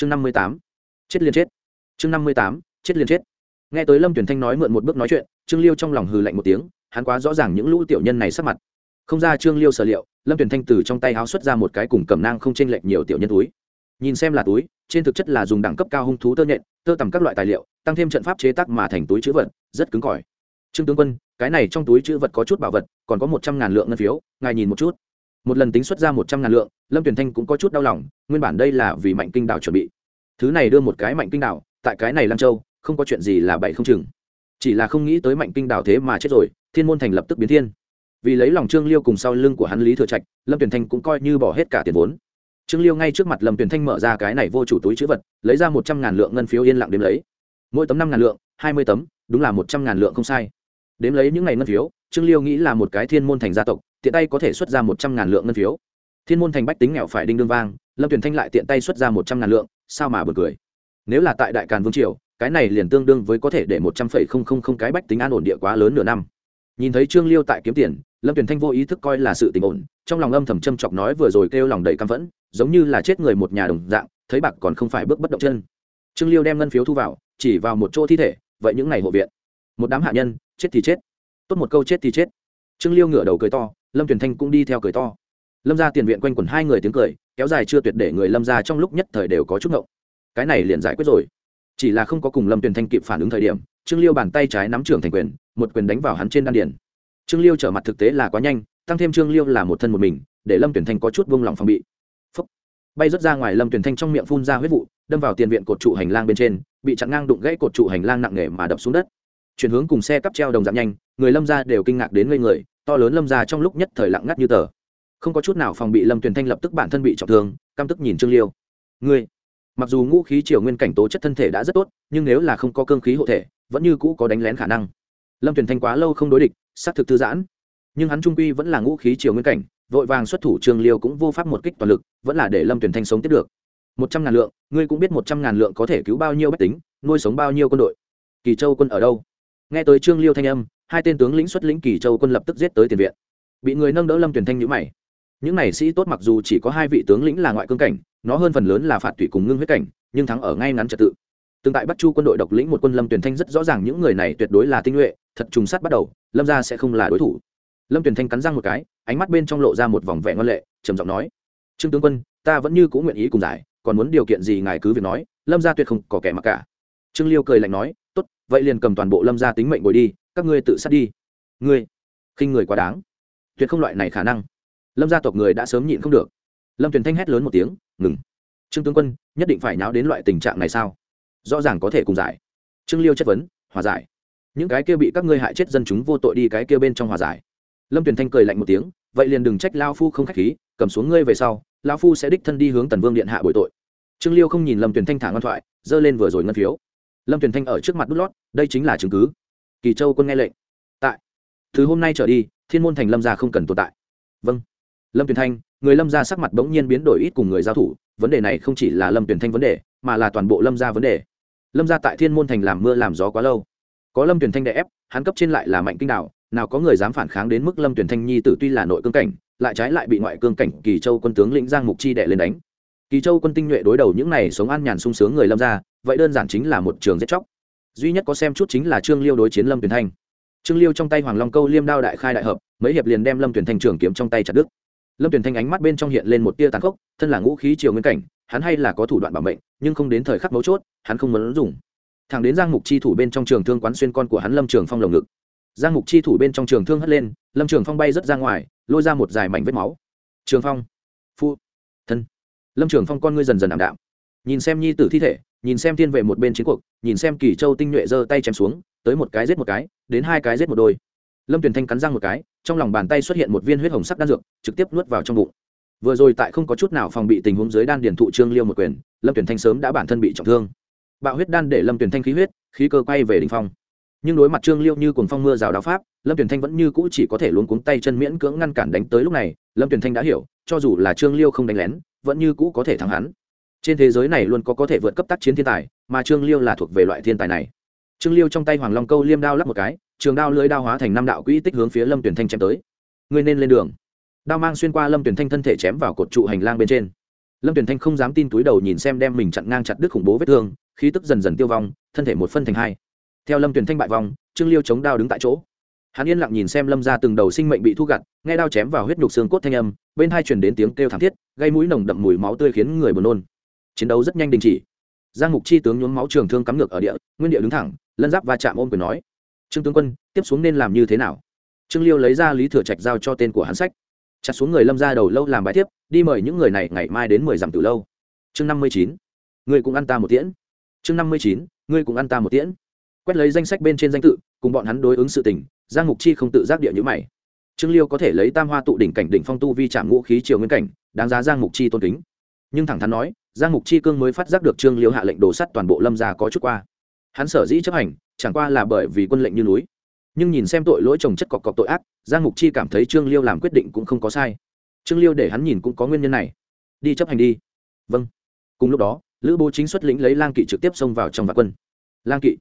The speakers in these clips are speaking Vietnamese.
chương năm mươi tám. Chết liền chết. Chương năm mươi tám. Chết liền chết. Nghe tới lâm tuyển thanh nói mượn một bước nói chuyện, trương liêu trong lòng hừ lạnh một tiếng, hắn quá rõ ràng những lũ tiểu nhân này sắc mặt. Không ra trương liêu sở liệu, lâm tuyển thanh từ trong tay háo xuất ra một cái cùng cầm nang không chênh lệch nhiều tiểu nhân túi. Nhìn xem là túi, trên thực chất là dùng đẳng cấp cao hung thú tơ nhện, tơ tầm các loại tài liệu, tăng thêm trận pháp chế tác mà thành túi chữ vật, rất cứng cỏi. Trương tướng quân, cái này trong túi chữ vật có chút bảo vật, còn có một trăm ngàn lượng ngân phiếu, ngài nhìn một chút một lần tính xuất ra một trăm ngàn lượng, lâm tuyển thanh cũng có chút đau lòng, nguyên bản đây là vì mạnh kinh đảo chuẩn bị. Thứ này đưa một cái mạnh kinh đảo, tại cái này lam châu, không có chuyện gì là bậy không chừng. Chỉ là không nghĩ tới mạnh kinh đảo thế mà chết rồi, thiên môn thành lập tức biến thiên. Vì lấy lòng trương liêu cùng sau lưng của hắn lý thừa trạch, lâm tuyển thanh cũng coi như bỏ hết cả tiền vốn. Trương liêu ngay trước mặt lâm tuyển thanh mở ra cái này vô chủ túi chữ vật, lấy ra một trăm ngàn lượng ngân phiếu yên lặng đếm lấy. Mỗi tấm năm ngàn lượng, hai mươi tấm, đúng là một trăm ngàn lượng không sai đếm lấy những ngày ngân phiếu, trương liêu nghĩ là một cái thiên môn thành gia tộc, tiện tay có thể xuất ra một trăm ngàn lượng ngân phiếu. Thiên môn thành bách tính nghèo phải đinh đương vang, lâm tuyển thanh lại tiện tay xuất ra một trăm ngàn lượng, sao mà bật cười. Nếu là tại đại càn vương triều, cái này liền tương đương với có thể để một trăm phẩy không không không cái bách tính an ổn địa quá lớn nửa năm. Nhìn thấy trương liêu tại kiếm tiền, lâm tuyển thanh vô ý thức coi là sự tình ổn, trong lòng âm thầm châm chọc nói vừa rồi kêu lòng đầy căm phẫn, giống như là chết người một nhà đồng dạng, thấy bạc còn không phải bước bất động chân. Trương liêu đem ngân phiếu thu vào, chỉ vào một chỗ thi thể, vậy những ngày hộ viện. Một đám hạ nhân chết thì chết. Tốt một câu chết thì chết. Trương liêu ngửa đầu cười to, lâm Tuyền thanh cũng đi theo cười to. Lâm ra tiền viện quanh quẩn hai người tiếng cười, kéo dài chưa tuyệt để người lâm ra trong lúc nhất thời đều có chút ngộng. Cái này liền giải quyết rồi. Chỉ là không có cùng lâm Tuyền thanh kịp phản ứng thời điểm, trương liêu bàn tay trái nắm trưởng thành quyền, một quyền đánh vào hắn trên đan điền. Trương liêu trở mặt thực tế là quá nhanh, tăng thêm trương liêu là một thân một mình, để lâm tuyển thanh có chút vung lòng phòng bị. Phúc. bay rớt ra ngoài, lâm tuyển thanh trong miệng phun ra huyết vụ, đâm vào tiền viện cột trụ hành lang bên trên, bị chặn ngang đụng gãy cột trụ hành lang nặng nề mà đập xuống đất chuyển hướng cùng xe cắp treo đồng giảm nhanh, người lâm ra đều kinh ngạc đến ngây người, to lớn lâm ra trong lúc nhất thời lặng ngắt như tờ. Không có chút nào phòng bị lâm tuyền thanh lập tức bản thân bị trọng thương, căm tức nhìn trương liêu. Ngươi, mặc dù ngũ khí triều nguyên cảnh tố chất thân thể đã rất tốt, nhưng nếu là không có cương khí hộ thể, vẫn như cũ có đánh lén khả năng. Lâm tuyền thanh quá lâu không đối địch s á c thực thư giãn. Nhưng hắn trung quy vẫn là ngũ khí triều nguyên cảnh, vội vàng xuất thủ trương liêu cũng vô pháp một kích toàn lực, vẫn là để lâm tuyền thanh sống tiếp được. Một trăm ngàn lượng, ngươi cũng biết một trăm ngàn lượng có thể cứu bao nhiêu bách tính, nuôi sống bao nhiêu quân đội. Kỳ châu quân ở đâu? Nghe tới trương liêu thanh âm, hai tên tướng lĩnh xuất lĩnh kỳ châu quân lập tức giết tới tiền viện. Bị người nâng đỡ lâm tuyển thanh nhữ mày. Những này sĩ tốt mặc dù chỉ có hai vị tướng lĩnh là ngoại cương cảnh, nó hơn phần lớn là phạt thủy cùng ngưng huyết cảnh, nhưng thắng ở ngay ngắn trật tự. Tương tại bắc chu quân đội độc lĩnh một quân lâm tuyển thanh rất rõ ràng những người này tuyệt đối là tinh nhuệ, thật trùng sát bắt đầu, lâm ra sẽ không là đối thủ. Lâm tuyển thanh cắn răng một cái, ánh mắt bên trong lộ ra một vòng vẻ ngân lệ, trầm giọng nói, trương tướng quân, ta vẫn như cũng nguyện ý cùng giải, còn muốn điều kiện gì ngài cứ việc nói, lâm ra tuyệt không có kẻ mặc cả. Trương liêu cười lạnh nói vậy liền cầm toàn bộ lâm ra tính mệnh bồi đi, các ngươi tự sát đi. Ngươi, khinh người quá đáng. Tuyệt không loại này khả năng. Lâm gia tộc người đã sớm nhịn không được. Lâm tuyền thanh hét lớn một tiếng, ngừng. Trương tướng quân, nhất định phải náo đến loại tình trạng này sao? Rõ ràng có thể cùng giải. Trương liêu chất vấn, hòa giải. Những cái kia bị các ngươi hại chết dân chúng vô tội đi cái kia bên trong hòa giải. Lâm tuyền thanh cười lạnh một tiếng, vậy liền đừng trách lao phu không k h á c h khí, cầm xuống ngươi về sau, lao phu sẽ đích thân đi hướng tần vương điện hạ bội tội. Trương liêu không nhìn lâm tuyền thanh thả ngoan thoại, giơ lên vừa rồi ngân phiếu lâm tuyền thanh ở trước mặt đút lót, đây chính là chứng cứ. Kỳ châu quân nghe lệnh. Tại. Thứ hôm nay trở đi, thiên môn thành lâm gia không cần tồn tại. Vâng. Lâm tuyền thanh, người lâm gia sắc mặt bỗng nhiên biến đổi ít cùng người giao thủ, vấn đề này không chỉ là lâm tuyền thanh vấn đề, mà là toàn bộ lâm gia vấn đề. Lâm gia tại thiên môn thành làm mưa làm gió quá lâu. Có lâm tuyền thanh đè ép, hắn cấp trên lại là mạnh kinh đạo, nào có người dám phản kháng đến mức lâm tuyền thanh nhi tử tuy là nội cương cảnh, lại trái lại bị ngoại cương cảnh kỳ châu quân tướng lĩnh giang mục chi đệ lên đánh kỳ châu quân tinh nhuệ đối đầu những này sống an nhàn sung sướng người lâm gia, vậy đơn giản chính là một trường giết chóc. Duy nhất có xem chút chính là trương liêu đối chiến lâm tuyển thanh. Trương liêu trong tay hoàng long câu liêm đao đại khai đại hợp, mấy hiệp liền đem lâm tuyển thanh trường kiếm trong tay chặt đứt. Lâm tuyển thanh ánh mắt bên trong hiện lên một tia tàn khốc, thân là ngũ khí triều nguyên cảnh, hắn hay là có thủ đoạn bảo mệnh, nhưng không đến thời khắc mấu chốt, hắn không muốn dùng. Thẳng đến giang mục chi thủ bên trong trường thương quán xuyên con của hắn lâm trường phong lồng ngực. Giang mục chi thủ bên trong trường thương hất lên, lâm trường phong bay rớt ra ngoài, lôi ra một dài mảnh vết máu. Trường phong. Phu. Thân lâm trường phong con ngươi dần dần ảm đạm. Nhìn xem nhi tử thi thể, nhìn xem thiên vệ một bên chiến cuộc, nhìn xem kỳ châu tinh nhuệ giơ tay chém xuống, tới một cái giết một cái, đến hai cái giết một đôi. Lâm tuyền thanh cắn răng một cái, trong lòng bàn tay xuất hiện một viên huyết hồng sắc đan dược, trực tiếp nuốt vào trong bụng. Vừa rồi tại không có chút nào phòng bị tình huống dưới đan điền thụ trương liêu một quyền, lâm tuyển thanh sớm đã bản thân bị trọng thương. Bạo huyết đan để lâm tuyển thanh khí huyết, khí cơ quay về đình phong. Nhưng đối mặt trương liêu như cuồng phong mưa rào đao pháp, lâm tuyển thanh vẫn như cũ chỉ có thể luống cuống tay chân miễn cưỡng ngăn cản đánh tới lúc này, lâm tuyển thanh đã hiểu, cho dù là trương liêu không đánh lén vẫn như cũ có thể thắng hắn. Trên thế giới này luôn có có thể vượt cấp tác chiến thiên tài, mà trương liêu là thuộc về loại thiên tài này. Trương liêu trong tay hoàng long câu liêm đao lắp một cái, trường đao lưới đao hóa thành năm đạo quỹ tích hướng phía lâm tuyển thanh chém tới. Ngươi nên lên đường. Đao mang xuyên qua lâm tuyển thanh thân thể chém vào cột trụ hành lang bên trên. Lâm tuyển thanh không dám tin túi đầu nhìn xem đem mình chặn ngang chặt đứt khủng bố vết thương, khí tức dần dần tiêu vong, thân thể một phân thành hai. Theo lâm tuyển thanh bại vòng trương liêu chống đao đứng tại chỗ hắn yên lặng nhìn xem lâm ra từng đầu sinh mệnh bị thu gặt, nghe đao chém vào huyết nhục xương cốt thanh âm, bên hai chuyển đến tiếng kêu thảm thiết, gây mũi nồng đậm mùi máu tươi khiến người buồn nôn. Chiến đấu rất nhanh đình chỉ. Giang mục chi tướng nhuốm máu trường thương cắm ngược ở địa, nguyên địa đứng thẳng, lân giáp va chạm ôm quyền nói, trương tướng quân, tiếp xuống nên làm như thế nào? Trương liêu lấy ra lý thừa trạch giao cho tên của hắn sách. Chặt xuống người lâm ra đầu lâu làm bài tiếp đi mời những người này ngày mai đến mười dặm từ lâu. Chương năm mươi chín người cũng ăn ta một tiễn. Chương năm mươi chín, ngươi cũng ăn ta một tiễn. Quét lấy danh sách bên trên danh tự cùng bọn hắn đối ứng sự tình, giang mục chi không tự giác địa nhữ mày. Trương liêu có thể lấy tam hoa tụ đỉnh cảnh đỉnh phong tu vi Trạm ngũ khí triều nguyên cảnh, đáng giá giang mục chi tôn kính. Nhưng thẳng thắn nói, giang mục chi cương mới phát giác được trương liêu hạ lệnh đổ sắt toàn bộ lâm gia có chút qua. Hắn sở dĩ chấp hành, chẳng qua là bởi vì quân lệnh như núi. Nhưng nhìn xem tội lỗi trồng chất cọc cọc tội ác, giang mục chi cảm thấy trương liêu làm quyết định cũng không có sai. Trương liêu để hắn nhìn cũng có nguyên nhân này. Đi chấp hành đi. Vâng. Cùng lúc đó, lữ bố chính xuất lĩnh lấy lang kỵ trực tiếp xông vào trong vạn quân. Lang kỵ,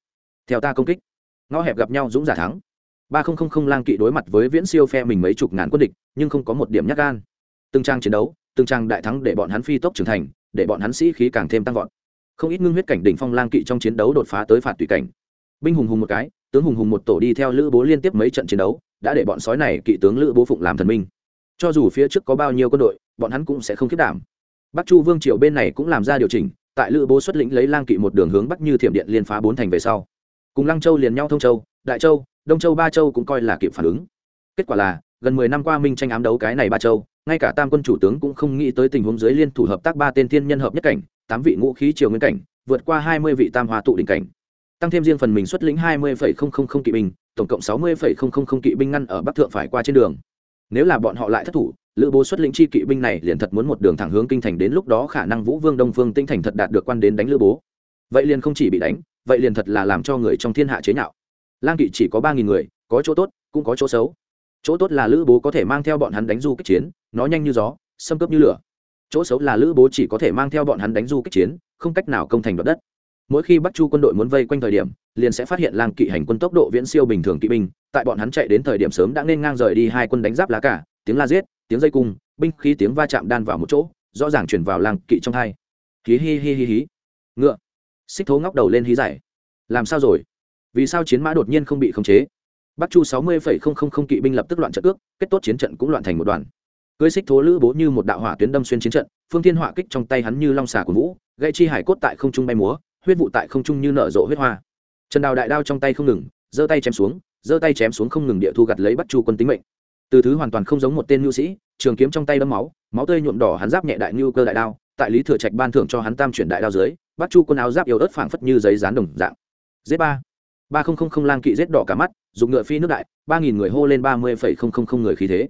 theo ta công kích ngõ hẹp gặp nhau dũng giả thắng. Ba không không không lang kỵ đối mặt với viễn siêu phe mình mấy chục ngàn quân địch, nhưng không có một điểm nhắc gan. Từng trang chiến đấu, từng trang đại thắng để bọn hắn phi tốc trưởng thành, để bọn hắn sĩ khí càng thêm tăng vọt. Không ít ngưng huyết cảnh đỉnh phong lang kỵ trong chiến đấu đột phá tới phạt tùy cảnh. Binh hùng hùng một cái, tướng hùng hùng một tổ đi theo lữ bố liên tiếp mấy trận chiến đấu, đã để bọn sói này kỵ tướng lữ bố phụng làm thần minh. Cho dù phía trước có bao nhiêu quân đội, bọn hắn cũng sẽ không khiết đảm. Bắc chu vương triều bên này cũng làm ra điều chỉnh, tại lữ bố xuất lĩnh lấy lang kỵ một đường hướng bắc như thiểm điện liên phá bốn thành về sau cùng lăng châu liền nhau thông châu, đại châu, đông châu, ba châu cũng coi là kịp phản ứng. Kết quả là, gần mười năm qua minh tranh ám đấu cái này ba châu, ngay cả tam quân chủ tướng cũng không nghĩ tới tình huống dưới liên thủ hợp tác ba tên thiên nhân hợp nhất cảnh, tám vị ngũ khí triều nguyên cảnh, vượt qua hai mươi vị tam hòa tụ đỉnh cảnh. Tăng thêm riêng phần mình xuất lĩnh hai mươi kỵ binh, tổng cộng sáu mươi kỵ binh ngăn ở bắc thượng phải qua trên đường. Nếu là bọn họ lại thất thủ, lữ bố xuất lĩnh chi kỵ binh này liền thật muốn một đường thẳng hướng kinh thành đến lúc đó khả năng vũ vương đông phương tinh thành thật đạt được quan đến đánh lữ bố. Vậy liền không chỉ bị đánh vậy liền thật là làm cho người trong thiên hạ chế nhạo. Lang kỵ chỉ có ba nghìn người, có chỗ tốt, cũng có chỗ xấu. Chỗ tốt là lữ bố có thể mang theo bọn hắn đánh du kích chiến, nó nhanh như gió, xâm cấp như lửa. Chỗ xấu là lữ bố chỉ có thể mang theo bọn hắn đánh du kích chiến, không cách nào công thành đoạt đất. Mỗi khi bắc chu quân đội muốn vây quanh thời điểm, liền sẽ phát hiện lang kỵ hành quân tốc độ viễn siêu bình thường kỵ binh, tại bọn hắn chạy đến thời điểm sớm đã nên ngang rời đi hai quân đánh giáp lá cả tiếng la giết, tiếng dây cung, binh khí tiếng va chạm đan vào một chỗ, rõ ràng chuyển vào lang kỵ trong hai. Hí hi hi hi hí. Ngựa xích thố ngóc đầu lên hí giải làm sao rồi? Vì sao chiến mã đột nhiên không bị khống chế? Bắc chu sáu mươi kỵ binh lập tức loạn trận ước, kết tốt chiến trận cũng loạn thành một đoàn. Cưới xích thố lữ bố như một đạo hỏa tuyến đâm xuyên chiến trận, phương thiên hỏa kích trong tay hắn như long xà của vũ gậy chi hải cốt tại không trung bay múa, huyết vụ tại không trung như nở rộ huyết hoa. Trần đào đại đao trong tay không ngừng, giơ tay chém xuống, giơ tay chém xuống không ngừng địa thu gặt lấy bắc chu quân tính mệnh. Từ thứ hoàn toàn không giống một tên nhu sĩ, trường kiếm trong tay đâm máu máu tươi nhuộm đỏ hắn giáp nhẹ đại nhu cơ đại đao, tại lý thừa trạch ban thưởng cho hắn tam chuyển đại đao dưới bác chu quân áo giáp yếu ớt phảng phất như giấy dán đồng dạng. Z ba. Ba không không không lang kỵ rết đỏ cả mắt, dùng ngựa phi nước đại, ba nghìn người hô lên ba mươi phẩy không không không người khí thế.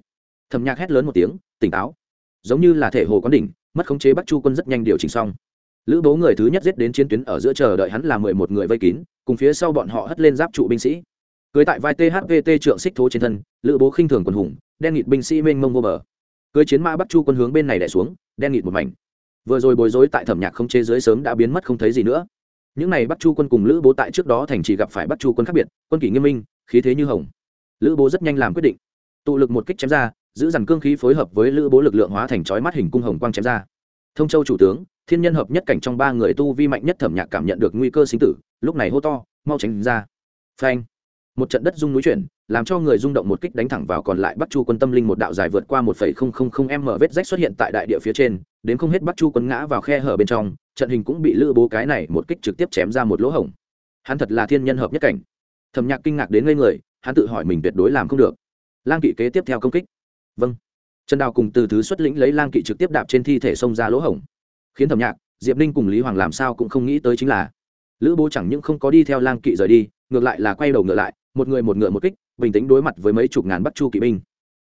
Thầm nhạc hét lớn một tiếng, tỉnh táo. Giống như là thể hồ quán đỉnh, mất khống chế bắc chu quân rất nhanh điều chỉnh xong. Lữ bố người thứ nhất giết đến chiến tuyến ở giữa chờ đợi hắn là mười một người vây kín, cùng phía sau bọn họ hất lên giáp trụ binh sĩ. Cưới tại vai thvt trượng xích thố trên thân, lữ bố khinh thường quân hùng, đen nghịt binh sĩ mênh mông vô bờ. Cưới chiến mã bắc chu quân hướng bên này đẻ xuống, đen nghịt một mảnh vừa rồi bối rối tại thẩm nhạc không chế dưới sớm đã biến mất không thấy gì nữa. Những này bắt chu quân cùng lữ bố tại trước đó thành trì gặp phải bắt chu quân khác biệt, quân kỷ nghiêm minh, khí thế như hồng. Lữ bố rất nhanh làm quyết định. Tụ lực một kích chém ra, giữ dằn cương khí phối hợp với lữ bố lực lượng hóa thành chói mắt hình cung hồng quang chém ra. Thông châu chủ tướng, thiên nhân hợp nhất cảnh trong ba người tu vi mạnh nhất thẩm nhạc cảm nhận được nguy cơ sinh tử, lúc này hô to, mau tránh ra. Phanh. Một trận đất rung núi chuyển, làm cho người rung động một kích đánh thẳng vào còn lại bắt chu quân tâm linh một đạo dài vượt qua một phẩy không không không m vết rách xuất hiện tại đại địa phía trên đến không hết bắc chu quân ngã vào khe hở bên trong, trận hình cũng bị lữ bố cái này một kích trực tiếp chém ra một lỗ hổng. Hắn thật là thiên nhân hợp nhất cảnh. Thẩm nhạc kinh ngạc đến ngây người, hắn tự hỏi mình tuyệt đối làm không được. Lang kỵ kế tiếp theo công kích. Vâng. Trần đào cùng từ thứ xuất lĩnh lấy lang kỵ trực tiếp đạp trên thi thể xông ra lỗ hổng. Khiến thẩm nhạc, diệp ninh cùng lý hoàng làm sao cũng không nghĩ tới chính là, lữ bố chẳng những không có đi theo lang kỵ rời đi, ngược lại là quay đầu ngựa lại, một người một ngựa một kích, bình tĩnh đối mặt với mấy chục ngàn bắc chu kỵ binh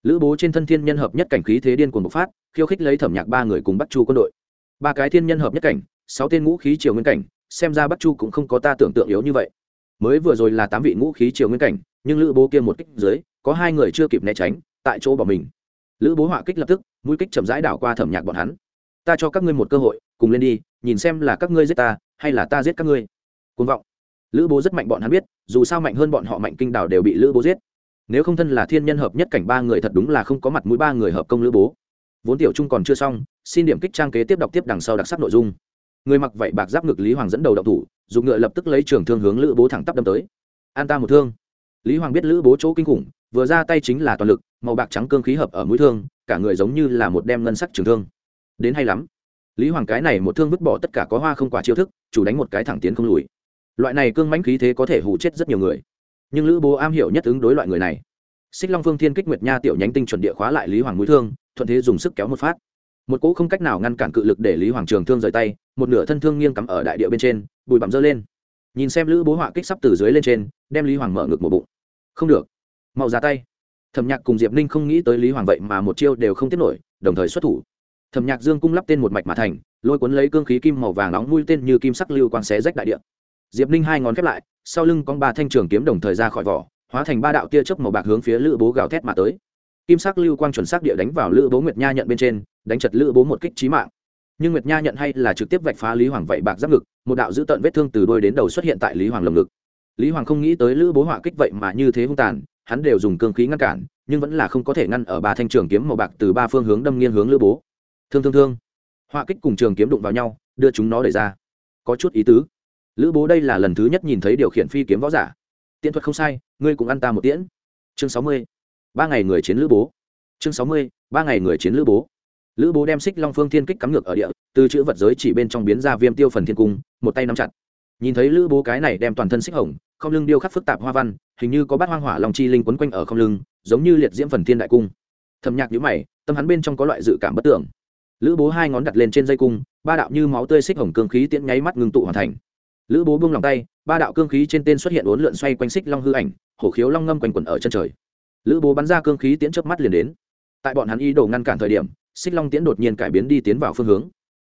lữ bố trên thân thiên nhân hợp nhất cảnh khí thế điên cuồng bộc phát, khiêu khích lấy thẩm nhạc ba người cùng bắt chu quân đội. Ba cái thiên nhân hợp nhất cảnh, sáu tên ngũ khí triều nguyên cảnh, xem ra bắt chu cũng không có ta tưởng tượng yếu như vậy. Mới vừa rồi là tám vị ngũ khí triều nguyên cảnh, nhưng lữ bố kia một kích dưới, có hai người chưa kịp né tránh, tại chỗ bỏ mình. Lữ bố họa kích lập tức, mũi kích chậm rãi đảo qua thẩm nhạc bọn hắn. Ta cho các ngươi một cơ hội, cùng lên đi, nhìn xem là các ngươi giết ta, hay là ta giết các ngươi. Côn vọng. Lữ bố rất mạnh bọn hắn biết, dù sao mạnh hơn bọn họ mạnh kinh đảo đều bị lữ bố giết nếu không thân là thiên nhân hợp nhất cảnh ba người thật đúng là không có mặt mũi ba người hợp công lữ bố. Vốn tiểu trung còn chưa xong, xin điểm kích trang kế tiếp đọc tiếp đằng sau đặc sắc nội dung. Người mặc vậy bạc giáp ngực lý hoàng dẫn đầu đậu thủ, dùng ngựa lập tức lấy trường thương hướng lữ bố thẳng tắp đâm tới. An ta một thương. Lý hoàng biết lữ bố chỗ kinh khủng, vừa ra tay chính là toàn lực, màu bạc trắng cương khí hợp ở mũi thương, cả người giống như là một đem ngân sắc trường thương. Đến hay lắm. Lý hoàng cái này một thương vứt bỏ tất cả có hoa không quả chiêu thức, chủ đánh một cái thẳng tiến không lùi. Loại này cương mãnh khí thế có thể hụ chết rất nhiều người nhưng lữ bố am hiểu nhất ứng đối loại người này xích long phương thiên kích nguyệt nha tiểu nhánh tinh chuẩn địa khóa lại lý hoàng mũi thương thuận thế dùng sức kéo một phát một cỗ không cách nào ngăn cản cự lực để lý hoàng trường thương rời tay một nửa thân thương nghiêng cắm ở đại địa bên trên bụi bặm dơ lên nhìn xem lữ bố họa kích sắp từ dưới lên trên đem lý hoàng mở ngực một bụng không được mau ra tay thẩm nhạc cùng diệp ninh không nghĩ tới lý hoàng vậy mà một chiêu đều không tiếp nổi đồng thời xuất thủ thẩm nhạc dương cung lắp tên một mạch mà thành lôi cuốn lấy cương khí kim màu vàng nóng mũi tên như kim sắc lưu quang xé rách đại địa diệp ninh hai ngón khép lại sau lưng con ba thanh trường kiếm đồng thời ra khỏi vỏ, hóa thành ba đạo tia chớp màu bạc hướng phía lữ bố gào thét mà tới. Kim sắc lưu quang chuẩn xác địa đánh vào lữ bố nguyệt nha nhận bên trên, đánh chật lữ bố một kích trí mạng. Nhưng nguyệt nha nhận hay là trực tiếp vạch phá lý hoàng vậy bạc giáp ngực, một đạo dữ tợn vết thương từ đôi đến đầu xuất hiện tại lý hoàng lồng ngực. Lý hoàng không nghĩ tới lữ bố họa kích vậy mà như thế hung tàn, hắn đều dùng cương khí ngăn cản, nhưng vẫn là không có thể ngăn ở ba thanh trường kiếm màu bạc từ ba phương hướng đâm nghiêng hướng lữ bố. Thương thương thương. Họa kích cùng trường kiếm đụng vào nhau, đưa chúng nó đẩy ra. Có chút ý tứ lữ bố đây là lần thứ nhất nhìn thấy điều khiển phi kiếm võ giả. Tiễn thuật không sai, ngươi cũng ăn ta một tiễn. Chương sáu mươi, ba ngày người chiến lữ bố. Chương sáu mươi, ba ngày người chiến lữ bố. Lữ bố đem xích long phương thiên kích cắm ngược ở địa, từ chữ vật giới chỉ bên trong biến ra viêm tiêu phần thiên cung, một tay nắm chặt. Nhìn thấy lữ bố cái này đem toàn thân xích hồng, không lưng điêu khắc phức tạp hoa văn, hình như có bát hoang hỏa long chi linh quấn quanh ở không lưng, giống như liệt diễm phần thiên đại cung. Thầm nhạc nhữ mày, tâm hắn bên trong có loại dự cảm bất tưởng lữ bố hai ngón đặt lên trên dây cung, ba đạo như máu tươi xích hồng cương khí tiễn nháy mắt ngưng tụ hoàn thành lữ bố buông lòng tay, ba đạo cương khí trên tên xuất hiện uốn lượn xoay quanh xích long hư ảnh, hổ khiếu long ngâm quanh quẩn ở chân trời. Lữ bố bắn ra cương khí tiễn chớp mắt liền đến. Tại bọn hắn ý đồ ngăn cản thời điểm, xích long tiễn đột nhiên cải biến đi tiến vào phương hướng.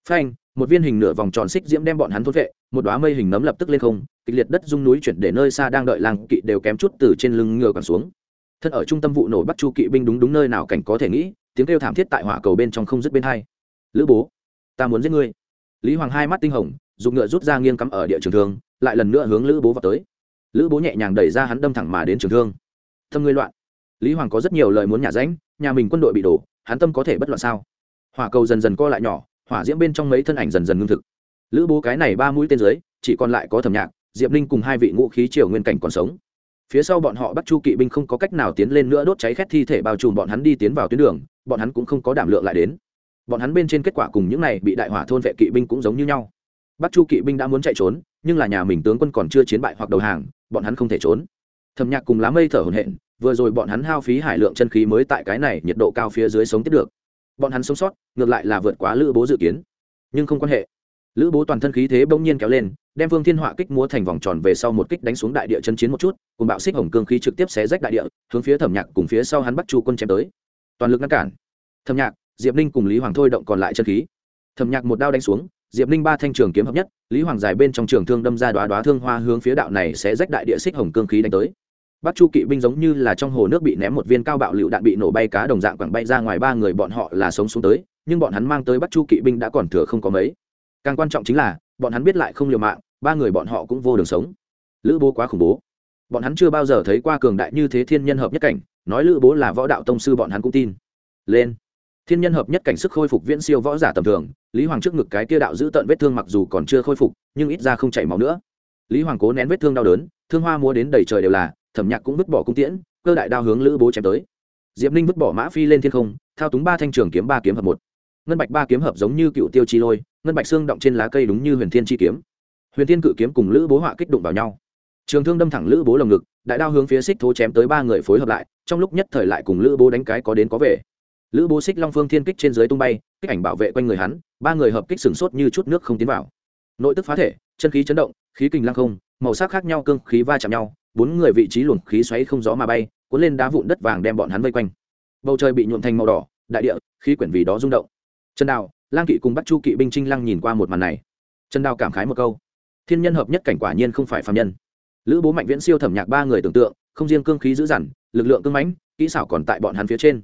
Phanh, một viên hình nửa vòng tròn xích diễm đem bọn hắn thốt vệ, một đoá mây hình nấm lập tức lên không, kịch liệt đất rung núi chuyển để nơi xa đang đợi làng kỵ đều kém chút từ trên lưng ngựa còn xuống. Thân ở trung tâm vụ nổ bắt chu kỵ binh đúng đúng nơi nào cảnh có thể nghĩ, tiếng kêu thảm thiết tại hỏa cầu bên trong không dứt bên hai. Lữ bố, ta muốn giết ngươi. Lý hoàng hai mắt tinh hồng dùng ngựa rút ra nghiêng cắm ở địa trường thương, lại lần nữa hướng lữ bố vào tới. Lữ bố nhẹ nhàng đẩy ra hắn đâm thẳng mà đến trường thương. Thâm ngươi loạn. Lý hoàng có rất nhiều lời muốn nhả ránh, nhà mình quân đội bị đổ, hắn tâm có thể bất loạn sao? Hỏa cầu dần dần co lại nhỏ, hỏa diễm bên trong mấy thân ảnh dần dần ngưng thực. Lữ bố cái này ba mũi tên dưới, chỉ còn lại có thẩm nhạc, diệp ninh cùng hai vị ngũ khí triều nguyên cảnh còn sống. Phía sau bọn họ bắt chu kỵ binh không có cách nào tiến lên nữa đốt cháy khét thi thể bao trùm bọn hắn đi tiến vào tuyến đường, bọn hắn cũng không có đảm lượng lại đến. Bọn hắn bên trên kết quả cùng những này bị đại hỏa thôn vệ kỵ binh cũng giống như nhau bắt chu kỵ binh đã muốn chạy trốn, nhưng là nhà mình tướng quân còn chưa chiến bại hoặc đầu hàng, bọn hắn không thể trốn. Thầm nhạc cùng lá mây thở hổn hển, vừa rồi bọn hắn hao phí hải lượng chân khí mới tại cái này nhiệt độ cao phía dưới sống tiếp được. Bọn hắn sống sót, ngược lại là vượt quá lữ bố dự kiến. Nhưng không quan hệ. Lữ bố toàn thân khí thế bỗng nhiên kéo lên, đem vương thiên họa kích múa thành vòng tròn về sau một kích đánh xuống đại địa chân chiến một chút, cùng bạo xích hồng cương khí trực tiếp xé rách đại địa, hướng phía thẩm nhạc cùng phía sau hắn bắt chu quân chém tới. Toàn lực ngăn cản. Thẩm nhạc, diệp ninh cùng lý hoàng thôi động còn lại chân khí. Thẩm nhạc một đao đánh xuống diệp ninh ba thanh trường kiếm hợp nhất lý hoàng dài bên trong trường thương đâm ra đoá đoá thương hoa hướng phía đạo này sẽ rách đại địa xích hồng cương khí đánh tới Bắc Chu kỵ binh giống như là trong hồ nước bị ném một viên cao bạo lựu đạn bị nổ bay cá đồng dạng quẳng bay ra ngoài ba người bọn họ là sống xuống tới, nhưng bọn hắn mang tới Bắc Chu kỵ binh đã còn thừa không có mấy. Càng quan trọng chính là, bọn hắn biết lại không liều mạng, ba người bọn họ cũng vô đường sống. Lữ Bố quá khủng bố. Bọn hắn chưa bao giờ thấy qua cường đại như thế thiên nhân hợp nhất cảnh, nói Lữ Bố là võ đạo tông sư bọn hắn cũng tin. Lên. Thiên nhân hợp nhất cảnh sức khôi phục viễn siêu võ giả tầm thường, Lý Hoàng trước ngực cái kia đạo giữ tận vết thương mặc dù còn chưa khôi phục, nhưng ít ra không chảy máu nữa. Lý Hoàng cố nén vết thương đau đớn, thương hoa múa đến đầy trời đều là, thẩm nhạc cũng vứt bỏ cung tiễn cơ đại đao hướng lữ bố chém tới. Diệp ninh vứt bỏ mã phi lên thiên không thao túng ba thanh trường kiếm ba kiếm hợp một. Ngân bạch ba kiếm hợp giống như cựu tiêu chi lôi ngân bạch xương động trên lá cây đúng như huyền thiên chi kiếm. Huyền thiên cự kiếm cùng lữ bố họa kích đụng vào nhau. Trường thương đâm thẳng lữ bố lồng ngực đại đao hướng phía xích thố chém tới ba người phối hợp lại trong lúc nhất thời lại cùng lữ bố đánh cái có đến có về lữ bố xích long phương thiên kích trên dưới tung bay, kích ảnh bảo vệ quanh người hắn, ba người hợp kích sừng sốt như chút nước không tiến vào. Nội tức phá thể, chân khí chấn động, khí kình lăng không, màu sắc khác nhau, cương khí va chạm nhau, bốn người vị trí luồng khí xoáy không gió mà bay, cuốn lên đá vụn đất vàng đem bọn hắn vây quanh. Bầu trời bị nhuộm thành màu đỏ, đại địa, khí quyển vì đó rung động. Trần đào, lang kỵ cùng bắt chu kỵ binh trinh lăng nhìn qua một màn này. Trần đào cảm khái một câu. Thiên nhân hợp nhất cảnh quả nhiên không phải phạm nhân. Lữ bố mạnh viễn siêu thẩm nhạc ba người tưởng tượng, không riêng cương khí dữ dằn, lực lượng cương mãnh, kỹ xảo còn tại bọn hắn phía trên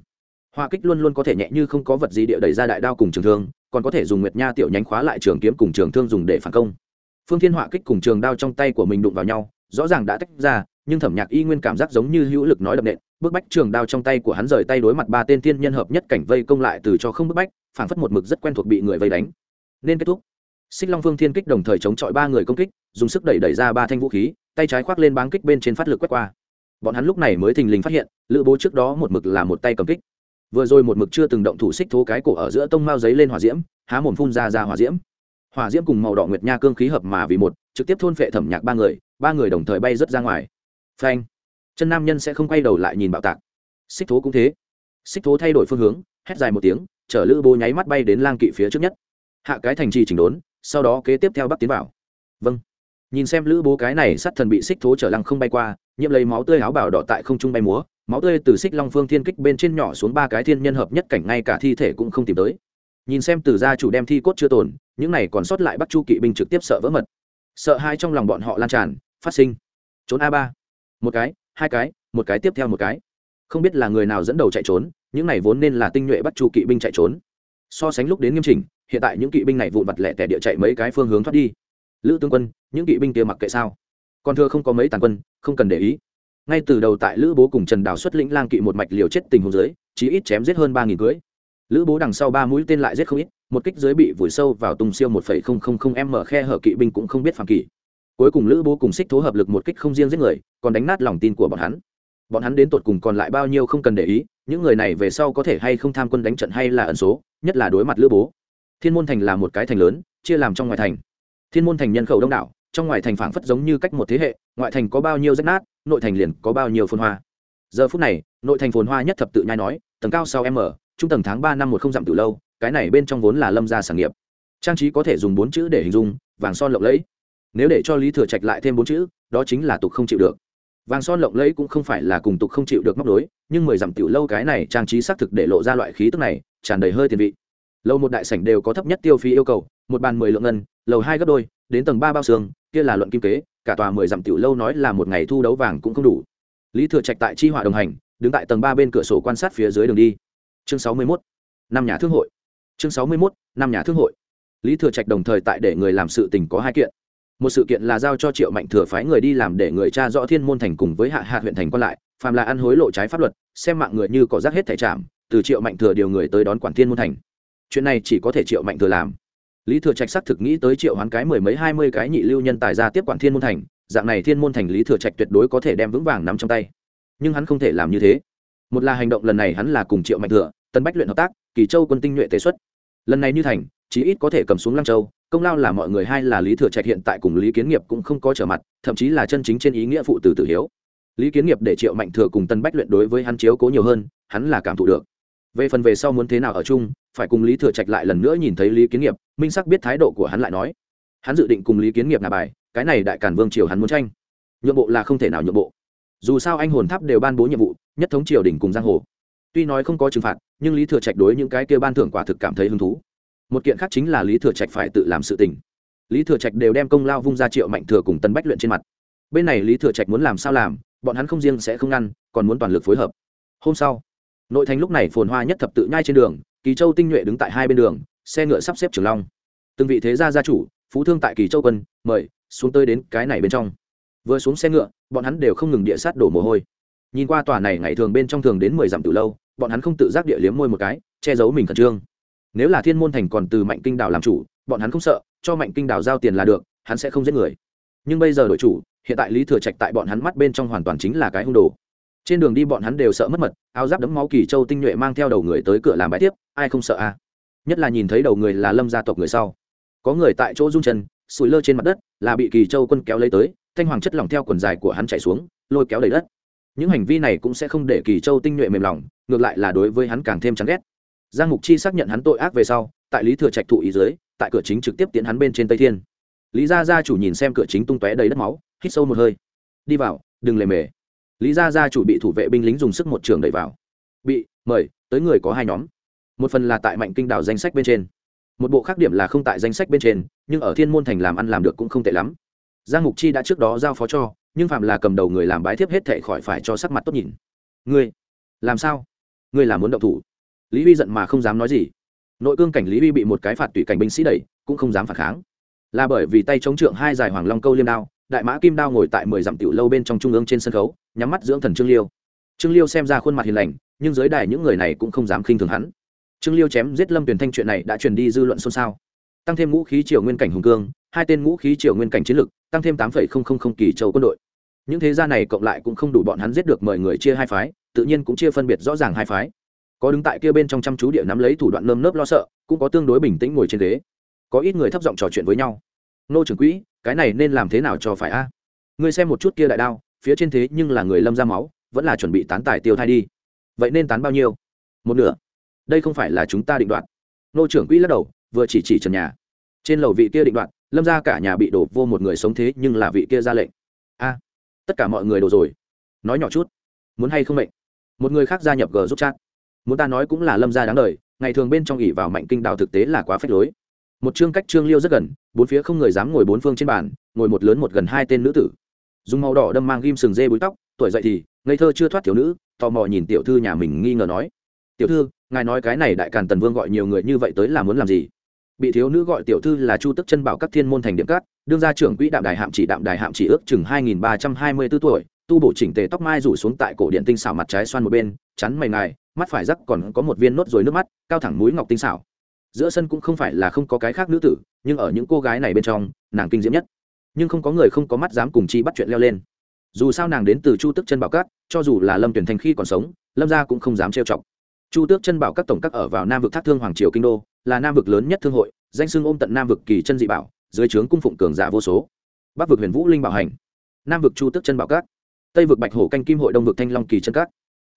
hoa kích luôn luôn có thể nhẹ như không có vật gì địa đẩy ra đại đao cùng trường thương, còn có thể dùng nguyệt nha tiểu nhánh khóa lại trường kiếm cùng trường thương dùng để phản công. Phương thiên họa kích cùng trường đao trong tay của mình đụng vào nhau, rõ ràng đã tách ra, nhưng thẩm nhạc y nguyên cảm giác giống như hữu lực nói đập nện, bức bách trường đao trong tay của hắn rời tay đối mặt ba tên thiên nhân hợp nhất cảnh vây công lại từ cho không bức bách, phản phất một mực rất quen thuộc bị người vây đánh. Nên kết thúc. Xích long vương thiên kích đồng thời chống chọi ba người công kích, dùng sức đẩy đẩy ra ba thanh vũ khí, tay trái khoác lên báng kích bên trên phát lực quét qua. Bọn hắn lúc này mới thình lình phát hiện, lữ bố trước đó một mực là một tay cầm kích vừa rồi một mực chưa từng động thủ xích thố cái cổ ở giữa tông mao giấy lên hỏa diễm, há mồm phun ra ra hỏa diễm. Hỏa diễm cùng màu đỏ nguyệt nha cương khí hợp mà vì một, trực tiếp thôn phệ thẩm nhạc ba người ba người đồng thời bay rớt ra ngoài. Phanh! Chân nam nhân sẽ không quay đầu lại nhìn bạo tạc. Xích thố cũng thế. Xích thố thay đổi phương hướng, hét dài một tiếng chở lữ bố nháy mắt bay đến lang kỵ phía trước nhất. Hạ cái thành trì chỉnh đốn, sau đó kế tiếp theo bắc tiến vào. Vâng. Nhìn xem lữ bố cái này sắt thần bị xích thố trở lăng không bay qua, nhiễm lấy máu tươi áo bảo đỏ tại không trung bay múa máu tươi từ xích long phương thiên kích bên trên nhỏ xuống ba cái thiên nhân hợp nhất cảnh ngay cả thi thể cũng không tìm tới. Nhìn xem từ gia chủ đem thi cốt chưa tồn những này còn sót lại bắt chu kỵ binh trực tiếp sợ vỡ mật. Sợ hai trong lòng bọn họ lan tràn, phát sinh. Trốn a ba. Một cái, hai cái, một cái tiếp theo một cái. Không biết là người nào dẫn đầu chạy trốn, những này vốn nên là tinh nhuệ bắt chu kỵ binh chạy trốn. So sánh lúc đến nghiêm chỉnh, hiện tại những kỵ binh này vụn vặt lẻ tẻ địa chạy mấy cái phương hướng thoát đi. Lữ tướng quân, những kỵ binh kia mặc kệ sao? Còn thưa không có mấy tàn quân, không cần để ý ngay từ đầu tại lữ bố cùng trần đào xuất lĩnh lang kỵ một mạch liều chết tình huống dưới chí ít chém giết hơn ba nghìn cưới lữ bố đằng sau ba mũi tên lại giết không ít, một kích dưới bị vùi sâu vào tung siêu một phẩy không không không m khe hở kỵ binh cũng không biết phàm kỵ cuối cùng lữ bố cùng xích thố hợp lực một kích không riêng giết người, còn đánh nát lòng tin của bọn hắn. Bọn hắn đến tột cùng còn lại bao nhiêu không cần để ý, những người này về sau có thể hay không tham quân đánh trận hay là ẩn số, nhất là đối mặt lữ bố. Thiên môn thành là một cái thành lớn, chia làm trong ngoài thành. Thiên môn thành nhân khẩu đông đảo, trong ngoài thành phảng phất giống như cách một thế hệ, ngoại thành có bao nhiêu rách nát nội thành liền có bao nhiêu phồn hoa. Giờ phút này, nội thành phồn hoa nhất thập tự nhai nói, tầng cao sau m, trung tầng tháng ba năm một không dặm từ lâu, cái này bên trong vốn là lâm gia sản nghiệp. Trang trí có thể dùng bốn chữ để hình dung, vàng son lộng lẫy. Nếu để cho lý thừa trạch lại thêm bốn chữ, đó chính là tục không chịu được. Vàng son lộng lẫy cũng không phải là cùng tục không chịu được móc đối nhưng mười dặm tiểu lâu cái này trang trí xác thực để lộ ra loại khí tức này, tràn đầy hơi tiền vị. Lâu một đại sảnh đều có thấp nhất tiêu phí yêu cầu, một bàn mười lượng ngân, lầu hai gấp đôi, đến tầng ba bao xương, kia là luận kim kế cả tòa mười dặm tiểu lâu nói là một ngày thu đấu vàng cũng không đủ. Lý thừa trạch tại chi họa đồng hành đứng tại tầng ba bên cửa sổ quan sát phía dưới đường đi. Chương sáu mươi mốt năm nhà thương hội. Chương sáu mươi mốt năm nhà thương hội. Lý thừa trạch đồng thời tại để người làm sự tình có hai kiện. Một sự kiện là giao cho triệu mạnh thừa phái người đi làm để người cha rõ thiên môn thành cùng với hạ hạ huyện thành quan lại phàm là ăn hối lộ trái pháp luật xem mạng người như cỏ rác hết thảy trảm, từ triệu mạnh thừa điều người tới đón quản thiên môn thành. Chuyện này chỉ có thể triệu mạnh thừa làm lý thừa trạch xác thực nghĩ tới triệu hoán cái mười mấy hai mươi cái nhị lưu nhân tài ra tiếp quản thiên môn thành, dạng này thiên môn thành lý thừa trạch tuyệt đối có thể đem vững vàng nắm trong tay. Nhưng hắn không thể làm như thế. Một là hành động lần này hắn là cùng triệu mạnh thừa, tân bách luyện hợp tác, kỳ châu quân tinh nhuệ tế xuất. Lần này như thành, chí ít có thể cầm xuống lăng châu, công lao là mọi người hay là lý thừa trạch hiện tại cùng lý kiến nghiệp cũng không có trở mặt, thậm chí là chân chính trên ý nghĩa phụ tử tử hiếu. Lý kiến nghiệp để triệu mạnh thừa cùng tân bách luyện đối với hắn chiếu cố nhiều hơn, hắn là cảm thụ được. Về phần về sau muốn thế nào ở chung phải cùng lý thừa trạch lại lần nữa nhìn thấy lý kiến nghiệp, minh sắc biết thái độ của hắn lại nói, hắn dự định cùng lý kiến nghiệp nà bài, cái này đại cản vương triều hắn muốn tranh. Nhượng bộ là không thể nào nhượng bộ. Dù sao anh hồn tháp đều ban bố nhiệm vụ, nhất thống triều đình cùng giang hồ. Tuy nói không có trừng phạt, nhưng lý thừa trạch đối những cái kia ban thưởng quả thực cảm thấy hứng thú. Một kiện khác chính là lý thừa trạch phải tự làm sự tình. Lý thừa trạch đều đem công lao vung ra triệu mạnh thừa cùng tân bách luyện trên mặt. Bên này lý thừa trạch muốn làm sao làm, bọn hắn không riêng sẽ không ngăn, còn muốn toàn lực phối hợp. Hôm sau, nội thành lúc này phồn hoa nhất thập tự nhai trên đường kỳ châu tinh nhuệ đứng tại hai bên đường, xe ngựa sắp xếp trường long. Từng vị thế gia gia chủ, phú thương tại kỳ châu quân, mời, xuống tới đến cái này bên trong. Vừa xuống xe ngựa, bọn hắn đều không ngừng địa sát đổ mồ hôi. Nhìn qua tòa này ngày thường bên trong thường đến mười dặm từ lâu, bọn hắn không tự giác địa liếm môi một cái, che giấu mình khẩn trương. Nếu là thiên môn thành còn từ mạnh kinh đảo làm chủ, bọn hắn không sợ, cho mạnh kinh đảo giao tiền là được, hắn sẽ không giết người. Nhưng bây giờ đổi chủ, hiện tại lý thừa trạch tại bọn hắn mắt bên trong hoàn toàn chính là cái hung đồ trên đường đi bọn hắn đều sợ mất mật, áo giáp đấm máu kỳ châu tinh nhuệ mang theo đầu người tới cửa làm bài tiếp, ai không sợ a à? nhất là nhìn thấy đầu người là lâm gia tộc người sau. Có người tại chỗ rung chân, sủi lơ trên mặt đất, là bị kỳ châu quân kéo lấy tới, thanh hoàng chất lỏng theo quần dài của hắn chạy xuống, lôi kéo đầy đất. Những hành vi này cũng sẽ không để kỳ châu tinh nhuệ mềm lòng, ngược lại là đối với hắn càng thêm chán ghét. Giang mục chi xác nhận hắn tội ác về sau, tại lý thừa trạch thụ ý dưới, tại cửa chính trực tiếp tiến hắn bên trên tây thiên. Lý gia gia chủ nhìn xem cửa chính tung tóe đầy đất máu, hít sâu một hơi. Đi vào, đừng lề mề lý gia gia chủ bị thủ vệ binh lính dùng sức một trường đẩy vào. Bị, mời, tới người có hai nhóm. Một phần là tại mạnh kinh đảo danh sách bên trên. Một bộ khác điểm là không tại danh sách bên trên, nhưng ở thiên môn thành làm ăn làm được cũng không tệ lắm. Giang mục chi đã trước đó giao phó cho, nhưng phạm là cầm đầu người làm bái thiếp hết thệ khỏi phải cho sắc mặt tốt nhìn. Ngươi, làm sao? Ngươi là muốn động thủ? Lý huy giận mà không dám nói gì. Nội cương cảnh lý huy bị một cái phạt tùy cảnh binh sĩ đẩy, cũng không dám phản kháng. Là bởi vì tay chống trượng hai dài hoàng long câu liêm đao đại mã kim đao ngồi tại mười dặm tiểu lâu bên trong trung ương trên sân khấu, nhắm mắt dưỡng thần trương liêu. Trương liêu xem ra khuôn mặt hiền lành, nhưng dưới đài những người này cũng không dám khinh thường hắn. Trương liêu chém giết lâm tuyển thanh chuyện này đã truyền đi dư luận xôn xao. Tăng thêm ngũ khí triều nguyên cảnh hùng cương hai tên ngũ khí triều nguyên cảnh chiến lực, tăng thêm tám kỳ châu quân đội. Những thế gia này cộng lại cũng không đủ bọn hắn giết được mời người chia hai phái, tự nhiên cũng chia phân biệt rõ ràng hai phái. Có đứng tại kia bên trong chăm chú địa nắm lấy thủ đoạn nơm nớp lo sợ, cũng có tương đối bình tĩnh ngồi trên ghế. Có ít người thấp giọng trò chuyện với nhau nô trưởng quỹ, cái này nên làm thế nào cho phải a? Ngươi xem một chút kia đại đao, phía trên thế nhưng là người lâm ra máu, vẫn là chuẩn bị tán tài tiêu thai đi. Vậy nên tán bao nhiêu? Một nửa. Đây không phải là chúng ta định đoạt. Nô trưởng quỹ lắc đầu, vừa chỉ chỉ trần nhà. Trên lầu vị kia định đoạt, lâm ra cả nhà bị đổ vô một người sống thế nhưng là vị kia ra lệnh. A, tất cả mọi người đổ rồi. Nói nhỏ chút. Muốn hay không mệnh? Một người khác gia nhập g giúp chat. Muốn ta nói cũng là lâm gia đáng đời, ngày thường bên trong ỉ vào mạnh kinh đào thực tế là quá phép lối một chương cách trương liêu rất gần, bốn phía không người dám ngồi bốn phương trên bàn, ngồi một lớn một gần hai tên nữ tử. Dùng màu đỏ đâm mang ghim sừng dê búi tóc, tuổi dậy thì, ngây thơ chưa thoát thiếu nữ, tò mò nhìn tiểu thư nhà mình nghi ngờ nói. Tiểu thư, ngài nói cái này đại càn tần vương gọi nhiều người như vậy tới là muốn làm gì? Bị thiếu nữ gọi tiểu thư là chu tức chân bảo các thiên môn thành điểm cát, đương gia trưởng quỹ đạm đài hạm chỉ đạm đài hạm chỉ ước chừng hai nghìn ba trăm hai mươi b ố tuổi, tu bổ chỉnh tề tóc mai rủ xuống tại cổ điện tinh xảo mặt trái xoan một bên, chắn mày ngài, mắt phải rắc còn có một viên nốt ruồi nước mắt, cao thẳng mũi ngọc tinh xảo giữa sân cũng không phải là không có cái khác nữ tử, nhưng ở những cô gái này bên trong, nàng kinh diễm nhất. Nhưng không có người không có mắt dám cùng chi bắt chuyện leo lên. Dù sao nàng đến từ chu tước chân bảo cát cho dù là lâm tuyển thành khi còn sống, lâm gia cũng không dám trêu chọc. Chu tước chân bảo các tổng các ở vào nam vực thác thương hoàng triều kinh đô, là nam vực lớn nhất thương hội, danh xưng ôm tận nam vực kỳ chân dị bảo, dưới trướng cung phụng cường giả vô số. Bắc vực huyền vũ linh bảo hành, nam vực chu tước chân bảo cát tây vực bạch hổ canh kim hội đông vực thanh long kỳ chân cát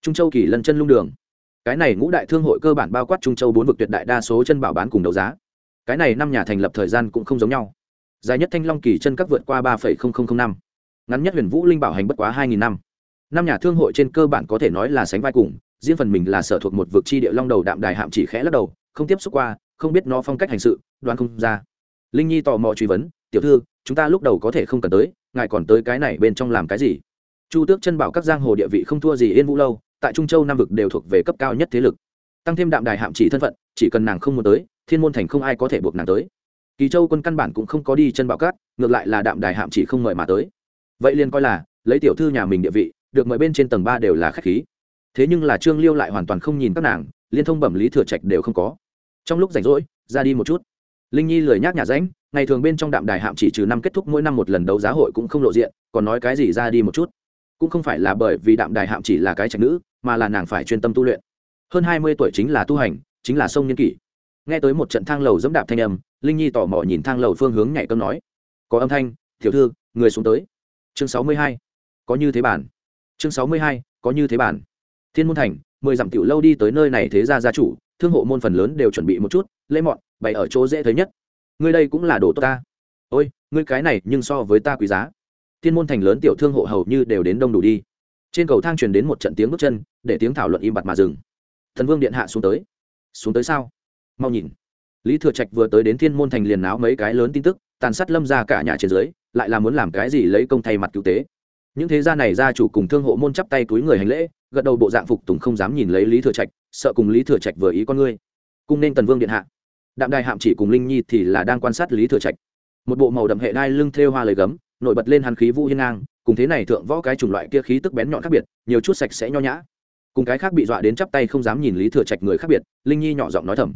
trung châu kỳ lân chân lung đường cái này ngũ đại thương hội cơ bản bao quát trung châu bốn vực tuyệt đại đa số chân bảo bán cùng đấu giá. Cái này năm nhà thành lập thời gian cũng không giống nhau. Dài nhất thanh long kỳ chân các vượt qua ba năm. Ngắn nhất huyền vũ linh bảo hành bất quá hai nghìn năm. Năm nhà thương hội trên cơ bản có thể nói là sánh vai cùng, riêng phần mình là sở thuộc một vực chi địa long đầu đạm đài hạm chỉ khẽ lắc đầu, không tiếp xúc qua, không biết nó phong cách hành sự, đoán không ra. Linh nhi tò mò truy vấn, tiểu thư, chúng ta lúc đầu có thể không cần tới, ngài còn tới cái này bên trong làm cái gì? Chu tước chân bảo các giang hồ địa vị không thua gì yên vũ lâu tại trung châu nam vực đều thuộc về cấp cao nhất thế lực. Tăng thêm đạm đài hạm chỉ thân phận, chỉ cần nàng không muốn tới, thiên môn thành không ai có thể buộc nàng tới. Kỳ châu quân căn bản cũng không có đi chân bảo cát, ngược lại là đạm đài hạm chỉ không mời mà tới. Vậy liền coi là, lấy tiểu thư nhà mình địa vị, được mời bên trên tầng ba đều là khách khí. Thế nhưng là trương liêu lại hoàn toàn không nhìn các nàng, liên thông bẩm lý thừa trạch đều không có. Trong lúc rảnh rỗi, ra đi một chút. Linh nhi lười nhác nhà ránh ngày thường bên trong đạm đài hạm chỉ trừ năm kết thúc mỗi năm một lần đấu giá hội cũng không lộ diện, còn nói cái gì ra đi một chút cũng không phải là bởi vì đạm đài hạm chỉ là cái trạch nữ, mà là nàng phải chuyên tâm tu luyện. Hơn hai mươi tuổi chính là tu hành, chính là sông nhân kỷ. Nghe tới một trận thang lầu dẫm đạp thanh âm, linh nhi tò mò nhìn thang lầu phương hướng nhảy cơm nói. Có âm thanh, tiểu thư, người xuống tới. Chương sáu mươi hai. Có như thế bản. Chương sáu mươi hai, có như thế bản. Thiên môn thành, mười dặm tiểu lâu đi tới nơi này thế gia gia chủ, thương hộ môn phần lớn đều chuẩn bị một chút lễ mọn, bày ở chỗ dễ thấy nhất. Ngươi đây cũng là đồ tốt ta. Ôi, ngươi cái này nhưng so với ta quý giá thiên môn thành lớn tiểu thương hộ hầu như đều đến đông đủ đi. Trên cầu thang truyền đến một trận tiếng bước chân, để tiếng thảo luận im bặt mà dừng. Thần vương điện hạ xuống tới. Xuống tới sao? Mau nhìn. Lý thừa trạch vừa tới đến thiên môn thành liền náo mấy cái lớn tin tức, tàn sát lâm ra cả nhà trên dưới, lại là muốn làm cái gì lấy công thay mặt cứu tế. Những thế gia này gia chủ cùng thương hộ môn chắp tay túi người hành lễ, gật đầu bộ dạng phục tùng không dám nhìn lấy lý thừa trạch, sợ cùng lý thừa trạch vừa ý con ngươi. Cung nên tần vương điện hạ. Đạm đài hạm chỉ cùng linh nhi thì là đang quan sát lý thừa trạch. Một bộ màu đậm hệ đai lưng thêu hoa lời gấm nổi bật lên hàn khí vũ hiên ngang, cùng thế này thượng võ cái chủng loại kia khí tức bén nhọn khác biệt, nhiều chút sạch sẽ nho nhã. Cùng cái khác bị dọa đến chắp tay không dám nhìn lý thừa trạch người khác biệt, linh nhi nhỏ giọng nói thầm.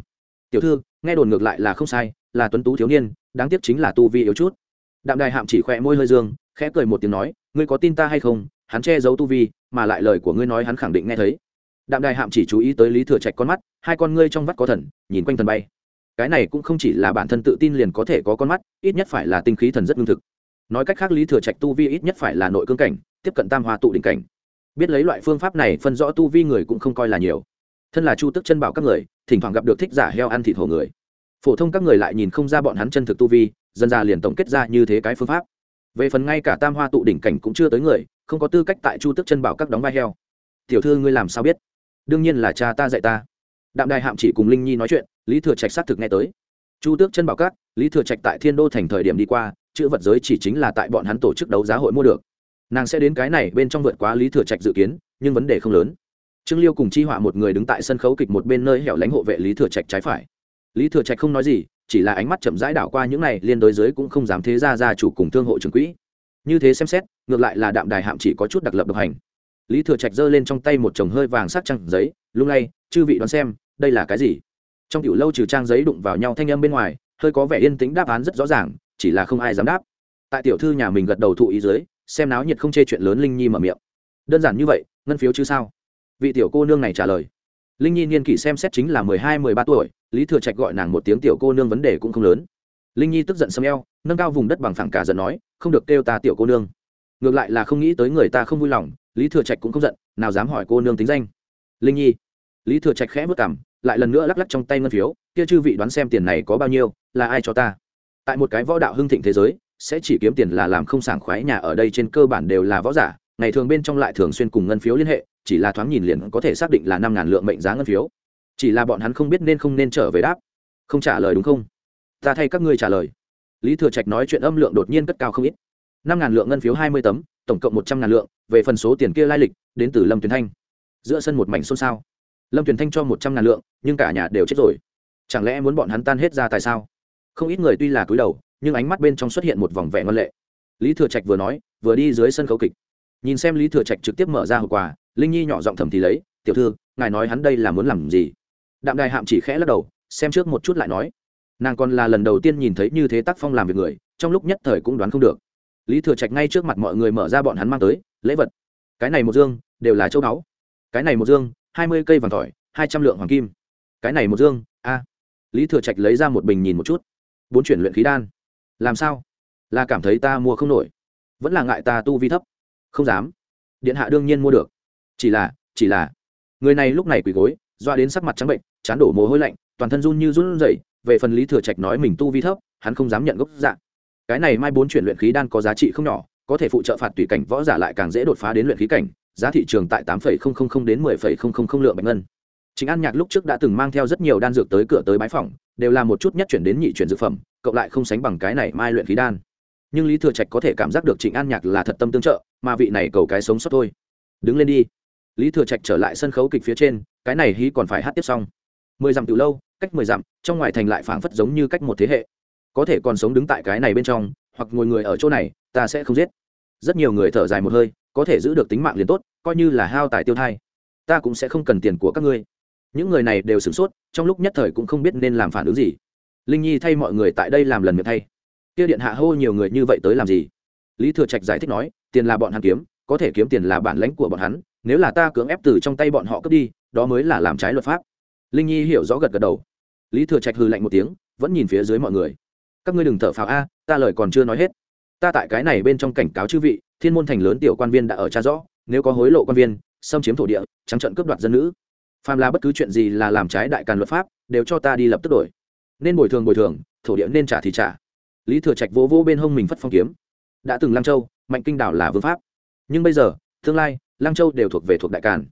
Tiểu thư, nghe đồn ngược lại là không sai, là tuấn tú thiếu niên, đáng tiếc chính là tu vi yếu chút. Đạm đài hạm chỉ khỏe môi hơi dương, khẽ cười một tiếng nói, ngươi có tin ta hay không? Hắn che giấu tu vi, mà lại lời của ngươi nói hắn khẳng định nghe thấy. Đạm đài hạm chỉ chú ý tới lý thừa trạch con mắt, hai con ngươi trong vắt có thần, nhìn quanh thần bay. Cái này cũng không chỉ là bản thân tự tin liền có thể có con mắt, ít nhất phải là tinh khí thần rất lương thực nói cách khác lý thừa trạch tu vi ít nhất phải là nội cương cảnh, tiếp cận tam hoa tụ đỉnh cảnh. Biết lấy loại phương pháp này phân rõ tu vi người cũng không coi là nhiều. Thân là chu tức chân bảo các người, thỉnh thoảng gặp được thích giả heo ăn thịt hổ người. Phổ thông các người lại nhìn không ra bọn hắn chân thực tu vi, dần ra liền tổng kết ra như thế cái phương pháp. Về phần ngay cả tam hoa tụ đỉnh cảnh cũng chưa tới người, không có tư cách tại chu tức chân bảo các đóng vai heo. Tiểu thư ngươi làm sao biết? Đương nhiên là cha ta dạy ta. Đạm đài hạm chỉ cùng linh nhi nói chuyện, lý thừa trạch xác thực nghe tới. Chu tước chân bảo các, lý thừa trạch tại thiên đô thành thời điểm đi qua chữ vật giới chỉ chính là tại bọn hắn tổ chức đấu giá hội mua được. Nàng sẽ đến cái này bên trong vượt quá lý thừa trạch dự kiến, nhưng vấn đề không lớn. Trương liêu cùng chi họa một người đứng tại sân khấu kịch một bên nơi hẻo lánh hộ vệ lý thừa trạch trái phải. Lý thừa trạch không nói gì, chỉ là ánh mắt chậm rãi đảo qua những này, liên đối giới cũng không dám thế ra ra chủ cùng thương hộ trưởng quỹ. Như thế xem xét, ngược lại là đạm đài hạm chỉ có chút đặc lập độc hành. Lý thừa trạch giơ lên trong tay một chồng hơi vàng sắc trăng giấy, lung lay, chư vị đoán xem, đây là cái gì? Trong tiểu lâu trừ trang giấy đụng vào nhau thanh âm bên ngoài, hơi có vẻ yên tĩnh đáp án rất rõ ràng chỉ là không ai dám đáp. Tại tiểu thư nhà mình gật đầu thụ ý dưới, xem náo nhiệt không chê chuyện lớn linh nhi mở miệng. Đơn giản như vậy, ngân phiếu chứ sao? Vị tiểu cô nương này trả lời. Linh nhi niên kỷ xem xét chính là mười hai, mười ba tuổi, lý thừa trạch gọi nàng một tiếng tiểu cô nương vấn đề cũng không lớn. Linh nhi tức giận xâm eo, nâng cao vùng đất bằng phẳng cả giận nói, không được kêu ta tiểu cô nương. Ngược lại là không nghĩ tới người ta không vui lòng, lý thừa trạch cũng không giận, nào dám hỏi cô nương tính danh. Linh nhi. Lý thừa trạch khẽ vất cảm lại lần nữa lắc lắc trong tay ngân phiếu, kia chư vị đoán xem tiền này có bao nhiêu, là ai cho ta? Tại một cái võ đạo hưng thịnh thế giới, sẽ chỉ kiếm tiền là làm không sảng khoái nhà ở đây trên cơ bản đều là võ giả, ngày thường bên trong lại thường xuyên cùng ngân phiếu liên hệ, chỉ là thoáng nhìn liền có thể xác định là năm ngàn lượng mệnh giá ngân phiếu. Chỉ là bọn hắn không biết nên không nên trở về đáp. Không trả lời đúng không? Ta thay các ngươi trả lời. Lý thừa trạch nói chuyện âm lượng đột nhiên cất cao không ít. Năm ngàn lượng ngân phiếu hai mươi tấm, tổng cộng một trăm ngàn lượng, về phần số tiền kia lai lịch, đến từ lâm tuyền thanh. Giữa sân một mảnh xôn xao. Lâm tuyền thanh cho một trăm ngàn lượng, nhưng cả nhà đều chết rồi. Chẳng lẽ muốn bọn hắn tan hết ra tại sao? Không ít người tuy là cúi đầu, nhưng ánh mắt bên trong xuất hiện một vòng vẻ ngân lệ. Lý thừa trạch vừa nói, vừa đi dưới sân khấu kịch. Nhìn xem lý thừa trạch trực tiếp mở ra hậu quả linh nhi nhỏ giọng thầm thì lấy, tiểu thư, ngài nói hắn đây là muốn làm gì? Đạm đài hạm chỉ khẽ lắc đầu, xem trước một chút lại nói, nàng còn là lần đầu tiên nhìn thấy như thế tác phong làm việc người, trong lúc nhất thời cũng đoán không được. Lý thừa trạch ngay trước mặt mọi người mở ra bọn hắn mang tới, lễ vật, cái này một dương, đều là châu báu. Cái này một dương, hai mươi cây vàng tỏi hai trăm lượng hoàng kim. Cái này một dương, a. Lý thừa trạch lấy ra một bình nhìn một chút bốn chuyển luyện khí đan. Làm sao? Là cảm thấy ta mua không nổi. Vẫn là ngại ta tu vi thấp. Không dám. Điện hạ đương nhiên mua được. Chỉ là chỉ là, người này lúc này quỳ gối, doa đến sắc mặt trắng bệnh, chán đổ mồ hôi lạnh, toàn thân run như run rẩy, về phần lý thừa trạch nói mình tu vi thấp, hắn không dám nhận gốc dạng. Cái này mai bốn chuyển luyện khí đan có giá trị không nhỏ, có thể phụ trợ phạt tùy cảnh võ giả lại càng dễ đột phá đến luyện khí cảnh, giá thị trường tại tám đến mười lượng bạch ngân chính an nhạc lúc trước đã từng mang theo rất nhiều đan dược tới cửa tới bái phòng đều là một chút nhất chuyển đến nhị chuyển dược phẩm cộng lại không sánh bằng cái này mai luyện khí đan. Nhưng lý thừa trạch có thể cảm giác được trịnh an nhạc là thật tâm tương trợ, mà vị này cầu cái sống sót thôi. Đứng lên đi. Lý thừa trạch trở lại sân khấu kịch phía trên, cái này hí còn phải hát tiếp xong. Mười dặm từ lâu, cách mười dặm, trong ngoài thành lại phảng phất giống như cách một thế hệ. Có thể còn sống đứng tại cái này bên trong, hoặc ngồi người ở chỗ này, ta sẽ không giết. Rất nhiều người thở dài một hơi, có thể giữ được tính mạng liền tốt, coi như là hao tài tiêu thai. Ta cũng sẽ không cần tiền của các ngươi những người này đều sửng sốt, trong lúc nhất thời cũng không biết nên làm phản ứng gì. Linh nhi thay mọi người tại đây làm lần miệng thay. Kia điện hạ hô nhiều người như vậy tới làm gì? Lý thừa trạch giải thích nói, tiền là bọn hắn kiếm, có thể kiếm tiền là bản lãnh của bọn hắn, nếu là ta cưỡng ép từ trong tay bọn họ cướp đi, đó mới là làm trái luật pháp. Linh nhi hiểu rõ gật gật đầu. Lý thừa trạch hư lạnh một tiếng, vẫn nhìn phía dưới mọi người. Các ngươi đừng thở phào a, ta lời còn chưa nói hết. Ta tại cái này bên trong cảnh cáo chư vị, thiên môn thành lớn tiểu quan viên đã ở cha rõ, nếu có hối lộ quan viên, xâm chiếm thổ địa, trắng trận cướp đoạt dân nữ phàm là bất cứ chuyện gì là làm trái đại càn luật pháp, đều cho ta đi lập tức đổi. Nên bồi thường bồi thường, thổ địa nên trả thì trả. Lý thừa trạch vỗ vỗ bên hông mình phất phong kiếm. Đã từng lang châu, mạnh kinh đảo là vương pháp. Nhưng bây giờ, tương lai lang châu đều thuộc về thuộc đại càn.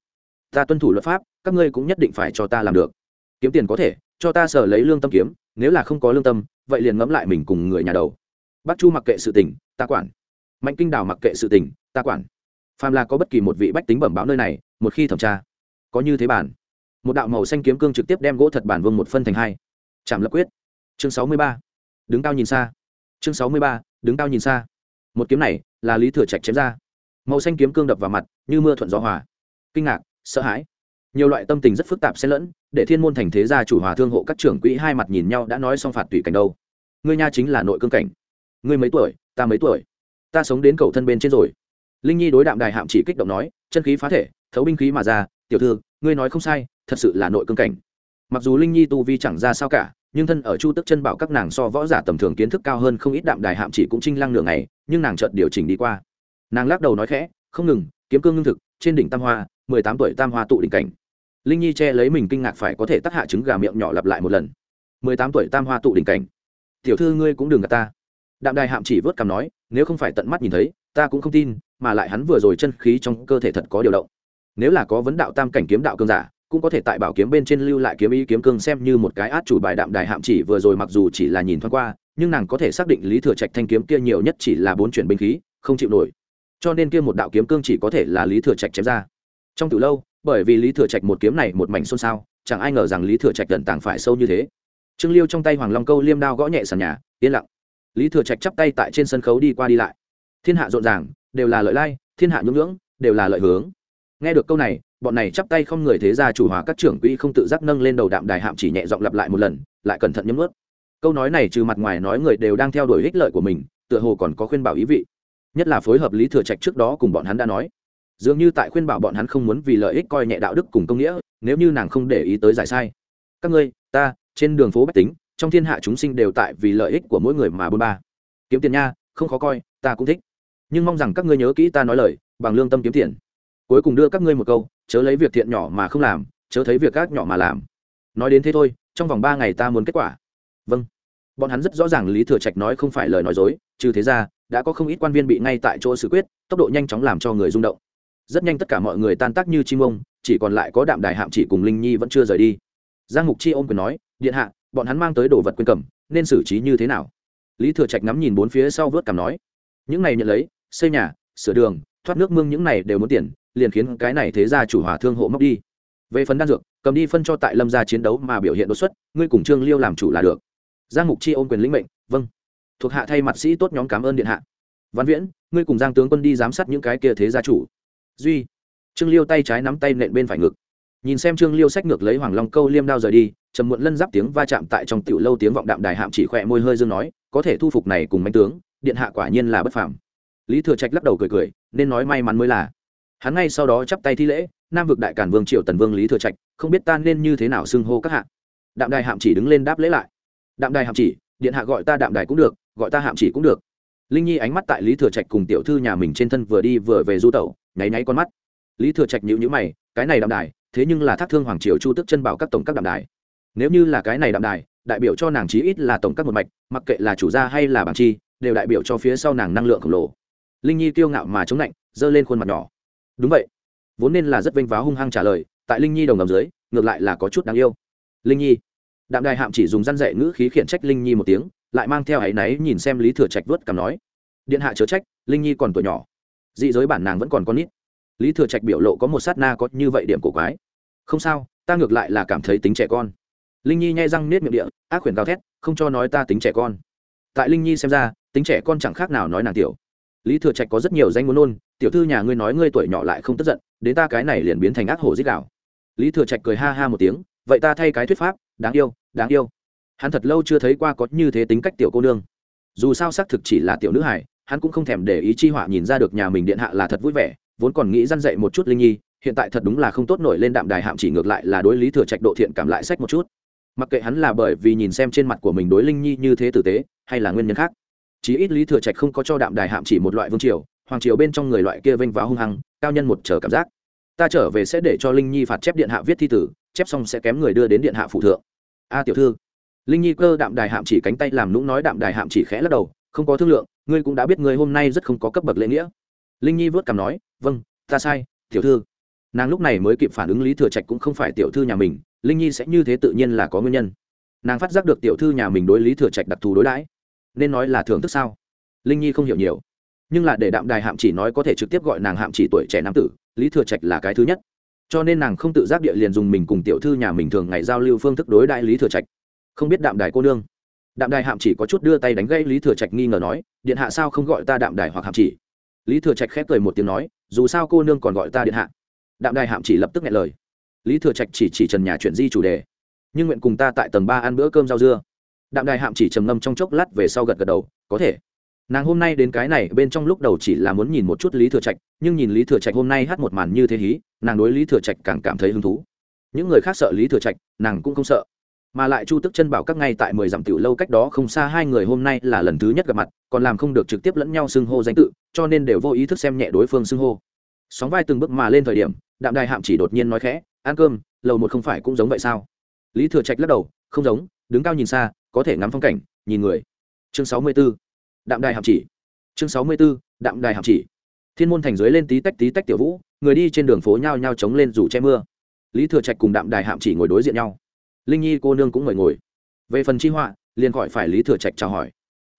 Ta tuân thủ luật pháp, các ngươi cũng nhất định phải cho ta làm được. Kiếm tiền có thể, cho ta sở lấy lương tâm kiếm, nếu là không có lương tâm, vậy liền ngẫm lại mình cùng người nhà đầu. Bác chu mặc kệ sự tình, ta quản. Mạnh kinh Đảo mặc kệ sự tình, ta quản. Phàm là có bất kỳ một vị bách tính bẩm báo nơi này, một khi thẩm tra, có như thế bản một đạo màu xanh kiếm cương trực tiếp đem gỗ thật bản vương một phân thành hai. Chạm lập quyết. Chương sáu mươi ba. Đứng cao nhìn xa. Chương sáu mươi ba, đứng cao nhìn xa. Một kiếm này là lý thừa trạch chém ra. Màu xanh kiếm cương đập vào mặt, như mưa thuận gió hòa. Kinh ngạc, sợ hãi. Nhiều loại tâm tình rất phức tạp xen lẫn, để thiên môn thành thế gia chủ hòa thương hộ các trưởng quỹ hai mặt nhìn nhau đã nói xong phạt tùy cảnh đâu. Ngươi nha chính là nội cương cảnh. Ngươi mấy tuổi, ta mấy tuổi? Ta sống đến cầu thân bên trên rồi. Linh nhi đối đạm đài hạm chỉ kích động nói, chân khí phá thể, thấu binh khí mà ra. Tiểu thư, ngươi nói không sai thật sự là nội cương cảnh. Mặc dù linh nhi tu vi chẳng ra sao cả, nhưng thân ở chu tức chân bảo các nàng so võ giả tầm thường kiến thức cao hơn không ít đạm đài hạm chỉ cũng trinh lăng nửa ngày, nhưng nàng chợt điều chỉnh đi qua. Nàng lắc đầu nói khẽ, không ngừng, kiếm cương ngưng thực, trên đỉnh tam hoa, mười tám tuổi tam hoa tụ đỉnh cảnh. Linh nhi che lấy mình kinh ngạc phải có thể tắc hạ trứng gà miệng nhỏ lặp lại một lần. mười tám tuổi tam hoa tụ đỉnh cảnh. Tiểu thư ngươi cũng đừng gạt ta. Đạm đài hạm chỉ vớt cằm nói, nếu không phải tận mắt nhìn thấy, ta cũng không tin, mà lại hắn vừa rồi chân khí trong cơ thể thật có điều động. Nếu là có vấn đạo tam cảnh kiếm đạo cương giả cũng có thể tại bảo kiếm bên trên lưu lại kiếm ý kiếm cương xem như một cái át chủ bài đạm đài hạm chỉ vừa rồi mặc dù chỉ là nhìn thoáng qua, nhưng nàng có thể xác định lý thừa trạch thanh kiếm kia nhiều nhất chỉ là bốn chuyển binh khí, không chịu nổi. Cho nên kia một đạo kiếm cương chỉ có thể là lý thừa trạch chém ra. Trong từ lâu, bởi vì lý thừa trạch một kiếm này một mảnh xôn xao, chẳng ai ngờ rằng lý thừa trạch tận tàng phải sâu như thế. Trương liêu trong tay hoàng long câu liêm đao gõ nhẹ sàn nhà, yên lặng. Lý thừa trạch chắp tay tại trên sân khấu đi qua đi lại. Thiên hạ rộn ràng, đều là lợi lai, thiên hạ nhũng nhưỡng, đều là lợi hướng. Nghe được câu này bọn này chắp tay không người thế gia chủ hòa các trưởng quỹ không tự giác nâng lên đầu đạm đài hạm chỉ nhẹ giọng lặp lại một lần, lại cẩn thận nhấm ướt câu nói này trừ mặt ngoài nói người đều đang theo đuổi ích lợi của mình, tựa hồ còn có khuyên bảo ý vị. Nhất là phối hợp lý thừa trạch trước đó cùng bọn hắn đã nói. Dường như tại khuyên bảo bọn hắn không muốn vì lợi ích coi nhẹ đạo đức cùng công nghĩa, nếu như nàng không để ý tới giải sai. Các ngươi, ta, trên đường phố bách tính, trong thiên hạ chúng sinh đều tại vì lợi ích của mỗi người mà bôn ba. Kiếm tiền nha, không khó coi, ta cũng thích. Nhưng mong rằng các ngươi nhớ kỹ ta nói lời, bằng lương tâm kiếm tiền. Cuối cùng đưa các ngươi một câu chớ lấy việc thiện nhỏ mà không làm, chớ thấy việc các nhỏ mà làm. Nói đến thế thôi, trong vòng ba ngày ta muốn kết quả. Vâng. Bọn hắn rất rõ ràng lý thừa trạch nói không phải lời nói dối, trừ thế ra, đã có không ít quan viên bị ngay tại chỗ xử quyết, tốc độ nhanh chóng làm cho người rung động. Rất nhanh tất cả mọi người tan tác như chim ông, chỉ còn lại có đạm đài hạm chỉ cùng linh nhi vẫn chưa rời đi. Giang mục chi ôm quyền nói, điện hạ, bọn hắn mang tới đồ vật quyền cầm, nên xử trí như thế nào? Lý thừa trạch ngắm nhìn bốn phía sau vớt cảm nói, những này nhận lấy, xây nhà, sửa đường, thoát nước mương những này đều muốn tiền liền khiến cái này thế ra chủ hòa thương hộ móc đi. Về phần đan dược, cầm đi phân cho tại lâm gia chiến đấu mà biểu hiện đột xuất, ngươi cùng trương liêu làm chủ là được. Giang mục chi ôm quyền lĩnh mệnh vâng. Thuộc hạ thay mặt sĩ tốt nhóm cảm ơn điện hạ. Văn viễn, ngươi cùng giang tướng quân đi giám sát những cái kia thế gia chủ. Duy. Trương liêu tay trái nắm tay nện bên phải ngực. Nhìn xem trương liêu sách ngược lấy hoàng long câu liêm đao rời đi, trầm muộn lân giáp tiếng va chạm tại trong tiểu lâu tiếng vọng đạm đài hạm chỉ khỏe môi hơi dương nói, có thể thu phục này cùng mãnh tướng, điện hạ quả nhiên là bất phàm. Lý thừa trạch lắc đầu cười cười, nên nói may mắn mới là hắn ngay sau đó chắp tay thi lễ, nam vực đại cản vương triệu tần vương lý thừa trạch, không biết ta nên như thế nào xưng hô các hạ. Đạm đài hạm chỉ đứng lên đáp lễ lại. Đạm đài hạm chỉ, điện hạ gọi ta đạm đài cũng được, gọi ta hạm chỉ cũng được. Linh nhi ánh mắt tại lý thừa trạch cùng tiểu thư nhà mình trên thân vừa đi vừa về du tẩu, nháy nháy con mắt. Lý thừa trạch nhịu nhữ mày, cái này đạm đài, thế nhưng là thác thương hoàng triều chu tức chân bảo các tổng các đạm đài. Nếu như là cái này đạm đài, đại biểu cho nàng chí ít là tổng các một mạch, mặc kệ là chủ gia hay là bảng chi, đều đại biểu cho phía sau nàng năng lượng khổng lồ. Linh nhi kiêu ngạo mà chống lạnh, giơ lên khuôn mặt nhỏ đúng vậy. Vốn nên là rất vênh váo hung hăng trả lời, tại linh nhi đồng ngầm dưới, ngược lại là có chút đáng yêu. Linh nhi. Đạm đài hạm chỉ dùng răn dạy ngữ khí khiển trách linh nhi một tiếng, lại mang theo áy náy nhìn xem lý thừa trạch vớt cằm nói. Điện hạ chớ trách, linh nhi còn tuổi nhỏ. Dị giới bản nàng vẫn còn con nít. Lý thừa trạch biểu lộ có một sát na có như vậy điểm cổ quái. Không sao, ta ngược lại là cảm thấy tính trẻ con. Linh nhi nhai răng nết miệng địa, ác khuyển gào thét, không cho nói ta tính trẻ con. Tại linh nhi xem ra, tính trẻ con chẳng khác nào nói nàng tiểu. Lý thừa trạch có rất nhiều danh muốn nôn tiểu thư nhà ngươi nói ngươi tuổi nhỏ lại không tức giận, đến ta cái này liền biến thành ác hổ dích đạo lý thừa trạch cười ha ha một tiếng, vậy ta thay cái thuyết pháp, đáng yêu đáng yêu. Hắn thật lâu chưa thấy qua có như thế tính cách tiểu cô nương. Dù sao xác thực chỉ là tiểu nữ hải hắn cũng không thèm để ý chi họa nhìn ra được nhà mình điện hạ là thật vui vẻ, vốn còn nghĩ răn dậy một chút linh nhi, hiện tại thật đúng là không tốt nổi lên đạm đài hạm chỉ ngược lại là đối lý thừa trạch độ thiện cảm lại sách một chút. Mặc kệ hắn là bởi vì nhìn xem trên mặt của mình đối linh nhi như thế tử tế, hay là nguyên nhân khác, chí ít lý thừa trạch không có cho đạm đài hạm chỉ một loại vương triều hoàng triều bên trong người loại kia vênh váo hung hăng, cao nhân một chờ cảm giác. Ta trở về sẽ để cho linh nhi phạt chép điện hạ viết thi tử, chép xong sẽ kém người đưa đến điện hạ phụ thượng. A tiểu thư. Linh nhi cơ đạm đài hạm chỉ cánh tay làm lũng nói đạm đài hạm chỉ khẽ lắc đầu, không có thương lượng, ngươi cũng đã biết ngươi hôm nay rất không có cấp bậc lễ nghĩa. Linh nhi vớt cảm nói vâng ta sai, tiểu thư. Nàng lúc này mới kịp phản ứng lý thừa trạch cũng không phải tiểu thư nhà mình, linh nhi sẽ như thế tự nhiên là có nguyên nhân. Nàng phát giác được tiểu thư nhà mình đối lý thừa trạch đặc thù đối đãi, nên nói là thưởng thức sao? Linh nhi không hiểu nhiều nhưng là để đạm đài hạm chỉ nói có thể trực tiếp gọi nàng hạm chỉ tuổi trẻ nam tử, lý thừa trạch là cái thứ nhất. Cho nên nàng không tự giác địa liền dùng mình cùng tiểu thư nhà mình thường ngày giao lưu phương thức đối đại lý thừa trạch. Không biết đạm đài cô nương. Đạm đài hạm chỉ có chút đưa tay đánh gây lý thừa trạch nghi ngờ nói, điện hạ sao không gọi ta đạm đài hoặc hạm chỉ? Lý thừa trạch khép cười một tiếng nói, dù sao cô nương còn gọi ta điện hạ. Đạm đài hạm chỉ lập tức nghe lời. Lý thừa trạch chỉ chỉ trần nhà chuyện di chủ đề. Nhưng nguyện cùng ta tại tầng ba ăn bữa cơm rau dưa. Đạm đài hạm chỉ trầm ngâm trong chốc lát về sau gật gật đầu, có thể nàng hôm nay đến cái này bên trong lúc đầu chỉ là muốn nhìn một chút lý thừa trạch, nhưng nhìn lý thừa trạch hôm nay hát một màn như thế hí, nàng đối lý thừa trạch càng cảm thấy hứng thú. Những người khác sợ lý thừa trạch, nàng cũng không sợ. Mà lại chu tức chân bảo các ngay tại mười dặm tiểu lâu cách đó không xa hai người hôm nay là lần thứ nhất gặp mặt, còn làm không được trực tiếp lẫn nhau xưng hô danh tự, cho nên đều vô ý thức xem nhẹ đối phương xưng hô. Sóng vai từng bước mà lên thời điểm, đạm đài hạm chỉ đột nhiên nói khẽ, ăn cơm, lầu một không phải cũng giống vậy sao? Lý thừa trạch lắc đầu, không giống, đứng cao nhìn xa, có thể ngắm phong cảnh, nhìn người. Chương sáu mươi b ố đạm đài hạm chỉ. Chương sáu mươi b ố đạm đài hạm chỉ. Thiên môn thành dưới lên tí tách tí tách tiểu vũ, người đi trên đường phố nhao nhao chống lên dù che mưa. Lý thừa trạch cùng đạm đài hạm chỉ ngồi đối diện nhau. Linh nhi cô nương cũng mời ngồi. Về phần chi họa, liền gọi phải lý thừa trạch chào hỏi.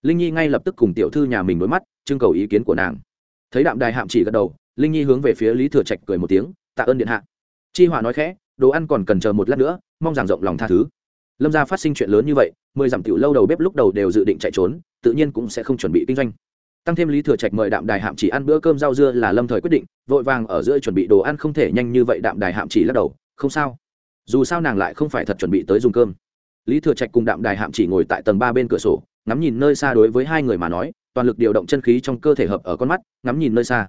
Linh nhi ngay lập tức cùng tiểu thư nhà mình đối mắt, trưng cầu ý kiến của nàng. Thấy đạm đài hạm chỉ gật đầu, linh nhi hướng về phía lý thừa trạch cười một tiếng, tạ ơn điện hạ. Chi họa nói khẽ, đồ ăn còn cần chờ một lát nữa, mong rằng rộng lòng tha thứ. Lâm gia phát sinh chuyện lớn như vậy, mười dặm tiểu lâu đầu bếp lúc đầu đều dự định chạy trốn tự nhiên cũng sẽ không chuẩn bị kinh doanh. Tăng thêm lý thừa trạch mời đạm đài hạm chỉ ăn bữa cơm rau dưa là lâm thời quyết định, vội vàng ở giữa chuẩn bị đồ ăn không thể nhanh như vậy đạm đài hạm chỉ lắc đầu, không sao. Dù sao nàng lại không phải thật chuẩn bị tới dùng cơm. Lý thừa trạch cùng đạm đài hạm chỉ ngồi tại tầng ba bên cửa sổ, ngắm nhìn nơi xa đối với hai người mà nói, toàn lực điều động chân khí trong cơ thể hợp ở con mắt, ngắm nhìn nơi xa.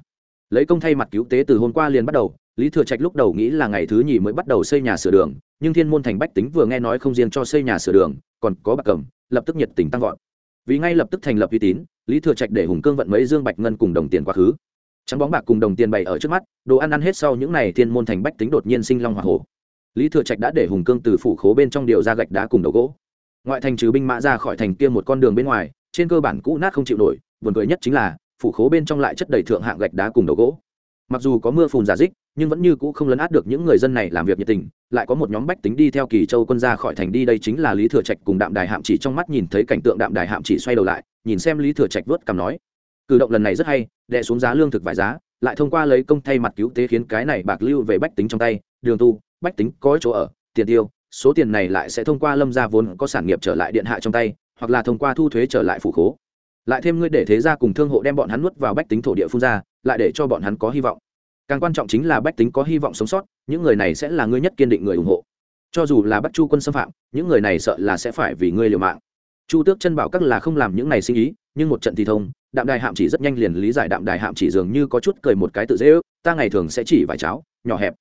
Lấy công thay mặt cứu tế từ hôm qua liền bắt đầu, lý thừa trạch lúc đầu nghĩ là ngày thứ nhì mới bắt đầu xây nhà sửa đường, nhưng thiên môn thành bách tính vừa nghe nói không riêng cho xây nhà sửa đường, còn có bạc cầm, lập tức nhiệt tình tăng vọt vì ngay lập tức thành lập uy tín, lý thừa trạch để hùng cương vận mấy dương bạch ngân cùng đồng tiền quá khứ. Trắng bóng bạc cùng đồng tiền bày ở trước mắt, đồ ăn ăn hết sau những n à y thiên môn thành bách tính đột nhiên sinh long hoa hồ lý thừa trạch đã để hùng cương từ phủ khố bên trong điều ra gạch đá cùng đầu gỗ. Ngoại thành trừ binh mã ra khỏi thành kia một con đường bên ngoài, trên cơ bản cũ nát không chịu nổi, buồn cười nhất chính là, phủ khố bên trong lại chất đầy thượng hạng gạch đá cùng đầu gỗ. Mặc dù có mưa phùn giả dích nhưng vẫn như cũ không lấn át được những người dân này làm việc nhiệt tình, lại có một nhóm bách tính đi theo kỳ châu quân ra khỏi thành đi. Đây chính là lý thừa trạch cùng đạm đài hạm chỉ trong mắt nhìn thấy cảnh tượng đạm đài hạm chỉ xoay đầu lại, nhìn xem lý thừa trạch vớt cằm nói, cử động lần này rất hay đệ xuống giá lương thực vài giá, lại thông qua lấy công thay mặt cứu tế khiến cái này bạc lưu về bách tính trong tay, đường tu, bách tính có chỗ ở, tiền tiêu, số tiền này lại sẽ thông qua lâm gia vốn có sản nghiệp trở lại điện hạ trong tay, hoặc là thông qua thu thuế trở lại phủ khố. Lại thêm ngươi để thế gia cùng thương hộ đem bọn hắn nuốt vào bách tính thổ địa phun ra, lại để cho bọn hắn có hy vọng càng quan trọng chính là bách tính có hy vọng sống sót, những người này sẽ là ngươi nhất kiên định người ủng hộ. Cho dù là bắt chu quân xâm phạm, những người này sợ là sẽ phải vì ngươi liều mạng. Chu tước chân bảo các là không làm những này sinh ý, nhưng một trận thì thông, đạm đài hạm chỉ rất nhanh liền lý giải đạm đài hạm chỉ dường như có chút cười một cái tự dễ ước, ta ngày thường sẽ chỉ vài cháo, nhỏ hẹp.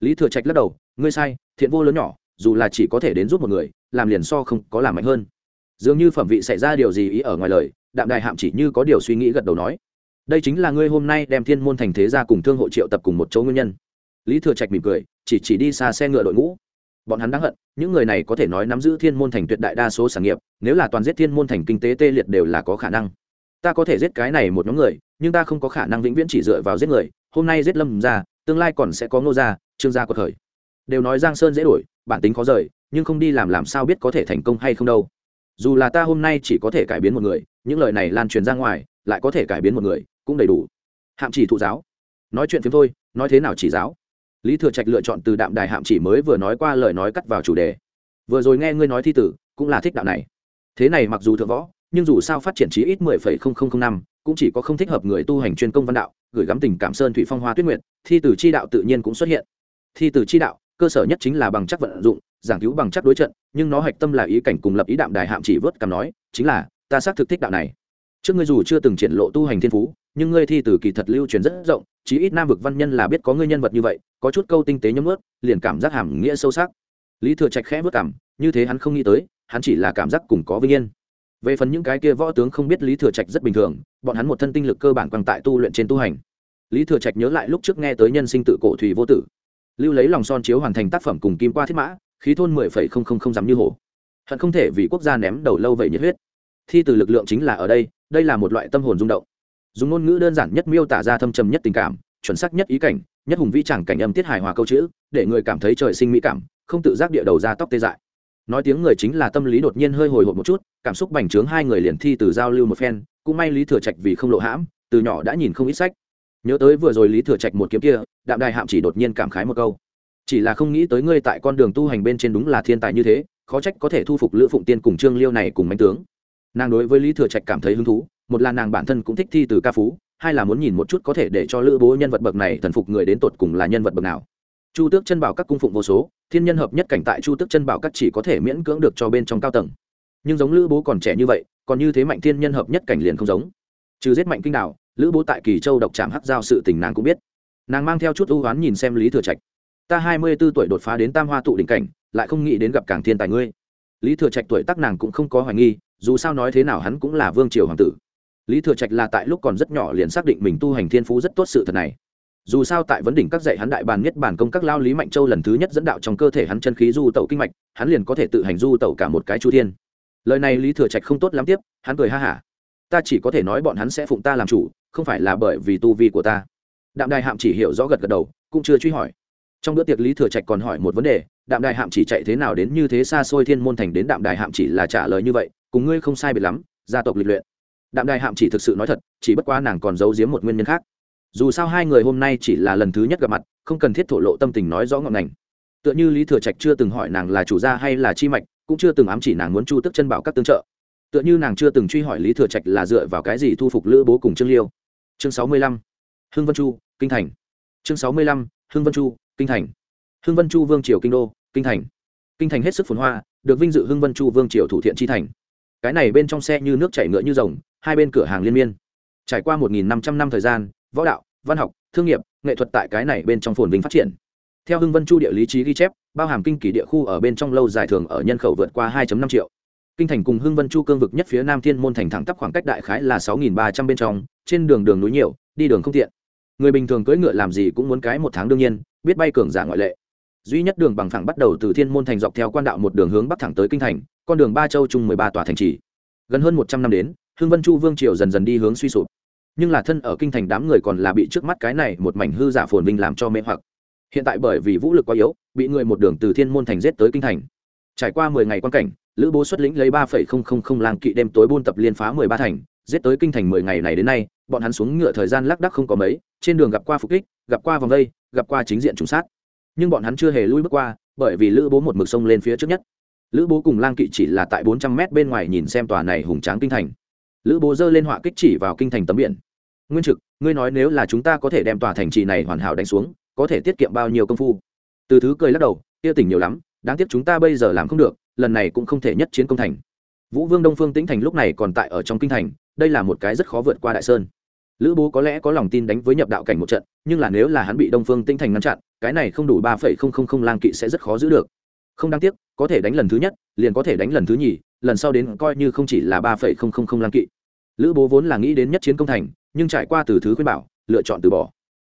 Lý thừa trạch lắc đầu, ngươi sai, thiện vô lớn nhỏ, dù là chỉ có thể đến giúp một người, làm liền so không có làm mạnh hơn. Dường như phẩm vị xảy ra điều gì ý ở ngoài lời, đạm đài hạm chỉ như có điều suy nghĩ gật đầu nói đây chính là ngươi hôm nay đem thiên môn thành thế ra cùng thương hộ triệu tập cùng một chỗ nguyên nhân. Lý thừa trạch mỉm cười, chỉ chỉ đi xa xe ngựa đội ngũ. Bọn hắn đáng hận, những người này có thể nói nắm giữ thiên môn thành tuyệt đại đa số sản nghiệp, nếu là toàn giết thiên môn thành kinh tế tê liệt đều là có khả năng. Ta có thể giết cái này một nhóm người, nhưng ta không có khả năng vĩnh viễn chỉ dựa vào giết người. Hôm nay giết lâm ra tương lai còn sẽ có ngô gia, trương gia của thời đều nói giang sơn dễ đổi, bản tính khó rời, nhưng không đi làm làm sao biết có thể thành công hay không đâu. Dù là ta hôm nay chỉ có thể cải biến một người, những lời này lan truyền ra ngoài, lại có thể cải biến một người cũng đầy đủ. Hạm chỉ thụ giáo. Nói chuyện phiếm thôi, nói thế nào chỉ giáo? Lý thừa trạch lựa chọn từ đạm đài hạm chỉ mới vừa nói qua lời nói cắt vào chủ đề. Vừa rồi nghe ngươi nói thi tử, cũng là thích đạo này. Thế này mặc dù thượng võ, nhưng dù sao phát triển trí ít mười phẩy không không không năm, cũng chỉ có không thích hợp người tu hành chuyên công văn đạo, gửi gắm tình cảm sơn thủy phong hoa tuyết nguyệt, thi tử chi đạo tự nhiên cũng xuất hiện. Thi tử chi đạo, cơ sở nhất chính là bằng chắc vận dụng, giảng cứu bằng chắc đối trận, nhưng nó hạch tâm là ý cảnh cùng lập ý đạm đài hạm chỉ vớt cằm nói, chính là, ta xác thực thích đạo này trước ngươi dù chưa từng triển lộ tu hành thiên phú, nhưng ngươi thi từ kỳ thật lưu truyền rất rộng, chí ít nam vực văn nhân là biết có ngươi nhân vật như vậy, có chút câu tinh tế nhấm ướt liền cảm giác hàm nghĩa sâu sắc. Lý thừa trạch khẽ vất cảm, như thế hắn không nghĩ tới, hắn chỉ là cảm giác cùng có vinh yên. Về phần những cái kia võ tướng không biết lý thừa trạch rất bình thường, bọn hắn một thân tinh lực cơ bản quang tại tu luyện trên tu hành. Lý thừa trạch nhớ lại lúc trước nghe tới nhân sinh tự cổ thủy vô tử. Lưu lấy lòng son chiếu hoàn thành tác phẩm cùng kim qua thiết mã, khí thôn mười phẩy không không không dám như hổ hận không thể vì quốc gia ném đầu lâu vậy nhiệt huyết. Thi từ lực lượng chính là ở đây đây là một loại tâm hồn rung động. Dùng ngôn ngữ đơn giản nhất miêu tả ra thâm trầm nhất tình cảm, chuẩn xác nhất ý cảnh, nhất hùng vĩ chẳng cảnh âm tiết hài hòa câu chữ, để người cảm thấy trời sinh mỹ cảm, không tự giác địa đầu ra tóc tê dại. Nói tiếng người chính là tâm lý đột nhiên hơi hồi hộp một chút, cảm xúc bành trướng hai người liền thi từ giao lưu một phen, cũng may lý thừa trạch vì không lộ hãm, từ nhỏ đã nhìn không ít sách. Nhớ tới vừa rồi lý thừa trạch một kiếm kia, đạm đài hạm chỉ đột nhiên cảm khái một câu. Chỉ là không nghĩ tới ngươi tại con đường tu hành bên trên đúng là thiên tài như thế, khó trách có thể thu phục lữ phụng tiên cùng trương liêu này cùng Mạnh tướng nàng đối với lý thừa trạch cảm thấy hứng thú, một là nàng bản thân cũng thích thi từ ca phú, hai là muốn nhìn một chút có thể để cho lữ bố nhân vật bậc này thần phục người đến tột cùng là nhân vật bậc nào. Chu tước chân bảo các cung phụng vô số, thiên nhân hợp nhất cảnh tại chu tước chân bảo các chỉ có thể miễn cưỡng được cho bên trong cao tầng. Nhưng giống lữ bố còn trẻ như vậy, còn như thế mạnh thiên nhân hợp nhất cảnh liền không giống. Trừ giết mạnh kinh đạo, lữ bố tại kỳ châu độc trạm hắc giao sự tình nàng cũng biết. Nàng mang theo chút ưu oán nhìn xem lý thừa trạch. Ta hai mươi b ố tuổi đột phá đến tam hoa tụ đỉnh cảnh, lại không nghĩ đến gặp cảng thiên tài ngươi lý thừa trạch tuổi tác nàng cũng không có hoài nghi, dù sao nói thế nào hắn cũng là vương triều hoàng tử. Lý thừa trạch là tại lúc còn rất nhỏ liền xác định mình tu hành thiên phú rất tốt sự thật này. Dù sao tại vấn đỉnh các dạy hắn đại bàn nhất bản công các lao lý mạnh châu lần thứ nhất dẫn đạo trong cơ thể hắn chân khí du tẩu kinh mạch, hắn liền có thể tự hành du tẩu cả một cái chu thiên. Lời này lý thừa trạch không tốt lắm tiếp, hắn cười ha hả. Ta chỉ có thể nói bọn hắn sẽ phụng ta làm chủ, không phải là bởi vì tu vi của ta. Đạm đài hạm chỉ hiểu rõ gật gật đầu, cũng chưa truy hỏi trong bữa tiệc lý thừa trạch còn hỏi một vấn đề, đạm đài hạm chỉ chạy thế nào đến như thế xa xôi thiên môn thành đến đạm đài hạm chỉ là trả lời như vậy, cùng ngươi không sai biệt lắm, gia tộc lịch luyện. Đạm đài hạm chỉ thực sự nói thật, chỉ bất quá nàng còn giấu giếm một nguyên nhân khác. Dù sao hai người hôm nay chỉ là lần thứ nhất gặp mặt, không cần thiết thổ lộ tâm tình nói rõ ngọn ngành. Tựa như lý thừa trạch chưa từng hỏi nàng là chủ gia hay là chi mạch, cũng chưa từng ám chỉ nàng muốn chu tức chân bảo các tương trợ. Tựa như nàng chưa từng truy hỏi lý thừa trạch là dựa vào cái gì thu phục lữ bố cùng trương liêu. Chương sáu mươi lăm. Hưng vân chu, kinh thành. Chương sáu mươi lăm. Hưng vân chu kinh thành. Hưng vân chu vương triều kinh đô, kinh thành. Kinh thành hết sức phồn hoa, được vinh dự hưng vân chu vương triều thủ thiện chi thành. Cái này bên trong xe như nước chảy ngựa như rồng, hai bên cửa hàng liên miên. Trải qua một nghìn năm trăm năm thời gian, võ đạo, văn học, thương nghiệp, nghệ thuật tại cái này bên trong phồn vinh phát triển. Theo hưng vân chu địa lý trí ghi chép, bao hàm kinh kỷ địa khu ở bên trong lâu dài thường ở nhân khẩu vượt qua 2 năm triệu. Kinh thành cùng hưng vân chu cương vực nhất phía nam thiên môn thành thẳng tắp khoảng cách đại khái là sáu nghìn ba trăm bên trong, trên đường đường núi nhiều, đi đường không tiện. Người bình thường cưỡi ngựa làm gì cũng muốn cái một tháng đương nhiên biết bay cường giả ngoại lệ. Duy nhất đường bằng phẳng bắt đầu từ thiên môn thành dọc theo quan đạo một đường hướng bắc thẳng tới kinh thành, con đường ba châu chung mười ba tòa thành trì. Gần hơn một trăm năm đến, hưng vân chu vương triều dần dần đi hướng suy sụp. Nhưng là thân ở kinh thành đám người còn là bị trước mắt cái này một mảnh hư giả phồn vinh làm cho mê hoặc. Hiện tại bởi vì vũ lực quá yếu, bị người một đường từ thiên môn thành giết tới kinh thành. Trải qua mười ngày quan cảnh, lữ bố xuất lĩnh lấy ba phẩy không không không làng kỵ đêm tối buôn tập liên phá mười ba thành giết tới kinh thành mười ngày này đến nay, bọn hắn xuống ngựa thời gian lác đắc không có mấy, trên đường gặp qua phục kích, gặp qua vòng vây, gặp qua chính diện trùng sát. Nhưng bọn hắn chưa hề lui bước qua, bởi vì lữ bố một mực sông lên phía trước nhất. Lữ bố cùng lang kỵ chỉ là tại bốn trăm mét bên ngoài nhìn xem tòa này hùng tráng kinh thành. Lữ bố giơ lên họa kích chỉ vào kinh thành tấm biển. Nguyên trực, ngươi nói nếu là chúng ta có thể đem tòa thành trì này hoàn hảo đánh xuống, có thể tiết kiệm bao nhiêu công phu? Từ thứ cười lắc đầu, kia tỉnh nhiều lắm, đáng tiếc chúng ta bây giờ làm không được, lần này cũng không thể nhất chiến công thành vũ vương đông phương tĩnh thành lúc này còn tại ở trong kinh thành, đây là một cái rất khó vượt qua đại sơn. Lữ bố có lẽ có lòng tin đánh với nhập đạo cảnh một trận, nhưng là nếu là hắn bị đông phương tĩnh thành ngăn chặn, cái này không đủ ba phẩy không không không lang kỵ sẽ rất khó giữ được. Không đáng tiếc, có thể đánh lần thứ nhất, liền có thể đánh lần thứ nhì, lần sau đến coi như không chỉ là ba phẩy không không không lang kỵ. Lữ bố vốn là nghĩ đến nhất chiến công thành, nhưng trải qua từ thứ khuyên bảo, lựa chọn từ bỏ.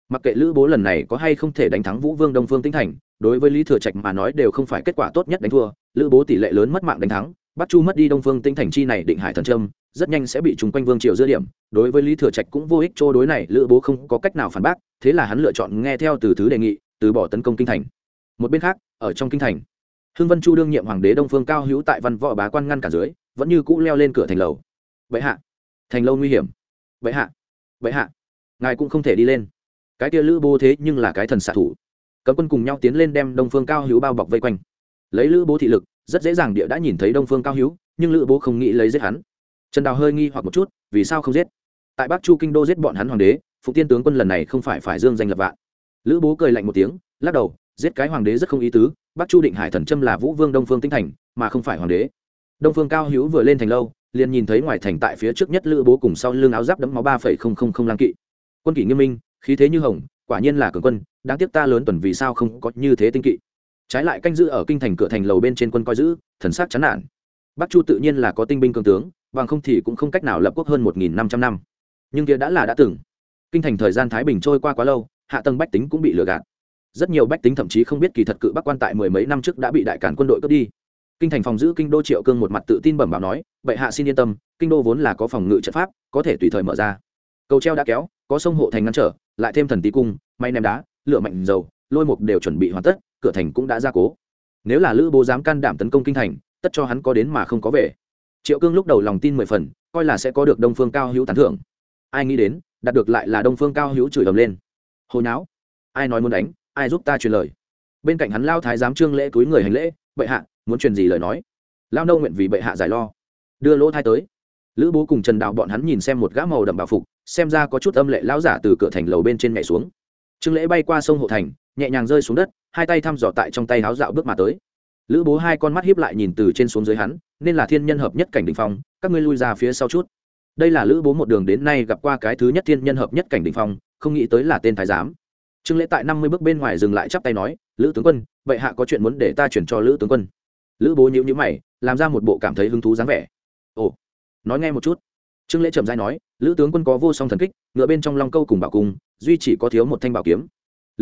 Mặc kệ lữ bố lần này có hay không thể đánh thắng vũ vương đông phương tĩnh thành, đối với lý thừa trạch mà nói đều không phải kết quả tốt nhất đánh thua, lữ bố tỷ lệ lớn mất mạng đánh thắng bắt chu mất đi đông phương tinh thành chi này định hải thần trâm rất nhanh sẽ bị chúng quanh vương triều dư điểm. Đối với lý thừa trạch cũng vô ích, chỗ đối này lữ bố không có cách nào phản bác, thế là hắn lựa chọn nghe theo từ thứ đề nghị, từ bỏ tấn công kinh thành. Một bên khác, ở trong kinh thành, hưng vân chu đương nhiệm hoàng đế đông phương cao hữu tại văn võ bá quan ngăn cả dưới, vẫn như cũ leo lên cửa thành lầu. Bệ hạ, thành lâu nguy hiểm. Bệ hạ bệ hạ, ngài cũng không thể đi lên. Cái tia lữ bố thế nhưng là cái thần xạ thủ. Cấm quân cùng nhau tiến lên đem đông phương cao hữu bao bọc vây quanh. Lấy lữ bố thị lực rất dễ dàng địa đã nhìn thấy đông phương cao hữu, nhưng lữ bố không nghĩ lấy giết hắn. Trần đào hơi nghi hoặc một chút, vì sao không giết? Tại bắc chu kinh đô giết bọn hắn hoàng đế phụ tiên tướng quân lần này không phải phải dương danh lập vạn. Lữ bố cười lạnh một tiếng, lắc đầu, giết cái hoàng đế rất không ý tứ, bắc chu định hải thần trâm là vũ vương đông phương tinh thành, mà không phải hoàng đế. Đông phương cao hữu vừa lên thành lâu, liền nhìn thấy ngoài thành tại phía trước nhất lữ bố cùng sau lưng áo giáp đẫm máu ba phẩy không không không lang kỵ. Quân kỷ nghiêm minh, khí thế như hồng, quả nhiên là cường quân, đáng tiếc ta lớn tuần vì sao không có như thế tinh kỵ trái lại canh giữ ở kinh thành cửa thành lầu bên trên quân coi giữ, thần sắc chán nản. Bắc chu tự nhiên là có tinh binh cường tướng, bằng không thì cũng không cách nào lập quốc hơn một nghìn năm trăm năm. Nhưng kia đã là đã từng. Kinh thành thời gian thái bình trôi qua quá lâu, hạ tầng bách tính cũng bị lừa gạt. Rất nhiều bách tính thậm chí không biết kỳ thật cự bắc quan tại mười mấy năm trước đã bị đại cản quân đội cướp đi. Kinh thành phòng giữ kinh đô triệu cương một mặt tự tin bẩm báo nói, bệ hạ xin yên tâm, kinh đô vốn là có phòng ngự trận pháp, có thể tùy thời mở ra. Cầu treo đã kéo, có sông hộ thành ngăn trở, lại thêm thần tí cung may ném đá, lửa mạnh dầu, lôi mục đều chuẩn bị hoàn tất cửa thành cũng đã ra cố. Nếu là lữ bố dám can đảm tấn công kinh thành, tất cho hắn có đến mà không có về. Triệu cương lúc đầu lòng tin mười phần, coi là sẽ có được đông phương cao hữu tán thưởng. Ai nghĩ đến, đạt được lại là đông phương cao hữu chửi ầm lên. Hồi não ai nói muốn đánh, ai giúp ta truyền lời. Bên cạnh hắn lao thái giám trương lễ túi người hành lễ, bệ hạ, muốn truyền gì lời nói? Lao nâu nguyện vì bệ hạ giải lo. Đưa lỗ thai tới. Lữ bố cùng trần đạo bọn hắn nhìn xem một gã màu đậm bảo phục, xem ra có chút âm lệ lão giả từ cửa thành lầu bên trên nhảy xuống. Trương lễ bay qua sông hộ thành nhẹ nhàng rơi xuống đất, hai tay thăm dò tại trong tay háo dạo bước mà tới. Lữ bố hai con mắt hiếp lại nhìn từ trên xuống dưới hắn, nên là thiên nhân hợp nhất cảnh đ ỉ n h phong, các ngươi lui ra phía sau chút. Đây là lữ bố một đường đến nay gặp qua cái thứ nhất thiên nhân hợp nhất cảnh đ ỉ n h phong, không nghĩ tới là tên thái giám. Trương lễ tại năm mươi bước bên ngoài dừng lại chắp tay nói, lữ tướng quân, vậy hạ có chuyện muốn để ta chuyển cho lữ tướng quân. Lữ bố nhữ nhữ mày, làm ra một bộ cảm thấy hứng thú dáng vẻ. Ồ, nói nghe một chút. Trương lễ trầm dai nói, lữ tướng quân có vô song thần kích, ngựa bên trong long câu cùng bảo cung, duy chỉ có thiếu một thanh bảo kiếm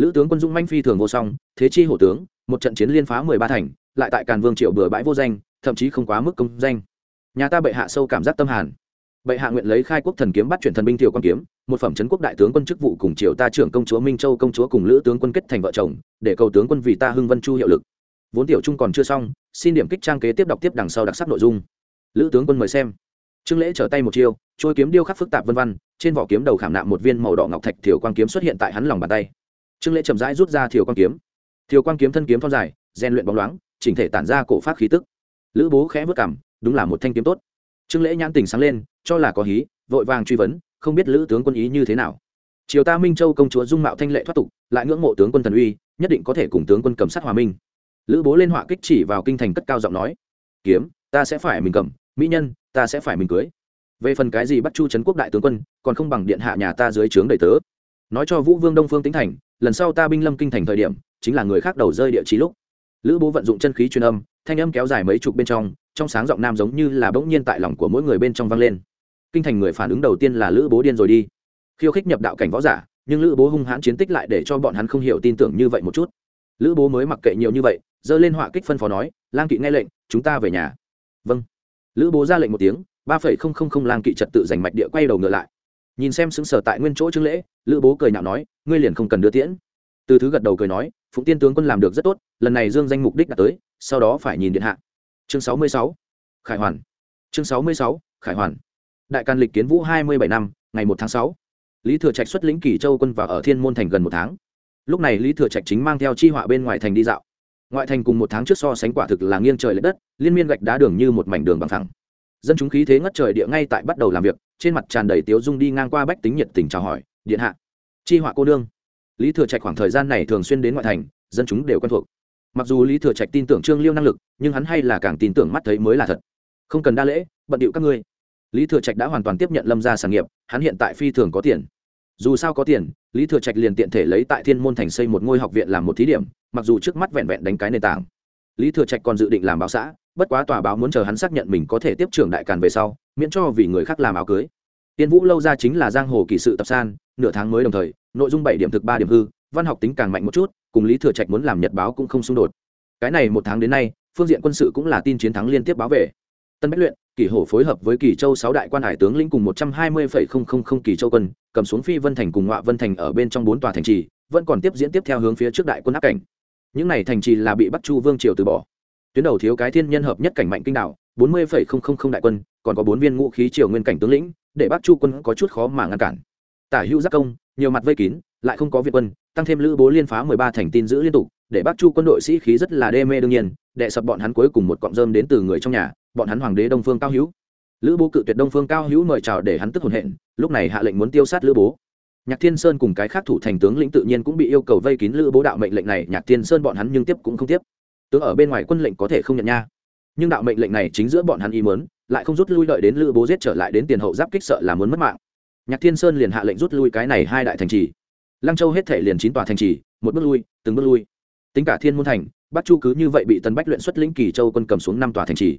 lữ tướng quân dung manh phi thường vô song, thế chi hổ tướng, một trận chiến liên phá mười ba thành, lại tại càn vương triệu bừa bãi vô danh, thậm chí không quá mức công danh. Nhà ta bệ hạ sâu cảm giác tâm hàn. Bệ hạ nguyện lấy khai quốc thần kiếm bắt chuyển thần binh thiều quan kiếm, một phẩm trấn quốc đại tướng quân chức vụ cùng triều ta trưởng công chúa minh châu công chúa cùng lữ tướng quân kết thành vợ chồng, để cầu tướng quân vì ta hưng vân chu hiệu lực. Vốn tiểu trung còn chưa xong, xin điểm kích trang kế tiếp đọc tiếp đằng sau đặc sắc nội dung. Lữ tướng quân mời xem. Trương lễ trở tay một chiêu trôi kiếm điêu khắc phức tạp vân văn trên vỏ kiếm đầu khảm nạm một viên màu đỏ ngọc thạch thiều quan kiếm xuất hiện tại hắn lòng bàn tay trương lễ chậm rãi rút ra thiều quang kiếm. Thiều quang kiếm thân kiếm thon dài, rèn luyện bóng loáng, chỉnh thể tản ra cổ phát khí tức. Lữ bố khẽ vất cảm đúng là một thanh kiếm tốt. Trương lễ nhãn tình sáng lên, cho là có hí, vội vàng truy vấn, không biết lữ tướng quân ý như thế nào. Triều ta minh châu công chúa dung mạo thanh lệ thoát tục, lại ngưỡng mộ tướng quân thần uy, nhất định có thể cùng tướng quân cầm sát hòa minh. Lữ bố lên họa kích chỉ vào kinh thành cất cao giọng nói, kiếm, ta sẽ phải mình cầm, mỹ nhân, ta sẽ phải mình cưới. Về phần cái gì bắt chu trấn quốc đại tướng quân, còn không bằng điện hạ nhà ta dưới trướng đầy tớ. Nói cho vũ vương đông phương tính thành lần sau ta binh lâm kinh thành thời điểm, chính là người khác đầu rơi địa trí lúc. Lữ bố vận dụng chân khí truyền âm, thanh âm kéo dài mấy chục bên trong trong sáng giọng nam giống như là bỗng nhiên tại lòng của mỗi người bên trong vang lên. Kinh thành người phản ứng đầu tiên là lữ bố điên rồi đi. Khiêu khích nhập đạo cảnh võ giả, nhưng lữ bố hung hãn chiến tích lại để cho bọn hắn không hiểu tin tưởng như vậy một chút. Lữ bố mới mặc kệ nhiều như vậy dơ lên họa kích phân phó nói, lang kỵ nghe lệnh, chúng ta về nhà. Vâng. Lữ bố ra lệnh một tiếng, ba phẩy không không không lang kỵ trật tự giành mạch địa quay đầu ngựa lại nhìn xem xứng sở tại nguyên chỗ trương lễ, lữ bố cười nhạo nói, ngươi liền không cần đưa tiễn. Từ thứ gật đầu cười nói, phụng tiên tướng quân làm được rất tốt, lần này dương danh mục đích đã tới, sau đó phải nhìn điện hạ. Chương sáu mươi sáu, khải hoàn. Chương sáu mươi sáu, khải hoàn. Đại can lịch kiến vũ hai mươi bảy năm, ngày một tháng sáu. Lý thừa trạch xuất lĩnh kỷ châu quân và ở thiên môn thành gần một tháng. Lúc này lý thừa trạch chính mang theo chi họa bên ngoài thành đi dạo. Ngoại thành cùng một tháng trước so sánh quả thực là nghiêng trời l ệ đất, liên miên gạch đá đường như một mảnh đường bằng thẳng dân chúng khí thế ngất trời địa ngay tại bắt đầu làm việc trên mặt tràn đầy tiếu dung đi ngang qua bách tính nhiệt tình chào hỏi, điện hạ, chi họa cô đương lý thừa trạch khoảng thời gian này thường xuyên đến ngoại thành, dân chúng đều quen thuộc. Mặc dù lý thừa trạch tin tưởng trương liêu năng lực, nhưng hắn hay là càng tin tưởng mắt thấy mới là thật. Không cần đa lễ, bận điệu các ngươi. Lý thừa trạch đã hoàn toàn tiếp nhận lâm ra sản nghiệp, hắn hiện tại phi thường có tiền. Dù sao có tiền, lý thừa trạch liền tiện thể lấy tại thiên môn thành xây một ngôi học viện làm một thí điểm, mặc dù trước mắt vẹn vẹn đánh cái nền tảng. Lý thừa trạch còn dự định làm báo xã bất quá tòa báo muốn chờ hắn xác nhận mình có thể tiếp trưởng đại càn về sau, miễn cho vì người khác làm áo cưới. Tiên vũ lâu ra chính là giang hồ kỳ sự tập san, nửa tháng mới đồng thời, nội dung bảy điểm thực ba điểm hư, văn học tính càng mạnh một chút, cùng lý thừa trạch muốn làm nhật báo cũng không xung đột. Cái này một tháng đến nay, phương diện quân sự cũng là tin chiến thắng liên tiếp báo về. Tân bách luyện, kỳ hổ phối hợp với kỳ châu sáu đại quan hải tướng lĩnh cùng một trăm hai mươi phẩy không không không kỳ châu quân, cầm xuống phi vân thành cùng ngọa vân thành ở bên trong bốn tòa thành trì, vẫn còn tiếp diễn tiếp theo hướng phía trước đại quân áp cảnh. Những này thành trì là bị bắc chu vương triều từ bỏ tuyến đầu thiếu cái thiên nhân hợp nhất cảnh mạnh kinh đạo bốn mươi đại quân, còn có bốn viên ngũ khí triều nguyên cảnh tướng lĩnh, để bắc chu quân có chút khó mà ngăn cản. Tả hữu giác công, nhiều mặt vây kín, lại không có việt quân, tăng thêm lữ bố liên phá mười ba thành tin giữ liên tục, để bắc chu quân đội sĩ khí rất là đê mê đương nhiên đệ sập bọn hắn cuối cùng một cọng rơm đến từ người trong nhà, bọn hắn hoàng đế đông phương cao hữu. Lữ bố cự tuyệt đông phương cao hữu mời chào để hắn tức hồn hện, lúc này hạ lệnh muốn tiêu sát lữ bố. Nhạc thiên sơn cùng cái khác thủ thành tướng lĩnh tự nhiên cũng bị yêu cầu vây kín lữ bố đạo mệnh lệnh này, nhạc thiên sơn bọn hắn nhưng tiếp cũng không tiếp tướng ở bên ngoài quân lệnh có thể không nhận nha. Nhưng đạo mệnh lệnh này chính giữa bọn hắn ý mớn lại không rút lui đợi đến lữ bố giết trở lại đến tiền hậu giáp kích sợ là muốn mất mạng. Nhạc thiên sơn liền hạ lệnh rút lui cái này hai đại thành trì. Lăng châu hết thể liền chín tòa thành trì, một bước lui, từng bước lui. Tính cả thiên môn thành, bắc chu cứ như vậy bị tân bách luyện xuất lĩnh kỳ châu quân cầm xuống năm tòa thành trì.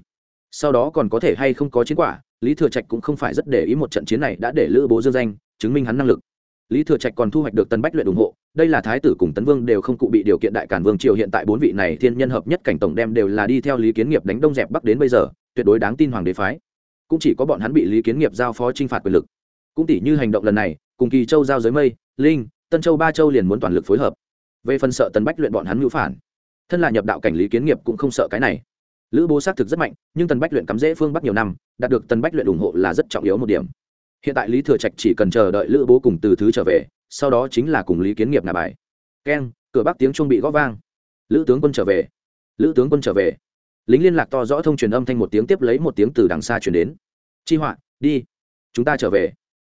Sau đó còn có thể hay không có chiến quả, lý thừa trạch cũng không phải rất để ý một trận chiến này đã để lữ bố dương danh, chứng minh hắn năng lực. Lý thừa trạch còn thu hoạch được tân bách luyện ủng hộ đây là thái tử cùng tấn vương đều không cụ bị điều kiện đại cản vương triều hiện tại bốn vị này thiên nhân hợp nhất cảnh tổng đem đều là đi theo lý kiến nghiệp đánh đông dẹp bắc đến bây giờ, tuyệt đối đáng tin hoàng đế phái. Cũng chỉ có bọn hắn bị lý kiến nghiệp giao phó t r i n h phạt quyền lực. Cũng tỷ như hành động lần này, cùng kỳ châu giao giới mây, linh, tân châu ba châu liền muốn toàn lực phối hợp. Về phần sợ tần bách luyện bọn hắn ngữ phản, thân là nhập đạo cảnh lý kiến nghiệp cũng không sợ cái này. Lữ bố xác thực rất mạnh, nhưng tần bách luyện cắm dễ phương bắc nhiều năm, đạt được tần bách luyện ủng hộ là rất trọng yếu một điểm. Hiện tại lý thừa trạch chỉ cần chờ đợi lữ bố cùng từ thứ trở về sau đó chính là cùng lý kiến nghiệp nạp bài. Keng, cửa bắc tiếng trung bị gõ vang. Lữ tướng quân trở về. Lữ tướng quân trở về. Lính liên lạc to rõ thông truyền âm thanh một tiếng tiếp lấy một tiếng từ đằng xa chuyển đến. Chi họa, đi. Chúng ta trở về.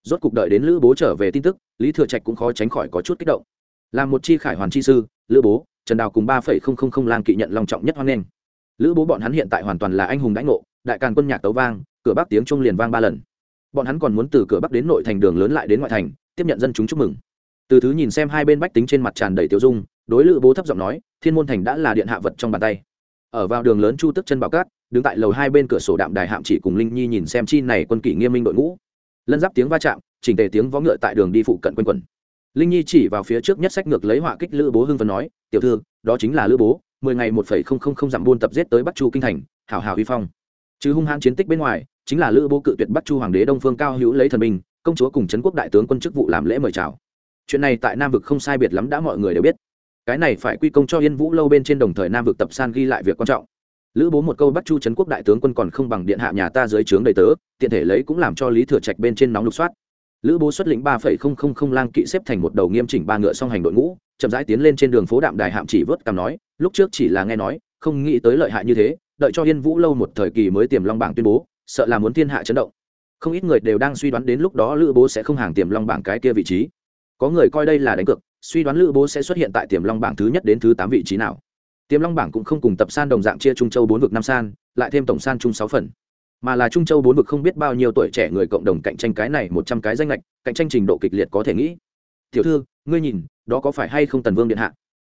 Rốt cục đợi đến lữ bố trở về tin tức, lý thừa trạch cũng khó tránh khỏi có chút kích động. Làm một chi khải hoàn chi sư, lữ bố, trần đào cùng ba phẩy không không không lang kỵ nhận lòng trọng nhất hoan nghênh. Lữ bố bọn hắn hiện tại hoàn toàn là anh hùng đãi ngộ, đại càn quân nhạc tấu vang, cửa bắc tiếng trung liền vang ba lần. Bọn hắn còn muốn từ cửa bắc đến nội thành đường lớn lại đến ngoại thành tiếp nhận dân chúng chúc mừng. Từ thứ nhìn xem hai bên bách tính trên mặt tràn đầy tiêu dung, đối lữ bố thấp giọng nói, thiên môn thành đã là điện hạ vật trong bàn tay. Ở vào đường lớn chu tức chân bảo cát, đứng tại lầu hai bên cửa sổ đạm đài hạm chỉ cùng linh nhi nhìn xem chi này quân kỷ nghiêm minh đội ngũ. Lân giáp tiếng va chạm, chỉnh tề tiếng vó ngựa tại đường đi phụ cận quanh quẩn. Linh nhi chỉ vào phía trước nhất sách ngược lấy họa kích lữ bố hưng phấn nói, tiểu thư, đó chính là lữ bố, mười ngày một phẩy không không không dặm buôn tập giết tới bắc chu kinh thành, hảo hảo huy phong. Chứ hung hãn chiến tích bên ngoài, chính là lữ bố cự tuyệt bắc chu hoàng đế đông phương cao hữu lấy thần minh công chúa cùng trấn quốc đại tướng quân chức vụ làm lễ mời chào. Chuyện này tại nam vực không sai biệt lắm đã mọi người đều biết. Cái này phải quy công cho yên vũ lâu bên trên đồng thời nam vực tập san ghi lại việc quan trọng. Lữ bố một câu bắt chu trấn quốc đại tướng quân còn không bằng điện hạ nhà ta dưới trướng đầy tớ, tiện thể lấy cũng làm cho lý thừa trạch bên trên nóng lục soát. Lữ bố xuất lĩnh ba phẩy không không không lang kỵ xếp thành một đầu nghiêm chỉnh ba ngựa song hành đội ngũ, chậm rãi tiến lên trên đường phố đạm đài hạm chỉ vớt cằm nói, lúc trước chỉ là nghe nói, không nghĩ tới lợi hại như thế, đợi cho yên vũ lâu một thời kỳ mới tiềm long bảng tuyên bố, sợ là muốn thiên hạ chấn động không ít người đều đang suy đoán đến lúc đó lữ bố sẽ không hàng tiềm long bảng cái kia vị trí. Có người coi đây là đánh cược, suy đoán lữ bố sẽ xuất hiện tại tiềm long bảng thứ nhất đến thứ tám vị trí nào. Tiềm long bảng cũng không cùng tập san đồng dạng chia trung châu bốn vực năm san, lại thêm tổng san chung sáu phần. Mà là trung châu bốn vực không biết bao nhiêu tuổi trẻ người cộng đồng cạnh tranh cái này một trăm cái danh lệch cạnh tranh trình độ kịch liệt có thể nghĩ. Tiểu thư, ngươi nhìn, đó có phải hay không tần vương điện hạ?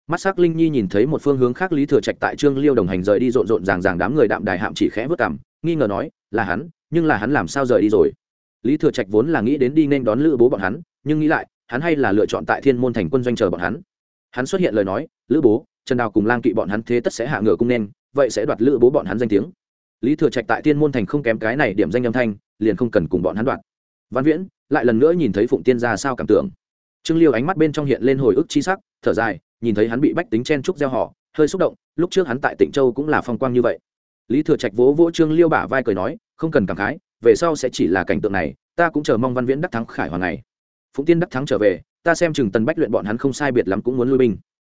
Mắt s ắ c linh nhi nhìn thấy một phương hướng khác lý thừa trạch tại trương liêu đồng hành rời đi rộn rộn ràng ràng đám người đạm đài hạm chỉ khẽ vất cảm nghi ngờ nói, là hắn nhưng là hắn làm sao rời đi rồi? Lý thừa trạch vốn là nghĩ đến đi nên đón lữ bố bọn hắn, nhưng nghĩ lại, hắn hay là lựa chọn tại thiên môn thành quân doanh chờ bọn hắn. Hắn xuất hiện lời nói, lữ bố, trần đào cùng lang kỵ bọn hắn thế tất sẽ hạ ngựa cung nên, vậy sẽ đoạt lữ bố bọn hắn danh tiếng. Lý thừa trạch tại thiên môn thành không kém cái này điểm danh âm thanh, liền không cần cùng bọn hắn đoạt. Văn viễn, lại lần nữa nhìn thấy phụng tiên ra sao cảm tưởng. Trương liêu ánh mắt bên trong hiện lên hồi ức chi sắc, thở dài, nhìn thấy hắn bị bách tính chen trúc gieo họ, hơi xúc động, lúc trước hắn tại tịnh châu cũng là phong quang như vậy. Lý thừa trạch vỗ vỗ trương liêu bả vai cười nói không cần cảm khái, về sau sẽ chỉ là cảnh tượng này, ta cũng chờ mong văn viễn đắc thắng khải hoàng này. Phụng tiên đắc thắng trở về, ta xem chừng tần bách luyện bọn hắn không sai biệt lắm cũng muốn lui binh.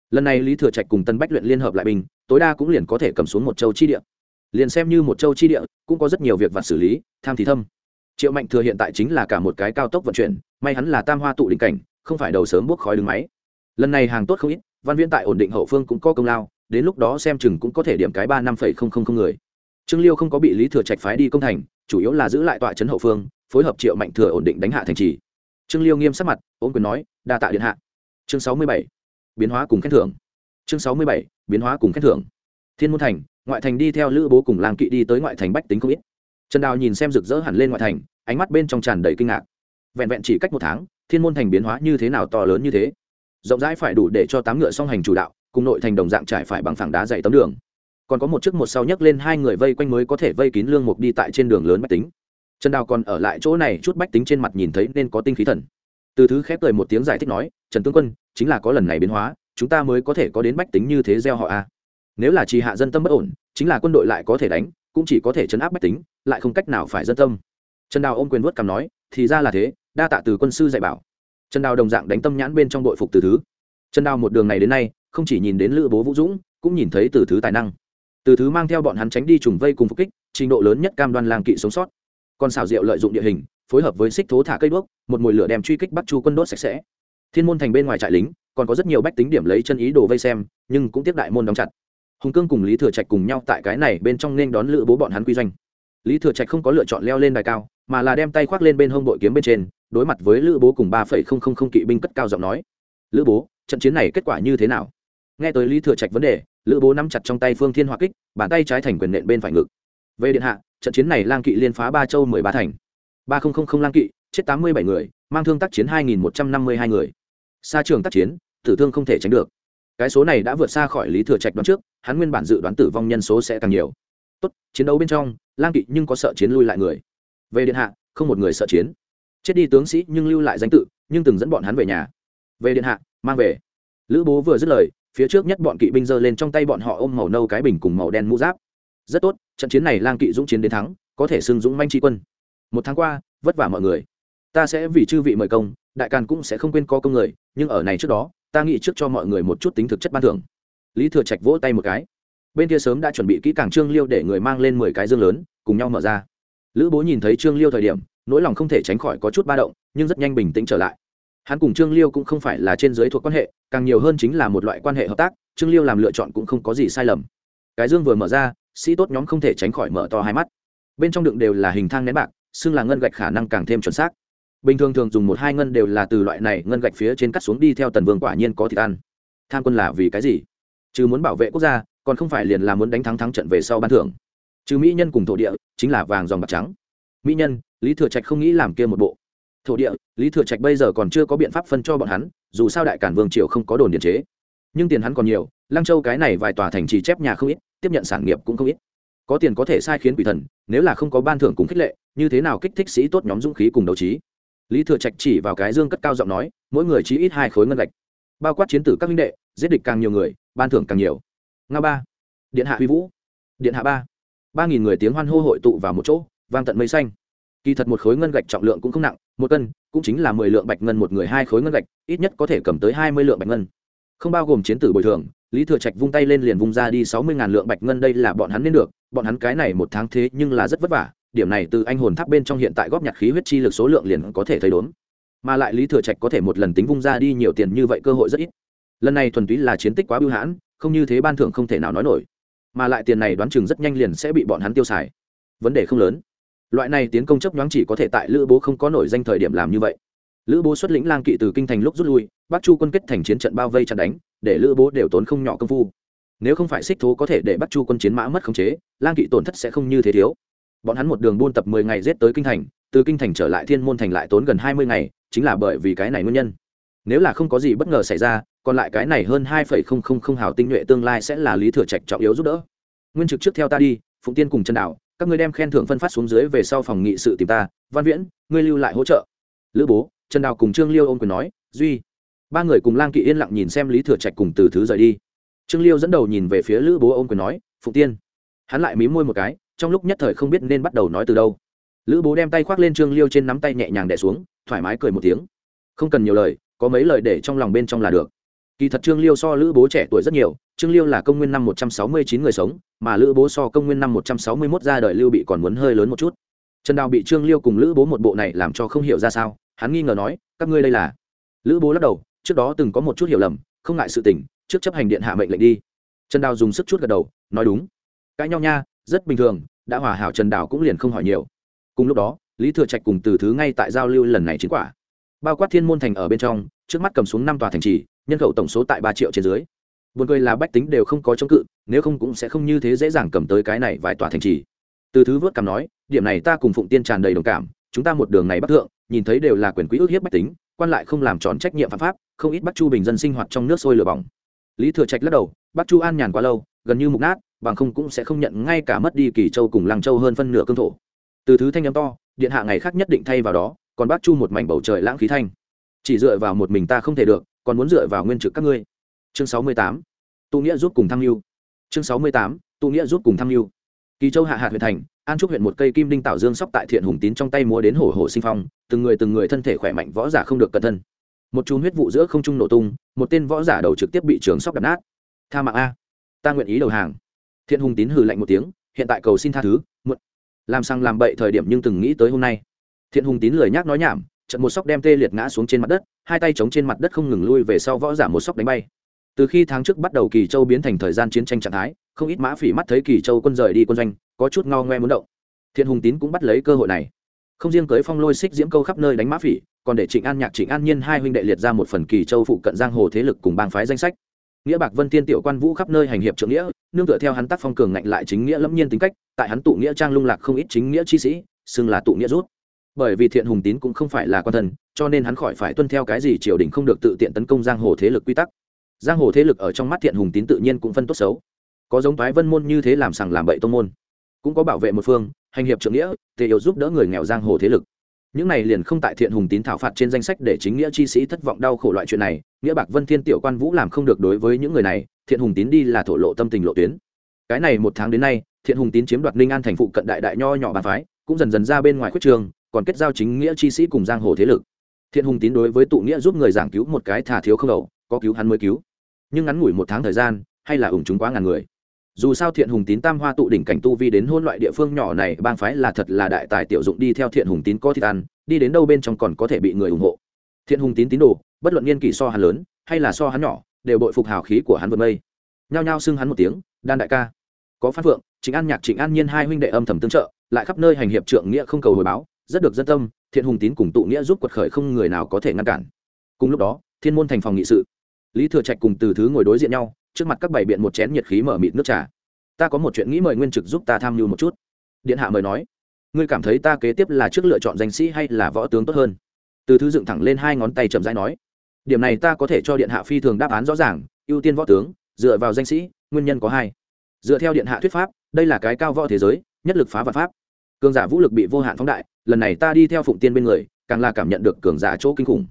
Lần này lý thừa trạch cùng tần bách luyện liên hợp lại binh, tối đa cũng liền có thể cầm xuống một châu chi địa. Liền xem như một châu chi địa, cũng có rất nhiều việc vặt xử lý, tham thì thâm. Triệu mạnh thừa hiện tại chính là cả một cái cao tốc vận chuyển, may hắn là tam hoa tụ đỉnh cảnh, không phải đầu sớm buốc khói đứng máy. Lần này hàng tốt không ít, văn viễn tại ổn định hậu phương cũng có công lao, đến lúc đó xem chừng cũng có thể điểm cái ba năm phẩy không không không người trương liêu không có bị lý thừa trạch phái đi công thành, chủ yếu là giữ lại tọa trấn hậu phương, phối hợp triệu mạnh thừa ổn định đánh hạ thành trì. Trương liêu nghiêm sắc mặt ôm quyền nói, đa tạ điện hạ. Chương sáu mươi bảy, biến hóa cùng khen thưởng. Chương sáu mươi bảy, biến hóa cùng khen thưởng. Thiên môn thành, ngoại thành đi theo lữ bố cùng làng kỵ đi tới ngoại thành bách tính không ít. Trần đào nhìn xem rực rỡ hẳn lên ngoại thành, ánh mắt bên trong tràn đầy kinh ngạc. Vẹn vẹn chỉ cách một tháng, thiên môn thành biến hóa như thế nào to lớn như thế? Rộng rãi phải đủ để cho tám ngựa song hành chủ đạo, cùng nội thành đồng dạng trải phải bằng phẳng đá dày tấm đường còn có một chiếc một sau nhấc lên hai người vây quanh mới có thể vây kín lương mục đi tại trên đường lớn bách tính. Trần đào còn ở lại chỗ này chút bách tính trên mặt nhìn thấy nên có tinh khí thần. Từ thứ khép cười một tiếng giải thích nói, trần tướng quân, chính là có lần này biến hóa, chúng ta mới có thể có đến bách tính như thế gieo họ a. À. Nếu là trì hạ dân tâm bất ổn, chính là quân đội lại có thể đánh, cũng chỉ có thể chấn áp bách tính, lại không cách nào phải dân tâm. Trần đào ôm quyền vuốt cằm nói, thì ra là thế, đa tạ từ quân sư dạy bảo. Trần đào đồng dạng đánh tâm nhãn bên trong đội phục từ thứ. Trần đào một đường này đến nay, không chỉ nhìn đến lữ bố vũ dũng, cũng nhìn thấy từ thứ tài năng từ thứ mang theo bọn hắn tránh đi trùng vây cùng phục kích, trình độ lớn nhất cam đoan làng kỵ sống sót. Còn xảo diệu lợi dụng địa hình, phối hợp với xích thố thả cây đuốc, một mồi lửa đem truy kích bắt chu quân đốt sạch sẽ. Thiên môn thành bên ngoài trại lính, còn có rất nhiều bách tính điểm lấy chân ý đồ vây xem, nhưng cũng tiếp đại môn đóng chặt. Hùng cương cùng lý thừa trạch cùng nhau tại cái này bên trong nên đón lữ bố bọn hắn quy doanh. Lý thừa trạch không có lựa chọn leo lên đài cao, mà là đem tay khoác lên bên hông bội kiếm bên trên, đối mặt với lữ bố cùng ba phẩy không không không kỵ binh cất cao giọng nói. Lữ bố, trận chiến này kết quả như thế nào? Nghe tới lý thừa trạch vấn đề lữ bố nắm chặt trong tay phương thiên hỏa kích, bàn tay trái thành quyền nện bên phải ngực. Về điện hạ, trận chiến này lang kỵ liên phá ba châu mười ba thành. Ba không không không lang kỵ, chết tám mươi bảy người, mang thương tác chiến hai nghìn một trăm năm mươi hai người. Xa trường tác chiến, tử thương không thể tránh được. Cái số này đã vượt xa khỏi lý thừa trạch đoán trước, hắn nguyên bản dự đoán tử vong nhân số sẽ càng nhiều. Tốt, chiến đấu bên trong, lang kỵ nhưng có sợ chiến lui lại người. Về điện hạ, không một người sợ chiến. Chết đi tướng sĩ nhưng lưu lại danh tự, nhưng từng dẫn bọn hắn về nhà. Về điện hạ, mang về. Lữ bố vừa dứt lời phía trước nhất bọn kỵ binh giơ lên trong tay bọn họ ôm màu nâu cái bình cùng màu đen mũ giáp. Rất tốt, trận chiến này lang kỵ dũng chiến đến thắng, có thể xưng dũng manh tri quân. Một tháng qua, vất vả mọi người. Ta sẽ vì chư vị mời công, đại càn cũng sẽ không quên có công người, nhưng ở này trước đó, ta nghĩ trước cho mọi người một chút tính thực chất ban thưởng. Lý thừa trạch vỗ tay một cái. Bên kia sớm đã chuẩn bị kỹ càng trương liêu để người mang lên mười cái dương lớn, cùng nhau mở ra. Lữ bố nhìn thấy trương liêu thời điểm, nỗi lòng không thể tránh khỏi có chút ba động, nhưng rất nhanh bình tĩnh trở lại hắn cùng trương liêu cũng không phải là trên dưới thuộc quan hệ, càng nhiều hơn chính là một loại quan hệ hợp tác, trương liêu làm lựa chọn cũng không có gì sai lầm. Cái dương vừa mở ra, sĩ tốt nhóm không thể tránh khỏi mở to hai mắt. Bên trong đựng đều là hình thang nén bạc, xưng là ngân gạch khả năng càng thêm chuẩn xác. Bình thường thường dùng một hai ngân đều là từ loại này ngân gạch phía trên cắt xuống đi theo tần vương quả nhiên có thịt ăn. Tham quân là vì cái gì? Chứ muốn bảo vệ quốc gia, còn không phải liền là muốn đánh thắng thắng trận về sau ban thưởng. Chứ mỹ nhân cùng thổ địa, chính là vàng dòng bạc trắng. Mỹ nhân, lý thừa trạch không nghĩ làm kia một bộ thổ địa, lý thừa trạch bây giờ còn chưa có biện pháp phân cho bọn hắn, dù sao đại cản vương triều không có đồn điện chế. Nhưng tiền hắn còn nhiều, lăng châu cái này vài tòa thành trì chép nhà không ít, tiếp nhận sản nghiệp cũng không ít. Có tiền có thể sai khiến quỷ thần, nếu là không có ban thưởng cùng khích lệ, như thế nào kích thích sĩ tốt nhóm dũng khí cùng đấu trí? Lý thừa trạch chỉ vào cái dương cất cao giọng nói, mỗi người chỉ ít hai khối ngân gạch. Bao quát chiến tử các minh đệ, giết địch càng nhiều người, ban thưởng càng nhiều. Nga ba. Điện hạ huy vũ. Điện hạ ba. Ba nghìn người tiếng hoan hô hội tụ vào một chỗ, vang tận mây xanh. Kỳ thật một khối ngân gạch trọng lượng cũng không nặng một cân, cũng chính là mười lượng bạch ngân một người hai khối ngân gạch, ít nhất có thể cầm tới hai mươi lượng bạch ngân. Không bao gồm chiến tử bồi thường, lý thừa trạch vung tay lên liền vung ra đi sáu mươi ngàn lượng bạch ngân, đây là bọn hắn nên được, bọn hắn cái này một tháng thế nhưng là rất vất vả, điểm này từ anh hồn tháp bên trong hiện tại góp nhặt khí huyết chi lực số lượng liền có thể thấy đốn. Mà lại lý thừa trạch có thể một lần tính vung ra đi nhiều tiền như vậy cơ hội rất ít. Lần này thuần túy là chiến tích quá bưu hãn, không như thế ban thưởng không thể nào nói nổi. Mà lại tiền này đoán chừng rất nhanh liền sẽ bị bọn hắn tiêu xài. Vấn đề không lớn loại này tiến công chấp nhoáng chỉ có thể tại lữ bố không có nổi danh thời điểm làm như vậy. Lữ bố xuất lĩnh lang kỵ từ kinh thành lúc rút lui, bắc chu quân kết thành chiến trận bao vây chặn đánh, để lữ bố đều tốn không nhỏ công phu. Nếu không phải xích thố có thể để bắc chu quân chiến mã mất khống chế, lang kỵ tổn thất sẽ không như thế thiếu. Bọn hắn một đường buôn tập mười ngày rết tới kinh thành, từ kinh thành trở lại thiên môn thành lại tốn gần hai mươi ngày, chính là bởi vì cái này nguyên nhân. Nếu là không có gì bất ngờ xảy ra, còn lại cái này hơn hai phẩy không không không hào tinh nhuệ tương lai sẽ là lý thừa trạch trọng yếu giúp đỡ. Nguyên trực trước theo ta đi, phụng tiên cùng chân đạo các ngươi đem khen thưởng phân phát xuống dưới về sau phòng nghị sự tìm ta, văn viễn, ngươi lưu lại hỗ trợ. Lữ bố, trần đào cùng trương liêu ôm quyền nói, duy. Ba người cùng lang kỵ yên lặng nhìn xem lý thừa trạch cùng từ thứ rời đi. Trương liêu dẫn đầu nhìn về phía lữ bố ôm quyền nói, phụng tiên. Hắn lại mí môi một cái, trong lúc nhất thời không biết nên bắt đầu nói từ đâu. Lữ bố đem tay khoác lên trương liêu trên nắm tay nhẹ nhàng đẻ xuống, thoải mái cười một tiếng. Không cần nhiều lời, có mấy lời để trong lòng bên trong là được. Kỳ thật trương liêu so lữ bố trẻ tuổi rất nhiều trương liêu là công nguyên năm một trăm sáu mươi chín người sống, mà lữ bố so công nguyên năm một trăm sáu mươi mốt ra đời lưu bị còn muốn hơi lớn một chút. Trần đào bị trương liêu cùng lữ bố một bộ này làm cho không hiểu ra sao, hắn nghi ngờ nói, các ngươi đây là? Lữ bố lắc đầu, trước đó từng có một chút hiểu lầm, không ngại sự tình, trước chấp hành điện hạ mệnh lệnh đi. Trần đào dùng sức chút gật đầu, nói đúng. Cãi nhau nha, rất bình thường, đã hòa hảo trần đào cũng liền không hỏi nhiều. Cùng lúc đó, lý thừa trạch cùng từ thứ ngay tại giao lưu lần này chiến quả. Bao quát thiên môn thành ở bên trong, trước mắt cầm xuống năm tòa thành trì, nhân khẩu tổng số tại ba triệu trên dưới buồn cười là bách tính đều không có chống cự, nếu không cũng sẽ không như thế dễ dàng cầm tới cái này vài tòa thành trì. Từ thứ vớt cảm nói, điểm này ta cùng phụng tiên tràn đầy đồng cảm, chúng ta một đường này bắc thượng, nhìn thấy đều là quyền quý ước hiếp bách tính, quan lại không làm tròn trách nhiệm phạm pháp, không ít bắc chu bình dân sinh hoạt trong nước sôi lửa bỏng. Lý thừa trạch lắc đầu bắc chu an nhàn quá lâu, gần như mục nát, bằng không cũng sẽ không nhận ngay cả mất đi kỳ châu cùng lăng châu hơn phân nửa cương thổ. Từ thứ thanh âm to, điện hạ ngày khác nhất định thay vào đó, còn bắc chu một mảnh bầu trời lãng khí thanh. Chỉ dựa vào một mình ta không thể được, còn muốn dựa vào nguyên trực các ngươi chương sáu mươi tám, tụ nghĩa giúp cùng tham mưu chương sáu mươi tám, tụ nghĩa giúp cùng tham mưu kỳ châu hạ hạt huyện thành, an trúc huyện một cây kim đinh tạo dương sóc tại thiện hùng tín trong tay múa đến hổ hổ sinh phong, từng người từng người thân thể khỏe mạnh võ giả không được cẩn thân. Một chùm huyết vụ giữa không trung nổ tung, một tên võ giả đầu trực tiếp bị trường sóc đập nát. Tha mạng a. Ta nguyện ý đầu hàng. Thiện hùng tín hừ lạnh một tiếng, hiện tại cầu xin tha thứ, muộn. Làm sang làm bậy thời điểm nhưng từng nghĩ tới hôm nay. Thiện hùng tín lười nhác nói nhảm trận một sóc đem tê liệt ngã xuống trên mặt đất, hai tay chống trên mặt đất không ngừng lui về sau võ giả một sóc đánh bay từ khi tháng trước bắt đầu kỳ châu biến thành thời gian chiến tranh trạng thái, không ít mã phỉ mắt thấy kỳ châu quân rời đi quân doanh, có chút ngao ngoe muốn động. Thiện hùng tín cũng bắt lấy cơ hội này. Không riêng cưới phong lôi xích diễm câu khắp nơi đánh mã phỉ, còn để trịnh an nhạc, trịnh an nhiên hai huynh đệ liệt ra một phần kỳ châu phụ cận giang hồ thế lực cùng bang phái danh sách. Nghĩa bạc vân tiên tiểu quan vũ khắp nơi hành hiệp trượng nghĩa, nương tựa theo hắn tác phong cường ngạnh lại chính nghĩa lẫm nhiên tính cách, tại hắn tụ nghĩa trang lung lạc không ít chính nghĩa chi sĩ, xưng là tụ nghĩa rút. Bởi vì thiện hùng tín cũng không phải là quan thần, cho nên hắn khỏi phải tuân theo cái gì triều đình không được tự tiện tấn công giang hồ thế lực quy tắc giang hồ thế lực ở trong mắt thiện hùng tín tự nhiên cũng phân tốt xấu. Có giống thoái vân môn như thế làm sằng làm bậy tông môn, cũng có bảo vệ một phương, hành hiệp trưởng nghĩa, tề yêu giúp đỡ người nghèo giang hồ thế lực. Những này liền không tại thiện hùng tín thảo phạt trên danh sách để chính nghĩa chi sĩ thất vọng đau khổ loại chuyện này, nghĩa bạc vân thiên tiểu quan vũ làm không được đối với những người này, thiện hùng tín đi là thổ lộ tâm tình lộ tuyến. Cái này một tháng đến nay, thiện hùng tín chiếm đoạt ninh an thành phụ cận đại đại nho nhỏ bàn phái, cũng dần dần ra bên ngoài khuất trường, còn kết giao chính nghĩa chi sĩ cùng giang hồ thế lực. Thiện hùng tín đối với tụ nghĩa giúp người giảng cứu một cái thà thiếu không đầu có cứu hắn mới cứu nhưng ngắn ngủi một tháng thời gian, hay là ủng chúng quá ngàn người. Dù sao thiện hùng tín tam hoa tụ đỉnh cảnh tu vi đến hôn loại địa phương nhỏ này, bang phái là thật là đại tài tiểu dụng đi theo thiện hùng tín có thịt ăn, đi đến đâu bên trong còn có thể bị người ủng hộ. Thiện hùng tín tín đồ, bất luận niên kỷ so hắn lớn, hay là so hắn nhỏ, đều bội phục hào khí của hắn vượt mây. Nhao nhao xưng hắn một tiếng, đan đại ca. Có phát phượng chính an nhạc, trịnh an nhiên hai huynh đệ âm thầm tương trợ, lại khắp nơi hành hiệp trượng nghĩa không cầu hồi báo, rất được dân tâm, thiện hùng tín cùng tụ nghĩa giúp quật khởi không người nào có thể ngăn cản. Cùng lúc đó, thiên môn thành phòng nghị sự lý thừa trạch cùng từ thứ ngồi đối diện nhau, trước mặt các bảy biện một chén nhiệt khí mở mịt nước trà. Ta có một chuyện nghĩ mời nguyên trực giúp ta tham mưu một chút. Điện hạ mời nói. Ngươi cảm thấy ta kế tiếp là trước lựa chọn danh sĩ hay là võ tướng tốt hơn? Từ thứ dựng thẳng lên hai ngón tay chậm rãi nói. Điểm này ta có thể cho điện hạ phi thường đáp án rõ ràng, ưu tiên võ tướng, dựa vào danh sĩ, nguyên nhân có hai. Dựa theo điện hạ thuyết pháp, đây là cái cao võ thế giới, nhất lực phá vật pháp. Cường giả vũ lực bị vô hạn phóng đại, lần này ta đi theo phụng tiên bên người, càng là cảm nhận được cường giả chỗ kinh khủng.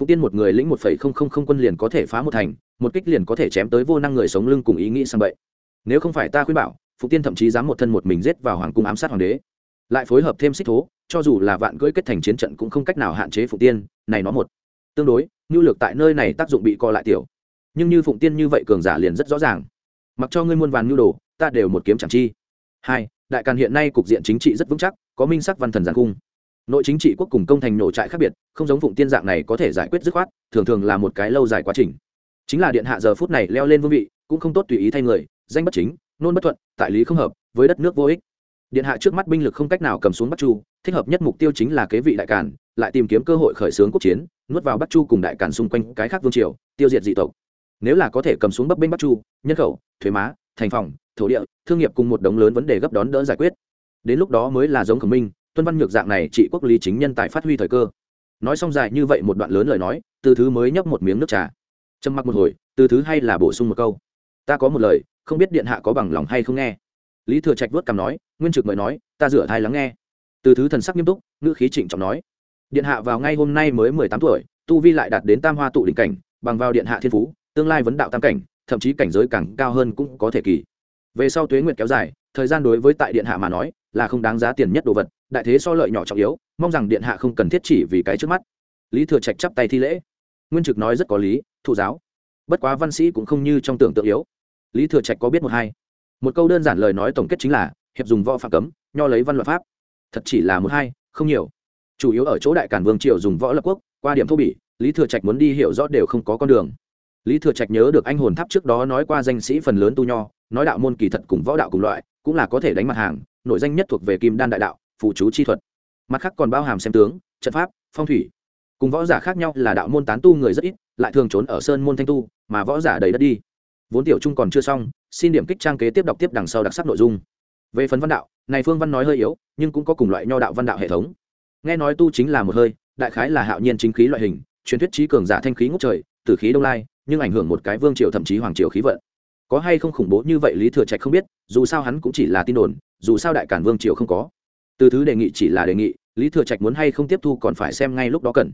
Phụ tiên một người lĩnh một phẩy không không không quân liền có thể phá một thành, một kích liền có thể chém tới vô năng người sống lưng cùng ý nghĩ sang bậy. Nếu không phải ta khuyên bảo Phụ tiên thậm chí dám một thân một mình giết vào hoàng cung ám sát hoàng đế. Lại phối hợp thêm xích thố, cho dù là vạn cưỡi kết thành chiến trận cũng không cách nào hạn chế Phụ tiên, này nó một. Tương đối nhu lược tại nơi này tác dụng bị co lại tiểu. Nhưng như phụng tiên như vậy cường giả liền rất rõ ràng. Mặc cho ngươi muôn vàn nhu đồ, ta đều một kiếm chẳng chi. Hai, đại càn hiện nay cục diện chính trị rất vững chắc, có minh sắc văn thần giàn cung nội chính trị quốc cùng công thành nổ trại khác biệt, không giống phụng tiên dạng này có thể giải quyết dứt khoát, thường thường là một cái lâu dài quá trình. Chính là điện hạ giờ phút này leo lên vương vị, cũng không tốt tùy ý thay người, danh bất chính, nôn bất thuận, tại lý không hợp, với đất nước vô ích. Điện hạ trước mắt binh lực không cách nào cầm xuống bắc chu, thích hợp nhất mục tiêu chính là kế vị đại càn, lại tìm kiếm cơ hội khởi xướng quốc chiến, nuốt vào bắc chu cùng đại càn xung quanh cái khác vương triều, tiêu diệt dị tộc. Nếu là có thể cầm xuống bấp bênh bắc chu, nhân khẩu, thuế má, thành phòng, thổ địa, thương nghiệp cùng một đống lớn vấn đề gấp đón đỡ giải quyết. Đến lúc đó mới là giống khổng minh tuân văn nhược dạng này trị quốc lý chính nhân tại phát huy thời cơ. Nói xong dài như vậy một đoạn lớn lời nói, từ thứ mới nhấp một miếng nước trà. Trầm mặc một hồi, từ thứ hay là bổ sung một câu. Ta có một lời, không biết điện hạ có bằng lòng hay không nghe. Lý thừa trạch vớt cằm nói, nguyên trực mời nói, ta rửa thai lắng nghe. Từ thứ thần sắc nghiêm túc, ngữ khí trịnh trọng nói. Điện hạ vào ngay hôm nay mới mười tám tuổi, tu vi lại đạt đến tam hoa tụ đỉnh cảnh, bằng vào điện hạ thiên phú, tương lai vấn đạo tam cảnh, thậm chí cảnh giới càng cao hơn cũng có thể kỳ. Về sau tuế nguyện kéo dài, thời gian đối với tại điện hạ mà nói, là không đáng giá tiền nhất đồ vật đại thế so lợi nhỏ trọng yếu, mong rằng điện hạ không cần thiết chỉ vì cái trước mắt. Lý thừa trạch chắp tay thi lễ. Nguyên trực nói rất có lý, thụ giáo. Bất quá văn sĩ cũng không như trong tưởng tượng yếu. Lý thừa trạch có biết một hai? Một câu đơn giản lời nói tổng kết chính là, hiệp dùng võ phạm cấm, nho lấy văn luật pháp. Thật chỉ là một hai, không nhiều. Chủ yếu ở chỗ đại cản vương triều dùng võ lập quốc, qua điểm thô bỉ, lý thừa trạch muốn đi hiểu rõ đều không có con đường. Lý thừa trạch nhớ được anh hồn tháp trước đó nói qua danh sĩ phần lớn tu nho, nói đạo môn kỳ thật cùng võ đạo cùng loại, cũng là có thể đánh mặt hàng, nội danh nhất thuộc về kim đan đại đạo phụ chú chi thuật. Mặt khác còn bao hàm xem tướng, trận pháp, phong thủy. Cùng võ giả khác nhau là đạo môn tán tu người rất ít, lại thường trốn ở sơn môn thanh tu, mà võ giả đầy đất đi. Vốn tiểu trung còn chưa xong, xin điểm kích trang kế tiếp đọc tiếp đằng sau đặc sắc nội dung. Về phần văn đạo, này phương văn nói hơi yếu, nhưng cũng có cùng loại nho đạo văn đạo hệ thống. Nghe nói tu chính là một hơi, đại khái là hạo nhiên chính khí loại hình, truyền thuyết trí cường giả thanh khí ngốc trời từ khí đông lai, nhưng ảnh hưởng một cái vương triều thậm chí hoàng triều khí vận. Có hay không khủng bố như vậy lý thừa trạch không biết, dù sao hắn cũng chỉ là tin đồn, dù sao đại cản vương triều không có từ thứ đề nghị chỉ là đề nghị, lý thừa trạch muốn hay không tiếp thu còn phải xem ngay lúc đó cần.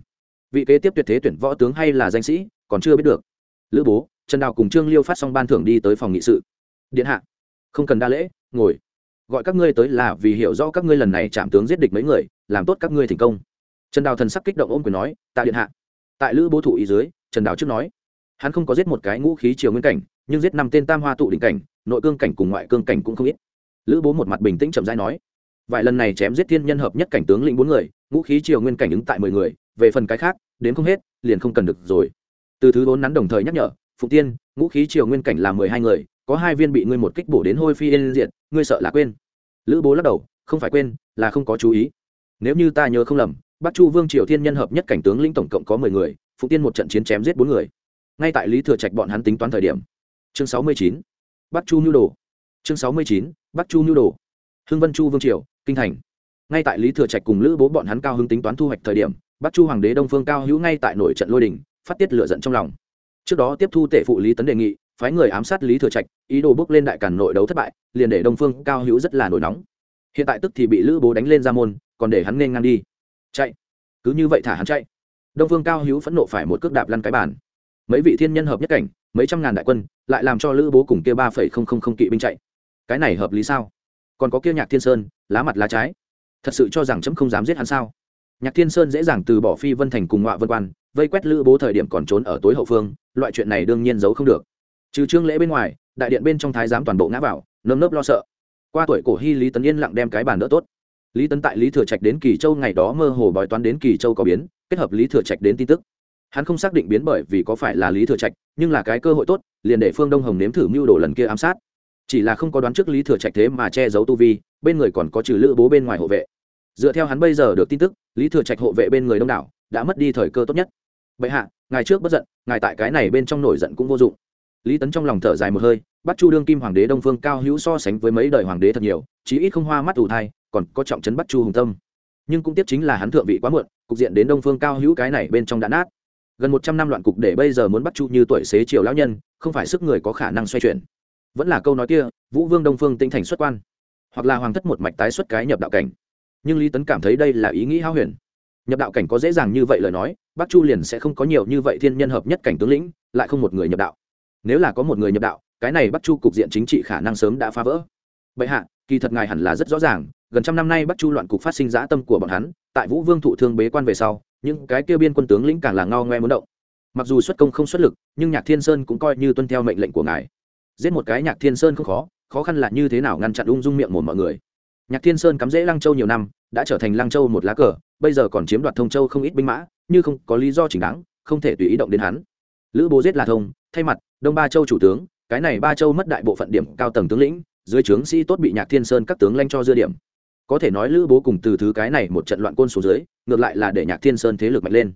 Vị kế tiếp tuyệt thế tuyển võ tướng hay là danh sĩ, còn chưa biết được. Lữ bố, trần đào cùng trương liêu phát xong ban thưởng đi tới phòng nghị sự. Điện hạ, không cần đa lễ, ngồi. Gọi các ngươi tới là vì hiểu rõ các ngươi lần này chạm tướng giết địch mấy người, làm tốt các ngươi thành công. Trần đào thần sắc kích động ôm quyền nói, tạ điện hạ. Tại lữ bố thủ ý dưới, trần đào trước nói, hắn không có giết một cái ngũ khí triều nguyên cảnh, nhưng giết năm tên tam hoa tụ đỉnh cảnh, nội cương cảnh cùng ngoại cương cảnh cũng không ít. Lữ bố một mặt bình tĩnh chậm rãi nói vài lần này chém giết thiên nhân hợp nhất cảnh tướng lĩnh bốn người, ngũ khí triều nguyên cảnh ứng tại mười người, về phần cái khác, đến không hết, liền không cần được rồi. Từ thứ vốn nắn đồng thời nhắc nhở phụ tiên, ngũ khí triều nguyên cảnh là mười hai người, có hai viên bị ngươi một kích bổ đến hôi phi yên diệt, ngươi sợ là quên. Lữ bố lắc đầu, không phải quên, là không có chú ý. Nếu như ta nhớ không lầm, bắc chu vương triều thiên nhân hợp nhất cảnh tướng lĩnh tổng cộng có mười người phụ tiên một trận chiến chém giết bốn người. Ngay tại lý thừa trạch bọn hắn tính toán thời điểm. Chương sáu mươi chín, bắc chu nhu đồ. Chương sáu mươi chín, bắc chu nhu đồ. Hưng vân chu vương triều kinh thành. Ngay tại lý thừa trạch cùng lữ bố bọn hắn cao hứng tính toán thu hoạch thời điểm, bắc chu hoàng đế đông phương cao hữu ngay tại nội trận lôi đình, phát tiết lựa giận trong lòng. Trước đó tiếp thu tể phụ lý tấn đề nghị, phái người ám sát lý thừa trạch, ý đồ bước lên đại cản nội đấu thất bại, liền để đông phương cao hữu rất là nổi nóng. Hiện tại tức thì bị lữ bố đánh lên ra môn, còn để hắn nên ngang đi. Chạy. Cứ như vậy thả hắn chạy. Đông phương cao hữu phẫn nộ phải một cước đạp lăn cái bàn. Mấy vị thiên nhân hợp nhất cảnh, mấy trăm ngàn đại quân, lại làm cho lữ bố cùng kia ba phẩy không không không kỵ binh chạy. Cái này hợp lý sao? Còn có kia nhạc thiên sơn, lá mặt lá trái. Thật sự cho rằng chấm không dám giết hắn sao? Nhạc thiên sơn dễ dàng từ bỏ phi vân thành cùng ngọa vân quan, vây quét lữ bố thời điểm còn trốn ở tối hậu phương, loại chuyện này đương nhiên giấu không được. Trừ trương lễ bên ngoài, đại điện bên trong thái giám toàn bộ ngã vào, nơm nớp lo sợ. Qua tuổi cổ hy lý tấn yên lặng đem cái bàn đỡ tốt. Lý tấn tại lý thừa trạch đến kỳ châu ngày đó mơ hồ bói toán đến kỳ châu có biến, kết hợp lý thừa trạch đến tin tức. Hắn không xác định biến bởi vì có phải là lý thừa trạch, nhưng là cái cơ hội tốt, liền để phương đông hồng nếm thử mưu đồ lần kia ám sát chỉ là không có đoán trước lý thừa trạch thế mà che giấu tu vi, bên người còn có trừ lữ bố bên ngoài hộ vệ. Dựa theo hắn bây giờ được tin tức, lý thừa trạch hộ vệ bên người đông đảo, đã mất đi thời cơ tốt nhất. Bệ hạ, ngài trước bất giận, ngài tại cái này bên trong nổi giận cũng vô dụng. Lý tấn trong lòng thở dài một hơi, bắt chu đương kim hoàng đế đông phương cao hữu so sánh với mấy đời hoàng đế thật nhiều, chí ít không hoa mắt ủ thai, còn có trọng trấn bắt chu hùng tâm. Nhưng cũng tiếp chính là hắn thượng vị quá muộn, cục diện đến đông phương cao hữu cái này bên trong đã nát. Gần một trăm năm loạn cục để bây giờ muốn bắt chu như tuổi xế chiều lão nhân, không phải sức người có khả năng xoay chuyển vẫn là câu nói kia, vũ vương đông phương tinh thành xuất quan. Hoặc là hoàng thất một mạch tái xuất cái nhập đạo cảnh. Nhưng lý tấn cảm thấy đây là ý nghĩ hao huyền. Nhập đạo cảnh có dễ dàng như vậy lời nói, bắc chu liền sẽ không có nhiều như vậy thiên nhân hợp nhất cảnh tướng lĩnh, lại không một người nhập đạo. Nếu là có một người nhập đạo, cái này bắc chu cục diện chính trị khả năng sớm đã phá vỡ. Bệ hạ, kỳ thật ngài hẳn là rất rõ ràng, gần trăm năm nay bắc chu loạn cục phát sinh dã tâm của bọn hắn, tại vũ vương thụ thương bế quan về sau, những cái kêu biên quân tướng lĩnh càng là ngao ngoe muốn động. Mặc dù xuất công không xuất lực, nhưng nhạc thiên sơn cũng coi như tuân theo mệnh lệnh của ngài giết một cái nhạc thiên sơn không khó khó khăn là như thế nào ngăn chặn ung dung miệng mồm mọi người. Nhạc thiên sơn cắm rễ lăng châu nhiều năm, đã trở thành lăng châu một lá cờ, bây giờ còn chiếm đoạt thông châu không ít binh mã, như không có lý do chính đáng, không thể tùy ý động đến hắn. Lữ bố giết là thông, thay mặt đông ba châu chủ tướng, cái này ba châu mất đại bộ phận điểm cao tầng tướng lĩnh, dưới trướng sĩ tốt bị nhạc thiên sơn các tướng lanh cho dưa điểm. Có thể nói lữ bố cùng từ thứ cái này một trận loạn côn xuống dưới, ngược lại là để nhạc thiên sơn thế lực mạnh lên.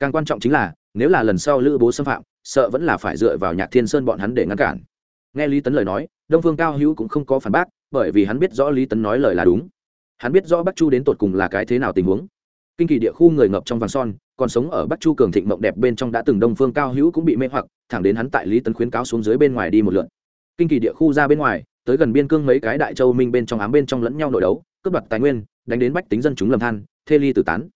Càng quan trọng chính là, nếu là lần sau lữ bố xâm phạm, sợ vẫn là phải dựa vào nhạc thiên sơn bọn hắn để ngăn cản nghe lý tấn lời nói, đông phương cao hữu cũng không có phản bác, bởi vì hắn biết rõ lý tấn nói lời là đúng. Hắn biết rõ bắc chu đến tột cùng là cái thế nào tình huống. Kinh kỳ địa khu người ngập trong vàng son, còn sống ở bắc chu cường thịnh mộng đẹp bên trong đã từng đông phương cao hữu cũng bị mê hoặc, thẳng đến hắn tại lý tấn khuyến cáo xuống dưới bên ngoài đi một lượn kinh kỳ địa khu ra bên ngoài, tới gần biên cương mấy cái đại châu minh bên trong ám bên trong lẫn nhau nội đấu, cướp đoạt tài nguyên, đánh đến bách tính dân chúng lầm than, thê ly tử tán.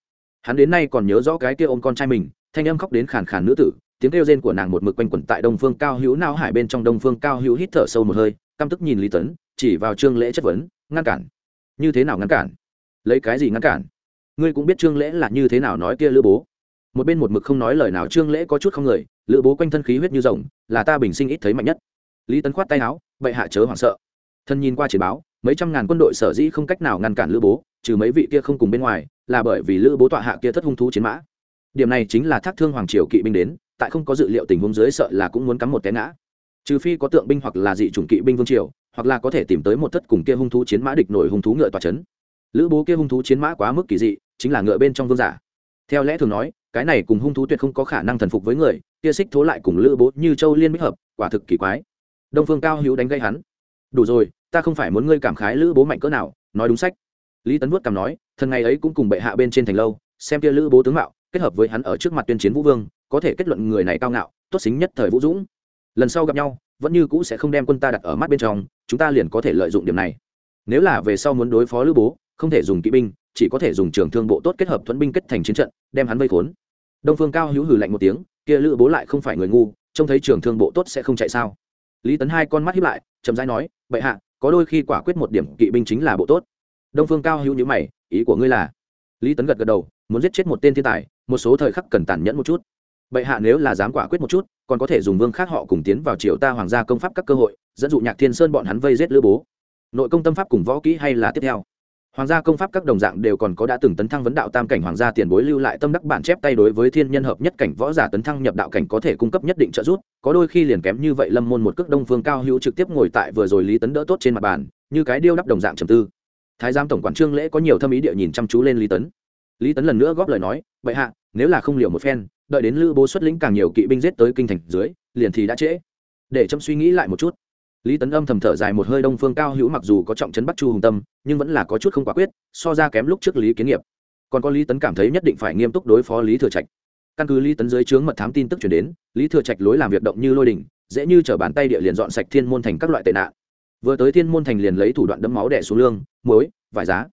Hắn đến nay còn nhớ rõ cái kia ôm con trai mình, thanh âm khóc đến khàn khàn nữ tử tiếng kêu rên của nàng một mực quanh quẩn tại đông phương cao hữu nao hải bên trong. Đông phương cao hữu hít thở sâu một hơi, căm tức nhìn lý tấn, chỉ vào trương lễ chất vấn, ngăn cản? Như thế nào ngăn cản? Lấy cái gì ngăn cản? Ngươi cũng biết trương lễ là như thế nào nói kia lữ bố. Một bên một mực không nói lời nào, trương lễ có chút không người, lữ bố quanh thân khí huyết như rồng, là ta bình sinh ít thấy mạnh nhất. Lý tấn khoát tay áo vậy hạ chớ hoảng sợ. Thân nhìn qua chỉ báo, mấy trăm ngàn quân đội sở dĩ không cách nào ngăn cản lữ bố, trừ mấy vị kia không cùng bên ngoài, là bởi vì lữ bố tọa hạ kia thất hung thú chiến mã. Điểm này chính là thác thương hoàng triều kỵ binh đến tại không có dự liệu tình huống dưới sợ là cũng muốn cắm một té ngã. Trừ phi có tượng binh hoặc là dị chủng kỵ binh vương triều, hoặc là có thể tìm tới một thất cùng kia hung thú chiến mã địch nổi hung thú ngựa tòa chấn. Lữ bố kia hung thú chiến mã quá mức kỳ dị, chính là ngựa bên trong vương giả. Theo lẽ thường nói, cái này cùng hung thú tuyệt không có khả năng thần phục với người, kia xích thố lại cùng lữ bố như châu liên bích hợp, quả thực kỳ quái. Đông phương cao hữu đánh gây hắn. Đủ rồi, ta không phải muốn ngươi cảm khái lữ bố mạnh cỡ nào, nói đúng sách. Lý tấn vuốt cảm nói, thần ngày ấy cũng cùng bệ hạ bên trên thành lâu, xem kia lữ bố tướng mạo, kết hợp với hắn ở trước mặt tuyên chiến vũ vương có thể kết luận người này cao ngạo, tốt xính nhất thời vũ dũng. Lần sau gặp nhau, vẫn như cũ sẽ không đem quân ta đặt ở mắt bên trong, chúng ta liền có thể lợi dụng điểm này. Nếu là về sau muốn đối phó lữ bố, không thể dùng kỵ binh, chỉ có thể dùng trường thương bộ tốt kết hợp thuẫn binh kết thành chiến trận, đem hắn vây khốn. Đông phương cao hữu hừ lạnh một tiếng, kia lữ bố lại không phải người ngu, trông thấy trường thương bộ tốt sẽ không chạy sao? Lý tấn hai con mắt hiếp lại, chậm rãi nói, bệ hạ, có đôi khi quả quyết một điểm kỵ binh chính là bộ tốt. Đông phương cao hữu nhữ mày, ý của ngươi là? Lý tấn gật gật đầu, muốn giết chết một tên thiên tài, một số thời khắc cần tàn nhẫn một chút bệ hạ nếu là dám quả quyết một chút, còn có thể dùng vương khác họ cùng tiến vào triều ta hoàng gia công pháp các cơ hội, dẫn dụ nhạc thiên sơn bọn hắn vây giết lữ bố. Nội công tâm pháp cùng võ kỹ hay là tiếp theo. Hoàng gia công pháp các đồng dạng đều còn có đã từng tấn thăng vấn đạo tam cảnh hoàng gia tiền bối lưu lại tâm đắc bản chép tay đối với thiên nhân hợp nhất cảnh võ giả tấn thăng nhập đạo cảnh có thể cung cấp nhất định trợ giúp, có đôi khi liền kém như vậy lâm môn một cước đông phương cao hữu trực tiếp ngồi tại vừa rồi lý tấn đỡ tốt trên mặt bàn, như cái điêu đắp đồng dạng trầm tư. Thái giám tổng quản trương lễ có nhiều thâm ý địa nhìn chăm chú lên lý tấn. Lý tấn lần nữa góp lời nói, bệ hạ, nếu là không liều một phen đợi đến lữ bố xuất lĩnh càng nhiều kỵ binh giết tới kinh thành dưới, liền thì đã trễ. Để chăm suy nghĩ lại một chút. Lý tấn âm thầm thở dài một hơi đông phương cao hữu mặc dù có trọng trấn bắc chu hùng tâm, nhưng vẫn là có chút không quả quyết, so ra kém lúc trước lý kiến nghiệp. Còn có lý tấn cảm thấy nhất định phải nghiêm túc đối phó lý thừa trạch. Căn cứ lý tấn dưới trướng mật thám tin tức chuyển đến, lý thừa trạch lối làm việc động như lôi đình dễ như t bàn tay địa liền dọn sạch thiên môn thành các loại tệ nạn. Vừa tới thiên môn thành liền lấy thủ đoạn đấm máu đẻ xuống lương, muối, vải giá.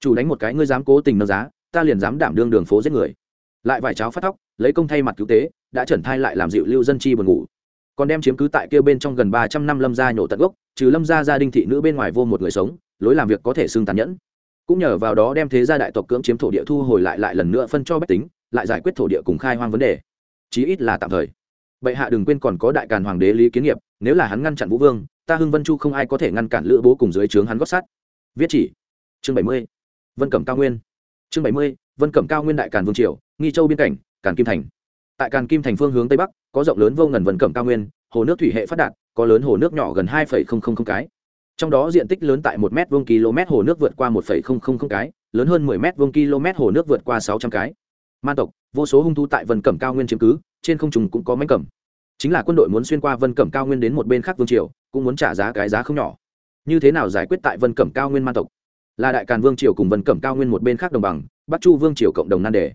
Chủ đánh một cái ngươi dám cố tình nâng giá, ta liền dám đảm đương đường phố giết người lại vài cháo phát tóc, lấy công thay mặt cứu tế, đã trần thai lại làm dịu lưu dân chi buồn ngủ. Còn đem chiếm cứ tại kia bên trong gần ba trăm năm lâm gia nhổ tận gốc, trừ lâm gia gia đình thị nữ bên ngoài vô một người sống, lối làm việc có thể xưng tàn nhẫn. Cũng nhờ vào đó đem thế gia đại tộc cưỡng chiếm thổ địa thu hồi lại lại lần nữa phân cho bách tính, lại giải quyết thổ địa cùng khai hoang vấn đề. Chí ít là tạm thời. Bệ hạ đừng quên còn có đại càn hoàng đế lý kiến nghiệp, nếu là hắn ngăn chặn vũ vương, ta hưng vân chu không ai có thể ngăn cản lữ bố cùng dưới trướng hắn gót sắt. Viết chỉ. Chương bảy mươi. Vân cẩm cao nguyên. Chương bảy mươi. Vân cẩm cao nguyên đại càn vương triều nghi châu biên cảnh, càn kim thành. Tại càn kim thành phương hướng tây bắc, có rộng lớn vô ngần vân cẩm cao nguyên, hồ nước thủy hệ phát đạt, có lớn hồ nước nhỏ gần hai cái. Trong đó diện tích lớn tại một m vuông km hồ nước vượt qua một cái, lớn hơn 10 m vuông km hồ nước vượt qua sáu trăm cái. Man tộc, vô số hung thú tại vân cẩm cao nguyên chiếm cứ, trên không trùng cũng có mánh cẩm. Chính là quân đội muốn xuyên qua vân cẩm cao nguyên đến một bên khác vương triều, cũng muốn trả giá cái giá không nhỏ. Như thế nào giải quyết tại vân cẩm cao nguyên man tộc? Là đại càn vương triều cùng vân cẩm cao nguyên một bên khác đồng bằng, bắc chu vương triều cộng đồng nan đề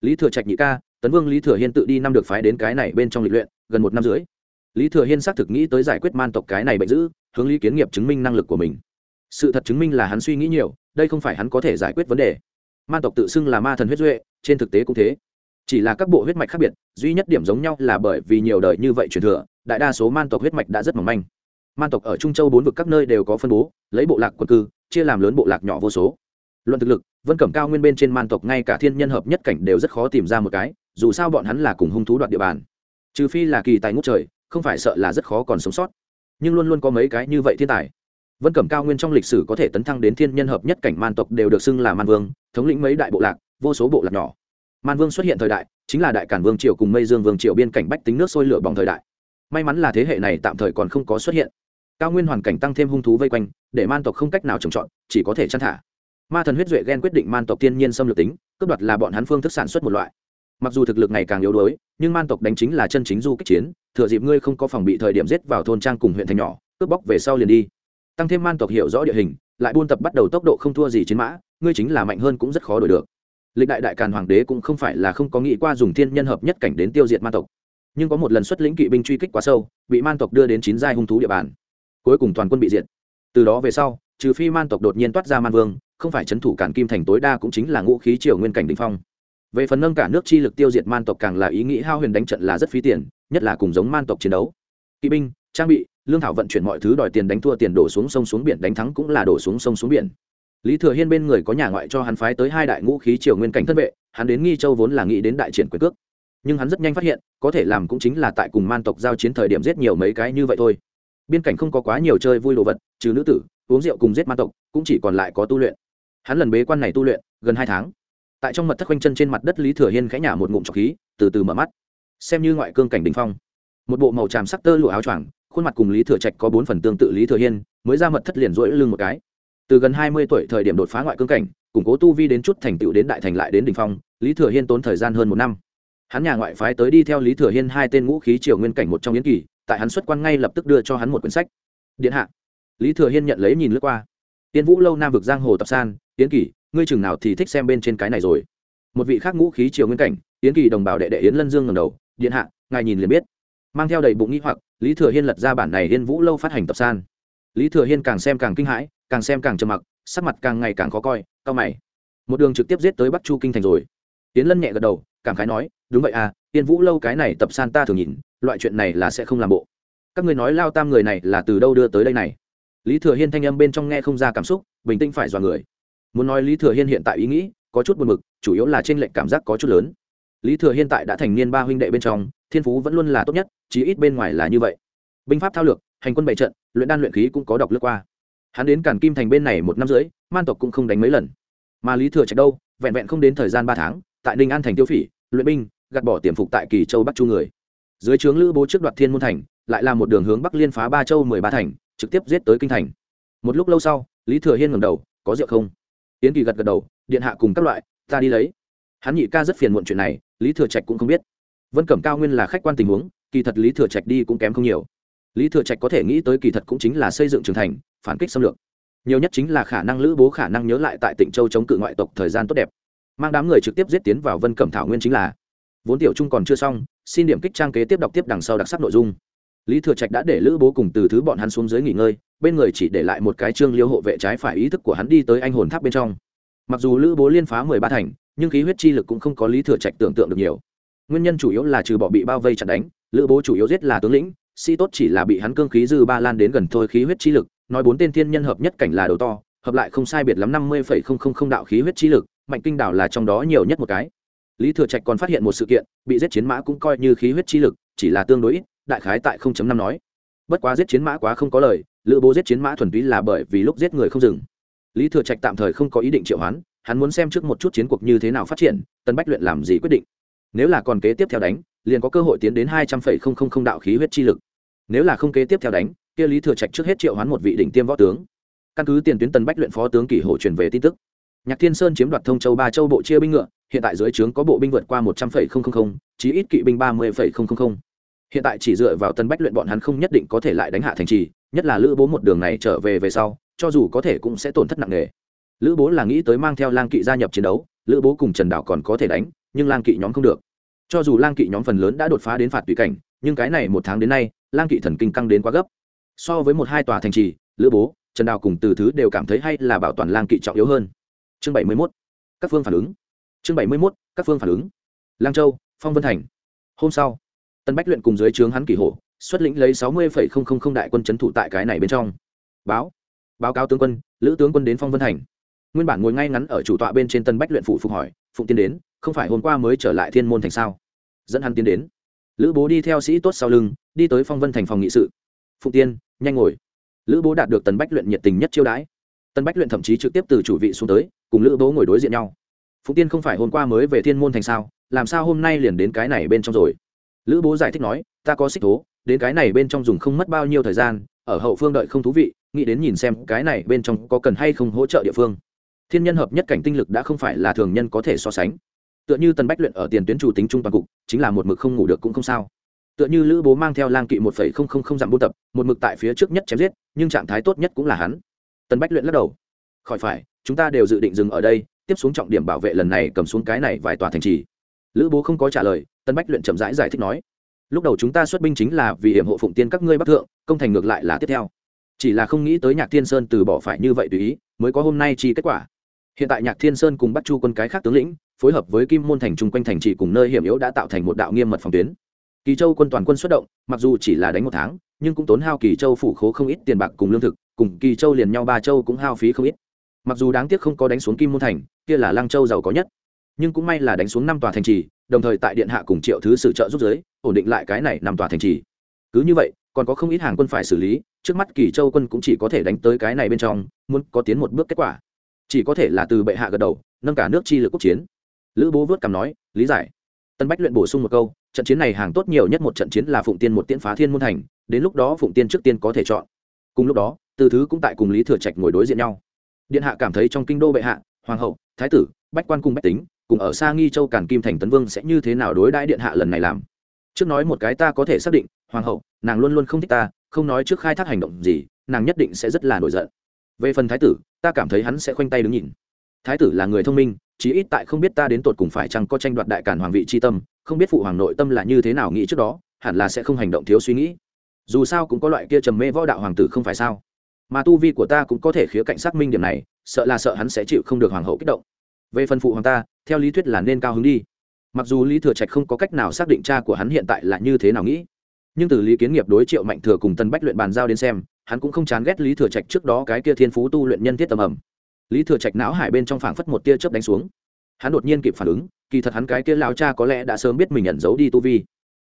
lý thừa trạch nhị ca, tấn vương lý thừa hiên tự đi năm được phái đến cái này bên trong lịch luyện, gần một năm rưỡi. Lý thừa hiên xác thực nghĩ tới giải quyết man tộc cái này bệnh dữ, hướng lý kiến nghiệp chứng minh năng lực của mình. Sự thật chứng minh là hắn suy nghĩ nhiều, đây không phải hắn có thể giải quyết vấn đề. Man tộc tự xưng là ma thần huyết duệ, trên thực tế cũng thế. Chỉ là các bộ huyết mạch khác biệt, duy nhất điểm giống nhau là bởi vì nhiều đời như vậy truyền thừa, đại đa số man tộc huyết mạch đã rất mỏng manh. Man tộc ở trung châu bốn vực các nơi đều có phân bố, lấy bộ lạc quân cư, chia làm lớn bộ lạc nhỏ vô số. Luận thực lực vân cẩm cao nguyên bên trên man tộc ngay cả thiên nhân hợp nhất cảnh đều rất khó tìm ra một cái, dù sao bọn hắn là cùng hung thú đoạt địa bàn. Trừ phi là kỳ tài ngút trời, không phải sợ là rất khó còn sống sót. Nhưng luôn luôn có mấy cái như vậy thiên tài. Vân cẩm cao nguyên trong lịch sử có thể tấn thăng đến thiên nhân hợp nhất cảnh man tộc đều được xưng là man vương, thống lĩnh mấy đại bộ lạc, vô số bộ lạc nhỏ. Man vương xuất hiện thời đại, chính là đại cản vương triều cùng mây dương vương triều biên cảnh bách tính nước sôi lửa bỏng thời đại. May mắn là thế hệ này tạm thời còn không có xuất hiện. Cao nguyên hoàn cảnh tăng thêm hung thú vây quanh, để man tộc không cách nào trồng trọt, chỉ có thể chăn thả ma thần huyết duệ ghen quyết định man tộc thiên nhiên xâm lược tính, cướp đoạt là bọn hắn phương thức sản xuất một loại. Mặc dù thực lực ngày càng yếu đuối, nhưng man tộc đánh chính là chân chính du kích chiến, thừa dịp ngươi không có phòng bị thời điểm giết vào thôn trang cùng huyện thành nhỏ, cướp bóc về sau liền đi. Tăng thêm man tộc hiểu rõ địa hình, lại buôn tập bắt đầu tốc độ không thua gì chiến mã, ngươi chính là mạnh hơn cũng rất khó đổi được. Lịch đại đại càn hoàng đế cũng không phải là không có nghĩ qua dùng thiên nhân hợp nhất cảnh đến tiêu diệt man tộc. Nhưng có một lần xuất lĩnh kỵ binh truy kích quá sâu, bị man tộc đưa đến chín giai hung thú địa bàn. Cuối cùng toàn quân bị diệt. Từ đó về sau, trừ phi man tộc đột nhiên toát ra man vương không phải trấn thủ cản kim thành tối đa cũng chính là ngũ khí triều nguyên cảnh đình phong. Về phần nâng cả nước chi lực tiêu diệt man tộc càng là ý nghĩ hao huyền đánh trận là rất phí tiền, nhất là cùng giống man tộc chiến đấu. Kỵ binh, trang bị, lương thảo vận chuyển mọi thứ đòi tiền đánh thua tiền đổ xuống sông xuống biển đánh thắng cũng là đổ xuống sông xuống biển. Lý thừa hiên bên người có nhà ngoại cho hắn phái tới hai đại ngũ khí triều nguyên cảnh thân vệ, hắn đến nghi châu vốn là nghĩ đến đại triển quyền cước. Nhưng hắn rất nhanh phát hiện, có thể làm cũng chính là tại cùng man tộc giao chiến thời điểm giết nhiều mấy cái như vậy thôi. Biên cảnh không có quá nhiều chơi vui đồ vật, trừ nữ tử, uống rượu cùng giết man tộc, cũng chỉ còn lại có tu luyện hắn lần bế quan này tu luyện, gần hai tháng. Tại trong mật thất quanh chân trên mặt đất lý thừa hiên khẽ nhả một ngụm trọc khí, từ từ mở mắt. Xem như ngoại cương cảnh đình phong. Một bộ màu tràm sắc tơ lụa áo choàng, khuôn mặt cùng lý thừa trạch có bốn phần tương tự lý thừa hiên, mới ra mật thất liền rỗi lưng một cái. Từ gần hai mươi tuổi thời điểm đột phá ngoại cương cảnh, củng cố tu vi đến chút thành tựu đến đại thành lại đến đình phong, lý thừa hiên tốn thời gian hơn một năm. Hắn nhà ngoại phái tới đi theo lý thừa hiên hai tên ngũ khí triều nguyên cảnh một trong yến kỳ, tại hắn xuất quan ngay lập tức đưa cho hắn một quyển sách. Điện hạ. Lý thừa hiên nhận lấy nhìn lướt qua. Tiên vũ lâu nam vực giang hồ tập san, Yến kỳ ngươi chừng nào thì thích xem bên trên cái này rồi. Một vị khác ngũ khí triều nguyên cảnh, Yến kỳ đồng bào đệ đệ yến lân dương ngẩng đầu, điện hạ, ngài nhìn liền biết. Mang theo đầy bụng nghĩ hoặc, lý thừa hiên lật ra bản này yên vũ lâu phát hành tập san. Lý thừa hiên càng xem càng kinh hãi, càng xem càng trầm mặc, sắc mặt càng ngày càng khó coi, cao mày. Một đường trực tiếp giết tới bắc chu kinh thành rồi. Yến lân nhẹ gật đầu, cảm khái nói, đúng vậy à yên vũ lâu cái này tập san ta thường nhìn, loại chuyện này là sẽ không làm bộ. Các ngươi nói lao tam người này là từ đâu đưa tới đây này? Lý thừa hiên thanh âm bên trong nghe không ra cảm xúc, bình tĩnh phải dọa người. Muốn nói lý thừa hiên hiện tại ý nghĩ, có chút buồn mực chủ yếu là trên lệnh cảm giác có chút lớn. Lý thừa hiên tại đã thành niên ba huynh đệ bên trong, thiên phú vẫn luôn là tốt nhất, chí ít bên ngoài là như vậy. Binh pháp thao lược, hành quân bảy trận, luyện đan luyện khí cũng có đọc lướt qua. Hắn đến cản kim thành bên này một năm rưỡi, man tộc cũng không đánh mấy lần. Mà lý thừa trạch đâu, vẹn vẹn không đến thời gian ba tháng, tại ninh an thành tiêu phỉ, luyện binh, gạt bỏ tiềm phục tại kỳ châu bắc chu người. Dưới trướng lữ bố trước đoạt thiên môn thành, lại là một đường hướng bắc liên phá ba châu mười ba thành trực tiếp giết tới kinh thành. Một lúc lâu sau, lý thừa hiên ngầm đầu, có rượu không? Yến kỳ gật gật đầu, điện hạ cùng các loại, ta đi lấy. Hắn nhị ca rất phiền muộn chuyện này, lý thừa trạch cũng không biết. Vân cẩm cao nguyên là khách quan tình huống, kỳ thật lý thừa trạch đi cũng kém không nhiều. Lý thừa trạch có thể nghĩ tới kỳ thật cũng chính là xây dựng trưởng thành, phản kích xâm lược. Nhiều nhất chính là khả năng lữ bố khả năng nhớ lại tại tỉnh châu chống cự ngoại tộc thời gian tốt đẹp. Mang đám người trực tiếp giết tiến vào vân cẩm thảo nguyên chính là. Vốn tiểu trung còn chưa xong, xin điểm kích trang kế tiếp đọc tiếp đằng sau đặc sắc nội dung lý thừa trạch đã để lữ bố cùng từ thứ bọn hắn xuống dưới nghỉ ngơi, bên người chỉ để lại một cái trương liêu hộ vệ trái phải ý thức của hắn đi tới anh hồn tháp bên trong. Mặc dù lữ bố liên phá mười ba thành, nhưng khí huyết chi lực cũng không có lý thừa trạch tưởng tượng được nhiều. Nguyên nhân chủ yếu là trừ bỏ bị bao vây chặt đánh, lữ bố chủ yếu giết là tướng lĩnh sĩ tốt chỉ là bị hắn cương khí dư ba lan đến gần thôi khí huyết chi lực, nói bốn tên thiên nhân hợp nhất cảnh là đầu to, hợp lại không sai biệt lắm năm mươi phẩy không không không đạo khí huyết chi lực, mạnh kinh đảo là trong đó nhiều nhất một cái. Lý thừa trạch còn phát hiện một sự kiện, bị giết chiến mã cũng coi như khí huyết chi lực, chỉ là tương đối ít đại khái tại 0.5 nói. Bất quá giết chiến mã quá không có lời, lữ bố giết chiến mã thuần túy là bởi vì lúc giết người không dừng. Lý thừa trạch tạm thời không có ý định triệu hoán, hắn muốn xem trước một chút chiến cuộc như thế nào phát triển, tân bách luyện làm gì quyết định. Nếu là còn kế tiếp theo đánh, liền có cơ hội tiến đến hai trăm đạo khí huyết chi lực. Nếu là không kế tiếp theo đánh, kia lý thừa trạch trước hết triệu hoán một vị đỉnh tiêm võ tướng. Căn cứ tiền tuyến tân bách luyện phó tướng kỷ Hổ truyền về tin tức, nhạc thiên sơn chiếm đoạt thông châu ba châu bộ chia binh ngựa, hiện tại dưới trướng có bộ binh vượt qua một trăm chí ít kỵ binh ba mươi hiện tại chỉ dựa vào tân bách luyện bọn hắn không nhất định có thể lại đánh hạ thành trì, nhất là lữ bố một đường này trở về về sau, cho dù có thể cũng sẽ tổn thất nặng nề. Lữ bố là nghĩ tới mang theo lang kỵ gia nhập chiến đấu, lữ bố cùng trần đảo còn có thể đánh, nhưng lang kỵ nhóm không được. Cho dù lang kỵ nhóm phần lớn đã đột phá đến phạt tùy cảnh, nhưng cái này một tháng đến nay, lang kỵ thần kinh căng đến quá gấp. So với một hai tòa thành trì, lữ bố, trần đào cùng từ thứ đều cảm thấy hay là bảo toàn lang kỵ trọng yếu hơn. Chương bảy mươi mốt, các phương phản ứng. Chương bảy mươi mốt, các phương phản ứng. Lang châu, phong vân thành. Hôm sau tân bách luyện cùng dưới trướng hắn kỳ hổ, xuất lĩnh lấy sáu mươi đại quân c h ấ n thủ tại cái này bên trong. Báo. Báo cáo tướng quân, lữ tướng quân đến phong vân thành. Nguyên bản ngồi ngay ngắn ở chủ tọa bên trên tân bách luyện phụ phục hỏi, phụng tiên đến, không phải hôm qua mới trở lại thiên môn thành sao? Dẫn hắn tiến đến. Lữ bố đi theo sĩ tốt sau lưng, đi tới phong vân thành phòng nghị sự. Phụng tiên, nhanh ngồi. Lữ bố đạt được tần bách luyện nhiệt tình nhất chiêu đãi. Tân bách luyện thậm chí trực tiếp từ chủ vị xuống tới, cùng lữ bố ngồi đối diện nhau. Phụng tiên không phải hôm qua mới về thiên môn thành sao? Làm sao hôm nay liền đến cái này bên trong rồi? Lữ bố giải thích nói, ta có xích thố, đến cái này bên trong dùng không mất bao nhiêu thời gian, ở hậu phương đợi không thú vị, nghĩ đến nhìn xem cái này bên trong có cần hay không hỗ trợ địa phương. Thiên nhân hợp nhất cảnh tinh lực đã không phải là thường nhân có thể so sánh. Tựa như tần bách luyện ở tiền tuyến chủ tính trung toàn cục, chính là một mực không ngủ được cũng không sao. Tựa như lữ bố mang theo lang kỵ một phẩy không không không dặm buôn tập, một mực tại phía trước nhất chém giết, nhưng trạng thái tốt nhất cũng là hắn. Tần bách luyện lắc đầu. Khỏi phải, chúng ta đều dự định dừng ở đây, tiếp xuống trọng điểm bảo vệ lần này cầm xuống cái này vài tòa thành trì lữ bố không có trả lời tân bách luyện chậm rãi giải, giải thích nói lúc đầu chúng ta xuất binh chính là vì hiểm hộ phụng tiên các ngươi bắc thượng công thành ngược lại là tiếp theo. Chỉ là không nghĩ tới nhạc thiên sơn từ bỏ phải như vậy tùy ý mới có hôm nay chi kết quả. Hiện tại nhạc thiên sơn cùng bắt chu quân cái khác tướng lĩnh phối hợp với kim môn thành chung quanh thành trì cùng nơi hiểm yếu đã tạo thành một đạo nghiêm mật phòng tuyến. Kỳ châu quân toàn quân xuất động mặc dù chỉ là đánh một tháng nhưng cũng tốn hao kỳ châu phủ khố không ít tiền bạc cùng lương thực cùng kỳ châu liền nhau ba châu cũng hao phí không ít. Mặc dù đáng tiếc không có đánh xuống kim môn thành kia là Lang châu giàu có nhất nhưng cũng may là đánh xuống năm tòa thành trì, đồng thời tại điện hạ cùng triệu thứ sự trợ giúp giới, ổn định lại cái này năm tòa thành trì. Cứ như vậy, còn có không ít hàng quân phải xử lý, trước mắt kỳ châu quân cũng chỉ có thể đánh tới cái này bên trong, muốn có tiến một bước kết quả. Chỉ có thể là từ bệ hạ gật đầu, nâng cả nước chi lực quốc chiến. Lữ bố vớt cằm nói, lý giải. Tân bách luyện bổ sung một câu, trận chiến này hàng tốt nhiều nhất một trận chiến là phụng tiên một tiễn phá thiên môn thành, đến lúc đó phụng tiên trước tiên có thể chọn. Cùng lúc đó từ thứ cũng tại cùng lý thừa trạch ngồi đối diện nhau. Điện hạ cảm thấy trong kinh đô bệ hạ, hoàng hậu, thái tử, bách quan cùng bách tính cùng ở xa nghi châu càn kim thành tấn vương sẽ như thế nào đối đãi điện hạ lần này làm? Trước nói một cái ta có thể xác định, hoàng hậu, nàng luôn luôn không thích ta, không nói trước khai thác hành động gì, nàng nhất định sẽ rất là nổi giận. Về phần thái tử, ta cảm thấy hắn sẽ khoanh tay đứng nhìn. Thái tử là người thông minh, chí ít tại không biết ta đến tột cùng phải chăng có tranh đoạt đại cản hoàng vị c tâm, không biết phụ hoàng nội tâm là như thế nào nghĩ trước đó, hẳn là sẽ không hành động thiếu suy nghĩ. Dù sao cũng có loại kia trầm mê võ đạo hoàng tử không phải sao? Mà tu vi của ta cũng có thể khía cạnh xác minh điểm này, sợ là sợ hắn sẽ chịu không được hoàng hậu kích động. Về phần phụ hoàng ta theo lý thuyết là nên cao hứng đi. Mặc dù lý thừa trạch không có cách nào xác định cha của hắn hiện tại là như thế nào nghĩ, nhưng từ lý kiến nghiệp đối triệu mạnh thừa cùng tân bách luyện bàn giao đến xem, hắn cũng không chán ghét lý thừa trạch trước đó cái kia thiên phú tu luyện nhân thiết tầm ẩm. Lý thừa trạch não hải bên trong phảng phất một tia chớp đánh xuống. Hắn đột nhiên kịp phản ứng, kỳ thật hắn cái kia lao cha có lẽ đã sớm biết mình nhận giấu đi tu vi.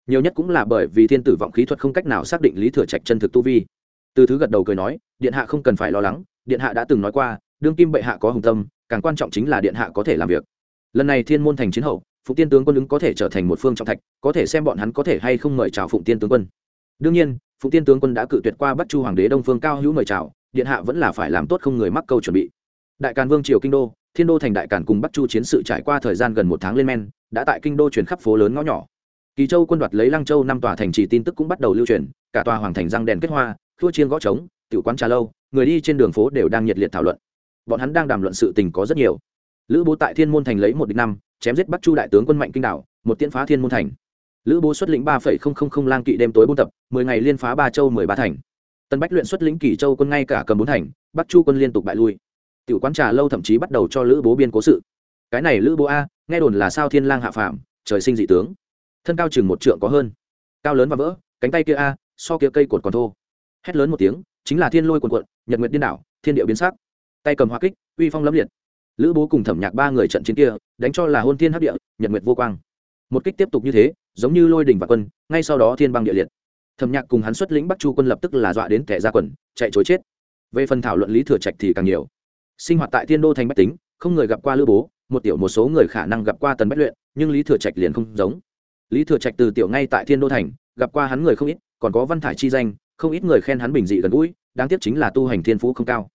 Nhiều nhất cũng là bởi vì thiên tử vọng khí thuật không cách nào xác định lý thừa trạch chân thực tu vi. Từ thứ gật đầu cười nói, điện hạ không cần phải lo lắng, điện hạ đã từng nói qua, đương kim bệ hạ có hùng tâm, càng quan trọng chính là điện hạ có thể làm việc lần này thiên môn thành chiến hậu, phụng tiên tướng quân ứng có thể trở thành một phương trọng thạch, có thể xem bọn hắn có thể hay không mời chào phụng tiên tướng quân. Đương nhiên, phụng tiên tướng quân đã cự tuyệt qua bắc chu hoàng đế đông phương cao hữu mời chào, điện hạ vẫn là phải làm tốt không người mắc câu chuẩn bị. Đại càn vương triều kinh đô, thiên đô thành đại càn cùng bắc chu chiến sự trải qua thời gian gần một tháng lên men, đã tại kinh đô chuyển khắp phố lớn ngõ nhỏ. Kỳ châu quân đoạt lấy lăng châu năm tòa thành trì tin tức cũng bắt đầu lưu truyền, cả tòa hoàng thành răng đèn kết hoa thua chiên gõ trống, tiểu quán trà lâu, người đi trên đường phố đều đang nhiệt liệt thảo luận. Bọn hắn đang đàm luận sự tình có rất nhiều lữ bố tại thiên môn thành lấy một địch năm, chém giết bắc chu đại tướng quân mạnh kinh đảo, một tiễn phá thiên môn thành. Lữ bố xuất lĩnh ba phẩy không không không lang kỵ đêm tối buôn tập, mười ngày liên phá ba châu mười ba thành. Tân bách luyện xuất lĩnh kỳ châu quân ngay cả cầm bốn thành, bắc chu quân liên tục bại lui. Tiểu quán trà lâu thậm chí bắt đầu cho lữ bố biên cố sự. Cái này lữ bố a, nghe đồn là sao thiên lang hạ phàm, trời sinh dị tướng. Thân cao chừng một trượng có hơn. Cao lớn và vỡ, cánh tay kia a, so kia cây cột còn thô. Hét lớn một tiếng, chính là thiên lôi quần quận nhật nguyệt điên đảo, thiên điệu biến sắc. Tay cầm hoa kích, uy phong lâm liệt lữ bố cùng thẩm nhạc ba người trận chiến kia, đánh cho là hôn thiên hấp địa, nhật nguyệt vô quang. Một kích tiếp tục như thế, giống như lôi đình và quân, ngay sau đó thiên băng địa liệt. Thẩm nhạc cùng hắn xuất lĩnh bắc chu quân lập tức là dọa đến kẻ ra quần, chạy chối chết. Về phần thảo luận lý thừa trạch thì càng nhiều. Sinh hoạt tại thiên đô thành bách tính, không người gặp qua lữ bố, một tiểu một số người khả năng gặp qua tần bách luyện, nhưng lý thừa trạch liền không giống. Lý thừa trạch từ tiểu ngay tại thiên đô thành, gặp qua hắn người không ít, còn có văn thải chi danh, không ít người khen hắn bình dị gần gũi, đáng tiếc chính là tu hành thiên phú không cao.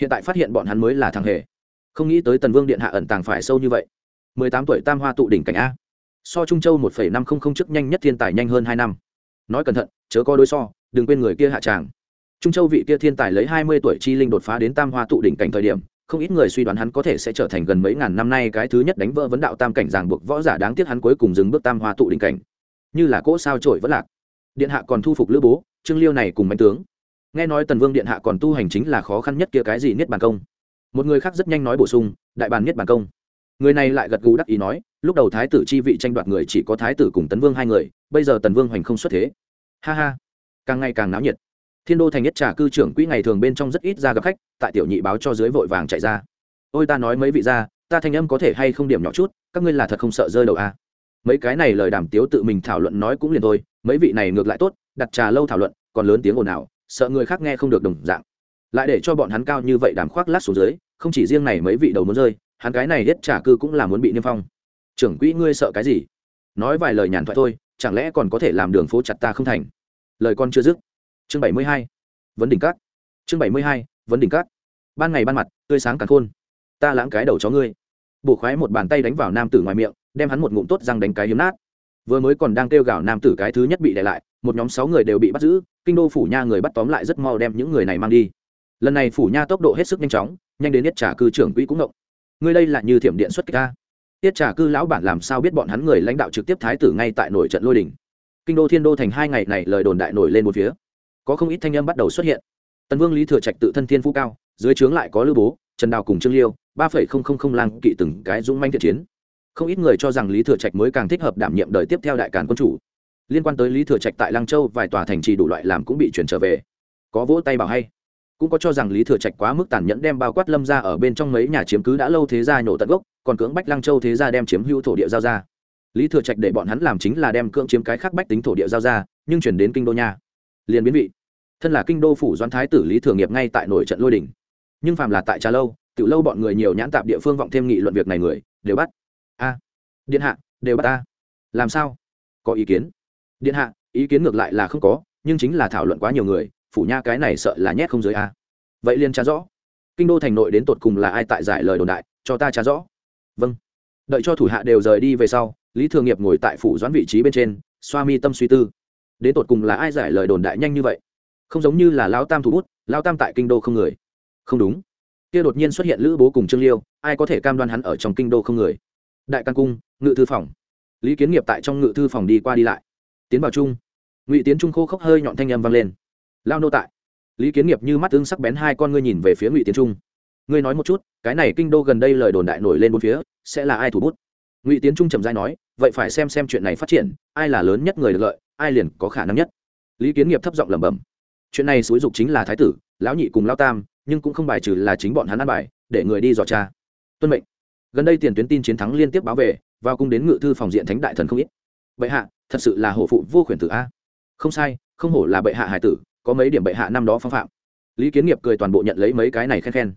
Hiện tại phát hiện bọn hắn mới là thằng hề không nghĩ tới tần vương điện hạ ẩn tàng phải sâu như vậy. Mười tám tuổi tam hoa tụ đỉnh cảnh a. So trung châu một phẩy năm không không chức nhanh nhất thiên tài nhanh hơn hai năm. Nói cẩn thận, chớ có đối so, đừng quên người kia hạ tràng. Trung châu vị kia thiên tài lấy hai mươi tuổi chi linh đột phá đến tam hoa tụ đỉnh cảnh thời điểm, không ít người suy đoán hắn có thể sẽ trở thành gần mấy ngàn năm nay cái thứ nhất đánh vỡ vấn đạo tam cảnh ràng buộc võ giả đáng tiếc hắn cuối cùng dừng bước tam hoa tụ đỉnh cảnh. Như là cỗ sao trổi vẫn lạc. Điện hạ còn thu phục lữ bố, trương liêu này cùng mạnh tướng. Nghe nói tần vương điện hạ còn tu hành chính là khó khăn nhất kia cái gì niết bàn công một người khác rất nhanh nói bổ sung, đại bàn nhất bàn công. Người này lại gật gù đắc ý nói, lúc đầu thái tử chi vị tranh đoạt người chỉ có thái tử cùng tấn vương hai người, bây giờ tần vương hoành không xuất thế. Ha ha. Càng ngày càng náo nhiệt. Thiên đô thành nhất trà cư trưởng quỹ ngày thường bên trong rất ít ra gặp khách, tại tiểu nhị báo cho dưới vội vàng chạy ra. Ôi ta nói mấy vị ra ta thanh âm có thể hay không điểm nhỏ chút, các ngươi là thật không sợ rơi đầu à. mấy cái này lời đàm tiếu tự mình thảo luận nói cũng liền thôi, mấy vị này ngược lại tốt, đặt trà lâu thảo luận, còn lớn tiếng ồn ào, sợ người khác nghe không được đồng dạng lại để cho bọn hắn cao như vậy đàm khoác lát xuống dưới, không chỉ riêng này mấy vị đầu muốn rơi, hắn cái này hết trả cư cũng là muốn bị niêm phong. Trưởng quỹ ngươi sợ cái gì? Nói vài lời nhàn thoại thôi, chẳng lẽ còn có thể làm đường phố chặt ta không thành? Lời con chưa dứt. Chương bảy mươi hai, vấn đỉnh cát chương bảy mươi hai, vấn đỉnh cát ban ngày ban mặt, tươi sáng càng khôn. Ta lãng cái đầu chó ngươi. Bổ khoái một bàn tay đánh vào nam tử ngoài miệng, đem hắn một ngụm tốt răng đánh cái hiếm nát. Vừa mới còn đang kêu gào nam tử cái thứ nhất bị đè lại, một nhóm sáu người đều bị bắt giữ, kinh đô phủ nha người bắt tóm lại rất mau đem những người này mang đi lần này phủ nha tốc độ hết sức nhanh chóng, nhanh đến yết trả cư trưởng quỹ cũng ngộng. Ngươi đây là như thiểm điện xuất kích ta tiết trả cư lão bản làm sao biết bọn hắn người lãnh đạo trực tiếp thái tử ngay tại nổi trận lôi đình? Kinh đô thiên đô thành hai ngày này lời đồn đại nổi lên một phía. Có không ít thanh âm bắt đầu xuất hiện. Tần vương lý thừa trạch tự thân thiên phú cao, dưới trướng lại có lưu bố, trần đào cùng trương liêu, ba phẩy không không không lang kỵ từng cái dũng manh thiện chiến. Không ít người cho rằng lý thừa trạch mới càng thích hợp đảm nhiệm đời tiếp theo đại càn quân chủ. Liên quan tới lý thừa trạch tại lăng châu vài tòa thành trì đủ loại làm cũng bị chuyển trở về. Có vỗ tay bảo hay cũng có cho rằng lý thừa trạch quá mức tàn nhẫn đem bao quát lâm ra ở bên trong mấy nhà chiếm cứ đã lâu thế gia nhổ tận gốc, còn cưỡng bách lăng châu thế gia đem chiếm hữu thổ địa giao ra. Lý thừa trạch để bọn hắn làm chính là đem cưỡng chiếm cái khác bách tính thổ địa giao ra, nhưng chuyển đến kinh đô nha. Liền biến vị. Thân là kinh đô phủ doãn thái tử lý thừa nghiệp ngay tại nổi trận lôi đình. Nhưng phàm là tại trà lâu tự lâu bọn người nhiều nhãn tạp địa phương vọng thêm nghị luận việc này người, đều bắt. A. Điện hạ, đều bắt ta. Làm sao? Có ý kiến. Điện hạ, ý kiến ngược lại là không có, nhưng chính là thảo luận quá nhiều người phủ nha cái này sợ là nhét không dưới a. Vậy liền trả rõ. Kinh đô thành nội đến tột cùng là ai tại giải lời đồn đại, cho ta trả rõ. Vâng. Đợi cho thủ hạ đều rời đi về sau, lý thường nghiệp ngồi tại phủ doãn vị trí bên trên, xoa mi tâm suy tư. Đến tột cùng là ai giải lời đồn đại nhanh như vậy? Không giống như là lao tam thủ bút lao tam tại kinh đô không người. Không đúng. Kia đột nhiên xuất hiện lữ bố cùng trương liêu, ai có thể cam đoan hắn ở trong kinh đô không người? Đại căn cung, ngự thư phòng. Lý kiến nghiệp tại trong ngự thư phòng đi qua đi lại. Tiến vào chung. Ngụy tiến trung khô khốc hơi nhọn thanh âm vang lên lao nô tại. Lý kiến nghiệp như mắt tương sắc bén hai con ngươi nhìn về phía ngụy tiến trung. Ngươi nói một chút, cái này kinh đô gần đây lời đồn đại nổi lên bốn phía, sẽ là ai thủ bút? Ngụy tiến trung trầm dai nói, vậy phải xem xem chuyện này phát triển, ai là lớn nhất người được lợi, ai liền có khả năng nhất. Lý kiến nghiệp thấp giọng lẩm bẩm, chuyện này xúi dục chính là thái tử, lão nhị cùng lao tam, nhưng cũng không bài trừ là chính bọn hắn ăn bài, để người đi dò cha tuân mệnh. Gần đây tiền tuyến tin chiến thắng liên tiếp báo về, vào cung đến ngự thư phòng diện thánh đại thần không ít. Bệ hạ, thật sự là hổ phụ vô khuyển tử a. Không sai, không hổ là bệ hạ hải tử có mấy điểm bệ hạ năm đó phong phạm. Lý kiến nghiệp cười toàn bộ nhận lấy mấy cái này khen khen.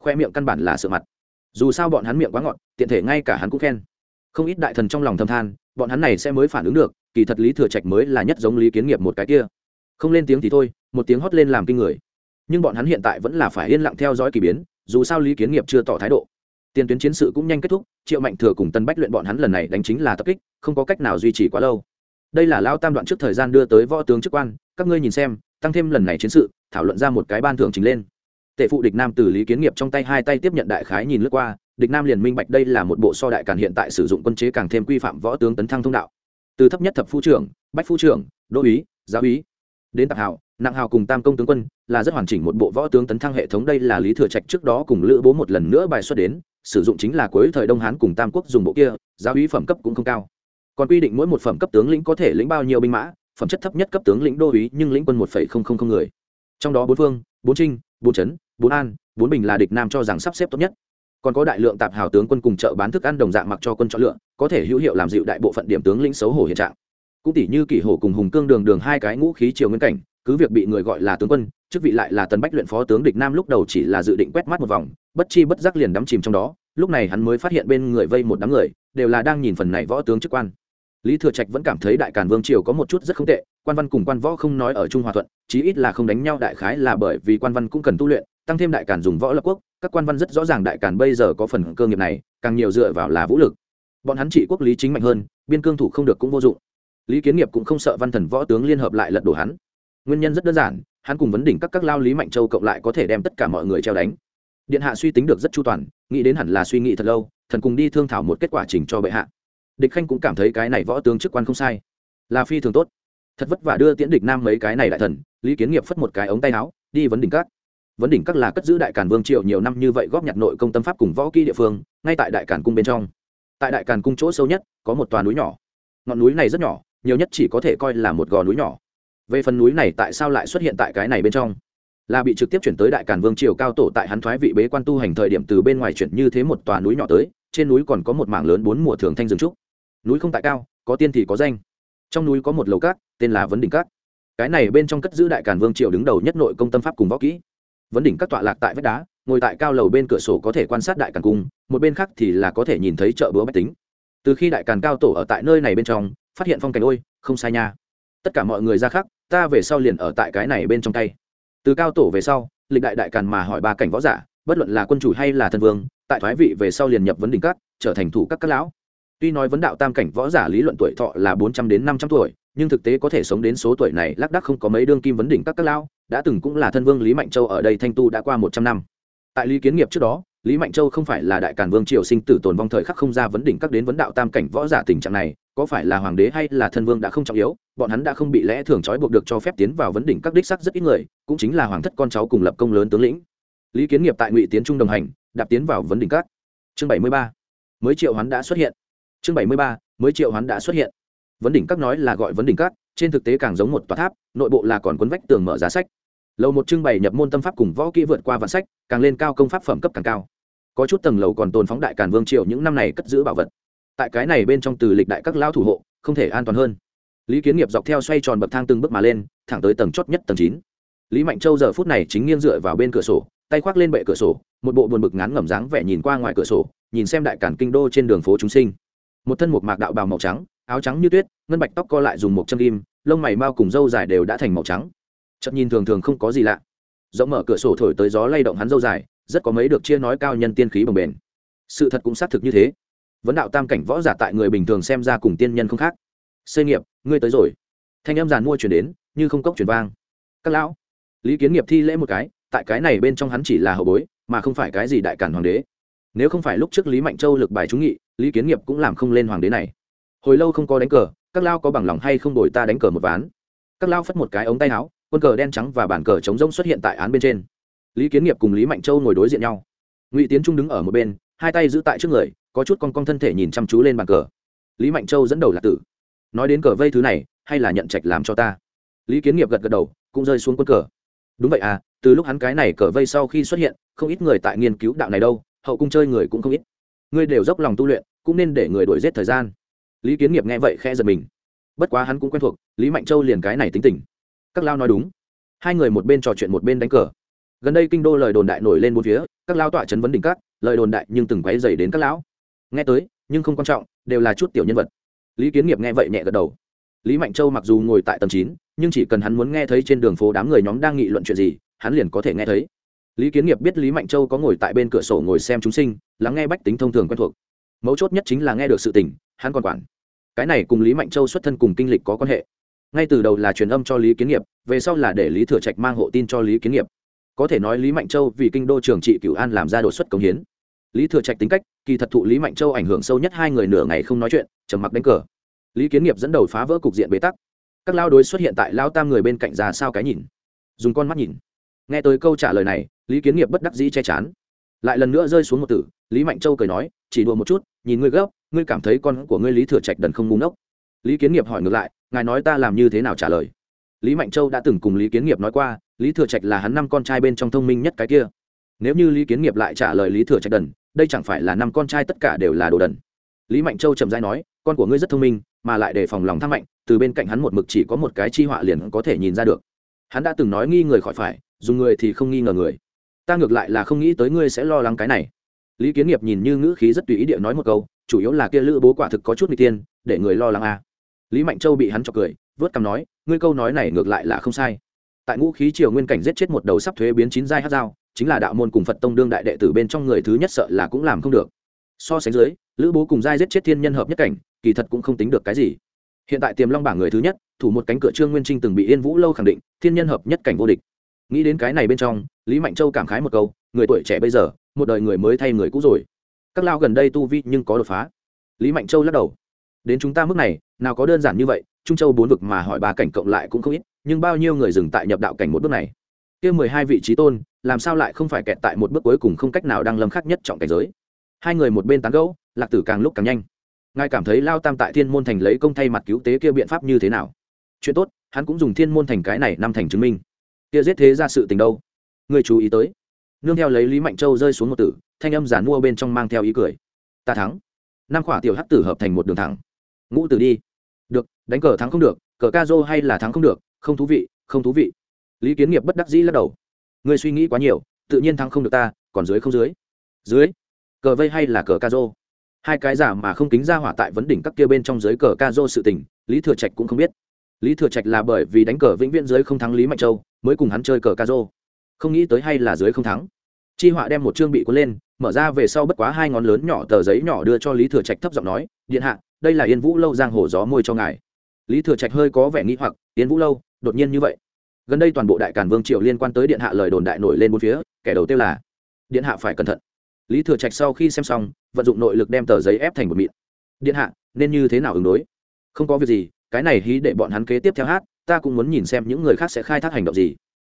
Khoe miệng căn bản là sự mặt. Dù sao bọn hắn miệng quá ngọt, tiện thể ngay cả hắn cũng khen. Không ít đại thần trong lòng thầm than, bọn hắn này sẽ mới phản ứng được, kỳ thật lý thừa trạch mới là nhất giống lý kiến nghiệp một cái kia. Không lên tiếng thì thôi, một tiếng hót lên làm kinh người. Nhưng bọn hắn hiện tại vẫn là phải yên lặng theo dõi k ỳ biến, dù sao lý kiến nghiệp chưa tỏ thái độ. Tiền tuyến chiến sự cũng nhanh kết thúc, triệu mạnh thừa cùng tân bách luyện bọn hắn lần này đánh chính là tập kích, không có cách nào duy trì quá lâu. Đây là lao tam đoạn trước thời gian đưa tới võ tướng chức quan, các ngươi nhìn xem tăng thêm lần này chiến sự, thảo luận ra một cái ban thưởng chính lên. Tệ phụ địch nam từ lý kiến nghiệp trong tay hai tay tiếp nhận đại khái nhìn lướt qua, địch nam liền minh bạch đây là một bộ so đại càn hiện tại sử dụng quân chế càng thêm quy phạm võ tướng tấn thăng thông đạo. Từ thấp nhất thập phu trưởng, bách phu trưởng, đô úy, giáo úy, đến tạp hào, nặng hào cùng tam công tướng quân, là rất hoàn chỉnh một bộ võ tướng tấn thăng hệ thống đây là lý thừa trạch trước đó cùng lữ bố một lần nữa bài xuất đến, sử dụng chính là cuối thời đông hán cùng tam quốc dùng bộ kia, giáo úy phẩm cấp cũng không cao. Còn quy định mỗi một phẩm cấp tướng lĩnh có thể lĩnh bao nhiêu binh mã phẩm chất thấp nhất cấp tướng lĩnh đô úy nhưng lĩnh quân một người. Trong đó bốn phương, bốn trinh, bốn trấn, bốn an, bốn bình là địch nam cho rằng sắp xếp tốt nhất. Còn có đại lượng tạp hào tướng quân cùng chợ bán thức ăn đồng dạng mặc cho quân chọn lựa, có thể hữu hiệu làm dịu đại bộ phận điểm tướng lĩnh xấu hổ hiện trạng. Cũng tỷ như kỷ hổ cùng hùng cương đường đường hai cái ngũ khí chiều nguyên cảnh, cứ việc bị người gọi là tướng quân, chức vị lại là tần bách luyện phó tướng địch nam lúc đầu chỉ là dự định quét mắt một vòng, bất chi bất giác liền đắm chìm trong đó, lúc này hắn mới phát hiện bên người vây một đám người, đều là đang nhìn phần này võ tướng chức quan lý thừa trạch vẫn cảm thấy đại càn vương triều có một chút rất không tệ, quan văn cùng quan võ không nói ở trung hòa thuận, chí ít là không đánh nhau đại khái là bởi vì quan văn cũng cần tu luyện, tăng thêm đại càn dùng võ lập quốc, các quan văn rất rõ ràng đại càn bây giờ có phần cơ nghiệp này, càng nhiều dựa vào là vũ lực. Bọn hắn trị quốc lý chính mạnh hơn, biên cương thủ không được cũng vô dụng. Lý kiến nghiệp cũng không sợ văn thần võ tướng liên hợp lại lật đổ hắn. Nguyên nhân rất đơn giản, hắn cùng vấn đỉnh các các lao lý mạnh châu cộng lại có thể đem tất cả mọi người treo đánh. Điện hạ suy tính được rất chu toàn, nghĩ đến hẳn là suy nghĩ thật lâu, thần cùng đi thương thảo một kết quả trình cho bệ hạ địch khanh cũng cảm thấy cái này võ tướng chức quan không sai. Là phi thường tốt. Thật vất vả đưa tiễn địch nam mấy cái này đại thần, lý kiến nghiệp phất một cái ống tay áo, đi vấn đỉnh các. Vấn đỉnh các là cất giữ đại càn vương triệu nhiều năm như vậy góp nhặt nội công tâm pháp cùng võ kỹ địa phương, ngay tại đại càn cung bên trong. Tại đại càn cung chỗ sâu nhất, có một tòa núi nhỏ. Ngọn núi này rất nhỏ, nhiều nhất chỉ có thể coi là một gò núi nhỏ. Về phần núi này tại sao lại xuất hiện tại cái này bên trong? Là bị trực tiếp chuyển tới đại càn vương triều cao tổ tại hắn thoái vị bế quan tu hành thời điểm từ bên ngoài chuyển như thế một tòa núi nhỏ tới, trên núi còn có một mảng lớn bốn mùa thường thanh rừng trúc núi không tại cao, có tiên thì có danh. Trong núi có một lầu cát, tên là vấn đỉnh cát. Cái này bên trong cất giữ đại càn vương triều đứng đầu nhất nội công tâm pháp cùng võ kỹ. Vấn đỉnh các tọa lạc tại vách đá, ngồi tại cao lầu bên cửa sổ có thể quan sát đại càn cung, một bên khác thì là có thể nhìn thấy chợ búa bách tính. Từ khi đại càn cao tổ ở tại nơi này bên trong, phát hiện phong cảnh ôi, không sai nha. Tất cả mọi người ra khác, ta về sau liền ở tại cái này bên trong tay. Từ cao tổ về sau, lịch đại đại càn mà hỏi ba cảnh võ giả, bất luận là quân chủ hay là thân vương, tại thoái vị về sau liền nhập vấn đỉnh các trở thành thủ các các lão tuy nói vấn đạo tam cảnh võ giả lý luận tuổi thọ là bốn trăm đến năm trăm tuổi, nhưng thực tế có thể sống đến số tuổi này, lác đác không có mấy đương kim vấn đỉnh các các lao. đã từng cũng là thân vương lý mạnh châu ở đây thanh tu đã qua một trăm năm. Tại lý kiến nghiệp trước đó, lý mạnh châu không phải là đại càn vương triều sinh tử tồn vong thời khắc không ra vấn đỉnh các đến vấn đạo tam cảnh võ giả tình trạng này, có phải là hoàng đế hay là thân vương đã không trọng yếu, bọn hắn đã không bị lẽ thường trói buộc được cho phép tiến vào vấn đỉnh các đích sắc rất ít người, cũng chính là hoàng thất con cháu cùng lập công lớn tướng lĩnh. Lý kiến nghiệp tại ngụy tiến trung đồng hành, đạp tiến vào vấn đỉnh các. Chương bảy mươi ba. Mới triệu hắn đã xuất hiện chương bảy mươi ba, mới triệu hoán đã xuất hiện. Vấn đỉnh các nói là gọi vấn đỉnh các, trên thực tế càng giống một tòa tháp, nội bộ là còn quấn vách tường mở giá sách. Lầu một trưng bày nhập môn tâm pháp cùng võ kỹ vượt qua vạn sách, càng lên cao công pháp phẩm cấp càng cao. Có chút tầng lầu còn tồn phóng đại càn vương triều những năm này cất giữ bảo vật. Tại cái này bên trong từ lịch đại các lao thủ hộ, không thể an toàn hơn. Lý kiến nghiệp dọc theo xoay tròn bậc thang từng bước mà lên, thẳng tới tầng chót nhất tầng chín. Lý mạnh châu giờ phút này chính nghiêng dựa vào bên cửa sổ, tay khoác lên bệ cửa sổ, một bộ buồn bực ngán ngẩm dáng vẻ nhìn qua ngoài cửa sổ, nhìn xem đại cản kinh đô trên đường phố chúng sinh một thân một mạc đạo bào màu trắng, áo trắng như tuyết, ngân bạch tóc co lại dùng một chân kim lông mày mau cùng râu dài đều đã thành màu trắng. Chậm nhìn thường thường không có gì lạ. Rộng mở cửa sổ thổi tới gió lay động hắn râu dài, rất có mấy được chia nói cao nhân tiên khí bồng bền. Sự thật cũng xác thực như thế. Vấn đạo tam cảnh võ giả tại người bình thường xem ra cùng tiên nhân không khác. Xây nghiệp, ngươi tới rồi. Thanh âm giàn mua chuyển đến, như không cốc chuyển vang. Các lão. Lý kiến nghiệp thi lễ một cái, tại cái này bên trong hắn chỉ là hậu bối, mà không phải cái gì đại cản hoàng đế. Nếu không phải lúc trước lý mạnh châu lực bài trúng nghị lý kiến nghiệp cũng làm không lên hoàng đế này. Hồi lâu không có đánh cờ, các lao có bằng lòng hay không đổi ta đánh cờ một ván? Các lao phất một cái ống tay áo, quân cờ đen trắng và bản cờ chống rông xuất hiện tại án bên trên. Lý kiến nghiệp cùng lý mạnh châu ngồi đối diện nhau. Ngụy tiến trung đứng ở một bên, hai tay giữ tại trước người, có chút con con thân thể nhìn chăm chú lên bàn cờ. Lý mạnh châu dẫn đầu là tử. Nói đến cờ vây thứ này, hay là nhận trạch làm cho ta? Lý kiến nghiệp gật gật đầu, cũng rơi xuống quân cờ. Đúng vậy à từ lúc hắn cái này cờ vây sau khi xuất hiện, không ít người tại nghiên cứu đạo này đâu, hậu cung chơi người cũng không ít ngươi đều dốc lòng tu luyện, cũng nên để người đuổi giết thời gian. Lý kiến nghiệp nghe vậy khẽ giật mình. Bất quá hắn cũng quen thuộc, lý mạnh châu liền cái này tính tình. Các lao nói đúng. Hai người một bên trò chuyện một bên đánh cờ. Gần đây kinh đô lời đồn đại nổi lên một phía, các lao tọa chấn vấn đỉnh các, lời đồn đại nhưng từng quấy dày đến các lão. Nghe tới, nhưng không quan trọng, đều là chút tiểu nhân vật. Lý kiến nghiệp nghe vậy nhẹ gật đầu. Lý mạnh châu mặc dù ngồi tại tầng chín, nhưng chỉ cần hắn muốn nghe thấy trên đường phố đám người nhóm đang nghị luận chuyện gì, hắn liền có thể nghe thấy lý kiến nghiệp biết lý mạnh châu có ngồi tại bên cửa sổ ngồi xem chúng sinh, lắng nghe bách tính thông thường quen thuộc. Mấu chốt nhất chính là nghe được sự tình, hắn còn quản. Cái này cùng lý mạnh châu xuất thân cùng kinh lịch có quan hệ. Ngay từ đầu là truyền âm cho lý kiến nghiệp, về sau là để lý thừa trạch mang hộ tin cho lý kiến nghiệp. Có thể nói lý mạnh châu vì kinh đô trường trị cửu an làm ra đột xuất công hiến. Lý thừa trạch tính cách, kỳ thật thụ lý mạnh châu ảnh hưởng sâu nhất hai người nửa ngày không nói chuyện, trầm mặc đánh cờ. Lý kiến nghiệp dẫn đầu phá vỡ cục diện bế tắc. Các lao đối xuất hiện tại lao tam người bên cạnh ra sao cái nhìn? Dùng con mắt nhìn nghe tới câu trả lời này, lý kiến nghiệp bất đắc dĩ che chắn lại lần nữa rơi xuống một tử, lý mạnh châu cười nói, chỉ đùa một chút, nhìn ngươi gấp, ngươi cảm thấy con của ngươi lý thừa trạch đần không ngu ngốc. Lý kiến nghiệp hỏi ngược lại, ngài nói ta làm như thế nào trả lời? Lý mạnh châu đã từng cùng lý kiến nghiệp nói qua, lý thừa trạch là hắn năm con trai bên trong thông minh nhất cái kia. Nếu như lý kiến nghiệp lại trả lời lý thừa trạch đần, đây chẳng phải là năm con trai tất cả đều là đồ đần. Lý mạnh châu trầm dai nói, con của ngươi rất thông minh, mà lại đề phòng lòng tham mạnh, từ bên cạnh hắn một mực chỉ có một cái chi họa liền có thể nhìn ra được. Hắn đã từng nói nghi người khỏi phải dùng người thì không nghi ngờ người. Ta ngược lại là không nghĩ tới ngươi sẽ lo lắng cái này. Lý kiến nghiệp nhìn như ngữ khí rất tùy ý địa nói một câu, chủ yếu là kia lữ bố quả thực có chút n g tiên, để người lo lắng à. lý mạnh châu bị hắn chọc cười, vớt cằm nói, ngươi câu nói này ngược lại là không sai. Tại ngũ khí triều nguyên cảnh giết chết một đầu sắp thuế biến chín giai hát dao chính là đạo môn cùng phật tông đương đại đệ tử bên trong người thứ nhất sợ là cũng làm không được. So sánh dưới, lữ bố cùng giai giết chết thiên nhân hợp nhất cảnh, kỳ thật cũng không tính được cái gì. Hiện tại tiềm long bảng người thứ nhất, thủ một cánh cửa trương nguyên trinh từng bị yên vũ lâu khẳng định, thiên nhân hợp nhất cảnh vô địch nghĩ đến cái này bên trong, lý mạnh châu cảm khái một câu, người tuổi trẻ bây giờ, một đời người mới thay người cũ rồi. Các lao gần đây tu vi nhưng có đột phá. Lý mạnh châu lắc đầu. Đến chúng ta mức này, nào có đơn giản như vậy, trung châu bốn vực mà hỏi ba cảnh cộng lại cũng không ít, nhưng bao nhiêu người dừng tại nhập đạo cảnh một bước này? Kia mười hai vị trí tôn, làm sao lại không phải kẹt tại một bước cuối cùng không cách nào đang lâm khắc nhất trọng cảnh giới? Hai người một bên tán gẫu, lạc tử càng lúc càng nhanh. Ngài cảm thấy lao tam tại thiên môn thành lấy công thay mặt cứu tế kia biện pháp như thế nào? Chuyện tốt, hắn cũng dùng thiên môn thành cái này năm thành chứng minh kia giết thế ra sự tình đâu? Người chú ý tới. Nương theo lấy lý mạnh châu rơi xuống một tử, thanh âm giản mua bên trong mang theo ý cười. Ta thắng. Năm khỏa tiểu hắc tử hợp thành một đường thẳng. Ngũ tử đi. Được, đánh cờ thắng không được, cờ ca dô hay là thắng không được, không thú vị, không thú vị. Lý kiến nghiệp bất đắc dĩ lắc đầu. Người suy nghĩ quá nhiều, tự nhiên thắng không được ta, còn dưới không dưới? Dưới. Cờ vây hay là cờ ca dô hai cái giả mà không kính ra hỏa tại vấn đỉnh các kia bên trong dưới cờ ca dô sự tình, lý thừa trạch cũng không biết lý thừa trạch là bởi vì đánh cờ vĩnh viễn dưới không thắng lý mạnh châu, mới cùng hắn chơi cờ ca rô. Không nghĩ tới hay là dưới không thắng. Chi họa đem một chương bị cuốn lên, mở ra về sau bất quá hai ngón lớn nhỏ tờ giấy nhỏ đưa cho lý thừa trạch thấp giọng nói, điện hạ, đây là yên vũ lâu giang hồ gió môi cho ngài. Lý thừa trạch hơi có vẻ nghĩ hoặc, yên vũ lâu, đột nhiên như vậy? Gần đây toàn bộ đại cản vương triều liên quan tới điện hạ lời đồn đại nổi lên bốn phía, kẻ đầu tiêu là, điện hạ phải cẩn thận. Lý thừa trạch sau khi xem xong, vận dụng nội lực đem tờ giấy ép thành một mịn. Điện hạ, nên như thế nào ứng đối? Không có việc gì cái này hí để bọn hắn kế tiếp theo hát, ta cũng muốn nhìn xem những người khác sẽ khai thác hành động gì.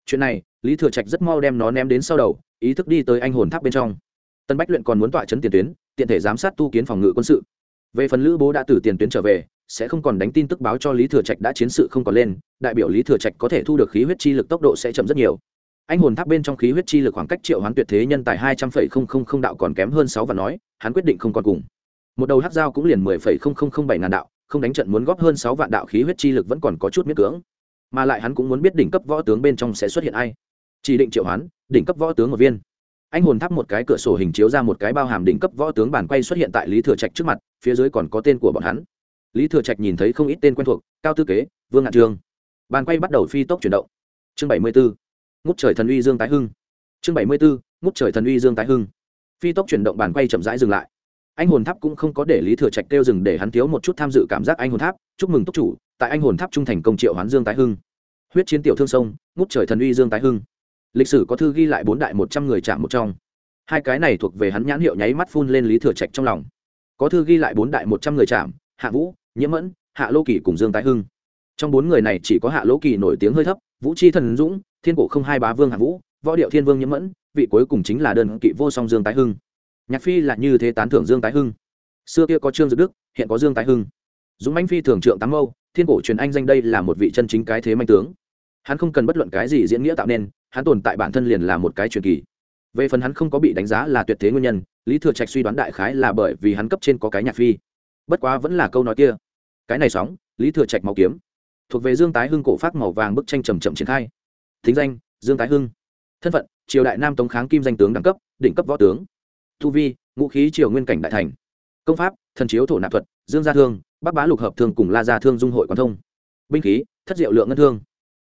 Chuyện này, lý thừa trạch rất mau đem nó ném đến sau đầu, ý thức đi tới anh hồn tháp bên trong. Tân bách luyện còn muốn tọa chấn tiền tuyến, tiện thể giám sát tu kiến phòng ngự quân sự. Về phần lữ bố đã từ tiền tuyến trở về, sẽ không còn đánh tin tức báo cho lý thừa trạch đã chiến sự không còn lên, đại biểu lý thừa trạch có thể thu được khí huyết chi lực tốc độ sẽ chậm rất nhiều. Anh hồn tháp bên trong khí huyết chi lực khoảng cách triệu hoán tuyệt thế nhân tài hai trăm phẩy không không không đạo còn kém hơn sáu và nói, hắn quyết định không còn cùng. Một đầu hát dao cũng liền mười phẩy không không không bảy ngàn đạo không đánh trận muốn góp hơn sáu vạn đạo khí huyết chi lực vẫn còn có chút miết cưỡng. Mà lại hắn cũng muốn biết đỉnh cấp võ tướng bên trong sẽ xuất hiện ai. Chỉ định triệu hoán, đỉnh cấp võ tướng một viên. Anh hồn tháp một cái cửa sổ hình chiếu ra một cái bao hàm đỉnh cấp võ tướng bản quay xuất hiện tại lý thừa trạch trước mặt, phía dưới còn có tên của bọn hắn. Lý thừa trạch nhìn thấy không ít tên quen thuộc, cao tư kế, vương ngạn trường. Bàn quay bắt đầu phi tốc chuyển động. Chương bảy mươi bốn ngút trời thần uy dương tái hưng. Chương bảy mươi bốn ngút trời thần uy dương tái hưng. Phi tốc chuyển động bàn quay chậm rãi dừng lại anh hồn tháp cũng không có để lý thừa trạch kêu dừng để hắn thiếu một chút tham dự cảm giác anh hồn tháp. Chúc mừng túc chủ, tại anh hồn tháp trung thành công triệu hoán dương tái hưng. Huyết chiến tiểu thương sông, ngút trời thần uy dương tái hưng. Lịch sử có thư ghi lại bốn đại một trăm người chạm một trong. Hai cái này thuộc về hắn nhãn hiệu nháy mắt phun lên lý thừa trạch trong lòng. Có thư ghi lại bốn đại một trăm người chạm, hạ vũ, nhiễm mẫn, hạ lô kỳ cùng dương tái hưng. Trong bốn người này chỉ có hạ lỗ kỳ nổi tiếng hơi thấp, vũ chi thần dũng, thiên cổ không hai bá vương hạ vũ, võ điệu thiên vương nhiễm mẫn, vị cuối cùng chính là đơn kỵ vô song dương tái hưng nhạc phi là như thế tán thưởng dương tái hưng. Xưa kia có trương dự đức, hiện có dương tái hưng. Dũng anh phi thường trượng tám mâu, thiên cổ truyền anh danh đây là một vị chân chính cái thế manh tướng. Hắn không cần bất luận cái gì diễn nghĩa tạo nên, hắn tồn tại bản thân liền là một cái truyền kỳ. Về phần hắn không có bị đánh giá là tuyệt thế nguyên nhân, lý thừa trạch suy đoán đại khái là bởi vì hắn cấp trên có cái nhạc phi. Bất quá vẫn là câu nói kia. Cái này sóng, lý thừa trạch máu kiếm. Thuộc về dương tái hưng cổ phát màu vàng bức tranh trầm chậm triển khai. Thính danh, dương tái hưng. Thân phận, triều đại nam tống kháng kim danh tướng đẳng cấp, đỉnh cấp võ tướng thu vi, ngũ khí triều nguyên cảnh đại thành. Công pháp, thần chiếu thổ nạp thuật, dương gia thương, bắc bá lục hợp thương cùng la gia thương dung hội quán thông. Binh khí, thất diệu lượng ngân thương.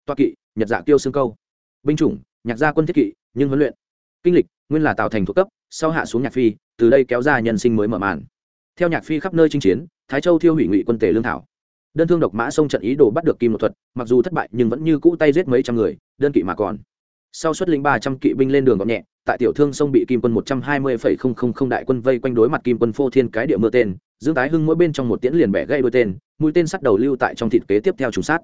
Toa kỵ, nhật dạ tiêu xương câu. Binh chủng, nhạc gia quân thiết kỵ, nhưng huấn luyện. Kinh lịch, nguyên là tạo thành thuộc cấp, sau hạ xuống nhạc phi, từ đây kéo ra nhân sinh mới mở màn. Theo nhạc phi khắp nơi chinh chiến, thái châu thiêu hủy ngụy quân tể lương thảo. Đơn thương độc mã xông trận ý đồ bắt được kim một thuật, mặc dù thất bại nhưng vẫn như cũ tay giết mấy trăm người, đơn kỵ mà còn sau xuất lĩnh ba trăm kỵ binh lên đường gọn nhẹ, tại tiểu thương sông bị kim quân một trăm hai mươi phẩy không không không đại quân vây quanh đối mặt kim quân phô thiên cái địa mưa tên, dương tái hưng mỗi bên trong một tiễn liền bẻ gây đôi tên, mũi tên sắt đầu lưu tại trong thịt kế tiếp theo trùng sát.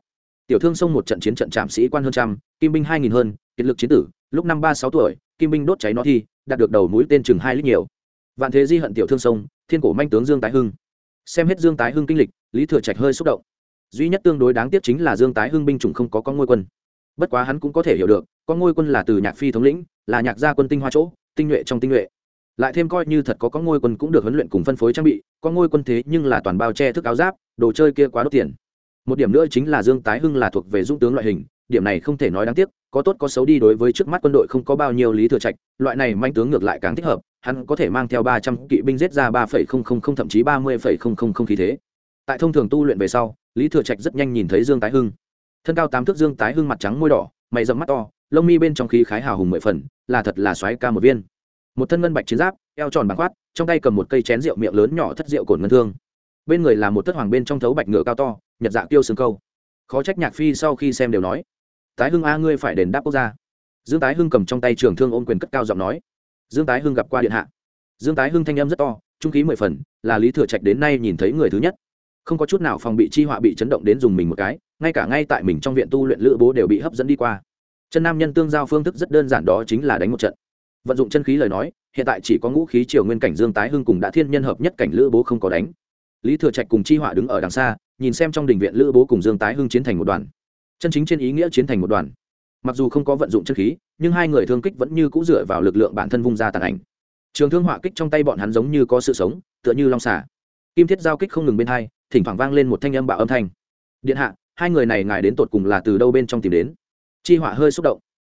Tiểu thương sông một trận chiến trận trạm sĩ quan hơn trăm, kim binh hai nghìn hơn, kiệt lực chiến tử, lúc năm ba sáu tuổi, kim binh đốt cháy nó thi, đạt được đầu mũi tên chừng hai lít nhiều. Vạn thế di hận tiểu thương sông, thiên cổ manh tướng dương tái hưng. Xem hết dương tái hưng kinh lịch, lý thừa trạch hơi xúc động. Duy nhất tương đối đáng tiếc chính là dương tái hưng binh chủng không có con ngôi quân. Bất quá hắn cũng có thể hiểu được con ngôi quân là từ nhạc phi thống lĩnh, là nhạc gia quân tinh hoa chỗ, tinh nhuệ trong tinh nhuệ. Lại thêm coi như thật có con ngôi quân cũng được huấn luyện cùng phân phối trang bị con ngôi quân thế nhưng là toàn bao che thức áo giáp, đồ chơi kia quá đốt tiền. Một điểm nữa chính là dương tái hưng là thuộc về dũng tướng loại hình, điểm này không thể nói đáng tiếc, có tốt có xấu đi đối với trước mắt quân đội không có bao nhiêu lý thừa trạch, loại này manh tướng ngược lại càng thích hợp, hắn có thể mang theo ba trăm kỵ binh giết ra ba phẩy không không không thậm chí ba mươi phẩy không không không khí thế. Tại thông thường tu luyện về sau, lý thừa trạch rất nhanh nhìn thấy dương tái hưng. Thân cao tám thước dương tái hưng mặt trắng môi đỏ, mày rậm mắt to lông mi bên trong khí khái hào hùng mười phần, là thật là xoáy ca một viên. Một thân ngân bạch chiến giáp, eo tròn bằng khoát, trong tay cầm một cây chén rượu miệng lớn nhỏ thất rượu cồn ngân thương. Bên người là một thất hoàng bên trong thấu bạch ngựa cao to, nhật dạ tiêu xương câu. Khó trách nhạc phi sau khi xem đều nói, tái hưng a, ngươi phải đền đáp quốc gia. Dương tái hưng cầm trong tay trường thương ôm quyền cất cao giọng nói, dương tái hưng gặp qua điện hạ. Dương tái hưng thanh âm rất to, trung khí mười phần, là lý thừa trạch đến nay nhìn thấy người thứ nhất. Không có chút nào phòng bị chi họa bị chấn động đến dùng mình một cái, ngay cả ngay tại mình trong viện tu luyện lữ bố đều bị hấp dẫn đi qua chân nam nhân tương giao phương thức rất đơn giản đó chính là đánh một trận. Vận dụng chân khí lời nói, hiện tại chỉ có ngũ khí triều nguyên cảnh dương tái hưng cùng đã thiên nhân hợp nhất cảnh lữ bố không có đánh. Lý thừa trạch cùng chi họa đứng ở đằng xa, nhìn xem trong đình viện lữ bố cùng dương tái hưng chiến thành một đoàn. Chân chính trên ý nghĩa chiến thành một đoàn. Mặc dù không có vận dụng chân khí, nhưng hai người thương kích vẫn như c ũ dựa vào lực lượng bản thân vung ra tàn ảnh. Trường thương họa kích trong tay bọn hắn giống như có sự sống, tựa như long xả kim thiết giao kích không ngừng bên hai, thỉnh thoảng vang lên một thanh âm bạo âm thanh. Điện hạ, hai người này ngài đến tột cùng là từ đâu bên trong tìm đến? Chi họa hơi xúc động.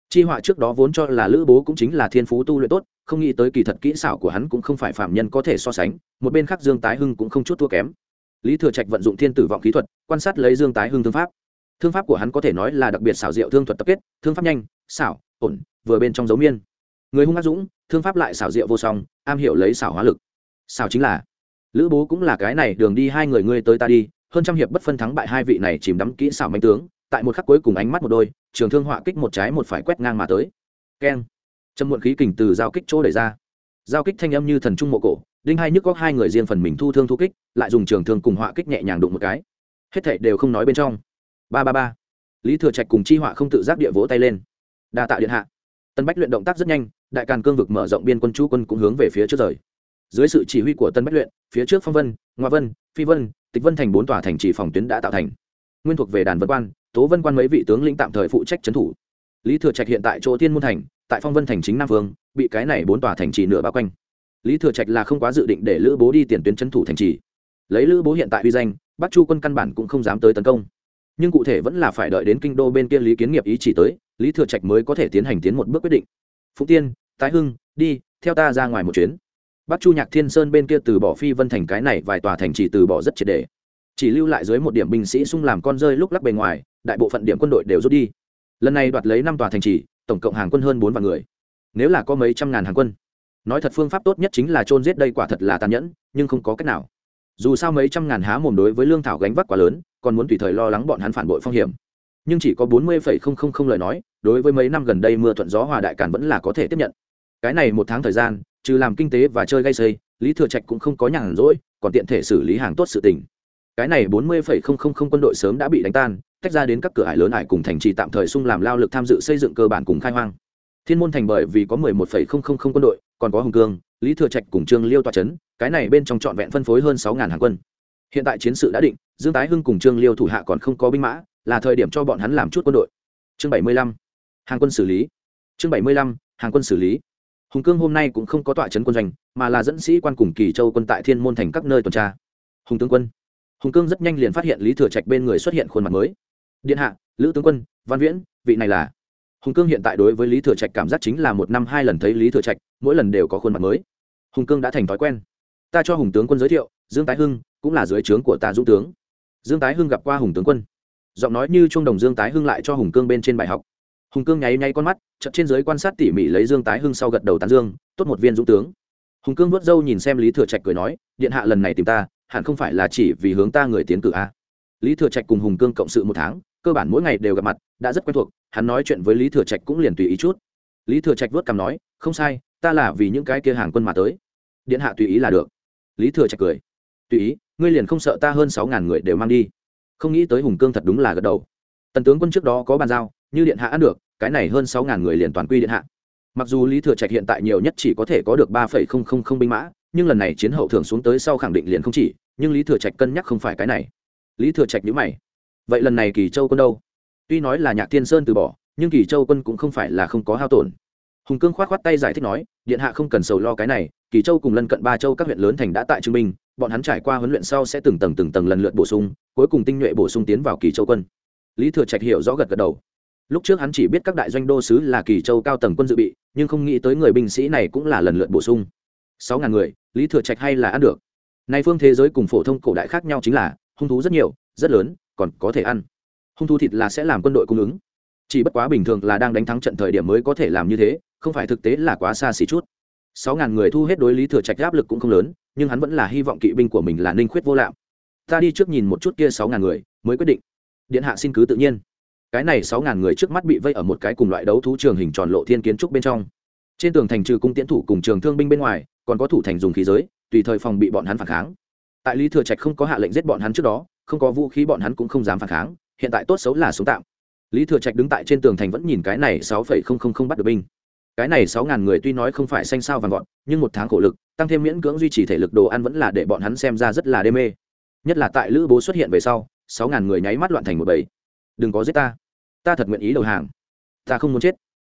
Chi họa trước đó vốn cho là lữ bố cũng chính là thiên phú tu luyện tốt, không nghĩ tới kỳ thật kỹ xảo của hắn cũng không phải phạm nhân có thể so sánh, một bên khác dương tái hưng cũng không chút thua kém. Lý thừa trạch vận dụng thiên tử vọng kỹ thuật, quan sát lấy dương tái hưng thương pháp. Thương pháp của hắn có thể nói là đặc biệt xảo diệu thương thuật tập kết, thương pháp nhanh, xảo, ổn, vừa bên trong dấu miên. Người hung ác dũng, thương pháp lại xảo diệu vô song, am hiểu lấy xảo hóa lực. Xảo chính là, lữ bố cũng là cái này, đường đi hai người ngươi tới ta đi, hơn trăm hiệp bất phân thắng bại hai vị này chìm đắm kỹ xảo manh tướng, tại một khắc cuối cùng ánh mắt một đôi trường thương họa kích một trái một phải quét ngang mà tới. Keng. Châm muộn khí kình từ giao kích chỗ đẩy ra. Giao kích thanh âm như thần trung mộ cổ, đinh hai nhức có hai người riêng phần mình thu thương thu kích, lại dùng trường thương cùng họa kích nhẹ nhàng đụng một cái. Hết thảy đều không nói bên trong. Ba ba ba. Lý thừa trạch cùng chi họa không tự giác địa vỗ tay lên. Đa tạ điện hạ. Tân bách luyện động tác rất nhanh, đại càn cương vực mở rộng biên quân chú quân cũng hướng về phía trước rời. Dưới sự chỉ huy của tân bách luyện, phía trước phong vân, ngoa vân, phi vân, tịch vân thành bốn tòa thành trì phòng tuyến đã tạo thành nguyên thuộc về đàn vân quan, tố vân quan mấy vị tướng lĩnh tạm thời phụ trách trấn thủ. Lý thừa trạch hiện tại chỗ thiên môn thành, tại phong vân thành chính nam vương bị cái này bốn tòa thành trì nửa bao quanh. Lý thừa trạch là không quá dự định để lữ bố đi tiền tuyến trấn thủ thành trì. Lấy lữ bố hiện tại uy danh, bắc chu quân căn bản cũng không dám tới tấn công. Nhưng cụ thể vẫn là phải đợi đến kinh đô bên kia lý kiến nghiệp ý chỉ tới, lý thừa trạch mới có thể tiến hành tiến một bước quyết định. Phúc tiên, tái hưng, đi, theo ta ra ngoài một chuyến. Bắc chu nhạc thiên sơn bên kia từ bỏ phi vân thành cái này vài tòa thành chỉ từ bỏ rất triệt đề chỉ lưu lại dưới một điểm binh sĩ xung làm con rơi lúc lắc bề ngoài, đại bộ phận điểm quân đội đều rút đi. Lần này đoạt lấy năm tòa thành trì, tổng cộng hàng quân hơn bốn vạn người. Nếu là có mấy trăm ngàn hàng quân, nói thật phương pháp tốt nhất chính là chôn giết đây quả thật là tàn nhẫn, nhưng không có cách nào. Dù sao mấy trăm ngàn há mồm đối với lương thảo gánh vác quá lớn, còn muốn tùy thời lo lắng bọn hắn phản bội phong hiểm. Nhưng chỉ có bốn mươi phẩy không không không lời nói, đối với mấy năm gần đây mưa thuận gió hòa đại càn vẫn là có thể tiếp nhận. Cái này một tháng thời gian, trừ làm kinh tế và chơi gây xây, lý thừa trạch cũng không có nhàn rỗi, còn tiện thể xử lý hàng tốt sự tình cái này bốn mươi phẩy không không không quân đội sớm đã bị đánh tan, tách ra đến các cửa hải lớn hải cùng thành trì tạm thời sung làm lao lực tham dự xây dựng cơ bản cùng khai hoang. Thiên môn thành bởi vì có mười một phẩy không không không quân đội, còn có hùng cương, lý thừa trạch cùng trương liêu toa c cái này bên trong trọn vẹn phân phối hơn sáu ngàn hàng quân. Hiện tại chiến sự đã định, dương tái hưng cùng trương liêu thủ hạ còn không có binh mã, là thời điểm cho bọn hắn làm chút quân đội. Chương bảy mươi lăm, hàng quân xử lý. Chương bảy mươi lăm, hàng quân xử lý. Hùng cương hôm nay cũng không có tọa trấn quân doanh, mà là dẫn sĩ quan cùng kỳ châu quân tại thiên môn thành các nơi tuần tra. Hùng tướng quân hùng cương rất nhanh liền phát hiện lý thừa trạch bên người xuất hiện khuôn mặt mới điện hạ lữ tướng quân văn viễn vị này là hùng cương hiện tại đối với lý thừa trạch cảm giác chính là một năm hai lần thấy lý thừa trạch mỗi lần đều có khuôn mặt mới hùng cương đã thành thói quen ta cho hùng tướng quân giới thiệu dương tái hưng cũng là dưới trướng của ta dũng tướng dương tái hưng gặp qua hùng tướng quân giọng nói như trung đồng dương tái hưng lại cho hùng cương bên trên bài học hùng cương nháy nháy con mắt chậm trên giới quan sát tỉ mỉ lấy dương tái hưng sau gật đầu tán dương tốt một viên dũng tướng hùng cương vớt râu nhìn xem lý thừa trạch cười nói điện hạ lần này tìm ta hẳn không phải là chỉ vì hướng ta người tiến cử a. Lý thừa trạch cùng hùng cương cộng sự một tháng, cơ bản mỗi ngày đều gặp mặt, đã rất quen thuộc, hắn nói chuyện với lý thừa trạch cũng liền tùy ý chút. Lý thừa trạch vớt cằm nói, không sai, ta là vì những cái kia hàng quân mà tới. Điện hạ tùy ý là được. Lý thừa trạch cười. Tùy ý, ngươi liền không sợ ta hơn sáu ngàn người đều mang đi? Không nghĩ tới hùng cương thật đúng là gật đầu. Tần tướng quân trước đó có bàn giao, như điện hạ ăn được, cái này hơn sáu ngàn người liền toàn quy điện hạ. Mặc dù lý thừa trạch hiện tại nhiều nhất chỉ có thể có được ba phẩy không không không binh mã, nhưng lần này chiến hậu thường xuống tới sau khẳng định liền không chỉ nhưng lý thừa trạch cân nhắc không phải cái này. Lý thừa trạch nhữ mày. Vậy lần này kỳ châu quân đâu? Tuy nói là nhạc thiên sơn từ bỏ, nhưng kỳ châu quân cũng không phải là không có hao tổn. Hùng cương k h o á t k h o á t tay giải thích nói, điện hạ không cần sầu lo cái này, kỳ châu cùng lân cận ba châu các huyện lớn thành đã tại chứng minh, bọn hắn trải qua huấn luyện sau sẽ từng tầng từng tầng lần lượt bổ sung, cuối cùng tinh nhuệ bổ sung tiến vào kỳ châu quân. Lý thừa trạch hiểu rõ gật gật đầu. Lúc trước hắn chỉ biết các đại doanh đô sứ là kỳ châu cao tầng quân dự bị, nhưng không nghĩ tới người binh sĩ này cũng là lần lượt bổ sung. Sáu ngàn người, lý thừa trạch hay là ăn được nay phương thế giới cùng phổ thông cổ đại khác nhau chính là, hung thú rất nhiều, rất lớn, còn có thể ăn. Hung thú thịt là sẽ làm quân đội cung ứng. Chỉ bất quá bình thường là đang đánh thắng trận thời điểm mới có thể làm như thế, không phải thực tế là quá xa xỉ chút. Sáu ngàn người thu hết đối lý thừa trạch áp lực cũng không lớn, nhưng hắn vẫn là hy vọng kỵ binh của mình là ninh khuyết vô lạm. Ta đi trước nhìn một chút kia sáu ngàn người, mới quyết định. Điện hạ xin cứ tự nhiên. Cái này sáu ngàn người trước mắt bị vây ở một cái cùng loại đấu thú trường hình tròn lộ thiên kiến trúc bên trong. Trên tường thành trừ cung tiễn thủ cùng trường thương binh bên ngoài, còn có thủ thành dùng khí giới tùy thời phòng bị bọn hắn phản kháng. Tại lý thừa trạch không có hạ lệnh giết bọn hắn trước đó, không có vũ khí bọn hắn cũng không dám phản kháng, hiện tại tốt xấu là sống tạm. Lý thừa trạch đứng tại trên tường thành vẫn nhìn cái này sáu phẩy không không không bắt được binh. Cái này sáu ngàn người tuy nói không phải xanh sao vàng gọn nhưng một tháng khổ lực, tăng thêm miễn cưỡng duy trì thể lực đồ ăn vẫn là để bọn hắn xem ra rất là đê mê. Nhất là tại lữ bố xuất hiện về sau, sáu ngàn người nháy mắt loạn thành một bầy. Đừng có giết ta. Ta thật nguyện ý đầu hàng. Ta không muốn chết.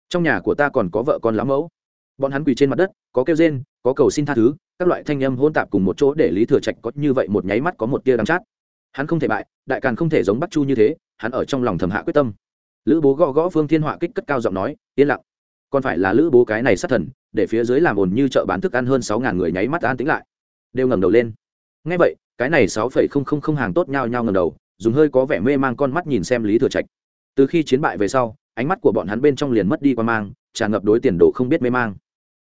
Trong nhà của ta còn có vợ con lão mẫu. Bọn hắn quỳ trên mặt đất, có kêu rên, có cầu xin tha thứ các loại thanh âm hôn tạp cùng một chỗ để lý thừa trạch có như vậy một nháy mắt có một tia đắng chát. Hắn không thể bại, đại càn không thể giống bắc chu như thế, hắn ở trong lòng thầm hạ quyết tâm. Lữ bố gõ gõ phương thiên họa kích cất cao giọng nói, yên lặng. Còn phải là lữ bố cái này sát thần, để phía dưới làm ồn như chợ bán thức ăn hơn sáu ngàn người nháy mắt an tính lại. Đều ngẩng đầu lên. Ngay vậy, cái này sáu phẩy không không không hàng tốt nhau nhau ngẩng đầu, dùng hơi có vẻ mê mang con mắt nhìn xem lý thừa trạch. Từ khi chiến bại về sau, ánh mắt của bọn hắn bên trong liền mất đi qua mang, tràn ngập đối tiền đồ không biết mê mang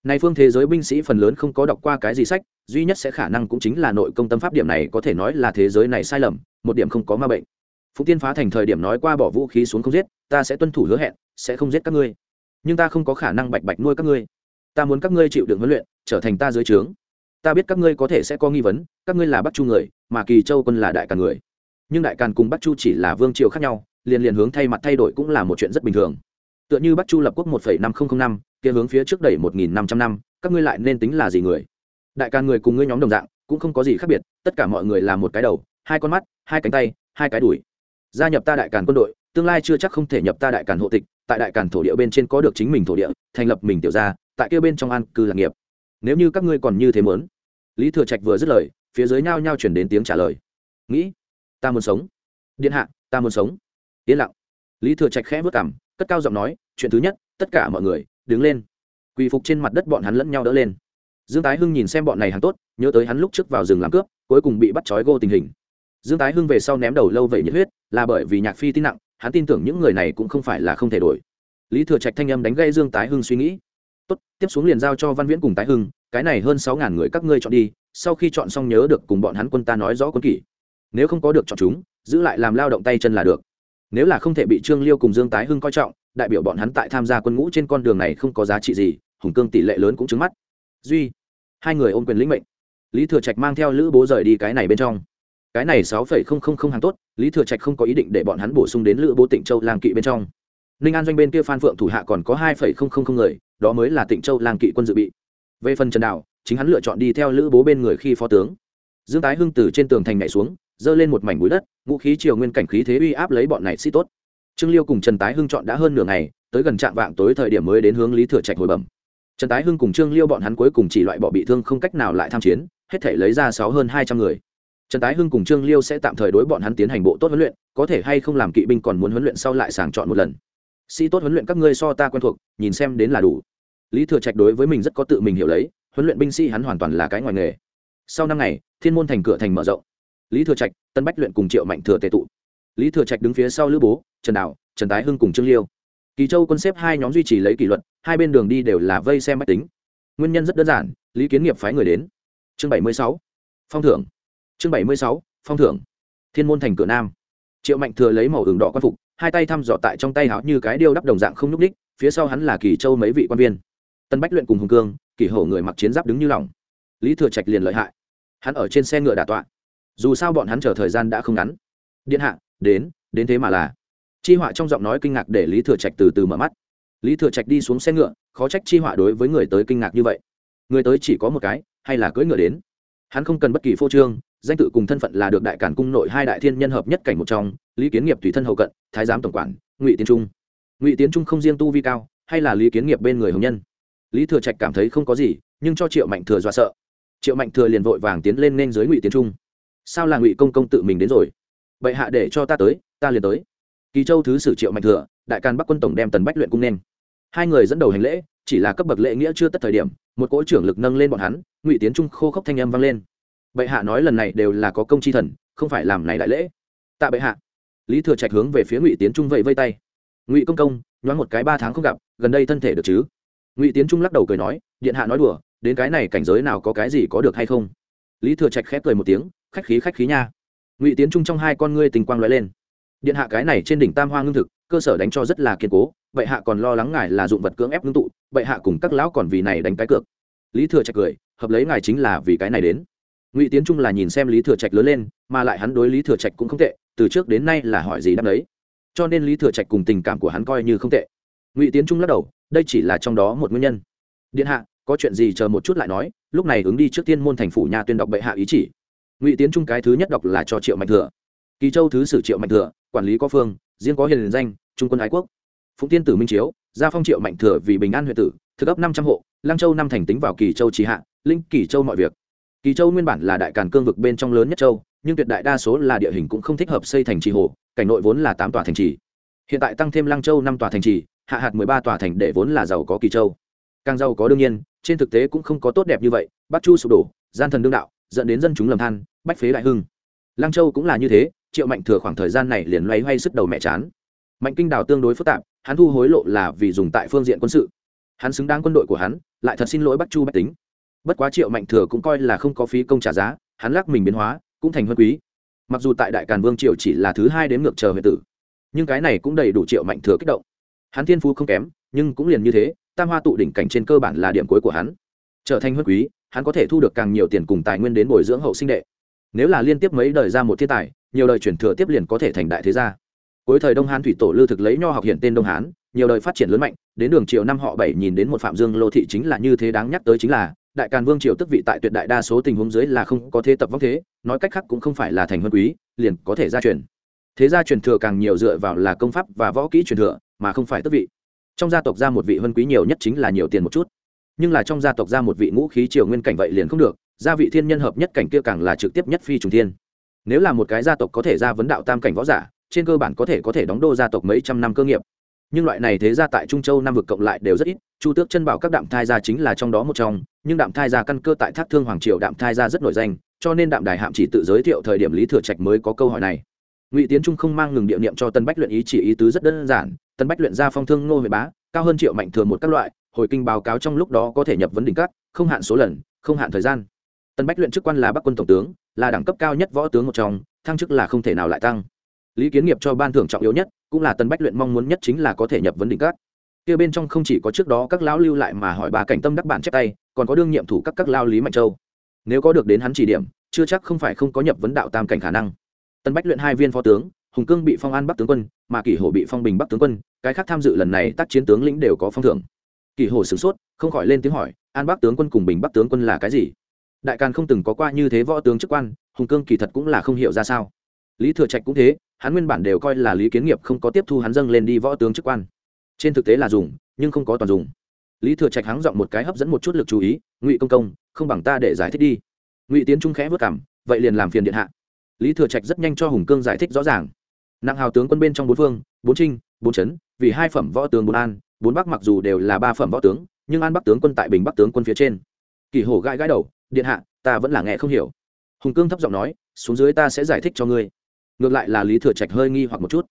này phương thế giới binh sĩ phần lớn không có đọc qua cái gì sách, duy nhất sẽ khả năng cũng chính là nội công tâm pháp điểm này có thể nói là thế giới này sai lầm, một điểm không có ma bệnh. Phụng tiên phá thành thời điểm nói qua bỏ vũ khí xuống không giết, ta sẽ tuân thủ hứa hẹn, sẽ không giết các ngươi. Nhưng ta không có khả năng bạch bạch nuôi các ngươi. Ta muốn các ngươi chịu đựng huấn luyện, trở thành ta dưới trướng. Ta biết các ngươi có thể sẽ có nghi vấn, các ngươi là bắc chu người, mà kỳ châu quân là đại càn người. Nhưng đại càn cùng bắc chu chỉ là vương triều khác nhau, liền liền hướng thay mặt thay đổi cũng là một chuyện rất bình thường. Tựa như bắc chu lập quốc một năm nghìn năm kia hướng phía trước đẩy một nghìn năm trăm năm các ngươi lại nên tính là gì người? Đại càn người cùng ngươi nhóm đồng dạng cũng không có gì khác biệt tất cả mọi người là một cái đầu hai con mắt hai cánh tay hai cái đùi. Gia nhập ta đại càn quân đội tương lai chưa chắc không thể nhập ta đại càn hộ tịch tại đại càn thổ địa bên trên có được chính mình thổ địa thành lập mình tiểu gia tại kia bên trong an cư lạc nghiệp. Nếu như các ngươi còn như thế muốn, lý thừa trạch vừa dứt lời phía dưới nhao nhao chuyển đến tiếng trả lời. Nghĩ ta muốn sống. Điện hạ ta muốn sống. Yên lặng. Lý thừa trạch khẽ vất cảm cất cao giọng nói chuyện thứ nhất tất cả mọi người đứng lên. Quỳ phục trên mặt đất bọn hắn lẫn nhau đỡ lên. Dương tái hưng nhìn xem bọn này hắn tốt, nhớ tới hắn lúc trước vào rừng làm cướp, cuối cùng bị bắt trói gô tình hình. Dương tái hưng về sau ném đầu lâu vậy nhiệt huyết, là bởi vì nhạc phi tin nặng, hắn tin tưởng những người này cũng không phải là không thể đổi. Lý thừa trạch thanh âm đánh gây dương tái hưng suy nghĩ. Tốt, tiếp xuống liền giao cho văn viễn cùng tái hưng, cái này hơn sáu ngàn người các ngươi chọn đi, sau khi chọn xong nhớ được cùng bọn hắn quân ta nói rõ quân kỷ. Nếu không có được chọn chúng, giữ lại làm lao động tay chân là được. Nếu là không thể bị trương liêu cùng dương tái hưng coi trọng đại biểu bọn hắn tại tham gia quân ngũ trên con đường này không có giá trị gì, hùng cương tỷ lệ lớn cũng trứng mắt. Duy, hai người ôm quyền lĩnh mệnh. Lý thừa trạch mang theo lữ bố rời đi cái này bên trong. Cái này sáu phẩy không không không hàng tốt, lý thừa trạch không có ý định để bọn hắn bổ sung đến lữ bố tịnh châu lang kỵ bên trong. Ninh an doanh bên kia phan phượng thủ hạ còn có hai phẩy không không không người, đó mới là tịnh châu lang kỵ quân dự bị. Về phần trần đạo, chính hắn lựa chọn đi theo lữ bố bên người khi phó tướng. Dương tái hưng từ trên tường thành nhảy xuống, giơ lên một mảnh bụi đất vũ khí triều nguyên cảnh khí thế uy áp lấy bọn này sĩ tốt trương liêu cùng trần tái hưng chọn đã hơn nửa ngày, tới gần trạm vạng tối thời điểm mới đến hướng lý thừa trạch hồi bẩm. Trần tái hưng cùng trương liêu bọn hắn cuối cùng chỉ loại bỏ bị thương không cách nào lại tham chiến, hết thể lấy ra sáu hơn hai trăm người. Trần tái hưng cùng trương liêu sẽ tạm thời đối bọn hắn tiến hành bộ tốt huấn luyện, có thể hay không làm kỵ binh còn muốn huấn luyện sau lại sàng chọn một lần. Sĩ tốt huấn luyện các ngươi so ta quen thuộc, nhìn xem đến là đủ. Lý thừa trạch đối với mình rất có tự mình hiểu lấy, huấn luyện binh sĩ hắn hoàn toàn là cái ngoài nghề. Sau năm ngày, thiên môn thành cửa thành mở rộng. Lý thừa trạch, tân bách luyện cùng triệu mạnh thừa tệ tụ. Lý thừa trạch đứng phía sau lữ bố trần đạo trần tái hưng cùng trương liêu. Kỳ châu quân xếp hai nhóm duy trì lấy kỷ luật, hai bên đường đi đều là vây xem máy tính. Nguyên nhân rất đơn giản, lý kiến nghiệp phái người đến. Chương bảy mươi sáu, phong thưởng. Chương bảy mươi sáu, phong thưởng. Thiên môn thành cửa nam. Triệu mạnh thừa lấy màu ửng đỏ q phục, hai tay thăm dọ tại trong tay háo như cái điêu đắp đồng dạng không nhúc ních phía sau hắn là kỳ châu mấy vị quan viên. Tân bách luyện cùng hùng cương, kỳ hổ người mặc chiến giáp đứng như lỏng lý thừa trạch liền lợi hại. Hắn ở trên xe ngựa đà tọa. Dù sao bọn hắn chờ thời gian đã không ngắn. Điện hạ, đến đến thế mà là chi họa trong giọng nói kinh ngạc để lý thừa trạch từ từ mở mắt. Lý thừa trạch đi xuống xe ngựa, khó trách chi họa đối với người tới kinh ngạc như vậy. Người tới chỉ có một cái, hay là cưỡi ngựa đến? Hắn không cần bất kỳ phô trương, danh tự cùng thân phận là được đại cản cung nội hai đại thiên nhân hợp nhất cảnh một trong, lý kiến nghiệp tùy thân hậu cận, thái giám tổng quản, ngụy tiến trung. Ngụy tiến trung không riêng tu vi cao, hay là lý kiến nghiệp bên người hồng nhân. Lý thừa trạch cảm thấy không có gì, nhưng cho triệu mạnh thừa dọa sợ. Triệu mạnh thừa liền vội vàng tiến lên nên dưới ngụy tiến trung. Sao là ngụy công công tự mình đến rồi? Bệ hạ để cho ta tới, ta liền tới kỳ châu thứ sử triệu mạnh thừa, đại càn bắc quân tổng đem tần bách luyện cung nên. Hai người dẫn đầu hành lễ, chỉ là cấp bậc lễ nghĩa chưa tất thời điểm, một cỗ trưởng lực nâng lên bọn hắn, ngụy tiến trung khô khốc thanh âm vang lên. Bệ hạ nói lần này đều là có công chi thần, không phải làm này đại lễ. Tạ bệ hạ. Lý thừa trạch hướng về phía ngụy tiến trung vẫy vây tay. Ngụy công công, nhoáng một cái ba tháng không gặp, gần đây thân thể được chứ? Ngụy tiến trung lắc đầu cười nói, điện hạ nói đùa, đến cái này cảnh giới nào có cái gì có được hay không? Lý thừa trạch khép cười một tiếng, khách khí khách khí nha. Ngụy tiến trung trong hai con ngươi tình quang lóe lên điện hạ cái này trên đỉnh tam hoa ngưng thực, cơ sở đánh cho rất là kiên cố, bệ hạ còn lo lắng ngài là dụng vật cưỡng ép ngưng tụ, bệ hạ cùng các lão còn vì này đánh cái cược. Lý thừa trạch cười, hợp lấy ngài chính là vì cái này đến. Ngụy tiến trung là nhìn xem lý thừa trạch lớn lên, mà lại hắn đối lý thừa trạch cũng không tệ, từ trước đến nay là hỏi gì đáp đấy cho nên lý thừa trạch cùng tình cảm của hắn coi như không tệ. Ngụy tiến trung lắc đầu, đây chỉ là trong đó một nguyên nhân. Điện hạ, có chuyện gì chờ một chút lại nói, lúc này ứng đi trước tiên môn thành phủ nhà tuyên đọc bệ hạ ý chỉ. Ngụy tiến trung cái thứ nhất đọc là cho triệu mạnh thừa kỳ châu thứ sử triệu mạnh thừa, quản lý có phương, riêng có hiền danh, trung quân ái quốc. Phụng tiên tử minh chiếu, gia phong triệu mạnh thừa vì bình an huyện tử, thực ấp năm trăm hộ lang châu năm thành tính vào kỳ châu trì hạ, linh kỳ châu mọi việc. Kỳ châu nguyên bản là đại càn cương vực bên trong lớn nhất châu, nhưng tuyệt đại đa số là địa hình cũng không thích hợp xây thành trì hồ, cảnh nội vốn là tám tòa thành trì. Hiện tại tăng thêm lang châu năm tòa thành trì, hạ hạt mười ba tòa thành để vốn là giàu có kỳ châu. Càng giàu có đương nhiên, trên thực tế cũng không có tốt đẹp như vậy, bắc chu sụp đổ, gian thần đương đạo, dẫn đến dân chúng lầm than, bách phế đại hưng. Lang châu cũng là như thế triệu mạnh thừa khoảng thời gian này liền loay hoay sức đầu mẹ chán. Mạnh kinh đào tương đối phức tạp, hắn thu hối lộ là vì dùng tại phương diện quân sự. Hắn xứng đáng quân đội của hắn, lại thật xin lỗi bắc chu bách tính. Bất quá triệu mạnh thừa cũng coi là không có phí công trả giá, hắn lắc mình biến hóa, cũng thành huân quý. Mặc dù tại đại càn vương triều chỉ là thứ hai đến ngược chờ huyện tử, nhưng cái này cũng đầy đủ triệu mạnh thừa kích động. Hắn thiên phú không kém, nhưng cũng liền như thế, tam hoa tụ đỉnh cảnh trên cơ bản là điểm cuối của hắn. Trở thành huân quý, hắn có thể thu được càng nhiều tiền cùng tài nguyên đến bồi dưỡng hậu sinh đệ. Nếu là liên tiếp mấy đời ra một thiên tài nhiều đời chuyển thừa tiếp liền có thể thành đại thế gia. Cuối thời đông hán thủy tổ lưu thực lấy nho học hiện tên đông hán, nhiều đời phát triển lớn mạnh, đến đường triều năm họ bảy nhìn đến một phạm dương lô thị chính là như thế đáng nhắc tới chính là, đại càn vương triều tức vị tại tuyệt đại đa số tình huống dưới là không có thế tập vong thế, nói cách khác cũng không phải là thành huân quý, liền có thể gia truyền. Thế gia truyền thừa càng nhiều dựa vào là công pháp và võ kỹ truyền thừa, mà không phải tức vị. Trong gia tộc ra một vị huân quý nhiều nhất chính là nhiều tiền một chút. Nhưng là trong gia tộc ra một vị ngũ khí triều nguyên cảnh vậy liền không được, gia vị thiên nhân hợp nhất cảnh kia càng là trực tiếp nhất phi trùng thiên nếu là một cái gia tộc có thể ra vấn đạo tam cảnh võ giả, trên cơ bản có thể có thể đóng đô gia tộc mấy trăm năm cơ nghiệp. Nhưng loại này thế ra tại trung châu năm vực cộng lại đều rất ít, chu tước chân bảo các đạm thai gia chính là trong đó một trong, nhưng đạm thai gia căn cơ tại thác thương hoàng triều đạm thai gia rất nổi danh, cho nên đạm đài hạm chỉ tự giới thiệu thời điểm lý thừa trạch mới có câu hỏi này. Ngụy tiến trung không mang ngừng địa niệm cho tân bách luyện ý chỉ ý tứ rất đơn giản, tân bách luyện ra phong thương ngô huệ bá, cao hơn triệu mạnh thường một các loại, hồi kinh báo cáo trong lúc đó có thể nhập vấn đỉnh các, không hạn số lần, không hạn thời gian. Tân bách luyện chức quan là bắc quân tổng tướng là đẳng cấp cao nhất võ tướng một trong, thăng chức là không thể nào lại tăng. Lý kiến nghiệp cho ban thưởng trọng yếu nhất, cũng là tân bách luyện mong muốn nhất chính là có thể nhập vấn đỉnh các. Kia bên trong không chỉ có trước đó các lão lưu lại mà hỏi bà cảnh tâm đắc bản chép tay, còn có đương nhiệm thủ các các lao lý mạnh châu. Nếu có được đến hắn chỉ điểm, chưa chắc không phải không có nhập vấn đạo tam cảnh khả năng. Tân bách luyện hai viên phó tướng, hùng cương bị phong an bắc tướng quân, mà kỷ hổ bị phong bình bắc tướng quân, cái khác tham dự lần này tác chiến tướng lĩnh đều có phong thưởng. Kỷ hổ sửng sốt, không khỏi lên tiếng hỏi, an bắc tướng quân cùng bình bắc tướng quân là cái gì? Đại càn không từng có qua như thế võ tướng chức quan, hùng cương kỳ thật cũng là không hiểu ra sao. Lý thừa trạch cũng thế, hắn nguyên bản đều coi là lý kiến nghiệp không có tiếp thu hắn dâng lên đi võ tướng chức quan. Trên thực tế là dùng, nhưng không có toàn dùng. Lý thừa trạch hắng giọng một cái hấp dẫn một chút lực chú ý, ngụy công công, không bằng ta để giải thích đi. Ngụy tiến trung khẽ vất cảm, vậy liền làm phiền điện hạ. Lý thừa trạch rất nhanh cho hùng cương giải thích rõ ràng. Nặng hào tướng quân bên trong bốn phương, bốn trinh, bốn trấn vì hai phẩm võ tướng bốn an, bốn bắc mặc dù đều là ba phẩm võ tướng, nhưng an bắc tướng quân tại bình bắc tướng quân phía trên. Kỳ hổ gãi gãi đầu điện hạ, ta vẫn là nghe không hiểu. Hùng cương thấp giọng nói, xuống dưới ta sẽ giải thích cho ngươi. Ngược lại là lý thừa trạch hơi nghi hoặc một chút.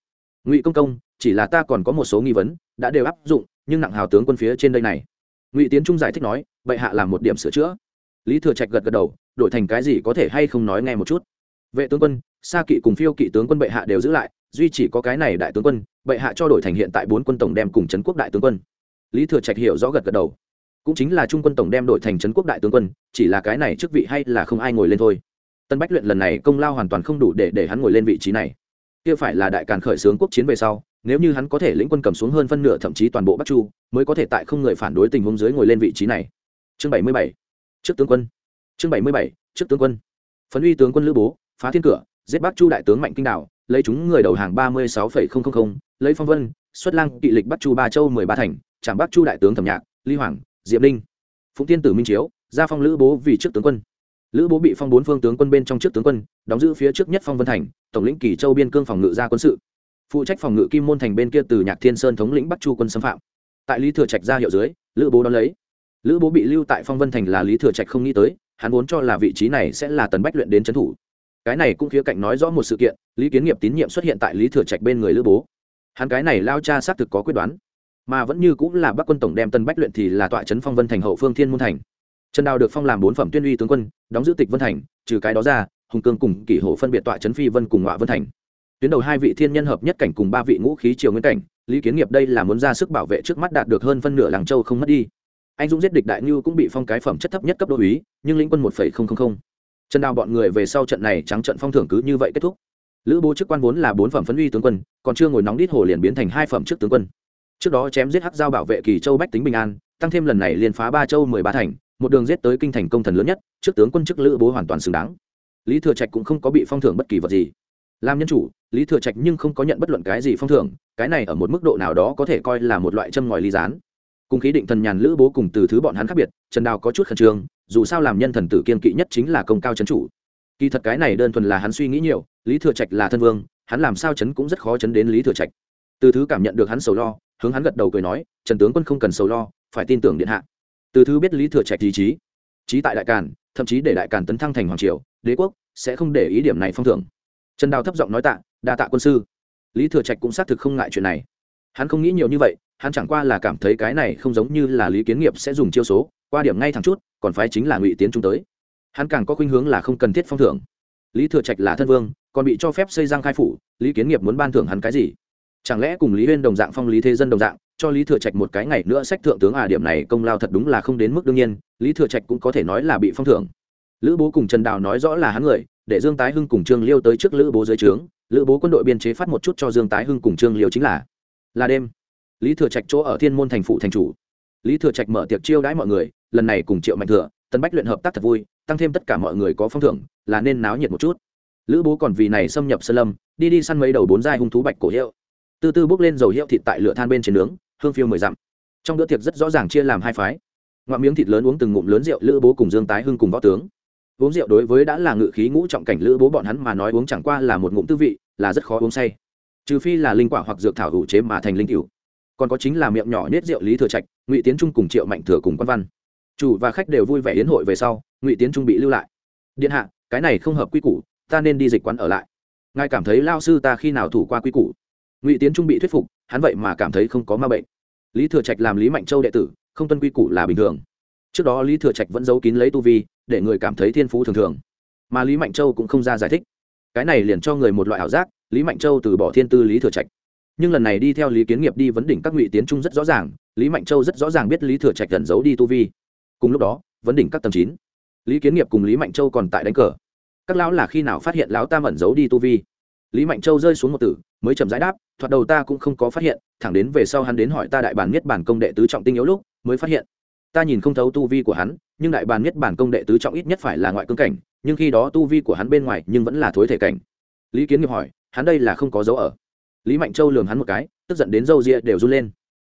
Ngụy công công, chỉ là ta còn có một số nghi vấn, đã đều áp dụng, nhưng nặng hào tướng quân phía trên đây này. Ngụy tiến trung giải thích nói, bệ hạ làm một điểm sửa chữa. Lý thừa trạch gật gật đầu, đổi thành cái gì có thể hay không nói nghe một chút. Vệ tướng quân, sa kỵ cùng phiêu kỵ tướng quân bệ hạ đều giữ lại, duy chỉ có cái này đại tướng quân, bệ hạ cho đổi thành hiện tại bốn quân tổng đem cùng trấn quốc đại tướng quân. Lý thừa trạch hiểu rõ gật gật đầu cũng chính là trung quân tổng đem đổi thành trấn quốc đại tướng quân, chỉ là cái này chức vị hay là không ai ngồi lên thôi. Tân bách luyện lần này công lao hoàn toàn không đủ để để hắn ngồi lên vị trí này. Kia phải là đại càn khởi xướng quốc chiến về sau, nếu như hắn có thể lĩnh quân cầm xuống hơn phân nửa thậm chí toàn bộ bắc chu, mới có thể tại không người phản đối tình huống dưới ngồi lên vị trí này. Chương bảy mươi bảy, trước tướng quân. Chương bảy mươi bảy, trước tướng quân. Phấn uy tướng quân lữ bố, phá thiên cửa, giết bắc chu đại tướng mạnh kinh đảo, lấy chúng người đầu hàng ba mươi sáu lấy phong vân, xuất lang kỵ lịch bắc chu ba châu mười ba thành trảm bắc chu đại tướng thẩm nhạc, ly hoàng diệm linh phụng tiên tử minh chiếu, gia phong lữ bố vì trước tướng quân. Lữ bố bị phong bốn phương tướng quân bên trong trước tướng quân, đóng giữ phía trước nhất phong vân thành, tổng lĩnh kỳ châu biên cương phòng ngự gia quân sự. Phụ trách phòng ngự kim môn thành bên kia từ nhạc thiên sơn thống lĩnh bắc chu quân xâm phạm. Tại lý thừa trạch ra hiệu dưới, lữ bố đón lấy. Lữ bố bị lưu tại phong vân thành là lý thừa trạch không nghĩ tới, hắn vốn cho là vị trí này sẽ là tần bách luyện đến trấn thủ. Cái này cũng khía cạnh nói rõ một sự kiện, lý kiến nghiệp tín nhiệm xuất hiện tại lý thừa trạch bên người lữ bố. Hắn cái này lao cha xác thực có quyết đoán mà vẫn như cũng là bắc quân tổng đem tân bách luyện thì là tọa trấn phong vân thành hậu phương thiên môn thành. Trần đào được phong làm bốn phẩm tuyên uy tướng quân, đóng giữ tịch vân thành, trừ cái đó ra, hùng cương cùng kỷ hộ phân biệt tọa trấn phi vân cùng ngọa vân thành. Tuyến đầu hai vị thiên nhân hợp nhất cảnh cùng ba vị ngũ khí triều nguyên cảnh, lý kiến nghiệp đây là muốn ra sức bảo vệ trước mắt đạt được hơn phân nửa làng châu không mất đi. Anh dũng giết địch đại ngưu cũng bị phong cái phẩm chất thấp nhất cấp đô uý nhưng lĩnh quân một trần đào bọn người về sau trận này trắng trận phong thưởng cứ như vậy kết thúc. Lữ bố chức quan vốn là bốn phẩm phấn uy tướng quân, còn chưa ngồi nóng đít hồ liền biến thành hai phẩm trước tướng quân trước đó chém giết hắc giao bảo vệ kỳ châu bách tính bình an, tăng thêm lần này liền phá ba châu mười ba thành, một đường giết tới kinh thành công thần lớn nhất, trước tướng quân chức lữ bố hoàn toàn xứng đáng. Lý thừa trạch cũng không có bị phong thưởng bất kỳ vật gì. Làm nhân chủ, lý thừa trạch nhưng không có nhận bất luận cái gì phong thưởng, cái này ở một mức độ nào đó có thể coi là một loại châm ngòi ly gián. Cùng khí định thần nhàn lữ bố cùng từ thứ bọn hắn khác biệt, trần đào có chút khẩn trương, dù sao làm nhân thần tử kiên kỵ nhất chính là công cao chấn chủ. Kỳ thật cái này đơn thuần là hắn suy nghĩ nhiều, lý thừa trạch là thân vương, hắn làm sao chấn cũng rất khó chấn đến lý thừa trạch. Từ thứ cảm nhận được hắn sầu lo hướng hắn gật đầu cười nói, trần tướng quân không cần sầu lo, phải tin tưởng điện hạ. Từ thứ biết lý thừa trạch ý chí trí tại đại càn, thậm chí để đại càn tấn thăng thành hoàng triều, đế quốc sẽ không để ý điểm này phong thưởng. Trần đào thấp giọng nói tạ, đa tạ quân sư. Lý thừa trạch cũng xác thực không ngại chuyện này. Hắn không nghĩ nhiều như vậy, hắn chẳng qua là cảm thấy cái này không giống như là lý kiến nghiệp sẽ dùng chiêu số, qua điểm ngay thẳng chút, còn phái chính là ngụy tiến trung tới. Hắn càng có khuynh hướng là không cần thiết phong thưởng. Lý thừa trạch là thân vương, còn bị cho phép xây giang khai phủ, lý kiến nghiệp muốn ban thưởng hắn cái gì? Chẳng lẽ cùng lý huyên đồng dạng phong lý thế dân đồng dạng, cho lý thừa trạch một cái ngày nữa sách thượng tướng à điểm này công lao thật đúng là không đến mức đương nhiên, lý thừa trạch cũng có thể nói là bị phong thưởng. Lữ bố cùng trần đào nói rõ là hắn người, để dương tái hưng cùng trương liêu tới trước lữ bố dưới trướng, lữ bố quân đội biên chế phát một chút cho dương tái hưng cùng trương liêu chính là là đêm. Lý thừa trạch chỗ ở thiên môn thành phụ thành chủ. Lý thừa trạch mở tiệc chiêu đãi mọi người, lần này cùng triệu mạnh thừa, tân bách luyện hợp tác thật vui, tăng thêm tất cả mọi người có phong thưởng, là nên náo nhiệt một chút. Lữ bố còn vì này xâm nhập sơn lâm, đi đi săn mấy đầu bốn giai hung thú bạch cổ hiệu từ từ bốc lên dầu hiệu thịt tại lửa than bên trên nướng, hương phiêu mười dặm. Trong bữa tiệc rất rõ ràng chia làm hai phái. Ngoạm miếng thịt lớn uống từng ngụm lớn rượu lữ bố cùng dương tái hưng cùng võ tướng. Uống rượu đối với đã là ngự khí ngũ trọng cảnh lữ bố bọn hắn mà nói uống chẳng qua là một ngụm tư vị, là rất khó uống say. Trừ phi là linh quả hoặc dược thảo hữu chế mà thành linh cửu. Còn có chính là miệng nhỏ nết rượu lý thừa trạch, ngụy tiến trung cùng triệu mạnh thừa cùng quan văn. Chủ và khách đều vui vẻ yến hội về sau, ngụy tiến trung bị lưu lại. Điện hạ, cái này không hợp quy củ, ta nên đi dịch quán ở lại. Ngài cảm thấy lao sư ta khi nào thủ qua quy củ? Ngụy tiến trung bị thuyết phục hắn vậy mà cảm thấy không có ma bệnh lý thừa trạch làm lý mạnh châu đệ tử không tuân quy củ là bình thường trước đó lý thừa trạch vẫn giấu kín lấy tu vi để người cảm thấy thiên phú thường thường mà lý mạnh châu cũng không ra giải thích cái này liền cho người một loại ảo giác lý mạnh châu từ bỏ thiên tư lý thừa trạch nhưng lần này đi theo lý kiến nghiệp đi vấn đỉnh các ngụy tiến trung rất rõ ràng lý mạnh châu rất rõ ràng biết lý thừa trạch gần giấu đi tu vi cùng lúc đó vấn đỉnh các tầng chín lý kiến nghiệp cùng lý mạnh châu còn tại đánh cờ các lão là khi nào phát hiện lão tam ẩn giấu đi tu vi lý mạnh châu rơi xuống một tử, mới chậm giải đáp, thoạt đầu ta cũng không có phát hiện, thẳng đến về sau hắn đến hỏi ta đại bản nhất bản công đệ tứ trọng tinh yếu lúc, mới phát hiện. Ta nhìn không thấu tu vi của hắn, nhưng đại bản nhất bản công đệ tứ trọng ít nhất phải là ngoại cương cảnh, nhưng khi đó tu vi của hắn bên ngoài nhưng vẫn là thối thể cảnh. Lý kiến nghiệp hỏi, hắn đây là không có dấu ở? Lý mạnh châu lường hắn một cái, tức giận đến râu ria đều run lên.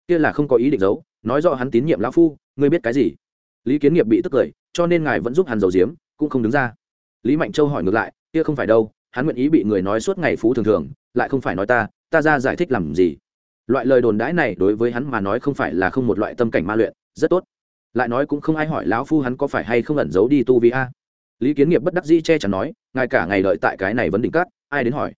Kia là không có ý định giấu, nói rõ hắn tín nhiệm lão phu, ngươi biết cái gì? Lý kiến nghiệp bị tức cười, cho nên ngài vẫn giúp hắn giấu diếm cũng không đứng ra. Lý mạnh châu hỏi ngược lại, kia không phải đâu hắn nguyện ý bị người nói suốt ngày phú thường thường, lại không phải nói ta ta ra giải thích làm gì. Loại lời đồn đãi này đối với hắn mà nói không phải là không một loại tâm cảnh ma luyện, rất tốt. Lại nói cũng không ai hỏi lão phu hắn có phải hay không ẩn giấu đi tu vi a. Lý kiến nghiệp bất đắc dĩ che chắn nói, ngài cả ngày đợi tại cái này vẫn đỉnh cát, ai đến hỏi?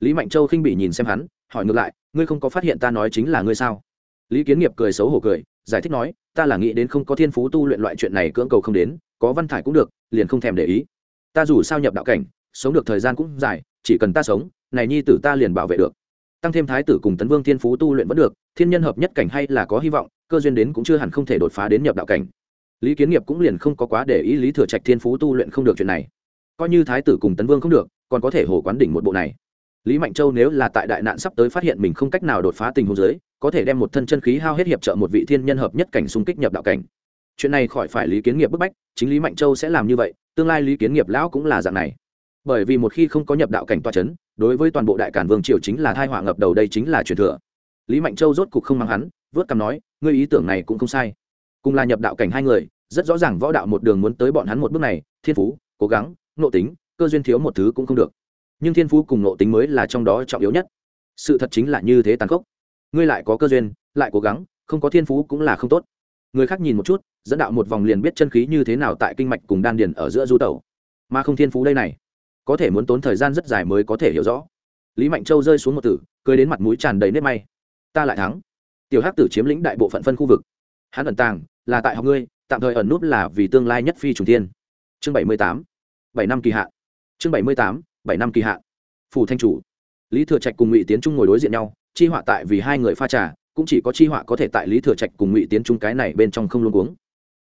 Lý mạnh châu khinh bị nhìn xem hắn, hỏi ngược lại, ngươi không có phát hiện ta nói chính là ngươi sao? Lý kiến nghiệp cười xấu hổ cười, giải thích nói, ta là nghĩ đến không có thiên phú tu luyện loại chuyện này cưỡng cầu không đến, có văn thải cũng được, liền không thèm để ý. Ta dù sao nhập đạo cảnh sống được thời gian cũng dài, chỉ cần ta sống, này nhi tử ta liền bảo vệ được. Tăng thêm thái tử cùng tấn vương thiên phú tu luyện vẫn được, thiên nhân hợp nhất cảnh hay là có hy vọng, cơ duyên đến cũng chưa hẳn không thể đột phá đến nhập đạo cảnh. Lý kiến nghiệp cũng liền không có quá để ý lý thừa trạch thiên phú tu luyện không được chuyện này. Coi như thái tử cùng tấn vương không được, còn có thể hồ quán đỉnh một bộ này. Lý mạnh châu nếu là tại đại nạn sắp tới phát hiện mình không cách nào đột phá tình huống giới có thể đem một thân chân khí hao hết hiệp trợ một vị thiên nhân hợp nhất cảnh xung kích nhập đạo cảnh. Chuyện này khỏi phải lý kiến nghiệp bức bách, chính lý mạnh châu sẽ làm như vậy, tương lai lý kiến nghiệp lão cũng là dạng này bởi vì một khi không có nhập đạo cảnh toa c h ấ n đối với toàn bộ đại cản vương triều chính là thai họa ngập đầu đây chính là truyền thừa. Lý mạnh châu rốt cục không mang hắn, vớt cằm nói, ngươi ý tưởng này cũng không sai. Cùng là nhập đạo cảnh hai người, rất rõ ràng võ đạo một đường muốn tới bọn hắn một bước này, thiên phú, cố gắng nộ tính, cơ duyên thiếu một thứ cũng không được. Nhưng thiên phú cùng nộ tính mới là trong đó trọng yếu nhất. Sự thật chính là như thế tàn khốc. Ngươi lại có cơ duyên, lại cố gắng, không có thiên phú cũng là không tốt. Người khác nhìn một chút, dẫn đạo một vòng liền biết chân khí như thế nào tại kinh mạch cùng đan điền ở giữa du tẩu. Mà không thiên phú đây này có thể muốn tốn thời gian rất dài mới có thể hiểu rõ. Lý mạnh châu rơi xuống một tử, cười đến mặt mũi tràn đầy nếp may. Ta lại thắng. Tiểu hắc tử chiếm lĩnh đại bộ phận phân khu vực. Hắn ẩn tàng, là tại học ngươi, tạm thời ẩn núp là vì tương lai nhất phi trùng tiên chương bảy mươi tám, bảy năm kỳ hạn chương bảy mươi tám, bảy năm kỳ hạn phủ thanh chủ. Lý thừa trạch cùng ngụy tiến trung ngồi đối diện nhau, chi họa tại vì hai người pha trà, cũng chỉ có chi họa có thể tại lý thừa trạch cùng ngụy tiến trung cái này bên trong không luôn uống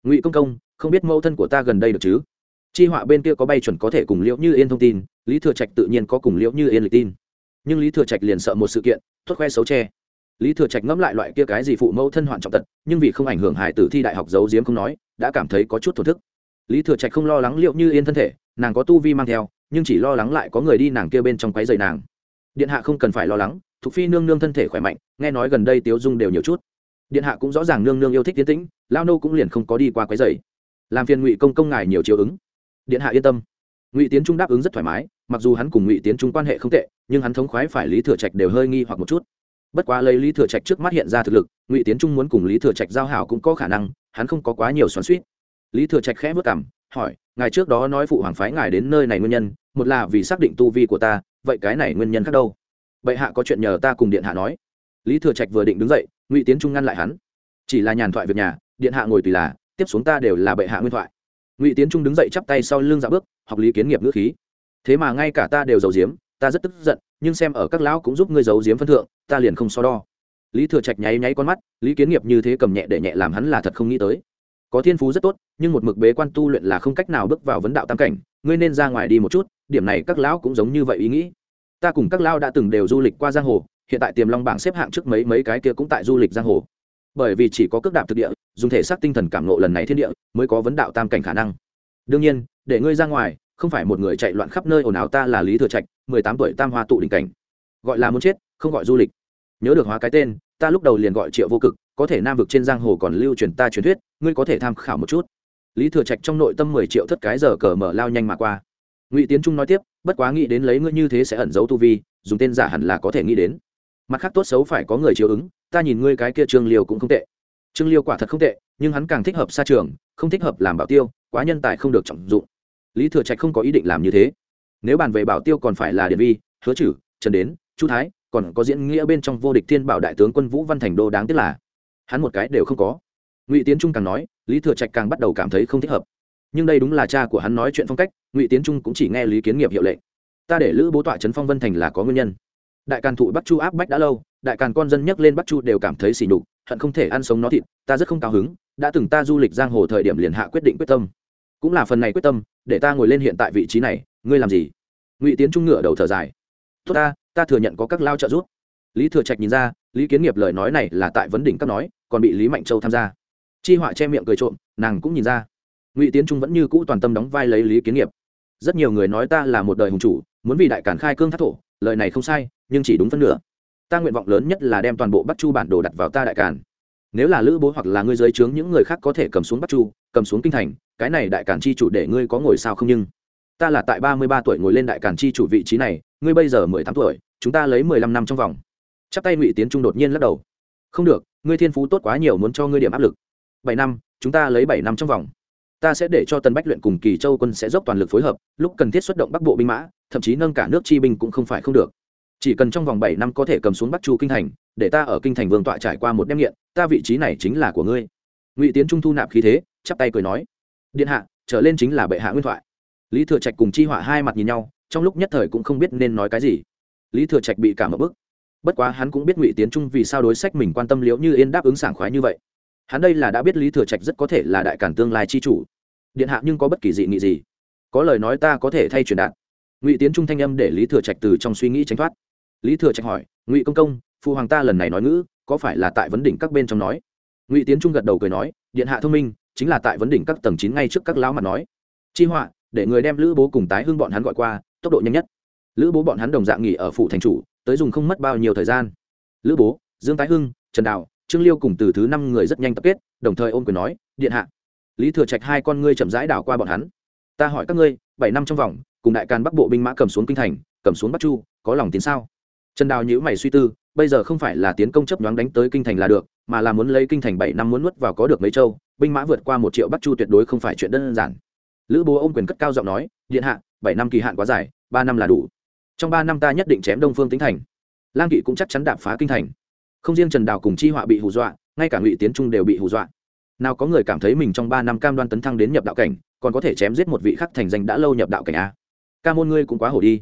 ngụy công công, không biết mẫu thân của ta gần đây được chứ? Chi họa bên kia có bay chuẩn có thể cùng liễu như yên thông tin, lý thừa trạch tự nhiên có cùng liễu như yên lịch tin. Nhưng lý thừa trạch liền sợ một sự kiện thốt khoe xấu tre lý thừa trạch ngẫm lại loại kia cái gì phụ mẫu thân hoạn trọng tật, nhưng vì không ảnh hưởng hải tử thi đại học giấu giếm không nói, đã cảm thấy có chút thổn thức. Lý thừa trạch không lo lắng liệu như yên thân thể, nàng có tu vi mang theo, nhưng chỉ lo lắng lại có người đi nàng kia bên trong quái dày nàng. Điện hạ không cần phải lo lắng, thục phi nương nương thân thể khỏe mạnh, nghe nói gần đây tiếu dung đều nhiều chút. Điện hạ cũng rõ ràng nương nương yêu thích tiến tĩnh, lao nô cũng liền không có đi qua quái dày làm phiền ngụy công công ngài nhiều chiều ứng điện hạ yên tâm. Ngụy tiến trung đáp ứng rất thoải mái, mặc dù hắn cùng ngụy tiến trung quan hệ không tệ, nhưng hắn thống khoái phải lý thừa trạch đều hơi nghi hoặc một chút. Bất quá lấy lý thừa trạch trước mắt hiện ra thực lực, ngụy tiến trung muốn cùng lý thừa trạch giao hảo cũng có khả năng, hắn không có quá nhiều xoắn suýt lý thừa trạch khẽ vất cảm hỏi, ngài trước đó nói phụ hoàng phái ngài đến nơi này nguyên nhân, một là vì xác định tu vi của ta, vậy cái này nguyên nhân khác đâu? Bệ hạ có chuyện nhờ ta cùng điện hạ nói. Lý thừa trạch vừa định đứng dậy, ngụy tiến trung ngăn lại hắn. Chỉ là nhàn thoại việc nhà, điện hạ ngồi tùy là, tiếp xuống ta đều là bệ hạ nguyên thoại ngụy tiến trung đứng dậy chắp tay sau lưng dạ bước, học lý kiến nghiệp ngữ khí. Thế mà ngay cả ta đều giấu giếm, ta rất tức giận, nhưng xem ở các lão cũng giúp ngươi giấu giếm phân thượng, ta liền không so đo. Lý thừa trạch nháy nháy con mắt, lý kiến nghiệp như thế cầm nhẹ để nhẹ làm hắn là thật không nghĩ tới. Có thiên phú rất tốt, nhưng một mực bế quan tu luyện là không cách nào bước vào vấn đạo tam cảnh, ngươi nên ra ngoài đi một chút, điểm này các lão cũng giống như vậy ý nghĩ. Ta cùng các lão đã từng đều du lịch qua giang hồ, hiện tại tiềm long bảng xếp hạng trước mấy mấy cái kia cũng tại du lịch giang hồ bởi vì chỉ có cước đạp thực địa, dùng thể xác tinh thần cảm nộ lần này thiên địa, mới có vấn đạo tam cảnh khả năng. Đương nhiên, để ngươi ra ngoài, không phải một người chạy loạn khắp nơi ồn ào ta là lý thừa trạch, mười tám tuổi tam hoa tụ đỉnh cảnh. Gọi là muốn chết, không gọi du lịch. Nhớ được hóa cái tên, ta lúc đầu liền gọi triệu vô cực, có thể nam vực trên giang hồ còn lưu truyền ta truyền thuyết, ngươi có thể tham khảo một chút. Lý thừa trạch trong nội tâm mười triệu thất cái giờ cờ mở lao nhanh mà qua. Ngụy tiến trung nói tiếp, bất quá nghĩ đến lấy ngươi như thế sẽ ẩn giấu tu vi, dùng tên giả hẳn là có thể nghĩ đến. Mặt khác tốt xấu phải có người chiếu ứng ta nhìn ngươi cái kia trương liêu cũng không tệ. Trương liêu quả thật không tệ, nhưng hắn càng thích hợp xa trường, không thích hợp làm bảo tiêu, quá nhân tài không được trọng dụng. Lý thừa trạch không có ý định làm như thế. Nếu bàn về bảo tiêu còn phải là điện vi, hứa chử trần đến, chu thái, còn có diễn nghĩa bên trong vô địch thiên bảo đại tướng quân vũ văn thành đô đáng tiếc là, hắn một cái đều không có. Ngụy tiến trung càng nói, lý thừa trạch càng bắt đầu cảm thấy không thích hợp. Nhưng đây đúng là cha của hắn nói chuyện phong cách, ngụy tiến trung cũng chỉ nghe lý kiến nghiệp hiệu lệnh. Ta để lữ bố tọa trấn phong vân thành là có nguyên nhân. Đại càn thụ bắt chu áp bách đã lâu đại càn con dân nhắc lên bắc chu đều cảm thấy xỉ nhục, hận không thể ăn sống nó thịt, ta rất không cao hứng, đã từng ta du lịch giang hồ thời điểm liền hạ quyết định quyết tâm. Cũng là phần này quyết tâm, để ta ngồi lên hiện tại vị trí này, ngươi làm gì? Ngụy tiến trung ngựa đầu thở dài. Tốt ta ta thừa nhận có các lao trợ giúp. Lý thừa trạch nhìn ra, lý kiến nghiệp lời nói này là tại vấn đỉnh các nói, còn bị lý mạnh châu tham gia. Chi họa che miệng cười trộm, nàng cũng nhìn ra. Ngụy tiến trung vẫn như cũ toàn tâm đóng vai lấy lý kiến nghiệp. Rất nhiều người nói ta là một đời hùng chủ, muốn vì đại cản khai cương thác thổ, lời này không sai, nhưng chỉ đúng phân nửa ta nguyện vọng lớn nhất là đem toàn bộ bắc chu bản đồ đặt vào ta đại càn. nếu là lữ bố hoặc là ngươi dưới trướng những người khác có thể cầm xuống bắc chu, cầm xuống kinh thành, cái này đại càn chi chủ để ngươi có ngồi sao không nhưng? Ta là tại ba mươi ba tuổi ngồi lên đại càn chi chủ vị trí này, ngươi bây giờ mười tám tuổi, chúng ta lấy mười lăm năm trong vòng. Chắp tay ngụy tiến trung đột nhiên lắc đầu. Không được, ngươi thiên phú tốt quá nhiều muốn cho ngươi điểm áp lực. Bảy năm, chúng ta lấy bảy năm trong vòng. Ta sẽ để cho tân bách luyện cùng kỳ châu quân sẽ dốc toàn lực phối hợp, lúc cần thiết xuất động bắc bộ binh mã, thậm chí nâng cả nước chi binh cũng không phải không được chỉ cần trong vòng bảy năm có thể cầm xuống bắc chu kinh thành, để ta ở kinh thành vương tọa trải qua một đêm nghiện, ta vị trí này chính là của ngươi. Ngụy tiến trung thu nạp khí thế, chắp tay cười nói, điện hạ, trở lên chính là bệ hạ nguyên thoại. Lý thừa trạch cùng chi họa hai mặt nhìn nhau, trong lúc nhất thời cũng không biết nên nói cái gì. Lý thừa trạch bị cảm một bức. Bất quá hắn cũng biết ngụy tiến trung vì sao đối sách mình quan tâm liễu như yên đáp ứng sảng khoái như vậy. Hắn đây là đã biết lý thừa trạch rất có thể là đại cản tương lai chi chủ. Điện hạ nhưng có bất kỳ dị nghị gì? Có lời nói ta có thể thay truyền đạt. Ngụy tiến trung thanh âm để lý thừa trạch từ trong suy nghĩ tránh thoát lý thừa trạch hỏi, ngụy công công phụ hoàng ta lần này nói ngữ, có phải là tại vấn đỉnh các bên trong nói? Ngụy tiến trung gật đầu cười nói, điện hạ thông minh, chính là tại vấn đỉnh các tầng chín ngay trước các lão mặt nói. Chi họa, để người đem lữ bố cùng tái hưng bọn hắn gọi qua, tốc độ nhanh nhất. Lữ bố bọn hắn đồng dạng nghỉ ở phủ thành chủ, tới dùng không mất bao nhiêu thời gian. Lữ bố, dương tái hưng, trần đào trương liêu cùng từ thứ năm người rất nhanh tập kết, đồng thời ôm quyền nói, điện hạ. Lý thừa trạch hai con ngươi chậm rãi đảo qua bọn hắn. Ta hỏi các ngươi, bảy năm trong vòng, cùng đại càn bắc bộ binh mã cầm xuống kinh thành, cầm xuống bắc chu, có lòng tiến sao? Trần đào nhữ mày suy tư, bây giờ không phải là tiến công chấp nhoáng đánh tới kinh thành là được, mà là muốn lấy kinh thành bảy năm muốn nuốt vào có được mấy châu, binh mã vượt qua một triệu bắc chu tuyệt đối không phải chuyện đơn giản. Lữ bố ôm quyền cất cao giọng nói, điện hạ, bảy năm kỳ hạn quá dài, ba năm là đủ. Trong ba năm ta nhất định chém đông phương tính thành. Lang kỵ cũng chắc chắn đạp phá kinh thành. Không riêng trần đào cùng chi họa bị hù dọa, ngay cả ngụy tiến trung đều bị hù dọa. Nào có người cảm thấy mình trong ba năm cam đoan tấn thăng đến nhập đạo cảnh, còn có thể chém giết một vị khắc thành danh đã lâu nhập đạo cảnh a. Ca môn ngươi cũng quá hổ đi.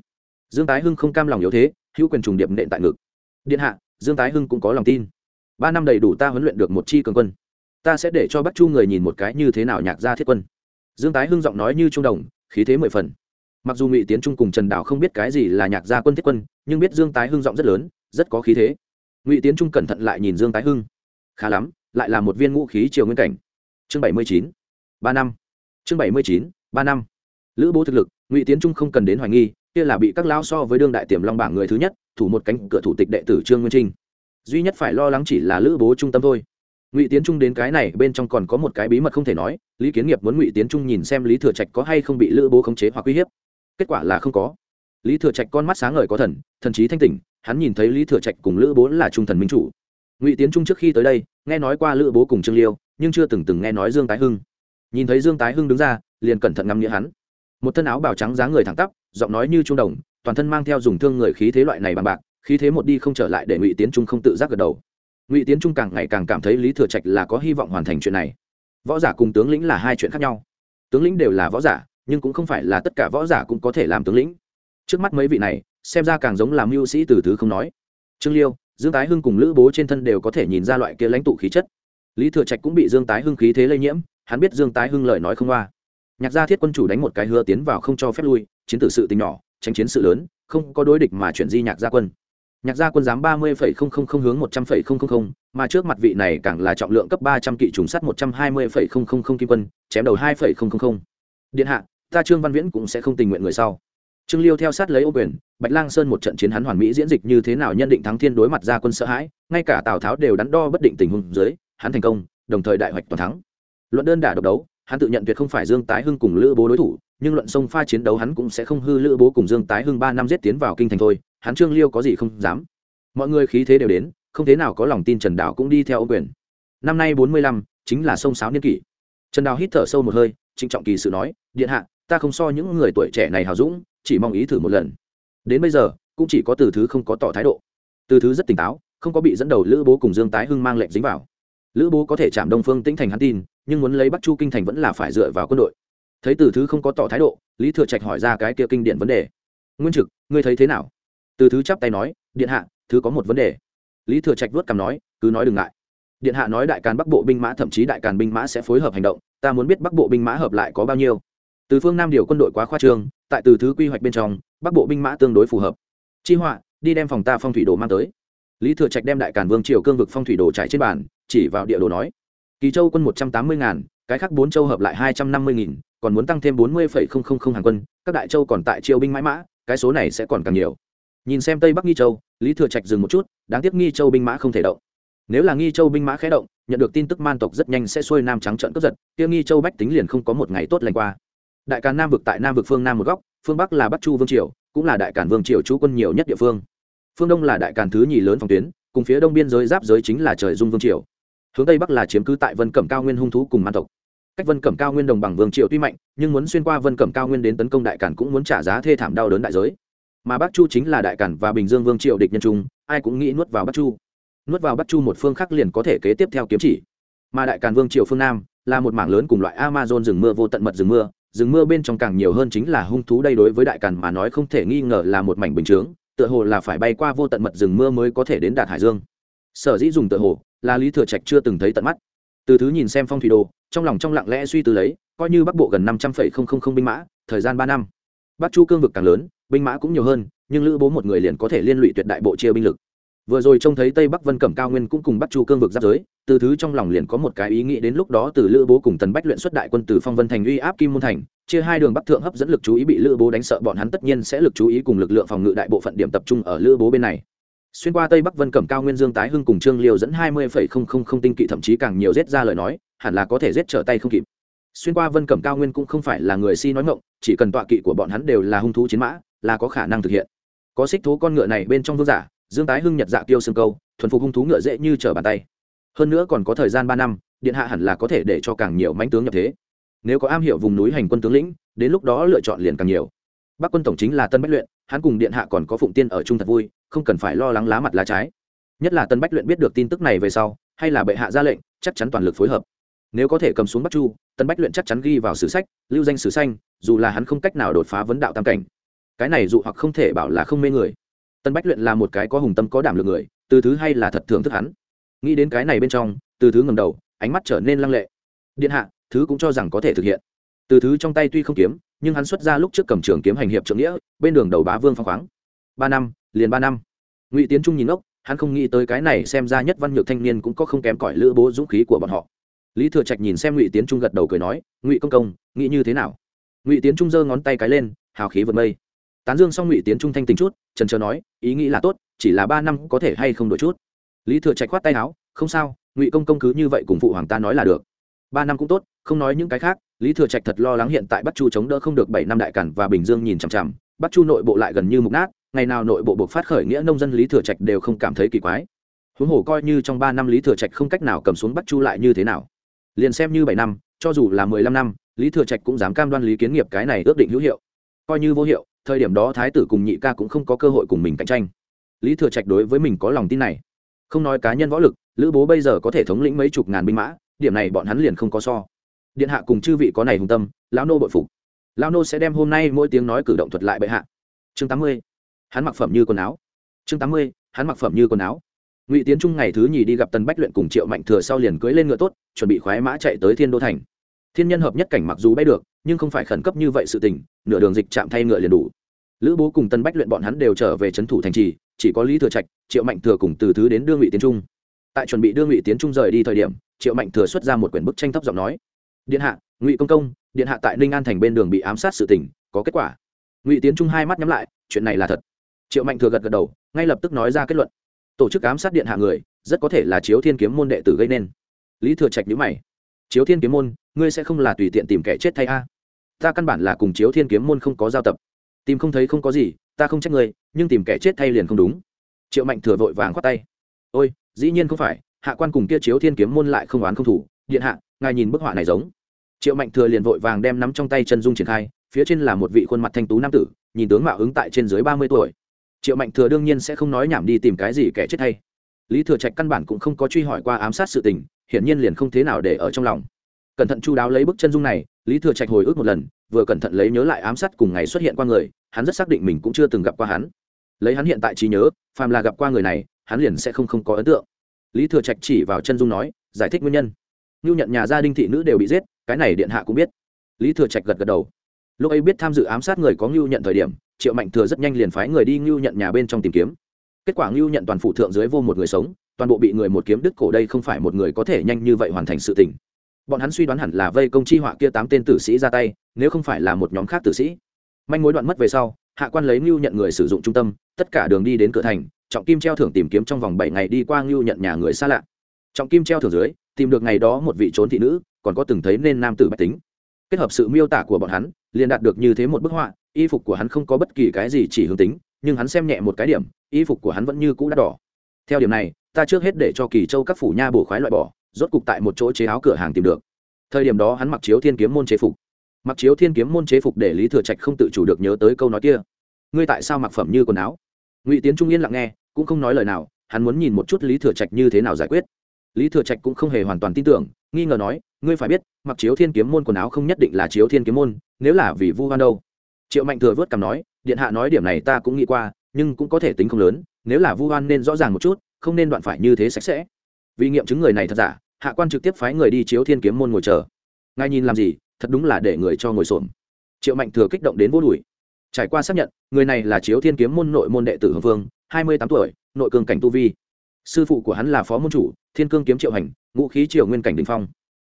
Dương tái hưng không cam lòng yếu thế hữu quyền trùng điệp nện tại ngực. Điện hạ, dương tái hưng cũng có lòng tin. Ba năm đầy đủ ta huấn luyện được một chi cường quân. Ta sẽ để cho bắc chu người nhìn một cái như thế nào nhạc gia thiết quân. Dương tái hưng giọng nói như trung đồng, khí thế mười phần. Mặc dù ngụy tiến trung cùng trần đảo không biết cái gì là nhạc gia quân thiết quân, nhưng biết dương tái hưng giọng rất lớn, rất có khí thế. Ngụy tiến trung cẩn thận lại nhìn dương tái hưng. Khá lắm, lại là một viên ngũ khí triều nguyên cảnh. Chương bảy mươi chín. Ba năm. Chương bảy mươi chín, ba năm. Lữ bố thực lực, ngụy tiến trung không cần đến hoài nghi kia là bị các lao so với đương đại tiềm long bảng người thứ nhất, thủ một cánh cửa thủ tịch đệ tử trương nguyên trinh. Duy nhất phải lo lắng chỉ là lữ bố trung tâm thôi. Ngụy tiến trung đến cái này bên trong còn có một cái bí mật không thể nói, lý kiến nghiệp muốn ngụy tiến trung nhìn xem lý thừa trạch có hay không bị lữ bố khống chế hoặc uy hiếp. Kết quả là không có. Lý thừa trạch con mắt sáng ngời có thần thần trí thanh tỉnh, hắn nhìn thấy lý thừa trạch cùng lữ bố là trung thần minh chủ. Ngụy tiến trung trước khi tới đây, nghe nói qua lữ bố cùng trương liêu, nhưng chưa từng từng nghe nói dương tái hưng. Nhìn thấy dương tái hưng đứng ra, liền cẩn thận ngắm nghĩa hắn. Một thân áo bào trắng dáng người thẳng tắp giọng nói như trung đồng, toàn thân mang theo dùng thương người khí thế loại này bằng bạc, khí thế một đi không trở lại để ngụy tiến trung không tự giác gật đầu. Ngụy tiến trung càng ngày càng cảm thấy lý thừa trạch là có hy vọng hoàn thành chuyện này. Võ giả cùng tướng lĩnh là hai chuyện khác nhau. Tướng lĩnh đều là võ giả, nhưng cũng không phải là tất cả võ giả cũng có thể làm tướng lĩnh. Trước mắt mấy vị này, xem ra càng giống làm mưu sĩ từ thứ không nói. Trương liêu, dương tái hưng cùng lữ bố trên thân đều có thể nhìn ra loại kia lãnh tụ khí chất. Lý thừa trạch cũng bị dương tái hưng khí thế lây nhiễm, hắn biết dương tái hưng lời nói không qua nhạc gia thiết quân chủ đánh một cái hứa tiến vào không cho phép lui chiến tử sự tình nhỏ, tránh chiến sự lớn, không có đối địch mà chuyển di nhạc gia quân. Nhạc gia quân dám ba mươi phẩy không không không hướng một trăm phẩy không không không, mà trước mặt vị này càng là trọng lượng cấp ba trăm kỵ trùng sắt một trăm hai mươi phẩy không không không kim quân, chém đầu hai phẩy không không không. Điện hạ, ta trương văn viễn cũng sẽ không tình nguyện người sau. Trương liêu theo sát lấy ô quyền, bạch lang sơn một trận chiến hắn hoàn mỹ diễn dịch như thế nào nhân định thắng thiên đối mặt gia quân sợ hãi, ngay cả tào tháo đều đắn đo bất định tình huống dưới, hắn thành công, đồng thời đại hoạch toàn thắng. Luận đơn đả độc đấu, hắn tự nhận tuyệt không phải dương tái hưng cùng lữ bố đối thủ nhưng luận sông pha chiến đấu hắn cũng sẽ không hư lữ bố cùng dương tái hưng ba năm giết tiến vào kinh thành thôi, hắn trương liêu có gì không dám. Mọi người khí thế đều đến, không thế nào có lòng tin trần đạo cũng đi theo ô quyền. Năm nay bốn mươi lăm, chính là sông sáo niên kỷ. Trần đào hít thở sâu một hơi, trịnh trọng kỳ sự nói, điện hạ, ta không so những người tuổi trẻ này hào dũng, chỉ mong ý thử một lần. Đến bây giờ, cũng chỉ có từ thứ không có tỏ thái độ. Từ thứ rất tỉnh táo, không có bị dẫn đầu lữ bố cùng dương tái hưng mang lệnh dính vào. Lữ bố có thể chạm đông phương tĩnh thành hắn tin, nhưng muốn lấy bắc chu kinh thành vẫn là phải dựa vào quân đội thấy từ thứ không có tỏ thái độ, lý thừa trạch hỏi ra cái kia kinh điện vấn đề. Nguyên trực, ngươi thấy thế nào? Từ thứ chắp tay nói, điện hạ, thứ có một vấn đề. Lý thừa trạch vớt cằm nói, cứ nói đừng ngại. Điện hạ nói đại càn bắc bộ binh mã, thậm chí đại càn binh mã sẽ phối hợp hành động, ta muốn biết bắc bộ binh mã hợp lại có bao nhiêu. Từ phương nam điều quân đội quá khoa trương, tại từ thứ quy hoạch bên trong, bắc bộ binh mã tương đối phù hợp. Chi họa, đi đem phòng ta phong thủy đồ mang tới. Lý thừa trạch đem đại càn vương triều cương vực phong thủy đồ trải trên bàn, chỉ vào địa đồ nói, kỳ châu quân một trăm tám mươi ngàn, cái khác bốn châu hợp lại hai trăm năm mươi nghìn còn muốn tăng thêm bốn mươi phẩy không không không hàng quân, các đại châu còn tại triều binh mãi mã, cái số này sẽ còn càng nhiều. Nhìn xem tây bắc nghi châu, lý thừa trạch dừng một chút, đáng tiếc nghi châu binh mã không thể động. Nếu là nghi châu binh mã khé động, nhận được tin tức man tộc rất nhanh sẽ xuôi nam trắng trận cướp giật, kia nghi châu bách tính liền không có một ngày tốt lành qua. Đại càn nam vực tại nam vực phương nam một góc, phương bắc là bắc chu vương triều, cũng là đại càn vương triều chú quân nhiều nhất địa phương. Phương đông là đại càn thứ nhì lớn phòng tuyến, cùng phía đông biên giới giáp giới chính là trời dung vương triều. Hướng tây bắc là chiếm cứ tại vân cẩm cao nguyên hung thú cùng man tộc cách vân cẩm cao nguyên đồng bằng vương triều tuy mạnh, nhưng muốn xuyên qua vân cẩm cao nguyên đến tấn công đại Cản cũng muốn trả giá thê thảm đau đớn đại giới. Mà bắc chu chính là đại Cản và bình dương vương triều địch nhân trung, ai cũng nghĩ nuốt vào bắc chu. Nuốt vào bắc chu một phương khác liền có thể kế tiếp theo kiếm chỉ. Mà đại Cản vương triều phương nam, là một mảng lớn cùng loại amazon rừng mưa vô tận mật rừng mưa rừng mưa bên trong càng nhiều hơn chính là hung thú đây đối với đại Cản mà nói không thể nghi ngờ là một mảnh bình chướng, tựa hồ là phải bay qua vô tận mật rừng mưa mới có thể đến đạt hải dương. Sở dĩ dùng tựa hồ là lý thừa trạch chưa từng thấy tận mắt từ thứ nhìn xem phong thủy đồ, trong lòng trong lặng lẽ suy tư lấy, coi như bắc bộ gần năm trăm linh binh mã, thời gian ba năm. Bắc chu cương vực càng lớn, binh mã cũng nhiều hơn, nhưng lữ bố một người liền có thể liên lụy tuyệt đại bộ chia binh lực. Vừa rồi trông thấy tây bắc vân cẩm cao nguyên cũng cùng bắc chu cương vực giáp giới, từ thứ trong lòng liền có một cái ý nghĩ đến lúc đó từ lữ bố cùng tần bách luyện xuất đại quân từ phong vân thành uy áp kim môn thành, chia hai đường bắc thượng hấp dẫn lực chú ý bị lữ bố đánh sợ, bọn hắn tất nhiên sẽ lực chú ý cùng lực lượng phòng ngự đại bộ phận điểm tập trung ở lữ bố bên này xuyên qua tây bắc vân cẩm cao nguyên dương tái hưng cùng trương liêu dẫn hai mươi tinh kỵ thậm chí càng nhiều rết ra lời nói, hẳn là có thể rết trở tay không kịp. xuyên qua vân cẩm cao nguyên cũng không phải là người si nói ngộng chỉ cần tọa kỵ của bọn hắn đều là hung thú chiến mã, là có khả năng thực hiện. có xích thú con ngựa này bên trong vương giả, dương tái hưng nhật dạ tiêu xương câu, thuần phục hung thú ngựa dễ như trở bàn tay. hơn nữa còn có thời gian ba năm, điện hạ hẳn là có thể để cho càng nhiều mánh tướng nhập thế. nếu có am hiểu vùng núi hành quân tướng lĩnh, đến lúc đó lựa chọn liền càng nhiều. bắc quân tổng chính là tân bách luyện, hắn cùng điện hạ còn có phụng tiên ở chung thật vui không cần phải lo lắng lá mặt lá trái. Nhất là tân bách luyện biết được tin tức này về sau, hay là bệ hạ ra lệnh, chắc chắn toàn lực phối hợp. Nếu có thể cầm xuống bắc chu, tân bách luyện chắc chắn ghi vào sử sách, lưu danh sử xanh, dù là hắn không cách nào đột phá vấn đạo tam cảnh. Cái này dụ hoặc không thể bảo là không mê người. Tân bách luyện là một cái có hùng tâm có đảm lượng người, từ thứ hay là thật thưởng thức hắn. Nghĩ đến cái này bên trong, từ thứ ngầm đầu, ánh mắt trở nên lăng lệ. Điện hạ, thứ cũng cho rằng có thể thực hiện. Từ thứ trong tay tuy không kiếm, nhưng hắn xuất ra lúc trước cầm trường kiếm hành hiệp trưởng nghĩa, bên đường đầu bá vương phong khoáng ba năm, liền ba năm. Ngụy tiến trung nhìn ốc hắn không nghĩ tới cái này xem ra nhất văn nhược thanh niên cũng có không kém cỏi lữ bố dũng khí của bọn họ. Lý thừa trạch nhìn xem ngụy tiến trung gật đầu cười nói, ngụy công công, nghĩ như thế nào? Ngụy tiến trung giơ ngón tay cái lên, hào khí vượt mây. Tán dương xong ngụy tiến trung thanh tình chút, trần trờ nói, ý nghĩ là tốt, chỉ là ba năm có thể hay không đổi chút? Lý thừa trạch khoát tay áo, không sao, ngụy công công cứ như vậy cùng phụ hoàng ta nói là được. Ba năm cũng tốt, không nói những cái khác. Lý thừa trạch thật lo lắng hiện tại bắt chu chống đỡ không được bảy năm đại cản và bình dương nhìn chằm chằm, bắc chu nội bộ lại gần như mục nát ngày nào nội bộ buộc phát khởi nghĩa nông dân lý thừa trạch đều không cảm thấy kỳ quái. Huống hồ coi như trong ba năm lý thừa trạch không cách nào cầm xuống bắt chu lại như thế nào. Liền xem như bảy năm, cho dù là mười lăm năm, lý thừa trạch cũng dám cam đoan lý kiến nghiệp cái này ước định hữu hiệu. Coi như vô hiệu, thời điểm đó thái tử cùng nhị ca cũng không có cơ hội cùng mình cạnh tranh. Lý thừa trạch đối với mình có lòng tin này. Không nói cá nhân võ lực, lữ bố bây giờ có thể thống lĩnh mấy chục ngàn binh mã, điểm này bọn hắn liền không có so. Điện hạ cùng chư vị có này hùng tâm, lão nô bội phục. Lão nô sẽ đem hôm nay mỗi tiếng nói cử động thuật lại bệ hạ. Chương tám mươi hắn mặc phẩm như quần áo. Chương tám mươi, hắn mặc phẩm như quần áo. Ngụy tiến trung ngày thứ nhì đi gặp tần bách luyện cùng triệu mạnh thừa sau liền cưỡi lên ngựa tốt, chuẩn bị khoái mã chạy tới thiên đô thành. Thiên nhân hợp nhất cảnh mặc dù bay được, nhưng không phải khẩn cấp như vậy sự tình, nửa đường dịch chạm thay ngựa liền đủ. Lữ bố cùng tân bách luyện bọn hắn đều trở về trấn thủ thành trì, chỉ có lý thừa trạch, triệu mạnh thừa cùng từ thứ đến đưa ngụy tiến trung. Tại chuẩn bị đưa ngụy tiến trung rời đi thời điểm, triệu mạnh thừa xuất ra một quyển bức tranh thấp giọng nói, điện hạ, ngụy công công, điện hạ tại ninh an thành bên đường bị ám sát sự tình, có kết quả. Ngụy tiến trung hai mắt nhắm lại, chuyện này là thật triệu mạnh thừa gật gật đầu, ngay lập tức nói ra kết luận. Tổ chức ám sát điện hạ người, rất có thể là chiếu thiên kiếm môn đệ tử gây nên. Lý thừa trạch nhữ mày. Chiếu thiên kiếm môn, ngươi sẽ không là tùy tiện tìm kẻ chết thay a? Ta căn bản là cùng chiếu thiên kiếm môn không có giao tập. Tìm không thấy không có gì, ta không trách ngươi, nhưng tìm kẻ chết thay liền không đúng. Triệu mạnh thừa vội vàng khoát tay. Ôi, dĩ nhiên không phải, hạ quan cùng kia chiếu thiên kiếm môn lại không oán không thủ. Điện hạ, ngài nhìn bức họa này giống. Triệu mạnh thừa liền vội vàng đem nắm trong tay chân dung triển khai, phía trên là một vị khuôn mặt thanh tú nam tử, nhìn tướng mạo ứng tại trên dưới ba mươi tuổi triệu mạnh thừa đương nhiên sẽ không nói nhảm đi tìm cái gì kẻ chết hay. Lý thừa trạch căn bản cũng không có truy hỏi qua ám sát sự tình, hiển nhiên liền không thế nào để ở trong lòng. Cẩn thận chu đáo lấy bức chân dung này, lý thừa trạch hồi ức một lần, vừa cẩn thận lấy nhớ lại ám sát cùng ngày xuất hiện qua người, hắn rất xác định mình cũng chưa từng gặp qua hắn. Lấy hắn hiện tại trí nhớ, phàm là gặp qua người này, hắn liền sẽ không không có ấn tượng. Lý thừa trạch chỉ vào chân dung nói, giải thích nguyên nhân. Ngưu nhận nhà gia đình thị nữ đều bị giết, cái này điện hạ cũng biết. Lý thừa trạch gật gật đầu. Lúc ấy biết tham dự ám sát người có ngưu nhận thời điểm triệu mạnh thừa rất nhanh liền phái người đi ngưu nhận nhà bên trong tìm kiếm. Kết quả ngưu nhận toàn phủ thượng dưới vô một người sống, toàn bộ bị người một kiếm đứt cổ đây không phải một người có thể nhanh như vậy hoàn thành sự tình. Bọn hắn suy đoán hẳn là vây công chi họa kia tám tên tử sĩ ra tay, nếu không phải là một nhóm khác tử sĩ. Manh mối đoạn mất về sau, hạ quan lấy ngưu nhận người sử dụng trung tâm, tất cả đường đi đến cửa thành, trọng kim treo thưởng tìm kiếm trong vòng bảy ngày đi qua ngưu nhận nhà người xa lạ. Trọng kim treo thưởng dưới, tìm được ngày đó một vị trốn thị nữ, còn có từng thấy nên nam tử bách tính kết hợp sự miêu tả của bọn hắn, liền đạt được như thế một bức họa, y phục của hắn không có bất kỳ cái gì chỉ hướng tính, nhưng hắn xem nhẹ một cái điểm, y phục của hắn vẫn như cũ đắt đỏ. Theo điểm này, ta trước hết để cho kỳ châu các phủ nha bổ khoái loại bỏ, rốt cục tại một chỗ chế áo cửa hàng tìm được. Thời điểm đó hắn mặc chiếu thiên kiếm môn chế phục. Mặc chiếu thiên kiếm môn chế phục để lý thừa trạch không tự chủ được nhớ tới câu nói kia. Ngươi tại sao mặc phẩm như quần áo? Ngụy tiến trung yên lặng nghe, cũng không nói lời nào, hắn muốn nhìn một chút lý thừa trạch như thế nào giải quyết lý thừa trạch cũng không hề hoàn toàn tin tưởng, nghi ngờ nói, ngươi phải biết, mặc chiếu thiên kiếm môn quần áo không nhất định là chiếu thiên kiếm môn, nếu là vì vu hoan đâu. Triệu mạnh thừa vớt cằm nói, điện hạ nói điểm này ta cũng nghĩ qua, nhưng cũng có thể tính không lớn, nếu là vu hoan nên rõ ràng một chút, không nên đoạn phải như thế sạch sẽ. Vì nghiệm chứng người này thật giả, hạ quan trực tiếp phái người đi chiếu thiên kiếm môn ngồi chờ. Ngài nhìn làm gì, thật đúng là để người cho ngồi xổm. Triệu mạnh thừa kích động đến vô đùi trải qua xác nhận, người này là chiếu thiên kiếm môn nội môn đệ tử hưng vương, hai mươi tám tuổi, nội cường cảnh tu vi. Sư phụ của hắn là phó môn chủ thiên cương kiếm triệu hành, ngũ khí triều nguyên cảnh đình phong.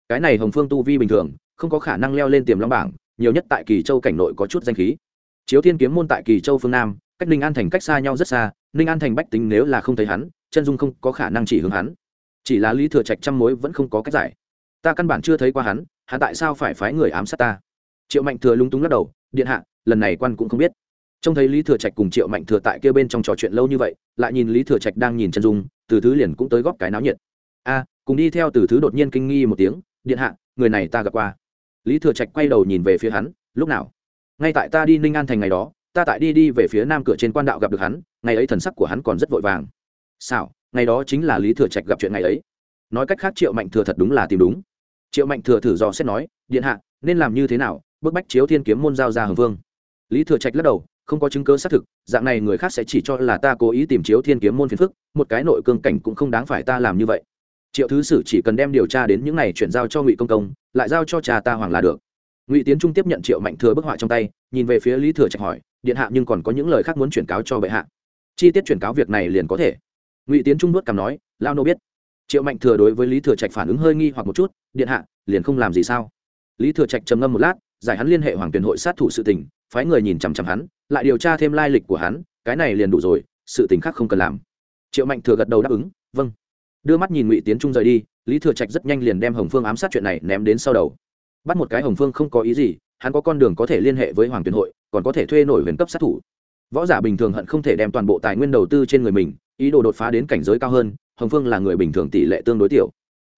Cái này hồng phương tu vi bình thường, không có khả năng leo lên tiềm long bảng, nhiều nhất tại kỳ châu cảnh nội có chút danh khí. Chiếu thiên kiếm môn tại kỳ châu phương nam, cách ninh an thành cách xa nhau rất xa, ninh an thành bách tính nếu là không thấy hắn, chân dung không có khả năng chỉ hướng hắn. Chỉ là lý thừa trạch trăm mối vẫn không có cách giải. Ta căn bản chưa thấy qua hắn hắn tại sao phải phái người ám sát ta? Triệu mạnh thừa lúng túng lắc đầu, điện hạ, lần này quan cũng không biết. Trông thấy lý thừa trạch cùng triệu mạnh thừa tại kia bên trong trò chuyện lâu như vậy, lại nhìn lý thừa trạch đang nhìn chân dung, từ thứ liền cũng tới góp cái náo nhiệt a cùng đi theo từ thứ đột nhiên kinh nghi một tiếng, điện hạ, người này ta gặp qua. Lý thừa trạch quay đầu nhìn về phía hắn, lúc nào? Ngay tại ta đi ninh an thành ngày đó, ta tại đi đi về phía nam cửa trên quan đạo gặp được hắn, ngày ấy thần sắc của hắn còn rất vội vàng. Sao ngày đó chính là lý thừa trạch gặp chuyện ngày ấy. Nói cách khác triệu mạnh thừa thật đúng là tìm đúng. Triệu mạnh thừa thử dò xét nói, điện hạ, nên làm như thế nào, bức bách chiếu thiên kiếm môn giao ra hồng vương? Lý thừa trạch lắc đầu, không có chứng cứ xác thực, dạng này người khác sẽ chỉ cho là ta cố ý tìm chiếu thiên kiếm môn phiền phức, một cái nội cương cảnh cũng không đáng phải ta làm như vậy triệu thứ sử chỉ cần đem điều tra đến những này chuyển giao cho ngụy công công, lại giao cho cha ta hoàng là được. Ngụy tiến trung tiếp nhận triệu mạnh thừa bức họa trong tay, nhìn về phía lý thừa trạch hỏi, điện hạ nhưng còn có những lời khác muốn chuyển cáo cho bệ hạ? Chi tiết chuyển cáo việc này liền có thể. Ngụy tiến trung nuốt cằm nói lao nô biết. Triệu mạnh thừa đối với lý thừa trạch phản ứng hơi nghi hoặc một chút, điện hạ, liền không làm gì sao? Lý thừa trạch trầm ngâm một lát, giải hắn liên hệ hoàng tuyển hội sát thủ sự tình, phái người nhìn chằm chằm hắn, lại điều tra thêm lai lịch của hắn, cái này liền đủ rồi, sự tình khác không cần làm. Triệu mạnh thừa gật đầu đáp ứng vâng đưa mắt nhìn ngụy tiến trung rời đi, lý thừa trạch rất nhanh liền đem hồng phương ám sát chuyện này ném đến sau đầu. Bắt một cái hồng phương không có ý gì, hắn có con đường có thể liên hệ với hoàng tuyển hội, còn có thể thuê nổi huyền cấp sát thủ. Võ giả bình thường hận không thể đem toàn bộ tài nguyên đầu tư trên người mình, ý đồ đột phá đến cảnh giới cao hơn, hồng phương là người bình thường tỷ lệ tương đối tiểu.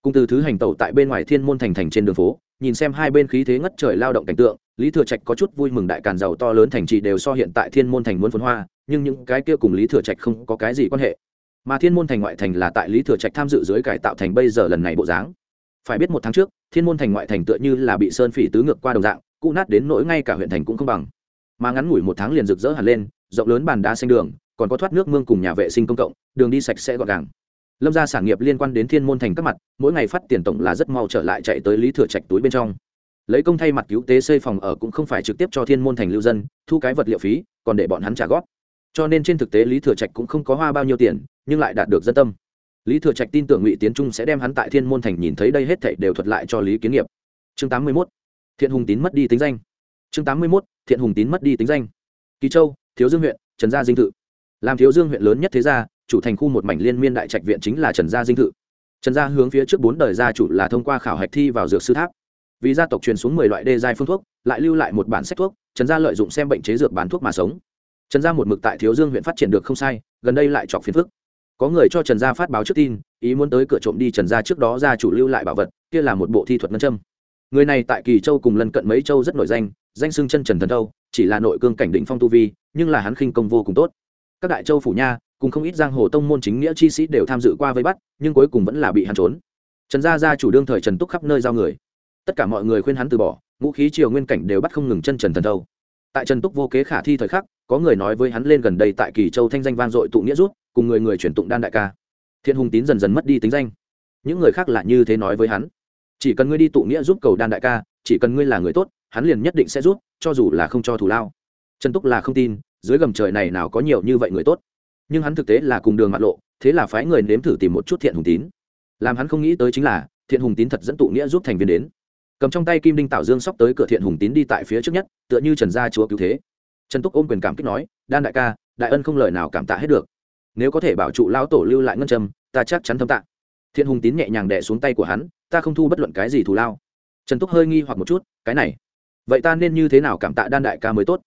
Cùng từ thứ hành tẩu tại bên ngoài thiên môn thành thành trên đường phố, nhìn xem hai bên khí thế ngất trời lao động cảnh tượng, lý thừa trạch có chút vui mừng đại càn giàu to lớn thành trì đều so hiện tại thiên môn thành muốn phồn hoa, nhưng những cái kia cùng lý thừa trạch không có cái gì quan hệ mà thiên môn thành ngoại thành là tại lý thừa trạch tham dự dưới cải tạo thành bây giờ lần này bộ dáng. Phải biết một tháng trước, thiên môn thành ngoại thành tựa như là bị sơn phỉ tứ ngược qua đồng dạng cụ nát đến nỗi ngay cả huyện thành cũng không bằng. Mà ngắn ngủi một tháng liền rực rỡ hẳn lên, rộng lớn bàn đá xanh đường, còn có thoát nước mương cùng nhà vệ sinh công cộng, đường đi sạch sẽ gọn gàng. Lâm ra sản nghiệp liên quan đến thiên môn thành các mặt, mỗi ngày phát tiền tổng là rất mau trở lại chạy tới lý thừa trạch túi bên trong. Lấy công thay mặt cứu tế xây phòng ở cũng không phải trực tiếp cho thiên môn thành lưu dân, thu cái vật liệu phí, còn để bọn hắn trả góp. Cho nên trên thực tế lý thừa trạch cũng không có hoa bao nhiêu tiền nhưng lại đạt được dân tâm. Lý thừa trạch tin tưởng ngụy tiến trung sẽ đem hắn tại thiên môn thành nhìn thấy đây hết thảy đều thuật lại cho lý kiến nghiệp. Chương tám mươi 81. thiện hùng tín mất đi tính danh. Chương tám mươi 81. thiện hùng tín mất đi tính danh. Kỳ châu, thiếu dương huyện, trần gia dinh thự. Làm thiếu dương huyện lớn nhất thế gia, chủ thành khu một mảnh liên miên đại trạch viện chính là trần gia dinh thự. Trần gia hướng phía trước bốn đời gia chủ là thông qua khảo hạch thi vào dược sư tháp. Vì gia tộc truyền xuống mười loại đê giai phương thuốc, lại lưu lại một bản sách thuốc, trần gia lợi dụng xem bệnh chế dược bán thuốc mà sống. Trần gia một mực tại thiếu dương huyện phát triển được không sai, gần đây lại chọc phiền phức có người cho trần gia phát báo trước tin, ý muốn tới cửa trộm đi trần gia trước đó ra chủ lưu lại bảo vật, kia là một bộ thi thuật ngân châm. Người này tại kỳ châu cùng lân cận mấy châu rất nổi danh danh xưng chân trần thần đâu chỉ là nội cương cảnh định phong tu vi, nhưng là hắn khinh công vô cùng tốt. Các đại châu phủ nha, cùng không ít giang hồ tông môn chính nghĩa chi sĩ đều tham dự qua vây bắt, nhưng cuối cùng vẫn là bị hắn trốn. Trần gia gia chủ đương thời trần túc khắp nơi giao người. Tất cả mọi người khuyên hắn từ bỏ, ngũ khí triều nguyên cảnh đều bắt không ngừng chân trần thần đâu tại trần túc vô kế khả thi thời khắc, có người nói với hắn lên gần đây tại kỳ châu thanh danh vang dội tụ nghĩa rút cùng người người chuyển tụng đan đại ca. Thiện hùng tín dần dần mất đi tính danh. Những người khác là như thế nói với hắn. Chỉ cần ngươi đi tụ nghĩa giúp cầu đan đại ca, chỉ cần ngươi là người tốt, hắn liền nhất định sẽ giúp, cho dù là không cho thù lao. Trần túc là không tin, dưới gầm trời này nào có nhiều như vậy người tốt. Nhưng hắn thực tế là cùng đường mặt lộ, thế là phái người nếm thử tìm một chút thiện hùng tín. Làm hắn không nghĩ tới chính là, thiện hùng tín thật dẫn tụ nghĩa giúp thành viên đến. Cầm trong tay kim đinh tạo dương sóc tới cửa thiện hùng tín đi tại phía trước nhất, tựa như trần gia chúa cứu thế. Trần túc ôm quyền cảm kích nói, đan đại ca, đại ân không lời nào cảm tạ hết được nếu có thể bảo trụ lao tổ lưu lại ngân trầm ta chắc chắn thâm tạ. Thiện hùng tín nhẹ nhàng đẻ xuống tay của hắn, ta không thu bất luận cái gì thù lao. Trần túc hơi nghi hoặc một chút, cái này, vậy ta nên như thế nào cảm tạ đan đại ca mới tốt?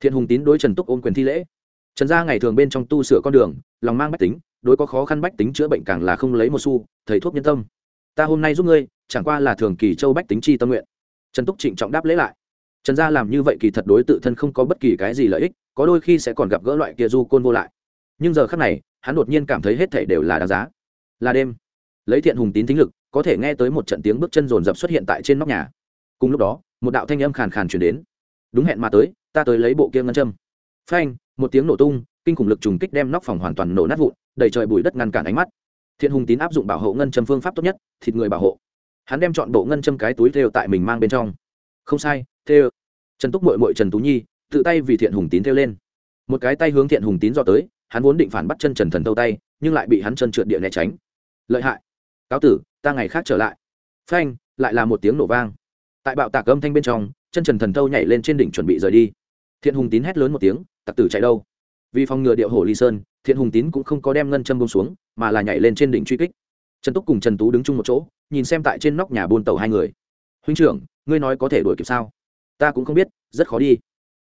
Thiện hùng tín đối trần túc ôm quyền thi lễ. Trần gia ngày thường bên trong tu sửa con đường, lòng mang bách tính, đối có khó khăn bách tính chữa bệnh càng là không lấy một xu, thầy thuốc nhân tâm. Ta hôm nay giúp ngươi, chẳng qua là thường kỳ châu bách tính chi tâm nguyện. Trần túc trịnh trọng đáp lễ lại. Trần gia làm như vậy kỳ thật đối tự thân không có bất kỳ cái gì lợi ích, có đôi khi sẽ còn gặp gỡ loại kia du côn vô lại nhưng giờ khắc này, hắn đột nhiên cảm thấy hết thể đều là đáng giá. Là đêm. Lấy thiện hùng tín thính lực, có thể nghe tới một trận tiếng bước chân rồn rập xuất hiện tại trên nóc nhà. Cùng lúc đó, một đạo thanh âm khàn khàn chuyển đến. Đúng hẹn mà tới, ta tới lấy bộ kia ngân châm. Phanh, một tiếng nổ tung, kinh khủng lực trùng kích đem nóc phòng hoàn toàn nổ nát vụn, đầy trời bụi đất ngăn cản ánh mắt. Thiện hùng tín áp dụng bảo hộ ngân châm phương pháp tốt nhất, thịt người bảo hộ. Hắn đem chọn bộ ngân châm cái túi thêu tại mình mang bên trong. Không sai thêu trần túc mội mội trần tú nhi, tự tay vì thiện hùng tín thêu lên. Một cái tay hướng thiện hùng tín dọ tới hắn vốn định phản bắt chân trần thần tâu tay, nhưng lại bị hắn chân trượt địa né tránh. Lợi hại. Cáo tử, ta ngày khác trở lại. Phanh, lại là một tiếng nổ vang. Tại bạo tạc âm thanh bên trong, chân trần thần tâu nhảy lên trên đỉnh chuẩn bị rời đi. Thiện hùng tín hét lớn một tiếng, tặc tử chạy đâu? Vì phòng ngừa điệu hổ ly sơn, thiện hùng tín cũng không có đem ngân châm bông xuống, mà là nhảy lên trên đỉnh truy kích. Trần túc cùng trần tú đứng chung một chỗ, nhìn xem tại trên nóc nhà buôn tàu hai người. Huynh trưởng, ngươi nói có thể đuổi kịp sao? Ta cũng không biết, rất khó đi.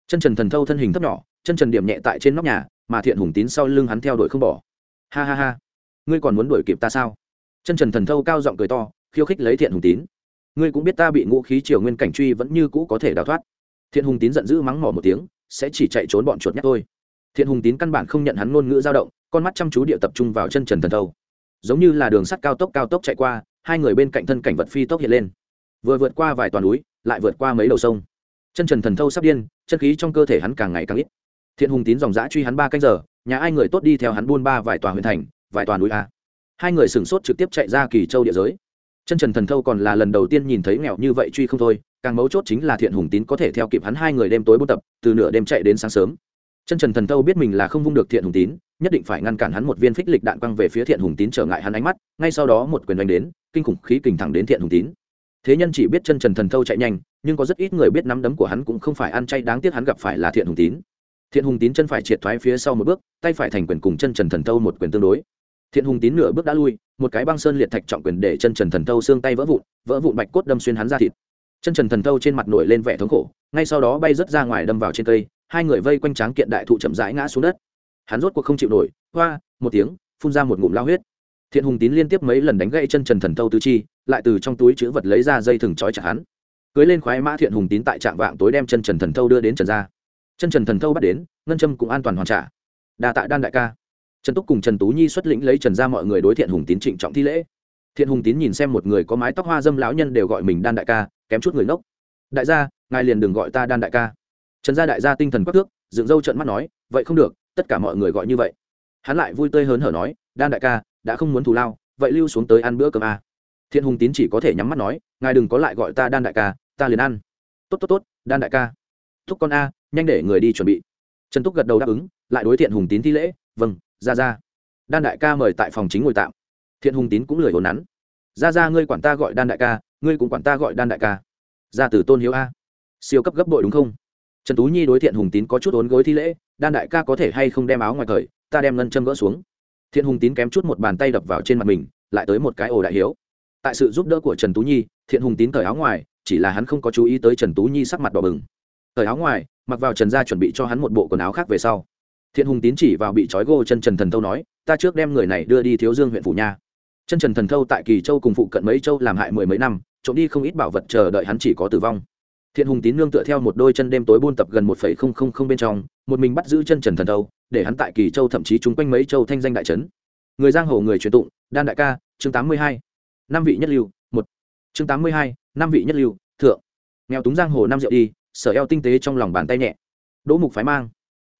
Chân trần thần thâu thân hình thấp nhỏ, chân trần điểm nhẹ tại trên nóc nhà mà thiện hùng tín sau lưng hắn theo đuổi không bỏ. Ha ha ha. Ngươi còn muốn đuổi kịp ta sao? Chân trần thần thâu cao giọng cười to, khiêu khích lấy thiện hùng tín. Ngươi cũng biết ta bị ngũ khí triều nguyên cảnh truy vẫn như cũ có thể đào thoát. Thiện hùng tín giận dữ mắng mỏ một tiếng, sẽ chỉ chạy trốn bọn chuột nhát thôi. Thiện hùng tín căn bản không nhận hắn ngôn ngữ dao động, con mắt chăm chú địa tập trung vào chân trần thần thâu. Giống như là đường sắt cao tốc cao tốc chạy qua, hai người bên cạnh thân cảnh vật phi tốc hiện lên. Vừa vượt qua vài toàn núi, lại vượt qua mấy đầu sông. Chân trần thần thâu sắp điên, chân khí trong cơ thể hắn càng ngày càng ít thiện hùng tín dòng dã truy hắn ba canh giờ, nhà ai người tốt đi theo hắn buôn ba vài tòa huyện thành, vài tòa núi a. Hai người sửng sốt trực tiếp chạy ra kỳ châu địa giới. Chân trần thần thâu còn là lần đầu tiên nhìn thấy nghèo như vậy truy không thôi, càng mấu chốt chính là thiện hùng tín có thể theo kịp hắn hai người đêm tối buôn tập, từ nửa đêm chạy đến sáng sớm. Chân trần thần thâu biết mình là không vung được thiện hùng tín, nhất định phải ngăn cản hắn một viên phích lịch đạn quăng về phía thiện hùng tín trở ngại hắn ánh mắt, ngay sau đó một quyền đánh đến, kinh khủng khí kình thẳng đến thiện hùng tín. Thế nhân chỉ biết chân trần thần thâu chạy nhanh, nhưng có rất ít người biết nắm đấm của hắn cũng không phải ăn chay, đáng tiếc hắn gặp phải là thiện hùng tín thiện hùng tín chân phải triệt thoái phía sau một bước, tay phải thành quyền cùng chân trần thần thâu một quyền tương đối. Thiện hùng tín nửa bước đã lui, một cái băng sơn liệt thạch trọng quyền để chân trần thần thâu xương tay vỡ vụn vỡ vụn bạch cốt đâm xuyên hắn ra thịt. Chân trần thần thâu trên mặt nổi lên vẻ thống khổ, ngay sau đó bay rớt ra ngoài đâm vào trên cây, hai người vây quanh tráng kiện đại thụ chậm rãi ngã xuống đất. Hắn rốt cuộc không chịu nổi, hoa, một tiếng, phun ra một ngụm lao huyết. Thiện hùng tín liên tiếp mấy lần đánh gãy chân trần thần thâu tứ chi, lại từ trong túi chữ vật lấy ra dây thừng trói chặt hắn. Cưới lên khoái mã thiện hùng tín tại trạm vạng tối đem chân trần thần thâu đưa đến trần ra chân trần thần thâu bắt đến, ngân châm cũng an toàn hoàn trả. Đà tạ đan đại ca. Trần túc cùng trần tú nhi xuất lĩnh lấy trần ra mọi người đối thiện hùng tín trịnh trọng thi lễ. Thiện hùng tín nhìn xem một người có mái tóc hoa dâm lão nhân đều gọi mình đan đại ca, kém chút người nốc đại gia, ngài liền đừng gọi ta đan đại ca. Trần gia đại gia tinh thần quắc thước, dựng râu trận mắt nói, vậy không được, tất cả mọi người gọi như vậy. Hắn lại vui tươi hớn hở nói, đan đại ca, đã không muốn thù lao, vậy lưu xuống tới ăn bữa cơm à. thiện hùng tín chỉ có thể nhắm mắt nói, ngài đừng có lại gọi ta đan đại ca, ta liền ăn. Tốt tốt tốt, đan đại ca. Thúc con a nhanh để người đi chuẩn bị. Trần túc gật đầu đáp ứng, lại đối thiện hùng tín thi lễ vâng ra ra đan đại ca mời tại phòng chính ngồi tạm. Thiện hùng tín cũng lười hồn nắn. Ra ra ngươi quản ta gọi đan đại ca, ngươi cũng quản ta gọi đan đại ca. Ra từ tôn hiếu a. Siêu cấp gấp bội đúng không? Trần tú nhi đối thiện hùng tín có chút ốn gối thi lễ, đan đại ca có thể hay không đem áo ngoài thời ta đem ngân châm gỡ xuống. Thiện hùng tín kém chút một bàn tay đập vào trên mặt mình, lại tới một cái ổ đại hiếu. Tại sự giúp đỡ của trần tú nhi, thiện hùng tín cởi áo ngoài, chỉ là hắn không có chú ý tới trần tú nhi sắc mặt đỏ bừng cởi áo ngoài, mặc vào trần gia chuẩn bị cho hắn một bộ quần áo khác về sau. Thiện hùng tín chỉ vào bị trói gô chân trần thần thâu nói, ta trước đem người này đưa đi thiếu dương huyện phủ nha. Chân trần thần thâu tại kỳ châu cùng phụ cận mấy châu làm hại mười mấy năm, trộm đi không ít bảo vật chờ đợi hắn chỉ có tử vong. Thiện hùng tín nương tựa theo một đôi chân đêm tối buôn tập gần một phẩy không không không bên trong, một mình bắt giữ chân trần thần thâu, để hắn tại kỳ châu thậm chí chung quanh mấy châu thanh danh đại trấn. Người giang hồ người truyền tụng, đan đại ca, chương tám mươi hai, năm vị nhất lưu, một. Chương tám mươi hai, năm vị nhất lưu, thượng. Nghèo túng giang hồ năm rượu đi sở eo tinh tế trong lòng bàn tay nhẹ. Đỗ mục phái mang.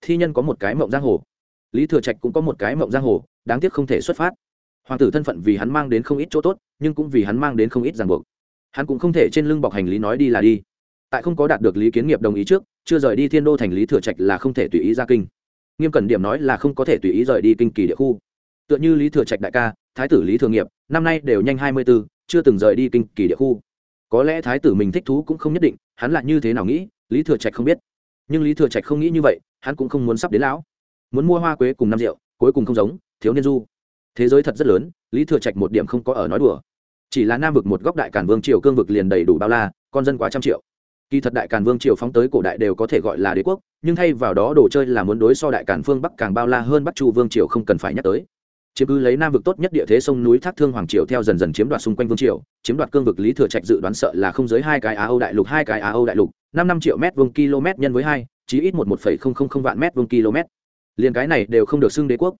Thi nhân có một cái mộng giang hồ. Lý thừa trạch cũng có một cái mộng giang hồ, đáng tiếc không thể xuất phát. Hoàng tử thân phận vì hắn mang đến không ít chỗ tốt, nhưng cũng vì hắn mang đến không ít ràng buộc. Hắn cũng không thể trên lưng bọc hành lý nói đi là đi. Tại không có đạt được lý kiến nghiệp đồng ý trước, chưa rời đi thiên đô thành lý thừa trạch là không thể tùy ý ra kinh. Nghiêm cẩn điểm nói là không có thể tùy ý rời đi kinh kỳ địa khu. Tựa như lý thừa trạch đại ca, thái tử lý thừa nghiệp, năm nay đều nhanh hai mươi b ố chưa từng rời đi kinh kỳ địa khu có lẽ thái tử mình thích thú cũng không nhất định, hắn là như thế nào nghĩ, lý thừa trạch không biết. Nhưng lý thừa trạch không nghĩ như vậy, hắn cũng không muốn sắp đến lão. Muốn mua hoa quế cùng năm rượu, cuối cùng không giống, thiếu niên du. Thế giới thật rất lớn, lý thừa trạch một điểm không có ở nói đùa. Chỉ là nam vực một góc đại cản vương triều cương vực liền đầy đủ bao la, con dân quá trăm triệu. Kỳ thật đại cản vương triều phóng tới cổ đại đều có thể gọi là đế quốc, nhưng thay vào đó đồ chơi là muốn đối so đại cản phương bắc càng bao la hơn bắc chu vương triều không cần phải nhắc tới chiếm cứ lấy nam vực tốt nhất địa thế sông núi thác thương hoàng triều theo dần dần chiếm đoạt xung quanh vương triều, chiếm đoạt cương vực lý thừa trạch dự đoán sợ là không dưới hai cái á âu đại lục, hai cái á âu đại lục, năm năm triệu mét vuông km nhân với hai, chí ít một một phẩy không không không vạn mét vuông km. Liền cái này đều không được xưng đế quốc.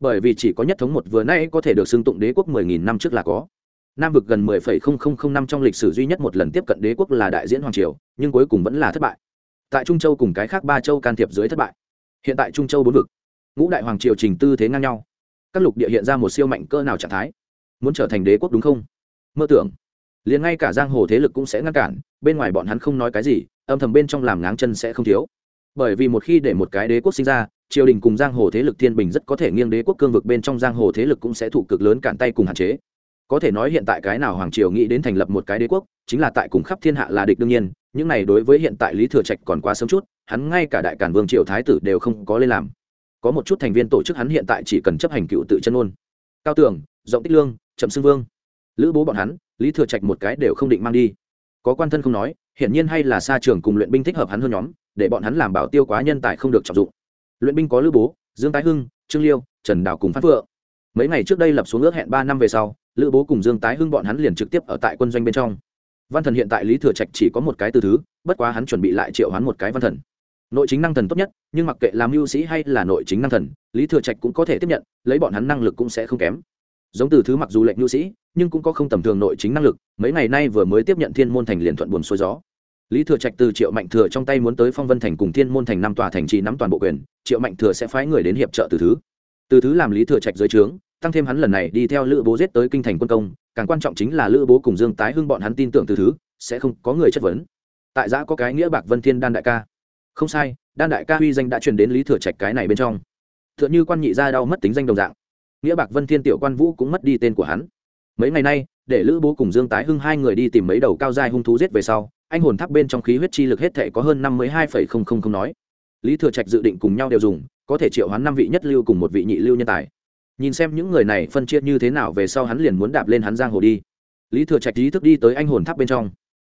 Bởi vì chỉ có nhất thống một vừa nay có thể được xưng tụng đế quốc mười nghìn năm trước là có. Nam vực gần mười phẩy không không không năm trong lịch sử duy nhất một lần tiếp cận đế quốc là đại diễn hoàng triều, nhưng cuối cùng vẫn là thất bại. Tại trung châu cùng cái khác ba châu can thiệp dưới thất bại. Hiện tại trung châu bốn vực. Ngũ đại hoàng triều trình tư thế ngang nhau các lục địa hiện ra một siêu mạnh cơ nào trạng thái. Muốn trở thành đế quốc đúng không? Mơ tưởng. Liền ngay cả giang hồ thế lực cũng sẽ ngăn cản, bên ngoài bọn hắn không nói cái gì, âm thầm bên trong làm ngáng chân sẽ không thiếu. Bởi vì một khi để một cái đế quốc sinh ra, triều đình cùng giang hồ thế lực thiên bình rất có thể nghiêng đế quốc cương vực bên trong giang hồ thế lực cũng sẽ thụ cực lớn cản tay cùng hạn chế. Có thể nói hiện tại cái nào hoàng triều nghĩ đến thành lập một cái đế quốc, chính là tại cùng khắp thiên hạ là địch đương nhiên, những này đối với hiện tại lý thừa trạch còn quá sớm chút, hắn ngay cả đại cản vương triều thái tử đều không có lên làm có một chút thành viên tổ chức hắn hiện tại chỉ cần chấp hành cựu tự chân ôn cao tường, rộng tích lương chậm xưng vương. Lữ bố bọn hắn, lý thừa trạch một cái đều không định mang đi. Có quan thân không nói, hiển nhiên hay là xa trường cùng luyện binh thích hợp hắn hơn nhóm, để bọn hắn làm bảo tiêu quá nhân tài không được trọng dụng. Luyện binh có lữ bố, dương tái hưng, trương liêu, trần đào cùng phát phượng. Mấy ngày trước đây lập xuống ước hẹn ba năm về sau, lữ bố cùng dương tái hưng bọn hắn liền trực tiếp ở tại quân doanh bên trong. Văn thần hiện tại lý thừa trạch chỉ có một cái từ thứ, bất quá hắn chuẩn bị lại triệu hắn một cái văn thần nội chính năng thần tốt nhất, nhưng mặc kệ làm mưu sĩ hay là nội chính năng thần, lý thừa trạch cũng có thể tiếp nhận, lấy bọn hắn năng lực cũng sẽ không kém. Giống từ thứ mặc dù lệnh mưu sĩ, nhưng cũng có không tầm thường nội chính năng lực, mấy ngày nay vừa mới tiếp nhận thiên môn thành liền thuận buồn xuôi gió. Lý thừa trạch từ triệu mạnh thừa trong tay muốn tới phong vân thành cùng thiên môn thành năm tòa thành trì nắm toàn bộ quyền, triệu mạnh thừa sẽ phái người đến hiệp trợ từ thứ. Từ thứ làm lý thừa trạch dưới trướng, tăng thêm hắn lần này đi theo lữ bố giết tới kinh thành quân công, càng quan trọng chính là lữ bố cùng dương tái hưng bọn hắn tin tưởng từ thứ, sẽ không có người chất vấn. Tại giã có cái nghĩa bạc vân thiên đan đại ca không sai, đan đại ca huy danh đã truyền đến lý thừa trạch cái này bên trong. T h ư ợ n h ư quan nhị gia đau mất tính danh đồng dạng. Nghĩa bạc vân thiên tiểu quan vũ cũng mất đi tên của hắn. Mấy ngày nay, để lữ bố cùng dương tái hưng hai người đi tìm mấy đầu cao dài hung thú giết về sau, anh hồn tháp bên trong khí huyết chi lực hết thể có hơn năm mươi hai phẩy không không không nói. Lý thừa trạch dự định cùng nhau đều dùng, có thể triệu hắn năm vị nhất lưu cùng một vị nhị lưu nhân tài. Nhìn xem những người này phân chia như thế nào về sau hắn liền muốn đạp lên hắn giang hồ đi. Lý thừa trạch ý thức đi tới anh hồn tháp bên trong.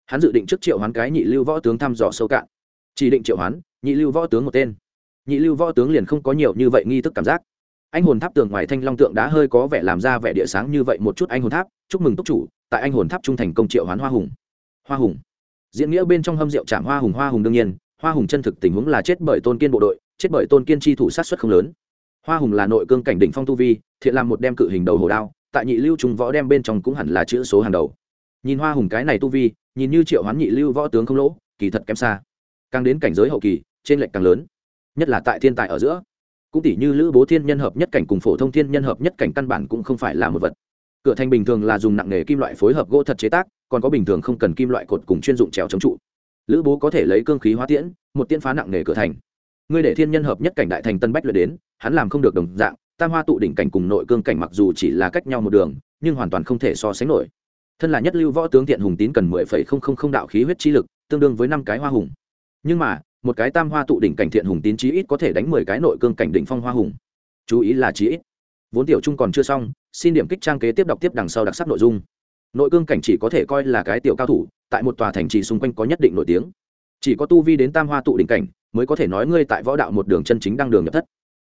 Hắn dự định trước triệu hắn cái nhị lưu võ tướng thăm dò sâu cạn chỉ định triệu hoán, nhị lưu võ tướng một tên. Nhị lưu võ tướng liền không có nhiều như vậy nghi thức cảm giác. Anh hồn tháp tường ngoài thanh long tượng đá hơi có vẻ làm ra vẻ địa sáng như vậy một chút anh hồn tháp, chúc mừng túc chủ, tại anh hồn tháp trung thành công triệu hoán hoa hùng. Hoa hùng. Diễn nghĩa bên trong hâm rượu chạm hoa hùng hoa hùng đương nhiên, hoa hùng chân thực tình huống là chết bởi tôn kiên bộ đội, chết bởi tôn kiên chi thủ sát xuất không lớn. Hoa hùng là nội cương cảnh đỉnh phong tu vi, thiện làm một đem cự hình đầu hồ đao, tại nhị lưu trung võ đem bên trong cũng hẳn là chữ số hàng đầu. Nhìn hoa hùng cái này tu vi, nhìn như triệu hoán nhị lưu võ tướng không lỗ, kỳ thật kém xa càng đến cảnh giới hậu kỳ, trên lệch càng lớn. Nhất là tại thiên tài ở giữa, cũng tỷ như lữ bố thiên nhân hợp nhất cảnh cùng phổ thông thiên nhân hợp nhất cảnh căn bản cũng không phải là một vật. Cửa thành bình thường là dùng nặng nghề kim loại phối hợp gỗ thật chế tác, còn có bình thường không cần kim loại cột cùng chuyên dụng trèo chống trụ. Lữ bố có thể lấy cương khí hóa tiễn, một tiễn phá nặng nghề cửa thành. Ngươi để thiên nhân hợp nhất cảnh đại thành tân bách luyện đến, hắn làm không được đồng dạng, tam hoa tụ đỉnh cảnh cùng nội cương cảnh mặc dù chỉ là cách nhau một đường, nhưng hoàn toàn không thể so sánh nổi. Thân là nhất lưu võ tướng thiện hùng tín cần mười phẩy không không không đạo khí huyết chi lực, tương đương với năm cái hoa hùng nhưng mà, một cái tam hoa tụ đỉnh cảnh thiện hùng tín chí ít có thể đánh mười cái nội cương cảnh đỉnh phong hoa hùng. Chú ý là chí ít. Vốn tiểu trung còn chưa xong, xin điểm kích trang kế tiếp đọc tiếp đằng sau đặc sắc nội dung. Nội cương cảnh chỉ có thể coi là cái tiểu cao thủ, tại một tòa thành trì xung quanh có nhất định nổi tiếng. Chỉ có tu vi đến tam hoa tụ đỉnh cảnh, mới có thể nói ngươi tại võ đạo một đường chân chính đang đường nhập thất.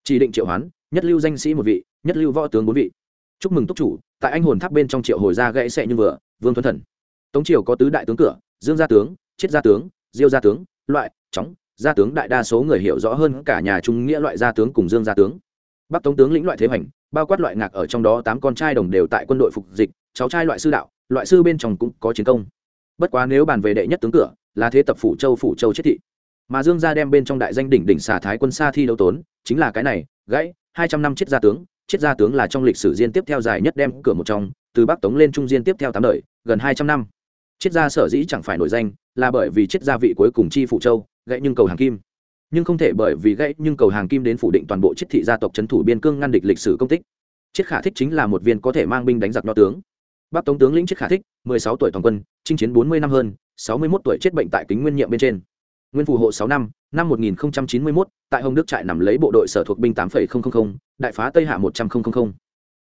Chỉ định triệu hoán, nhất lưu danh sĩ một vị, nhất lưu võ tướng bốn vị. Chúc mừng túc chủ, tại anh hồn tháp bên trong triệu hồi ra gãy xệ như vừa, vương thuần thần. Tống triều có tứ đại tướng cửa, dương gia tướng, chiết gia tướng, diêu gia tướng loại, chóng, gia tướng đại đa số người hiểu rõ hơn cả nhà trung nghĩa loại gia tướng cùng dương gia tướng. Bắc tống tướng lĩnh loại thế hoành, bao quát loại ngạc ở trong đó tám con trai đồng đều tại quân đội phục dịch, cháu trai loại sư đạo, loại sư bên trong cũng có chiến công. Bất quá nếu bàn về đệ nhất tướng cửa, là thế tập phủ châu phủ châu chết thị. Mà dương gia đem bên trong đại danh đỉnh đỉnh xà thái quân xa thi đấu tốn, chính là cái này, gãy, hai trăm năm chết gia tướng, chết gia tướng là trong lịch sử diên tiếp theo dài nhất đem cửa một trong, từ bắc tống lên trung diên tiếp theo tám đời, gần hai trăm năm. Chết gia sở dĩ chẳng phải nổi danh là bởi vì chiết gia vị cuối cùng chi phủ châu gãy nhưng cầu hàng kim. Nhưng không thể bởi vì gãy nhưng cầu hàng kim đến phủ định toàn bộ chiết thị gia tộc trấn thủ biên cương ngăn địch lịch sử công tích. Chiết khả thích chính là một viên có thể mang binh đánh giặc nho tướng. Bắc tống tướng lĩnh chiết khả thích mười sáu tuổi toàn quân chinh chiến bốn mươi năm hơn sáu mươi 61 tuổi chết bệnh tại kính nguyên nhiệm bên trên. Nguyên phù hộ sáu năm năm một nghìn chín mươi 1091, tại hồng đức trại nằm lấy bộ đội sở thuộc binh tám đại phá tây hạ một trăm linh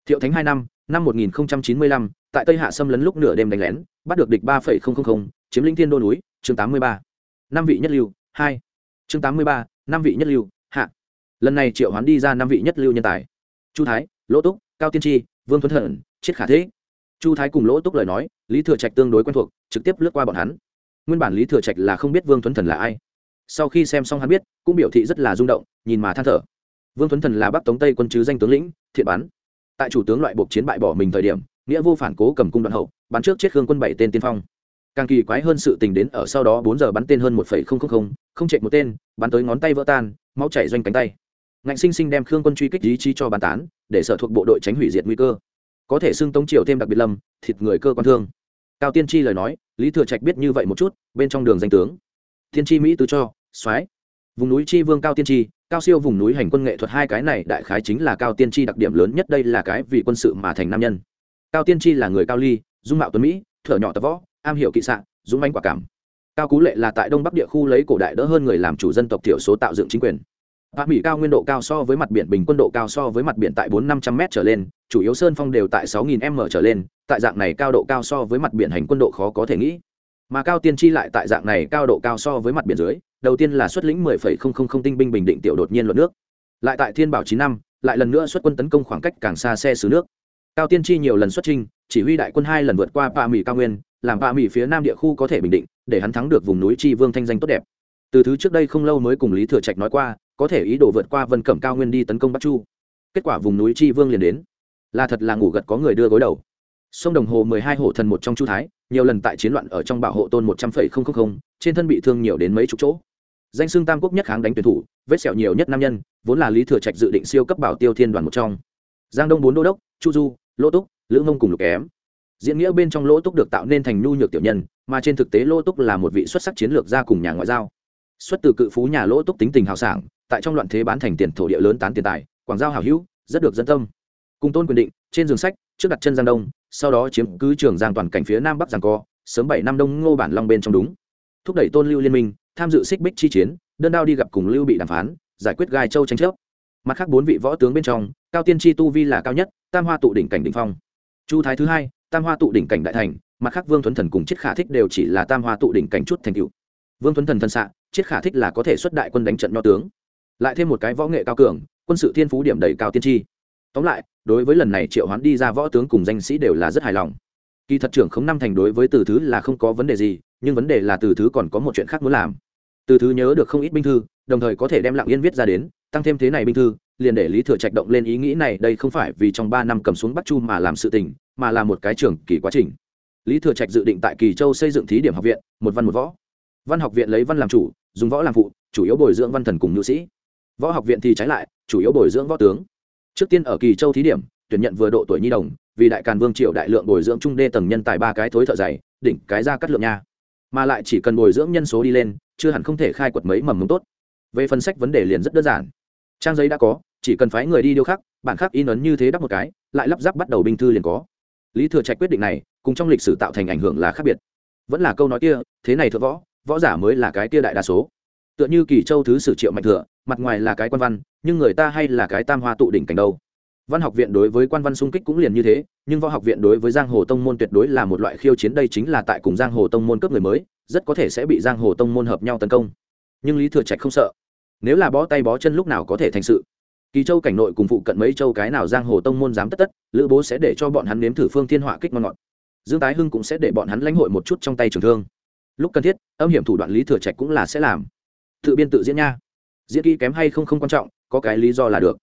thiệu thánh hai năm năm một nghìn chín mươi lăm tại tây hạ xâm lấn lúc nửa đêm đánh lén bắt được địch ba chiếm lĩnh thiên đô núi, chương tám mươi ba. Năm vị nhất lưu, hai. Chương tám mươi ba, năm vị nhất lưu, hạ. Lần này triệu hoán đi ra năm vị nhất lưu nhân tài. Chu thái, lỗ túc, cao tiên tri, vương thuấn thần, chết khả thế. Chu thái cùng lỗ túc lời nói, lý thừa trạch tương đối quen thuộc, trực tiếp lướt qua bọn hắn. Nguyên bản lý thừa trạch là không biết vương thuấn thần là ai. Sau khi xem xong hắn biết, cũng biểu thị rất là rung động, nhìn mà than thở. Vương thuấn thần là bắc tống tây quân chứ danh tướng lĩnh, thiện bắn. Tại chủ tướng loại buộc chiến bại bỏ mình thời điểm, nghĩa vô phản cố cầm cung đoạn hậu, bắn trước chết khương quân bảy tên tiên phong càng kỳ quái hơn sự tình đến ở sau đó bốn giờ bắn tên hơn một phẩy không không không không chạy một tên, bắn tới ngón tay vỡ tan, máu chảy doanh cánh tay. Ngạnh sinh sinh đem khương quân truy kích ý chí cho bàn tán, để sở thuộc bộ đội tránh hủy diệt nguy cơ. Có thể xưng tống triều thêm đặc biệt lâm, thịt người cơ quan thương. Cao tiên tri lời nói, lý thừa trạch biết như vậy một chút, bên trong đường danh tướng. Tiên tri mỹ tứ cho, soái. Vùng núi chi vương cao tiên tri, cao siêu vùng núi hành quân nghệ thuật hai cái này đại khái chính là cao tiên tri đặc điểm lớn nhất, đây là cái vì quân sự mà thành nam nhân. Cao tiên tri là người cao ly, dung mạo tuấn mỹ, thở nhỏ tập võ am hiểu kỵ xạ, dũng manh quả cảm. Cao cú lệ là tại đông bắc địa khu lấy cổ đại đỡ hơn người làm chủ dân tộc thiểu số tạo dựng chính quyền. Hạ mỹ cao nguyên độ cao so với mặt biển, bình quân độ cao so với mặt biển tại bốn năm trăm m trở lên, chủ yếu sơn phong đều tại sáu nghìn m trở lên, tại dạng này cao độ cao so với mặt biển hành quân độ khó có thể nghĩ. Mà cao tiên tri lại tại dạng này cao độ cao so với mặt biển dưới, đầu tiên là xuất lĩnh mười phẩy không không không tinh binh bình định tiểu đột nhiên luận nước. Lại tại thiên bảo chín năm, lại lần nữa xuất quân tấn công khoảng cách càng xa xe xứ nước. Cao tiên tri nhiều lần xuất trinh chỉ huy đại quân hai lần vượt qua pa mỹ cao nguyên làm bạ mỹ phía nam địa khu có thể bình định, để hắn thắng được vùng núi tri vương thanh danh tốt đẹp. Từ thứ trước đây không lâu mới cùng lý thừa trạch nói qua, có thể ý đồ vượt qua vân cẩm cao nguyên đi tấn công bắc chu. Kết quả vùng núi tri vương liền đến. Là thật là ngủ gật có người đưa gối đầu. Sông đồng hồ mười hai hổ thần một trong chu thái, nhiều lần tại chiến loạn ở trong bảo hộ tôn một trăm phẩy không không không, trên thân bị thương nhiều đến mấy chục chỗ. Danh xưng tam quốc nhất kháng đánh tuyển thủ, vết sẹo nhiều nhất nam nhân, vốn là lý thừa trạch dự định siêu cấp bảo tiêu thiên đoàn một trong. Giang đông bốn đô đốc, chu du lỗ túc, lữ mông cùng lục kém diễn nghĩa bên trong lỗ túc được tạo nên thành nhu nhược tiểu nhân, mà trên thực tế lỗ túc là một vị xuất sắc chiến lược gia cùng nhà ngoại giao. Xuất từ cự phú nhà lỗ túc tính tình hào sảng, tại trong loạn thế bán thành tiền thổ địa lớn tán tiền tài, quảng giao hào hữu, rất được dân tâm. Cùng tôn quyền định, trên giường sách, trước đặt chân giang đông, sau đó chiếm cứ trường giang toàn cảnh phía nam bắc giang co, sớm bảy năm đông ngô bản long bên trong đúng. Thúc đẩy tôn lưu liên minh, tham dự xích bích chi chiến, đơn đao đi gặp cùng lưu bị đàm phán, giải quyết gai châu tranh chấp. Mặt khác bốn vị võ tướng bên trong, cao tiên tri tu vi là cao nhất, tam hoa tụ đỉnh cảnh đ ỉ n h phong. Chu thái thứ hai tam hoa tụ đỉnh cảnh đại thành, mặt khác vương thuấn thần cùng chiết khả thích đều chỉ là tam hoa tụ đỉnh cảnh chút thành cựu vương thuấn thần thân xạ, chiết khả thích là có thể xuất đại quân đánh trận nho tướng. Lại thêm một cái võ nghệ cao cường, quân sự thiên phú điểm đầy cao tiên tri. Tóm lại, đối với lần này triệu hoán đi ra võ tướng cùng danh sĩ đều là rất hài lòng. Kỳ thật trưởng không năm thành đối với từ thứ là không có vấn đề gì, nhưng vấn đề là từ thứ còn có một chuyện khác muốn làm. Từ thứ nhớ được không ít binh thư, đồng thời có thể đem lặng yên viết ra đến, tăng thêm thế này binh thư liền để lý thừa trạch động lên ý nghĩ này, đây không phải vì trong ba năm cầm xuống bắc chu mà làm sự tình, mà là một cái trường kỳ quá trình. Lý thừa trạch dự định tại kỳ châu xây dựng thí điểm học viện, một văn một võ. Văn học viện lấy văn làm chủ, dùng võ làm phụ, chủ yếu bồi dưỡng văn thần cùng nữ sĩ. Võ học viện thì trái lại, chủ yếu bồi dưỡng võ tướng. Trước tiên ở kỳ châu thí điểm, tuyển nhận vừa độ tuổi nhi đồng, vì đại càn vương triều đại lượng bồi dưỡng trung đê tầng nhân tài ba cái thối thợ dày, đỉnh cái ra cắt lượng nha. Mà lại chỉ cần bồi dưỡng nhân số đi lên, chưa hẳn không thể khai quật mấy mầm mống tốt. Về phần sách vấn đề liền rất đơn giản. Trang giấy đã có chỉ cần phái người đi điêu khắc, bản khắc in ấn như thế đắp một cái, lại lắp ráp bắt đầu binh thư liền có. Lý thừa trạch quyết định này, cùng trong lịch sử tạo thành ảnh hưởng là khác biệt. Vẫn là câu nói kia, thế này thượng võ võ giả mới là cái kia đại đa số. Tựa như kỳ châu thứ sử triệu mạnh thừa, mặt ngoài là cái quan văn, nhưng người ta hay là cái tam hoa tụ đỉnh cảnh đâu. Văn học viện đối với quan văn xung kích cũng liền như thế, nhưng võ học viện đối với giang hồ tông môn tuyệt đối là một loại khiêu chiến đây chính là tại cùng giang hồ tông môn cấp người mới, rất có thể sẽ bị giang hồ tông môn hợp nhau tấn công. Nhưng lý thừa trạch không sợ. Nếu là bó tay bó chân lúc nào có thể thành sự kỳ châu cảnh nội cùng phụ cận mấy châu cái nào giang hồ tông môn dám tất tất, lữ bố sẽ để cho bọn hắn nếm thử phương thiên họa kích ngon ngọt. Dương tái hưng cũng sẽ để bọn hắn lãnh hội một chút trong tay trường thương. Lúc cần thiết, âm hiểm thủ đoạn lý thừa trạch cũng là sẽ làm. Tự biên tự diễn nha. Diễn kỹ kém hay không không quan trọng, có cái lý do là được.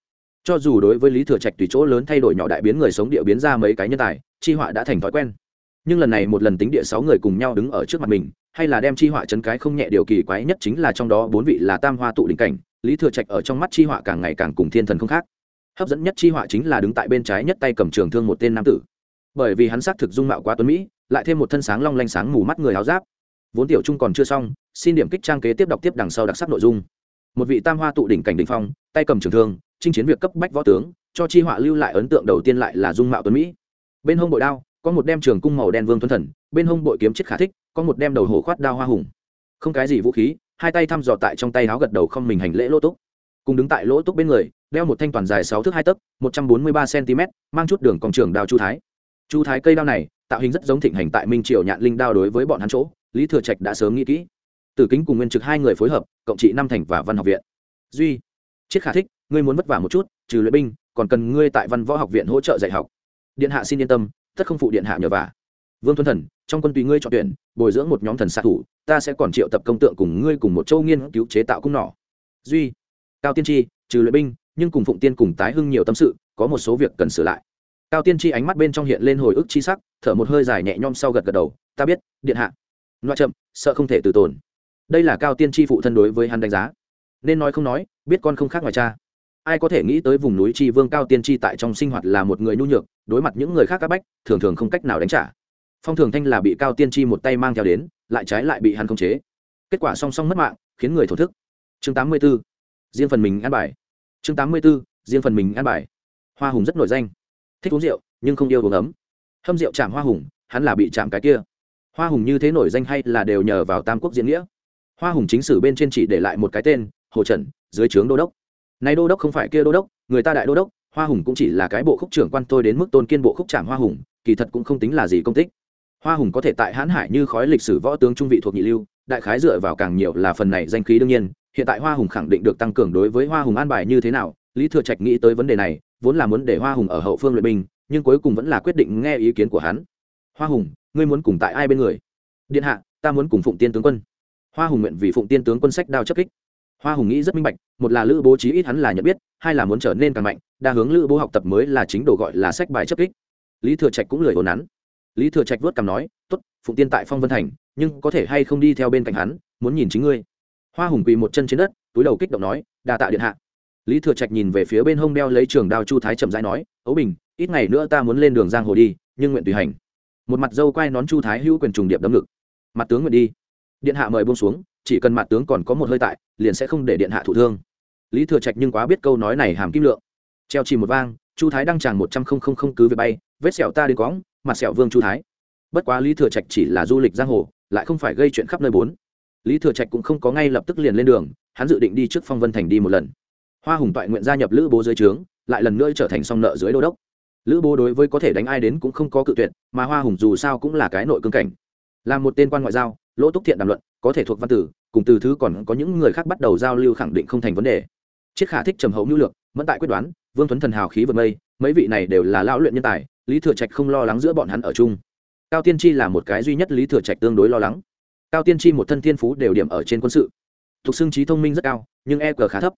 Cho dù đối với lý thừa trạch tùy chỗ lớn thay đổi nhỏ đại biến người sống địa biến ra mấy cái nhân tài, chi họa đã thành thói quen. Nhưng lần này một lần tính địa sáu người cùng nhau đứng ở trước mặt mình, hay là đem chi họa chấn cái không nhẹ điều kỳ quái nhất chính là trong đó bốn vị là tam hoa tụ đỉnh cảnh lý thừa trạch ở trong mắt chi họa càng ngày càng cùng thiên thần không khác. Hấp dẫn nhất chi họa chính là đứng tại bên trái nhất tay cầm trường thương một tên nam tử. Bởi vì hắn xác thực dung mạo quá tuấn mỹ, lại thêm một thân sáng long lanh sáng mù mắt người áo giáp. Vốn tiểu trung còn chưa xong, xin điểm kích trang kế tiếp đọc tiếp đằng sau đặc sắc nội dung. Một vị tam hoa tụ đỉnh cảnh đỉnh phong, tay cầm trường thương, chinh chiến việc cấp bách võ tướng, cho chi họa lưu lại ấn tượng đầu tiên lại là dung mạo tuấn mỹ. Bên hông bội đao, có một đem trường cung màu đen vương tuấn thần, bên hông bội kiếm chiếc khả thích, có một đem đầu hổ khoát đao hoa hùng. Không cái gì vũ khí hai tay thăm dò tại trong tay áo gật đầu không mình hành lễ lỗ túc. Cùng đứng tại lỗ túc bên người, đeo một thanh toàn dài sáu thước hai tấc, một trăm bốn mươi ba cm mang chút đường còng trường đao chu thái. Chu thái cây đao này, tạo hình rất giống thịnh hành tại minh triều nhạn linh đao đối với bọn hắn chỗ, lý thừa trạch đã sớm nghĩ kỹ. Tử kính cùng nguyên trực hai người phối hợp, cộng trị năm thành và văn học viện. Duy triết khả thích, ngươi muốn vất vả một chút, trừ luyện binh, còn cần ngươi tại văn võ học viện hỗ trợ dạy học. Điện hạ xin yên tâm tất không phụ điện hạ nhờ vả vương thuần thần, trong quân tùy ngươi chọn tuyển, bồi dưỡng một nhóm thần xạ thủ, ta sẽ còn triệu tập công tượng cùng ngươi cùng một châu nghiên cứu chế tạo cung nỏ. Duy, cao tiên tri, trừ luyện binh, nhưng cùng phụng tiên cùng tái hưng nhiều tâm sự, có một số việc cần sửa lại. Cao tiên tri ánh mắt bên trong hiện lên hồi ức chi sắc, thở một hơi dài nhẹ nhõm sau gật gật đầu, ta biết, điện hạ. Loại chậm, sợ không thể từ tồn. Đây là cao tiên tri phụ thân đối với hắn đánh giá. Nên nói không nói, biết con không khác ngoài cha. Ai có thể nghĩ tới vùng núi tri vương cao tiên tri tại trong sinh hoạt là một người nhu nhược, đối mặt những người khác các bách, thường thường không cách nào đánh trả phong thường thanh là bị cao tiên tri một tay mang theo đến, lại trái lại bị hắn khống chế. Kết quả song song mất mạng, khiến người thổ thức. Chương tám mươi 84. riêng phần mình ăn bài. Chương tám mươi 84. riêng phần mình ăn bài. Hoa hùng rất nổi danh. Thích uống rượu, nhưng không yêu uống ấm. Hâm rượu chạm hoa hùng, hắn là bị chạm cái kia. Hoa hùng như thế nổi danh hay là đều nhờ vào tam quốc diễn nghĩa. Hoa hùng chính sử bên trên chỉ để lại một cái tên, hồ trần, dưới trướng đô đốc. Nay đô đốc không phải kia đô đốc, người ta đại đô đốc, hoa hùng cũng chỉ là cái bộ khúc trưởng quan tôi đến mức tôn kiên bộ khúc trảm hoa hùng, kỳ thật cũng không tính là gì công tích hoa hùng có thể tại hãn hải như khói lịch sử võ tướng trung vị thuộc nhị lưu, đại khái dựa vào càng nhiều là phần này danh khí đương nhiên, hiện tại hoa hùng khẳng định được tăng cường đối với hoa hùng an bài như thế nào, lý thừa trạch nghĩ tới vấn đề này, vốn là muốn để hoa hùng ở hậu phương luyện binh, nhưng cuối cùng vẫn là quyết định nghe ý kiến của hắn. Hoa hùng, ngươi muốn cùng tại ai bên người? Điện hạ, ta muốn cùng phụng tiên tướng quân. Hoa hùng nguyện vì phụng tiên tướng quân sách đao chấp kích. Hoa hùng nghĩ rất minh bạch, một là lữ bố trí ít hắn là nhận biết, hai là muốn trở nên càng mạnh, đa hướng lữ bố học tập mới là chính đồ gọi là sách bài chấp kích. Lý thừa trạch cũng lười ồn nắn lý thừa trạch vớt cằm nói t ố t phụng tiên tại phong vân thành, nhưng có thể hay không đi theo bên cạnh hắn, muốn nhìn chính ngươi. Hoa hùng quỳ một chân trên đất, túi đầu kích động nói đà tạ điện hạ. Lý thừa trạch nhìn về phía bên hông đeo lấy trường đao chu thái chậm rãi nói, ấu bình, ít ngày nữa ta muốn lên đường giang hồ đi, nhưng nguyện tùy hành. Một mặt dâu quai nón chu thái hữu quyền trùng điệp đấm ngực. Mặt tướng nguyện đi. Điện hạ mời buông xuống, chỉ cần mặt tướng còn có một hơi tại, liền sẽ không để điện hạ thụ thương. Lý thừa trạch nhưng quá biết câu nói này hàm kim lượng. Treo chỉ một vang, chu thái đăng tràng một trăm không không không cứ về bay, vết sẹo ta đến cõng mặt sẹo vương chu thái. Bất quá lý thừa trạch chỉ là du lịch giang hồ, lại không phải gây chuyện khắp nơi bốn. Lý thừa trạch cũng không có ngay lập tức liền lên đường, hắn dự định đi trước phong vân thành đi một lần. Hoa hùng toại nguyện gia nhập lữ bố dưới trướng, lại lần nữa trở thành song nợ dưới đô đốc. Lữ bố đối với có thể đánh ai đến cũng không có cự tuyệt, mà hoa hùng dù sao cũng là cái nội cương cảnh. Là một tên quan ngoại giao, lỗ túc thiện đàm luận, có thể thuộc văn tử, cùng từ thứ còn có những người khác bắt đầu giao lưu khẳng định không thành vấn đề. Chiết khả thích trầm hậu nhu lược, mẫn tại quyết đoán, vương tuấn thần hào khí vượt mây, mấy vị này đều là lão luyện nhân tài lý thừa trạch không lo lắng giữa bọn hắn ở chung. Cao tiên tri là một cái duy nhất lý thừa trạch tương đối lo lắng. Cao tiên tri một thân thiên phú đều điểm ở trên quân sự. Thuộc xưng trí thông minh rất cao, nhưng e cờ khá thấp.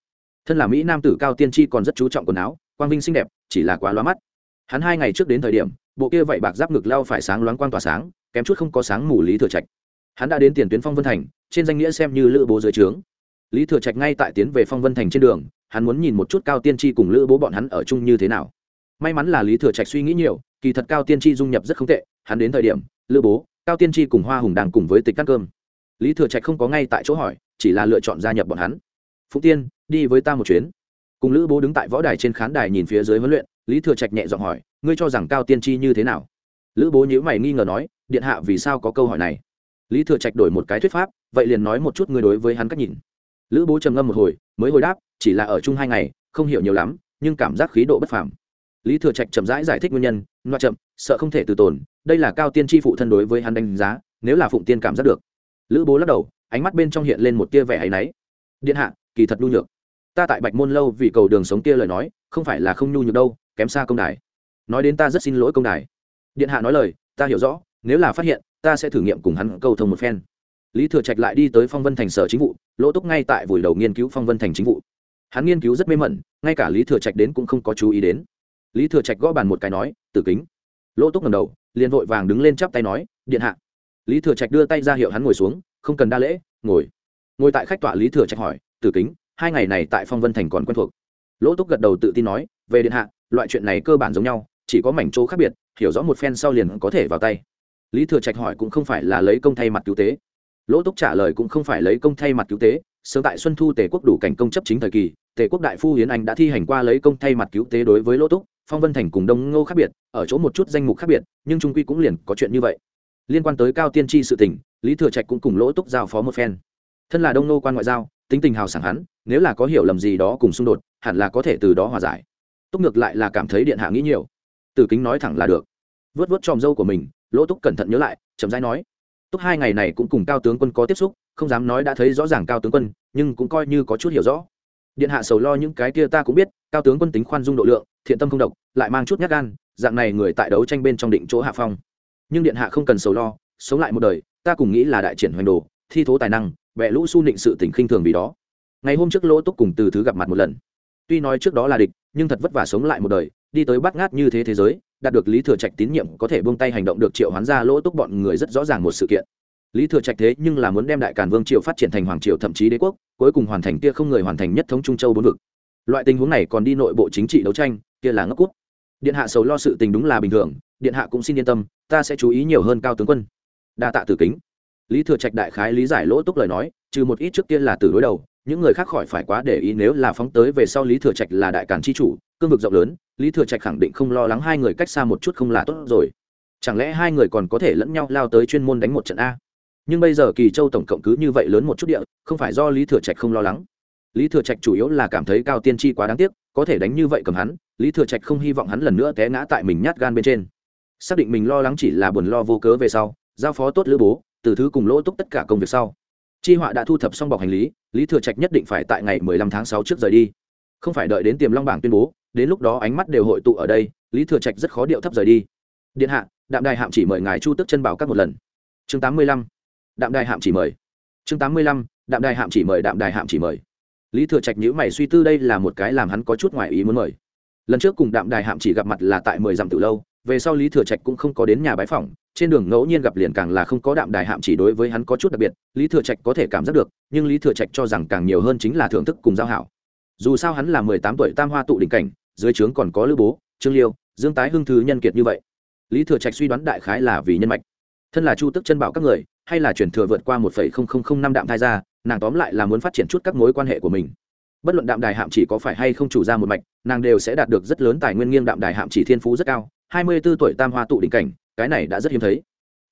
Thân là mỹ nam tử, cao tiên tri còn rất chú trọng quần áo, quang vinh xinh đẹp, chỉ là quá loa mắt. Hắn hai ngày trước đến thời điểm, bộ kia vậy bạc giáp ngực lao phải sáng loáng quang tỏa sáng, kém chút không có sáng mù lý thừa trạch. Hắn đã đến tiền tuyến phong vân thành, trên danh nghĩa xem như lữ bố dưới trướng. Lý thừa trạch ngay tại tiến về phong vân thành trên đường, hắn muốn nhìn một chút cao tiên tri cùng lữ bố bọn hắn ở chung như thế nào may mắn là lý thừa trạch suy nghĩ nhiều, kỳ thật cao tiên tri dung nhập rất không tệ, hắn đến thời điểm, lữ bố, cao tiên tri cùng hoa hùng đang cùng với tịch cắt cơm. Lý thừa trạch không có ngay tại chỗ hỏi, chỉ là lựa chọn gia nhập bọn hắn. Phúc tiên, đi với ta một chuyến. Cùng lữ bố đứng tại võ đài trên khán đài nhìn phía dưới huấn luyện, lý thừa trạch nhẹ giọng hỏi, ngươi cho rằng cao tiên tri như thế nào? Lữ bố nhữ mày nghi ngờ nói, điện hạ vì sao có câu hỏi này? Lý thừa trạch đổi một cái thuyết pháp, vậy liền nói một chút ngươi đối với hắn cách nhìn. Lữ bố trầm ngâm một hồi, mới hồi đáp, chỉ là ở chung hai ngày, không hiểu nhiều lắm, nhưng cảm giác khí độ bất phàm lý thừa trạch chậm rãi giải, giải thích nguyên nhân loa chậm sợ không thể từ tồn đây là cao tiên tri phụ thân đối với hắn đánh giá nếu là phụng tiên cảm giác được. Lữ bố lắc đầu ánh mắt bên trong hiện lên một tia vẻ áy náy. Điện hạ kỳ thật nhu nhược. Ta tại bạch môn lâu vì cầu đường sống tia lời nói không phải là không nhu nhược đâu kém xa công đài. Nói đến ta rất xin lỗi công đài. Điện hạ nói lời ta hiểu rõ nếu là phát hiện ta sẽ thử nghiệm cùng hắn câu thông một phen. Lý thừa trạch lại đi tới phong vân thành sở chính vụ lỗ túc ngay tại vùi đầu nghiên cứu phong vân thành chính vụ. Hắn nghiên cứu rất mê mẩn ngay cả lý thừa trạch đến cũng không có chú ý đến lý thừa trạch gõ bàn một cái nói, tử kính. Lỗ túc ngầm đầu, liền vội vàng đứng lên chắp tay nói, điện hạ. Lý thừa trạch đưa tay ra hiệu hắn ngồi xuống, không cần đa lễ, ngồi. Ngồi tại khách tọa lý thừa trạch hỏi, tử kính, hai ngày này tại phong vân thành còn quen thuộc? Lỗ túc gật đầu tự tin nói, về điện hạ, loại chuyện này cơ bản giống nhau, chỉ có mảnh chỗ khác biệt, hiểu rõ một phen sau liền có thể vào tay. Lý thừa trạch hỏi cũng không phải là lấy công thay mặt cứu tế. Lỗ túc trả lời cũng không phải lấy công thay mặt cứu tế, sớm tại xuân thu tề quốc đủ cảnh công chấp chính thời kỳ, tề quốc đại phu hiến anh đã thi hành qua lấy công thay mặt cứu tế đối với lỗ túc phong vân thành cùng đông ngô khác biệt, ở chỗ một chút danh mục khác biệt, nhưng trung quy cũng liền có chuyện như vậy. Liên quan tới cao tiên tri sự tình, lý thừa trạch cũng cùng lỗ túc giao phó một phen. Thân là đông ngô quan ngoại giao, tính tình hào sảng hắn, nếu là có hiểu lầm gì đó cùng xung đột, hẳn là có thể từ đó hòa giải. Túc ngược lại là cảm thấy điện hạ nghĩ nhiều. Từ kính nói thẳng là được. Vớt vớt tròm dâu của mình, lỗ túc cẩn thận nhớ lại, chậm rãi nói, túc hai ngày này cũng cùng cao tướng quân có tiếp xúc, không dám nói đã thấy rõ ràng cao tướng quân, nhưng cũng coi như có chút hiểu rõ. Điện hạ sầu lo những cái kia ta cũng biết cao tướng quân tính khoan dung độ lượng, thiện tâm không độc, lại mang chút nhát gan, dạng này người tại đấu tranh bên trong định chỗ hạ phong. Nhưng điện hạ không cần sầu lo, sống lại một đời, ta cùng nghĩ là đại triển hoành đồ, thi thố tài năng vẽ lũ su nịnh sự tỉnh khinh thường vì đó. Ngày hôm trước lỗ túc cùng từ thứ gặp mặt một lần. Tuy nói trước đó là địch, nhưng thật vất vả sống lại một đời, đi tới bắt ngát như thế thế giới, đạt được lý thừa trạch tín nhiệm có thể buông tay hành động được triệu hoán ra lỗ túc bọn người rất rõ ràng một sự kiện. Lý thừa trạch thế nhưng là muốn đem đại càn vương triều phát triển thành hoàng triều thậm chí đế quốc, cuối cùng hoàn thành kia không người hoàn thành nhất thống trung châu bốn vực loại tình huống này còn đi nội bộ chính trị đấu tranh, kia là ngốc cút. Điện hạ sầu lo sự tình đúng là bình thường, điện hạ cũng xin yên tâm, ta sẽ chú ý nhiều hơn cao tướng quân. Đa tạ tử kính. Lý thừa trạch đại khái lý giải lỗ túc lời nói, trừ một ít trước tiên là từ đối đầu, những người khác khỏi phải quá để ý nếu là phóng tới về sau lý thừa trạch là đại cản chi chủ, cương vực rộng lớn, lý thừa trạch khẳng định không lo lắng hai người cách xa một chút không là tốt rồi. Chẳng lẽ hai người còn có thể lẫn nhau lao tới chuyên môn đánh một trận a? Nhưng bây giờ kỳ châu tổng cộng cứ như vậy lớn một chút địa, không phải do lý thừa trạch không lo lắng lý thừa trạch chủ yếu là cảm thấy cao tiên tri quá đáng tiếc, có thể đánh như vậy cầm hắn, lý thừa trạch không hy vọng hắn lần nữa té ngã tại mình nhát gan bên trên. Xác định mình lo lắng chỉ là buồn lo vô cớ về sau, giao phó tốt lữ bố, từ thứ cùng lỗ túc tất cả công việc sau. Chi họa đã thu thập xong bọc hành lý lý thừa trạch nhất định phải tại ngày mười lăm tháng sáu trước rời đi. Không phải đợi đến tiềm long bảng tuyên bố, đến lúc đó ánh mắt đều hội tụ ở đây, lý thừa trạch rất khó điệu thấp rời đi. Điện hạ, đạm đài hạm chỉ mời ngài chu tức chân bảo các một lần. Chương tám mươi lăm. Đạm đài hạm chỉ mời. Chương tám mươi lăm. Đạm đài hạm chỉ mời, đạm đài hạm chỉ mời lý thừa trạch nhữ mày suy tư đây là một cái làm hắn có chút ngoài ý muốn mời. Lần trước cùng đạm đài hạm chỉ gặp mặt là tại mười dặm từ lâu, về sau lý thừa trạch cũng không có đến nhà bái phỏng, trên đường ngẫu nhiên gặp liền càng là không có đạm đài hạm chỉ đối với hắn có chút đặc biệt, lý thừa trạch có thể cảm giác được, nhưng lý thừa trạch cho rằng càng nhiều hơn chính là thưởng thức cùng giao hảo. Dù sao hắn là mười tám tuổi tam hoa tụ đỉnh cảnh, dưới trướng còn có lữ bố, trương liêu, dương tái hưng thứ nhân kiệt như vậy. Lý thừa trạch suy đoán đại khái là vì nhân mạch. Thân là chu tức chân bảo các người, hay là chuyển thừa vượt qua một phẩy không không không năm đạm thai ra nàng tóm lại là muốn phát triển chút các mối quan hệ của mình. Bất luận đạm đài hạm chỉ có phải hay không chủ ra một mạch, nàng đều sẽ đạt được rất lớn tài nguyên nghiêng đạm đài hạm chỉ thiên phú rất cao. Hai mươi 24 tuổi tam hoa tụ đỉnh cảnh, cái này đã rất hiếm thấy.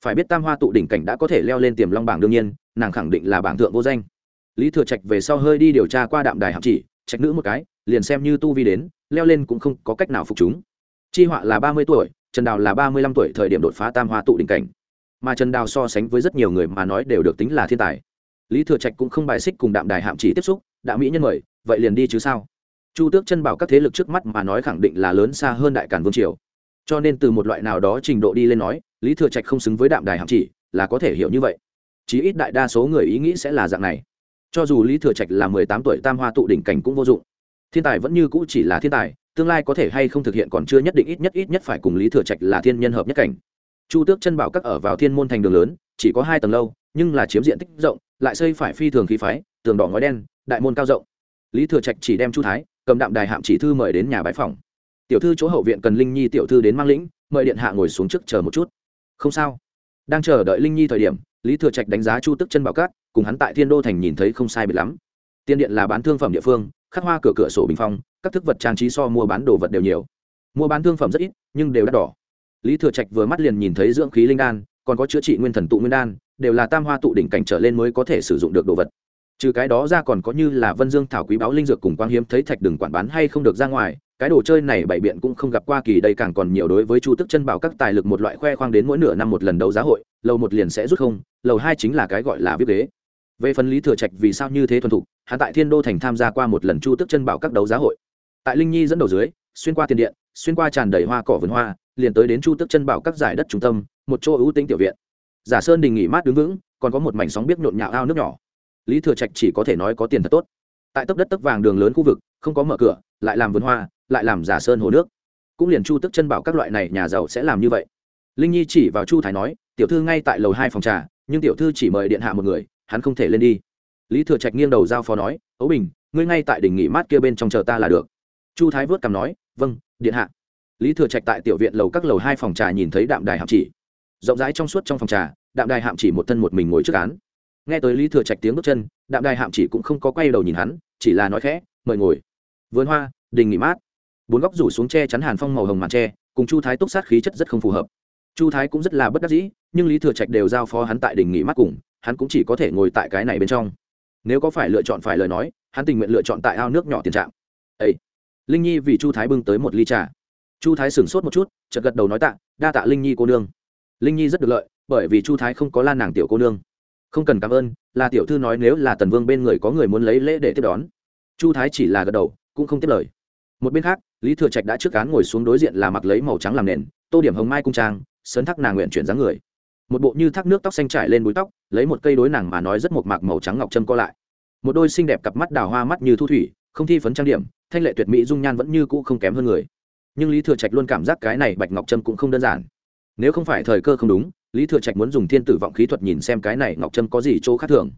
Phải biết tam hoa tụ đỉnh cảnh đã có thể leo lên tiềm long bảng đương nhiên, nàng khẳng định là bảng thượng vô danh. Lý thừa trạch về sau hơi đi điều tra qua đạm đài hạm chỉ, trạch nữ một cái, liền xem như tu vi đến, leo lên cũng không có cách nào phục chúng. Chi họa là ba mươi tuổi, trần đào là ba mươi lăm tuổi thời điểm đột phá tam hoa tụ đỉnh cảnh. Mà trần đào so sánh với rất nhiều người mà nói đều được tính là thiên tài lý thừa trạch cũng không bài xích cùng đạm đài hạm chỉ tiếp xúc đạo mỹ nhân mời, vậy liền đi chứ sao? Chu tước chân bảo các thế lực trước mắt mà nói khẳng định là lớn xa hơn đại cản vương triều. Cho nên từ một loại nào đó trình độ đi lên nói, lý thừa trạch không xứng với đạm đài hạm chỉ, là có thể hiểu như vậy. Chí ít đại đa số người ý nghĩ sẽ là dạng này. Cho dù lý thừa trạch là mười tám tuổi tam hoa tụ đỉnh cảnh cũng vô dụng. Thiên tài vẫn như cũ chỉ là thiên tài, tương lai có thể hay không thực hiện còn chưa nhất định ít nhất ít nhất phải cùng lý thừa trạch là thiên nhân hợp nhất cảnh. Chu tước chân bảo các ở vào thiên môn thành đường lớn, chỉ có hai tầng lâu, nhưng là chiếm diện tích rộng lại xây phải phi thường khí phái, tường đỏ ngói đen, đại môn cao rộng. Lý thừa trạch chỉ đem chu thái, cầm đạm đài hạm chỉ thư mời đến nhà bãi phòng. Tiểu thư chỗ hậu viện cần linh nhi tiểu thư đến mang lĩnh, mời điện hạ ngồi xuống trước chờ một chút. Không sao. Đang chờ đợi linh nhi thời điểm, lý thừa trạch đánh giá chu tức chân bảo cát, cùng hắn tại thiên đô thành nhìn thấy không sai biệt lắm. Tiên điện là bán thương phẩm địa phương, khắc hoa cửa cửa sổ bình phong, các thức vật trang trí so mua bán đồ vật đều nhiều. Mua bán thương phẩm rất ít, nhưng đều đắt đỏ. Lý thừa trạch vừa mắt liền nhìn thấy dưỡng khí linh đan, còn có chữa trị nguyên thần tụ nguyên đan đều là tam hoa tụ đỉnh cảnh trở lên mới có thể sử dụng được đồ vật. Trừ cái đó ra còn có như là vân dương thảo quý báo linh dược cùng quang hiếm thấy thạch đừng quản bán hay không được ra ngoài, cái đồ chơi này bảy biện cũng không gặp qua kỳ đây càng còn nhiều đối với chu tức chân bảo các tài lực một loại khoe khoang đến mỗi nửa năm một lần đấu giá hội, lầu một liền sẽ rút không, lầu hai chính là cái gọi là viết ghế. Về phần lý thừa trạch vì sao như thế thuần thục hạ tại thiên đô thành tham gia qua một lần chu tức chân bảo các đấu giá hội. Tại linh nhi dẫn đầu dưới, xuyên qua tiền điện, xuyên qua tràn đầy hoa cỏ vườn hoa, liền tới đến chu tức chân bảo các giải đất trung tâm, một chỗ ưu tính tiểu viện giả sơn đình nghỉ mát đứng vững, còn có một mảnh sóng biết nhộn nhạo ao nước nhỏ. Lý thừa trạch chỉ có thể nói có tiền thật tốt. Tại tấp đất tấp vàng đường lớn khu vực, không có mở cửa, lại làm vườn hoa, lại làm giả sơn hồ nước. Cũng liền chu tức chân bảo các loại này nhà giàu sẽ làm như vậy. Linh nhi chỉ vào chu thái nói, tiểu thư ngay tại lầu hai phòng trà, nhưng tiểu thư chỉ mời điện hạ một người, hắn không thể lên đi. Lý thừa trạch nghiêng đầu giao phó nói, ấu bình, ngươi ngay tại đỉnh nghỉ mát kia bên trong chờ ta là được. Chu thái vớt cằm nói vâng điện hạ. Lý thừa trạch tại tiểu viện lầu các lầu hai phòng trà nhìn thấy đạm đài hạm chỉ rộng rãi trong suốt trong phòng trà, đạm đài hạm chỉ một thân một mình ngồi trước án. Nghe tới lý thừa trạch tiếng bước chân, đạm đài hạm chỉ cũng không có quay đầu nhìn hắn, chỉ là nói khẽ, mời ngồi. Vườn hoa, đình nghỉ mát. Bốn góc rủ xuống tre chắn hàn phong màu hồng màn tre, cùng chu thái túc sát khí chất rất không phù hợp. Chu thái cũng rất là bất đắc dĩ, nhưng lý thừa trạch đều giao phó hắn tại đình nghỉ mát cùng, hắn cũng chỉ có thể ngồi tại cái này bên trong. Nếu có phải lựa chọn phải lời nói, hắn tình nguyện lựa chọn tại ao nước nhỏ tiền trạng ấy linh nhi vì chu thái bưng tới một ly trà. Chu thái sửng sốt một chút, chợt gật đầu nói tạ, đa tạ linh nhi cô nương linh nhi rất được lợi, bởi vì chu thái không có lan nàng tiểu cô nương. Không cần cảm ơn, là tiểu thư nói nếu là tần vương bên người có người muốn lấy lễ để tiếp đón. Chu thái chỉ là gật đầu, cũng không tiếp lời. Một bên khác, lý thừa trạch đã trước cán ngồi xuống đối diện là mặc lấy màu trắng làm nền, tô điểm hồng mai cung trang sấn thác nàng nguyện chuyển dáng người. Một bộ như thác nước tóc xanh trải lên búi tóc, lấy một cây đối nàng mà nói rất một mạc màu trắng ngọc trâm co lại. Một đôi xinh đẹp cặp mắt đào hoa mắt như thu thủy, không thi phấn trang điểm, thanh lệ tuyệt mỹ dung nhan vẫn như cũ không kém hơn người. Nhưng lý thừa trạch luôn cảm giác cái này bạch ngọc trâm cũng không đơn giản nếu không phải thời cơ không đúng, lý thừa trạch muốn dùng thiên tử vọng khí thuật nhìn xem cái này ngọc trâm có gì chỗ khác thường.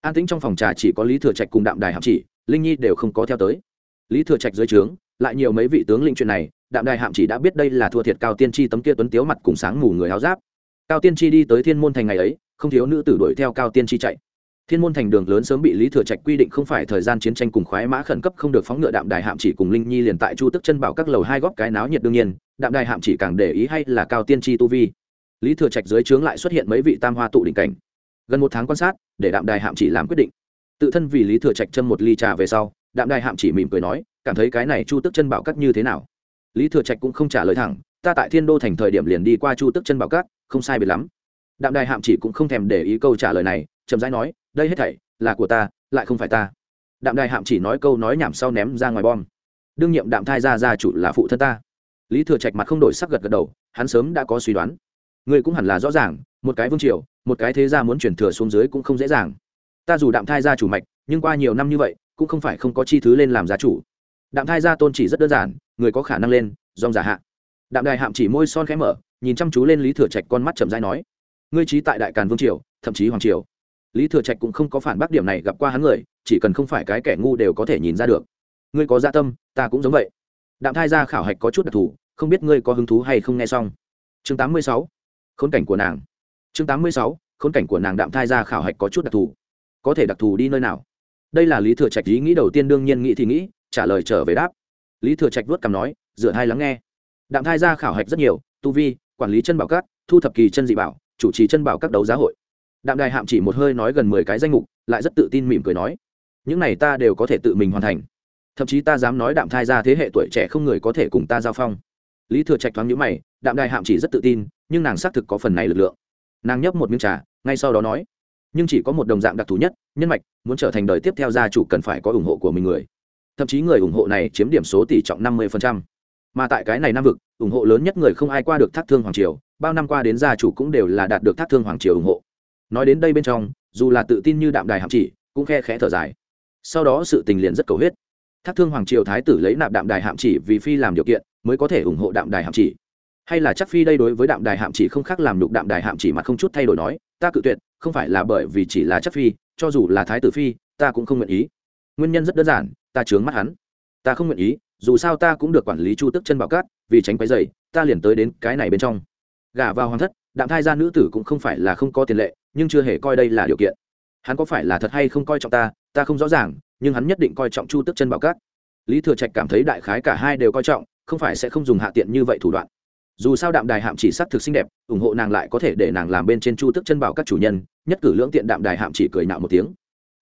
An tĩnh trong phòng trà chỉ có lý thừa trạch cùng đạm đài hạm chỉ, linh nhi đều không có theo tới. Lý thừa trạch dưới trướng, lại nhiều mấy vị tướng linh chuyện này, đạm đài hạm chỉ đã biết đây là thua thiệt cao tiên tri tấm kia tuấn tiếu mặt cùng sáng mù người áo giáp. Cao tiên tri đi tới thiên môn thành ngày ấy, không thiếu nữ tử đuổi theo cao tiên tri chạy. Thiên môn thành đường lớn sớm bị lý thừa trạch quy định không phải thời gian chiến tranh cùng khoái mã khẩn cấp không được phóng ngựa đạm đài hạm chỉ cùng linh nhi liền tại chu tức chân bảo các lầu hai góp cái náo nhiệt đương nhiên đạm đài hạm chỉ càng để ý hay là cao tiên tri tu vi. Lý thừa trạch dưới trướng lại xuất hiện mấy vị tam hoa tụ đỉnh cảnh. Gần một tháng quan sát, để đạm đài hạm chỉ làm quyết định. Tự thân vì lý thừa trạch châm một ly trà về sau, đạm đài hạm chỉ mỉm cười nói, cảm thấy cái này chu tức chân bảo cắt như thế nào? Lý thừa trạch cũng không trả lời thẳng, ta tại thiên đô thành thời điểm liền đi qua chu tức chân bảo cắt không sai biệt lắm. Đạm đài hạm chỉ cũng không thèm để ý câu trả lời này, chậm rãi nói, đây hết thảy là của ta, lại không phải ta. Đạm đài hạm chỉ nói câu nói nhảm sau ném ra ngoài bom. Đương nhiệm đạm thai gia gia chủ là phụ thân ta lý thừa trạch mặt không đổi sắc gật gật đầu, hắn sớm đã có suy đoán. Người cũng hẳn là rõ ràng, một cái vương triều, một cái thế gia muốn chuyển thừa xuống dưới cũng không dễ dàng. Ta dù đạm thai gia chủ mạch, nhưng qua nhiều năm như vậy, cũng không phải không có chi thứ lên làm gia chủ. Đạm thai gia tôn chỉ rất đơn giản, người có khả năng lên, dòng giả hạ. Đạm đài hạm chỉ môi son khẽ mở, nhìn chăm chú lên lý thừa trạch con mắt chậm dai nói, ngươi trí tại đại càn vương triều, thậm chí hoàng triều. Lý thừa trạch cũng không có phản bác điểm này gặp qua hắn người, chỉ cần không phải cái kẻ ngu đều có thể nhìn ra được. Ngươi có gia tâm, ta cũng giống vậy. Đạm thai gia khảo hạch có chút đặc thù không biết ngươi có hứng thú hay không nghe xong. Chương 86. khốn cảnh của nàng. Chương 86. khốn cảnh của nàng đạm thai gia khảo hạch có chút đặc thù. Có thể đặc thù đi nơi nào? Đây là lý thừa trạch ý nghĩ đầu tiên đương nhiên nghĩ thì nghĩ, trả lời trở về đáp. Lý thừa trạch vuốt cằm nói, dựa hai lắng nghe. Đạm thai gia khảo hạch rất nhiều, tu vi, quản lý chân bảo cát thu thập kỳ chân dị bảo, chủ trì chân bảo các đấu giá hội. Đạm đài hạm chỉ một hơi nói gần mười cái danh mục, lại rất tự tin mỉm cười nói, những này ta đều có thể tự mình hoàn thành. Thậm chí ta dám nói đạm thai ra thế hệ tuổi trẻ không người có thể cùng ta giao phong lý thừa trạch thoáng nhữ mày, đạm đài hạm chỉ rất tự tin, nhưng nàng xác thực có phần này lực lượng. Nàng nhấp một miếng trà, ngay sau đó nói, nhưng chỉ có một đồng dạng đặc thù nhất, nhân mạch, muốn trở thành đời tiếp theo gia chủ cần phải có ủng hộ của mình người. Thậm chí người ủng hộ này chiếm điểm số tỷ trọng năm mươi mà tại cái này nam vực, ủng hộ lớn nhất người không ai qua được thác thương hoàng triều, bao năm qua đến gia chủ cũng đều là đạt được thác thương hoàng triều ủng hộ. Nói đến đây bên trong, dù là tự tin như đạm đài hạm chỉ, cũng khe khẽ thở dài. Sau đó sự tình liền rất cầu huyết. Thác thương hoàng triều thái tử lấy nạp đạm đài hạm chỉ vì phi làm điều kiện mới có thể ủng hộ đạm đài hạm chỉ. Hay là chắc phi đây đối với đạm đài hạm chỉ không khác làm đục đạm đài hạm chỉ mà không chút thay đổi nói, ta cự tuyệt, không phải là bởi vì chỉ là chắc phi, cho dù là thái tử phi, ta cũng không nguyện ý. Nguyên nhân rất đơn giản, ta chướng mắt hắn. Ta không nguyện ý, dù sao ta cũng được quản lý chu tức chân bảo cát, vì tránh quấy dày ta liền tới đến cái này bên trong. Gả vào hoàng thất, đạm thai gia nữ tử cũng không phải là không có tiền lệ, nhưng chưa hề coi đây là điều kiện. Hắn có phải là thật hay không coi trọng ta ta không rõ ràng, nhưng hắn nhất định coi trọng chu tức chân bảo cát. Lý thừa trạch cảm thấy đại khái cả hai đều coi trọng không phải sẽ không dùng hạ tiện như vậy thủ đoạn. Dù sao đạm đài hạm chỉ sắc thực xinh đẹp, ủng hộ nàng lại có thể để nàng làm bên trên chu tức chân bảo các chủ nhân, nhất cử lưỡng tiện đạm đài hạm chỉ cười nạo một tiếng.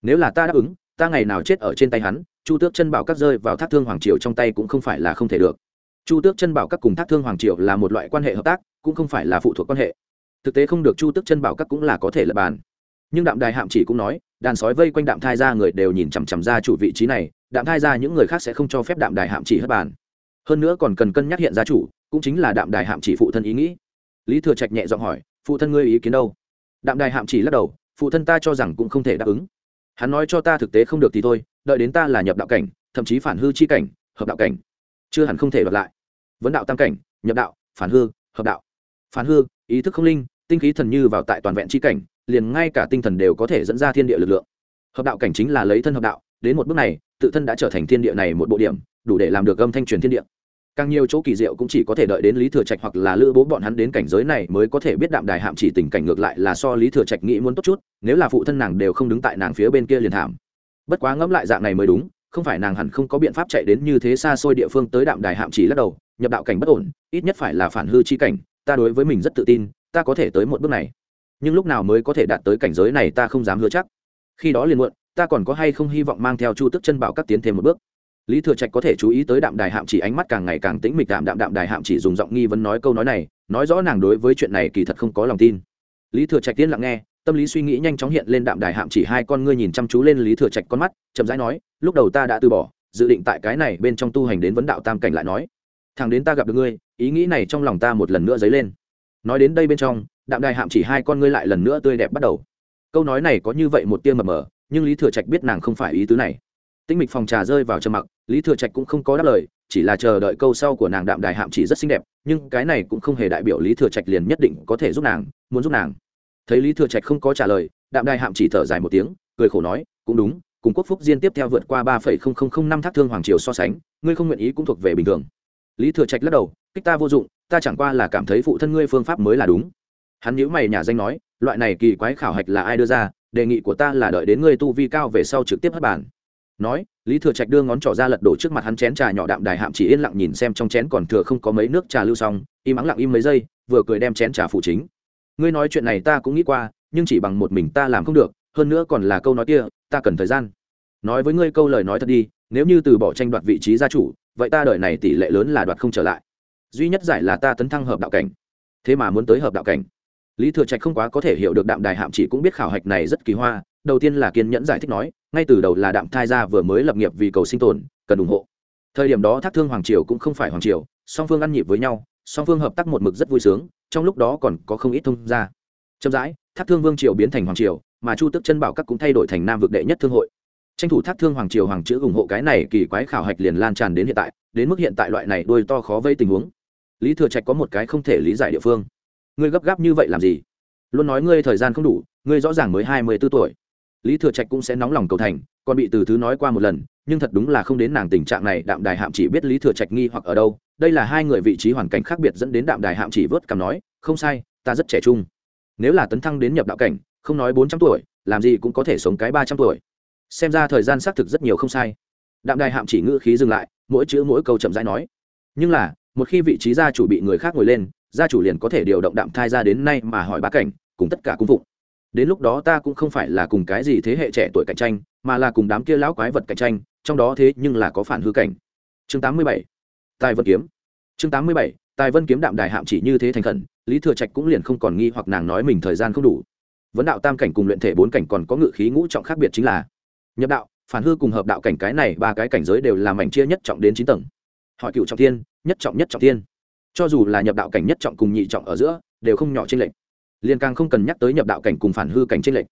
Nếu là ta đáp ứng, ta ngày nào chết ở trên tay hắn, chu tước chân bảo các rơi vào thác thương hoàng triều trong tay cũng không phải là không thể được. Chu tước chân bảo các cùng thác thương hoàng triều là một loại quan hệ hợp tác, cũng không phải là phụ thuộc quan hệ. Thực tế không được chu tước chân bảo các cũng là có thể lập bàn. Nhưng đạm đài hạm chỉ cũng nói, đàn sói vây quanh đạm thai ra người đều nhìn chằm chằm ra chủ vị trí này, đạm thai ra những người khác sẽ không cho phép đạm đài hạm chỉ hất bàn hơn nữa còn cần cân nhắc hiện gia chủ, cũng chính là đạm đài hạm chỉ phụ thân ý nghĩ. Lý thừa trạch nhẹ giọng hỏi, phụ thân ngươi ý kiến đâu? Đạm đài hạm chỉ lắc đầu, phụ thân ta cho rằng cũng không thể đáp ứng. Hắn nói cho ta thực tế không được thì thôi, đợi đến ta là nhập đạo cảnh, thậm chí phản hư chi cảnh, hợp đạo cảnh. Chưa hẳn không thể đoạt lại. Vấn đạo tam cảnh, nhập đạo, phản hư, hợp đạo. Phản hư, ý thức không linh, tinh khí thần như vào tại toàn vẹn chi cảnh, liền ngay cả tinh thần đều có thể dẫn ra thiên địa lực lượng. Hợp đạo cảnh chính là lấy thân hợp đạo, đến một bước này, tự thân đã trở thành thiên địa này một bộ điểm, đủ để làm được âm thanh truyền thiên địa càng nhiều chỗ kỳ diệu cũng chỉ có thể đợi đến lý thừa trạch hoặc là lữ bố bọn hắn đến cảnh giới này mới có thể biết đạm đài hạm chỉ tình cảnh ngược lại là so lý thừa trạch nghĩ muốn tốt chút, nếu là phụ thân nàng đều không đứng tại nàng phía bên kia liền thảm. Bất quá ngẫm lại dạng này mới đúng, không phải nàng hẳn không có biện pháp chạy đến như thế xa xôi địa phương tới đạm đài hạm chỉ lắc đầu, nhập đạo cảnh bất ổn, ít nhất phải là phản hư chi cảnh, ta đối với mình rất tự tin, ta có thể tới một bước này. Nhưng lúc nào mới có thể đạt tới cảnh giới này ta không dám hứa chắc. Khi đó liền muộn, ta còn có hay không hy vọng mang theo chu tức chân bảo các tiến thêm một bước lý thừa trạch có thể chú ý tới đạm đài hạm chỉ ánh mắt càng ngày càng tĩnh mịch, đạm đạm đạm đài hạm chỉ dùng giọng nghi vấn nói câu nói này, nói rõ nàng đối với chuyện này kỳ thật không có lòng tin. Lý thừa trạch tiên lặng nghe, tâm lý suy nghĩ nhanh chóng hiện lên đạm đài hạm chỉ hai con ngươi nhìn chăm chú lên lý thừa trạch con mắt, chậm rãi nói, lúc đầu ta đã từ bỏ, dự định tại cái này bên trong tu hành đến vấn đạo tam cảnh lại nói. Thằng đến ta gặp được ngươi, ý nghĩ này trong lòng ta một lần nữa dấy lên. Nói đến đây bên trong, đạm đài hạm chỉ hai con ngươi lại lần nữa tươi đẹp bắt đầu. Câu nói này có như vậy một tia mờ mờ, nhưng lý thừa trạch biết nàng không phải ý tứ này. Tĩnh mịch phòng trà rơi vào trầm mặc lý thừa trạch cũng không có đáp lời, chỉ là chờ đợi câu sau của nàng đạm đài hạm chỉ rất xinh đẹp, nhưng cái này cũng không hề đại biểu lý thừa trạch liền nhất định có thể giúp nàng, muốn giúp nàng. Thấy lý thừa trạch không có trả lời, đạm đài hạm chỉ thở dài một tiếng, cười khổ nói, cũng đúng, cùng quốc phúc diên tiếp theo vượt qua ba phẩy không không không năm thác thương hoàng triều so sánh, ngươi không nguyện ý cũng thuộc về bình thường. Lý thừa trạch lắc đầu, kích ta vô dụng, ta chẳng qua là cảm thấy phụ thân ngươi phương pháp mới là đúng. Hắn nhíu mày nhà danh nói, loại này kỳ quái khảo hạch là ai đưa ra, đề nghị của ta là đợi đến ngươi tu vi cao về sau trực tiếp hất bản nói, lý thừa trạch đưa ngón trỏ ra lật đổ trước mặt hắn chén trà nhỏ đạm đài hạm chỉ yên lặng nhìn xem trong chén còn thừa không có mấy nước trà lưu xong, im ắng lặng im mấy giây, vừa cười đem chén trà phụ chính. Ngươi nói chuyện này ta cũng nghĩ qua, nhưng chỉ bằng một mình ta làm không được, hơn nữa còn là câu nói kia, ta cần thời gian. Nói với ngươi câu lời nói thật đi, nếu như từ bỏ tranh đoạt vị trí gia chủ, vậy ta đợi này tỷ lệ lớn là đoạt không trở lại. Duy nhất giải là ta tấn thăng hợp đạo cảnh. Thế mà muốn tới hợp đạo cảnh. Lý thừa trạch không quá có thể hiểu được đạm đài hạm chỉ cũng biết khảo hạch này rất kỳ hoa đầu tiên là kiên nhẫn giải thích nói, ngay từ đầu là đạm thai gia vừa mới lập nghiệp vì cầu sinh tồn, cần ủng hộ. Thời điểm đó thác thương hoàng triều cũng không phải hoàng triều, song phương ăn nhịp với nhau, song phương hợp tác một mực rất vui sướng, trong lúc đó còn có không ít thông gia. Chậm rãi, thác thương vương triều biến thành hoàng triều, mà chu tức chân bảo các cũng thay đổi thành nam vực đệ nhất thương hội. Tranh thủ thác thương hoàng triều hoàng chữ ủng hộ cái này kỳ quái khảo hạch liền lan tràn đến hiện tại, đến mức hiện tại loại này đôi to khó vây tình huống. Lý thừa trạch có một cái không thể lý giải địa phương. Ngươi gấp gáp như vậy làm gì? Luôn nói ngươi thời gian không đủ, ngươi rõ ràng mới hai mươi b ố tuổi lý thừa trạch cũng sẽ nóng lòng cầu thành, còn bị từ thứ nói qua một lần, nhưng thật đúng là không đến nàng tình trạng này, đạm đài hạm chỉ biết lý thừa trạch nghi hoặc ở đâu. Đây là hai người vị trí hoàn cảnh khác biệt dẫn đến đạm đài hạm chỉ vớt cảm nói, không sai, ta rất trẻ trung. Nếu là tấn thăng đến nhập đạo cảnh, không nói bốn trăm tuổi, làm gì cũng có thể sống cái ba trăm tuổi. Xem ra thời gian xác thực rất nhiều không sai. Đạm đài hạm chỉ ngữ khí dừng lại, mỗi chữ mỗi câu chậm rãi nói. Nhưng là, một khi vị trí gia chủ bị người khác ngồi lên, gia chủ liền có thể điều động đạm thai ra đến nay mà hỏi bá cảnh, cùng tất cả cung phụng đến lúc đó ta cũng không phải là cùng cái gì thế hệ trẻ tuổi cạnh tranh, mà là cùng đám kia lão quái vật cạnh tranh, trong đó thế nhưng là có phản hư cảnh chương 87. tài vân kiếm chương 87. tài vân kiếm đạm đài hạm chỉ như thế thành khẩn, lý thừa trạch cũng liền không còn nghi hoặc nàng nói mình thời gian không đủ vấn đạo tam cảnh cùng luyện thể bốn cảnh còn có ngự khí ngũ trọng khác biệt chính là, nhập đạo, phản hư cùng hợp đạo cảnh cái này ba cái cảnh giới đều làm mảnh chia nhất trọng đến chín tầng hỏi cựu trọng thiên, nhất trọng nhất trọng thiên cho dù là nhập đạo cảnh nhất trọng cùng nhị trọng ở giữa, đều không nhỏ trên lệnh liền càng không cần nhắc tới nhập đạo cảnh cùng phản hư cảnh trên lệnh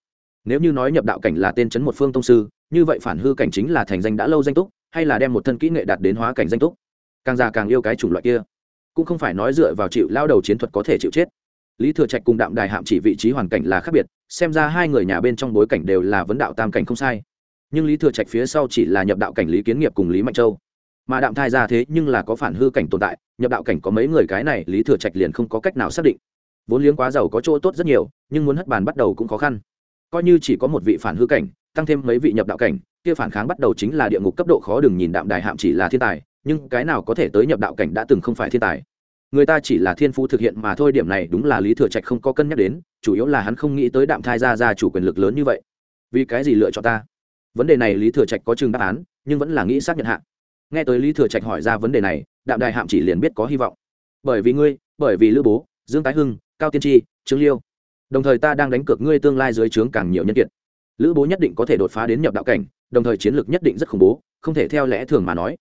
nếu như nói nhập đạo cảnh là tên chấn một phương tông sư, như vậy phản hư cảnh chính là thành danh đã lâu danh túc, hay là đem một thân kỹ nghệ đạt đến hóa cảnh danh túc. Càng già càng yêu cái chủng loại kia. Cũng không phải nói dựa vào chịu lao đầu chiến thuật có thể chịu chết. Lý thừa trạch cùng đạm đài hạm chỉ vị trí hoàn cảnh là khác biệt, xem ra hai người nhà bên trong bối cảnh đều là vấn đạo tam cảnh không sai. Nhưng lý thừa trạch phía sau chỉ là nhập đạo cảnh lý kiến nghiệp cùng lý mạnh châu. Mà đạm thai ra thế nhưng là có phản hư cảnh tồn tại, nhập đạo cảnh có mấy người cái này lý thừa trạch liền không có cách nào xác định vốn liếng quá giàu có chỗ tốt rất nhiều, nhưng muốn hất bàn bắt đầu cũng khó khăn. Coi như chỉ có một vị phản hư cảnh, tăng thêm mấy vị nhập đạo cảnh, kia phản kháng bắt đầu chính là địa ngục cấp độ khó đừng nhìn đạm đài hạm chỉ là thiên tài, nhưng cái nào có thể tới nhập đạo cảnh đã từng không phải thiên tài. Người ta chỉ là thiên phú thực hiện mà thôi, điểm này đúng là lý thừa trạch không có cân nhắc đến, chủ yếu là hắn không nghĩ tới đạm thai ra ra chủ quyền lực lớn như vậy. Vì cái gì lựa chọn ta? Vấn đề này lý thừa trạch có chừng đáp án, nhưng vẫn là nghĩ xác nhận hạ. Nghe tới lý thừa trạch hỏi ra vấn đề này, đạm đài hạm chỉ liền biết có hy vọng. Bởi vì ngươi, bởi vì lữ bố, dương tái hưng cao tiên tri, trương liêu. Đồng thời ta đang đánh cược ngươi tương lai dưới trướng càng nhiều nhân kiệt. Lữ bố nhất định có thể đột phá đến nhập đạo cảnh, đồng thời chiến lược nhất định rất khủng bố, không thể theo lẽ thường mà nói.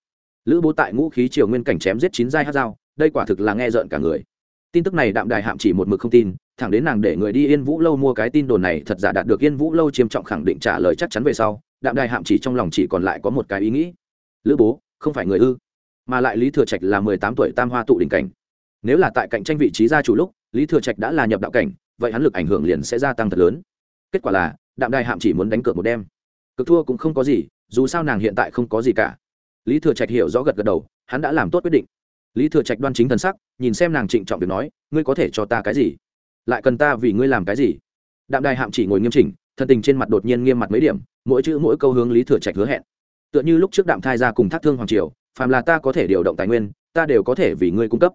Lữ bố tại ngũ khí triều nguyên cảnh chém giết chín giai hát dao, đây quả thực là nghe rợn cả người. Tin tức này đạm đài hạm chỉ một mực không tin, thẳng đến nàng để người đi yên vũ lâu mua cái tin đồn này thật giả đạt được yên vũ lâu chiêm trọng khẳng định trả lời chắc chắn về sau, đạm đài hạm chỉ trong lòng chỉ còn lại có một cái ý nghĩ. Lữ bố, không phải người ư, mà lại lý thừa trạch là mười tám tuổi tam hoa tụ đỉnh cảnh nếu là tại cạnh tranh vị trí gia chủ lúc, lý thừa trạch đã là nhập đạo cảnh, vậy hắn lực ảnh hưởng liền sẽ gia tăng thật lớn. Kết quả là, đạm đài hạm chỉ muốn đánh cược một đêm. Cực thua cũng không có gì, dù sao nàng hiện tại không có gì cả. Lý thừa trạch hiểu rõ gật gật đầu, hắn đã làm tốt quyết định. Lý thừa trạch đoan chính thần sắc, nhìn xem nàng trịnh trọng việc nói, ngươi có thể cho ta cái gì? Lại cần ta vì ngươi làm cái gì? Đạm đài hạm chỉ ngồi nghiêm chỉnh, thân tình trên mặt đột nhiên nghiêm mặt mấy điểm, mỗi chữ mỗi câu hướng lý thừa trạch hứa hẹn. Tựa như lúc trước đạm thai ra cùng thác thương hoàng triều, phàm là ta có thể điều động tài nguyên, ta đều có thể vì ngươi cung cấp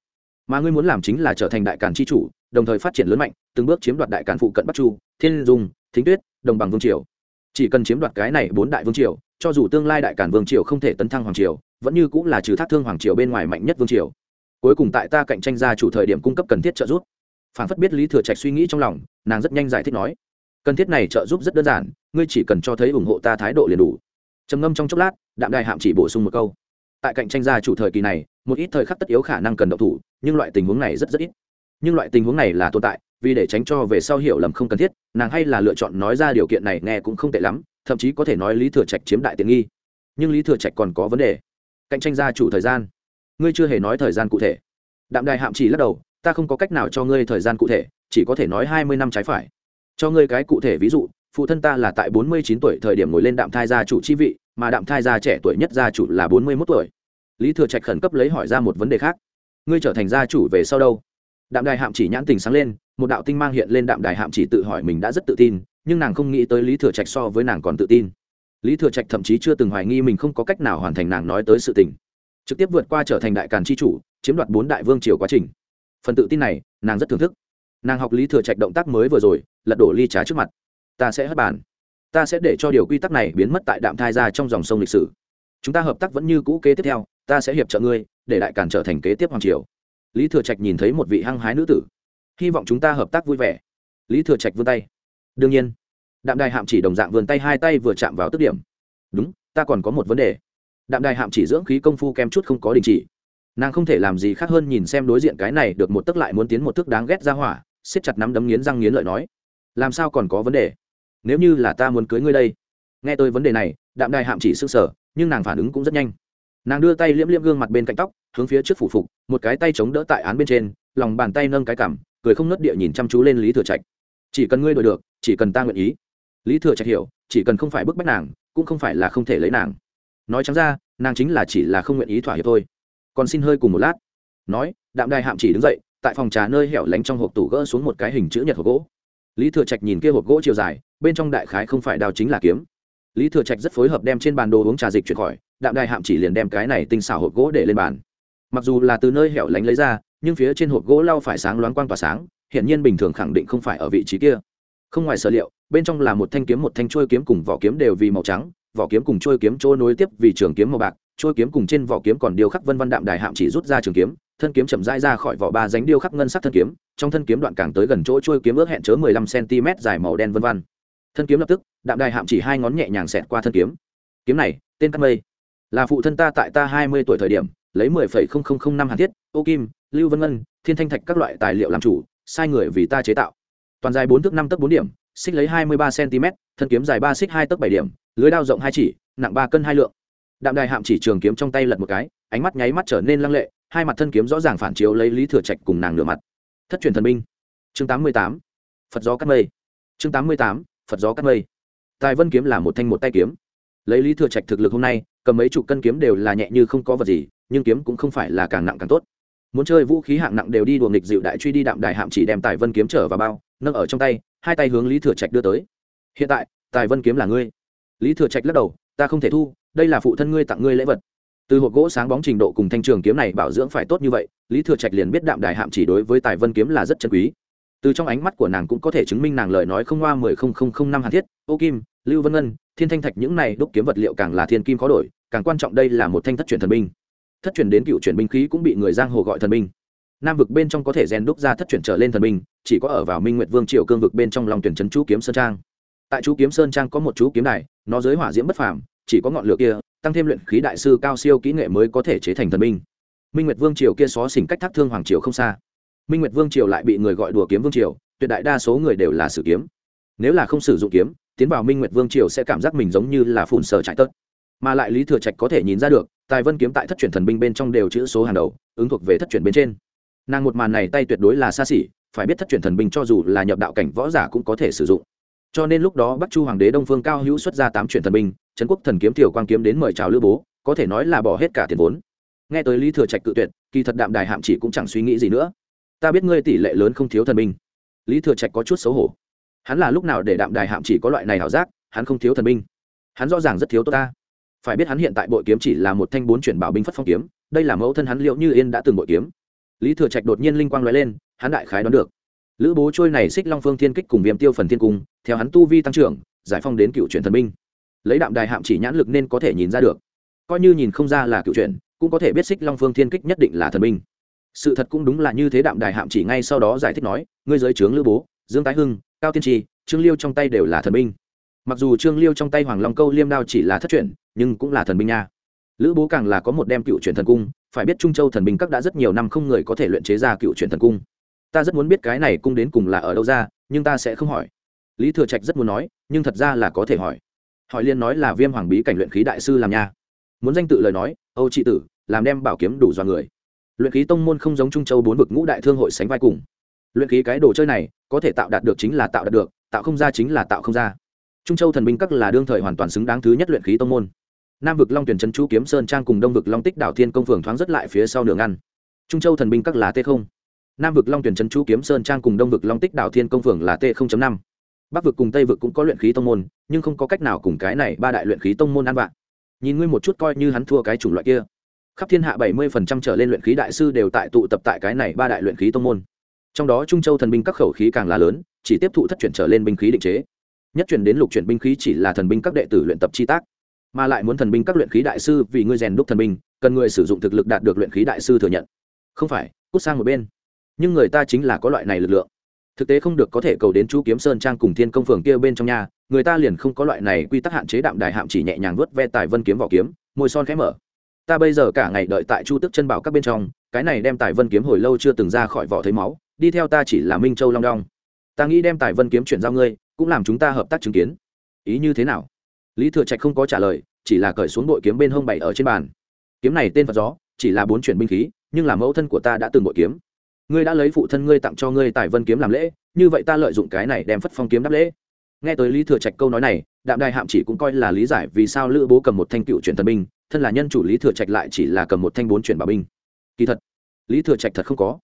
mà ngươi muốn làm chính là trở thành đại càn tri chủ, đồng thời phát triển lớn mạnh, từng bước chiếm đoạt đại càn phụ cận bắc chu, thiên dung, thính tuyết, đồng bằng vương triều. Chỉ cần chiếm đoạt cái này bốn đại vương triều, cho dù tương lai đại càn vương triều không thể tấn thăng hoàng triều, vẫn như cũng là trừ thác thương hoàng triều bên ngoài mạnh nhất vương triều. Cuối cùng tại ta cạnh tranh ra chủ thời điểm cung cấp cần thiết trợ giúp. Phản phất biết lý thừa trạch suy nghĩ trong lòng, nàng rất nhanh giải thích nói, cần thiết này trợ giúp rất đơn giản, ngươi chỉ cần cho thấy ủng hộ ta thái độ liền đủ. Trầm ngâm trong chốc lát, đạm đài hạm chỉ bổ sung một câu. Tại cạnh tranh gia chủ thời kỳ này, một ít thời khắc tất yếu khả năng cần động thủ nhưng loại tình huống này rất rất ít. Nhưng loại tình huống này là tồn tại, vì để tránh cho về sau hiểu lầm không cần thiết, nàng hay là lựa chọn nói ra điều kiện này nghe cũng không tệ lắm, thậm chí có thể nói lý thừa trạch chiếm đại tiện nghi. Nhưng lý thừa trạch còn có vấn đề. Cạnh tranh gia chủ thời gian. Ngươi chưa hề nói thời gian cụ thể. Đạm đài hạm chỉ lắc đầu, ta không có cách nào cho ngươi thời gian cụ thể, chỉ có thể nói hai mươi năm trái phải. Cho ngươi cái cụ thể ví dụ, phụ thân ta là tại bốn mươi chín tuổi thời điểm ngồi lên đạm thai gia chủ chi vị, mà đạm thai gia trẻ tuổi nhất gia chủ là bốn mươi mốt tuổi. Lý thừa trạch khẩn cấp lấy hỏi ra một vấn đề khác ngươi trở thành gia chủ về sau đâu? Đạm đài hạm chỉ nhãn tình sáng lên, một đạo tinh mang hiện lên đạm đài hạm chỉ tự hỏi mình đã rất tự tin, nhưng nàng không nghĩ tới lý thừa trạch so với nàng còn tự tin. Lý thừa trạch thậm chí chưa từng hoài nghi mình không có cách nào hoàn thành nàng nói tới sự tình. Trực tiếp vượt qua trở thành đại càn c h i chủ, chiếm đoạt bốn đại vương triều quá trình. Phần tự tin này, nàng rất thưởng thức. Nàng học lý thừa trạch động tác mới vừa rồi, lật đổ ly trá trước mặt. Ta sẽ hất bàn. Ta sẽ để cho điều quy tắc này biến mất tại đạm thai ra trong dòng sông lịch sử. Chúng ta hợp tác vẫn như cũ kế tiếp theo ta sẽ hiệp trợ ngươi, để đại cản trở thành kế tiếp hoàng triều. Lý thừa trạch nhìn thấy một vị hăng hái nữ tử. Hy vọng chúng ta hợp tác vui vẻ. Lý thừa trạch vươn tay. Đương nhiên, đạm đài hạm chỉ đồng dạng vươn tay hai tay vừa chạm vào tức điểm. Đúng, ta còn có một vấn đề. Đạm đài hạm chỉ dưỡng khí công phu kem chút không có đình chỉ. Nàng không thể làm gì khác hơn nhìn xem đối diện cái này được một tức lại muốn tiến một thức đáng ghét ra hỏa, siết chặt nắm đấm nghiến răng nghiến lợi nói. Làm sao còn có vấn đề? Nếu như là ta muốn cưới ngươi đây. Nghe tôi vấn đề này, đạm đài hạm chỉ s ư sở nhưng nàng phản ứng cũng rất nhanh nàng đưa tay liễm liễm gương mặt bên cạnh tóc, hướng phía trước phủ phục, một cái tay chống đỡ tại án bên trên, lòng bàn tay nâng cái cảm cười không nớt địa nhìn chăm chú lên lý thừa trạch. Chỉ cần ngươi đổi được, chỉ cần ta nguyện ý. Lý thừa trạch hiểu, chỉ cần không phải bức bách nàng, cũng không phải là không thể lấy nàng. Nói chẳng ra, nàng chính là chỉ là không nguyện ý thỏa hiệp thôi. Còn xin hơi cùng một lát. Nói, đạm đài hạm chỉ đứng dậy, tại phòng trà nơi hẻo lánh trong hộp tủ gỡ xuống một cái hình chữ nhật hộp gỗ. Lý thừa trạch nhìn kia hộp gỗ chiều dài, bên trong đại khái không phải đào chính là kiếm. Lý thừa trạch rất phối hợp đem trên bàn đồ uống trà dịch chuyển khỏi đạm đài hạm chỉ liền đem cái này tinh xảo hộp gỗ để lên bàn. Mặc dù là từ nơi hẻo lánh lấy ra, nhưng phía trên hộp gỗ lau phải sáng loáng quang tỏa sáng hiện nhiên bình thường khẳng định không phải ở vị trí kia. Không ngoài sở liệu, bên trong là một thanh kiếm một thanh trôi kiếm cùng vỏ kiếm đều vì màu trắng, vỏ kiếm cùng trôi kiếm trôi nối tiếp vì trường kiếm màu bạc trôi kiếm cùng trên vỏ kiếm còn điêu khắc vân văn đạm đài hạm chỉ rút ra trường kiếm, thân kiếm chậm rãi ra khỏi vỏ ba dánh điêu khắc ngân sắc thân kiếm, trong thân kiếm đoạn càng tới gần chỗ trôi kiếm ước hẹn chớ mười lăm cm dài màu đen vân vân thân kiếm lập tức, đạm đài hạm chỉ hai ngón nhẹ nhàng xẹt qua thân kiếm. Kiếm này, tên cắt mây là phụ thân ta tại ta hai mươi tuổi thời điểm, lấy mười phẩy không không không năm hàn thiết, ô kim, lưu vân ngân, thiên thanh thạch các loại tài liệu làm chủ, sai người vì ta chế tạo. Toàn dài bốn thước năm tấc bốn điểm, xích lấy hai mươi ba cm thân kiếm dài ba xích hai tấc bảy điểm, lưới đao rộng hai chỉ, nặng ba cân hai lượng. Đạm đài hạm chỉ trường kiếm trong tay lật một cái, ánh mắt nháy mắt trở nên lăng lệ, hai mặt thân kiếm rõ ràng phản chiếu lấy lý thừa trạch cùng nàng nửa mặt. Thất truyền thần binh. Chương tám mươi tám, phật gió cắt mây. Chương tám mươi tám, phật gió cắt mây. Tài vân kiếm là một thanh một tay kiếm. Lấy lý thừa trạch thực lực hôm nay cầm mấy chục cân kiếm đều là nhẹ như không có vật gì, nhưng kiếm cũng không phải là càng nặng càng tốt. Muốn chơi vũ khí hạng nặng đều đi đùa nghịch dịu đại truy đi đạm đài hạm chỉ đem tài vân kiếm trở vào bao, nâng ở trong tay, hai tay hướng lý thừa trạch đưa tới. Hiện tại, tài vân kiếm là ngươi. Lý thừa trạch lắc đầu, ta không thể thu, đây là phụ thân ngươi tặng ngươi lễ vật. Từ hộp gỗ sáng bóng trình độ cùng thanh trường kiếm này bảo dưỡng phải tốt như vậy, lý thừa trạch liền biết đạm đài hạm chỉ đối với tài vân kiếm là rất chân quý. Từ trong ánh mắt của nàng cũng có thể chứng minh nàng lời nói không hoa mười không không không năm hàn thiết, ô kim, lưu vân ngân thiên thanh thạch những này đúc kiếm vật liệu càng là thiên kim khó đổi, càng quan trọng đây là một thanh thất truyền thần binh. Thất truyền đến cựu truyền binh khí cũng bị người giang hồ gọi thần binh. Nam vực bên trong có thể rèn đúc ra thất truyền trở lên thần binh, chỉ có ở vào minh nguyệt vương triều cương vực bên trong lòng tuyển trấn chú kiếm sơn trang. Tại chú kiếm sơn trang có một chú kiếm này nó giới hỏa diễm bất phàm, chỉ có ngọn lửa kia, tăng thêm luyện khí đại sư cao siêu kỹ nghệ mới có thể chế thành thần binh. Minh nguyệt vương triều kia xó xỉnh cách thác thương hoàng triều không xa. Minh nguyệt vương triều lại bị người gọi đùa kiếm vương triều, tuyệt đại đa số người đều là sử kiếm. Nếu là không sử dụng kiếm tiến vào minh nguyệt vương triều sẽ cảm giác mình giống như là phun sờ trại tớt. Mà lại lý thừa trạch có thể nhìn ra được, tài vân kiếm tại thất truyền thần binh bên trong đều chữ số hàng đầu, ứng thuộc về thất truyền bên trên. Nàng một màn này tay tuyệt đối là xa xỉ, phải biết thất truyền thần binh cho dù là nhập đạo cảnh võ giả cũng có thể sử dụng. Cho nên lúc đó bắc chu hoàng đế đông phương cao hữu xuất ra tám truyền thần binh, trấn quốc thần kiếm tiểu quang kiếm đến mời chào lữ bố, có thể nói là bỏ hết cả tiền vốn. Nghe tới lý thừa trạch cự tuyệt, kỳ thật đạm đài hạm chỉ cũng chẳng suy nghĩ gì nữa. Ta biết ngươi tỷ lệ lớn không thiếu thần binh. Lý thừa trạch có chút xấu hổ hắn là lúc nào để đạm đài hạm chỉ có loại này hảo giác, hắn không thiếu thần binh. Hắn rõ ràng rất thiếu tốt ta. Phải biết hắn hiện tại bội kiếm chỉ là một thanh bốn chuyển bảo binh phất phong kiếm, đây là mẫu thân hắn liệu như yên đã từng bội kiếm. Lý thừa trạch đột nhiên linh quang nói lên, hắn đại khái đoán được. Lữ bố trôi này xích long phương thiên kích cùng viêm tiêu phần thiên cung, theo hắn tu vi tăng trưởng, giải phong đến cựu truyền thần binh. Lấy đạm đài hạm chỉ nhãn lực nên có thể nhìn ra được. Coi như nhìn không ra là cựu truyền cũng có thể biết xích long phương thiên kích nhất định là thần binh. Sự thật cũng đúng là như thế đạm đài hạm chỉ ngay sau đó giải thích nói, ngươi giới trướng lữ bố, dương tái hưng cao tiên tri, trương liêu trong tay đều là thần binh. Mặc dù trương liêu trong tay hoàng long câu liêm đao chỉ là thất truyền nhưng cũng là thần binh nha. Lữ bố càng là có một đem cựu truyền thần cung, phải biết trung châu thần binh các đã rất nhiều năm không người có thể luyện chế ra cựu truyền thần cung. Ta rất muốn biết cái này cung đến cùng là ở đâu ra, nhưng ta sẽ không hỏi. Lý thừa trạch rất muốn nói, nhưng thật ra là có thể hỏi. Hỏi liên nói là viêm hoàng bí cảnh luyện khí đại sư làm nha. Muốn danh tự lời nói, âu trị tử, làm đem bảo kiếm đủ do người. Luyện khí tông môn không giống trung châu bốn vực ngũ đại thương hội sánh vai cùng. Luyện khí cái đồ chơi này có thể tạo đạt được chính là tạo đạt được, tạo không ra chính là tạo không ra. Trung châu thần binh các là đương thời hoàn toàn xứng đáng thứ nhất luyện khí tông môn. Nam vực long tuyển trấn chú kiếm sơn trang cùng đông vực long tích đảo thiên công phường thoáng rất lại phía sau nửa ngăn. Trung châu thần binh các là t không. Nam vực long tuyển trấn chú kiếm sơn trang cùng đông vực long tích đảo thiên công phường là t năm. Bắc vực cùng tây vực cũng có luyện khí tông môn, nhưng không có cách nào cùng cái này ba đại luyện khí tông môn ăn vạn nhìn ngươi một chút coi như hắn thua cái chủng loại kia. Khắp thiên hạ bảy mươi phần trăm trở lên luyện khí đại sư đều tại tụ tập tại cái này ba đại luyện khí tông môn trong đó trung châu thần binh các khẩu khí càng là lớn, chỉ tiếp thụ thất chuyển trở lên binh khí định chế. Nhất chuyển đến lục chuyển binh khí chỉ là thần binh các đệ tử luyện tập chi tác, mà lại muốn thần binh các luyện khí đại sư vì ngươi rèn đúc thần binh, cần người sử dụng thực lực đạt được luyện khí đại sư thừa nhận. Không phải, cút sang một bên. Nhưng người ta chính là có loại này lực lượng. Thực tế không được có thể cầu đến chú kiếm sơn trang cùng thiên công phường kia bên trong nhà, người ta liền không có loại này quy tắc hạn chế đạm đài hạm chỉ nhẹ nhàng vớt ve tài vân kiếm vỏ kiếm, môi son khẽ mở. Ta bây giờ cả ngày đợi tại chu tức chân bảo các bên trong, cái này đem tài vân kiếm hồi lâu chưa từng ra khỏi vỏ thấy máu đi theo ta chỉ là minh châu long đong. Ta nghĩ đem tài vân kiếm chuyển giao ngươi, cũng làm chúng ta hợp tác chứng kiến. Ý như thế nào? Lý thừa trạch không có trả lời, chỉ là cởi xuống bội kiếm bên hông bảy ở trên bàn. Kiếm này tên phật gió, chỉ là bốn chuyển binh khí, nhưng là mẫu thân của ta đã từng bội kiếm. Ngươi đã lấy phụ thân ngươi tặng cho ngươi tài vân kiếm làm lễ, như vậy ta lợi dụng cái này đem phất phong kiếm đáp lễ. Nghe tới lý thừa trạch câu nói này, đạm đài hạm chỉ cũng coi là lý giải vì sao lữ bố cầm một thanh cựu chuyển thần binh, thân là nhân chủ lý thừa trạch lại chỉ là cầm một thanh bốn chuyển bảo binh. Kỳ thật, lý thừa trạch thật không có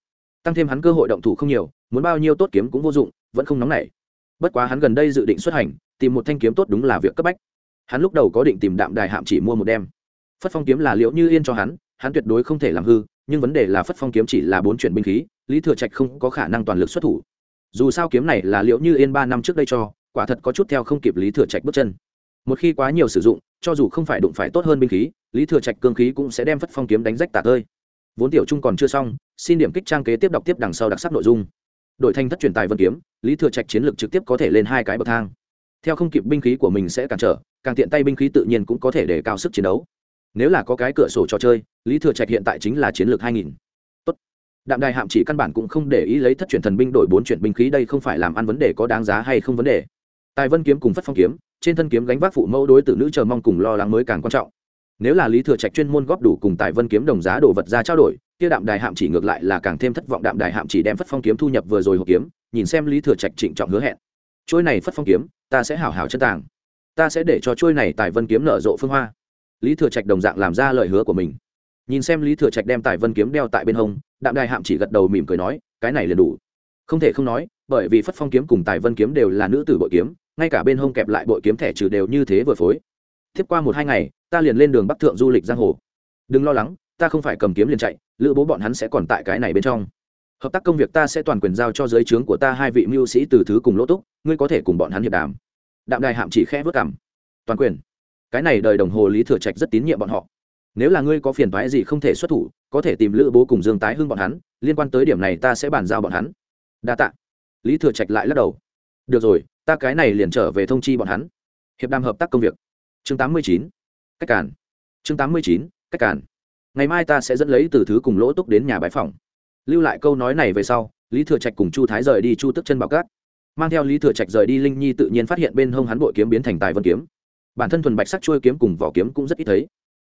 tăng thêm hắn cơ hội động thủ không nhiều, muốn bao nhiêu tốt kiếm cũng vô dụng, vẫn không nóng nảy. Bất quá hắn gần đây dự định xuất hành, tìm một thanh kiếm tốt đúng là việc cấp bách. Hắn lúc đầu có định tìm đạm đài hạm chỉ mua một đem. Phất phong kiếm là liễu như yên cho hắn hắn tuyệt đối không thể làm hư, nhưng vấn đề là phất phong kiếm chỉ là bốn chuyển binh khí, lý thừa trạch không có khả năng toàn lực xuất thủ. Dù sao kiếm này là liễu như yên ba năm trước đây cho, quả thật có chút theo không kịp lý thừa trạch bước chân. Một khi quá nhiều sử dụng, cho dù không phải đụng phải tốt hơn binh khí, lý thừa trạch cương khí cũng sẽ đem phất phong kiếm đánh rách tả tơi vốn tiểu trung còn chưa xong, xin điểm kích trang kế tiếp đọc tiếp đằng sau đặc sắc nội dung. Đội thanh thất truyền tài vân kiếm, lý thừa trạch chiến lược trực tiếp có thể lên hai cái bậc thang. Theo không kịp binh khí của mình sẽ cản trở, càng tiện tay binh khí tự nhiên cũng có thể để cao sức chiến đấu. Nếu là có cái cửa sổ trò chơi, lý thừa trạch hiện tại chính là chiến lược hai nghìn. Tốt. Đạm đài hạm chỉ căn bản cũng không để ý lấy thất truyền thần binh đổi bốn chuyển binh khí đây không phải làm ăn vấn đề có đáng giá hay không vấn đề. Tài vân kiếm cùng phất phong kiếm, trên thân kiếm gánh vác phụ mẫu đối tử nữ chờ mong cùng lo lắng mới càng quan trọng nếu là lý thừa trạch chuyên môn góp đủ cùng tài vân kiếm đồng giá đồ vật ra trao đổi, kia đạm đài hạm chỉ ngược lại là càng thêm thất vọng, đạm đài hạm chỉ đem phất phong kiếm thu nhập vừa rồi hộp kiếm, nhìn xem lý thừa trạch trịnh trọng hứa hẹn. Trôi này phất phong kiếm, ta sẽ hảo hảo chân tàng. Ta sẽ để cho trôi này tài vân kiếm nở rộ phương hoa. Lý thừa trạch đồng dạng làm ra lời hứa của mình. Nhìn xem lý thừa trạch đem tài vân kiếm đeo tại bên hông, đạm đài hạm chỉ gật đầu mỉm cười nói, cái này liền đủ. Không thể không nói, bởi vì phất phong kiếm cùng tài vân kiếm đều là nữ tử bội kiếm, ngay cả bên hông kẹp lại bội kiếm thẻ trừ đều như thế vừa phối tiếp qua một hai ngày, ta liền lên đường bắc thượng du lịch giang hồ. Đừng lo lắng, ta không phải cầm kiếm liền chạy, lữ bố bọn hắn sẽ còn tại cái này bên trong. Hợp tác công việc ta sẽ toàn quyền giao cho giới trướng của ta hai vị mưu sĩ từ thứ cùng lỗ túc, ngươi có thể cùng bọn hắn hiệp đàm. Đạm đài hạm chỉ khẽ vớt cảm toàn quyền. Cái này đời đồng hồ lý thừa trạch rất tín nhiệm bọn họ. Nếu là ngươi có phiền toái gì không thể xuất thủ, có thể tìm lữ bố cùng dương tái hưng bọn hắn, liên quan tới điểm này ta sẽ bàn giao bọn hắn. Đa tạ. Lý thừa trạch lại lắc đầu. Được rồi, ta cái này liền trở về thông chi bọn hắn. Hiệp đàm hợp tác công việc chương tám mươi chín, cách cản chương tám mươi chín, cách cản ngày mai ta sẽ dẫn lấy từ thứ cùng lỗ túc đến nhà bãi phòng. Lưu lại câu nói này về sau, lý thừa trạch cùng chu thái rời đi chu tức chân bảo cát. Mang theo lý thừa trạch rời đi linh nhi tự nhiên phát hiện bên hông hắn bội kiếm biến thành tài vân kiếm. Bản thân thuần bạch sắc trôi kiếm cùng vỏ kiếm cũng rất ít thấy.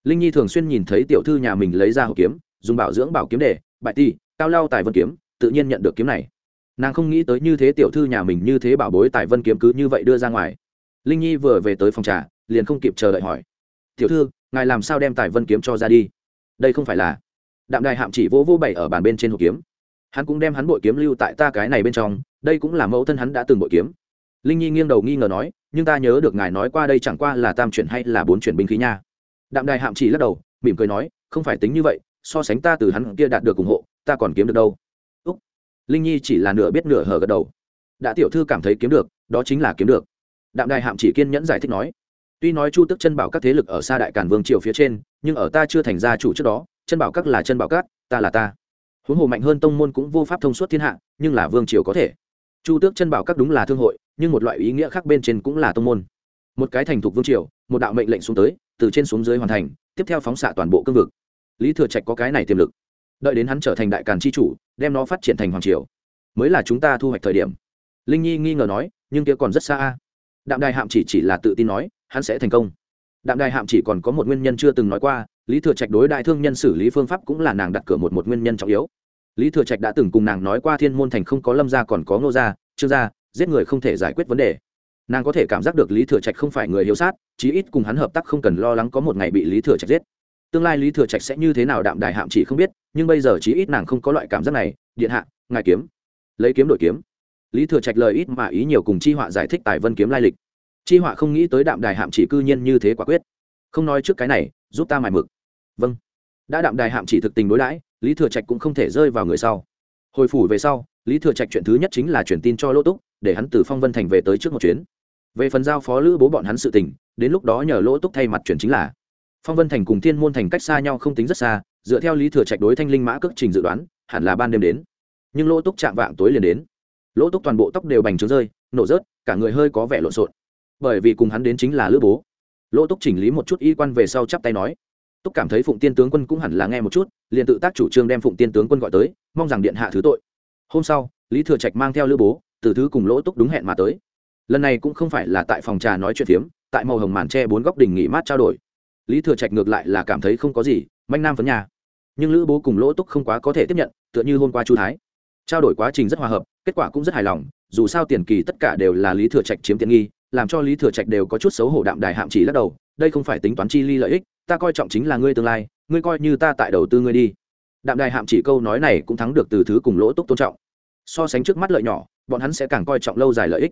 Linh nhi thường xuyên nhìn thấy tiểu thư nhà mình lấy ra hộp kiếm, dùng bảo dưỡng bảo kiếm để, bại ti cao lao tài vân kiếm, tự nhiên nhận được kiếm này. Nàng không nghĩ tới như thế tiểu thư nhà mình như thế bảo bối tài vân kiếm cứ như vậy đưa ra ngoài. Linh nhi vừa về tới phòng trà liền không kịp chờ đợi hỏi. Tiểu thư, ngài làm sao đem tài vân kiếm cho ra đi? Đây không phải là đạm đài hạm chỉ vỗ vỗ bảy ở bàn bên trên hộp kiếm. Hắn cũng đem hắn bội kiếm lưu tại ta cái này bên trong, đây cũng là mẫu thân hắn đã từng bội kiếm. Linh nhi nghiêng đầu nghi ngờ nói, nhưng ta nhớ được ngài nói qua đây chẳng qua là tam chuyển hay là bốn chuyển binh khí nha. Đạm đài hạm chỉ lắc đầu, mỉm cười nói, không phải tính như vậy, so sánh ta từ hắn kia đạt được ủng hộ, ta còn kiếm được đâu. Úc. Linh nhi chỉ là nửa biết nửa hở gật đầu. Đã tiểu thư cảm thấy kiếm được, đó chính là kiếm được. Đạm đài hạm chỉ kiên nhẫn giải thích nói tuy nói chu tức chân bảo các thế lực ở xa đại càn vương triều phía trên, nhưng ở ta chưa thành gia chủ trước đó, chân bảo các là chân bảo các, ta là ta. Huống hồ mạnh hơn tông môn cũng vô pháp thông suốt thiên hạ, nhưng là vương triều có thể. Chu tước chân bảo các đúng là thương hội, nhưng một loại ý nghĩa khác bên trên cũng là tông môn. Một cái thành thục vương triều, một đạo mệnh lệnh xuống tới, từ trên xuống dưới hoàn thành, tiếp theo phóng xạ toàn bộ cương vực. Lý thừa trạch có cái này tiềm lực. Đợi đến hắn trở thành đại càn chi chủ, đem nó phát triển thành hoàng triều. Mới là chúng ta thu hoạch thời điểm. Linh nhi nghi ngờ nói, nhưng kia còn rất xa đạm đài hạm chỉ chỉ là tự tin nói hắn sẽ thành công. Đạm đài hạm chỉ còn có một nguyên nhân chưa từng nói qua, lý thừa trạch đối đại thương nhân xử lý phương pháp cũng là nàng đặt cửa một một nguyên nhân trọng yếu. Lý thừa trạch đã từng cùng nàng nói qua thiên môn thành không có lâm gia còn có ngô gia, trương gia, giết người không thể giải quyết vấn đề. Nàng có thể cảm giác được lý thừa trạch không phải người hiếu sát, chí ít cùng hắn hợp tác không cần lo lắng có một ngày bị lý thừa trạch giết. Tương lai lý thừa trạch sẽ như thế nào đạm đài hạm chỉ không biết, nhưng bây giờ chí ít nàng không có loại cảm giác này. Điện hạ, ngài kiếm. Lấy kiếm đổi kiếm. Lý thừa trạch lời ít mà ý nhiều cùng chi họa giải thích tài vân kiếm lai lịch chi họa không nghĩ tới đạm đài hạm chỉ cư nhiên như thế quả quyết. Không nói trước cái này, giúp ta mài mực. Vâng. Đã đạm đài hạm chỉ thực tình đối đãi, lý thừa trạch cũng không thể rơi vào người sau. Hồi phủ về sau, lý thừa trạch chuyện thứ nhất chính là chuyển tin cho lỗ túc, để hắn từ phong vân thành về tới trước một chuyến. Về phần giao phó lữ bố bọn hắn sự tình, đến lúc đó nhờ lỗ túc thay mặt chuyển chính là. Phong vân thành cùng thiên môn thành cách xa nhau không tính rất xa, dựa theo lý thừa trạch đối thanh linh mã cước trình dự đoán, hẳn là ban đêm đến. Nhưng lỗ túc chạm vạng tối liền đến. Lỗ túc toàn bộ tóc đều bành trướng rơi, nổ rớt, cả người hơi có vẻ lộn xộn bởi vì cùng hắn đến chính là lữ bố. Lỗ túc chỉnh lý một chút y quan về sau chắp tay nói. Túc cảm thấy phụng tiên tướng quân cũng hẳn là nghe một chút, liền tự tác chủ trương đem phụng tiên tướng quân gọi tới, mong rằng điện hạ thứ tội. Hôm sau, lý thừa trạch mang theo lữ bố, từ thứ cùng lỗ túc đúng hẹn mà tới. Lần này cũng không phải là tại phòng trà nói chuyện phiếm, tại màu hồng màn tre bốn góc đỉnh nghỉ mát trao đổi. Lý thừa trạch ngược lại là cảm thấy không có gì, manh nam phấn nhà. Nhưng lữ bố cùng lỗ túc không quá có thể tiếp nhận, tựa như hôm qua chu thái. Trao đổi quá trình rất hòa hợp, kết quả cũng rất hài lòng, dù sao tiền kỳ tất cả đều là lý thừa trạch chiếm tiện nghi làm cho lý thừa trạch đều có chút xấu hổ đạm đài hạm chỉ lắc đầu, đây không phải tính toán chi ly lợi ích, ta coi trọng chính là ngươi tương lai, ngươi coi như ta tại đầu tư ngươi đi. Đạm đài hạm chỉ câu nói này cũng thắng được từ thứ cùng lỗ túc tôn trọng. So sánh trước mắt lợi nhỏ, bọn hắn sẽ càng coi trọng lâu dài lợi ích.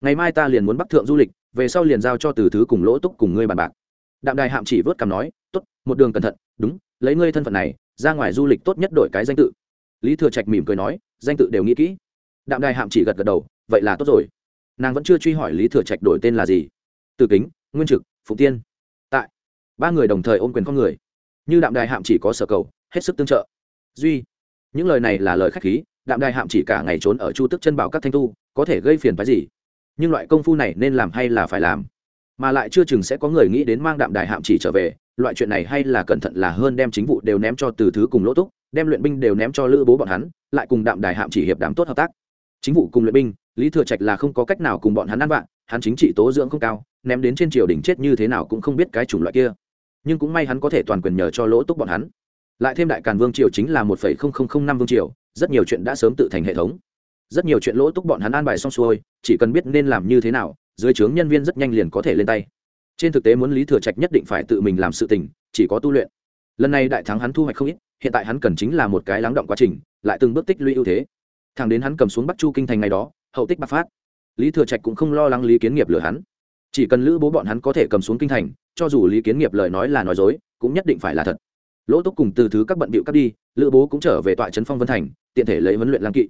Ngày mai ta liền muốn bắc thượng du lịch, về sau liền giao cho từ thứ cùng lỗ túc cùng ngươi bàn bạc. Đạm đài hạm chỉ vớt cằm nói t ố t một đường cẩn thận, đúng, lấy ngươi thân phận này, ra ngoài du lịch tốt nhất đổi cái danh tự. Lý thừa trạch mỉm cười nói, danh tự đều nghĩ kỹ. Đạm đài hạm chỉ gật gật đầu, vậy là tốt rồi nàng vẫn chưa truy hỏi lý thừa trạch đổi tên là gì từ kính nguyên trực phụ tiên tại ba người đồng thời ôm quyền con người như đạm đài hạm chỉ có sở cầu hết sức tương trợ duy những lời này là lời khách khí đạm đài hạm chỉ cả ngày trốn ở chu tức chân bảo các thanh tu có thể gây phiền phái gì nhưng loại công phu này nên làm hay là phải làm mà lại chưa chừng sẽ có người nghĩ đến mang đạm đài hạm chỉ trở về loại chuyện này hay là cẩn thận là hơn đem chính vụ đều ném cho từ thứ cùng lỗ túc đem luyện binh đều ném cho lữ bố bọn hắn lại cùng đạm đài hạm chỉ hiệp đám tốt hợp tác chính vụ cùng luyện binh, lý thừa trạch là không có cách nào cùng bọn hắn ăn vạn hắn chính trị tố dưỡng không cao, ném đến trên triều đình chết như thế nào cũng không biết cái chủng loại kia. Nhưng cũng may hắn có thể toàn quyền nhờ cho lỗ túc bọn hắn. Lại thêm đại càn vương triều chính là một phẩy không không không năm vương triều, rất nhiều chuyện đã sớm tự thành hệ thống. Rất nhiều chuyện lỗ túc bọn hắn an bài xong xuôi, chỉ cần biết nên làm như thế nào, dưới trướng nhân viên rất nhanh liền có thể lên tay. Trên thực tế muốn lý thừa trạch nhất định phải tự mình làm sự tình, chỉ có tu luyện. Lần này đại thắng hắn thu hoạch không ít, hiện tại hắn cần chính là một cái lắng động quá trình, lại từng bước tích lũy ưu thế thằng đến hắn cầm xuống bắc chu kinh thành ngày đó, hậu tích bắc phát. Lý thừa trạch cũng không lo lắng lý kiến nghiệp lừa hắn. Chỉ cần lữ bố bọn hắn có thể cầm xuống kinh thành, cho dù lý kiến nghiệp lời nói là nói dối, cũng nhất định phải là thật. Lỗ túc cùng từ thứ các bận bịu cắt đi, lữ bố cũng trở về tọa trấn phong vân thành, tiện thể lấy huấn luyện lang kỵ.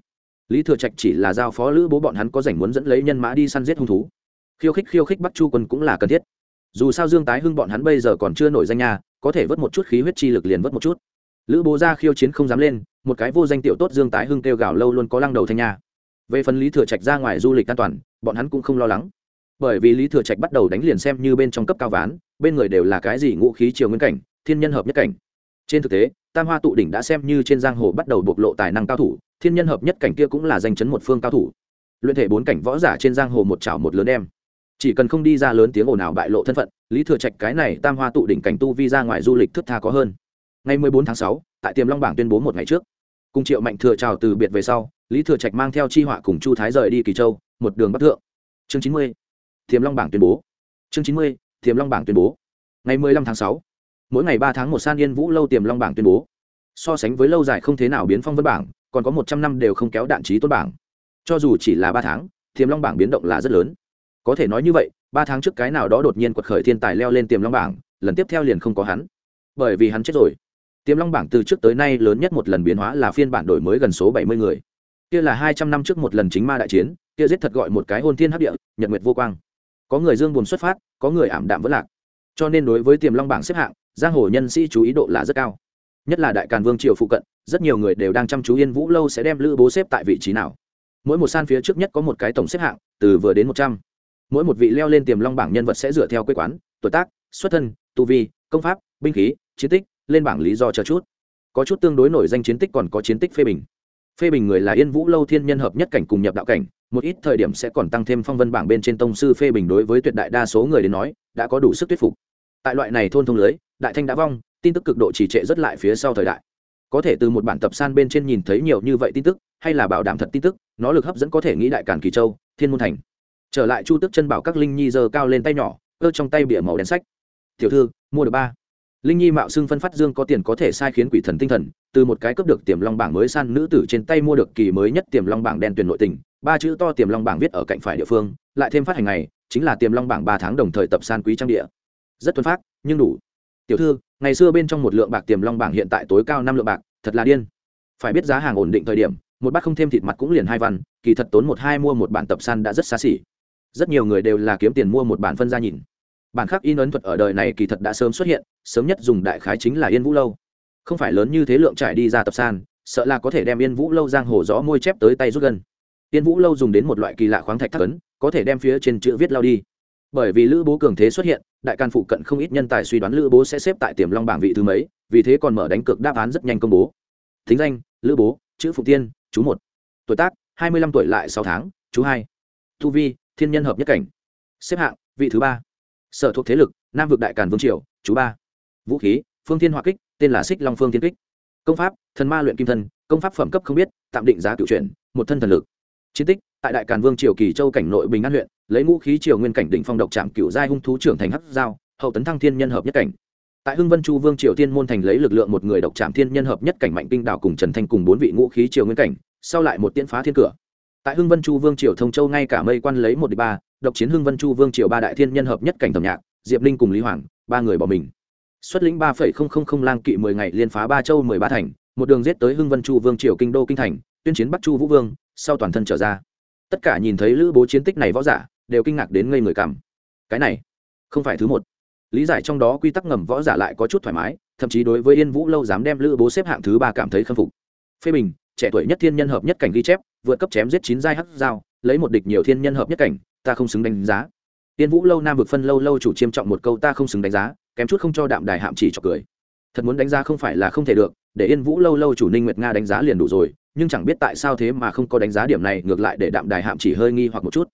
Lý thừa trạch chỉ là giao phó lữ bố bọn hắn có rảnh muốn dẫn lấy nhân mã đi săn giết hung thú. Khiêu khích khiêu khích bắc chu quân cũng là cần thiết. Dù sao dương tái hưng bọn hắn bây giờ còn chưa nổi danh nhà có thể vớt một chút khí huyết chi lực liền vớt một chút. Lữ bố ra khiêu chiến không dám lên một cái vô danh tiểu tốt dương tái hưng kêu gào lâu luôn có lăng đầu thanh nha. Về phần lý thừa trạch ra ngoài du lịch an toàn bọn hắn cũng không lo lắng. Bởi vì lý thừa trạch bắt đầu đánh liền xem như bên trong cấp cao ván bên người đều là cái gì ngũ khí triều nguyên cảnh thiên nhân hợp nhất cảnh. Trên thực tế tam hoa tụ đỉnh đã xem như trên giang hồ bắt đầu bộc lộ tài năng cao thủ thiên nhân hợp nhất cảnh kia cũng là danh chấn một phương cao thủ. Luyện thể bốn cảnh võ giả trên giang hồ một chảo một lớn đem. Chỉ cần không đi ra lớn tiếng ồn ào bại lộ thân phận lý thừa trạch cái này tam hoa tụ đỉnh cảnh tu vi ra ngoài du lịch thức tha có hơn. Ngày 14 tháng 6, tại tiềm long bảng tuyên bố một ngày trước cùng triệu mạnh thừa chào từ biệt về sau lý thừa trạch mang theo chi họa cùng chu thái rời đi kỳ châu một đường bắc thượng. Chương 90. Thiềm long bảng tuyên bố. Chương 90. Thiềm long bảng tuyên bố. Ngày 15 tháng 6, mỗi ngày ba tháng một san yên vũ lâu tiềm long bảng tuyên bố. So sánh với lâu dài không thế nào biến phong vân bảng còn có một trăm năm đều không kéo đạn trí tôn bảng. Cho dù chỉ là ba tháng tiềm long bảng biến động là rất lớn. Có thể nói như vậy ba tháng trước cái nào đó đột nhiên quật khởi thiên tài leo lên tiềm long bảng lần tiếp theo liền không có hắn. Bởi vì hắn chết rồi tiềm long bảng từ trước tới nay lớn nhất một lần biến hóa là phiên bản đổi mới gần số bảy mươi người. Kia là hai trăm năm trước một lần chính ma đại chiến, kia giết thật gọi một cái hôn thiên hấp địa, nhật nguyệt vô quang. Có người dương buồn xuất phát, có người ảm đạm vỡ lạc. Cho nên đối với tiềm long bảng xếp hạng, giang hồ nhân sĩ chú ý độ là rất cao. Nhất là đại càn vương triều phụ cận, rất nhiều người đều đang chăm chú yên vũ lâu sẽ đem lữ bố xếp tại vị trí nào. Mỗi một san phía trước nhất có một cái tổng xếp hạng, từ vừa đến một trăm. Mỗi một vị leo lên tiềm long bảng nhân vật sẽ dựa theo quê quán, tuổi tác, xuất thân, tu vi, công pháp, binh khí, chiến tích lên bảng lý do chờ chút. Có chút tương đối nổi danh chiến tích còn có chiến tích phê bình. Phê bình người là yên vũ lâu thiên nhân hợp nhất cảnh cùng nhập đạo cảnh, một ít thời điểm sẽ còn tăng thêm phong vân bảng bên trên tông sư phê bình đối với tuyệt đại đa số người đến nói, đã có đủ sức thuyết phục. Tại loại này thôn thông lưới, đại thanh đã vong, tin tức cực độ trì trệ rất lại phía sau thời đại. Có thể từ một bản tập san bên trên nhìn thấy nhiều như vậy tin tức, hay là bảo đảm thật tin tức, nó lực hấp dẫn có thể nghĩ đại cản kỳ châu, thiên môn thành. Trở lại chu tức chân bảo các linh nhi giơ cao lên tay nhỏ, cơ trong tay bịa màu đen sách. Tiểu thư, mua được ba linh nhi mạo xưng phân phát dương có tiền có thể sai khiến quỷ thần tinh thần, từ một cái cấp được tiềm long bảng mới san nữ tử trên tay mua được kỳ mới nhất tiềm long bảng đen tuyển nội tình, ba chữ to tiềm long bảng viết ở cạnh phải địa phương, lại thêm phát hành này chính là tiềm long bảng ba tháng đồng thời tập san quý trang địa. Rất thuần phát nhưng đủ. Tiểu thư, ngày xưa bên trong một lượng bạc tiềm long bảng hiện tại tối cao năm lượng bạc, thật là điên. Phải biết giá hàng ổn định thời điểm, một bát không thêm thịt mặt cũng liền hai văn, kỳ thật tốn một hai mua một bản tập san đã rất xa xỉ. Rất nhiều người đều là kiếm tiền mua một bản phân ra nhìn bản khắc in ấn thuật ở đời này kỳ thật đã sớm xuất hiện, sớm nhất dùng đại khái chính là yên vũ lâu. Không phải lớn như thế lượng trải đi ra tập san, sợ là có thể đem yên vũ lâu giang hồ rõ môi chép tới tay rút gân yên vũ lâu dùng đến một loại kỳ lạ khoáng thạch thắc ấn, có thể đem phía trên chữ viết lao đi. Bởi vì lữ bố cường thế xuất hiện, đại can phụ cận không ít nhân tài suy đoán lữ bố sẽ xếp tại tiềm long bảng vị thứ mấy, vì thế còn mở đánh cược đáp án rất nhanh công bố. Thính danh, lữ bố, chữ phụ tiên, chú một. Tuổi tác, hai mươi lăm tuổi lại sáu tháng, chú hai. Tu vi, thiên nhân hợp nhất cảnh. Xếp hạng, vị thứ ba sở thuộc thế lực, nam vực đại càn vương triều, chú ba. Vũ khí, phương thiên hỏa kích, tên là xích long phương thiên kích. Công pháp, thần ma luyện kim thân, công pháp phẩm cấp không biết, tạm định giá cựu chuyển, một thân thần lực. Chiến tích, tại đại càn vương triều kỳ châu cảnh nội bình an huyện, lấy ngũ khí triều nguyên cảnh đỉnh phong độc trạm cựu giai hung thú trưởng thành hắc giao, hậu tấn thăng thiên nhân hợp nhất cảnh. Tại hưng vân chu vương triều tiên môn thành lấy lực lượng một người độc trạm thiên nhân hợp nhất cảnh mạnh kinh đảo cùng trần thanh cùng bốn vị ngũ khí triều nguyên cảnh, sau lại một tiễn phá thiên cửa. Tại hưng vân chu vương triều thông châu ngay cả mây quan lấy một đ ba độc chiến hưng vân chu vương triều ba đại thiên nhân hợp nhất cảnh thẩm nhạc, diệp linh cùng lý hoàng, ba người bỏ mình. Xuất lĩnh ba phẩy không không không lang kỵ mười ngày liên phá ba châu mười ba thành, một đường giết tới hưng vân chu vương triều kinh đô kinh thành, tuyên chiến bắc chu vũ vương, sau toàn thân trở ra. Tất cả nhìn thấy lữ bố chiến tích này võ giả, đều kinh ngạc đến ngây người cảm. Cái này, không phải thứ một. Lý giải trong đó quy tắc ngầm võ giả lại có chút thoải mái, thậm chí đối với yên vũ lâu dám đem lữ bố xếp hạng thứ ba cảm thấy khâm phục. Phê bình, trẻ tuổi nhất thiên nhân hợp nhất cảnh ghi chép, vượt cấp chém giết chín giai hắc dao lấy một địch nhiều thiên nhân hợp nhất cảnh ta không xứng đánh giá. Tiên vũ lâu nam vực phân lâu lâu chủ chiêm trọng một câu, ta không xứng đánh giá, kém chút không cho đạm đài hạm chỉ cho cười. Thật muốn đánh giá không phải là không thể được, để yên vũ lâu lâu chủ ninh nguyệt nga đánh giá liền đủ rồi, nhưng chẳng biết tại sao thế mà không có đánh giá điểm này, ngược lại để đạm đài hạm chỉ hơi nghi hoặc một chút.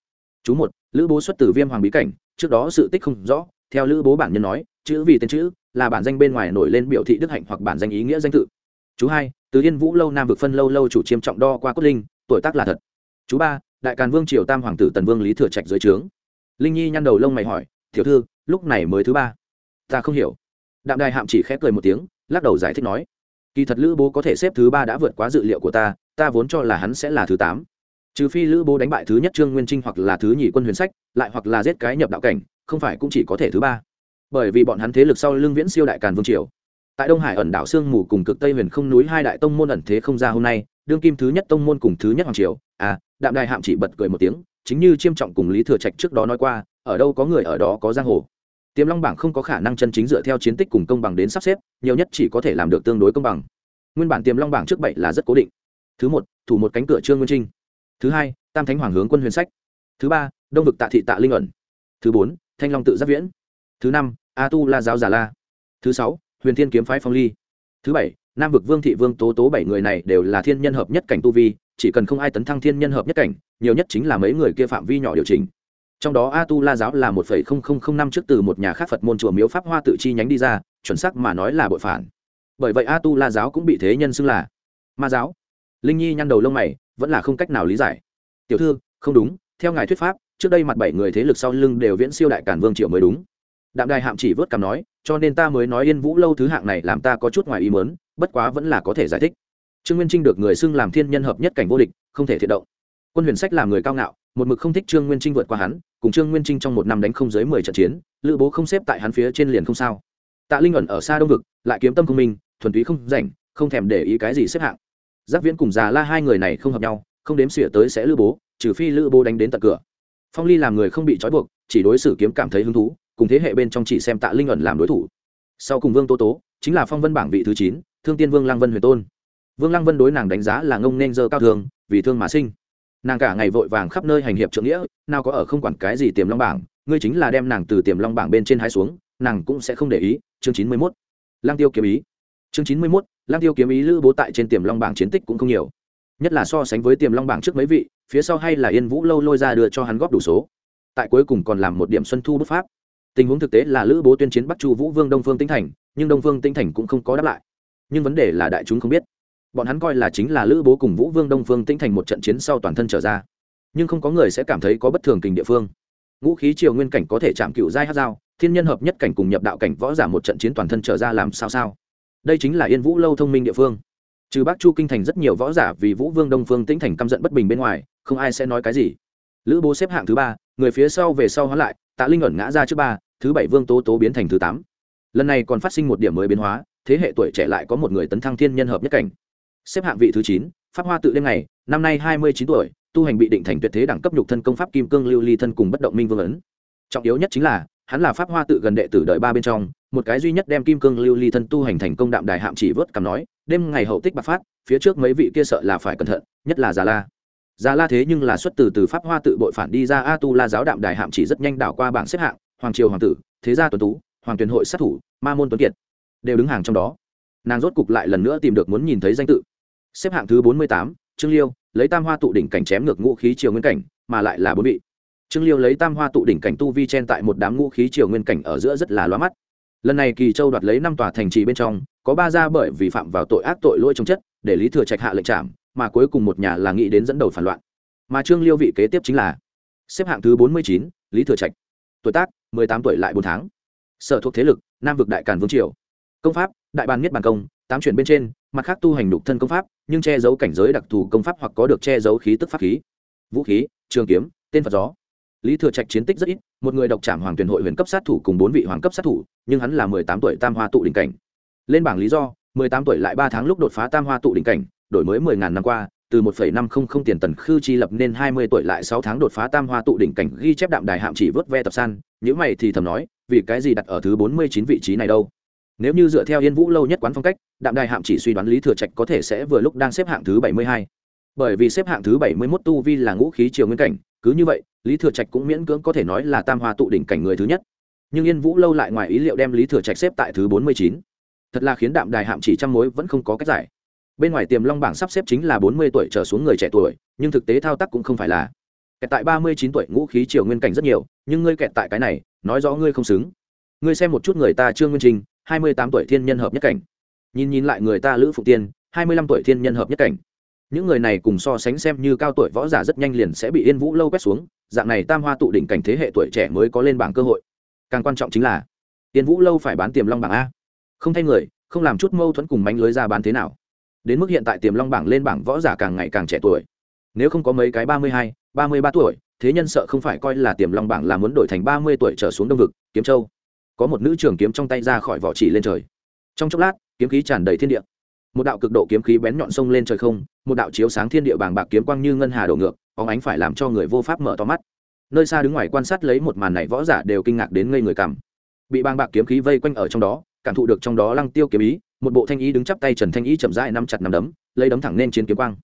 Chú một, lữ bố xuất từ viêm hoàng bí cảnh, trước đó sự tích không rõ, theo lữ bố bản nhân nói, chữ vì tên chữ, là bản danh bên ngoài nổi lên biểu thị đức hạnh hoặc bản danh ý nghĩa danh tự. Chú hai, từ yên vũ lâu nam vực phân lâu lâu chủ chiêm trọng đo qua cốt linh, tuổi tác là thật. Chú ba đại càn vương triều tam hoàng tử tần vương lý thừa trạch dưới trướng. Linh nhi nhăn đầu lông mày hỏi, tiểu thư, lúc này mới thứ ba? Ta không hiểu. Đạm đài hạm chỉ khép cười một tiếng, lắc đầu giải thích nói, kỳ thật lữ bố có thể xếp thứ ba đã vượt quá dự liệu của ta ta vốn cho là hắn sẽ là thứ tám. Trừ phi lữ bố đánh bại thứ nhất trương nguyên trinh hoặc là thứ nhì quân huyền sách, lại hoặc là giết cái nhập đạo cảnh, không phải cũng chỉ có thể thứ ba. Bởi vì bọn hắn thế lực sau lưng viễn siêu đại càn vương triều. Tại đông hải ẩn đảo sương mù cùng cực tây huyền không núi hai đại tông môn ẩn thế không ra hôm nay đương kim thứ nhất tông môn cùng thứ nhất hoàng triều. À đạm đài hạm chỉ bật cười một tiếng, chính như chiêm trọng cùng lý thừa trạch trước đó nói qua, ở đâu có người ở đó có giang hồ. Tiềm long bảng không có khả năng chân chính dựa theo chiến tích cùng công bằng đến sắp xếp, nhiều nhất chỉ có thể làm được tương đối công bằng. Nguyên bản tiềm long bảng trước bảy là rất cố định. Thứ một, thủ một cánh cửa trương nguyên trinh. Thứ hai, tam thánh hoàng hướng quân huyền sách. Thứ ba, đông vực tạ thị tạ linh ẩn. Thứ bốn, thanh long tự giáp viễn. Thứ năm, a tu la giáo già la. Thứ sáu, huyền thiên kiếm phái phong ly. Thứ bảy nam vực vương thị vương tố tố bảy người này đều là thiên nhân hợp nhất cảnh tu vi, chỉ cần không ai tấn thăng thiên nhân hợp nhất cảnh, nhiều nhất chính là mấy người kia phạm vi nhỏ điều chỉnh. Trong đó a tu la giáo là một phẩy không không không năm trước từ một nhà khác phật môn chùa miếu pháp hoa tự chi nhánh đi ra, chuẩn sắc mà nói là bội phản. Bởi vậy a tu la giáo cũng bị thế nhân xưng là ma giáo. Linh nhi nhăn đầu lông mày, vẫn là không cách nào lý giải. Tiểu thư, không đúng, theo ngài thuyết pháp, trước đây mặt bảy người thế lực sau lưng đều viễn siêu đại cản vương triệu mới đúng. Đạm đài hạm chỉ vớt cằm nói cho nên ta mới nói yên vũ lâu thứ hạng này làm ta có chút ngoài ý mớn bất quá vẫn là có thể giải thích. Trương nguyên trinh được người xưng làm thiên nhân hợp nhất cảnh vô địch, không thể thiện động. Quân huyền sách làm người cao ngạo, một mực không thích trương nguyên trinh vượt qua hắn, cùng trương nguyên trinh trong một năm đánh không dưới mười trận chiến, lữ bố không xếp tại hắn phía trên liền không sao. Tạ linh ẩn ở xa đông vực, lại kiếm tâm công minh, thuần túy không rảnh, không thèm để ý cái gì xếp hạng. Giác viễn cùng già la hai người này không hợp nhau, không đếm xỉa tới sẽ lữ bố, trừ phi lữ bố đánh đến tận cửa. Phong ly làm người không bị trói buộc, chỉ đối xử kiếm cảm thấy hứng thú cùng thế hệ bên trong chỉ xem tạ linh ẩn làm đối thủ. Sau cùng vương tô tố, chính là phong vân bảng vị thứ chín, thương tiên vương lăng vân huyền tôn. Vương lăng vân đối nàng đánh giá là ngông nên dơ cao thường, vì thương mà sinh. Nàng cả ngày vội vàng khắp nơi hành hiệp trượng nghĩa, nào có ở không quản cái gì tiềm long bảng, ngươi chính là đem nàng từ tiềm long bảng bên trên hai xuống, nàng cũng sẽ không để ý, chương chín mươi mốt. Lang tiêu kiếm ý. Chương chín mươi mốt lang tiêu kiếm ý lữ bố tại trên tiềm long bảng chiến tích cũng không nhiều. Nhất là so sánh với tiềm long bảng trước mấy vị, phía sau hay là yên vũ lâu lôi ra đưa cho hắn góp đủ số. Tại cuối cùng còn làm một điểm xuân thu bút pháp tình huống thực tế là lữ bố tuyên chiến bắc chu vũ vương đông phương tinh thành, nhưng đông phương tinh thành cũng không có đáp lại. Nhưng vấn đề là đại chúng không biết. Bọn hắn coi là chính là lữ bố cùng vũ vương đông phương tinh thành một trận chiến sau toàn thân trở ra. Nhưng không có người sẽ cảm thấy có bất thường kình địa phương. Ngũ khí triều nguyên cảnh có thể chạm cựu giai hát dao, thiên nhân hợp nhất cảnh cùng nhập đạo cảnh võ giả một trận chiến toàn thân trở ra làm sao sao? Đây chính là yên vũ lâu thông minh địa phương. Trừ bác chu kinh thành rất nhiều võ giả vì vũ vương đông phương tĩnh thành căm giận bất bình bên ngoài, không ai sẽ nói cái gì. Lữ bố xếp hạng thứ ba, người phía sau về sau hóa lại tạ linh ẩn ngã ra trước ba thứ bảy vương tố tố biến thành thứ tám. Lần này còn phát sinh một điểm mới biến hóa thế hệ tuổi trẻ lại có một người tấn thăng thiên nhân hợp nhất cảnh. Xếp hạng vị thứ chín pháp hoa tự đêm ngày, năm nay hai mươi chín tuổi tu hành bị định thành tuyệt thế đẳng cấp nhục thân công pháp kim cương lưu ly thân cùng bất động minh vương ấn. Trọng yếu nhất chính là hắn là pháp hoa tự gần đệ tử đợi ba bên trong một cái duy nhất đem kim cương lưu ly thân tu hành thành công đạm đài hạm chỉ vớt cầm nói đêm ngày hậu tích bạc phát phía trước mấy vị kia sợ là phải cẩn thận nhất là già la già la thế nhưng là xuất từ từ pháp hoa tự bội phản đi ra a tu la giáo đạm đài hạm chỉ rất nhanh đảo qua bảng xếp hạng, hoàng triều hoàng tử, thế gia tuấn tú, hoàng tuyển hội sát thủ, ma môn tuấn kiệt, đều đứng hàng trong đó. Nàng rốt cục lại lần nữa tìm được muốn nhìn thấy danh tự. Xếp hạng thứ bốn mươi tám, trương liêu, lấy tam hoa tụ đỉnh cảnh chém ngược ngũ khí triều nguyên cảnh, mà lại là bốn vị. Trương liêu lấy tam hoa tụ đỉnh cảnh tu vi chen tại một đám ngũ khí triều nguyên cảnh ở giữa rất là loa mắt. Lần này kỳ châu đoạt lấy năm tòa thành trì bên trong, có ba gia bởi vì phạm vào tội ác tội lỗi trong chất, để lý thừa trạch hạ lệnh trảm mà cuối cùng một nhà là nghĩ đến dẫn đầu phản loạn. Mà trương liêu vị kế tiếp chính là xếp hạng thứ bốn mươi chín, lý thừa trạch. Tuổi tác, mười tám tuổi lại bốn tháng. Sở thuộc thế lực, nam vực đại càn vương triều. Công pháp, đại bàn miết bàn công, tám chuyển bên trên, mặt khác tu hành đục thân công pháp, nhưng che giấu cảnh giới đặc thù công pháp hoặc có được che giấu khí tức pháp khí. Vũ khí, trường kiếm, tên phật gió. Lý thừa trạch chiến tích rất ít, một người độc trảm hoàng tuyển hội huyền cấp sát thủ cùng bốn vị hoàng cấp sát thủ, nhưng hắn là mười tám tuổi tam hoa tụ đỉnh cảnh. Lên bảng lý do, mười tám tuổi lại ba tháng lúc đột phá tam hoa tụ đỉnh cảnh đổi mới mười ngàn năm qua, từ một phẩy năm không không tiền tần khư chi lập nên hai mươi tuổi lại 6 tháng đột phá tam hoa tụ đỉnh cảnh ghi chép đạm đài hạm chỉ vớt ve tập san. Những mày thì thầm nói, vì cái gì đặt ở thứ bốn mươi chín vị trí này đâu? Nếu như dựa theo yên vũ lâu nhất quán phong cách, đạm đài hạm chỉ suy đoán lý thừa trạch có thể sẽ vừa lúc đang xếp hạng thứ bảy mươi hai. Bởi vì xếp hạng thứ bảy mươi mốt tu vi là ngũ khí triều nguyên cảnh, cứ như vậy, lý thừa trạch cũng miễn cưỡng có thể nói là tam hoa tụ đỉnh cảnh người thứ nhất. Nhưng yên vũ lâu lại ngoài ý liệu đem lý thừa trạch xếp tại thứ bốn mươi chín. Thật là khiến đạm đài hạm chỉ trăm mối vẫn không có cách giải bên ngoài tiềm long bảng sắp xếp chính là bốn mươi tuổi trở xuống người trẻ tuổi, nhưng thực tế thao tác cũng không phải là. Kẹt tại ba mươi chín tuổi ngũ khí triều nguyên cảnh rất nhiều, nhưng ngươi kẹt tại cái này, nói rõ ngươi không xứng. Ngươi xem một chút người ta trương nguyên trinh hai mươi tám tuổi thiên nhân hợp nhất cảnh. Nhìn nhìn lại người ta lữ phụ tiên, hai mươi lăm tuổi thiên nhân hợp nhất cảnh. Những người này cùng so sánh xem như cao tuổi võ giả rất nhanh liền sẽ bị yên vũ lâu quét xuống, dạng này tam hoa tụ đỉnh cảnh thế hệ tuổi trẻ mới có lên bảng cơ hội. Càng quan trọng chính là, yên vũ lâu phải bán tiềm long bảng a. Không thay người, không làm chút mâu thuẫn cùng mánh lưới ra bán thế nào đến mức hiện tại tiềm long bảng lên bảng võ giả càng ngày càng trẻ tuổi. Nếu không có mấy cái ba mươi hai, ba mươi ba tuổi, thế nhân sợ không phải coi là tiềm long bảng là muốn đổi thành ba mươi tuổi trở xuống đông vực, kiếm châu. Có một nữ trường kiếm trong tay ra khỏi vỏ chỉ lên trời. Trong chốc lát, kiếm khí tràn đầy thiên địa. Một đạo cực độ kiếm khí bén nhọn sông lên trời không, một đạo chiếu sáng thiên địa bàng bạc kiếm quang như ngân hà đổ ngược óng ánh phải làm cho người vô pháp mở to mắt. Nơi xa đứng ngoài quan sát lấy một màn này võ giả đều kinh ngạc đến ngây người cảm. Bị bàng bạc kiếm khí vây quanh ở trong đó, cảm thụ được trong đó lăng tiêu kiếm ý một bộ thanh ý đứng chắp tay trần thanh ý chậm rãi nắm chặt nắm đấm, lấy đấm thẳng lên chiến kiếm quang.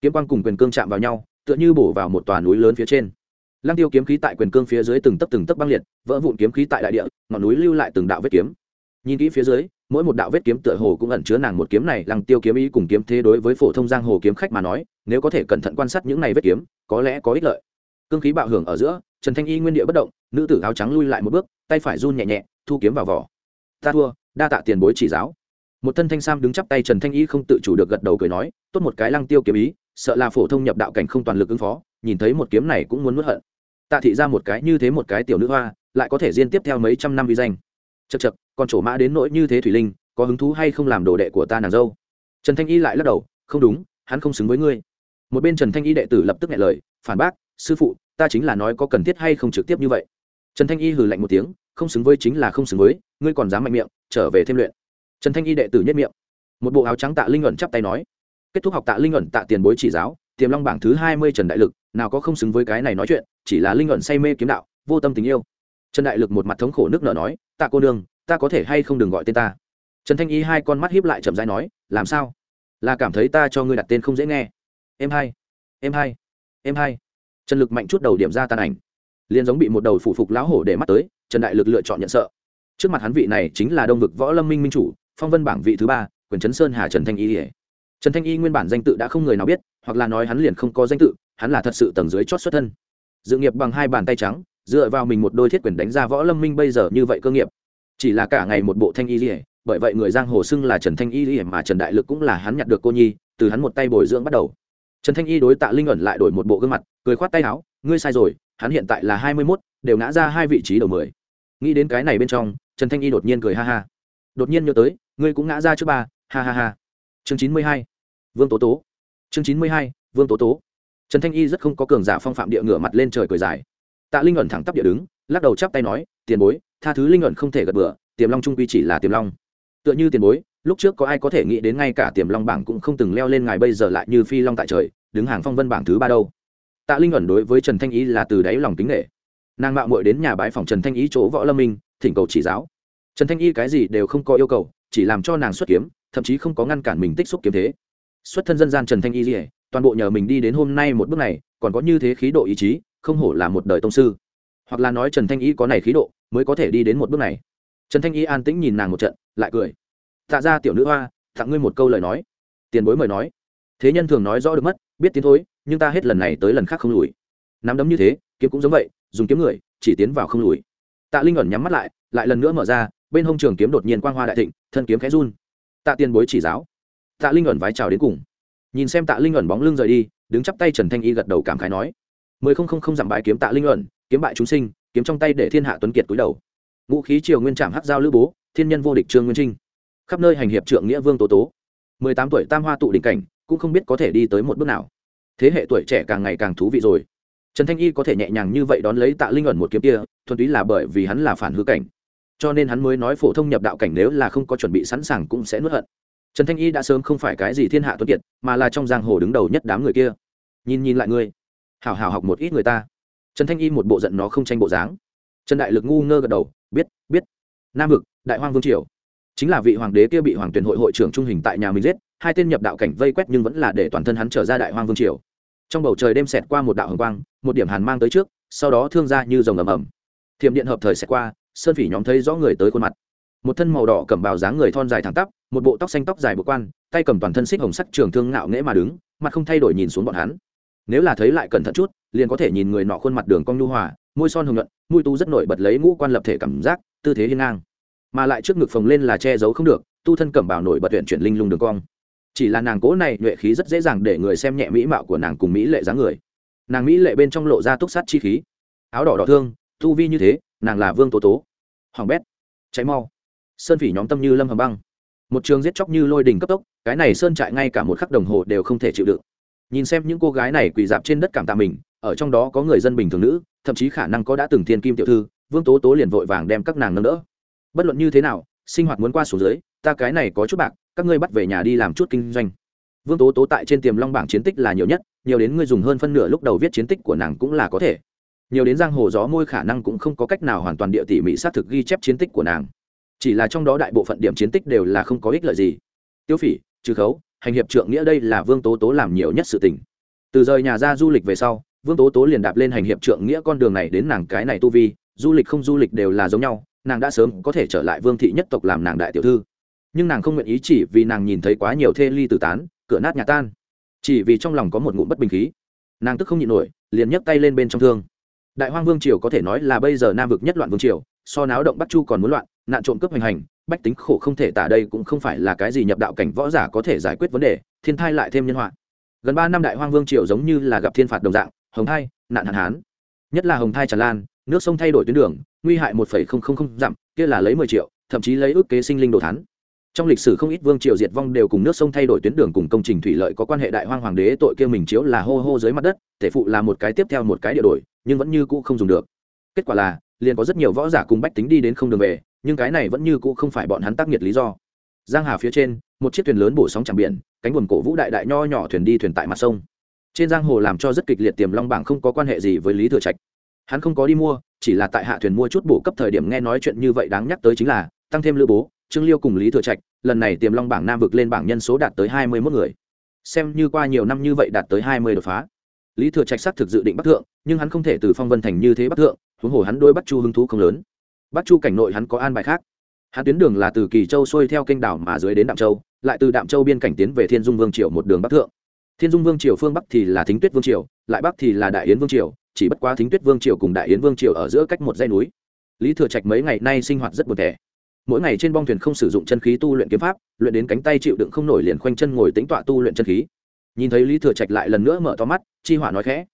Kiếm quang cùng quyền cương chạm vào nhau, tựa như bổ vào một tòa núi lớn phía trên. Lăng tiêu kiếm khí tại quyền cương phía dưới từng tấc từng tấc băng liệt, vỡ vụn kiếm khí tại đại địa, ngọn núi lưu lại từng đạo vết kiếm. Nhìn kỹ phía dưới, mỗi một đạo vết kiếm tựa hồ cũng ẩn chứa nàng một kiếm này, lăng tiêu kiếm ý cùng kiếm thế đối với phổ thông giang hồ kiếm khách mà nói, nếu có thể cẩn thận quan sát những này vết kiếm, có lẽ có ích lợi. Cương khí bạo hưởng ở giữa, trần thanh y nguyên địa bất động, nữ tử áo trắng lui lại một bước, tay phải run nhẹ nhẹ, thu kiếm vào vỏ. Ta thua, đa tạ tiền bối chỉ giáo một thân thanh sam đứng chắp tay trần thanh y không tự chủ được gật đầu cười nói, tốt một cái lăng tiêu kiếm ý, sợ là phổ thông nhập đạo cảnh không toàn lực ứng phó, nhìn thấy một kiếm này cũng muốn mất hận. Tạ thị ra một cái như thế một cái tiểu nữ hoa, lại có thể diên tiếp theo mấy trăm năm vi danh. Chật chật còn trổ mã đến nỗi như thế thủy linh, có hứng thú hay không làm đồ đệ của ta nàng dâu? Trần thanh y lại lắc đầu, không đúng, hắn không xứng với ngươi. Một bên trần thanh y đệ tử lập tức nghe lời, phản bác, sư phụ, ta chính là nói có cần thiết hay không trực tiếp như vậy. Trần thanh y hừ lạnh một tiếng, không xứng với chính là không xứng với, ngươi còn dám mạnh miệng, trở về thêm luyện trần thanh y đệ tử nhất miệng. Một bộ áo trắng tạ linh ẩn chắp tay nói. Kết thúc học tạ linh ẩn tạ tiền bối chỉ giáo, tiềm long bảng thứ hai mươi trần đại lực, nào có không xứng với cái này nói chuyện, chỉ là linh ẩn say mê kiếm đạo, vô tâm tình yêu. Trần đại lực một mặt thống khổ nước nở nói, tạ cô nương, ta có thể hay không đừng gọi tên ta? Trần thanh y hai con mắt hiếp lại chậm rãi nói, làm sao? Là cảm thấy ta cho ngươi đặt tên không dễ nghe. Em hai em hai em hai. Trần lực mạnh chút đầu điểm ra tàn ảnh. Liền giống bị một đầu phủ phục lão hổ để mắt tới, trần đại lực lựa chọn nhận sợ. Trước mặt hắn vị này chính là đông vực võ lâm minh minh chủ phong vân bảng vị thứ ba, quyền trấn sơn hà trần thanh y trần thanh y nguyên bản danh tự đã không người nào biết, hoặc là nói hắn liền không có danh tự, hắn là thật sự tầng dưới chót xuất thân. Dự nghiệp bằng hai bàn tay trắng, dựa vào mình một đôi thiết quyền đánh ra võ lâm minh bây giờ như vậy cơ nghiệp. Chỉ là cả ngày một bộ thanh y lìa, bởi vậy người giang hồ xưng là trần thanh y lìa mà trần đại lực cũng là hắn nhặt được cô nhi, từ hắn một tay bồi dưỡng bắt đầu. Trần thanh y đối tạ linh ẩn lại đổi một bộ gương mặt, cười khoát tay áo, ngươi sai rồi, hắn hiện tại là hai mươi mốt, đều ngã ra hai vị trí đầu mười. Nghĩ đến cái này bên trong, trần thanh y đột nhiên cười ha ha đột nhiên nhớ tới, ngươi cũng ngã ra trước ba, ha ha ha. Chương chín mươi hai, vương tố tố. Chương chín mươi hai, vương tố tố. Trần thanh y rất không có cường giả phong phạm địa ngửa mặt lên trời cười dài. Tạ linh ẩn thẳng tắp địa đứng, lắc đầu chắp tay nói, tiền bối, tha thứ linh ẩn không thể gật bừa, tiềm long trung quy chỉ là tiềm long. Tựa như tiền bối, lúc trước có ai có thể nghĩ đến ngay cả tiềm long bảng cũng không từng leo lên ngài bây giờ lại như phi long tại trời, đứng hàng phong vân bảng thứ ba đâu. Tạ linh ẩn đối với trần thanh ý là từ đáy lòng kính nghệ nàng mạo muội đến nhà bái phòng trần thanh ý chỗ võ lâm minh, thỉnh cầu chỉ giáo trần thanh y cái gì đều không có yêu cầu, chỉ làm cho nàng xuất kiếm, thậm chí không có ngăn cản mình tích xúc kiếm thế. Xuất thân dân gian trần thanh y gì, toàn bộ nhờ mình đi đến hôm nay một bước này, còn có như thế khí độ ý chí, không hổ là một đời tông sư. Hoặc là nói trần thanh y có này khí độ, mới có thể đi đến một bước này. Trần thanh y an tĩnh nhìn nàng một trận, lại cười. Tạ ra tiểu nữ hoa, tặng ngươi một câu lời nói. Tiền bối mời nói. Thế nhân thường nói rõ được mất, biết tiến thối, nhưng ta hết lần này tới lần khác không lùi. Nắm đấm như thế, kiếm cũng giống vậy, dùng kiếm người, chỉ tiến vào không lùi. Tạ linh ẩn nhắm mắt lại lại lần nữa mở ra bên hông trường kiếm đột nhiên quang hoa đại thịnh, thân kiếm khẽ run. Tạ tiền bối chỉ giáo. Tạ linh ẩn vái chào đến cùng. Nhìn xem tạ linh ẩn bóng lưng rời đi, đứng chắp tay trần thanh y gật đầu cảm khái nói, mười không không không dặm bãi kiếm tạ linh ẩn, kiếm bại chúng sinh, kiếm trong tay để thiên hạ tuấn kiệt túi đầu. Ngũ khí triều nguyên trạm hắc giao lữ bố, thiên nhân vô địch trương nguyên trinh. Khắp nơi hành hiệp trượng nghĩa vương tố tố. Mười tám tuổi tam hoa tụ đỉnh cảnh, cũng không biết có thể đi tới một bước nào. Thế hệ tuổi trẻ càng ngày càng thú vị rồi. Trần thanh y có thể nhẹ nhàng như vậy đón lấy tạ linh ẩn một kiếm kia, thuần túy là bởi vì hắn là phản hư cảnh cho nên hắn mới nói phổ thông nhập đạo cảnh nếu là không có chuẩn bị sẵn sàng cũng sẽ nuốt hận. Trần thanh y đã sớm không phải cái gì thiên hạ tuấn kiệt, mà là trong giang hồ đứng đầu nhất đám người kia. Nhìn nhìn lại ngươi. Hảo hảo học một ít người ta. Trần thanh y một bộ giận nó không tranh bộ dáng. Trần đại lực ngu ngơ gật đầu, biết biết. Nam vực, đại hoang vương triều. Chính là vị hoàng đế kia bị hoàng tuyển hội hội trưởng trung hình tại nhà mình giết, hai tên nhập đạo cảnh vây quét nhưng vẫn là để toàn thân hắn trở ra đại hoang vương triều. Trong bầu trời đêm xẹt qua một đạo hồng quang, một điểm hàn mang tới trước, sau đó thương ra như dòng ầm ầm. Thiểm điện hợp thời xẹt qua sơn phỉ nhóm thấy rõ người tới khuôn mặt. Một thân màu đỏ cầm bào dáng người thon dài thẳng tắp, một bộ tóc xanh tóc dài bộ quan, tay cầm toàn thân xích hồng sắc trường thương ngạo nghễ mà đứng, mặt không thay đổi nhìn xuống bọn hắn. Nếu là thấy lại cẩn thận chút, liền có thể nhìn người nọ khuôn mặt đường cong nhu hòa, môi son hồng nhuận, mũi tu rất nổi bật lấy ngũ quan lập thể cảm giác, tư thế hiên ngang. Mà lại trước ngực phồng lên là che giấu không được, tu thân cẩm bào nổi bật huyện chuyển linh lung đường cong. Chỉ là nàng cố này nhuệ khí rất dễ dàng để người xem nhẹ mỹ mạo của nàng cùng mỹ lệ dáng người. Nàng mỹ lệ bên trong lộ ra túc sát chi khí. Áo đỏ đỏ thương, tu vi như thế nàng là vương tố tố. Hoàng bét, cháy mau. Sơn phỉ nhóm tâm như lâm hầm băng. Một trường giết chóc như lôi đình cấp tốc, cái này sơn trại ngay cả một khắc đồng hồ đều không thể chịu đựng. Nhìn xem những cô gái này quỳ dạp trên đất cảm tạ mình, ở trong đó có người dân bình thường nữ, thậm chí khả năng có đã từng thiên kim tiểu thư, vương tố tố liền vội vàng đem các nàng nâng đỡ. Bất luận như thế nào, sinh hoạt muốn qua số dưới, ta cái này có chút bạc, các ngươi bắt về nhà đi làm chút kinh doanh. Vương tố tố tại trên tiềm long bảng chiến tích là nhiều nhất, nhiều đến ngươi dùng hơn phân nửa lúc đầu viết chiến tích của nàng cũng là có thể nhiều đến giang hồ gió môi khả năng cũng không có cách nào hoàn toàn địa tỉ mỹ xác thực ghi chép chiến tích của nàng. Chỉ là trong đó đại bộ phận điểm chiến tích đều là không có ích lợi gì. Tiêu phỉ, trừ khấu, hành hiệp trượng nghĩa đây là vương tố tố làm nhiều nhất sự tình. Từ rời nhà ra du lịch về sau, vương tố tố liền đạp lên hành hiệp trượng nghĩa con đường này đến nàng cái này tu vi, du lịch không du lịch đều là giống nhau, nàng đã sớm có thể trở lại vương thị nhất tộc làm nàng đại tiểu thư. Nhưng nàng không nguyện ý chỉ vì nàng nhìn thấy quá nhiều thê ly tử tán, cửa nát nhà tan. Chỉ vì trong lòng có một ngụm bất bình khí. Nàng tức không nhịn nổi, liền nhấc tay lên bên trong thương đại hoang vương triều có thể nói là bây giờ nam vực nhất loạn vương triều, so náo động bắc chu còn muốn loạn, nạn trộm cướp hành hành, bách tính khổ không thể tả đây cũng không phải là cái gì nhập đạo cảnh võ giả có thể giải quyết vấn đề, thiên thai lại thêm nhân họa. Gần ba năm đại hoang vương triều giống như là gặp thiên phạt đồng dạng, hồng thai, nạn hạn hán. Nhất là hồng thai tràn lan, nước sông thay đổi tuyến đường, nguy hại một phẩy không không không dặm, kia là lấy mười triệu, thậm chí lấy ước kế sinh linh đồ thán. Trong lịch sử không ít vương triều diệt vong đều cùng nước sông thay đổi tuyến đường cùng công trình thủy lợi có quan hệ đại hoang hoàng đế tội kia mình chiếu là hô hô dưới mặt đất, thể phụ là một cái tiếp theo một cái địa đổi nhưng vẫn như cũ không dùng được. Kết quả là, liền có rất nhiều võ giả cùng bách tính đi đến không đường về, nhưng cái này vẫn như cũ không phải bọn hắn tác nghiệt lý do. Giang hà phía trên, một chiếc thuyền lớn bổ sóng chẳng biển, cánh buồm cổ vũ đại đại nho nhỏ thuyền đi thuyền tại mặt sông. Trên giang hồ làm cho rất kịch liệt tiềm long bảng không có quan hệ gì với lý thừa trạch. Hắn không có đi mua, chỉ là tại hạ thuyền mua chút bổ cấp thời điểm nghe nói chuyện như vậy đáng nhắc tới chính là, tăng thêm lữ bố, trương liêu cùng lý thừa trạch, lần này tiềm long bảng nam vực lên bảng nhân số đạt tới hai mươi mốt người. Xem như qua nhiều năm như vậy đạt tới hai mươi đột phá lý thừa trạch xác thực dự định bắc thượng, nhưng hắn không thể từ phong vân thành như thế bắc thượng, huống hồ hắn đôi bắt chu hứng thú không lớn. Bắt chu cảnh nội hắn có an bài khác. Hắn tuyến đường là từ kỳ châu xuôi theo kênh đảo mà dưới đến đạm châu, lại từ đạm châu biên cảnh tiến về thiên dung vương triều một đường bắc thượng. Thiên dung vương triều phương bắc thì là thính tuyết vương triều, lại bắc thì là đại yến vương triều, chỉ bất quá thính tuyết vương triều cùng đại yến vương triều ở giữa cách một dãy núi. Lý thừa trạch mấy ngày nay sinh hoạt rất buồn thẻ mỗi ngày trên bong thuyền không sử dụng chân khí tu luyện kiếm pháp, luyện đến cánh tay chịu đựng không nổi liền khoanh chân ngồi tính tọa tu luyện chân khí nhìn thấy lý thừa trạch lại lần nữa mở to mắt, chi hỏa nói khẽ,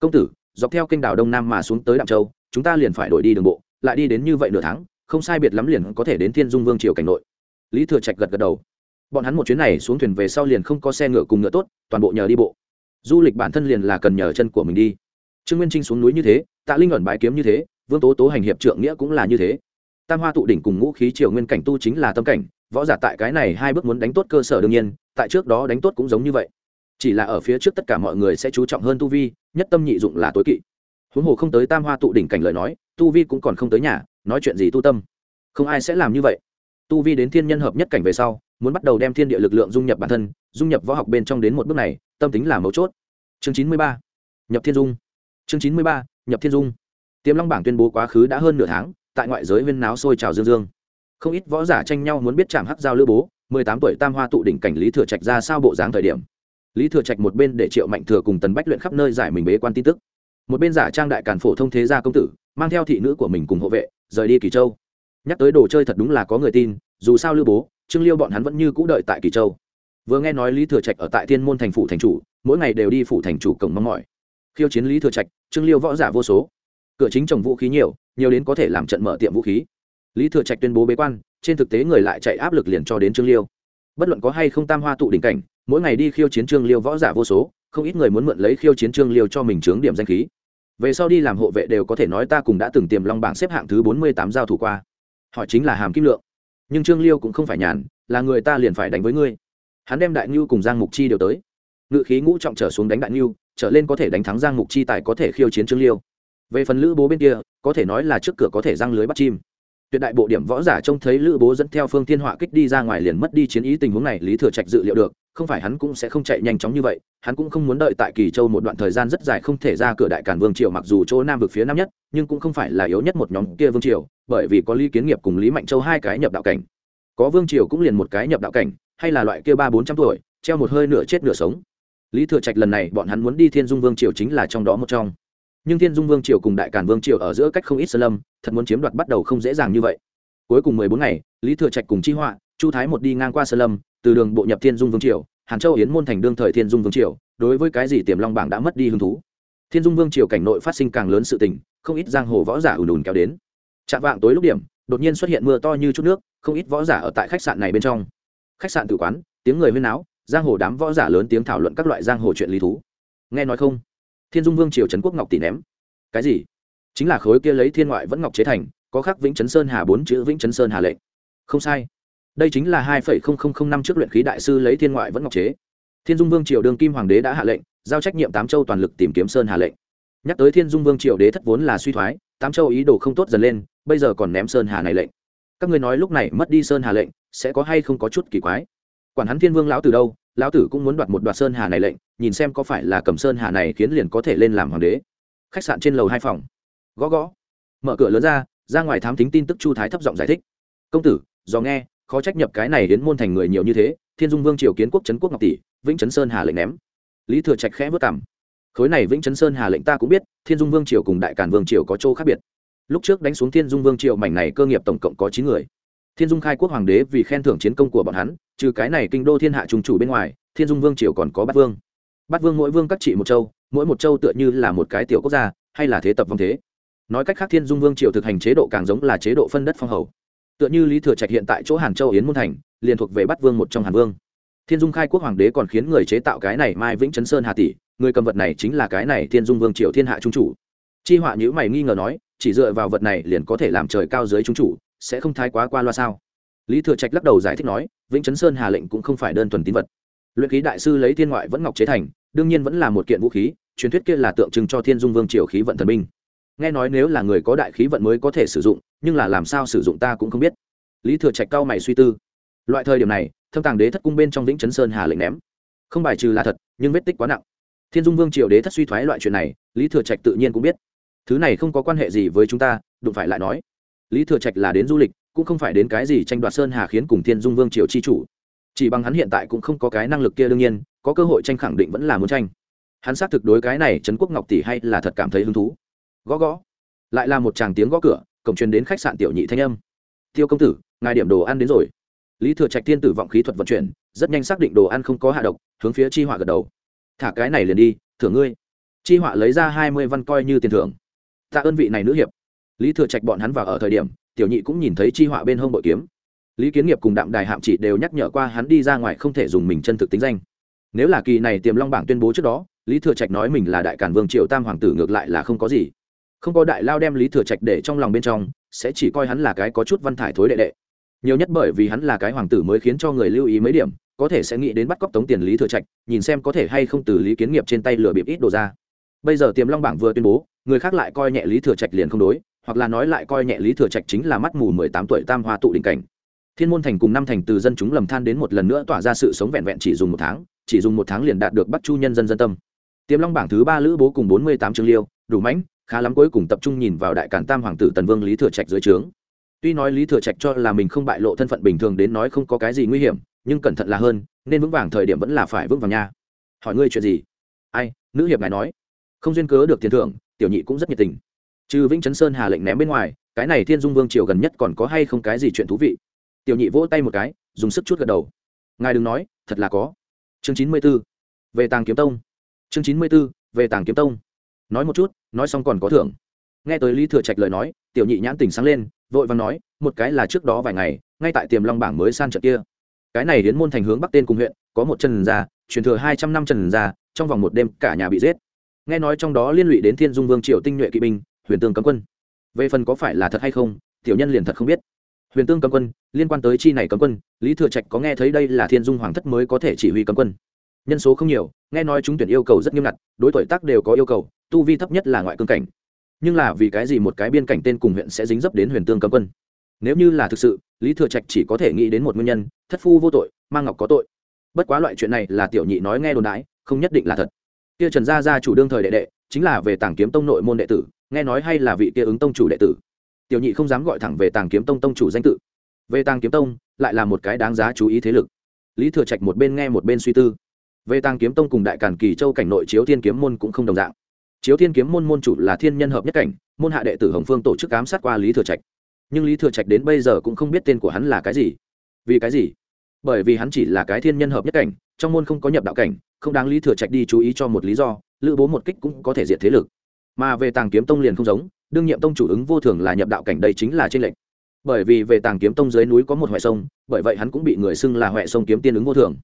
công tử, dọc theo kênh đảo đông nam mà xuống tới đạm châu, chúng ta liền phải đổi đi đường bộ, lại đi đến như vậy nửa tháng, không sai biệt lắm liền có thể đến thiên dung vương triều cảnh nội. Lý thừa trạch gật gật đầu. Bọn hắn một chuyến này xuống thuyền về sau liền không có xe ngựa cùng ngựa tốt, toàn bộ nhờ đi bộ. Du lịch bản thân liền là cần nhờ chân của mình đi. Trương nguyên trinh xuống núi như thế, tạ linh ẩn bái kiếm như thế, vương tố tố hành hiệp trượng nghĩa cũng là như thế. Tam hoa tụ đỉnh cùng ngũ khí triều nguyên cảnh tu chính là tâm cảnh, võ giả tại cái này hai bước muốn đánh tốt cơ sở đương nhiên, tại trước đó đánh tốt cũng giống như vậy chỉ là ở phía trước tất cả mọi người sẽ chú trọng hơn tu vi, nhất tâm nhị dụng là tối kỵ. Huống hồ không tới tam hoa tụ đỉnh cảnh lời nói, tu vi cũng còn không tới nhà, nói chuyện gì tu tâm? Không ai sẽ làm như vậy. Tu vi đến thiên nhân hợp nhất cảnh về sau, muốn bắt đầu đem thiên địa lực lượng dung nhập bản thân, dung nhập võ học bên trong đến một bước này, tâm tính là mấu chốt. Chương chín mươi ba, nhập thiên dung. Chương chín mươi ba, nhập thiên dung. Tiềm long bảng tuyên bố quá khứ đã hơn nửa tháng, tại ngoại giới viên náo sôi trào dương dương. Không ít võ giả tranh nhau muốn biết chạm hắc giao lữ bố, mười tám tuổi tam hoa tụ đỉnh cảnh lý thừa trạch ra sao bộ dáng thời điểm lý thừa trạch một bên để triệu mạnh thừa cùng tần bách luyện khắp nơi giải mình bế quan tin tức, một bên giả trang đại càn phổ thông thế gia công tử, mang theo thị nữ của mình cùng hộ vệ, rời đi kỳ châu. Nhắc tới đồ chơi thật đúng là có người tin, dù sao lưu bố, trương liêu bọn hắn vẫn như cũ đợi tại kỳ châu. Vừa nghe nói lý thừa trạch ở tại thiên môn thành phủ thành chủ, mỗi ngày đều đi phủ thành chủ cổng mong mỏi. Khiêu chiến lý thừa trạch, trương liêu võ giả vô số. Cửa chính trồng vũ khí nhiều nhiều đến có thể làm trận mở tiệm vũ khí. Lý thừa trạch tuyên bố bế quan, trên thực tế người lại chạy áp lực liền cho đến trương liêu. Bất luận có hay không tam hoa tụ đỉnh cảnh mỗi ngày đi khiêu chiến trương liêu võ giả vô số, không ít người muốn mượn lấy khiêu chiến trương liêu cho mình trướng điểm danh khí. Về sau đi làm hộ vệ đều có thể nói ta cùng đã từng tiềm long bảng xếp hạng thứ bốn mươi tám giao thủ qua. Họ chính là hàm kim lượng. Nhưng trương liêu cũng không phải nhàn, là người ta liền phải đánh với ngươi. Hắn đem đại ngưu cùng giang mục chi đều tới. Ngự khí ngũ trọng trở xuống đánh đại ngưu, trở lên có thể đánh thắng giang mục chi tài có thể khiêu chiến trương liêu. Về phần lữ bố bên kia, có thể nói là trước cửa có thể răng lưới bắt chim tuyệt đại bộ điểm võ giả trông thấy lữ bố dẫn theo phương thiên họa kích đi ra ngoài liền mất đi chiến ý tình huống này, lý thừa trạch dự liệu được, không phải hắn cũng sẽ không chạy nhanh chóng như vậy, hắn cũng không muốn đợi tại kỳ châu một đoạn thời gian rất dài không thể ra cửa đại càn vương triều mặc dù chỗ nam vực phía nam nhất, nhưng cũng không phải là yếu nhất một nhóm kia vương triều, bởi vì có lý kiến nghiệp cùng lý mạnh châu hai cái nhập đạo cảnh. Có vương triều cũng liền một cái nhập đạo cảnh, hay là loại kia ba bốn trăm tuổi, treo một hơi nửa chết nửa sống. Lý thừa trạch lần này bọn hắn muốn đi thiên dung vương triều chính là trong đó một trong nhưng thiên dung vương triều cùng đại Cản vương triều ở giữa cách không ít sơn lâm, thật muốn chiếm đoạt bắt đầu không dễ dàng như vậy. Cuối cùng mười bốn ngày, lý thừa trạch cùng chi họa, chu thái một đi ngang qua sơn lâm, từ đường bộ nhập thiên dung vương triều, hàn châu yến môn thành đương thời thiên dung vương triều, đối với cái gì tiềm long bảng đã mất đi hứng thú. Thiên dung vương triều cảnh nội phát sinh càng lớn sự tình, không ít giang hồ võ giả ùn ùn kéo đến. Chạm vạng tối lúc điểm, đột nhiên xuất hiện mưa to như chút nước, không ít võ giả ở tại khách sạn này bên trong. Khách sạn tử quán, tiếng người huyên náo, giang hồ đám võ giả lớn tiếng thảo luận các loại giang hồ chuyện lý thú. Nghe nói không? Thiên dung vương triều trấn quốc ngọc tỷ ném. Cái gì? Chính là khối kia lấy thiên ngoại vẫn ngọc chế thành, có khắc vĩnh chấn sơn hà bốn chữ vĩnh chấn sơn hà lệnh. Không sai. Đây chính là hai phẩy không không không năm trước luyện khí đại sư lấy thiên ngoại vẫn ngọc chế. Thiên dung vương triều đương kim hoàng đế đã hạ lệnh, giao trách nhiệm tám châu toàn lực tìm kiếm sơn hà lệnh. Nhắc tới thiên dung vương triều đế thất vốn là suy thoái, tám châu ý đồ không tốt dần lên, bây giờ còn ném sơn hà này lệnh. Các ngươi nói lúc này mất đi sơn hà lệnh, sẽ có hay không có chút kỳ quái? Quản hắn thiên vương lão từ đâu lão tử cũng muốn đoạt một đoạt sơn hà này lệnh, nhìn xem có phải là cầm sơn hà này khiến liền có thể lên làm hoàng đế. Khách sạn trên lầu hai phòng. Gõ gõ. Mở cửa lớn ra ra ngoài thám tính tin tức chu thái thấp giọng giải thích. Công tử, do nghe, khó trách nhập cái này đến môn thành người nhiều như thế, thiên dung vương triều kiến quốc trấn quốc ngọc tỷ, vĩnh trấn sơn hà lệnh ném. Lý thừa trạch khẽ vất cảm khối này vĩnh trấn sơn hà lệnh ta cũng biết, thiên dung vương triều cùng đại càn vương triều có chỗ khác biệt. Lúc trước đánh xuống thiên dung vương triều mảnh này cơ nghiệp tổng cộng có chín người. Thiên dung khai quốc hoàng đế vì khen thưởng chiến công của bọn hắn trừ cái này kinh đô thiên hạ trung chủ bên ngoài, thiên dung vương triều còn có bát vương. Bát vương mỗi vương các trị một châu, mỗi một châu tựa như là một cái tiểu quốc gia, hay là thế tập vong thế. Nói cách khác, thiên dung vương triều thực hành chế độ càng giống là chế độ phân đất phong hầu. Tựa như lý thừa trạch hiện tại chỗ hàn châu yến môn thành, liền thuộc về bát vương một trong hàn vương. Thiên dung khai quốc hoàng đế còn khiến người chế tạo cái này mai vĩnh chấn sơn hà tỷ, người cầm vật này chính là cái này thiên dung vương triều thiên hạ trung chủ. Chi họa nhữ mày nghi ngờ nói, chỉ dựa vào vật này liền có thể làm trời cao dưới trung chủ, sẽ không thái quá qua loa sao? Lý thừa trạch lắc đầu giải thích nói, vĩnh chấn sơn hà lệnh cũng không phải đơn thuần tín vật. Luyện khí đại sư lấy thiên ngoại vẫn ngọc chế thành, đương nhiên vẫn là một kiện vũ khí, truyền thuyết kia là tượng trưng cho thiên dung vương triều khí vận thần binh. Nghe nói nếu là người có đại khí vận mới có thể sử dụng, nhưng là làm sao sử dụng ta cũng không biết. Lý thừa trạch cao mày suy tư. Loại thời điểm này, thâm tàng đế thất cung bên trong vĩnh chấn sơn hà lệnh ném. Không bài trừ là thật, nhưng vết tích quá nặng. Thiên dung vương triều đế thất suy thoái loại chuyện này, lý thừa trạch tự nhiên cũng biết. Thứ này không có quan hệ gì với chúng ta, đụng phải lại nói. Lý thừa trạch là đến du lịch cũng không phải đến cái gì tranh đoạt sơn hà khiến cùng thiên dung vương triều chi chủ. Chỉ bằng hắn hiện tại cũng không có cái năng lực kia đương nhiên, có cơ hội tranh khẳng định vẫn là muốn tranh. Hắn xác thực đối cái này trấn quốc ngọc tỷ hay là thật cảm thấy hứng thú. Gõ gõ. Lại là một chàng tiếng gõ cửa, cổng truyền đến khách sạn tiểu nhị thanh âm. Tiêu công tử, ngài điểm đồ ăn đến rồi. Lý thừa trạch thiên tử vọng khí thuật vận chuyển, rất nhanh xác định đồ ăn không có hạ độc, hướng phía chi họa gật đầu. Thả cái này liền đi, thưởng ngươi. Chi họa lấy ra hai mươi văn coi như tiền thưởng. Tạ ơn vị này nữ hiệp. Lý thừa trạch bọn hắn vào ở thời điểm tiểu nhị cũng nhìn thấy chi họa bên hông bội kiếm. Lý kiến nghiệp cùng đạm đài hạm chỉ đều nhắc nhở qua hắn đi ra ngoài không thể dùng mình chân thực tính danh. Nếu là kỳ này tiềm long bảng tuyên bố trước đó, lý thừa trạch nói mình là đại cản vương triệu tam hoàng tử ngược lại là không có gì. Không có đại lao đem lý thừa trạch để trong lòng bên trong, sẽ chỉ coi hắn là cái có chút văn thải thối đệ đệ. Nhiều nhất bởi vì hắn là cái hoàng tử mới khiến cho người lưu ý mấy điểm, có thể sẽ nghĩ đến bắt cóc tống tiền lý thừa trạch, nhìn xem có thể hay không từ lý kiến nghiệp trên tay lừa bịp ít đồ ra. Bây giờ tiềm long bảng vừa tuyên bố, người khác lại coi nhẹ lý thừa trạch liền không đối hoặc là nói lại coi nhẹ lý thừa trạch chính là mắt mù mười tám tuổi tam hoa tụ đỉnh cảnh. Thiên môn thành cùng năm thành từ dân chúng lầm than đến một lần nữa tỏa ra sự sống vẹn vẹn chỉ dùng một tháng, chỉ dùng một tháng liền đạt được bắt chu nhân dân dân tâm. Tiềm long bảng thứ ba lữ bố cùng bốn mươi tám chương liêu, đủ mãnh, khá lắm cuối cùng tập trung nhìn vào đại cản tam hoàng tử tần vương lý thừa trạch dưới trướng. Tuy nói lý thừa trạch cho là mình không bại lộ thân phận bình thường đến nói không có cái gì nguy hiểm, nhưng cẩn thận là hơn, nên vững vàng thời điểm vẫn là phải vững vàng nha. Hỏi ngươi chuyện gì? Ai, nữ hiệp ngài nói. Không duyên cớ được tiền thưởng, tiểu nhị cũng rất nhiệt tình trừ vĩnh chấn sơn hà lệnh ném bên ngoài, cái này thiên dung vương triều gần nhất còn có hay không cái gì chuyện thú vị? Tiểu nhị vỗ tay một cái, dùng sức chút gật đầu. Ngài đừng nói, thật là có. Chương chín mươi b ố về tàng kiếm tông. Chương chín mươi b ố về tàng kiếm tông. Nói một chút, nói xong còn có thưởng. Nghe tới lý thừa trạch lời nói, tiểu nhị nhãn tỉnh sáng lên, vội vàng nói, một cái là trước đó vài ngày, ngay tại tiềm long bảng mới san trận kia. Cái này đến môn thành hướng bắc tên cùng huyện, có một chân già truyền thừa hai trăm năm trần già trong vòng một đêm cả nhà bị giết. Nghe nói trong đó liên lụy đến thiên dung vương triều tinh nhuệ kỵ binh huyền tương cấm quân. Về phần có phải là thật hay không, tiểu nhân liền thật không biết. Huyền tương cấm quân, liên quan tới chi này cấm quân, lý thừa trạch có nghe thấy đây là thiên dung hoàng thất mới có thể chỉ huy cấm quân. Nhân số không nhiều, nghe nói chúng tuyển yêu cầu rất nghiêm ngặt, đối tuổi tác đều có yêu cầu, tu vi thấp nhất là ngoại cương cảnh. Nhưng là vì cái gì một cái biên cảnh tên cùng huyện sẽ dính dấp đến huyền tương cấm quân? Nếu như là thực sự, lý thừa trạch chỉ có thể nghĩ đến một nguyên nhân, thất phu vô tội mang ngọc có tội. Bất quá loại chuyện này là tiểu nhị nói nghe đồn đãi, không nhất định là thật. Kia trần gia gia chủ đương thời đệ đệ, chính là về tàng kiếm tông nội môn đệ tử nghe nói hay là vị kia ứng tông chủ đệ tử. Tiểu nhị không dám gọi thẳng về tàng kiếm tông tông chủ danh tự. Về tàng kiếm tông, lại là một cái đáng giá chú ý thế lực. Lý thừa trạch một bên nghe một bên suy tư. Về tàng kiếm tông cùng đại càn kỳ châu cảnh nội chiếu thiên kiếm môn cũng không đồng dạng. Chiếu thiên kiếm môn môn chủ là thiên nhân hợp nhất cảnh, môn hạ đệ tử hồng phương tổ chức ám sát qua lý thừa trạch. Nhưng lý thừa trạch đến bây giờ cũng không biết tên của hắn là cái gì. Vì cái gì? Bởi vì hắn chỉ là cái thiên nhân hợp nhất cảnh, trong môn không có nhập đạo cảnh, không đáng lý thừa trạch đi chú ý cho một lý do, lữ bố một kích cũng có thể diệt thế lực mà về tàng kiếm tông liền không giống, đương nhiệm tông chủ ứng vô thường là nhập đạo cảnh đây chính là trên lệnh bởi vì về tàng kiếm tông dưới núi có một huệ sông, bởi vậy hắn cũng bị người xưng là huệ sông kiếm tiên ứng vô thường.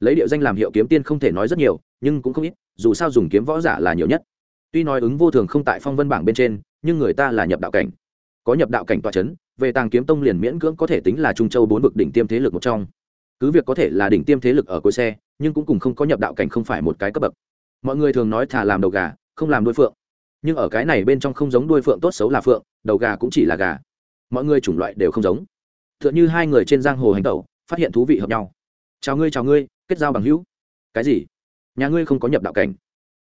Lấy địa danh làm hiệu kiếm tiên không thể nói rất nhiều, nhưng cũng không ít, dù sao dùng kiếm võ giả là nhiều nhất. Tuy nói ứng vô thường không tại phong vân bảng bên trên, nhưng người ta là nhập đạo cảnh. Có nhập đạo cảnh tọa c h ấ n về tàng kiếm tông liền miễn cưỡng có thể tính là trung châu bốn vực đỉnh tiêm thế lực một trong. Cứ việc có thể là đỉnh tiêm thế lực ở cuối xe, nhưng cũng cùng không có nhập đạo cảnh không phải một cái cấp bậc. Mọi người thường nói thà làm đầu gà, không làm đuôi phượng nhưng ở cái này bên trong không giống đuôi phượng tốt xấu là phượng, đầu gà cũng chỉ là gà. Mọi người chủng loại đều không giống. T h ư ợ n h ư hai người trên giang hồ hành tẩu, phát hiện thú vị hợp nhau. Chào ngươi chào ngươi, kết giao bằng hữu. Cái gì? Nhà ngươi không có nhập đạo cảnh.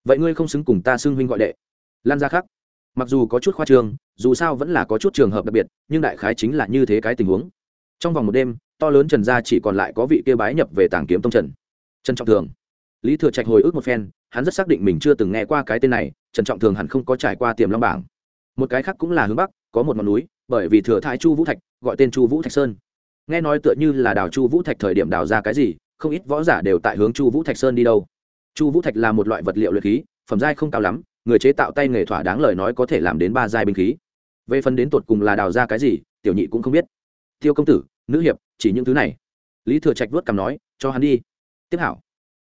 Vậy ngươi không xứng cùng ta xưng huynh gọi đệ. Lan ra khác mặc dù có chút khoa trương, dù sao vẫn là có chút trường hợp đặc biệt, nhưng đại khái chính là như thế cái tình huống. Trong vòng một đêm, to lớn trần gia chỉ còn lại có vị kia bái nhập về tàng kiếm tông trần. Trần trọng thường. Lý thừa trạch hồi ức một phen, hắn rất xác định mình chưa từng nghe qua cái tên này trần trọng thường hẳn không có trải qua tiềm long bảng. Một cái khác cũng là hướng bắc, có một ngọn núi, bởi vì thừa thái chu vũ thạch, gọi tên chu vũ thạch sơn. Nghe nói tựa như là đào chu vũ thạch thời điểm đào ra cái gì, không ít võ giả đều tại hướng chu vũ thạch sơn đi đâu. Chu vũ thạch là một loại vật liệu luyện khí, phẩm giai không cao lắm, người chế tạo tay nghề thỏa đáng lời nói có thể làm đến ba giai binh khí. Về phần đến tột cùng là đào ra cái gì, tiểu nhị cũng không biết. Tiêu công tử, nữ hiệp, chỉ những thứ này. Lý thừa trạch vuốt cằm nói, cho hắn đi. Tiếp hảo.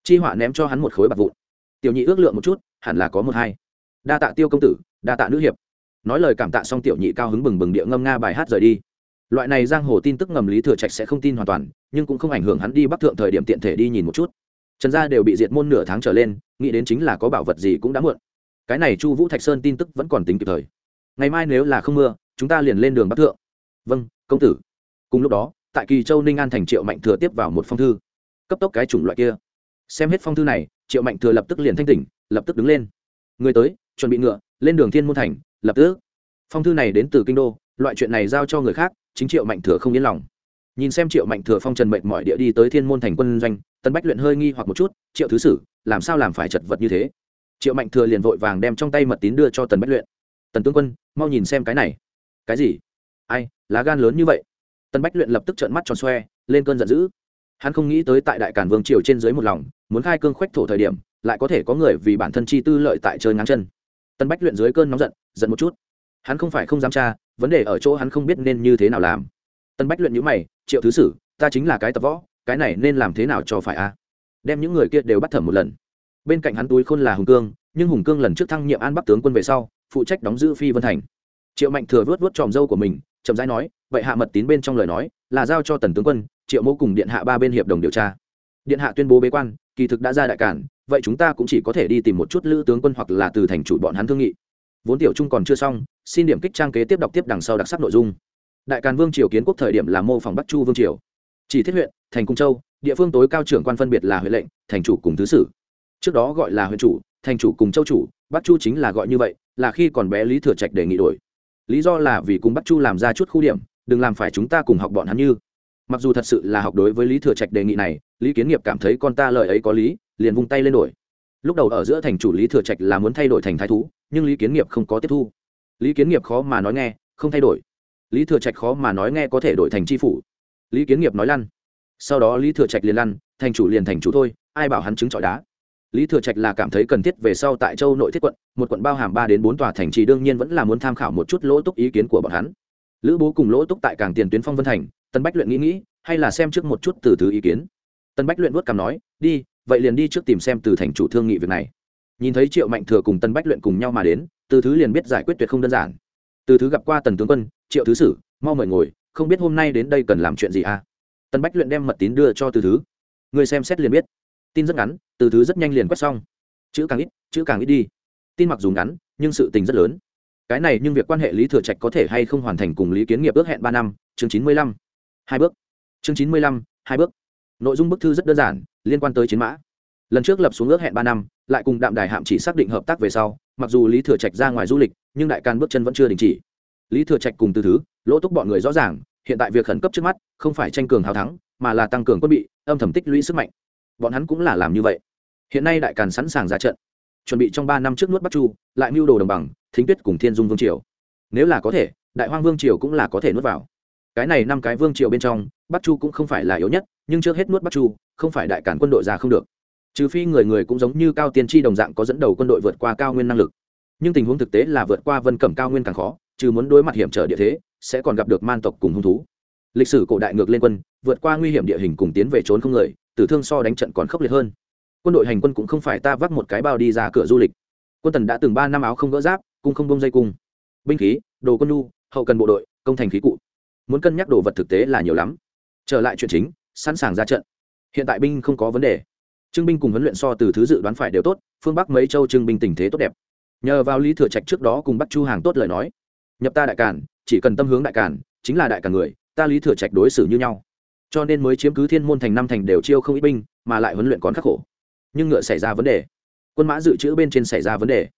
Chi họa ném cho hắn một khối bạc vụn. Tiểu nhị ước lượng một chút, hẳn là có một hai đa tạ tiêu công tử, đa tạ nữ hiệp. Nói lời cảm tạ xong tiểu nhị cao hứng bừng bừng địa ngâm nga bài hát rời đi. Loại này giang hồ tin tức ngầm lý thừa trạch sẽ không tin hoàn toàn, nhưng cũng không ảnh hưởng hắn đi bắc thượng thời điểm tiện thể đi nhìn một chút. Trần gia đều bị diệt môn nửa tháng trở lên, nghĩ đến chính là có bảo vật gì cũng đã muộn. Cái này chu vũ thạch sơn tin tức vẫn còn tính kịp thời. Ngày mai nếu là không mưa, chúng ta liền lên đường bắc thượng. Vâng công tử. Cùng lúc đó, tại kỳ châu ninh an thành triệu mạnh thừa tiếp vào một phong thư. Cấp tốc cái chủng loại kia. Xem hết phong thư này, triệu mạnh thừa lập tức liền thanh tỉnh, lập tức đứng lên. Người tới chuẩn bị ngựa, lên đường thiên môn thành, lập tức. Phong thư này đến từ kinh đô, loại chuyện này giao cho người khác, chính triệu mạnh thừa không yên lòng. Nhìn xem triệu mạnh thừa phong trần mệnh mọi địa đi tới thiên môn thành quân doanh, tân bách luyện hơi nghi hoặc một chút, triệu thứ sử, làm sao làm phải chật vật như thế? Triệu mạnh thừa liền vội vàng đem trong tay mật tín đưa cho tần bách luyện. Tần tướng quân, mau nhìn xem cái này. Cái gì? Ai, lá gan lớn như vậy. Tân bách luyện lập tức trợn mắt tròn xoe, lên cơn giận dữ. Hắn không nghĩ tới tại đại cản vương triều trên dưới một lòng, muốn khai cương khoách thổ thời điểm, lại có thể có người vì bản thân chi tư lợi tại chơi ngang chân tân bách luyện dưới cơn nóng giận giận một chút. Hắn không phải không dám tra, vấn đề ở chỗ hắn không biết nên như thế nào làm. Tân bách luyện nhữ mày, triệu thứ sử, ta chính là cái tập võ, cái này nên làm thế nào cho phải a? Đem những người kia đều bắt thẩm một lần. Bên cạnh hắn túi khôn là hùng cương, nhưng hùng cương lần trước thăng nhiệm an bắc tướng quân về sau, phụ trách đóng giữ phi vân thành. Triệu mạnh thừa vớt vớt tròm dâu của mình, chậm rãi nói, vậy hạ mật tín bên trong lời nói, là giao cho tần tướng quân, triệu mẫu cùng điện hạ ba bên hiệp đồng điều tra. Điện hạ tuyên bố bế quan, kỳ thực đã ra đại cản vậy chúng ta cũng chỉ có thể đi tìm một chút lữ tướng quân hoặc là từ thành chủ bọn hắn thương nghị. Vốn tiểu trung còn chưa xong, xin điểm kích trang kế tiếp đọc tiếp đằng sau đặc sắc nội dung. Đại càn vương triều kiến quốc thời điểm là mô phỏng bắc chu vương triều. Chỉ thiết huyện, thành cung châu, địa phương tối cao trưởng quan phân biệt là huyện lệnh, thành chủ cùng thứ sử. Trước đó gọi là huyện chủ, thành chủ cùng châu chủ, bắc chu chính là gọi như vậy, là khi còn bé lý thừa trạch đề nghị đổi. Lý do là vì cùng bắc chu làm ra chút khu điểm, đừng làm phải chúng ta cùng học bọn hắn như. Mặc dù thật sự là học đối với lý thừa trạch đề nghị này, lý kiến nghiệp cảm thấy con ta lời ấy có lý liền vung tay lên đổi. Lúc đầu ở giữa thành chủ lý thừa trạch là muốn thay đổi thành thái thú, nhưng lý kiến nghiệp không có tiếp thu. Lý kiến nghiệp khó mà nói nghe, không thay đổi. Lý thừa trạch khó mà nói nghe có thể đổi thành tri phủ. Lý kiến nghiệp nói lăn. Sau đó lý thừa trạch liền lăn, thành chủ liền thành chủ thôi, ai bảo hắn chứng trọi đá. Lý thừa trạch là cảm thấy cần thiết về sau tại châu nội thiết quận, một quận bao hàm ba đến bốn tòa thành trì đương nhiên vẫn là muốn tham khảo một chút lỗ túc ý kiến của bọn hắn. Lữ bố cùng lỗ túc tại cảng tiền tuyến phong vân thành, tân bách luyện nghĩ nghĩ, hay là xem trước một chút từ thứ ý kiến. Tân bách luyện vuốt cằm nói, đi vậy liền đi trước tìm xem từ thành chủ thương nghị việc này. Nhìn thấy triệu mạnh thừa cùng tân bách luyện cùng nhau mà đến, từ thứ liền biết giải quyết tuyệt không đơn giản. Từ thứ gặp qua tần tướng quân, triệu thứ sử, mau mời ngồi, không biết hôm nay đến đây cần làm chuyện gì à? Tân bách luyện đem mật tín đưa cho từ thứ. Người xem xét liền biết. Tin rất ngắn, từ thứ rất nhanh liền quét xong. Chữ càng ít, chữ càng ít đi. Tin mặc dù ngắn, nhưng sự tình rất lớn. Cái này nhưng việc quan hệ lý thừa trạch có thể hay không hoàn thành cùng lý kiến nghiệp ước hẹn ba năm, chương chín mươi lăm. Hai bước. Chương chín mươi lăm, hai bước. Nội dung bức thư rất đơn giản liên quan tới chiến mã. Lần trước lập xuống ước hẹn ba năm, lại cùng đạm đài hạm chỉ xác định hợp tác về sau, mặc dù lý thừa trạch ra ngoài du lịch, nhưng đại can bước chân vẫn chưa đình chỉ. Lý thừa trạch cùng từ thứ, lỗ túc bọn người rõ ràng, hiện tại việc khẩn cấp trước mắt, không phải tranh cường hào thắng, mà là tăng cường quân bị, âm thầm tích lũy sức mạnh. Bọn hắn cũng là làm như vậy. Hiện nay đại càn sẵn sàng ra trận. Chuẩn bị trong ba năm trước nuốt bắc chu, lại mưu đồ đồng bằng, thính tuyết cùng thiên dung vương triều. Nếu là có thể, đại hoang vương triều cũng là có thể nuốt vào. Cái này năm cái vương triều bên trong bắc chu cũng không phải là yếu nhất, nhưng trước hết nuốt bắc chu, không phải đại cản quân đội ra không được. Trừ phi người người cũng giống như cao tiên tri đồng dạng có dẫn đầu quân đội vượt qua cao nguyên năng lực. Nhưng tình huống thực tế là vượt qua vân cẩm cao nguyên càng khó, trừ muốn đối mặt hiểm trở địa thế, sẽ còn gặp được man tộc cùng hung thú. Lịch sử cổ đại ngược lên quân, vượt qua nguy hiểm địa hình cùng tiến về trốn không người, tử thương so đánh trận còn khốc liệt hơn. Quân đội hành quân cũng không phải ta vác một cái bao đi ra cửa du lịch. Quân tần đã từng ba năm áo không gỡ giáp, cung không bông dây cung. Binh khí, đồ quân nhu, hậu cần bộ đội, công thành khí cụ. Muốn cân nhắc đồ vật thực tế là nhiều lắm trở lại chuyện chính, sẵn sàng ra trận. Hiện tại binh không có vấn đề. Trưng binh cùng huấn luyện so từ thứ dự đoán phải đều tốt, phương bắc mấy châu trưng binh tình thế tốt đẹp. Nhờ vào lý thừa trạch trước đó cùng bắt chu hàng tốt lời nói. Nhập ta đại cản chỉ cần tâm hướng đại cản chính là đại cản người, ta lý thừa trạch đối xử như nhau. Cho nên mới chiếm cứ thiên môn thành năm thành đều chiêu không ít binh, mà lại huấn luyện còn khắc khổ. Nhưng ngựa xảy ra vấn đề. Quân mã dự trữ bên trên xảy ra vấn đề.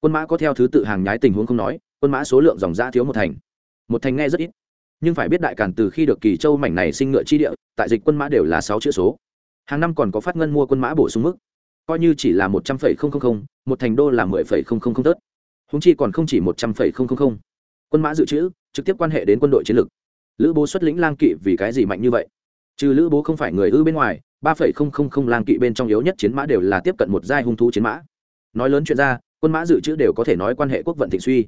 Quân mã có theo thứ tự hàng nhái tình huống không nói, quân mã số lượng dòng giã thiếu một thành. Một thành nghe rất ít nhưng phải biết đại càn từ khi được kỳ châu mảnh này sinh ngựa chi địa, tại dịch quân mã đều là sáu chữ số. Hàng năm còn có phát ngân mua quân mã bổ sung mức. Coi như chỉ là một trăm phẩy không không không, một thành đô là mười phẩy không không không tớt. Húng chi còn không chỉ một trăm phẩy không không không. Quân mã dự trữ, trực tiếp quan hệ đến quân đội chiến lược lữ bố xuất lĩnh lang kỵ vì cái gì mạnh như vậy? Trừ lữ bố không phải người ư bên ngoài, ba phẩy không không không lang kỵ bên trong yếu nhất chiến mã đều là tiếp cận một giai hung thú chiến mã. Nói lớn chuyện ra, quân mã dự trữ đều có thể nói quan hệ quốc vận thịnh suy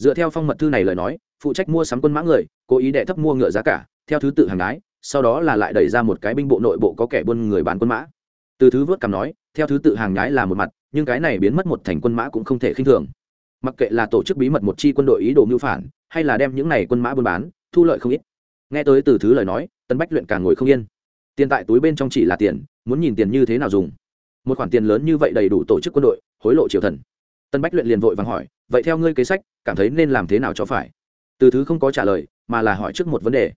dựa theo phong mật thư này lời nói, phụ trách mua sắm quân mã người, cố ý đệ thấp mua ngựa giá cả, theo thứ tự hàng đái sau đó là lại đẩy ra một cái binh bộ nội bộ có kẻ buôn người bán quân mã. Từ thứ vớt cằm nói, theo thứ tự hàng nhái là một mặt, nhưng cái này biến mất một thành quân mã cũng không thể khinh thường. Mặc kệ là tổ chức bí mật một chi quân đội ý đồ mưu phản, hay là đem những này quân mã buôn bán, thu lợi không ít. Nghe tới từ thứ lời nói, tân bách luyện càng ngồi không yên. Tiền tại túi bên trong chỉ là tiền, muốn nhìn tiền như thế nào dùng. Một khoản tiền lớn như vậy đầy đủ tổ chức quân đội, hối lộ triều thần tân bách luyện liền vội vàng hỏi, vậy theo ngươi kế sách, cảm thấy nên làm thế nào cho phải? Từ thứ không có trả lời, mà là hỏi trước một vấn đề.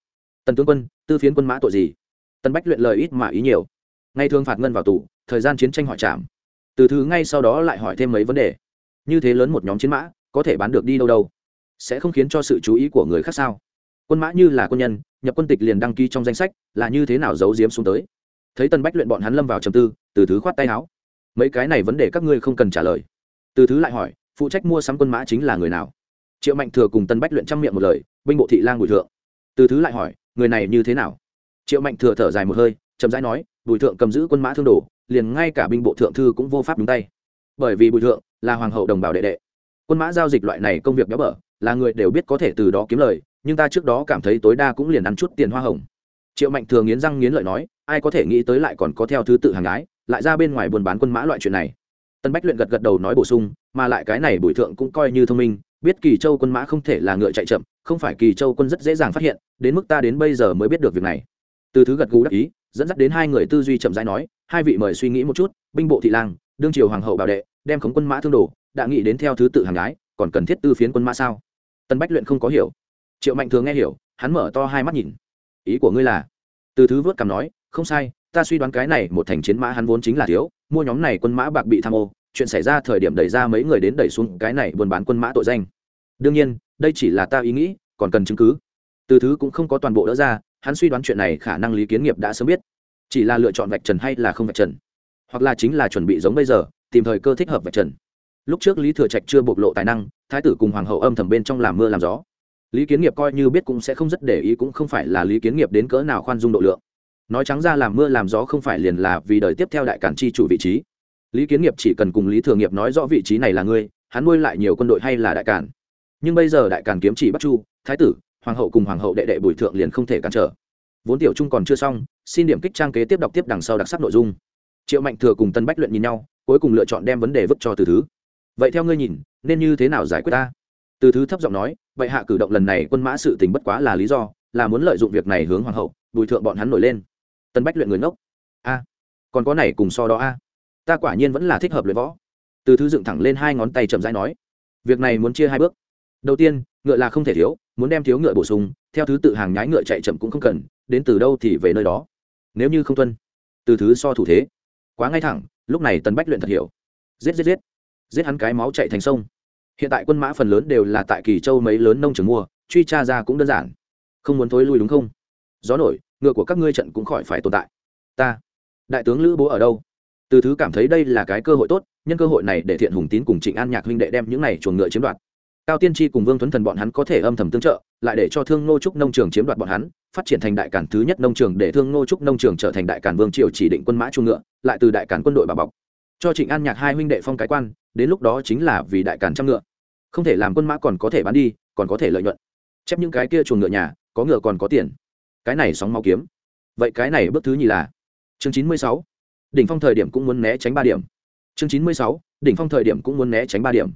Tần tướng quân, tư phiến quân mã tội gì? Tân bách luyện lời ít mà ý nhiều. Ngay thường phạt ngân vào tù, thời gian chiến tranh hỏi trảm từ thứ ngay sau đó lại hỏi thêm mấy vấn đề. Như thế lớn một nhóm chiến mã, có thể bán được đi đâu đâu? Sẽ không khiến cho sự chú ý của người khác sao? Quân mã như là quân nhân, nhập quân tịch liền đăng ký trong danh sách, là như thế nào giấu giếm xuống tới? Thấy tân bách luyện bọn hắn lâm vào trầm tư, từ thứ khoát tay áo. Mấy cái này vấn đề các ngươi không cần trả lời từ thứ lại hỏi, phụ trách mua sắm quân mã chính là người nào? Triệu mạnh thừa cùng tân bách luyện trăm miệng một lời, binh bộ thị lang bùi thượng. Từ thứ lại hỏi, người này như thế nào? Triệu mạnh thừa thở dài một hơi, chậm rãi nói, bùi thượng cầm giữ quân mã thương đồ, liền ngay cả binh bộ thượng thư cũng vô pháp đúng tay. Bởi vì bùi thượng là hoàng hậu đồng bào đệ đệ. Quân mã giao dịch loại này công việc béo bở, là người đều biết có thể từ đó kiếm lời, nhưng ta trước đó cảm thấy tối đa cũng liền ăn chút tiền hoa hồng. Triệu mạnh thừa nghiến răng nghiến lợi nói, ai có thể nghĩ tới lại còn có theo thứ tự hàng ái lại ra bên ngoài buôn bán quân mã loại chuyện này tân bách luyện gật gật đầu nói bổ sung, mà lại cái này bùi thượng cũng coi như thông minh, biết kỳ châu quân mã không thể là ngựa chạy chậm, không phải kỳ châu quân rất dễ dàng phát hiện, đến mức ta đến bây giờ mới biết được việc này. Từ thứ gật gù đắc ý, dẫn dắt đến hai người tư duy chậm rãi nói, hai vị mời suy nghĩ một chút, binh bộ thị lang, đương triều hoàng hậu bảo đệ, đem khống quân mã thương đồ, đã nghĩ đến theo thứ tự hàng gái, còn cần thiết tư phiến quân mã sao? Tân bách luyện không có hiểu. Triệu mạnh thường nghe hiểu, hắn mở to hai mắt nhìn. Ý của ngươi là? Từ thứ vớt cằm nói, không sai ta suy đoán cái này một thành chiến mã hắn vốn chính là thiếu, mua nhóm này quân mã bạc bị tham ô, chuyện xảy ra thời điểm đẩy ra mấy người đến đẩy xuống cái này buôn bán quân mã tội danh. Đương nhiên, đây chỉ là ta ý nghĩ, còn cần chứng cứ. Từ thứ cũng không có toàn bộ đỡ ra, hắn suy đoán chuyện này khả năng lý kiến nghiệp đã sớm biết. Chỉ là lựa chọn vạch trần hay là không vạch trần? Hoặc là chính là chuẩn bị giống bây giờ, tìm thời cơ thích hợp vạch trần. Lúc trước lý thừa trạch chưa bộc lộ tài năng, thái tử cùng hoàng hậu âm thầm bên trong làm mưa làm gió. Lý kiến nghiệp coi như biết cũng sẽ không rất để ý cũng không phải là lý kiến nghiệp đến cỡ nào khoan dung độ lượng nói trắng ra làm mưa làm gió không phải liền là vì đời tiếp theo đại cản chi chủ vị trí. Lý kiến nghiệp chỉ cần cùng lý thường nghiệp nói rõ vị trí này là ngươi, hắn nuôi lại nhiều quân đội hay là đại cản. Nhưng bây giờ đại cản kiếm chỉ bắt chu, thái tử, hoàng hậu cùng hoàng hậu đệ đệ bùi thượng liền không thể cản trở. Vốn tiểu trung còn chưa xong, xin điểm kích trang kế tiếp đọc tiếp đằng sau đặc sắc nội dung. Triệu mạnh thừa cùng tân bách luyện nhìn nhau, cuối cùng lựa chọn đem vấn đề vứt cho từ thứ. Vậy theo ngươi nhìn, nên như thế nào giải quyết ta? Từ thứ thấp giọng nói, vậy hạ cử động lần này quân mã sự tình bất quá là lý do, là muốn lợi dụng việc này hướng hoàng hậu, bùi thượng bọn hắn nổi lên tân bách luyện người ngốc. A, còn có này cùng so đó a. Ta quả nhiên vẫn là thích hợp luyện võ. Từ thứ dựng thẳng lên hai ngón tay chậm rãi nói, việc này muốn chia hai bước. Đầu tiên, ngựa là không thể thiếu, muốn đem thiếu ngựa bổ sung, theo thứ tự hàng nhái ngựa chạy chậm cũng không cần, đến từ đâu thì về nơi đó. Nếu như không tuân, từ thứ so thủ thế. Quá ngay thẳng, lúc này tần bách luyện thật hiểu. Giết giết giết. Giết hắn cái máu chạy thành sông. Hiện tại quân mã phần lớn đều là tại kỳ châu mấy lớn nông trường mua, truy tra ra cũng đơn giản. Không muốn thối lui đúng không? Gió nổi ngựa của các ngươi trận cũng khỏi phải tồn tại. Ta, đại tướng lữ bố ở đâu? Từ thứ cảm thấy đây là cái cơ hội tốt, nhân cơ hội này để thiện hùng tín cùng trịnh an nhạc huynh đệ đem những này chuồng ngựa chiếm đoạt. Cao tiên tri cùng vương tuấn thần bọn hắn có thể âm thầm tương trợ, lại để cho thương nô trúc nông trường chiếm đoạt bọn hắn, phát triển thành đại cản thứ nhất nông trường để thương nô trúc nông trường trở thành đại cản vương triều chỉ định quân mã chuồng ngựa, lại từ đại cản quân đội bà bọc. Cho trịnh an nhạc hai huynh đệ phong cái quan, đến lúc đó chính là vì đại cản trăm ngựa. Không thể làm quân mã còn có thể bán đi, còn có thể lợi nhuận. Chép những cái kia chuồng ngựa nhà, có ngựa còn có tiền cái này sóng máu kiếm. Vậy cái này bước thứ nhì là? Chương chín mươi sáu. Đỉnh phong thời điểm cũng muốn né tránh ba điểm. Chương chín mươi sáu. Đỉnh phong thời điểm cũng muốn né tránh ba điểm.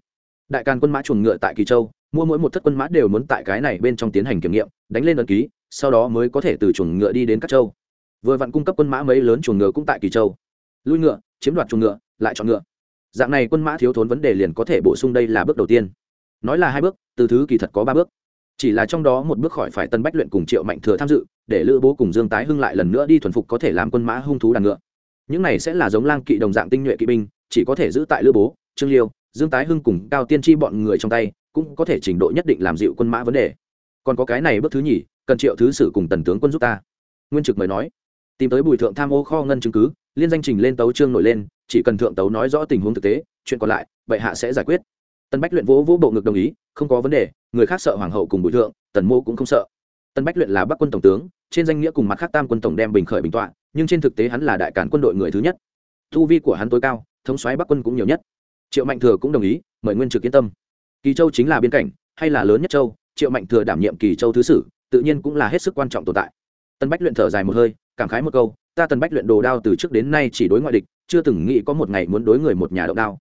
Đại càn quân mã chuồng ngựa tại kỳ châu, mua mỗi một thất quân mã đều muốn tại cái này bên trong tiến hành kiểm nghiệm, đánh lên ấn ký, sau đó mới có thể từ chuồng ngựa đi đến các châu. Vừa vặn cung cấp quân mã mấy lớn chuồng ngựa cũng tại kỳ châu. Lui ngựa, chiếm đoạt chuồng ngựa, lại chọn ngựa. Dạng này quân mã thiếu thốn vấn đề liền có thể bổ sung đây là bước đầu tiên. Nói là hai bước, từ thứ kỳ thật có ba bước chỉ là trong đó một bước khỏi phải tân bách luyện cùng triệu mạnh thừa tham dự, để lữ bố cùng dương tái hưng lại lần nữa đi thuần phục có thể làm quân mã hung thú đàn ngựa. Những này sẽ là giống lang kỵ đồng dạng tinh nhuệ kỵ binh, chỉ có thể giữ tại lữ bố, trương liêu, dương tái hưng cùng cao tiên tri bọn người trong tay, cũng có thể trình độ nhất định làm dịu quân mã vấn đề. Còn có cái này bước thứ nhì, cần triệu thứ sử cùng tần tướng quân giúp ta. Nguyên trực mới nói. Tìm tới bùi thượng tham ô kho ngân chứng cứ, liên danh trình lên tấu trương nổi lên, chỉ cần thượng tấu nói rõ tình huống thực tế, chuyện còn lại, bệ hạ sẽ giải quyết tân bách luyện vỗ vỗ bộ ngực đồng ý, không có vấn đề, người khác sợ hoàng hậu cùng bùi thượng, tần mô cũng không sợ. Tân bách luyện là bắc quân tổng tướng, trên danh nghĩa cùng mặt khác tam quân tổng đem bình khởi bình tọa, nhưng trên thực tế hắn là đại cản quân đội người thứ nhất. Thu vi của hắn tối cao, thống soái bắc quân cũng nhiều nhất. Triệu mạnh thừa cũng đồng ý, mời nguyên trực yên tâm. Kỳ châu chính là biên cảnh, hay là lớn nhất châu, triệu mạnh thừa đảm nhiệm kỳ châu thứ sử, tự nhiên cũng là hết sức quan trọng tồn tại. Tân bách luyện thở dài một hơi, cảm khái một câu, ta tần bách luyện đồ đao từ trước đến nay chỉ đối ngoại địch, chưa từng nghĩ có một ngày muốn đối người một nhà động đao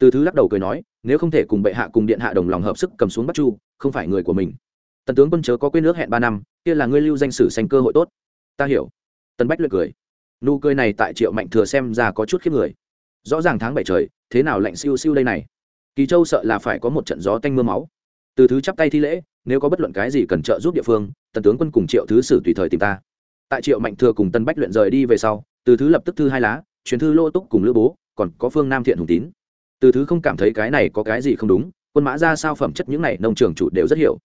từ thứ lắc đầu cười nói, nếu không thể cùng bệ hạ cùng điện hạ đồng lòng hợp sức cầm xuống bắt chu, không phải người của mình. Tần tướng quân chớ có quên nước hẹn ba năm, kia là ngươi lưu danh sử xanh cơ hội tốt. Ta hiểu. Tần bách luyện cười. Nụ cười này tại triệu mạnh thừa xem ra có chút khiếp người. Rõ ràng tháng bảy trời, thế nào lạnh siêu siêu đây này? Kỳ châu sợ là phải có một trận gió tanh mưa máu. Từ thứ chắp tay thi lễ, nếu có bất luận cái gì cần trợ giúp địa phương, tần tướng quân cùng triệu thứ sử tùy thời tìm ta. Tại triệu mạnh thừa cùng tân bách luyện rời đi về sau, từ thứ lập tức thư hai lá chuyến thư lô túc cùng lữ bố, còn có phương nam thiện hùng tín từ thứ không cảm thấy cái này có cái gì không đúng, quân mã ra sao phẩm chất những này nông trường chủ đều rất hiểu.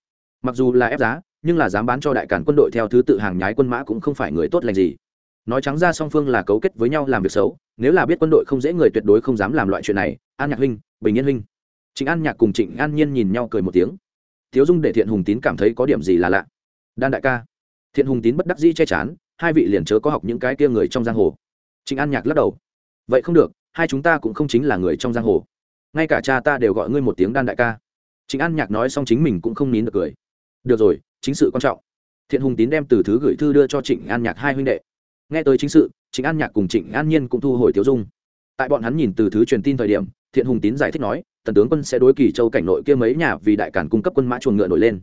Mặc dù là ép giá, nhưng là dám bán cho đại cản quân đội theo thứ tự hàng nhái quân mã cũng không phải người tốt lành gì. Nói trắng ra song phương là cấu kết với nhau làm việc xấu, nếu là biết quân đội không dễ người tuyệt đối không dám làm loại chuyện này. An nhạc huynh, bình yên huynh. Trịnh an nhạc cùng trịnh an nhiên nhìn nhau cười một tiếng. Thiếu dung để thiện hùng tín cảm thấy có điểm gì là lạ. Đan đại ca. Thiện hùng tín bất đắc dĩ che chán, hai vị liền chớ có học những cái kia người trong giang hồ. Trịnh an nhạc lắc đầu. Vậy không được hai chúng ta cũng không chính là người trong giang hồ. Ngay cả cha ta đều gọi ngươi một tiếng đan đại ca. Trịnh an nhạc nói xong chính mình cũng không nín được cười. Được rồi, chính sự quan trọng. Thiện hùng tín đem từ thứ gửi thư đưa cho trịnh an nhạc hai huynh đệ. Nghe tới chính sự, trịnh an nhạc cùng trịnh an nhiên cũng thu hồi tiêu dung. Tại bọn hắn nhìn từ thứ truyền tin thời điểm, thiện hùng tín giải thích nói, tần tướng quân sẽ đối kỳ châu cảnh nội kia mấy nhà vì đại cản cung cấp quân mã chuồng ngựa nổi lên.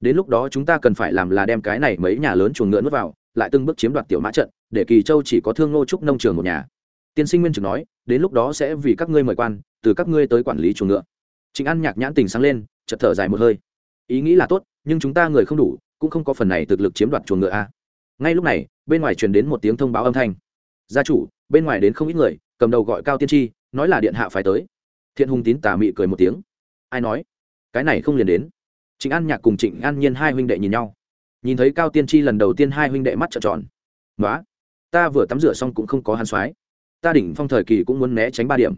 Đến lúc đó chúng ta cần phải làm là đem cái này mấy nhà lớn chuồng ngựa nuốt vào, lại từng bước chiếm đoạt tiểu mã trận, để kỳ châu chỉ có thương nô trúc nông trường một nhà. Tiên sinh nguyên trực nói đến lúc đó sẽ vì các ngươi mời quan, từ các ngươi tới quản lý chuồng ngựa. Trịnh an nhạc nhãn tình sáng lên, chợt thở dài một hơi. Ý nghĩ là tốt, nhưng chúng ta người không đủ, cũng không có phần này thực lực chiếm đoạt chuồng ngựa a. Ngay lúc này, bên ngoài truyền đến một tiếng thông báo âm thanh. Gia chủ, bên ngoài đến không ít người, cầm đầu gọi cao tiên tri, nói là điện hạ phải tới. Thiện hùng tín tà mị cười một tiếng. Ai nói? Cái này không liền đến. Trịnh an nhạc cùng trịnh an nhiên hai huynh đệ nhìn nhau. Nhìn thấy cao tiên tri lần đầu tiên hai huynh đệ mắt trợn tròn. Nói ta vừa tắm rửa xong cũng không có hàn soái ta đỉnh phong thời kỳ cũng muốn né tránh ba điểm.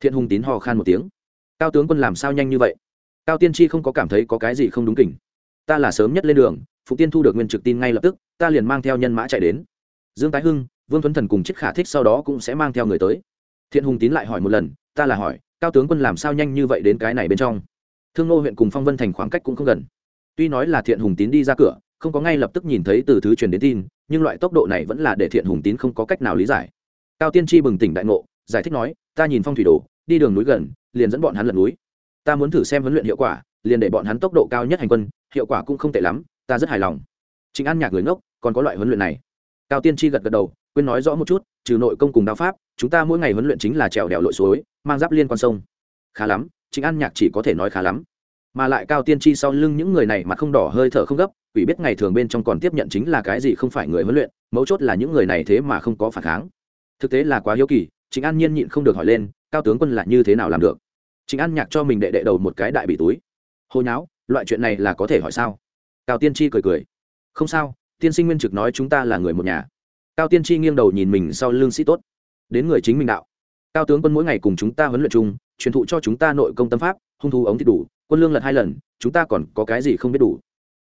Thiện hùng tín hò khan một tiếng. Cao tướng quân làm sao nhanh như vậy? Cao tiên tri không có cảm thấy có cái gì không đúng kỉnh ta là sớm nhất lên đường phụ tiên thu được nguyên trực tin ngay lập tức, ta liền mang theo nhân mã chạy đến. Dương tái hưng, vương tuấn thần cùng chiếc khả thích sau đó cũng sẽ mang theo người tới. Thiện hùng tín lại hỏi một lần, ta là hỏi, cao tướng quân làm sao nhanh như vậy đến cái này bên trong? Thương Ngô huyện cùng phong vân thành khoảng cách cũng không gần. Tuy nói là thiện hùng tín đi ra cửa, không có ngay lập tức nhìn thấy từ thứ truyền đến tin, nhưng loại tốc độ này vẫn là để thiện hùng tín không có cách nào lý giải cao tiên tri bừng tỉnh đại ngộ, giải thích nói, ta nhìn phong thủy đồ, đi đường núi gần, liền dẫn bọn hắn lật núi. Ta muốn thử xem huấn luyện hiệu quả, liền để bọn hắn tốc độ cao nhất hành quân, hiệu quả cũng không tệ lắm, ta rất hài lòng. Chính an nhạc người ngốc, còn có loại huấn luyện này. Cao tiên tri gật gật đầu, quên nói rõ một chút, trừ nội công cùng đao pháp, chúng ta mỗi ngày huấn luyện chính là trèo đèo lội suối, mang giáp liên quan sông. Khá lắm chính an nhạc chỉ có thể nói khá lắm. Mà lại cao tiên tri sau lưng những người này mà không đỏ hơi thở không gấp, quỷ biết ngày thường bên trong còn tiếp nhận chính là cái gì không phải người huấn luyện, mấu chốt là những người này thế mà không có phản kháng thực tế là quá hiếu kỳ chính an nhiên nhịn không được hỏi lên, cao tướng quân là như thế nào làm được? Chính an nhạc cho mình đệ đệ đầu một cái đại bị túi. Hồi nháo, loại chuyện này là có thể hỏi sao? Cao tiên tri cười cười. Không sao, tiên sinh nguyên trực nói chúng ta là người một nhà. Cao tiên tri nghiêng đầu nhìn mình sau lưng sĩ tốt. Đến người chính mình đạo. Cao tướng quân mỗi ngày cùng chúng ta huấn luyện chung, truyền thụ cho chúng ta nội công tâm pháp, hung thú ống thì đủ, quân lương lật hai lần, chúng ta còn có cái gì không biết đủ?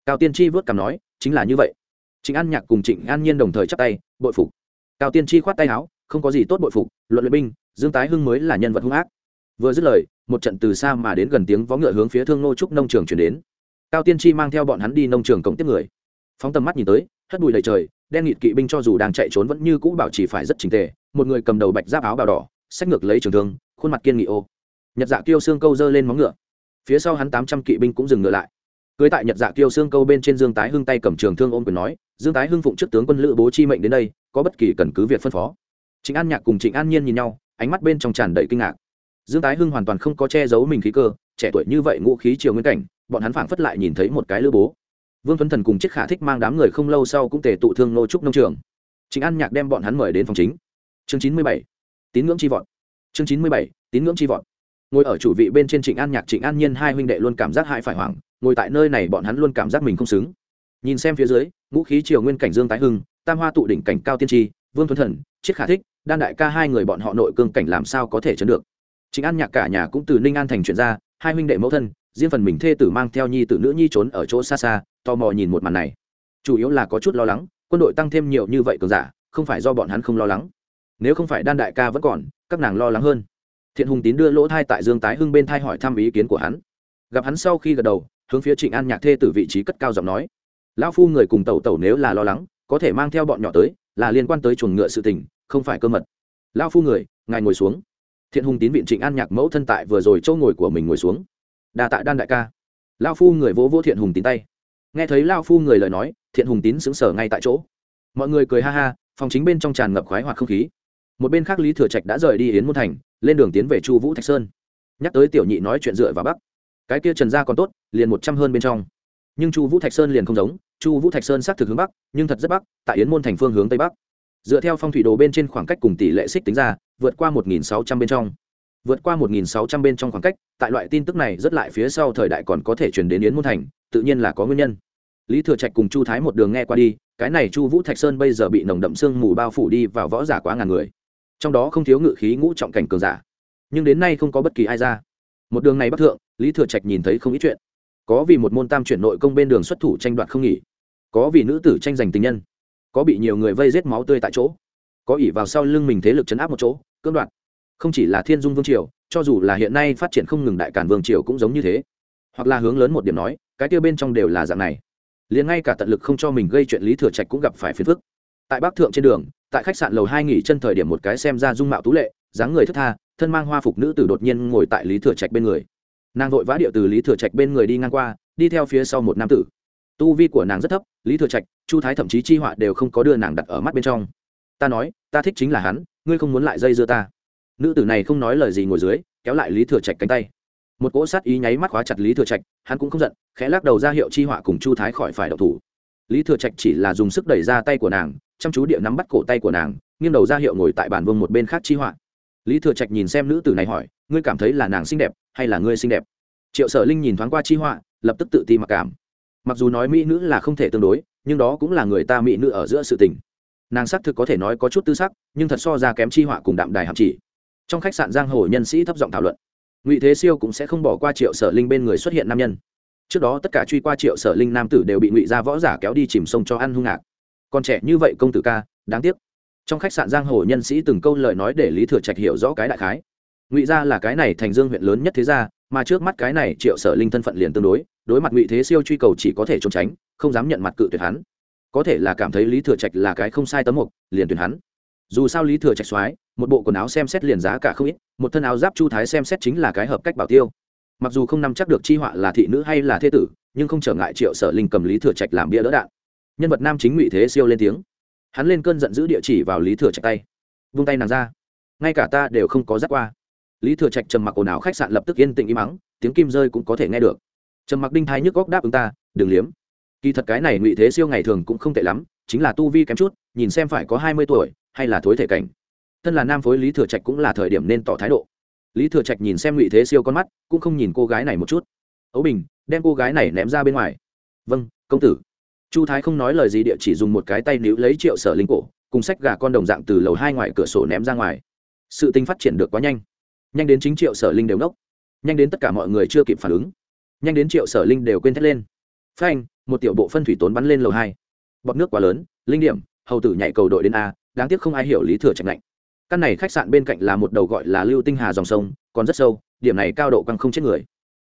Cao tiên tri vớt cảm nói, chính là như vậy. Trịnh an nhạc cùng trịnh an nhiên đồng thời chắp tay, bội phục. Cao tiên tri khoát tay áo không có gì tốt bội phục, luận luyện binh, dương tái hưng mới là nhân vật hung ác. Vừa dứt lời, một trận từ xa mà đến gần tiếng vó ngựa hướng phía thương nô trúc nông trường chuyển đến. Cao tiên tri mang theo bọn hắn đi nông trường cổng tiếp người. Phóng tầm mắt nhìn tới, hất bụi đầy trời, đen nghịt kỵ binh cho dù đang chạy trốn vẫn như cũ bảo chỉ phải rất trình tề, một người cầm đầu bạch giáp áo bào đỏ sách ngược lấy trường thương, khuôn mặt kiên nghị ô. Nhật dạ kiêu xương câu dơ lên móng ngựa. Phía sau hắn tám trăm kỵ binh cũng dừng ngựa lại. Cưới tại nhật dạ kiêu xương câu bên trên dương tái hưng tay cầm trường thương ôm quyền nói, dương tái hưng phụng trước tướng quân lữ bố chi mệnh đến đây, có bất kỳ cần cứ việc phân phó trịnh an nhạc cùng trịnh an nhiên nhìn nhau, ánh mắt bên trong tràn đầy kinh ngạc. Dương tái hưng hoàn toàn không có che giấu mình khí cơ, trẻ tuổi như vậy ngũ khí chiều nguyên cảnh, bọn hắn phảng phất lại nhìn thấy một cái lữ bố. Vương tuấn thần cùng chiếc khả thích mang đám người không lâu sau cũng tề tụ thương nô trúc nông trường. Trịnh an nhạc đem bọn hắn mời đến phòng chính. Chương chín mươi bảy, tín ngưỡng chi vọt chương chín mươi bảy, tín ngưỡng chi vọt ngồi ở chủ vị bên trên trịnh an nhạc, trịnh an nhiên hai huynh đệ luôn cảm giác hại phải hoảng, ngồi tại nơi này bọn hắn luôn cảm giác mình không xứng. Nhìn xem phía dưới, ngũ khí triều nguyên cảnh dương tái hưng, tam hoa tụ đỉnh cảnh cao tiên tri vương tuấn thần chiết khả thích, đan đại ca hai người bọn họ nội cương cảnh làm sao có thể chấn được? Trịnh an nhạc cả nhà cũng từ ninh an thành chuyển ra, hai huynh đệ mẫu thân, riêng phần mình thê tử mang theo nhi tử nữ nhi trốn ở chỗ xa xa, tò mò nhìn một màn này. Chủ yếu là có chút lo lắng, quân đội tăng thêm nhiều như vậy cường giả, không phải do bọn hắn không lo lắng. Nếu không phải đan đại ca vẫn còn, các nàng lo lắng hơn. Thiện hùng tín đưa lỗ thai tại dương tái hưng bên thai hỏi thăm ý kiến của hắn. Gặp hắn sau khi gật đầu, hướng phía trịnh an nhạc thê từ vị trí cất cao giọng nói. Lão phu người cùng tẩu tẩu nếu là lo lắng, có thể mang theo bọn nhỏ tới là liên quan tới chuồng ngựa sự tình, không phải cơ mật. Lão phu người, ngài ngồi xuống. Thiện hùng tín viện trịnh an nhạc mẫu thân tại vừa rồi chỗ ngồi của mình ngồi xuống. Đa tạ đan đại ca. Lão phu người vỗ vỗ thiện hùng tín tay. Nghe thấy lão phu người lời nói, thiện hùng tín sững sở ngay tại chỗ. Mọi người cười ha ha, phòng chính bên trong tràn ngập khoái hoặc không khí. Một bên khác lý thừa trạch đã rời đi yến môn thành, lên đường tiến về chu vũ thạch sơn. Nhắc tới tiểu nhị nói chuyện dựa vào bắc. Cái kia trần gia còn tốt, liền một trăm hơn bên trong. Nhưng chu vũ thạch sơn liền không giống chu vũ thạch sơn xác thực hướng bắc, nhưng thật rất bắc, tại yến môn thành phương hướng tây bắc. Dựa theo phong thủy đồ bên trên khoảng cách cùng tỷ lệ xích tính ra, vượt qua một nghìn sáu trăm bên trong. Vượt qua một nghìn sáu trăm bên trong khoảng cách, tại loại tin tức này rất lại phía sau thời đại còn có thể chuyển đến yến môn thành, tự nhiên là có nguyên nhân. Lý thừa trạch cùng chu thái một đường nghe qua đi, cái này chu vũ thạch sơn bây giờ bị nồng đậm sương mù bao phủ đi vào võ giả quá ngàn người. Trong đó không thiếu ngự khí ngũ trọng cảnh cường giả. Nhưng đến nay không có bất kỳ ai ra. Một đường này bắc thượng, lý thừa trạch nhìn thấy không ít chuyện. Có vì một môn tam chuyển nội công bên đường xuất thủ tranh đoạt không nghỉ có vì nữ tử tranh giành tình nhân, có bị nhiều người vây rết máu tươi tại chỗ, có ỉ vào sau lưng mình thế lực chấn áp một chỗ, cưỡng đoạt. Không chỉ là thiên dung vương triều, cho dù là hiện nay phát triển không ngừng đại cản vương triều cũng giống như thế. Hoặc là hướng lớn một điểm nói, cái tiêu bên trong đều là dạng này. Liền ngay cả tận lực không cho mình gây chuyện lý thừa trạch cũng gặp phải phiền phức. Tại bắc thượng trên đường, tại khách sạn lầu hai nghỉ chân thời điểm một cái xem ra dung mạo tú lệ, dáng người thức tha, thân mang hoa phục nữ tử đột nhiên ngồi tại lý thừa trạch bên người. Nàng vội vã điệu từ lý thừa trạch bên người đi ngang qua, đi theo phía sau một nam tử tu vi của nàng rất thấp, lý thừa trạch, chu thái thậm chí chi họa đều không có đưa nàng đặt ở mắt bên trong. Ta nói, ta thích chính là hắn, ngươi không muốn lại dây dưa ta. Nữ tử này không nói lời gì ngồi dưới, kéo lại lý thừa trạch cánh tay. Một cỗ sát ý nháy mắt khóa chặt lý thừa trạch, hắn cũng không giận, khẽ lắc đầu ra hiệu chi họa cùng chu thái khỏi phải độc thủ. Lý thừa trạch chỉ là dùng sức đẩy ra tay của nàng, chăm chú địa nắm bắt cổ tay của nàng, nghiêng đầu ra hiệu ngồi tại bàn vương một bên khác chi họa. Lý thừa trạch nhìn xem nữ tử này hỏi, ngươi cảm thấy là nàng xinh đẹp hay là ngươi xinh đẹp? Triệu sở linh nhìn thoáng qua chi họa, lập tức tự ti mặc cảm mặc dù nói mỹ nữ là không thể tương đối, nhưng đó cũng là người ta mỹ nữ ở giữa sự tình. Nàng xác thực có thể nói có chút tư sắc, nhưng thật so ra kém chi họa cùng đạm đài hạm chỉ. Trong khách sạn giang hồ nhân sĩ thấp giọng thảo luận. Ngụy thế siêu cũng sẽ không bỏ qua triệu sở linh bên người xuất hiện nam nhân. Trước đó tất cả truy qua triệu sở linh nam tử đều bị ngụy gia võ giả kéo đi chìm sông cho ăn hung ngạc. Còn trẻ như vậy công tử ca, đáng tiếc. Trong khách sạn giang hồ nhân sĩ từng câu lời nói để lý thừa trạch hiểu rõ cái đại khái. Ngụy gia là cái này thành dương huyện lớn nhất thế gia, mà trước mắt cái này triệu sở linh thân phận liền tương đối đối mặt ngụy thế siêu truy cầu chỉ có thể trốn tránh, không dám nhận mặt cự tuyệt hắn. Có thể là cảm thấy lý thừa trạch là cái không sai tấm mục, liền tuyển hắn. Dù sao lý thừa trạch soái, một bộ quần áo xem xét liền giá cả không ít, một thân áo giáp chu thái xem xét chính là cái hợp cách bảo tiêu. Mặc dù không nắm chắc được chi họa là thị nữ hay là thế tử, nhưng không trở ngại triệu sở linh cầm lý thừa trạch làm bia đỡ đạn. Nhân vật nam chính ngụy thế siêu lên tiếng. Hắn lên cơn giận giữ địa chỉ vào lý thừa trạch tay. Vung tay nàng ra. Ngay cả ta đều không có dắt qua. Lý thừa trạch trầm mặc ồn ào, khách sạn lập tức yên tĩnh im mắng tiếng kim rơi cũng có thể nghe được trầm mặc đinh thái nhức góc đáp ứng ta, đừng liếm. Kỳ thật cái này ngụy thế siêu ngày thường cũng không tệ lắm, chính là tu vi kém chút, nhìn xem phải có hai mươi tuổi, hay là thối thể cảnh. Thân là nam phối lý thừa trạch cũng là thời điểm nên tỏ thái độ. Lý thừa trạch nhìn xem ngụy thế siêu con mắt, cũng không nhìn cô gái này một chút. Ấu bình, đem cô gái này ném ra bên ngoài. Vâng công tử. Chu thái không nói lời gì địa chỉ dùng một cái tay níu lấy triệu sở linh cổ, cùng sách gà con đồng dạng từ lầu hai ngoài cửa sổ ném ra ngoài. Sự tình phát triển được quá nhanh. Nhanh đến chính triệu sở linh đều nốc nhanh đến tất cả mọi người chưa kịp phản ứng nhanh đến triệu sở linh đều quên thét lên. Phanh, một tiểu bộ phân thủy tốn bắn lên lầu hai. Bọt nước quá lớn, linh điểm, hầu tử nhảy cầu đội đến a, đáng tiếc không ai hiểu lý thừa trạch lạnh. Căn này khách sạn bên cạnh là một đầu gọi là lưu tinh hà dòng sông, còn rất sâu, điểm này cao độ căng không chết người.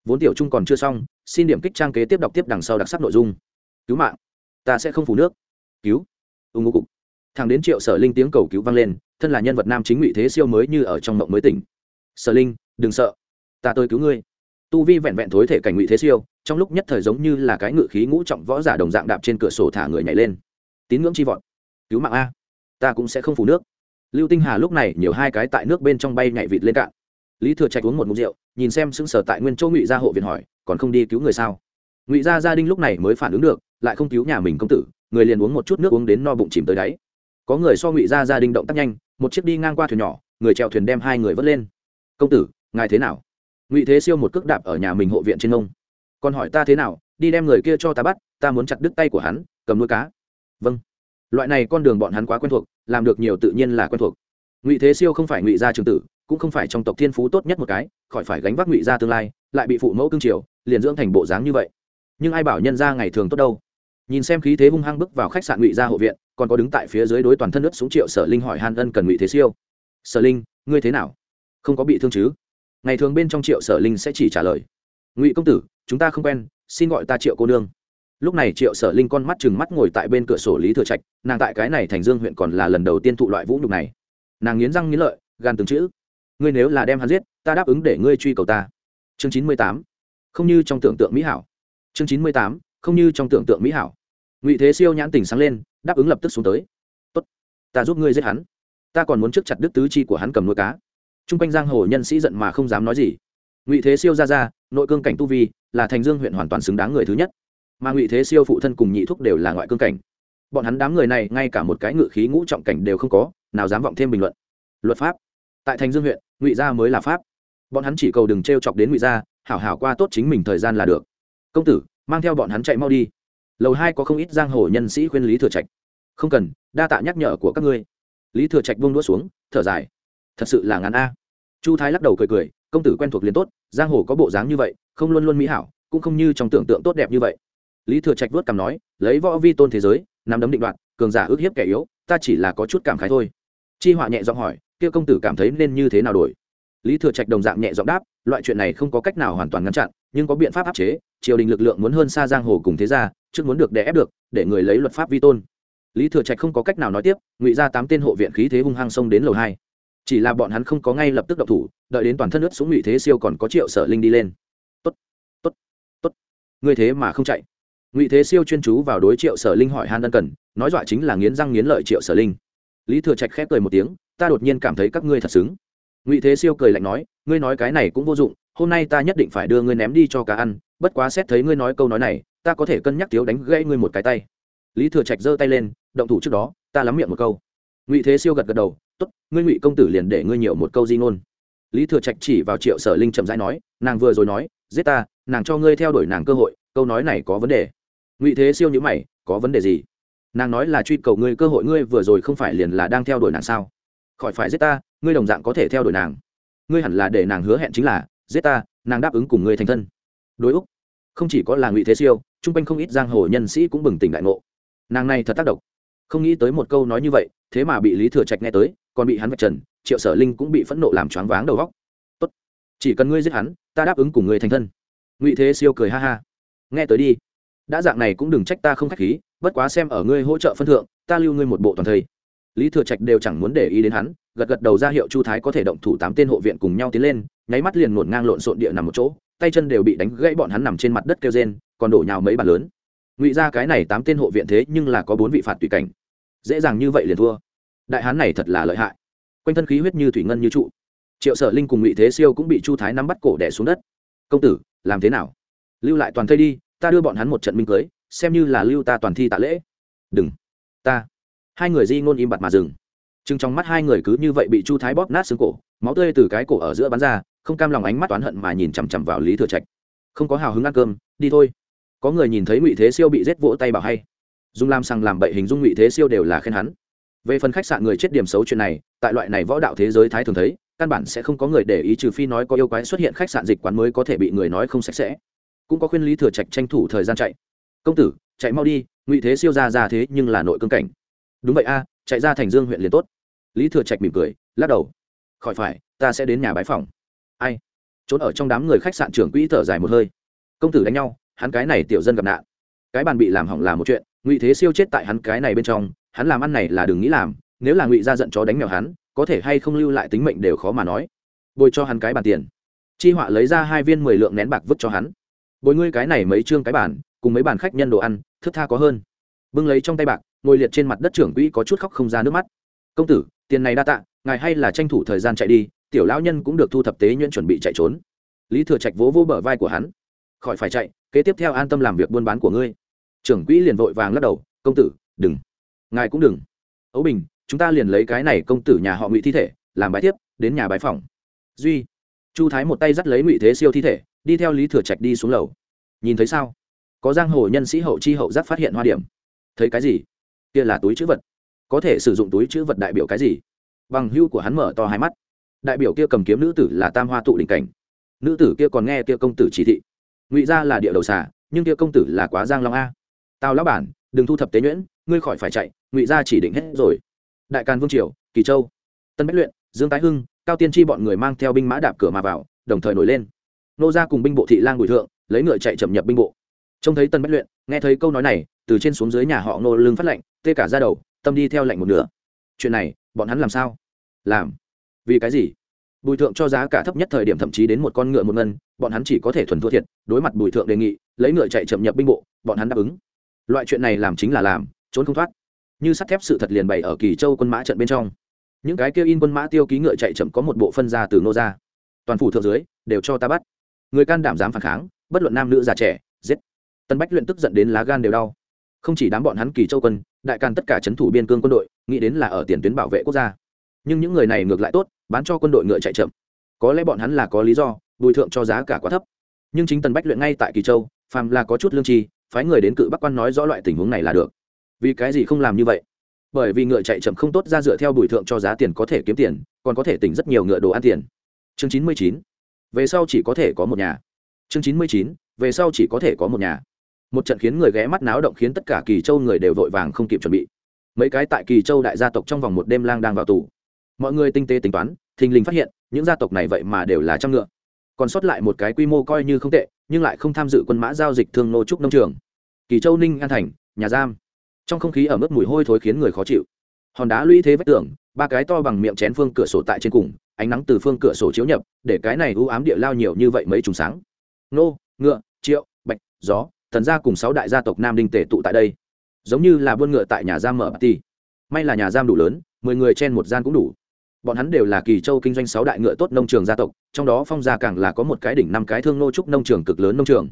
Vốn tiểu trung còn chưa xong, xin điểm kích trang kế tiếp đọc tiếp đằng sau đặc sắc nội dung. Cứu mạng. Ta sẽ không phủ nước. Cứu. Ưng ngô cục. Thằng đến triệu sở linh tiếng cầu cứu vang lên, thân là nhân vật nam chính ngụy thế siêu mới như ở trong mộng mới tỉnh. Sở linh, đừng sợ. Ta tôi cứu ngươi tu vi vẹn vẹn thối thể cảnh ngụy thế siêu, trong lúc nhất thời giống như là cái ngự khí ngũ trọng võ giả đồng dạng đạp trên cửa sổ thả người nhảy lên. Tín ngưỡng chi vọt cứu mạng a. Ta cũng sẽ không phủ nước. Lưu tinh hà lúc này nhiều hai cái tại nước bên trong bay nhảy vịt lên cạn. Lý thừa trạch uống một mục rượu, nhìn xem sững sờ tại nguyên châu ngụy gia hộ viện hỏi, còn không đi cứu người sao? Ngụy gia gia đình lúc này mới phản ứng được, lại không cứu nhà mình công tử, người liền uống một chút nước uống đến no bụng chìm tới đáy. Có người so ngụy gia gia đình động tác nhanh, một chiếc đi ngang qua thuyền nhỏ, người chèo thuyền đem hai người vớt lên. Công tử, ngài thế nào? Ngụy thế siêu một cước đạp ở nhà mình hộ viện trên ông, còn hỏi ta thế nào đi đem người kia cho ta bắt ta muốn chặt đứt tay của hắn cầm nuôi cá. Vâng. Loại này con đường bọn hắn quá quen thuộc làm được nhiều tự nhiên là quen thuộc. Ngụy thế siêu không phải ngụy gia trường tử cũng không phải trong tộc thiên phú tốt nhất một cái khỏi phải gánh vác ngụy gia tương lai lại bị phụ mẫu cương triều liền dưỡng thành bộ dáng như vậy. Nhưng ai bảo nhân ra ngày thường tốt đâu. Nhìn xem khí thế hung hăng bước vào khách sạn ngụy gia hộ viện còn có đứng tại phía dưới đối toàn thân nước xuống triệu sở linh hỏi han ân cần ngụy thế siêu. Sở linh ngươi thế nào? Không có bị thương chứ? Ngày thường bên trong triệu sở linh sẽ chỉ trả lời. Ngụy công tử, chúng ta không quen, xin gọi ta triệu cô nương. Lúc này triệu sở linh con mắt chừng mắt ngồi tại bên cửa sổ lý thừa trạch, nàng tại cái này thành dương huyện còn là lần đầu tiên thụ loại vũ nhục này. Nàng nghiến răng nghiến lợi, gan từng chữ. Ngươi nếu là đem hắn giết, ta đáp ứng để ngươi truy cầu ta. Chương chín mươi tám, không như trong tưởng tượng mỹ hảo. Chương chín mươi tám, không như trong tưởng tượng mỹ hảo. Ngụy thế siêu nhãn tình sáng lên, đáp ứng lập tức xuống tới. Tốt, ta giúp ngươi giết hắn. Ta còn muốn trước chặt đứt tứ chi của hắn cầm nuôi cá t r u n g quanh giang hồ nhân sĩ giận mà không dám nói gì. Ngụy thế siêu ra ra, nội cương cảnh tu vi, là thành dương huyện hoàn toàn xứng đáng người thứ nhất. Mà ngụy thế siêu phụ thân cùng nhị thúc đều là ngoại cương cảnh. Bọn hắn đám người này, ngay cả một cái ngự khí ngũ trọng cảnh đều không có, nào dám vọng thêm bình luận. Luật pháp. Tại thành dương huyện, ngụy gia mới là pháp. Bọn hắn chỉ cầu đừng t r e o chọc đến ngụy gia, hảo hảo qua tốt chính mình thời gian là được. Công tử, mang theo bọn hắn chạy mau đi. Lầu hai có không ít giang hồ nhân sĩ khuyên lý thừa trạch. Không cần, đa tạ nhắc nhở của các ngươi. Lý thừa trạch buông đũa xuống, thở dài thật sự là ngắn a. Chu thái lắc đầu cười cười, công tử quen thuộc liền tốt, giang hồ có bộ dáng như vậy, không luôn luôn mỹ hảo, cũng không như trong tưởng tượng tốt đẹp như vậy. Lý thừa trạch vớt cằm nói, lấy võ vi tôn thế giới, nắm đấm định đoạt, cường giả ước hiếp kẻ yếu, ta chỉ là có chút cảm khái thôi. Chi họa nhẹ giọng hỏi, kia công tử cảm thấy nên như thế nào đổi? Lý thừa trạch đồng dạng nhẹ giọng đáp, loại chuyện này không có cách nào hoàn toàn ngăn chặn, nhưng có biện pháp áp chế, triều đình lực lượng muốn hơn xa giang hồ cùng thế gia, trước muốn được đè ép được, để người lấy luật pháp vi tôn. Lý thừa trạch không có cách nào nói tiếp, ngụy ra tám tên hộ viện khí thế hung hăng xông đến lầu hai chỉ là bọn hắn không có ngay lập tức động thủ, đợi đến toàn thân ướt xuống ngụy thế siêu còn có triệu sở linh đi lên. Tốt tốt tốt. Người thế mà không chạy. Ngụy thế siêu chuyên chú vào đối triệu sở linh hỏi han ân cần, nói dọa chính là nghiến răng nghiến lợi triệu sở linh. Lý thừa trạch khép cười một tiếng, ta đột nhiên cảm thấy các ngươi thật xứng. Ngụy thế siêu cười lạnh nói, ngươi nói cái này cũng vô dụng, hôm nay ta nhất định phải đưa ngươi ném đi cho cá ăn, bất quá xét thấy ngươi nói câu nói này, ta có thể cân nhắc thiếu đánh gãy ngươi một cái tay. Lý thừa trạch giơ tay lên, động thủ trước đó, ta lắm miệng một câu. Ngụy thế siêu gật gật đầu tốt, ngươi ngụy công tử liền để ngươi nhiều một câu di ngôn. Lý thừa trạch chỉ vào triệu sở linh chậm rãi nói, nàng vừa rồi nói, giết ta, nàng cho ngươi theo đuổi nàng cơ hội, câu nói này có vấn đề. Ngụy thế siêu nhữ mày, có vấn đề gì? Nàng nói là truy cầu ngươi cơ hội, ngươi vừa rồi không phải liền là đang theo đuổi nàng sao? Khỏi phải giết ta, ngươi đồng dạng có thể theo đuổi nàng. Ngươi hẳn là để nàng hứa hẹn chính là, giết ta, nàng đáp ứng cùng ngươi thành thân. Đối úc, không chỉ có là ngụy thế siêu, chung quanh không ít giang hồ nhân sĩ cũng bừng tỉnh đại ngộ. Nàng này thật tác động. Không nghĩ tới một câu nói như vậy, thế mà bị lý thừa trạch nghe tới còn bị hắn vạch trần, triệu sở linh cũng bị phẫn nộ làm choáng váng đầu góc. Tốt, chỉ cần ngươi giết hắn, ta đáp ứng cùng ngươi thành thân. Ngụy thế siêu cười ha ha. Nghe tới đi. Đã dạng này cũng đừng trách ta không k h á c h khí, bất quá xem ở ngươi hỗ trợ phân thượng, ta lưu ngươi một bộ toàn thây. Lý thừa trạch đều chẳng muốn để ý đến hắn, gật gật đầu ra hiệu chu thái có thể động thủ tám tên hộ viện cùng nhau tiến lên, nháy mắt liền ngổn ngang lộn xộn địa nằm một chỗ, tay chân đều bị đánh gãy bọn hắn nằm trên mặt đất kêu rên, còn đổ nhào mấy bàn lớn. Ngụy ra cái này tám tên hộ viện thế nhưng là có bốn vị phạt tùy cảnh. Dễ dàng như vậy liền thua đại hán này thật là lợi hại. Quanh thân khí huyết như thủy ngân như trụ. Triệu sở linh cùng ngụy thế siêu cũng bị chu thái nắm bắt cổ đẻ xuống đất. Công tử, làm thế nào? Lưu lại toàn thây đi, ta đưa bọn hắn một trận minh cưới, xem như là lưu ta toàn thi tạ lễ. Đừng, ta. Hai người di ngôn im bặt mà dừng. Chừng trong mắt hai người cứ như vậy bị chu thái bóp nát xương cổ, máu tươi từ cái cổ ở giữa bắn ra, không cam lòng ánh mắt oán hận mà nhìn chằm chằm vào lý thừa trạch. Không có hào hứng ăn cơm, đi thôi. Có người nhìn thấy ngụy thế siêu bị rết vỗ tay bảo hay. Dung làm sang làm bậy hình dung ngụy thế siêu đều là khen hắn về phần khách sạn người chết điểm xấu chuyện này, tại loại này võ đạo thế giới thái thường thấy, căn bản sẽ không có người để ý trừ phi nói có yêu quái xuất hiện khách sạn dịch quán mới có thể bị người nói không sạch sẽ. Cũng có khuyên lý thừa trạch tranh thủ thời gian chạy. Công tử, chạy mau đi, ngụy thế siêu ra ra thế nhưng là nội cương cảnh. Đúng vậy a, chạy ra thành dương huyện liền tốt. Lý thừa trạch mỉm cười, lắc đầu. Khỏi phải, ta sẽ đến nhà bái phòng. Ai? Trốn ở trong đám người khách sạn trưởng quỹ thở dài một hơi. Công tử đánh nhau, hắn cái này tiểu dân gặp nạn. Cái bàn bị làm hỏng là một chuyện, ngụy thế siêu chết tại hắn cái này bên trong hắn làm ăn này là đừng nghĩ làm, nếu là ngụy ra giận chó đánh mèo hắn, có thể hay không lưu lại tính mệnh đều khó mà nói. Bồi cho hắn cái bàn tiền. Chi họa lấy ra hai viên mười lượng nén bạc vứt cho hắn. Bồi ngươi cái này mấy chương cái bàn, cùng mấy bàn khách nhân đồ ăn, thức tha có hơn. Bưng lấy trong tay bạc, ngồi liệt trên mặt đất trưởng quỹ có chút khóc không ra nước mắt. Công tử, tiền này đa tạ, ngài hay là tranh thủ thời gian chạy đi, tiểu lão nhân cũng được thu thập tế nhuyễn chuẩn bị chạy trốn. Lý thừa trạch vỗ vỗ bờ vai của hắn. Khỏi phải chạy, kế tiếp theo an tâm làm việc buôn bán của ngươi. Trưởng quỹ liền vội vàng lắc đầu, công tử, đừng ngài cũng đừng. Ấu bình, chúng ta liền lấy cái này công tử nhà họ ngụy thi thể, làm bài tiếp, đến nhà bái phòng duy, chu thái một tay dắt lấy ngụy thế siêu thi thể, đi theo lý thừa trạch đi xuống lầu. Nhìn thấy sao? Có giang hồ nhân sĩ hậu chi hậu giác phát hiện hoa điểm. Thấy cái gì? Kia là túi chữ vật. Có thể sử dụng túi chữ vật đại biểu cái gì? Bằng hưu của hắn mở to hai mắt. Đại biểu kia cầm kiếm nữ tử là tam hoa tụ đỉnh cảnh. Nữ tử kia còn nghe kia công tử chỉ thị. Ngụy ra là địa đầu xà, nhưng kia công tử là quá giang long a. Tao lão bản, đừng thu thập tế nhuyễn ngươi khỏi phải chạy, ngụy gia chỉ định hết rồi. Đại càn vương triều, kỳ châu, tân bách luyện, dương tái hưng, cao tiên tri bọn người mang theo binh mã đạp cửa mà vào, đồng thời nổi lên. Nô ra cùng binh bộ thị lang bùi thượng, lấy ngựa chạy chậm nhập binh bộ. Trông thấy tân bách luyện, nghe thấy câu nói này, từ trên xuống dưới nhà họ nô lưng phát lệnh, tê cả ra đầu, tâm đi theo lệnh một nửa. Chuyện này, bọn hắn làm sao? Làm? Vì cái gì? Bùi thượng cho giá cả thấp nhất thời điểm thậm chí đến một con ngựa một ngân, bọn hắn chỉ có thể thuần thua thiệt, đối mặt bùi thượng đề nghị, lấy ngựa chạy chậm nhập binh bộ, bọn hắn đáp ứng. Loại chuyện này làm chính là làm trốn không thoát. Như sắt thép sự thật liền bày ở kỳ châu quân mã trận bên trong. Những cái kêu in quân mã tiêu ký ngựa chạy chậm có một bộ phân ra từ nô ra. Toàn phủ thượng dưới, đều cho ta bắt. Người can đảm dám phản kháng, bất luận nam nữ già trẻ, giết. Tân bách luyện tức giận đến lá gan đều đau. Không chỉ đám bọn hắn kỳ châu quân, đại can tất cả c h ấ n thủ biên cương quân đội, nghĩ đến là ở tiền tuyến bảo vệ quốc gia. Nhưng những người này ngược lại tốt, bán cho quân đội ngựa chạy chậm. Có lẽ bọn hắn là có lý do, bùi thượng cho giá cả quá thấp. Nhưng chính tần bách luyện ngay tại kỳ châu, phàm là có chút lương tri, phái người đến cự bắc quan nói rõ loại tình huống này là được vì cái gì không làm như vậy? Bởi vì ngựa chạy chậm không tốt ra dựa theo bùi thượng cho giá tiền có thể kiếm tiền, còn có thể tỉnh rất nhiều ngựa đồ ăn tiền. Chương chín mươi chín, về sau chỉ có thể có một nhà. Chương chín mươi chín, về sau chỉ có thể có một nhà. Một trận khiến người ghé mắt náo động khiến tất cả kỳ châu người đều vội vàng không kịp chuẩn bị. Mấy cái tại kỳ châu đại gia tộc trong vòng một đêm lang đang vào tù. Mọi người tinh tế tính toán, thình lình phát hiện, những gia tộc này vậy mà đều là trăm ngựa. Còn sót lại một cái quy mô coi như không tệ, nhưng lại không tham dự quân mã giao dịch thương nô trúc nông trường. Kỳ châu ninh an thành, nhà giam trong không khí ở mức mùi hôi thối khiến người khó chịu. Hòn đá lũy thế vách tường, ba cái to bằng miệng chén phương cửa sổ tại trên cùng, ánh nắng từ phương cửa sổ chiếu nhập, để cái này u ám địa lao nhiều như vậy mấy trùng sáng. Nô, ngựa, triệu, bạch, gió, thần gia cùng sáu đại gia tộc nam đinh tể tụ tại đây. Giống như là buôn ngựa tại nhà giam mở party may là nhà giam đủ lớn, mười người trên một gian cũng đủ. Bọn hắn đều là kỳ châu kinh doanh sáu đại ngựa tốt nông trường gia tộc, trong đó phong gia càng là có một cái đỉnh năm cái thương nô trúc nông trường cực lớn nông trường.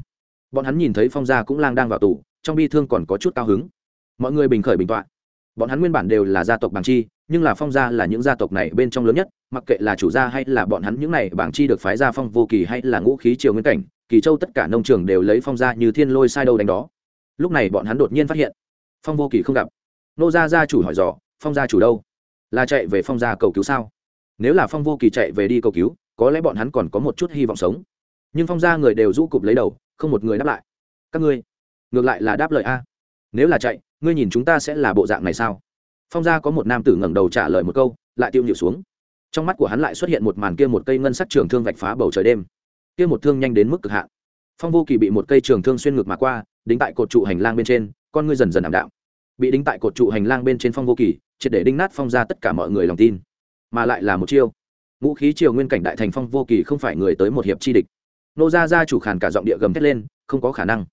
Bọn hắn nhìn thấy phong gia cũng lang đang vào tù, trong bi thương còn có chút cao hứng mọi người bình khởi bình tọa. Bọn hắn nguyên bản đều là gia tộc bảng chi, nhưng là phong gia là những gia tộc này bên trong lớn nhất, mặc kệ là chủ gia hay là bọn hắn những này bảng chi được phái ra phong vô kỳ hay là ngũ khí triều nguyên cảnh, kỳ châu tất cả nông trường đều lấy phong gia như thiên lôi sai đâu đánh đó. Lúc này bọn hắn đột nhiên phát hiện, phong vô kỳ không gặp. Nô gia gia chủ hỏi dò, phong gia chủ đâu? Là chạy về phong gia cầu cứu sao? Nếu là phong vô kỳ chạy về đi cầu cứu, có lẽ bọn hắn còn có một chút hy vọng sống. Nhưng phong gia người đều rũ cụp lấy đầu, không một người đáp lại. Các ngươi, ngược lại là đáp lời a. Nếu là chạy ngươi nhìn chúng ta sẽ là bộ dạng này sao? Phong gia có một nam tử ngẩng đầu trả lời một câu, lại tiêu nhịu xuống. Trong mắt của hắn lại xuất hiện một màn kia một cây ngân sắc trường thương vạch phá bầu trời đêm. Kia một thương nhanh đến mức cực hạn. Phong vô kỳ bị một cây trường thương xuyên ngược mà qua, đính tại cột trụ hành lang bên trên, con ngươi dần dần ảm đạm. Bị đính tại cột trụ hành lang bên trên phong vô kỳ, triệt để đinh nát phong ra tất cả mọi người lòng tin. Mà lại là một chiêu. Ngũ khí triều nguyên cảnh đại thành phong vô kỳ không phải người tới một hiệp chi địch. Nô gia gia chủ khàn cả giọng địa gầm thét lên, không có khả năng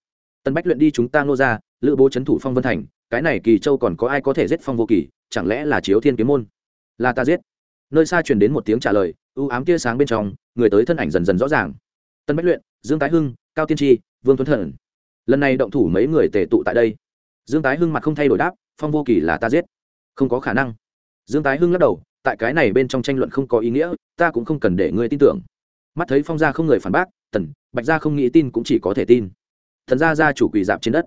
tân bách luyện đi chúng ta nô ra, lữ bố chấn thủ phong vân thành cái này kỳ châu còn có ai có thể giết phong vô kỳ chẳng lẽ là chiếu thiên kiếm môn? Là ta giết. Nơi xa truyền đến một tiếng trả lời ưu ám tia sáng bên trong người tới thân ảnh dần dần rõ ràng. Tân bách luyện dương tái hưng cao tiên tri vương tuấn thần. Lần này động thủ mấy người tề tụ tại đây. Dương tái hưng mặt không thay đổi đáp phong vô kỳ là ta giết. Không có khả năng. Dương tái hưng lắc đầu tại cái này bên trong tranh luận không có ý nghĩa ta cũng không cần để ngươi tin tưởng. Mắt thấy phong gia không người phản bác tần bạch gia không nghĩ tin cũng chỉ có thể tin thần gia gia chủ quỳ dạp trên đất.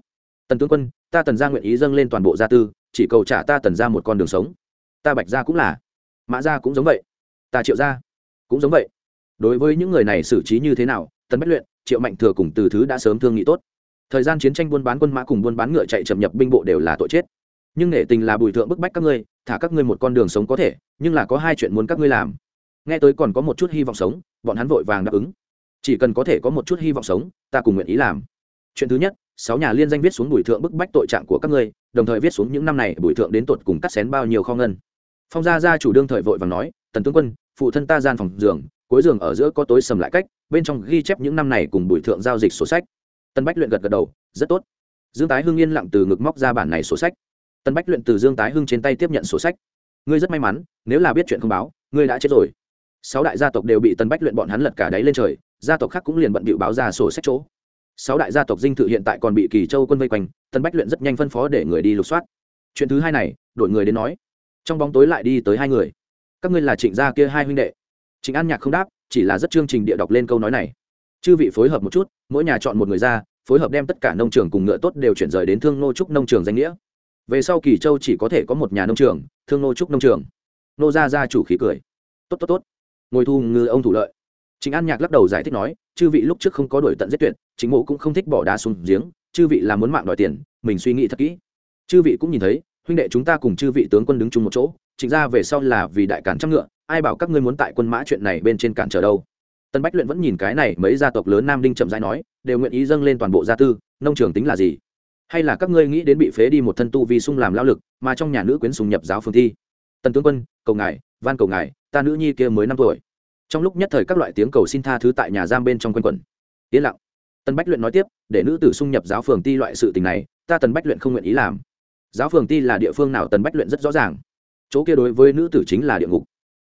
Tần tướng quân, ta tần gia nguyện ý dâng lên toàn bộ gia tư, chỉ cầu trả ta tần gia một con đường sống. Ta bạch gia cũng là. Mã gia cũng giống vậy. Ta triệu gia cũng giống vậy. Đối với những người này xử trí như thế nào, tần bách luyện, triệu mạnh thừa cùng từ thứ đã sớm thương nghị tốt. Thời gian chiến tranh buôn bán quân mã cùng buôn bán ngựa chạy chậm nhập binh bộ đều là tội chết. Nhưng nể tình là bùi thượng bức bách các ngươi, thả các ngươi một con đường sống có thể, nhưng là có hai chuyện muốn các ngươi làm. Nghe tới còn có một chút hy vọng sống, bọn hắn vội vàng đáp ứng. Chỉ cần có thể có một chút hy vọng sống, ta cùng nguyện ý làm chuyện thứ nhất, sáu nhà liên danh viết xuống bùi thượng bức bách tội trạng của các ngươi, đồng thời viết xuống những năm này bùi thượng đến tột cùng cắt xén bao nhiêu kho ngân. Phong gia gia chủ đương thời vội và nói, tần tướng quân, phụ thân ta gian phòng giường, cuối giường ở giữa có tối sầm lại cách, bên trong ghi chép những năm này cùng bùi thượng giao dịch sổ sách. Tân bách luyện gật gật đầu, rất tốt. Dương tái hưng yên lặng từ ngực móc ra bản này sổ sách. Tân bách luyện từ dương tái hưng trên tay tiếp nhận sổ sách. Ngươi rất may mắn, nếu là biết chuyện không báo, ngươi đã chết rồi. Sáu đại gia tộc đều bị tân bách luyện bọn hắn lật cả đáy lên trời, gia tộc khác cũng liền bận bịu báo ra sổ sách chỗ sáu đại gia tộc dinh thự hiện tại còn bị kỳ châu quân vây quanh, tân bách luyện rất nhanh phân phó để người đi lục soát. Chuyện thứ hai này, đổi người đến nói. Trong bóng tối lại đi tới hai người. Các ngươi là trịnh gia kia hai huynh đệ. Trịnh an nhạc không đáp, chỉ là rất chương trình địa đọc lên câu nói này. Chư vị phối hợp một chút, mỗi nhà chọn một người ra, phối hợp đem tất cả nông trường cùng ngựa tốt đều chuyển rời đến thương nô trúc nông trường danh nghĩa. Về sau kỳ châu chỉ có thể có một nhà nông trường, thương nô trúc nông trường. Nô gia gia chủ khí cười. Tốt tốt tốt. Ngồi thu ngư ông thủ lợi. Trình an nhạc lắc đầu giải thích nói, chư vị lúc trước không có đổi tận giết tuyệt, chính mộ cũng không thích bỏ đá xuống giếng, chư vị là muốn mạng đòi tiền, mình suy nghĩ thật kỹ. Chư vị cũng nhìn thấy, huynh đệ chúng ta cùng chư vị tướng quân đứng chung một chỗ, chính ra về sau là vì đại cản trăm ngựa, ai bảo các ngươi muốn tại quân mã chuyện này bên trên cản trở đâu? Tân bách luyện vẫn nhìn cái này mấy gia tộc lớn nam đinh chậm rãi nói, đều nguyện ý dâng lên toàn bộ gia tư, nông trường tính là gì? Hay là các ngươi nghĩ đến bị phế đi một thân tu vi sung làm lao lực, mà trong nhà nữ quyến sùng nhập giáo phương thi? Tần tướng quân, cầu ngài, van cầu ngài, ta nữ nhi kia mới năm tuổi trong lúc nhất thời các loại tiếng cầu xin tha thứ tại nhà giam bên trong quân quần yên lặng. Tân bách luyện nói tiếp, để nữ tử xung nhập giáo phường ti loại sự tình này, ta tần bách luyện không nguyện ý làm. Giáo phường ti là địa phương nào tần bách luyện rất rõ ràng. Chỗ kia đối với nữ tử chính là địa ngục.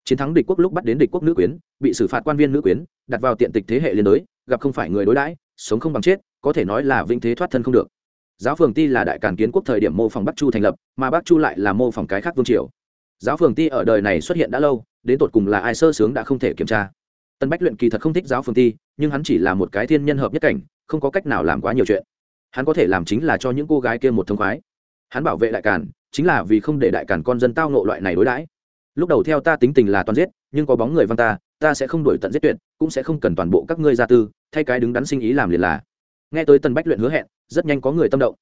Chiến thắng địch quốc lúc bắt đến địch quốc nữ quyến, bị xử phạt quan viên nữ quyến, đặt vào tiện tịch thế hệ liên đối, gặp không phải người đối đãi, sống không bằng chết, có thể nói là vinh thế thoát thân không được. Giáo phường ti là đại càn kiến quốc thời điểm mô phỏng bắc chu thành lập, mà bắc chu lại là mô phỏng cái khác vương triều. Giáo phường ti ở đời này xuất hiện đã lâu đến tột cùng là ai sơ sướng đã không thể kiểm tra. Tân bách luyện kỳ thật không thích giáo phương thi, nhưng hắn chỉ là một cái thiên nhân hợp nhất cảnh không có cách nào làm quá nhiều chuyện. Hắn có thể làm chính là cho những cô gái kia một thông khoái. Hắn bảo vệ đại càn chính là vì không để đại càn con dân tao nộ loại này đối đãi. Lúc đầu theo ta tính tình là toàn giết nhưng có bóng người văn ta ta sẽ không đổi tận giết tuyệt cũng sẽ không cần toàn bộ các ngươi gia tư thay cái đứng đắn sinh ý làm liền là. Nghe tới tân bách luyện hứa hẹn rất nhanh có người tâm động.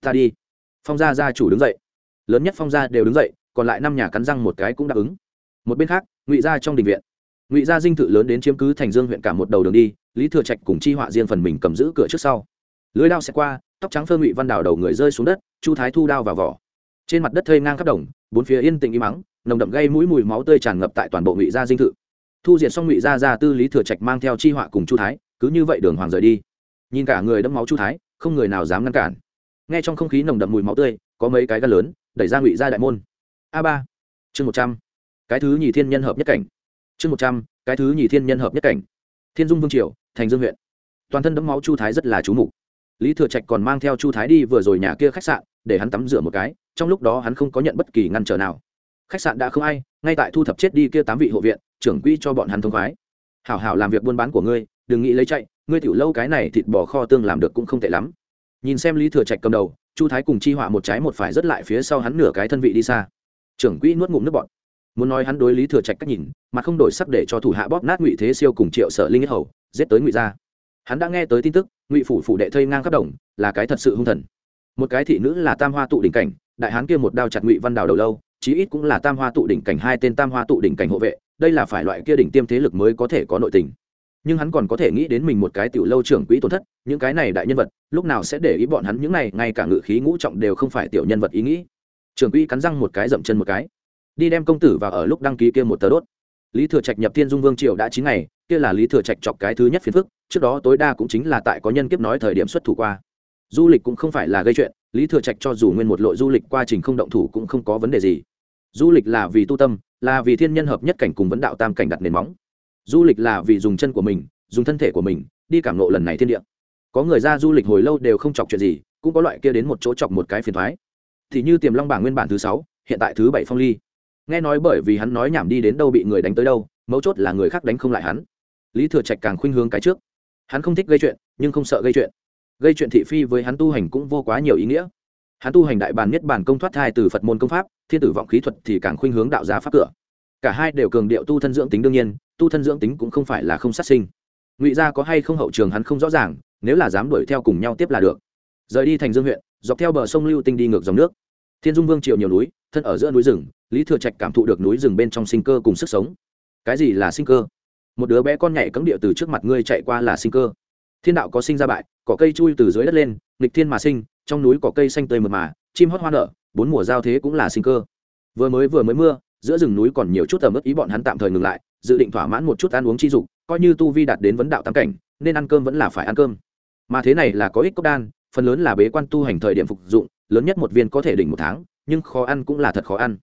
Ta đi. Phong gia gia chủ đứng dậy. Lớn nhất phong gia đều đứng dậy còn lại năm nhà cắn răng một cái cũng đáp ứng một bên khác, ngụy gia trong đình viện. Ngụy gia dinh thự lớn đến chiếm cứ thành dương huyện cả một đầu đường đi, lý thừa trạch cùng chi họa riêng phần mình cầm giữ cửa trước sau. Lưới đao sẽ qua, tóc trắng phơ ngụy văn đào đầu người rơi xuống đất, chu thái thu đao vào vỏ. Trên mặt đất thây ngang khắp đồng, bốn phía yên tĩnh im mắng nồng đậm gây mũi mùi máu tươi tràn ngập tại toàn bộ ngụy gia dinh thự. Thu diệt xong ngụy gia gia tư lý thừa trạch mang theo chi họa cùng chu thái, cứ như vậy đường hoàng rời đi. Nhìn cả người đẫm máu chu thái, không người nào dám ngăn cản. Nghe trong không khí nồng đậm mùi máu tươi, có mấy cái gan lớn, đẩy ra ngụy gia đại môn. A ba. Chương một trăm cái thứ nhì thiên nhân hợp nhất cảnh. Chương một trăm, cái thứ nhì thiên nhân hợp nhất cảnh. Thiên dung vương triều, thành dương huyện. Toàn thân đẫm máu chu thái rất là chú mục. Lý thừa trạch còn mang theo chu thái đi vừa rồi nhà kia khách sạn, để hắn tắm rửa một cái, trong lúc đó hắn không có nhận bất kỳ ngăn trở nào. Khách sạn đã không ai, ngay tại thu thập chết đi kia tám vị hộ viện, trưởng quỹ cho bọn hắn thông khoái. Hảo hảo làm việc buôn bán của ngươi, đừng nghĩ lấy chạy, ngươi tiểu lâu cái này thịt bò kho tương làm được cũng không tệ lắm. Nhìn xem lý thừa trạch cầm đầu, chu thái cùng chi họa một trái một phải rất lại phía sau hắn nửa cái thân vị đi xa. Trưởng quỹ nuốt ngụm nước bọn muốn nói hắn đối lý thừa trạch cách nhìn, mà không đổi sắc để cho thủ hạ bóp nát ngụy thế siêu cùng triệu sở linh hầu, giết tới ngụy gia. Hắn đã nghe tới tin tức, ngụy phủ phủ đệ thây ngang khắp đồng, là cái thật sự hung thần. Một cái thị nữ là tam hoa tụ đỉnh cảnh, đại hán kia một đao chặt ngụy văn đào đầu lâu, chí ít cũng là tam hoa tụ đỉnh cảnh hai tên tam hoa tụ đỉnh cảnh hộ vệ, đây là phải loại kia đỉnh tiêm thế lực mới có thể có nội tình. Nhưng hắn còn có thể nghĩ đến mình một cái tiểu lâu trưởng quỹ tổn thất, những cái này đại nhân vật, lúc nào sẽ để ý bọn hắn những này, ngay cả ngự khí ngũ trọng đều không phải tiểu nhân vật ý nghĩ. Trưởng quỹ cắn răng một cái dậm chân một cái đi đem công tử vào ở lúc đăng ký kia một tờ đốt. Lý thừa trạch nhập thiên dung vương triều đã chín ngày, kia là lý thừa trạch chọc cái thứ nhất phiền phức, trước đó tối đa cũng chính là tại có nhân kiếp nói thời điểm xuất thủ qua. Du lịch cũng không phải là gây chuyện, lý thừa trạch cho dù nguyên một lội du lịch qua trình không động thủ cũng không có vấn đề gì. Du lịch là vì tu tâm, là vì thiên nhân hợp nhất cảnh cùng vấn đạo tam cảnh đặt nền móng. Du lịch là vì dùng chân của mình, dùng thân thể của mình, đi cảm nộ lần này thiên địa. Có người ra du lịch hồi lâu đều không chọc chuyện gì, cũng có loại kia đến một chỗ chọc một cái phiền thoái. Thì như tiềm long bảng nguyên bản thứ sáu, hiện tại thứ bảy phong ly nghe nói bởi vì hắn nói nhảm đi đến đâu bị người đánh tới đâu, mấu chốt là người khác đánh không lại hắn. Lý thừa trạch càng khuynh hướng cái trước. Hắn không thích gây chuyện, nhưng không sợ gây chuyện. Gây chuyện thị phi với hắn tu hành cũng vô quá nhiều ý nghĩa. Hắn tu hành đại bàn nhất bản công thoát thai từ phật môn công pháp, thiên tử vọng khí thuật thì càng khuynh hướng đạo giá pháp cửa. Cả hai đều cường điệu tu thân dưỡng tính đương nhiên, tu thân dưỡng tính cũng không phải là không sát sinh. Ngụy gia có hay không hậu trường hắn không rõ ràng, nếu là dám đuổi theo cùng nhau tiếp là được. Rời đi thành dương huyện, dọc theo bờ sông lưu tinh đi ngược dòng nước thiên dung vương triều nhiều núi, thân ở giữa núi rừng, lý thừa trạch cảm thụ được núi rừng bên trong sinh cơ cùng sức sống. Cái gì là sinh cơ? Một đứa bé con nhảy cấm địa từ trước mặt ngươi chạy qua là sinh cơ. Thiên đạo có sinh ra bại cỏ cây chui từ dưới đất lên, nghịch thiên mà sinh, trong núi cỏ cây xanh tươi mượt mà, chim hót hoa nở, bốn mùa giao thế cũng là sinh cơ. Vừa mới vừa mới mưa, giữa rừng núi còn nhiều chút tầm ướt, ý bọn hắn tạm thời ngừng lại, dự định thỏa mãn một chút ăn uống chi dục, coi như tu vi đạt đến vấn đạo tam cảnh, nên ăn cơm vẫn là phải ăn cơm. Mà thế này là có ích cốc đan, phần lớn là bế quan tu hành thời điểm phục dụng lớn nhất một viên có thể đỉnh một tháng, nhưng khó ăn cũng là thật khó ăn.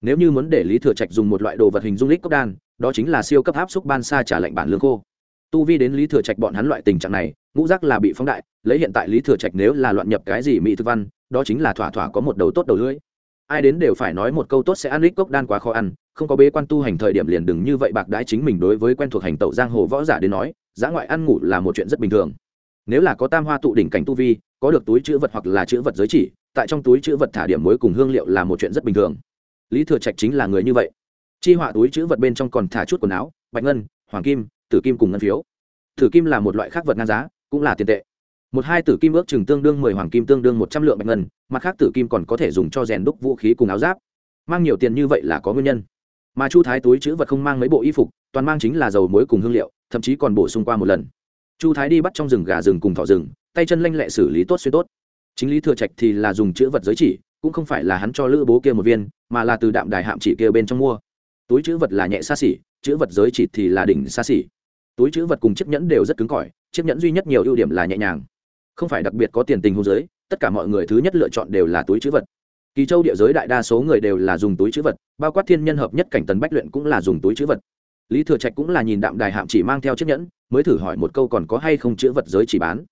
Nếu như muốn để lý thừa trạch dùng một loại đồ vật hình dung lít cốc đan, đó chính là siêu cấp áp xúc ban xa trả lệnh bản lương khô. Tu vi đến lý thừa trạch bọn hắn loại tình trạng này, ngũ giác là bị phóng đại, lấy hiện tại lý thừa trạch nếu là loạn nhập cái gì mỹ thực văn, đó chính là thỏa thỏa có một đầu tốt đầu lưỡi. Ai đến đều phải nói một câu tốt sẽ ăn lít cốc đan quá khó ăn, không có bế quan tu hành thời điểm liền đừng như vậy bạc đãi chính mình đối với quen thuộc hành tẩu giang hồ võ giả đến nói giã ngoại ăn ngủ là một chuyện rất bình thường. Nếu là có tam hoa tụ đỉnh cảnh tu vi có được túi chữ vật hoặc là chữ vật giới chỉ, tại trong túi chữ vật thả điểm muối cùng hương liệu là một chuyện rất bình thường. Lý thừa trạch chính là người như vậy. Chi họa túi chữ vật bên trong còn thả chút quần áo, bạch ngân, hoàng kim, tử kim cùng ngân phiếu. Tử kim là một loại khác vật ngang giá, cũng là tiền tệ. Một hai tử kim ước chừng tương đương mười, hoàng kim tương đương một trăm lượng bạch ngân, mặt khác tử kim còn có thể dùng cho rèn đúc vũ khí cùng áo giáp. Mang nhiều tiền như vậy là có nguyên nhân. Mà chu thái túi chữ vật không mang mấy bộ y phục, toàn mang chính là dầu muối cùng hương liệu, thậm chí còn bổ sung qua một lần. Chu thái đi bắt trong rừng gà rừng cùng thỏ rừng tay chân lanh lẹ xử lý tốt xuyên tốt. Chính lý thừa trạch thì là dùng chữ vật giới chỉ, cũng không phải là hắn cho lữ bố kia một viên, mà là từ đạm đài hạm chỉ kia bên trong mua. Túi chữ vật là nhẹ xa xỉ, chữ vật giới chỉ thì là đỉnh xa xỉ. Túi chữ vật cùng chiếc nhẫn đều rất cứng cỏi, chiếc nhẫn duy nhất nhiều ưu điểm là nhẹ nhàng. Không phải đặc biệt có tiền tình hôn giới, tất cả mọi người thứ nhất lựa chọn đều là túi chữ vật. Kỳ châu địa giới đại đa số người đều là dùng túi chữ vật, bao quát thiên nhân hợp nhất cảnh tần bách luyện cũng là dùng túi chữ vật. Lý thừa trạch cũng là nhìn đạm đài hạm chỉ mang theo chiếc nhẫn, mới thử hỏi một câu còn có hay không chữ vật giới chỉ bán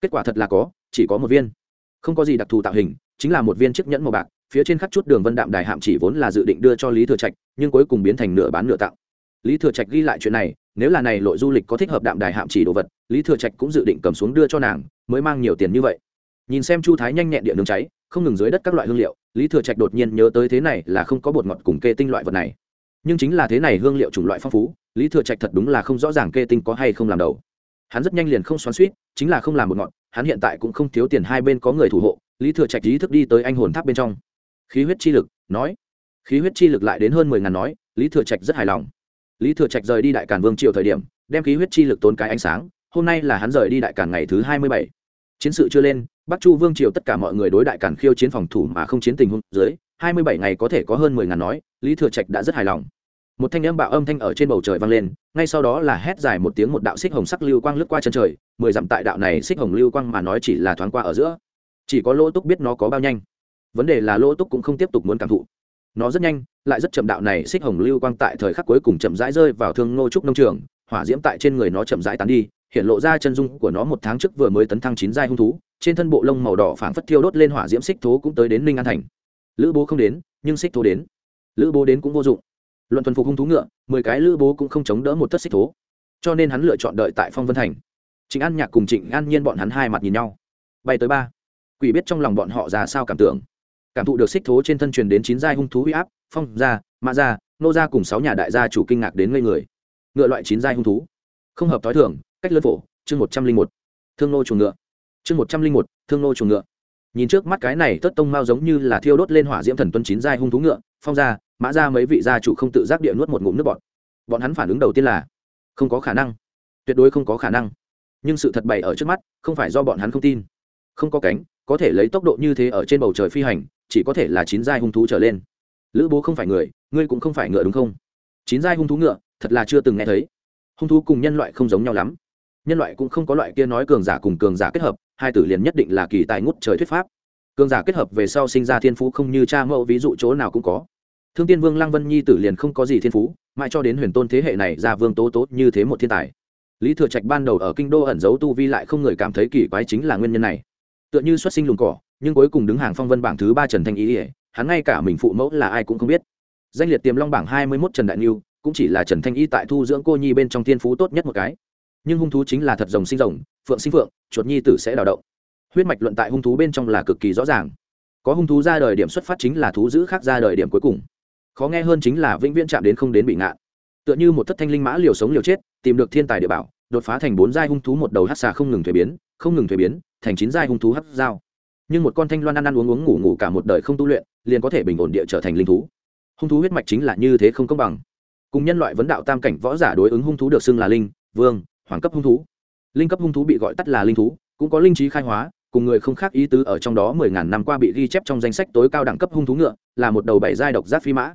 kết quả thật là có, chỉ có một viên. Không có gì đặc thù tạo hình, chính là một viên chiếc nhẫn màu bạc, phía trên khắc chút đường vân đạm đài hạm chỉ vốn là dự định đưa cho lý thừa trạch, nhưng cuối cùng biến thành nửa bán nửa tặng lý thừa trạch ghi lại chuyện này, nếu là này lội du lịch có thích hợp đạm đài hạm chỉ đồ vật, lý thừa trạch cũng dự định cầm xuống đưa cho nàng, mới mang nhiều tiền như vậy. Nhìn xem chu thái nhanh nhẹn điện nướng cháy, không ngừng dưới đất các loại hương liệu, lý thừa trạch đột nhiên nhớ tới thế này là không có bột ngọt cùng kê tinh loại vật này. Nhưng chính là thế này hương liệu chủng loại phong phú, lý thừa trạch thật đúng là không rõ ràng kê tinh có hay không làm đầu hắn rất nhanh liền không xoắn suýt chính là không làm một ngọn, hắn hiện tại cũng không thiếu tiền, hai bên có người thủ hộ, lý thừa trạch ý thức đi tới anh hồn tháp bên trong. Khí huyết chi lực, nói. Khí huyết chi lực lại đến hơn mười ngàn nói, lý thừa trạch rất hài lòng. Lý thừa trạch rời đi đại càn vương triều thời điểm, đem khí huyết chi lực tốn cái ánh sáng, hôm nay là hắn rời đi đại càn ngày thứ hai mươi bảy. Chiến sự chưa lên, bắc chu vương triều tất cả mọi người đối đại càn khiêu chiến phòng thủ mà không chiến tình huống dưới, hai mươi bảy ngày có thể có hơn mười ngàn nói, lý thừa trạch đã rất hài lòng một thanh âm bạo âm thanh ở trên bầu trời vang lên, ngay sau đó là hét dài một tiếng một đạo xích hồng sắc lưu quang lướt qua chân trời, mười dặm tại đạo này xích hồng lưu quang mà nói chỉ là thoáng qua ở giữa. Chỉ có lỗ túc biết nó có bao nhanh. Vấn đề là lỗ túc cũng không tiếp tục muốn cảm thụ. Nó rất nhanh, lại rất chậm đạo này xích hồng lưu quang tại thời khắc cuối cùng chậm rãi rơi vào thương ngô trúc nông trường, hỏa diễm tại trên người nó chậm rãi tán đi, hiện lộ ra chân dung của nó một tháng trước vừa mới tấn thăng chín giai hung thú, trên thân bộ lông màu đỏ phảng phất thiêu đốt lên hỏa diễm xích thố cũng tới đến ninh an thành. Lữ bố không đến, nhưng xích thố đến. Lữ bố đến cũng vô dụng luận thuần phục hung thú ngựa, mười cái lữ bố cũng không chống đỡ một tất xích thố. Cho nên hắn lựa chọn đợi tại phong vân thành. Trịnh an nhạc cùng trịnh an nhiên bọn hắn hai mặt nhìn nhau. Bay tới ba. Quỷ biết trong lòng bọn họ ra sao cảm tưởng. Cảm thụ được xích thố trên thân truyền đến chín giai hung thú huy áp, phong gia mã gia, nô gia cùng sáu nhà đại gia chủ kinh ngạc đến ngây người. Ngựa loại chín giai hung thú. Không hợp t h o i thường, cách lớn phổ, chương một trăm linh một. Thương nô chuồng ngựa. Chương một trăm linh một, thương nô chuồng ngựa. Nhìn trước mắt cái này tất tông mao giống như là thiêu đốt lên hỏa diễm thần tuân chín giai hung thú ngựa, phong gia mã ra mấy vị gia chủ không tự giác địa nuốt một ngụm nước bọt. Bọn hắn phản ứng đầu tiên là, không có khả năng. Tuyệt đối không có khả năng. Nhưng sự thật bày ở trước mắt, không phải do bọn hắn không tin. Không có cánh, có thể lấy tốc độ như thế ở trên bầu trời phi hành, chỉ có thể là chín giai hung thú trở lên. Lữ bố không phải người, ngươi cũng không phải ngựa đúng không? Chín giai hung thú ngựa, thật là chưa từng nghe thấy. Hung thú cùng nhân loại không giống nhau lắm. Nhân loại cũng không có loại kia nói cường giả cùng cường giả kết hợp, hai tử liền nhất định là kỳ tài ngút trời thuyết pháp. Cường giả kết hợp về sau sinh ra thiên phú không như cha mẫu, ví dụ chỗ nào cũng có thương tiên vương lăng vân nhi tử liền không có gì thiên phú, mãi cho đến huyền tôn thế hệ này ra vương tố tố như thế một thiên tài. Lý thừa trạch ban đầu ở kinh đô ẩn giấu tu vi lại không người cảm thấy kỳ quái chính là nguyên nhân này. Tựa như xuất sinh lùng cỏ, nhưng cuối cùng đứng hàng phong vân bảng thứ ba trần thanh ý ỉa hắn ngay cả mình phụ mẫu là ai cũng không biết. Danh liệt tiềm long bảng hai mươi mốt trần đại niu, cũng chỉ là trần thanh y tại thu dưỡng cô nhi bên trong thiên phú tốt nhất một cái. Nhưng hung thú chính là thật rồng sinh rồng, phượng sinh phượng, chuột nhi tử sẽ đào động. Huyết mạch luận tại hung thú bên trong là cực kỳ rõ ràng. Có hung thú ra đời điểm xuất phát chính là thú giữ khác ra đời điểm cuối cùng khó nghe hơn chính là vĩnh viễn chạm đến không đến bị ngạn. Tựa như một thất thanh linh mã liều sống liều chết, tìm được thiên tài địa bảo, đột phá thành bốn giai hung thú một đầu hát xà không ngừng thuế biến, không ngừng thuế biến, thành chín giai hung thú hát dao nhưng một con thanh loan ăn ăn uống uống ngủ ngủ cả một đời không tu luyện, liền có thể bình ổn địa trở thành linh thú. Hung thú huyết mạch chính là như thế không công bằng. Cùng nhân loại vấn đạo tam cảnh võ giả đối ứng hung thú được xưng là linh, vương, hoàng cấp hung thú. Linh cấp hung thú bị gọi tắt là linh thú, cũng có linh trí khai hóa, cùng người không khác ý tứ ở trong đó mười ngàn năm qua bị ghi chép trong danh sách tối cao đẳng cấp hung thú ngựa, là một đầu bảy giai độc giác phi mã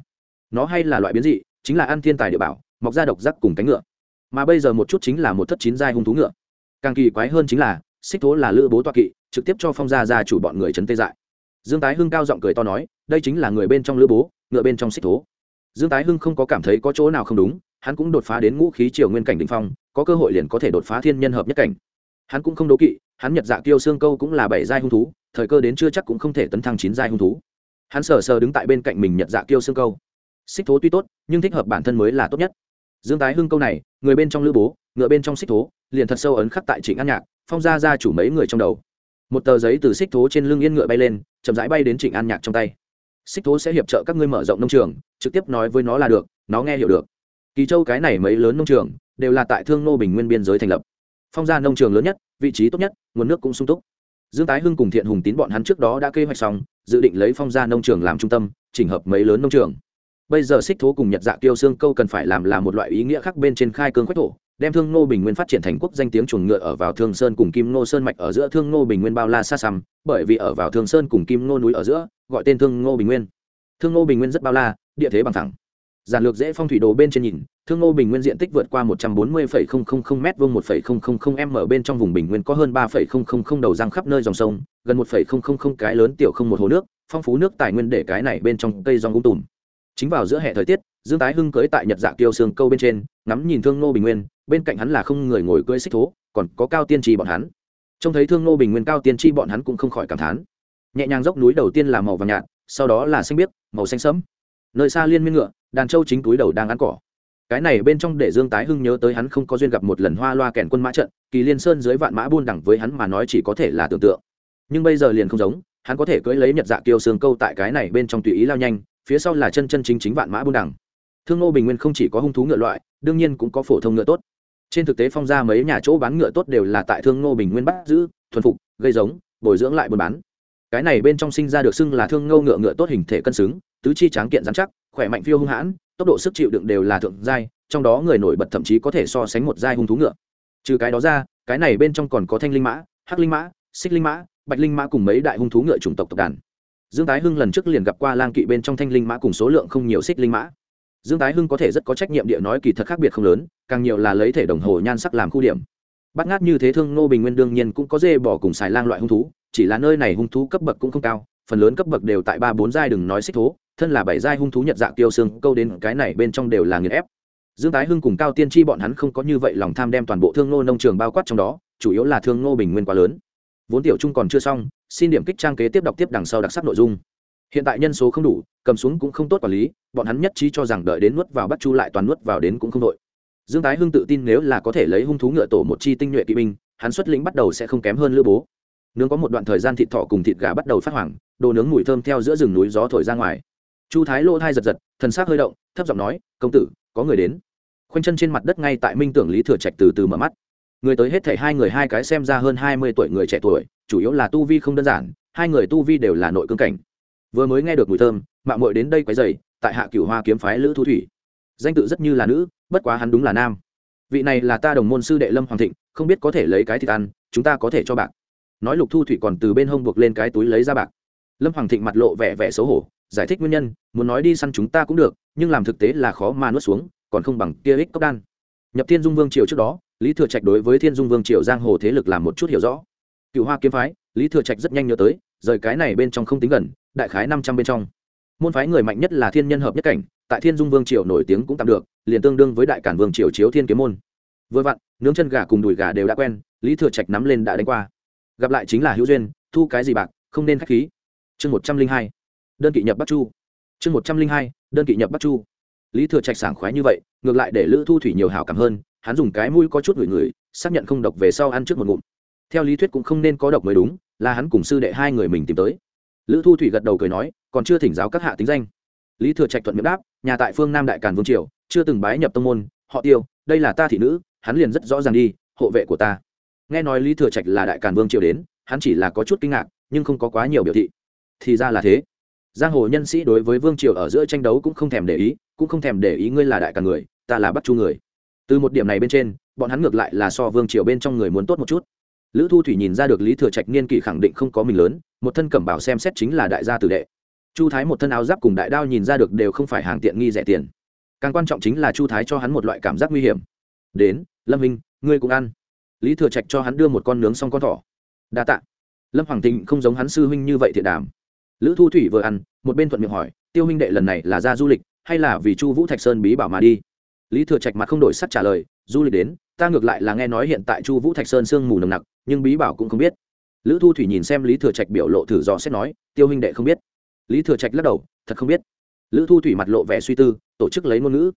nó hay là loại biến dị, chính là ăn thiên tài địa bảo, mọc ra độc giác cùng cánh ngựa. Mà bây giờ một chút chính là một thất chín giai hung thú ngựa. Càng kỳ quái hơn chính là, xích thố là lữ bố toa kỵ, trực tiếp cho phong gia gia chủ bọn người trấn tê dại. Dương tái hưng cao giọng cười to nói, đây chính là người bên trong lữ bố, ngựa bên trong xích thố. Dương tái hưng không có cảm thấy có chỗ nào không đúng, hắn cũng đột phá đến ngũ khí triều nguyên cảnh đ phong, có cơ hội liền có thể đột phá thiên nhân hợp nhất cảnh. Hắn cũng không đố kỵ, hắn nhật dạ kiêu xương câu cũng là bảy giai hung thú, thời cơ đến chưa chắc cũng không thể tấn thăng chín giai hung thú. Hắn sờ sờ đứng tại bên cạnh mình nhật dạ kiêu xương câu xích thố tuy tốt, nhưng thích hợp bản thân mới là tốt nhất. Dương tái hưng câu này, người bên trong lữ bố, ngựa bên trong xích thố, liền thật sâu ấn khắc tại trịnh an nhạc, phong ra ra chủ mấy người trong đầu. Một tờ giấy từ xích thố trên lưng yên ngựa bay lên, chậm rãi bay đến trịnh an nhạc trong tay. Xích thố sẽ hiệp trợ các ngươi mở rộng nông trường, trực tiếp nói với nó là được, nó nghe hiểu được. Kỳ châu cái này mấy lớn nông trường, đều là tại thương nô bình nguyên biên giới thành lập. Phong gia nông trường lớn nhất, vị trí tốt nhất, nguồn nước cũng sung túc. Dương tái hưng cùng thiện hùng tín bọn hắn trước đó đã kế hoạch xong, dự định lấy phong gia nông trường làm trung tâm, chỉnh hợp mấy lớn nông trường bây giờ xích thố cùng nhật dạ tiêu xương câu cần phải làm là một loại ý nghĩa khác bên trên khai cương quách thổ, đem thương ngô bình nguyên phát triển thành quốc danh tiếng chuồng ngựa ở vào thương sơn cùng kim ngô sơn mạch ở giữa. Thương ngô bình nguyên bao la xa xăm, bởi vì ở vào thương sơn cùng kim ngô núi ở giữa, gọi tên thương ngô bình nguyên. Thương ngô bình nguyên rất bao la, địa thế bằng thẳng. Giản lược dễ phong thủy đồ bên trên nhìn, thương ngô bình nguyên diện tích vượt qua một trăm bốn mươi m vuông một m ở bên trong vùng bình nguyên có hơn ba đầu răng khắp nơi dòng sông, gần một cái lớn tiểu không một hồ nước, phong phú nước tài nguyên để cái này bên trong cây rong ung tùm chính vào giữa hệ thời tiết, dương tái hưng cưới tại nhật dạ kiêu xương câu bên trên, ngắm nhìn thương nô bình nguyên, bên cạnh hắn là không người ngồi cưỡi xích thố, còn có cao tiên tri bọn hắn. Trông thấy thương nô bình nguyên, cao tiên tri bọn hắn cũng không khỏi cảm thán. Nhẹ nhàng dốc núi đầu tiên là màu vàng nhạt, sau đó là xanh biếc, màu xanh sẫm. Nơi xa liên miên ngựa, đàn trâu chính túi đầu đang ăn cỏ. Cái này bên trong để dương tái hưng nhớ tới hắn không có duyên gặp một lần hoa loa kèn quân mã trận, kỳ liên sơn dưới vạn mã buôn đẳng với hắn mà nói chỉ có thể là tưởng tượng. Nhưng bây giờ liền không giống, hắn có thể cưỡi lấy nhật dạ kiêu xương câu tại cái này bên trong tùy ý lao nhanh phía sau là chân chân chính chính vạn mã buôn đẳng thương ngô bình nguyên không chỉ có hung thú ngựa loại, đương nhiên cũng có phổ thông ngựa tốt. Trên thực tế phong ra mấy nhà chỗ bán ngựa tốt đều là tại thương ngô bình nguyên bắt giữ, thuần phục, gây giống, bồi dưỡng lại buôn bán. Cái này bên trong sinh ra được xưng là thương ngô ngựa ngựa tốt hình thể cân xứng, tứ chi tráng kiện dán chắc, khỏe mạnh phiêu hung hãn, tốc độ sức chịu đựng đều là thượng giai, trong đó người nổi bật thậm chí có thể so sánh một giai hung thú ngựa. Trừ cái đó ra, cái này bên trong còn có thanh linh mã, hắc linh mã, xích linh mã, bạch linh mã cùng mấy đại hung thú ngựa chủng tộc tộc đàn dương tái hưng lần trước liền gặp qua lang kỵ bên trong thanh linh mã cùng số lượng không nhiều xích linh mã. Dương tái hưng có thể rất có trách nhiệm địa nói kỳ thật khác biệt không lớn, càng nhiều là lấy thể đồng hồ nhan sắc làm khu điểm. Bắt ngát như thế thương ngô bình nguyên đương nhiên cũng có dê bỏ cùng xài lang loại hung thú, chỉ là nơi này hung thú cấp bậc cũng không cao, phần lớn cấp bậc đều tại ba bốn giai đừng nói xích thố, thân là bảy giai hung thú nhật dạ tiêu xương câu đến cái này bên trong đều là nghiền ép. Dương tái hưng cùng cao tiên tri bọn hắn không có như vậy lòng tham đem toàn bộ thương nô nông trường bao quát trong đó, chủ yếu là thương ngô bình nguyên quá lớn vốn tiểu trung còn chưa xong, xin điểm kích trang kế tiếp đọc tiếp đằng sau đặc sắc nội dung. Hiện tại nhân số không đủ, cầm xuống cũng không tốt quản lý, bọn hắn nhất trí cho rằng đợi đến nuốt vào bắt chu lại toàn nuốt vào đến cũng không đội. Dương tái hưng tự tin nếu là có thể lấy hung thú ngựa tổ một chi tinh nhuệ kỵ binh, hắn xuất lĩnh bắt đầu sẽ không kém hơn lữ bố. Nướng có một đoạn thời gian thịt thọ cùng thịt gà bắt đầu phát hoảng, đồ nướng mùi thơm theo giữa rừng núi gió thổi ra ngoài. Chu thái lỗ thai giật giật, thần s ắ c hơi động, thấp giọng nói, công tử, có người đến. Khoanh chân trên mặt đất ngay tại minh tưởng lý thừa trạch từ từ mở mắt người tới hết thảy hai người hai cái xem ra hơn hai mươi tuổi người trẻ tuổi, chủ yếu là tu vi không đơn giản, hai người tu vi đều là nội cương cảnh. Vừa mới nghe được mùi thơm mạng mội đến đây quấy dày tại hạ cửu hoa kiếm phái lữ thu thủy. Danh tự rất như là nữ, bất quá hắn đúng là nam. Vị này là ta đồng môn sư đệ lâm hoàng thịnh, không biết có thể lấy cái thịt ăn, chúng ta có thể cho bạc. Nói lục thu thủy còn từ bên hông buộc lên cái túi lấy ra bạc. Lâm hoàng thịnh mặt lộ vẻ vẻ xấu hổ, giải thích nguyên nhân, muốn nói đi săn chúng ta cũng được, nhưng làm thực tế là khó mà nuốt xuống, còn không bằng kia ích cốc đan. Nhập thiên dung vương triều trước đó lý thừa trạch đối với thiên dung vương triều giang hồ thế lực làm một chút hiểu rõ. Cựu hoa kiếm phái, lý thừa trạch rất nhanh nhớ tới, rời cái này bên trong không tính gần, đại khái năm trăm bên trong. Môn phái người mạnh nhất là thiên nhân hợp nhất cảnh, tại thiên dung vương triều nổi tiếng cũng tạm được, liền tương đương với đại cản vương triều chiếu thiên kiếm môn. Vừa vặn, nướng chân gà cùng đùi gà đều đã quen, lý thừa trạch nắm lên đã đánh qua. Gặp lại chính là hữu duyên, thu cái gì bạc, không nên k h á c h khí. Chương một trăm linh hai, đơn kỵ nhập bắc chu. Chương một trăm linh hai, đơn kỵ nhập bắc chu. Lý thừa trạch sảng khoái như vậy, ngược lại để lữ thu thủy nhiều hảo cảm hơn hắn dùng cái mũi có chút ngửi ngửi, xác nhận không độc về sau ăn trước một ngụm. Theo lý thuyết cũng không nên có độc mới đúng, là hắn cùng sư đệ hai người mình tìm tới. Lữ thu thủy gật đầu cười nói, còn chưa thỉnh giáo các hạ tính danh. Lý thừa trạch thuận miệng đáp, nhà tại phương nam đại càn vương triều, chưa từng bái nhập tông môn, họ tiêu, đây là ta thị nữ, hắn liền rất rõ ràng đi, hộ vệ của ta. Nghe nói lý thừa trạch là đại càn vương triều đến, hắn chỉ là có chút kinh ngạc, nhưng không có quá nhiều biểu thị. Thì ra là thế. Giang hồ nhân sĩ đối với vương triều ở giữa tranh đấu cũng không thèm để ý, cũng không thèm để ý ngươi là đại càn người, ta là bắc chu người từ một điểm này bên trên, bọn hắn ngược lại là so vương triều bên trong người muốn tốt một chút. Lữ thu thủy nhìn ra được lý thừa trạch niên kỷ khẳng định không có mình lớn, một thân cẩm bảo xem xét chính là đại gia tử đệ. Chu thái một thân áo giáp cùng đại đao nhìn ra được đều không phải hàng tiện nghi rẻ tiền. Càng quan trọng chính là chu thái cho hắn một loại cảm giác nguy hiểm. Đến, lâm minh ngươi cũng ăn. Lý thừa trạch cho hắn đưa một con nướng xong con thỏ. Đa t ạ lâm hoàng thịnh không giống hắn sư huynh như vậy thiện đàm lữ thu thủy vừa ăn, một bên thuận miệng hỏi, tiêu huynh đệ lần này là ra du lịch, hay là vì chu vũ thạch sơn bí bảo mà đi? Lý thừa trạch mặt không đổi sắc trả lời, du lịch đến, ta ngược lại là nghe nói hiện tại chu vũ thạch sơn sương mù nồng nặc, nhưng bí bảo cũng không biết. Lữ thu thủy nhìn xem lý thừa trạch biểu lộ thử dò xét nói, tiêu huynh đệ không biết. Lý thừa trạch lắc đầu, thật không biết. Lữ thu thủy mặt lộ vẻ suy tư, tổ chức lấy ngôn ngữ.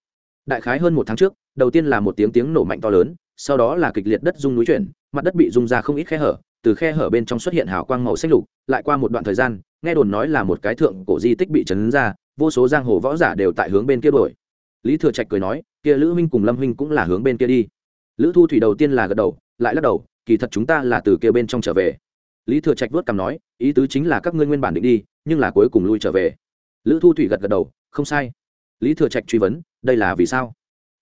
Đại khái hơn một tháng trước, đầu tiên là một tiếng tiếng nổ mạnh to lớn, sau đó là kịch liệt đất rung núi chuyển, mặt đất bị rung ra không ít khe hở, từ khe hở bên trong xuất hiện hào quang màu xanh lục, lại qua một đoạn thời gian, nghe đồn nói là một cái thượng cổ di tích bị chấn ra, vô số giang hồ võ giả đều tại hướng bên kia đổi lý thừa trạch cười nói kia lữ minh cùng lâm minh cũng là hướng bên kia đi. Lữ thu thủy đầu tiên là gật đầu, lại lắc đầu, kỳ thật chúng ta là từ kia bên trong trở về. Lý thừa trạch vớt cằm nói, ý tứ chính là các ngươi nguyên bản định đi, nhưng là cuối cùng lui trở về. Lữ thu thủy gật gật đầu, không sai. Lý thừa trạch truy vấn, đây là vì sao?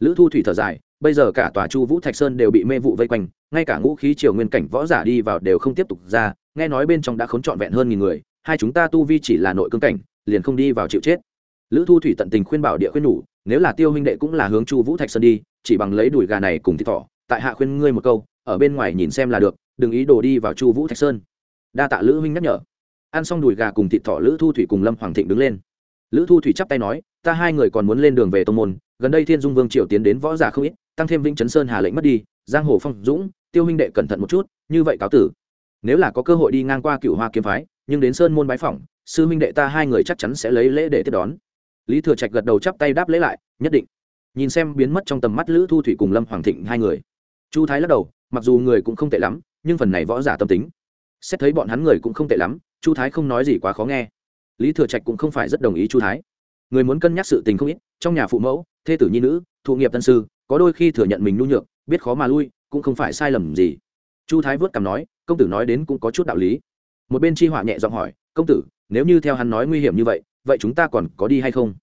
Lữ thu thủy thở dài, bây giờ cả tòa chu vũ thạch sơn đều bị mê vụ vây quanh, ngay cả ngũ khí triều nguyên cảnh võ giả đi vào đều không tiếp tục ra, nghe nói bên trong đã khốn trọn vẹn hơn nghìn người, hai chúng ta tu vi chỉ là nội cương cảnh, liền không đi vào chịu chết. Lữ thu thủy tận tình khuyên bảo địa khuyên nhủ nếu là tiêu huynh đệ cũng là hướng chu vũ thạch sơn đi, chỉ bằng lấy đùi gà này cùng thịt thỏ, tại hạ khuyên ngươi một câu, ở bên ngoài nhìn xem là được, đừng ý đồ đi vào chu vũ thạch sơn. Đa tạ lữ huynh nhắc nhở. Ăn xong đùi gà cùng thịt thỏ, lữ thu thủy cùng lâm hoàng thịnh đứng lên. Lữ thu thủy chắp tay nói, ta hai người còn muốn lên đường về tô môn, gần đây thiên dung vương triều tiến đến võ giả không ít, tăng thêm vĩnh chấn sơn hà lệnh mất đi, giang hồ phong dũng, tiêu huynh đệ cẩn thận một chút, như vậy cáo tử. Nếu là có cơ hội đi ngang qua cựu hoa kiếm phái, nhưng đến sơn môn bái phỏng, sư huynh đệ ta hai người chắc chắn sẽ lấy lễ để tiếp đón lý thừa trạch gật đầu chắp tay đáp lễ lại, nhất định. Nhìn xem biến mất trong tầm mắt lữ thu thủy cùng lâm hoàng thịnh hai người. Chu thái lắc đầu, mặc dù người cũng không tệ lắm, nhưng phần này võ giả tâm tính. Xét thấy bọn hắn người cũng không tệ lắm, chu thái không nói gì quá khó nghe. Lý thừa trạch cũng không phải rất đồng ý chu thái. Người muốn cân nhắc sự tình không ít, trong nhà phụ mẫu, thê tử nhi nữ, thụ nghiệp tân sư, có đôi khi thừa nhận mình nhu nhược, biết khó mà lui, cũng không phải sai lầm gì. Chu thái vớt cằm nói, công tử nói đến cũng có chút đạo lý. Một bên chi họa nhẹ giọng hỏi, công tử, nếu như theo hắn nói nguy hiểm như vậy vậy chúng ta còn có đi hay không?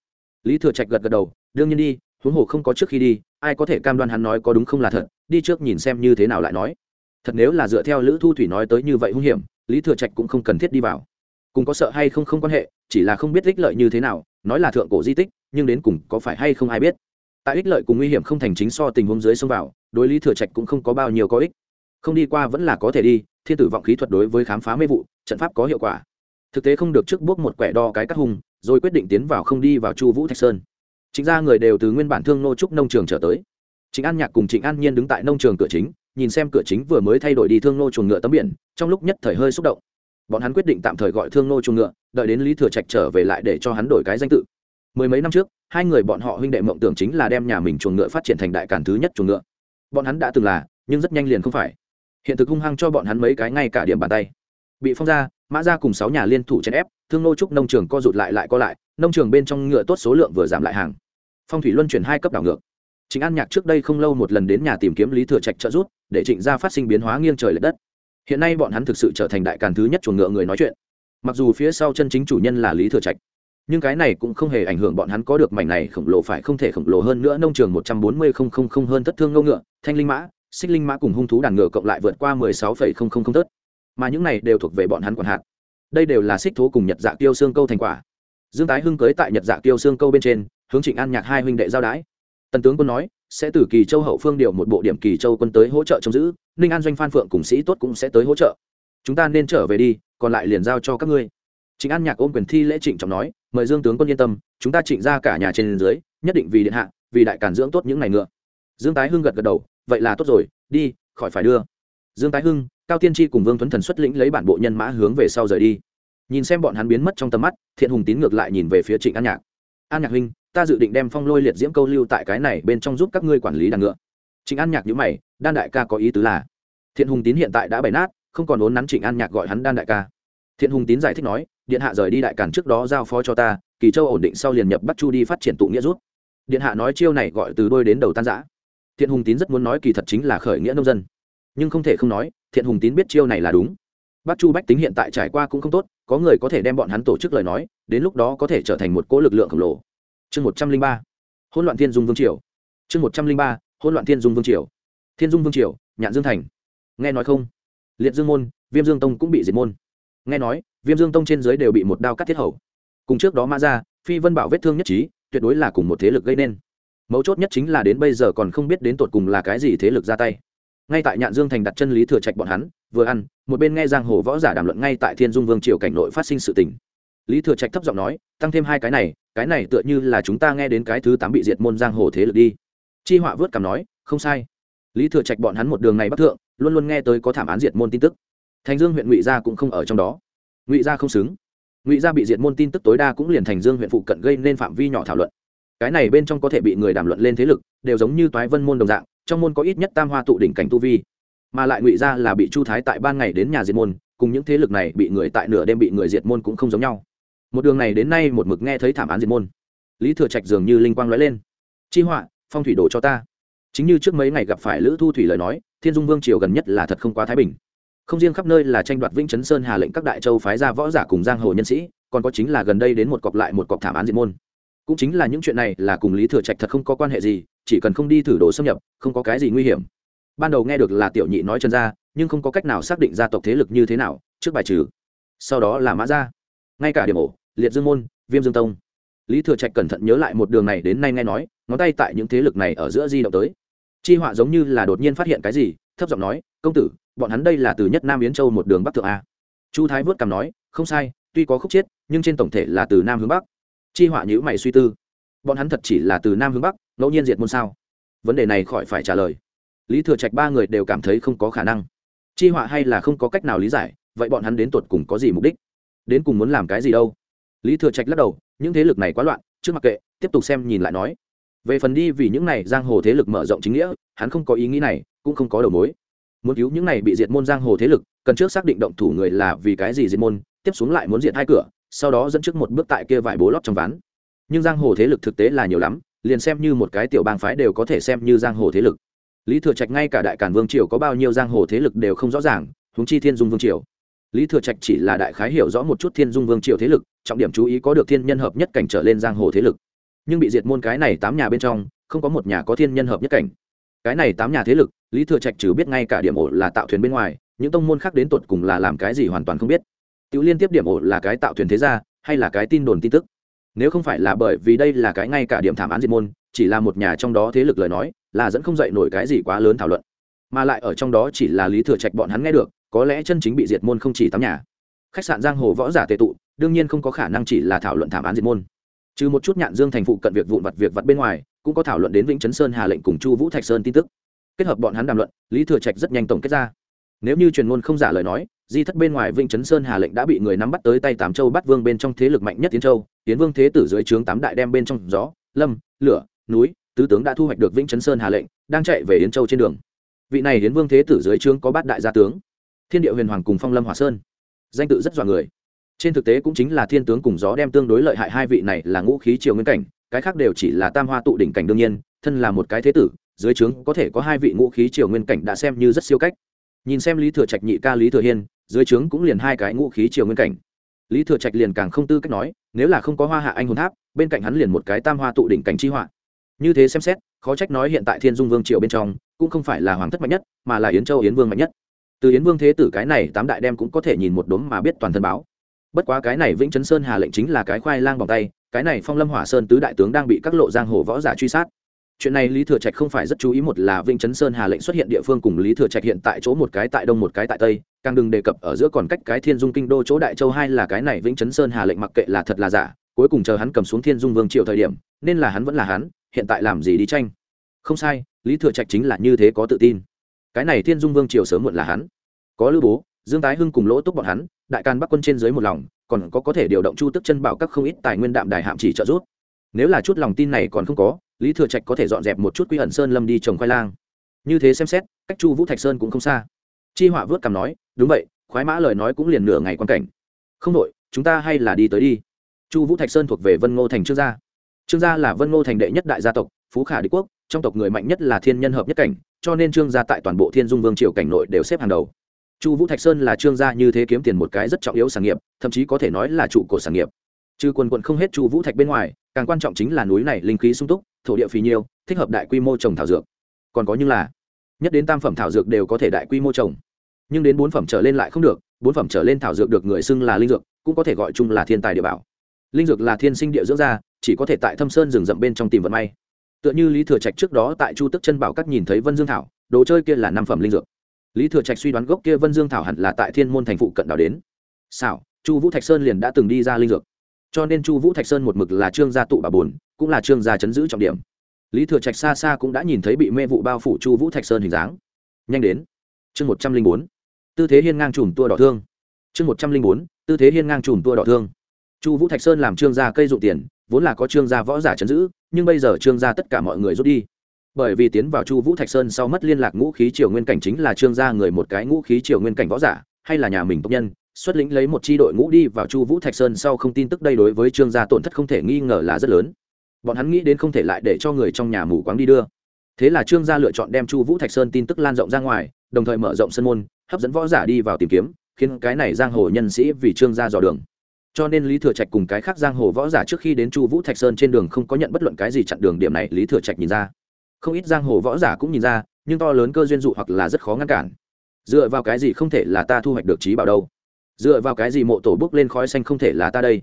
Lý thừa trạch gật gật đầu, đương nhiên đi, huống hồ không có trước khi đi, ai có thể cam đoan hắn nói có đúng không là thật, đi trước nhìn xem như thế nào lại nói. Thật nếu là dựa theo lữ thu thủy nói tới như vậy hung hiểm, lý thừa trạch cũng không cần thiết đi vào. Cùng có sợ hay không không quan hệ, chỉ là không biết ích lợi như thế nào, nói là thượng cổ di tích, nhưng đến cùng có phải hay không ai biết. Tại ích lợi cùng nguy hiểm không thành chính so tình huống dưới xông vào, đối lý thừa trạch cũng không có bao nhiêu có ích. Không đi qua vẫn là có thể đi, thiên tử vọng khí thuật đối với khám phá mê vụ, trận pháp có hiệu quả. Thực tế không được trước bước một quẻ đo cái cắt hung rồi quyết định tiến vào không đi vào chu vũ thạch sơn. Chính ra người đều từ nguyên bản thương nô trúc nông trường trở tới. Chính an nhạc cùng trịnh an nhiên đứng tại nông trường cửa chính, nhìn xem cửa chính vừa mới thay đổi đi thương nô chuồng ngựa tấm biển, trong lúc nhất thời hơi xúc động. Bọn hắn quyết định tạm thời gọi thương nô chuồng ngựa, đợi đến lý thừa trạch trở về lại để cho hắn đổi cái danh tự. Mười mấy năm trước, hai người bọn họ huynh đệ mộng tưởng chính là đem nhà mình chuồng ngựa phát triển thành đại cản thứ nhất chuồng ngựa. Bọn hắn đã từng là, nhưng rất nhanh liền không phải. Hiện thực hung hăng cho bọn hắn mấy cái ngay cả điểm bàn tay. Bị phong ra, mã ra cùng sáu nhà liên thủ chèn ép thương nô trúc nông trường co rụt lại lại co lại, nông trường bên trong ngựa tốt số lượng vừa giảm lại hàng. Phong thủy luân chuyển hai cấp đảo ngược. Chính an nhạc trước đây không lâu một lần đến nhà tìm kiếm lý thừa trạch trợ giúp, để trịnh gia phát sinh biến hóa nghiêng trời l ệ đất. Hiện nay bọn hắn thực sự trở thành đại càn thứ nhất chuồng ngựa người nói chuyện. Mặc dù phía sau chân chính chủ nhân là lý thừa trạch, nhưng cái này cũng không hề ảnh hưởng bọn hắn có được mảnh này khổng lồ phải không thể khổng lồ hơn nữa nông trường một trăm bốn mươi không không không hơn thất thương ngô ngựa, thanh linh mã, xích linh mã cùng hung thú đàn ngựa cộng lại vượt qua mười sáu phẩy không không không tớt mà những này đều thuộc về bọn hắn quản hạt đây đều là xích thố cùng nhật dạ tiêu xương câu thành quả. Dương tái hưng cưới tại nhật dạ tiêu xương câu bên trên, hướng trịnh an nhạc hai huynh đệ giao đái. Tần tướng quân nói, sẽ từ kỳ châu hậu phương điều một bộ điểm kỳ châu quân tới hỗ trợ trông giữ, ninh an doanh phan phượng cùng sĩ tốt cũng sẽ tới hỗ trợ. Chúng ta nên trở về đi, còn lại liền giao cho các ngươi. Trịnh an nhạc ôm quyền thi lễ trịnh trọng nói, mời dương tướng quân yên tâm, chúng ta trịnh ra cả nhà trên dưới, nhất định vì điện hạ, vì đại cản dưỡng tốt những ngày ngựa. Dương tái hưng gật gật đầu, vậy là tốt rồi, đi, khỏi phải đưa dương tái hưng, cao tiên tri cùng vương tuấn thần xuất lĩnh lấy bản bộ nhân mã hướng về sau rời đi. Nhìn xem bọn hắn biến mất trong tầm mắt, thiện hùng tín ngược lại nhìn về phía trịnh an nhạc. An nhạc huynh, ta dự định đem phong lôi liệt diễm câu lưu tại cái này bên trong giúp các ngươi quản lý đàn ngựa. Trịnh an nhạc nhữ mày, đan đại ca có ý tứ là thiện hùng tín hiện tại đã bày nát, không còn ốn nắn trịnh an nhạc gọi hắn đan đại ca. Thiện hùng tín giải thích nói, điện hạ rời đi đại càn trước đó giao phó cho ta, kỳ châu ổn định sau liền nhập bắt chu đi phát triển tụ nghĩa rút điện hạ nói chiêu này gọi từ đôi đến đầu tan giã thiện hùng tín rất muốn nói kỳ thật chính là khởi nghĩa nông dân nhưng không thể không nói, thiện hùng tín biết chiêu này là đúng. Bác chu bách tính hiện tại trải qua cũng không tốt, có người có thể đem bọn hắn tổ chức lời nói, đến lúc đó có thể trở thành một cỗ lực lượng khổng lồ. Chương một trăm linh ba hôn loạn thiên dung vương triều. Chương một trăm linh ba hôn loạn thiên dung vương triều. Thiên dung vương triều, nhạn dương thành. Nghe nói không? Liệt dương môn, viêm dương tông cũng bị diệt môn. Nghe nói, viêm dương tông trên dưới đều bị một đao cắt thiết hầu. Cùng trước đó mã ra phi vân bảo vết thương nhất trí, tuyệt đối là cùng một thế lực gây nên. Mấu chốt nhất chính là đến bây giờ còn không biết đến tột cùng là cái gì thế lực ra tay ngay tại nhạn dương thành đặt chân lý thừa trạch bọn hắn, vừa ăn, một bên nghe giang hồ võ giả đàm luận ngay tại thiên dung vương triều cảnh nội phát sinh sự tình. Lý thừa trạch thấp giọng nói, tăng thêm hai cái này cái này tựa như là chúng ta nghe đến cái thứ tám bị diệt môn giang hồ thế lực đi. Chi họa vớt cảm nói, không sai. Lý thừa trạch bọn hắn một đường này bắc thượng, luôn luôn nghe tới có thảm án diệt môn tin tức. Thành dương huyện ngụy gia cũng không ở trong đó. Ngụy gia không xứng. Ngụy gia bị diệt môn tin tức tối đa cũng liền thành dương huyện phụ cận gây nên phạm vi nhỏ thảo luận. Cái này bên trong có thể bị người đàm luận lên thế lực, đều giống như toái vân môn đồng dạng trong môn có ít nhất tam hoa tụ đỉnh cảnh tu vi, mà lại ngụy gia là bị chu thái tại ban ngày đến nhà diệt môn, cùng những thế lực này bị người tại nửa đêm bị người diệt môn cũng không giống nhau. Một đường này đến nay một mực nghe thấy thảm án diệt môn. Lý thừa trạch dường như linh quang lóe lên. Chi họa, phong thủy đồ cho ta. Chính như trước mấy ngày gặp phải lữ thu thủy lời nói, thiên dung vương triều gần nhất là thật không quá thái bình. Không riêng khắp nơi là tranh đoạt vĩnh chấn sơn hà lệnh các đại châu phái ra võ giả cùng giang hồ nhân sĩ, còn có chính là gần đây đến một cọc lại một cọc thảm án diệt môn cũng chính là những chuyện này là cùng lý thừa trạch thật không có quan hệ gì, chỉ cần không đi thử đồ xâm nhập, không có cái gì nguy hiểm. Ban đầu nghe được là tiểu nhị nói chân ra, nhưng không có cách nào xác định gia tộc thế lực như thế nào, trước bài trừ. Sau đó là mã gia. Ngay cả điểm ổ, liệt dương môn, viêm dương tông. Lý thừa trạch cẩn thận nhớ lại một đường này đến nay nghe nói, ngón tay tại những thế lực này ở giữa di động tới. Chi họa giống như là đột nhiên phát hiện cái gì, thấp giọng nói, công tử, bọn hắn đây là từ nhất nam yến châu một đường bắc thượng a. Chu thái vớt cằm nói, không sai, tuy có khúc chết, nhưng trên tổng thể là từ nam hướng bắc chi họa nhữ mày suy tư. Bọn hắn thật chỉ là từ nam hướng bắc, ngẫu nhiên diệt môn sao? Vấn đề này khỏi phải trả lời. Lý thừa trạch ba người đều cảm thấy không có khả năng. Chi họa hay là không có cách nào lý giải, vậy bọn hắn đến tột cùng có gì mục đích? Đến cùng muốn làm cái gì đâu? Lý thừa trạch lắc đầu, những thế lực này quá loạn, trước mặc kệ, tiếp tục xem nhìn lại nói. Về phần đi vì những này giang hồ thế lực mở rộng chính nghĩa, hắn không có ý nghĩ này, cũng không có đầu mối. Muốn cứu những này bị diệt môn giang hồ thế lực, cần trước xác định động thủ người là vì cái gì diệt môn, tiếp xuống lại muốn diệt hai cửa sau đó dẫn trước một bước tại kia vải bố lót trong ván. Nhưng giang hồ thế lực thực tế là nhiều lắm, liền xem như một cái tiểu bang phái đều có thể xem như giang hồ thế lực. Lý thừa trạch ngay cả đại cản vương triều có bao nhiêu giang hồ thế lực đều không rõ ràng húng chi thiên dung vương triều. Lý thừa trạch chỉ là đại khái hiểu rõ một chút thiên dung vương triều thế lực, trọng điểm chú ý có được thiên nhân hợp nhất cảnh trở lên giang hồ thế lực. Nhưng bị diệt môn cái này tám nhà bên trong, không có một nhà có thiên nhân hợp nhất cảnh. Cái này tám nhà thế lực, lý thừa trạch trừ biết ngay cả điểm ổ là tạo thuyền bên ngoài, những tông môn khác đến tột cùng là làm cái gì hoàn toàn không biết tiểu liên tiếp điểm ổ là cái tạo thuyền thế gia, hay là cái tin đồn tin tức? Nếu không phải là bởi vì đây là cái ngay cả điểm thảm án diệt môn, chỉ là một nhà trong đó thế lực lời nói, là dẫn không dậy nổi cái gì quá lớn thảo luận. Mà lại ở trong đó chỉ là lý thừa trạch bọn hắn nghe được, có lẽ chân chính bị diệt môn không chỉ tám nhà. Khách sạn giang hồ võ giả tệ tụ, đương nhiên không có khả năng chỉ là thảo luận thảm án diệt môn. Trừ một chút nhạn dương thành phụ cận việc vụn vặt việc vặt bên ngoài, cũng có thảo luận đến vĩnh chấn sơn hà lệnh cùng chu vũ thạch sơn tin tức. Kết hợp bọn hắn đàm luận, lý thừa trạch rất nhanh tổng kết ra. Nếu như truyền ngôn không giả lời nói di thất bên ngoài vĩnh chấn sơn hà lệnh đã bị người nắm bắt tới tay tám châu bắt vương bên trong thế lực mạnh nhất tiến châu. Tiến vương thế tử dưới trướng tám đại đem bên trong gió, lâm, lửa, núi, tứ tướng đã thu hoạch được vĩnh chấn sơn hà lệnh, đang chạy về yến châu trên đường. Vị này hiến vương thế tử dưới trướng có bát đại gia tướng, thiên địa huyền hoàng cùng phong lâm hòa sơn. Danh tự rất dọa người. Trên thực tế cũng chính là thiên tướng cùng gió đem tương đối lợi hại hai vị này là ngũ khí triều nguyên cảnh, cái khác đều chỉ là tam hoa tụ đỉnh cảnh đương nhiên, thân là một cái thế tử, dưới trướng có thể có hai vị ngũ khí triều nguyên cảnh đã xem như rất siêu cách. Nhìn xem lý thừa trạch nhị ca lý thừa hiên dưới trướng cũng liền hai cái ngũ khí triều nguyên cảnh. Lý thừa trạch liền càng không tư cách nói, nếu là không có hoa hạ anh hồn tháp, bên cạnh hắn liền một cái tam hoa tụ đỉnh cảnh chi họa. Như thế xem xét, khó trách nói hiện tại thiên dung vương triều bên trong, cũng không phải là hoàng thất mạnh nhất, mà là yến châu yến vương mạnh nhất. Từ yến vương thế tử cái này tám đại đem cũng có thể nhìn một đốm mà biết toàn thân báo. Bất quá cái này vĩnh chấn sơn hà lệnh chính là cái khoai lang bằng tay, cái này phong lâm hỏa sơn tứ đại tướng đang bị các lộ giang hồ võ giả truy sát chuyện này lý thừa trạch không phải rất chú ý, một là Vinh chấn sơn hà lệnh xuất hiện địa phương cùng lý thừa trạch hiện tại chỗ một cái tại đông một cái tại tây, càng đừng đề cập ở giữa còn cách cái thiên dung kinh đô chỗ đại châu hai là cái này vĩnh chấn sơn hà lệnh mặc kệ là thật là giả, cuối cùng chờ hắn cầm xuống thiên dung vương triều thời điểm, nên là hắn vẫn là hắn, hiện tại làm gì đi tranh? Không sai, lý thừa trạch chính là như thế có tự tin. Cái này thiên dung vương triều sớm muộn là hắn. Có lữ bố, dương tái hưng cùng lỗ túc bọn hắn, đại can bắc quân trên dưới một lòng, còn có có thể điều động chu tức chân bảo các không ít tài nguyên đạm đài hạm chỉ trợ giúp nếu là chút lòng tin này còn không có, lý thừa trạch có thể dọn dẹp một chút quy ẩn sơn lâm đi trồng khoai lang. Như thế xem xét, cách chu vũ thạch sơn cũng không xa. Chi họa vớt cằm nói, đúng vậy, khoái mã lời nói cũng liền nửa ngày quan cảnh. Không đội chúng ta hay là đi tới đi. Chu vũ thạch sơn thuộc về vân ngô thành trương gia. Trương gia là vân ngô thành đệ nhất đại gia tộc, phú khả đế quốc, trong tộc người mạnh nhất là thiên nhân hợp nhất cảnh, cho nên trương gia tại toàn bộ thiên dung vương triều cảnh nội đều xếp hàng đầu. Chu vũ thạch sơn là trương gia như thế kiếm tiền một cái rất trọng yếu sản nghiệp, thậm chí có thể nói là trụ cột sản nghiệp. Trừ quần quận không hết chu vũ thạch bên ngoài càng quan trọng chính là núi này linh khí sung túc, thổ địa phì nhiêu, thích hợp đại quy mô trồng thảo dược. Còn có như là, nhất đến tam phẩm thảo dược đều có thể đại quy mô trồng. Nhưng đến bốn phẩm trở lên lại không được, bốn phẩm trở lên thảo dược được người xưng là linh dược, cũng có thể gọi chung là thiên tài địa bảo. Linh dược là thiên sinh địa dưỡng ra, chỉ có thể tại thâm sơn rừng rậm bên trong tìm vận may. Tựa như lý thừa trạch trước đó tại chu tức chân bảo các nhìn thấy vân dương thảo, đồ chơi kia là năm phẩm linh dược. Lý thừa trạch suy đoán gốc kia vân dương thảo hẳn là tại thiên môn thành phụ cận đảo đến. Xảo, chu vũ thạch sơn liền đã từng đi ra linh dược cho nên chu vũ thạch sơn một mực là trương gia tụ bà bồn cũng là trương gia chấn giữ trọng điểm. Lý thừa trạch xa xa cũng đã nhìn thấy bị mê vụ bao phủ chu vũ thạch sơn hình dáng. Nhanh đến. Chương một trăm linh bốn. Tư thế hiên ngang chùm tua đỏ thương. Chương một trăm linh bốn. Tư thế hiên ngang chùm tua đỏ thương. Chu vũ thạch sơn làm trương gia cây dụng tiền, vốn là có trương gia võ giả chấn giữ, nhưng bây giờ trương gia tất cả mọi người rút đi. Bởi vì tiến vào chu vũ thạch sơn sau mất liên lạc ngũ khí triều nguyên cảnh chính là trương gia người một cái ngũ khí triều nguyên cảnh võ giả, hay là nhà mình tộc nhân xuất lĩnh lấy một chi đội ngũ đi vào chu vũ thạch sơn sau không tin tức đây đối với trương gia tổn thất không thể nghi ngờ là rất lớn. Bọn hắn nghĩ đến không thể lại để cho người trong nhà mù quáng đi đưa. Thế là trương gia lựa chọn đem chu vũ thạch sơn tin tức lan rộng ra ngoài, đồng thời mở rộng sân môn, hấp dẫn võ giả đi vào tìm kiếm, khiến cái này giang hồ nhân sĩ vì trương gia dò đường. Cho nên lý thừa trạch cùng cái khác giang hồ võ giả trước khi đến chu vũ thạch sơn trên đường không có nhận bất luận cái gì chặn đường điểm này, lý thừa trạch nhìn ra. Không ít giang hồ võ giả cũng nhìn ra, nhưng to lớn cơ duyên dụ hoặc là rất khó ngăn cản. Dựa vào cái gì không thể là ta thu hoạch được trí bảo đâu? Dựa vào cái gì mộ tổ bước lên khói xanh không thể là ta đây?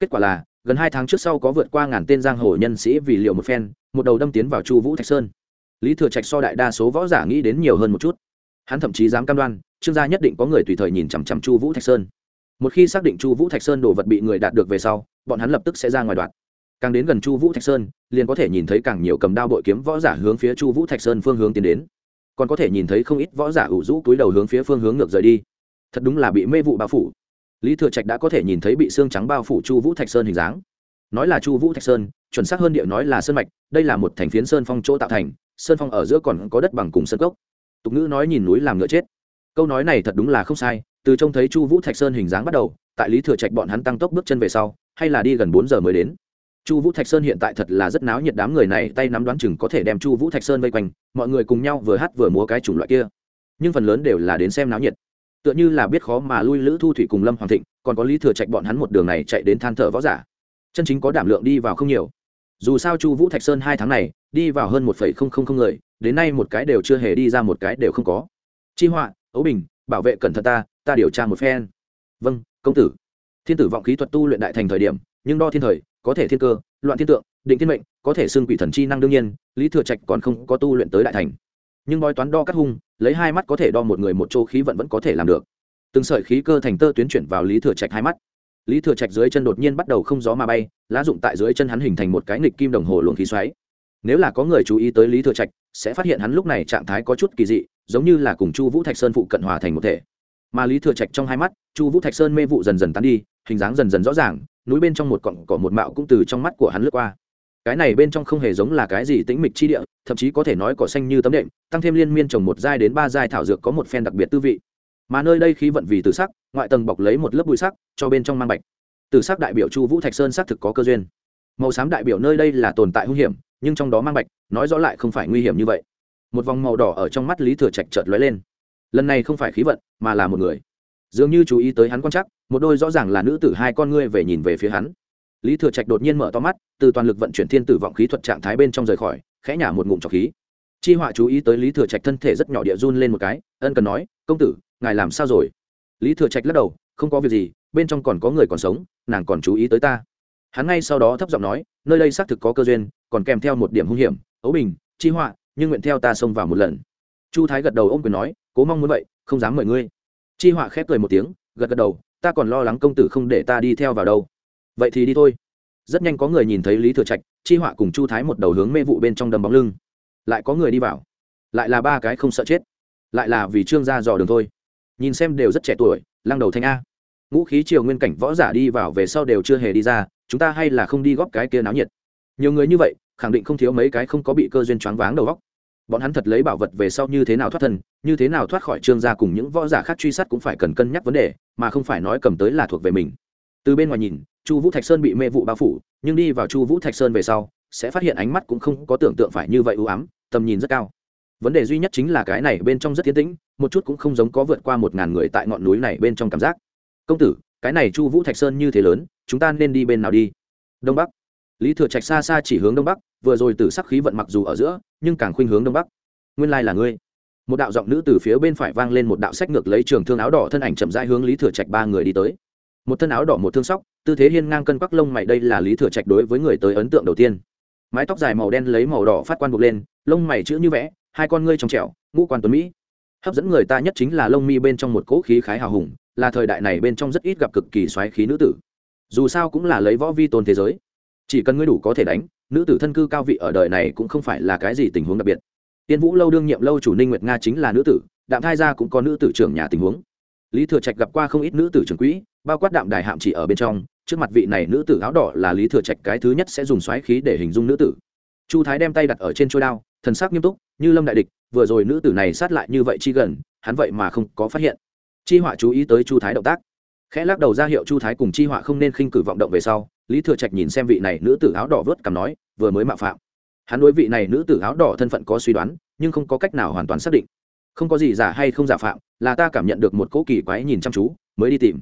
Kết quả là, gần hai tháng trước sau có vượt qua ngàn tên giang hồ nhân sĩ vì liệu một phen, một đầu đâm tiến vào chu vũ thạch sơn. Lý thừa trạch so đại đa số võ giả nghĩ đến nhiều hơn một chút. Hắn thậm chí dám cam đoan, trương gia nhất định có người tùy thời nhìn chằm chằm chu vũ thạch sơn. Một khi xác định chu vũ thạch sơn đồ vật bị người đạt được về sau, bọn hắn lập tức sẽ ra ngoài đoạn. Càng đến gần chu vũ thạch sơn, liền có thể nhìn thấy càng nhiều cầm đao bội kiếm võ giả hướng phía chu vũ thạch sơn phương hướng tiến đến. Còn có thể nhìn thấy không ít võ giả ủ rũ túi đầu hướng phía phương hướng ngược rời đi thật đúng là bị mê vụ bao phủ. Lý thừa trạch đã có thể nhìn thấy bị xương trắng bao phủ chu vũ thạch sơn hình dáng. Nói là chu vũ thạch sơn, chuẩn xác hơn địa nói là sơn mạch, đây là một thành phiến sơn phong chỗ tạo thành, sơn phong ở giữa còn có đất bằng cùng sơn cốc. Tục ngữ nói nhìn núi làm ngựa chết. Câu nói này thật đúng là không sai, từ trông thấy chu vũ thạch sơn hình dáng bắt đầu, tại lý thừa trạch bọn hắn tăng tốc bước chân về sau, hay là đi gần bốn giờ mới đến. Chu vũ thạch sơn hiện tại thật là rất náo nhiệt, đám người này tay nắm đoán chừng có thể đem chu vũ thạch sơn vây quanh, mọi người cùng nhau vừa hát vừa múa cái chủng loại kia. Nhưng phần lớn đều là đến xem náo nhiệt tựa như là biết khó mà lui lữ thu thủy cùng lâm hoàng thịnh, còn có lý thừa trạch bọn hắn một đường này chạy đến than thở võ giả. Chân chính có đảm lượng đi vào không nhiều. Dù sao chu vũ thạch sơn hai tháng này, đi vào hơn một phẩy không không không người, đến nay một cái đều chưa hề đi ra một cái đều không có. Chi họa, ấu bình, bảo vệ cẩn thận ta ta điều tra một phen. Vâng công tử. Thiên tử vọng khí thuật tu luyện đại thành thời điểm, nhưng đo thiên thời, có thể thiên cơ, loạn thiên tượng, định thiên mệnh, có thể xưng quỷ thần chi năng đương nhiên, lý thừa trạch còn không có tu luyện tới đại thành nhưng bói toán đo cắt hung, lấy hai mắt có thể đo một người một chỗ khí vận vẫn có thể làm được. Từng sợi khí cơ thành tơ tuyến chuyển vào lý thừa trạch hai mắt. Lý thừa trạch dưới chân đột nhiên bắt đầu không gió mà bay, lá dụng tại dưới chân hắn hình thành một cái nghịch kim đồng hồ luồng khí xoáy. Nếu là có người chú ý tới lý thừa trạch, sẽ phát hiện hắn lúc này trạng thái có chút kỳ dị, giống như là cùng chu vũ thạch sơn phụ cận hòa thành một thể. Mà lý thừa trạch trong hai mắt, chu vũ thạch sơn mê vụ dần dần tán đi, hình dáng dần dần rõ ràng, núi bên trong một cọng cỏ một mạo cũng từ trong mắt của hắn lướt qua. Cái này bên trong không hề giống là cái gì tĩnh mịch chi địa thậm chí có thể nói cỏ xanh như tấm đệm, tăng thêm liên miên trồng một giai đến ba giai thảo dược có một phen đặc biệt tư vị. Mà nơi đây khí vận vì từ sắc, ngoại tầng bọc lấy một lớp bụi sắc, cho bên trong mang bạch. Từ sắc đại biểu chu vũ thạch sơn xác thực có cơ duyên. Màu xám đại biểu nơi đây là tồn tại hung hiểm, nhưng trong đó mang bạch, nói rõ lại không phải nguy hiểm như vậy. Một vòng màu đỏ ở trong mắt lý thừa trạch chợt lóe lên. Lần này không phải khí vận, mà là một người. Dường như chú ý tới hắn quan chắc một đôi rõ ràng là nữ tử hai con ngươi về nhìn về phía hắn. Lý thừa trạch đột nhiên mở to mắt, từ toàn lực vận chuyển thiên tử vọng khí thuật trạng thái bên trong rời khỏi khẽ nhả một ngụm trọc khí. Chi họa chú ý tới lý thừa trạch thân thể rất nhỏ địa run lên một cái, ân cần nói, công tử, ngài làm sao rồi? Lý thừa trạch lắc đầu, không có việc gì, bên trong còn có người còn sống, nàng còn chú ý tới ta. Hắn ngay sau đó thấp giọng nói, nơi đây xác thực có cơ duyên, còn kèm theo một điểm hung hiểm, ấu bình, chi họa, nhưng nguyện theo ta xông vào một lần. Chu thái gật đầu ôm quyền nói, cố mong muốn vậy, không dám mời ngươi. Chi họa khép cười một tiếng, gật gật đầu, ta còn lo lắng công tử không để ta đi theo vào đâu. Vậy thì đi thôi rất nhanh có người nhìn thấy lý thừa trạch, chi họa cùng chu thái một đầu hướng mê vụ bên trong đầm bóng lưng. Lại có người đi vào. Lại là ba cái không sợ chết. Lại là vì trương gia dò đường thôi. Nhìn xem đều rất trẻ tuổi, lăng đầu thanh a. Ngũ khí triều nguyên cảnh võ giả đi vào về sau đều chưa hề đi ra, chúng ta hay là không đi góp cái kia náo nhiệt. Nhiều người như vậy, khẳng định không thiếu mấy cái không có bị cơ duyên choáng váng đầu góc bọn hắn thật lấy bảo vật về sau như thế nào thoát thân, như thế nào thoát khỏi trương gia cùng những võ giả khác truy sát cũng phải cần cân nhắc vấn đề, mà không phải nói cầm tới là thuộc về mình. Từ bên ngoài nhìn chu vũ thạch sơn bị mê vụ bao phủ, nhưng đi vào chu vũ thạch sơn về sau, sẽ phát hiện ánh mắt cũng không có tưởng tượng phải như vậy ưu ám, tầm nhìn rất cao. Vấn đề duy nhất chính là cái này bên trong rất tiến tĩnh, một chút cũng không giống có vượt qua một ngàn người tại ngọn núi này bên trong cảm giác. Công tử, cái này chu vũ thạch sơn như thế lớn, chúng ta nên đi bên nào đi? Đông bắc. Lý thừa trạch xa xa chỉ hướng đông bắc, vừa rồi từ sắc khí vận mặc dù ở giữa, nhưng càng khuynh hướng đông bắc. Nguyên lai là ngươi. Một đạo giọng nữ từ phía bên phải vang lên một đạo sách ngược lấy trường thương áo đỏ thân ảnh chậm rãi hướng lý thừa trạch ba người đi tới một thân áo đỏ một thương sóc, tư thế hiên ngang cân quắc lông mày, đây là lý thừa trạch đối với người tới ấn tượng đầu tiên. Mái tóc dài màu đen lấy màu đỏ phát quan buộc lên, lông mày chữ như vẽ, hai con ngươi trong trẻo, ngũ quan tuấn mỹ. Hấp dẫn người ta nhất chính là lông mi bên trong một cỗ khí khái hào hùng, là thời đại này bên trong rất ít gặp cực kỳ xoáy khí nữ tử. Dù sao cũng là lấy võ vi tôn thế giới. Chỉ cần ngươi đủ có thể đánh, nữ tử thân cư cao vị ở đời này cũng không phải là cái gì tình huống đặc biệt. Tiên vũ lâu đương nhiệm lâu chủ ninh nguyệt nga chính là nữ tử, đạm thai gia cũng có nữ tử trưởng nhà tình huống lý thừa trạch gặp qua không ít nữ tử trưởng quỹ, bao quát đạm đài hạm chỉ ở bên trong, trước mặt vị này nữ tử áo đỏ là lý thừa trạch cái thứ nhất sẽ dùng xoáy khí để hình dung nữ tử. Chu thái đem tay đặt ở trên trôi đao, thần sắc nghiêm túc, như lâm đại địch, vừa rồi nữ tử này sát lại như vậy chi gần, hắn vậy mà không có phát hiện. Chi họa chú ý tới chu thái động tác. Khẽ lắc đầu ra hiệu chu thái cùng chi họa không nên khinh cử vọng động về sau, lý thừa trạch nhìn xem vị này nữ tử áo đỏ vớt cằm nói, vừa mới mạo phạm. Hắn đối vị này nữ tử áo đỏ thân phận có suy đoán, nhưng không có cách nào hoàn toàn xác định không có gì giả hay không giả phạm, là ta cảm nhận được một cỗ kỳ quái nhìn chăm chú, mới đi tìm.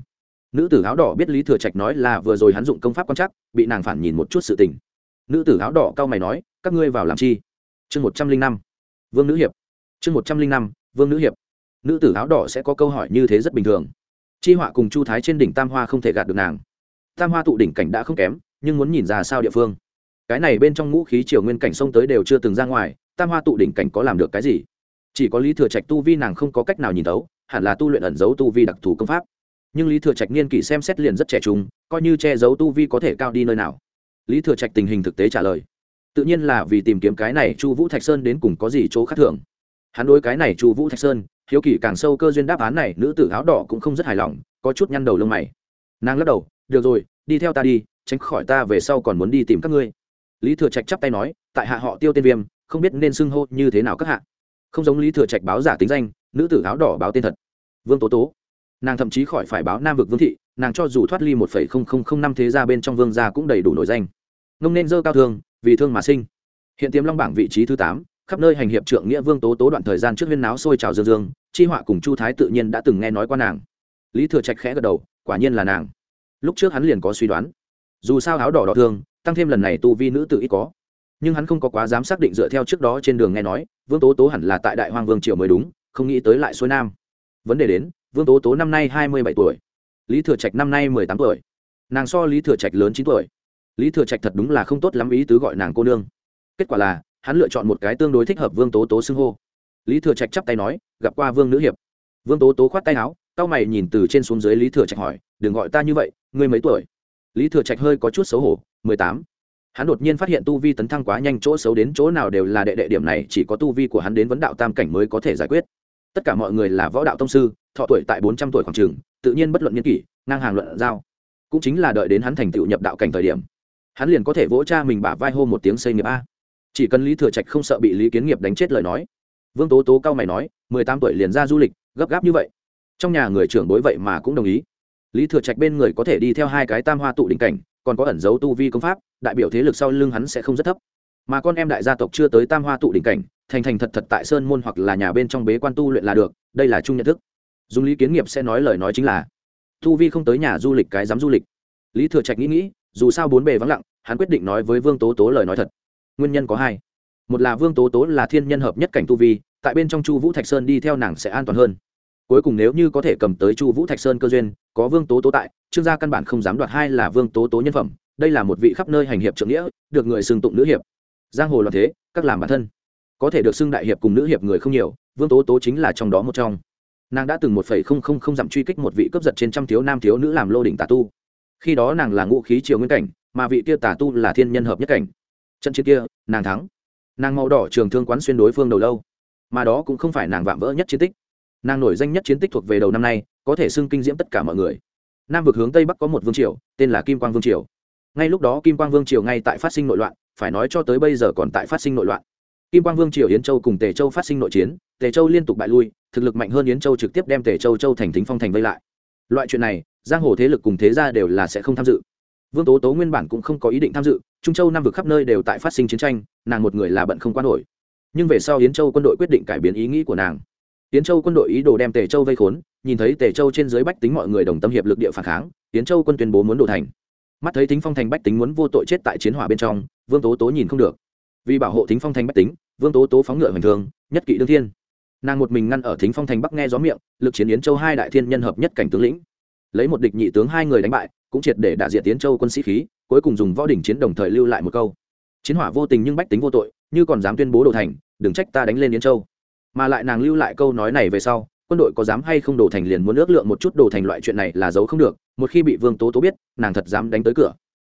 Nữ tử áo đỏ biết lý thừa trạch nói là vừa rồi hắn dụng công pháp quan chắc bị nàng phản nhìn một chút sự tình. Nữ tử áo đỏ cao mày nói, các ngươi vào làm chi? Chương một trăm linh năm. Vương nữ hiệp. Chương một trăm linh năm, vương nữ hiệp. Nữ tử áo đỏ sẽ có câu hỏi như thế rất bình thường. Chi họa cùng chu thái trên đỉnh tam hoa không thể gạt được nàng. Tam hoa tụ đỉnh cảnh đã không kém, nhưng muốn nhìn ra sao địa phương. Cái này bên trong ngũ khí triều nguyên cảnh sông tới đều chưa từng ra ngoài, tam hoa tụ đỉnh cảnh có làm được cái gì? Chỉ có lý thừa trạch tu vi nàng không có cách nào nhìn tấu hẳn là tu luyện ẩn giấu tu vi đặc thù công pháp. Nhưng lý thừa trạch niên kỷ xem xét liền rất trẻ trung, coi như che giấu tu vi có thể cao đi nơi nào. Lý thừa trạch tình hình thực tế trả lời. Tự nhiên là vì tìm kiếm cái này chu vũ thạch sơn đến cùng có gì chỗ khác thường. Hắn đối cái này chu vũ thạch sơn, hiếu kỳ càng sâu cơ duyên đáp án này, nữ tử áo đỏ cũng không rất hài lòng, có chút nhăn đầu lông mày. Nàng lắc đầu, được rồi, đi theo ta đi, tránh khỏi ta về sau còn muốn đi tìm các ngươi. Lý thừa trạch chắp tay nói, tại hạ họ tiêu tên viêm, không biết nên xưng hô như thế nào các hạ không giống lý thừa trạch báo giả tính danh, nữ tử áo đỏ báo tên thật. Vương tố tố. Nàng thậm chí khỏi phải báo nam vực vương thị, nàng cho dù thoát ly một phẩy không không không năm thế gia bên trong vương gia cũng đầy đủ nổi danh. Ngông nên dơ cao thương vì thương mà sinh. Hiện tiềm long bảng vị trí thứ tám, khắp nơi hành hiệp trượng nghĩa vương tố tố đoạn thời gian trước viên náo sôi trào dương dương, chi họa cùng chu thái tự nhiên đã từng nghe nói qua nàng. Lý thừa trạch khẽ gật đầu, quả nhiên là nàng. Lúc trước hắn liền có suy đoán. Dù sao áo đỏ đỏ thương, tăng thêm lần này tu vi nữ tự ít có nhưng hắn không có quá dám xác định dựa theo trước đó trên đường nghe nói, vương tố tố hẳn là tại đại hoàng vương triều mới đúng, không nghĩ tới lại xuôi nam. Vấn đề đến, vương tố tố năm nay hai mươi bảy tuổi, lý thừa trạch năm nay mười tám tuổi. Nàng so lý thừa trạch lớn chín tuổi. Lý thừa trạch thật đúng là không tốt lắm ý tứ gọi nàng cô nương. Kết quả là, hắn lựa chọn một cái tương đối thích hợp vương tố tố xưng hô. Lý thừa trạch chắp tay nói, gặp qua vương nữ hiệp. Vương tố tố khoát tay áo c mày nhìn từ trên xuống dưới lý thừa trạch hỏi, đừng gọi ta như vậy, ngươi mấy tuổi? Lý thừa trạch hơi có chút xấu hổ, mười tám hắn đột nhiên phát hiện tu vi tấn thăng quá nhanh, chỗ xấu đến chỗ nào đều là đệ đệ điểm này, chỉ có tu vi của hắn đến vấn đạo tam cảnh mới có thể giải quyết. Tất cả mọi người là võ đạo tông sư, thọ tuổi tại bốn trăm tuổi khoảng trường, tự nhiên bất luận n kỷ, ngang hàng luận giao. Cũng chính là đợi đến hắn thành tựu nhập đạo cảnh thời điểm, hắn liền có thể vỗ cha mình bả vai hô một tiếng xây nghiệp a. Chỉ cần lý thừa trạch không sợ bị lý kiến nghiệp đánh chết lời nói, vương tố tố cao mày nói, mười tám tuổi liền ra du lịch, gấp gáp như vậy. Trong nhà người trưởng đối vậy mà cũng đồng ý. Lý thừa trạch bên người có thể đi theo hai cái tam hoa tụ đỉnh cảnh, còn có ẩn dấu tu vi công pháp đại biểu thế lực sau lưng hắn sẽ không rất thấp. Mà con em đại gia tộc chưa tới tam hoa tụ đỉnh cảnh, thành thành thật thật tại sơn môn hoặc là nhà bên trong bế quan tu luyện là được, đây là chung nhận thức. Dùng lý kiến nghiệp sẽ nói lời nói chính là, thu vi không tới nhà du lịch cái dám du lịch. Lý thừa trạch nghĩ nghĩ, dù sao bốn bề vắng lặng, hắn quyết định nói với vương tố tố lời nói thật. Nguyên nhân có hai. Một là vương tố tố là thiên nhân hợp nhất cảnh tu vi, tại bên trong chu vũ thạch sơn đi theo nàng sẽ an toàn hơn. Cuối cùng nếu như có thể cầm tới chu vũ thạch sơn cơ duyên, có vương tố tố tại, trương gia căn bản không dám đoạt hai là vương tố tố nhân phẩm đây là một vị khắp nơi hành hiệp trượng nghĩa, được người xưng tụng nữ hiệp. Giang hồ loạn thế, các làm bản thân. Có thể được xưng đại hiệp cùng nữ hiệp người không nhiều, vương tố tố chính là trong đó một trong. Nàng đã từng một phẩy không không không dặm truy kích một vị cướp giật trên trăm thiếu nam thiếu nữ làm lô đỉnh tà tu. Khi đó nàng là ngũ khí triều nguyên cảnh, mà vị kia tà tu là thiên nhân hợp nhất cảnh. Trận chiến kia, nàng thắng. Nàng màu đỏ trường thương quán xuyên đối phương đầu lâu. Mà đó cũng không phải nàng vạm vỡ nhất chiến tích. Nàng nổi danh nhất chiến tích thuộc về đầu năm nay, có thể xưng kinh diễm tất cả mọi người. Nam vực hướng tây bắc có một vương triều, tên là kim quang vương triều ngay lúc đó kim quang vương triều ngay tại phát sinh nội loạn, phải nói cho tới bây giờ còn tại phát sinh nội loạn. Kim quang vương triều yến châu cùng tề châu phát sinh nội chiến, tề châu liên tục bại lui, thực lực mạnh hơn yến châu trực tiếp đem tề châu châu thành thính phong thành vây lại. Loại chuyện này, giang hồ thế lực cùng thế gia đều là sẽ không tham dự. Vương tố tố nguyên bản cũng không có ý định tham dự, trung châu năm vực khắp nơi đều tại phát sinh chiến tranh, nàng một người là bận không quan nổi. Nhưng về sau yến châu quân đội quyết định cải biến ý nghĩ của nàng. Yến châu quân đội ý đồ đem tề châu vây khốn, nhìn thấy tề châu trên dưới bách tính mọi người đồng tâm hiệp lực địa phản kháng, yến châu quân tuyên bố muốn đổ thành mắt thấy thính phong thành bách tính muốn vô tội chết tại chiến hỏa bên trong, vương tố tố nhìn không được. Vì bảo hộ thính phong thành bách tính, vương tố tố phóng ngựa hoành thường nhất kỵ đương thiên. Nàng một mình ngăn ở thính phong thành bắc nghe gió miệng, lực chiến yến châu hai đại thiên nhân hợp nhất cảnh tướng lĩnh. Lấy một địch nhị tướng hai người đánh bại, cũng triệt để đả diện tiến châu quân sĩ khí, cuối cùng dùng võ đỉnh chiến đồng thời lưu lại một câu. Chiến hỏa vô tình nhưng bách tính vô tội, như còn dám tuyên bố đồ thành, đừng trách ta đánh lên yến châu. Mà lại nàng lưu lại câu nói này về sau quân đội có dám hay không đổ thành liền muốn ước lượng một chút đồ thành loại chuyện này là giấu không được, một khi bị vương tố tố biết, nàng thật dám đánh tới cửa.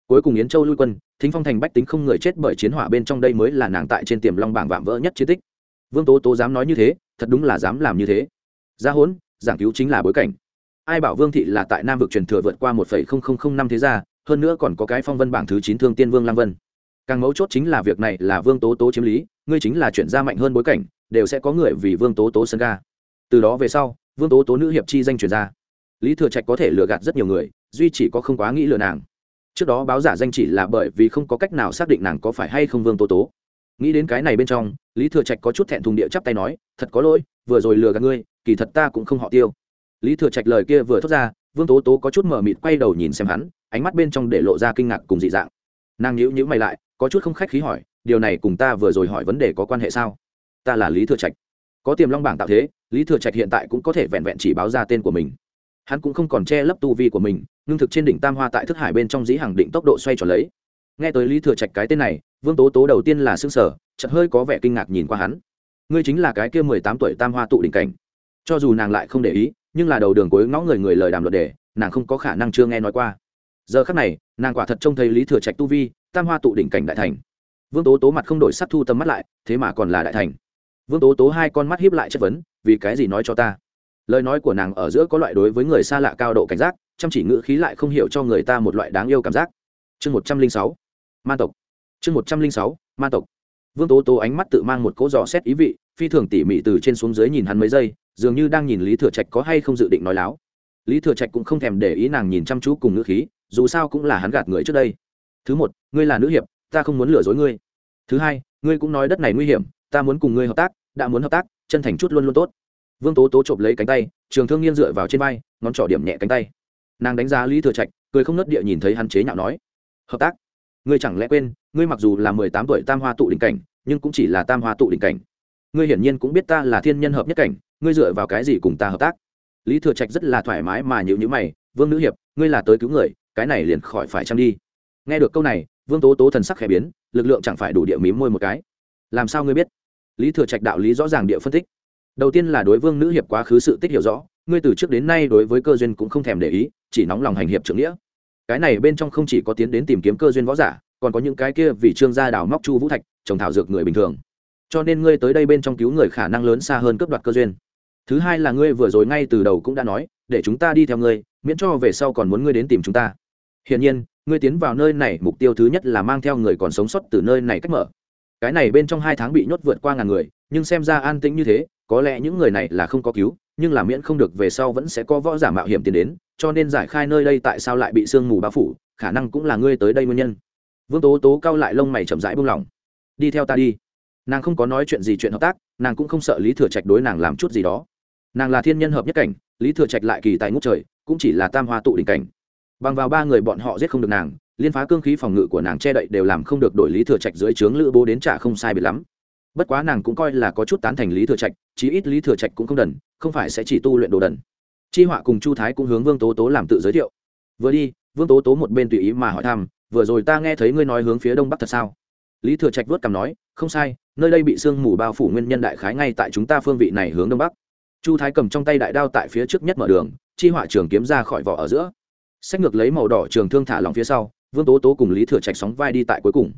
Cuối cùng yến châu lui quân, thính phong thành bách tính không người chết bởi chiến hỏa bên trong đây mới là nàng tại trên tiềm long bảng vạm vỡ nhất chiến tích. Vương tố tố dám nói như thế, thật đúng là dám làm như thế. Gia hốn giảng cứu chính là bối cảnh. Ai bảo vương thị là tại nam vực truyền thừa vượt qua một năm thế gia, hơn nữa còn có cái phong vân bảng thứ chín thương tiên vương lam vân. Càng mấu chốt chính là việc này là vương tố tố chiếm lý, ngươi chính là chuyển gia mạnh hơn bối cảnh, đều sẽ có người vì vương tố tố sân ga từ đó về sau, vương tố tố nữ hiệp chi danh truyền ra. Lý thừa trạch có thể lừa gạt rất nhiều người, duy chỉ có không quá nghĩ lừa nàng. Trước đó báo giả danh chỉ là bởi vì không có cách nào xác định nàng có phải hay không vương tố tố. Nghĩ đến cái này bên trong, lý thừa trạch có chút thẹn thùng địa chắp tay nói, thật có lỗi, vừa rồi lừa gạt ngươi, kỳ thật ta cũng không họ tiêu. Lý thừa trạch lời kia vừa thốt ra, vương tố tố có chút mở mịt quay đầu nhìn xem hắn, ánh mắt bên trong để lộ ra kinh ngạc cùng dị dạng. Nàng nhíu nhíu mày lại, có chút không khách khí hỏi, điều này cùng ta vừa rồi hỏi vấn đề có quan hệ sao? Ta là lý thừa trạch có tiềm long bảng tạo thế, lý thừa trạch hiện tại cũng có thể vẹn vẹn chỉ báo ra tên của mình. Hắn cũng không còn che lấp tu vi của mình, ngưng thực trên đỉnh tam hoa tại thức hải bên trong dĩ hàng định tốc độ xoay tròn lấy. Nghe tới lý thừa trạch cái tên này, vương tố tố đầu tiên là xương sở chợt hơi có vẻ kinh ngạc nhìn qua hắn. Ngươi chính là cái kia mười tám tuổi tam hoa tụ đỉnh cảnh. Cho dù nàng lại không để ý, nhưng là đầu đường cuối ngõ người người lời đàm luận đề, nàng không có khả năng chưa nghe nói qua. Giờ khắc này, nàng quả thật trông thấy lý thừa trạch tu vi, tam hoa tụ đỉnh cảnh đại thành. Vương tố tố mặt không đổi sắc thu tầm mắt lại, thế mà còn là đại thành vương tố tố hai con mắt hiếp lại chất vấn, vì cái gì nói cho ta? Lời nói của nàng ở giữa có loại đối với người xa lạ cao độ cảnh giác, chăm chỉ ngữ khí lại không hiểu cho người ta một loại đáng yêu cảm giác. Chương một trăm linh sáu, ma tộc. Chương một trăm linh sáu, ma tộc. Vương tố tố ánh mắt tự mang một cỗ dò xét ý vị, phi thường tỉ mỉ từ trên xuống dưới nhìn hắn mấy giây, dường như đang nhìn lý thừa trạch có hay không dự định nói láo. Lý thừa trạch cũng không thèm để ý nàng nhìn chăm chú cùng ngữ khí, dù sao cũng là hắn gạt người trước đây. Thứ một, ngươi là nữ hiệp, ta không muốn lừa dối ngươi. Thứ hai, ngươi cũng nói đất này nguy hiểm, ta muốn cùng ngươi hợp tác đã muốn hợp tác, chân thành chút luôn luôn tốt. Vương tố tố chộp lấy cánh tay, trường thương nghiêng dựa vào trên vai, ngón trỏ điểm nhẹ cánh tay. Nàng đánh giá lý thừa trạch, cười không nớt địa nhìn thấy hắn chế nhạo nói, hợp tác? Ngươi chẳng lẽ quên, ngươi mặc dù là mười tám tuổi tam hoa tụ đỉnh cảnh, nhưng cũng chỉ là tam hoa tụ đỉnh cảnh. Ngươi hiển nhiên cũng biết ta là thiên nhân hợp nhất cảnh, ngươi dựa vào cái gì cùng ta hợp tác? Lý thừa trạch rất là thoải mái mà nhịu nhữ mày, vương nữ hiệp, ngươi là tới cứu người, cái này liền khỏi phải chăng đi? Nghe được câu này, vương tố tố thần sắc khẽ biến, lực lượng chẳng phải đủ địa mím môi một cái. Làm sao ngươi biết? Lý thừa trạch đạo lý rõ ràng địa phân tích. Đầu tiên là đối vương nữ hiệp quá khứ sự tích hiểu rõ, ngươi từ trước đến nay đối với cơ duyên cũng không thèm để ý, chỉ nóng lòng hành hiệp trưởng nghĩa. Cái này bên trong không chỉ có tiến đến tìm kiếm cơ duyên võ giả, còn có những cái kia vì trương gia đào móc chu vũ thạch, trồng thảo dược người bình thường. Cho nên ngươi tới đây bên trong cứu người khả năng lớn xa hơn cướp đoạt cơ duyên. Thứ hai là ngươi vừa rồi ngay từ đầu cũng đã nói, để chúng ta đi theo ngươi, miễn cho về sau còn muốn ngươi đến tìm chúng ta. Hiển nhiên, ngươi tiến vào nơi này mục tiêu thứ nhất là mang theo người còn sống sót từ nơi này cách mở cái này bên trong hai tháng bị nhốt vượt qua ngàn người, nhưng xem ra an tĩnh như thế, có lẽ những người này là không có cứu, nhưng là miễn không được về sau vẫn sẽ có võ giả mạo hiểm tiến đến, cho nên giải khai nơi đây tại sao lại bị sương mù bao phủ, khả năng cũng là ngươi tới đây nguyên nhân. Vương tố tố cao lại lông mày chậm rãi buông lỏng. Đi theo ta đi. Nàng không có nói chuyện gì chuyện hợp tác, nàng cũng không sợ lý thừa trạch đối nàng làm chút gì đó. Nàng là thiên nhân hợp nhất cảnh, lý thừa trạch lại kỳ tại ngũ trời, cũng chỉ là tam hoa tụ đỉnh cảnh. Bằng vào ba người bọn họ giết không được nàng liên phá cương khí phòng ngự của nàng che đậy đều làm không được đổi lý thừa trạch dưới trướng lữ bố đến trả không sai biệt lắm. Bất quá nàng cũng coi là có chút tán thành lý thừa trạch, chí ít lý thừa trạch cũng không đần, không phải sẽ chỉ tu luyện đồ đần. Chi họa cùng chu thái cũng hướng vương tố tố làm tự giới thiệu. Vừa đi, vương tố tố một bên tùy ý mà hỏi thăm, vừa rồi ta nghe thấy ngươi nói hướng phía đông bắc thật sao? Lý thừa trạch vớt cằm nói, không sai, nơi đây bị sương mù bao phủ nguyên nhân đại khái ngay tại chúng ta phương vị này hướng đông bắc. Chu thái cầm trong tay đại đao tại phía trước nhất mở đường, chi họa trường kiếm ra khỏi vỏ ở giữa. Sách ngược lấy màu đỏ trường thương thả lòng phía sau vương tố tố cùng lý thừa trạch sóng vai đi tại cuối cùng.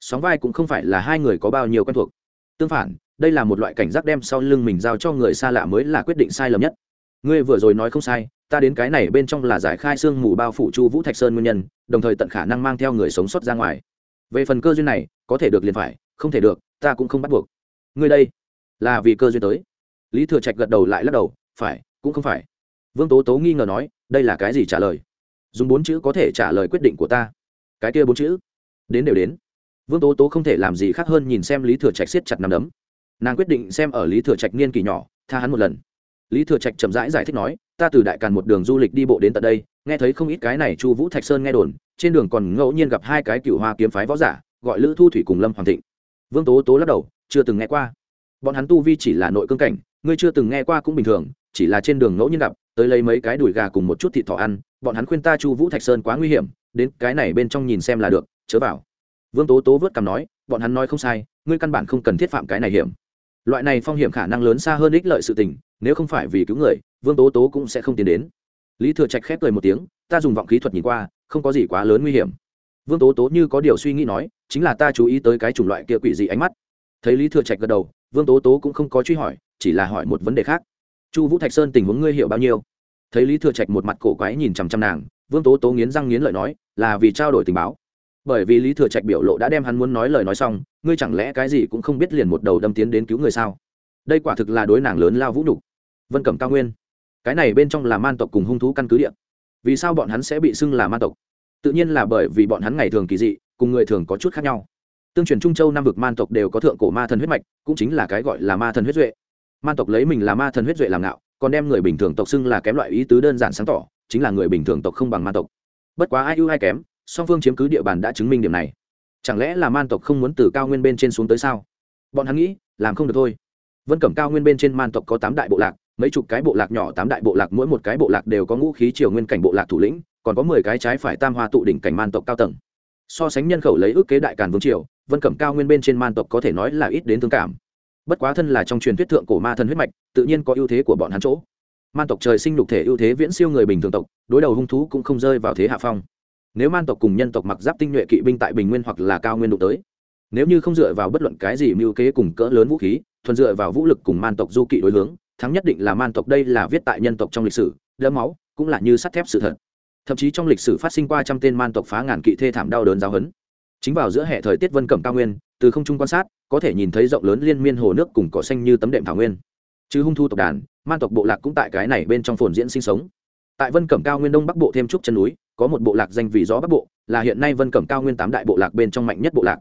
Sóng vai cũng không phải là hai người có bao nhiêu quen thuộc. Tương phản, đây là một loại cảnh giác đem sau lưng mình giao cho người xa lạ mới là quyết định sai lầm nhất. Ngươi vừa rồi nói không sai, ta đến cái này bên trong là giải khai xương mù bao phủ chu vũ thạch sơn nguyên nhân, đồng thời tận khả năng mang theo người sống sót ra ngoài. Về phần cơ duyên này, có thể được liền phải, không thể được, ta cũng không bắt buộc. Ngươi đây là vì cơ duyên tới. Lý thừa trạch gật đầu lại lắc đầu, phải, cũng không phải. Vương tố tố nghi ngờ nói, đây là cái gì trả lời? Dùng bốn chữ có thể trả lời quyết định của ta. Cái kia bốn chữ đến đều đến. Vương tố tố không thể làm gì khác hơn nhìn xem lý thừa trạch siết chặt nằm đấm. Nàng quyết định xem ở lý thừa trạch niên kỳ nhỏ tha hắn một lần. Lý thừa trạch chậm rãi giải, giải thích nói ta từ đại càn một đường du lịch đi bộ đến tận đây nghe thấy không ít cái này chu vũ thạch sơn nghe đồn trên đường còn ngẫu nhiên gặp hai cái cựu hoa kiếm phái võ giả gọi lữ thu thủy cùng lâm hoàng thịnh. Vương tố tố lắc đầu chưa từng nghe qua. Bọn hắn tu vi chỉ là nội cương cảnh ngươi chưa từng nghe qua cũng bình thường chỉ là trên đường ngẫu nhiên gặp tới lấy mấy cái đùi gà cùng một chút thịt thỏ ăn bọn hắn khuyên ta chu vũ thạch sơn quá nguy hiểm, đến cái này bên trong nhìn xem là được, chớ vào. Vương tố tố vớt cằm nói, bọn hắn nói không sai, ngươi căn bản không cần thiết phạm cái này hiểm. Loại này phong hiểm khả năng lớn xa hơn ích lợi sự tình, nếu không phải vì cứu người, vương tố tố cũng sẽ không tiến đến. Lý thừa trạch khép cười một tiếng, ta dùng vọng khí thuật nhìn qua, không có gì quá lớn nguy hiểm. Vương tố tố như có điều suy nghĩ nói, chính là ta chú ý tới cái chủng loại kia quỷ dị ánh mắt. Thấy lý thừa trạch gật đầu, vương tố tố cũng không có truy hỏi, chỉ là hỏi một vấn đề khác. Chu vũ thạch sơn tình huống ngươi hiểu bao nhiêu? Thấy lý thừa trạch một mặt cổ quái nhìn chằm chằm nàng, vương tố tố nghiến răng nghiến lợi nói, là vì trao đổi tình báo. Bởi vì lý thừa trạch biểu lộ đã đem hắn muốn nói lời nói xong, ngươi chẳng lẽ cái gì cũng không biết liền một đầu đâm tiến đến cứu người sao? Đây quả thực là đối nàng lớn lao vũ nhục. Vân cẩm cao nguyên. Cái này bên trong là man tộc cùng hung thú căn cứ địa. Vì sao bọn hắn sẽ bị xưng là man tộc? Tự nhiên là bởi vì bọn hắn ngày thường kỳ dị, cùng người thường có chút khác nhau. Tương truyền trung châu nam vực man tộc đều có thượng cổ ma thần huyết mạch, cũng chính là cái gọi là ma thần huyết duệ. Man tộc lấy mình là ma thần huyết duệ làm ngạo còn đem người bình thường tộc xưng là kém loại ý tứ đơn giản sáng tỏ, chính là người bình thường tộc không bằng man tộc. Bất quá ai ưu ai kém, song phương chiếm cứ địa bàn đã chứng minh điểm này. Chẳng lẽ là man tộc không muốn từ cao nguyên bên trên xuống tới sao? Bọn hắn nghĩ, làm không được thôi. Vân cẩm cao nguyên bên trên man tộc có tám đại bộ lạc, mấy chục cái bộ lạc nhỏ tám đại bộ lạc mỗi một cái bộ lạc đều có ngũ khí triều nguyên cảnh bộ lạc thủ lĩnh, còn có mười cái trái phải tam hoa tụ đỉnh cảnh man tộc cao tầng. So sánh nhân khẩu lấy ước kế đại càn vương triều, vân cẩm cao nguyên bên trên man tộc có thể nói là ít đến thương cảm bất quá thân là trong truyền thuyết thượng cổ ma thần huyết mạch, tự nhiên có ưu thế của bọn hắn chỗ. Man tộc trời sinh lục thể ưu thế viễn siêu người bình thường tộc, đối đầu hung thú cũng không rơi vào thế hạ phong. Nếu man tộc cùng nhân tộc mặc giáp tinh nhuệ kỵ binh tại bình nguyên hoặc là cao nguyên đụng tới, nếu như không dựa vào bất luận cái gì mưu kế cùng cỡ lớn vũ khí, thuần dựa vào vũ lực cùng man tộc du kỵ đối hướng, thắng nhất định là man tộc đây là viết tại nhân tộc trong lịch sử, đẫm máu, cũng là như sắt thép sự thật. Thậm chí trong lịch sử phát sinh qua trăm tên man tộc phá ngàn kỵ thê thảm đau đớn giáo hấn chính vào giữa hệ thời tiết vân cẩm cao nguyên từ không trung quan sát, có thể nhìn thấy rộng lớn liên miên hồ nước cùng cỏ xanh như tấm đệm thảo nguyên. Chứ hung thu tộc đàn, man tộc bộ lạc cũng tại cái này bên trong phồn diễn sinh sống. Tại vân cẩm cao nguyên đông bắc bộ thêm trúc chân núi, có một bộ lạc danh vì gió bắc bộ, là hiện nay vân cẩm cao nguyên tám đại bộ lạc bên trong mạnh nhất bộ lạc.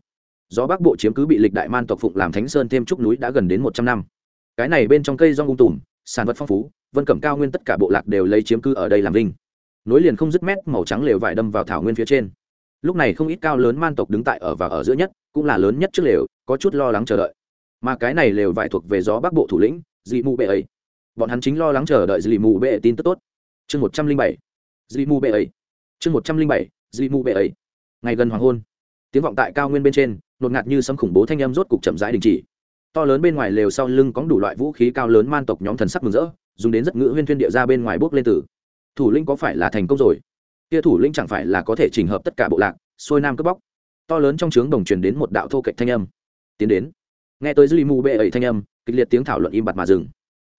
Gió bắc bộ chiếm cứ bị lịch đại man tộc phụng làm thánh sơn thêm trúc núi đã gần đến một trăm năm. Cái này bên trong cây rong ung tùm, sản vật phong phú, vân cẩm cao nguyên tất cả bộ lạc đều lấy chiếm cứ ở đây làm vinh. Nối liền không dứt mét màu trắng lều vải đâm vào thảo nguyên phía trên lúc này không ít cao lớn man tộc đứng tại ở và ở giữa nhất, cũng là lớn nhất trước lều, có chút lo lắng chờ đợi. Mà cái này lều vải thuộc về gió bắc bộ thủ lĩnh, dị mù bệ ấy. Bọn hắn chính lo lắng chờ đợi dị mù bệ tin tức tốt. Chương một trăm linh bảy. Dị mù bệ ấy. Chương một trăm linh bảy. Dị mù bệ ấy. Ngày gần hoàng hôn. Tiếng vọng tại cao nguyên bên trên, nột ngạt như sấm khủng bố thanh âm rốt cục chậm rãi đình chỉ. To lớn bên ngoài lều sau lưng có đủ loại vũ khí cao lớn man tộc nhóm thần sắc mừng rỡ, dùng đến rất ngữ huyên thuyên địa ra bên ngoài bước lên tử thủ lĩnh có phải là thành công rồi? Kia thủ lĩnh chẳng phải là có thể chỉnh hợp tất cả bộ lạc, xuôi nam cướp bóc. To lớn trong trướng đồng truyền đến một đạo thô kệch thanh âm. Tiến đến. Nghe tới dư mù bệ ấy thanh âm, kịch liệt tiếng thảo luận im bặt mà dừng.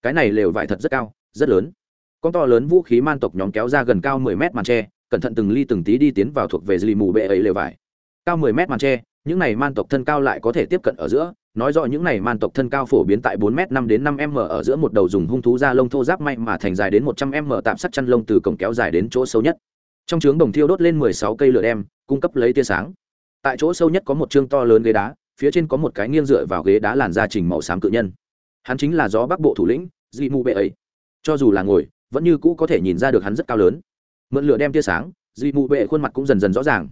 Cái này lều vải thật rất cao, rất lớn. Con to lớn vũ khí man tộc nhóm kéo ra gần cao mười mét màn tre, cẩn thận từng ly từng tí đi tiến vào thuộc về dư mù bệ ấy lều vải. Cao mười mét màn tre, những này man tộc thân cao lại có thể tiếp cận ở giữa, nói rõ những này man tộc thân cao phổ biến tại 4 m 5 đến 5 m ở giữa một đầu dùng hung thú da lông thô giáp may mà thành dài đến 100 m tạm sắt chăn lông từ cổng kéo dài đến chỗ sâu nhất. Trong trướng đồng thiêu đốt lên 16 cây lửa đem, cung cấp lấy tia sáng. Tại chỗ sâu nhất có một trương to lớn ghế đá, phía trên có một cái nghiêng dựa vào ghế đá làn da trình màu xám cự nhân. Hắn chính là gió Bắc Bộ thủ lĩnh, Dị Mù Bệ ấy. Cho dù là ngồi, vẫn như cũ có thể nhìn ra được hắn rất cao lớn. Mượn lửa đem tia sáng, Dị Mù Bệ khuôn mặt cũng dần dần rõ ràng.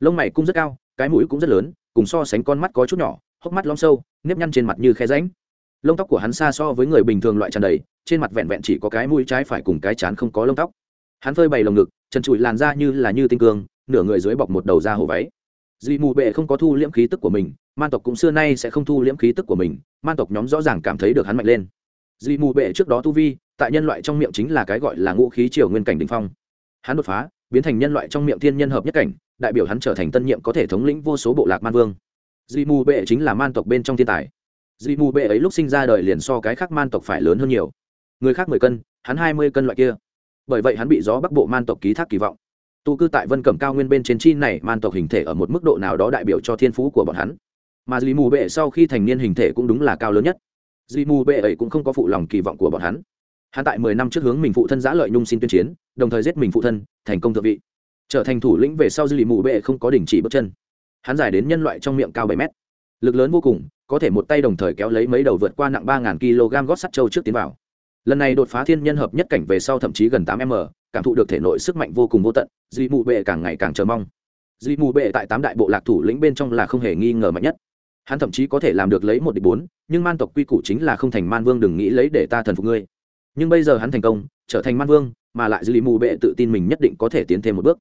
Lông mày cũng rất cao, cái mũi cũng rất lớn, cùng so sánh con mắt có chút nhỏ, hốc mắt lõm sâu nếp nhăn trên mặt như khe ránh lông tóc của hắn xa so với người bình thường loại tràn đầy trên mặt vẹn vẹn chỉ có cái mũi trái phải cùng cái chán không có lông tóc hắn phơi bày lồng ngực trần trụi làn da như là như tinh cương, nửa người dưới bọc một đầu da hổ váy. Dì mù bệ không có thu liễm khí tức của mình, man tộc cũng xưa nay sẽ không thu liễm khí tức của mình, man tộc nhóm rõ ràng cảm thấy được hắn mạnh lên. Dì mù bệ trước đó tu vi, tại nhân loại trong miệng chính là cái gọi là ngũ khí triều nguyên cảnh đ ỉ n h phong. Hắn đột phá, biến thành nhân loại trong miệng thiên nhân hợp nhất cảnh, đại biểu hắn trở thành tân nhiệm có thể thống lĩnh vô số bộ lạc man vương. Dì mù bệ chính là man tộc bên trong thiên tài. Dì mù bệ ấy lúc sinh ra đời liền so cái khác man tộc phải lớn hơn nhiều. Người khác mười cân, hắn hai mươi cân loại kia bởi vậy hắn bị gió bắc bộ man tộc ký thác kỳ vọng. Tu cư tại vân cẩm cao nguyên bên trên chi này, man tộc hình thể ở một mức độ nào đó đại biểu cho thiên phú của bọn hắn. Mà dì mù bệ sau khi thành niên hình thể cũng đúng là cao lớn nhất. Dì mù bệ ấy cũng không có phụ lòng kỳ vọng của bọn hắn. Hắn tại mười năm trước hướng mình phụ thân giã lợi nhung xin tuyên chiến, đồng thời giết mình phụ thân, thành công thượng vị. Trở thành thủ lĩnh về sau dì mù bệ không có đình chỉ bước chân. Hắn dài đến nhân loại trong miệng cao bảy mét. Lực lớn vô cùng, có thể một tay đồng thời kéo lấy mấy đầu vượt qua nặng ba kg gót sắt trâu trước tiến vào lần này đột phá thiên nhân hợp nhất cảnh về sau thậm chí gần tám m, cảm thụ được thể nội sức mạnh vô cùng vô tận dị mù bệ càng ngày càng chờ mong. Dị mù bệ tại tám đại bộ lạc thủ lĩnh bên trong là không hề nghi ngờ mạnh nhất. Hắn thậm chí có thể làm được lấy một địch bốn, nhưng man tộc quy củ chính là không thành man vương đừng nghĩ lấy để ta thần phục ngươi. Nhưng bây giờ hắn thành công, trở thành man vương, mà lại dị mù bệ tự tin mình nhất định có thể tiến thêm một bước.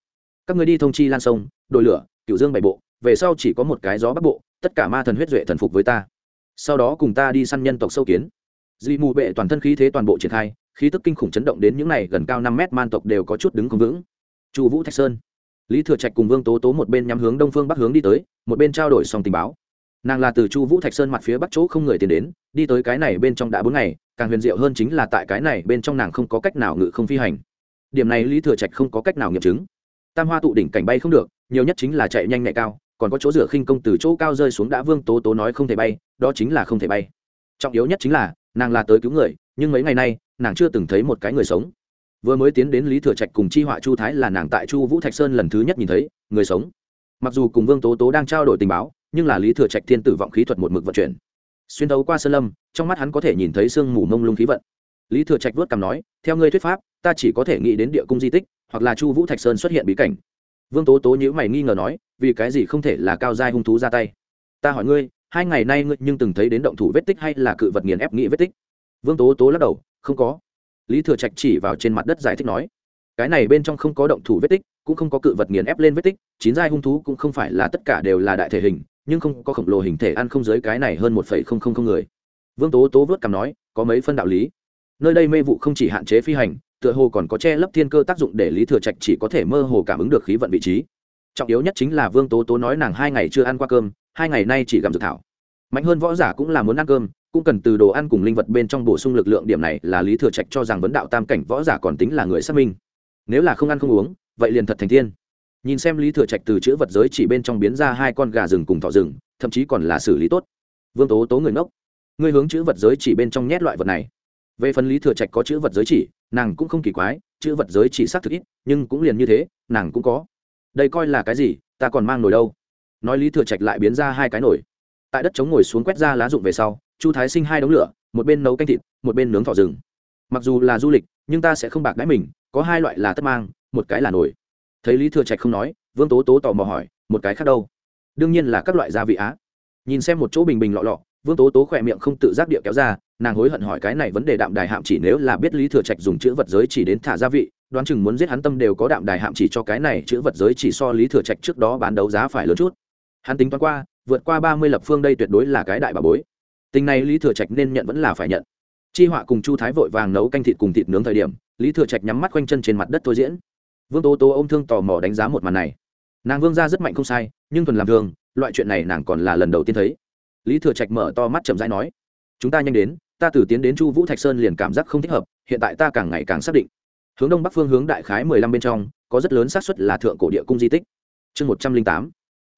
Các người đi thông chi lan sông, đồi lửa cựu dương bảy bộ, về sau chỉ có một cái gió bắc bộ, tất cả ma thần huyết duệ thần phục với ta. Sau đó cùng ta đi săn nhân tộc sâu kiến dị mù bệ toàn thân khí thế toàn bộ triển khai, khí tức kinh khủng chấn động đến những này gần cao năm mét man tộc đều có chút đứng không vững. Chu vũ thạch sơn. Lý thừa trạch cùng vương tố tố một bên nhắm hướng đông phương bắc hướng đi tới, một bên trao đổi xong tình báo. Nàng là từ chu vũ thạch sơn mặt phía bắc chỗ không người tiến đến, đi tới cái này bên trong đã bốn ngày, càng huyền diệu hơn chính là tại cái này bên trong nàng không có cách nào ngự không phi hành. Điểm này lý thừa trạch không có cách nào nghiệm chứng. Tam hoa tụ đỉnh cảnh bay không được, nhiều nhất chính là chạy nhanh nhẹ cao, còn có chỗ rửa khinh công từ chỗ cao rơi xuống đã vương tố tố nói không thể bay, đó chính là không thể bay. Trọng yếu nhất chính là nàng là tới cứu người, nhưng mấy ngày nay, nàng chưa từng thấy một cái người sống. Vừa mới tiến đến lý thừa trạch cùng chi họa chu thái là nàng tại chu vũ thạch sơn lần thứ nhất nhìn thấy, người sống. Mặc dù cùng vương tố tố đang trao đổi tình báo, nhưng là lý thừa trạch thiên tử vọng khí thuật một mực vận chuyển. Xuyên đấu qua sơn lâm, trong mắt hắn có thể nhìn thấy sương mù mông lung khí vận. Lý thừa trạch vớt cằm nói, theo ngươi thuyết pháp, ta chỉ có thể nghĩ đến địa cung di tích, hoặc là chu vũ thạch sơn xuất hiện bí cảnh. Vương tố tố nhữ mày nghi ngờ nói, vì cái gì không thể là cao giai hung thú ra tay? Ta hỏi ngươi hai ngày nay ngươi nhưng từng thấy đến động thủ vết tích hay là cự vật nghiền ép nghĩ vết tích? Vương tố tố lắc đầu, không có. Lý thừa trạch chỉ vào trên mặt đất giải thích nói, cái này bên trong không có động thủ vết tích, cũng không có cự vật nghiền ép lên vết tích, chín giai hung thú cũng không phải là tất cả đều là đại thể hình, nhưng không có khổng lồ hình thể ăn không dưới cái này hơn một phẩy không không không người. Vương tố tố vớt cằm nói, có mấy phân đạo lý. Nơi đây mê vụ không chỉ hạn chế phi hành, tựa hồ còn có che lấp thiên cơ tác dụng để lý thừa trạch chỉ có thể mơ hồ cảm ứng được khí vận vị trí. Trọng yếu nhất chính là vương tố tố nói nàng hai ngày chưa ăn qua cơm hai ngày nay chỉ gặm dược thảo. Mạnh hơn võ giả cũng là muốn ăn cơm, cũng cần từ đồ ăn cùng linh vật bên trong bổ sung lực lượng điểm này là lý thừa trạch cho rằng vấn đạo tam cảnh võ giả còn tính là người xác minh. Nếu là không ăn không uống, vậy liền thật thành thiên nhìn xem lý thừa trạch từ chữ vật giới chỉ bên trong biến ra hai con gà rừng cùng thỏ rừng, thậm chí còn là xử lý tốt. Vương tố tố người ngốc. Ngươi hướng chữ vật giới chỉ bên trong nhét loại vật này. Về phần lý thừa trạch có chữ vật giới chỉ, nàng cũng không kỳ quái, chữ vật giới chỉ xác thực ít, nhưng cũng liền như thế, nàng cũng có. Đây coi là cái gì, ta còn mang nổi đâu? Nói lý thừa trạch lại biến ra hai cái nổi, tại đất chống ngồi xuống quét ra lá rụng về sau chu thái sinh hai đống lửa một bên nấu canh thịt một bên nướng thỏ rừng. Mặc dù là du lịch nhưng ta sẽ không bạc đáy mình có hai loại là tất mang một cái là nổi thấy lý thừa trạch không nói vương tố tố tò mò hỏi một cái khác đâu? Đương nhiên là các loại gia vị á. Nhìn xem một chỗ bình bình lọ lọ vương tố tố khỏe miệng không tự giác địa kéo ra nàng hối hận hỏi cái này vấn đề đạm đài hạm chỉ nếu là biết lý thừa trạch dùng chữ vật giới chỉ đến thả gia vị đoán chừng muốn giết hắn tâm đều có đạm đài hạm chỉ cho cái này chữ vật giới chỉ so lý thừa trạch trước đó bán đấu giá phải lớn chút hắn tính toán qua, vượt qua ba mươi lập phương đây tuyệt đối là cái đại bà bối. Tình này lý thừa trạch nên nhận vẫn là phải nhận. Chi họa cùng chu thái vội vàng nấu canh thịt cùng thịt nướng thời điểm, lý thừa trạch nhắm mắt quanh chân trên mặt đất thôi diễn. Vương tố tố ô m thương tò mò đánh giá một màn này. Nàng vương ra rất mạnh không sai, nhưng thuần làm thường, loại chuyện này nàng còn là lần đầu tiên thấy. Lý thừa trạch mở to mắt chậm rãi nói, chúng ta nhanh đến, ta từ tiến đến chu vũ thạch sơn liền cảm giác không thích hợp, hiện tại ta càng ngày càng xác định. Hướng đông bắc phương hướng đại khái mười lăm bên trong, có rất lớn xác suất là thượng cổ địa cung di tích. Chương một trăm linh tám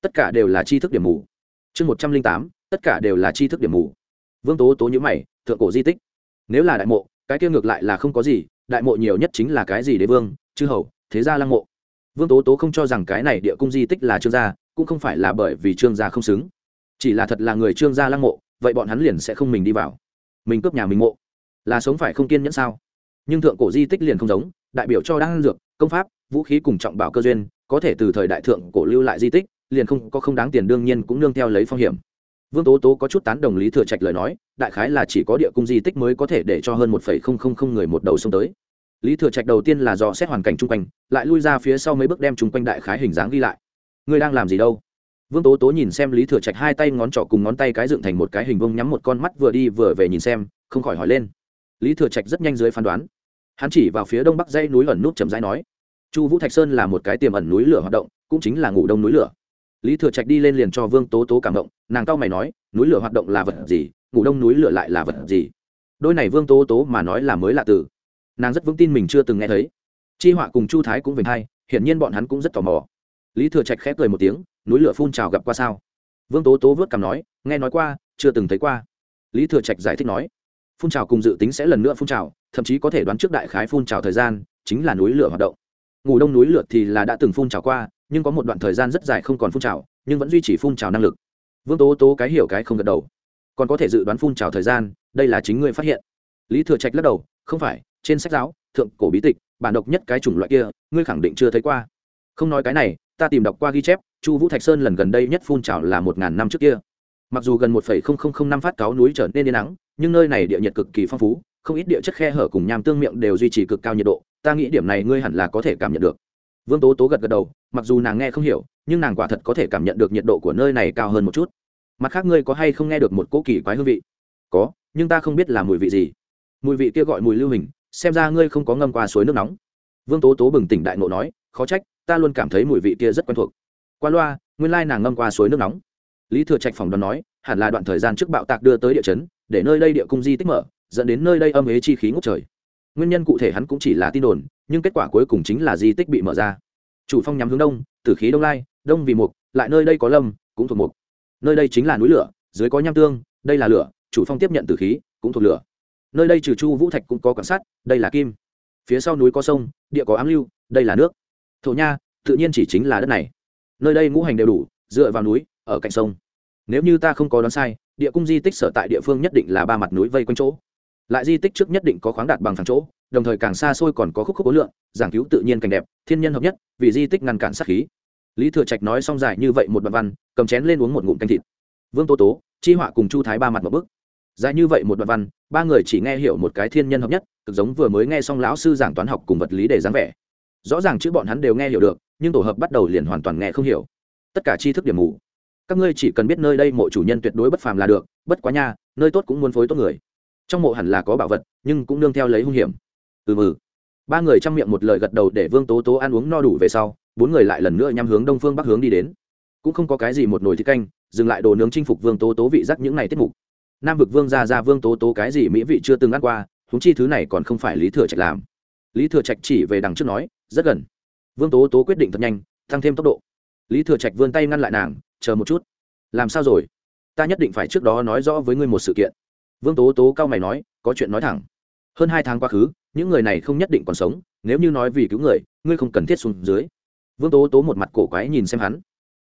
tất cả đều là tri thức điểm mù. Chương một trăm linh tám, tất cả đều là tri thức điểm mù. Vương tố tố nhữ mày, thượng cổ di tích. Nếu là đại mộ, cái kia ngược lại là không có gì, đại mộ nhiều nhất chính là cái gì đế vương, chư hầu, thế gia lăng mộ. Vương tố tố không cho rằng cái này địa cung di tích là trương gia, cũng không phải là bởi vì trương gia không xứng. Chỉ là thật là người trương gia lăng mộ, vậy bọn hắn liền sẽ không mình đi vào. Mình cướp nhà mình mộ. Là sống phải không kiên nhẫn sao? Nhưng thượng cổ di tích liền không giống, đại biểu cho đăng dược, công pháp, vũ khí cùng trọng bảo cơ duyên, có thể từ thời đại thượng cổ lưu lại di tích liền không có không đáng tiền, đương nhiên cũng nương theo lấy phong hiểm. Vương tố tố có chút tán đồng lý thừa trạch lời nói, đại khái là chỉ có địa cung di tích mới có thể để cho hơn một phẩy không không không người một đầu xông tới. Lý thừa trạch đầu tiên là dò xét hoàn cảnh chung quanh, lại lui ra phía sau mấy bước đem chung quanh đại khái hình dáng ghi lại. Ngươi đang làm gì đâu? Vương tố tố nhìn xem lý thừa trạch hai tay ngón trỏ cùng ngón tay cái dựng thành một cái hình vông nhắm một con mắt vừa đi vừa về nhìn xem, không khỏi hỏi lên. Lý thừa trạch rất nhanh dưới phán đoán. Hắn chỉ vào phía đông bắc dãy núi ẩn nút chầm rãi nói, chu vũ thạch sơn là một cái tiềm ẩn núi lửa hoạt động, cũng chính là ngủ đông núi lửa lý thừa trạch đi lên liền cho vương tố tố cảm động, nàng cao mày nói, núi lửa hoạt động là vật gì, ngủ đông núi lửa lại là vật gì? Đôi này vương tố tố mà nói là mới lạ từ. Nàng rất vững tin mình chưa từng nghe thấy. Chi họa cùng chu thái cũng vinh hay hiển nhiên bọn hắn cũng rất tò mò. Lý thừa trạch khép cười một tiếng, núi lửa phun trào gặp qua sao? Vương tố tố vớt cằm nói, nghe nói qua, chưa từng thấy qua. Lý thừa trạch giải thích nói, phun trào cùng dự tính sẽ lần nữa phun trào, thậm chí có thể đoán trước đại khái phun trào thời gian, chính là núi lửa hoạt động. Ngủ đông núi lửa thì là đã từng phun trào qua nhưng có một đoạn thời gian rất dài không còn phun trào, nhưng vẫn duy trì phun trào năng lực. Vương tố tố cái hiểu cái không gật đầu. Còn có thể dự đoán phun trào thời gian, đây là chính ngươi phát hiện. Lý thừa trạch lắc đầu, không phải, trên sách giáo, thượng cổ bí tịch, bản độc nhất cái chủng loại kia, ngươi khẳng định chưa thấy qua. Không nói cái này, ta tìm đọc qua ghi chép, chu vũ thạch sơn lần gần đây nhất phun trào là một ngàn năm trước kia. Mặc dù gần một năm phát cáo núi trở nên yên nắng, nhưng nơi này địa nhiệt cực kỳ phong phú, không ít địa chất khe hở cùng nham tương miệng đều duy trì cực cao nhiệt độ, ta nghĩ điểm này ngươi hẳn là có thể cảm nhận được vương tố tố gật gật đầu, mặc dù nàng nghe không hiểu, nhưng nàng quả thật có thể cảm nhận được nhiệt độ của nơi này cao hơn một chút. Mặt khác ngươi có hay không nghe được một cỗ kỳ quái hương vị? Có, nhưng ta không biết là mùi vị gì. Mùi vị kia gọi mùi lưu hình, xem ra ngươi không có ngâm qua suối nước nóng. Vương tố tố bừng tỉnh đại ngộ nói, khó trách, ta luôn cảm thấy mùi vị kia rất quen thuộc. Qua loa, nguyên lai nàng ngâm qua suối nước nóng. Lý thừa trạch phòng đoán nói, hẳn là đoạn thời gian trước bạo tạc đưa tới địa chấn, để nơi đây địa cung di tích mở, dẫn đến nơi đây âm ế chi khí ngốc trời. Nguyên nhân cụ thể hắn cũng chỉ là tin đồn nhưng kết quả cuối cùng chính là di tích bị mở ra. Chủ phong nhắm hướng đông, tử khí đông lai, đông vì mục, lại nơi đây có lâm, cũng thuộc mục. Nơi đây chính là núi lửa, dưới có nham tương, đây là lửa, chủ phong tiếp nhận tử khí, cũng thuộc lửa. Nơi đây trừ chu vũ thạch cũng có quan sát đây là kim. Phía sau núi có sông, địa có ám lưu, đây là nước. Thổ nha, tự nhiên chỉ chính là đất này. Nơi đây ngũ hành đều đủ, dựa vào núi, ở cạnh sông. Nếu như ta không có đoán sai, địa cung di tích sở tại địa phương nhất định là ba mặt núi vây quanh chỗ lại di tích trước nhất định có khoáng đạt bằng phẳng chỗ, đồng thời càng xa xôi còn có khúc khúc ố lượng, giảng cứu tự nhiên cảnh đẹp, thiên nhân hợp nhất, vì di tích ngăn cản sát khí. Lý thừa trạch nói xong dài như vậy một đoạn văn, cầm chén lên uống một ngụm canh thịt. Vương tố tố, chi họa cùng chu thái ba mặt một bức dài như vậy một đoạn văn, ba người chỉ nghe hiểu một cái thiên nhân hợp nhất, cực giống vừa mới nghe xong lão sư giảng toán học cùng vật lý để dáng vẻ rõ ràng chữ bọn hắn đều nghe hiểu được, nhưng tổ hợp bắt đầu liền hoàn toàn nghe không hiểu. Tất cả tri thức điểm mù. Các ngươi chỉ cần biết nơi đây mộ chủ nhân tuyệt đối bất phàm là được, bất quá nha, nơi tốt cũng muốn phối tốt người trong mộ hẳn là có bảo vật, nhưng cũng nương theo lấy hung hiểm. Ừ mừ. Ba người chăm miệng một lời gật đầu để vương tố tố ăn uống no đủ về sau, bốn người lại lần nữa nhắm hướng đông phương bắc hướng đi đến. Cũng không có cái gì một nồi thịt canh, dừng lại đồ nướng chinh phục vương tố tố vị giác những này tiết mục. Nam vực vương ra ra vương tố tố cái gì mỹ vị chưa từng ăn qua húng chi thứ này còn không phải lý thừa trạch làm. Lý thừa trạch chỉ về đằng trước nói, rất gần. Vương tố tố quyết định thật nhanh, tăng thêm tốc độ. Lý thừa trạch vươn tay ngăn lại nàng, chờ một chút. Làm sao rồi? Ta nhất định phải trước đó nói rõ với ngươi một sự kiện vương tố tố cao mày nói, có chuyện nói thẳng. Hơn hai tháng quá khứ, những người này không nhất định còn sống, nếu như nói vì cứu người, ngươi không cần thiết xuống dưới. Vương tố tố một mặt cổ quái nhìn xem hắn.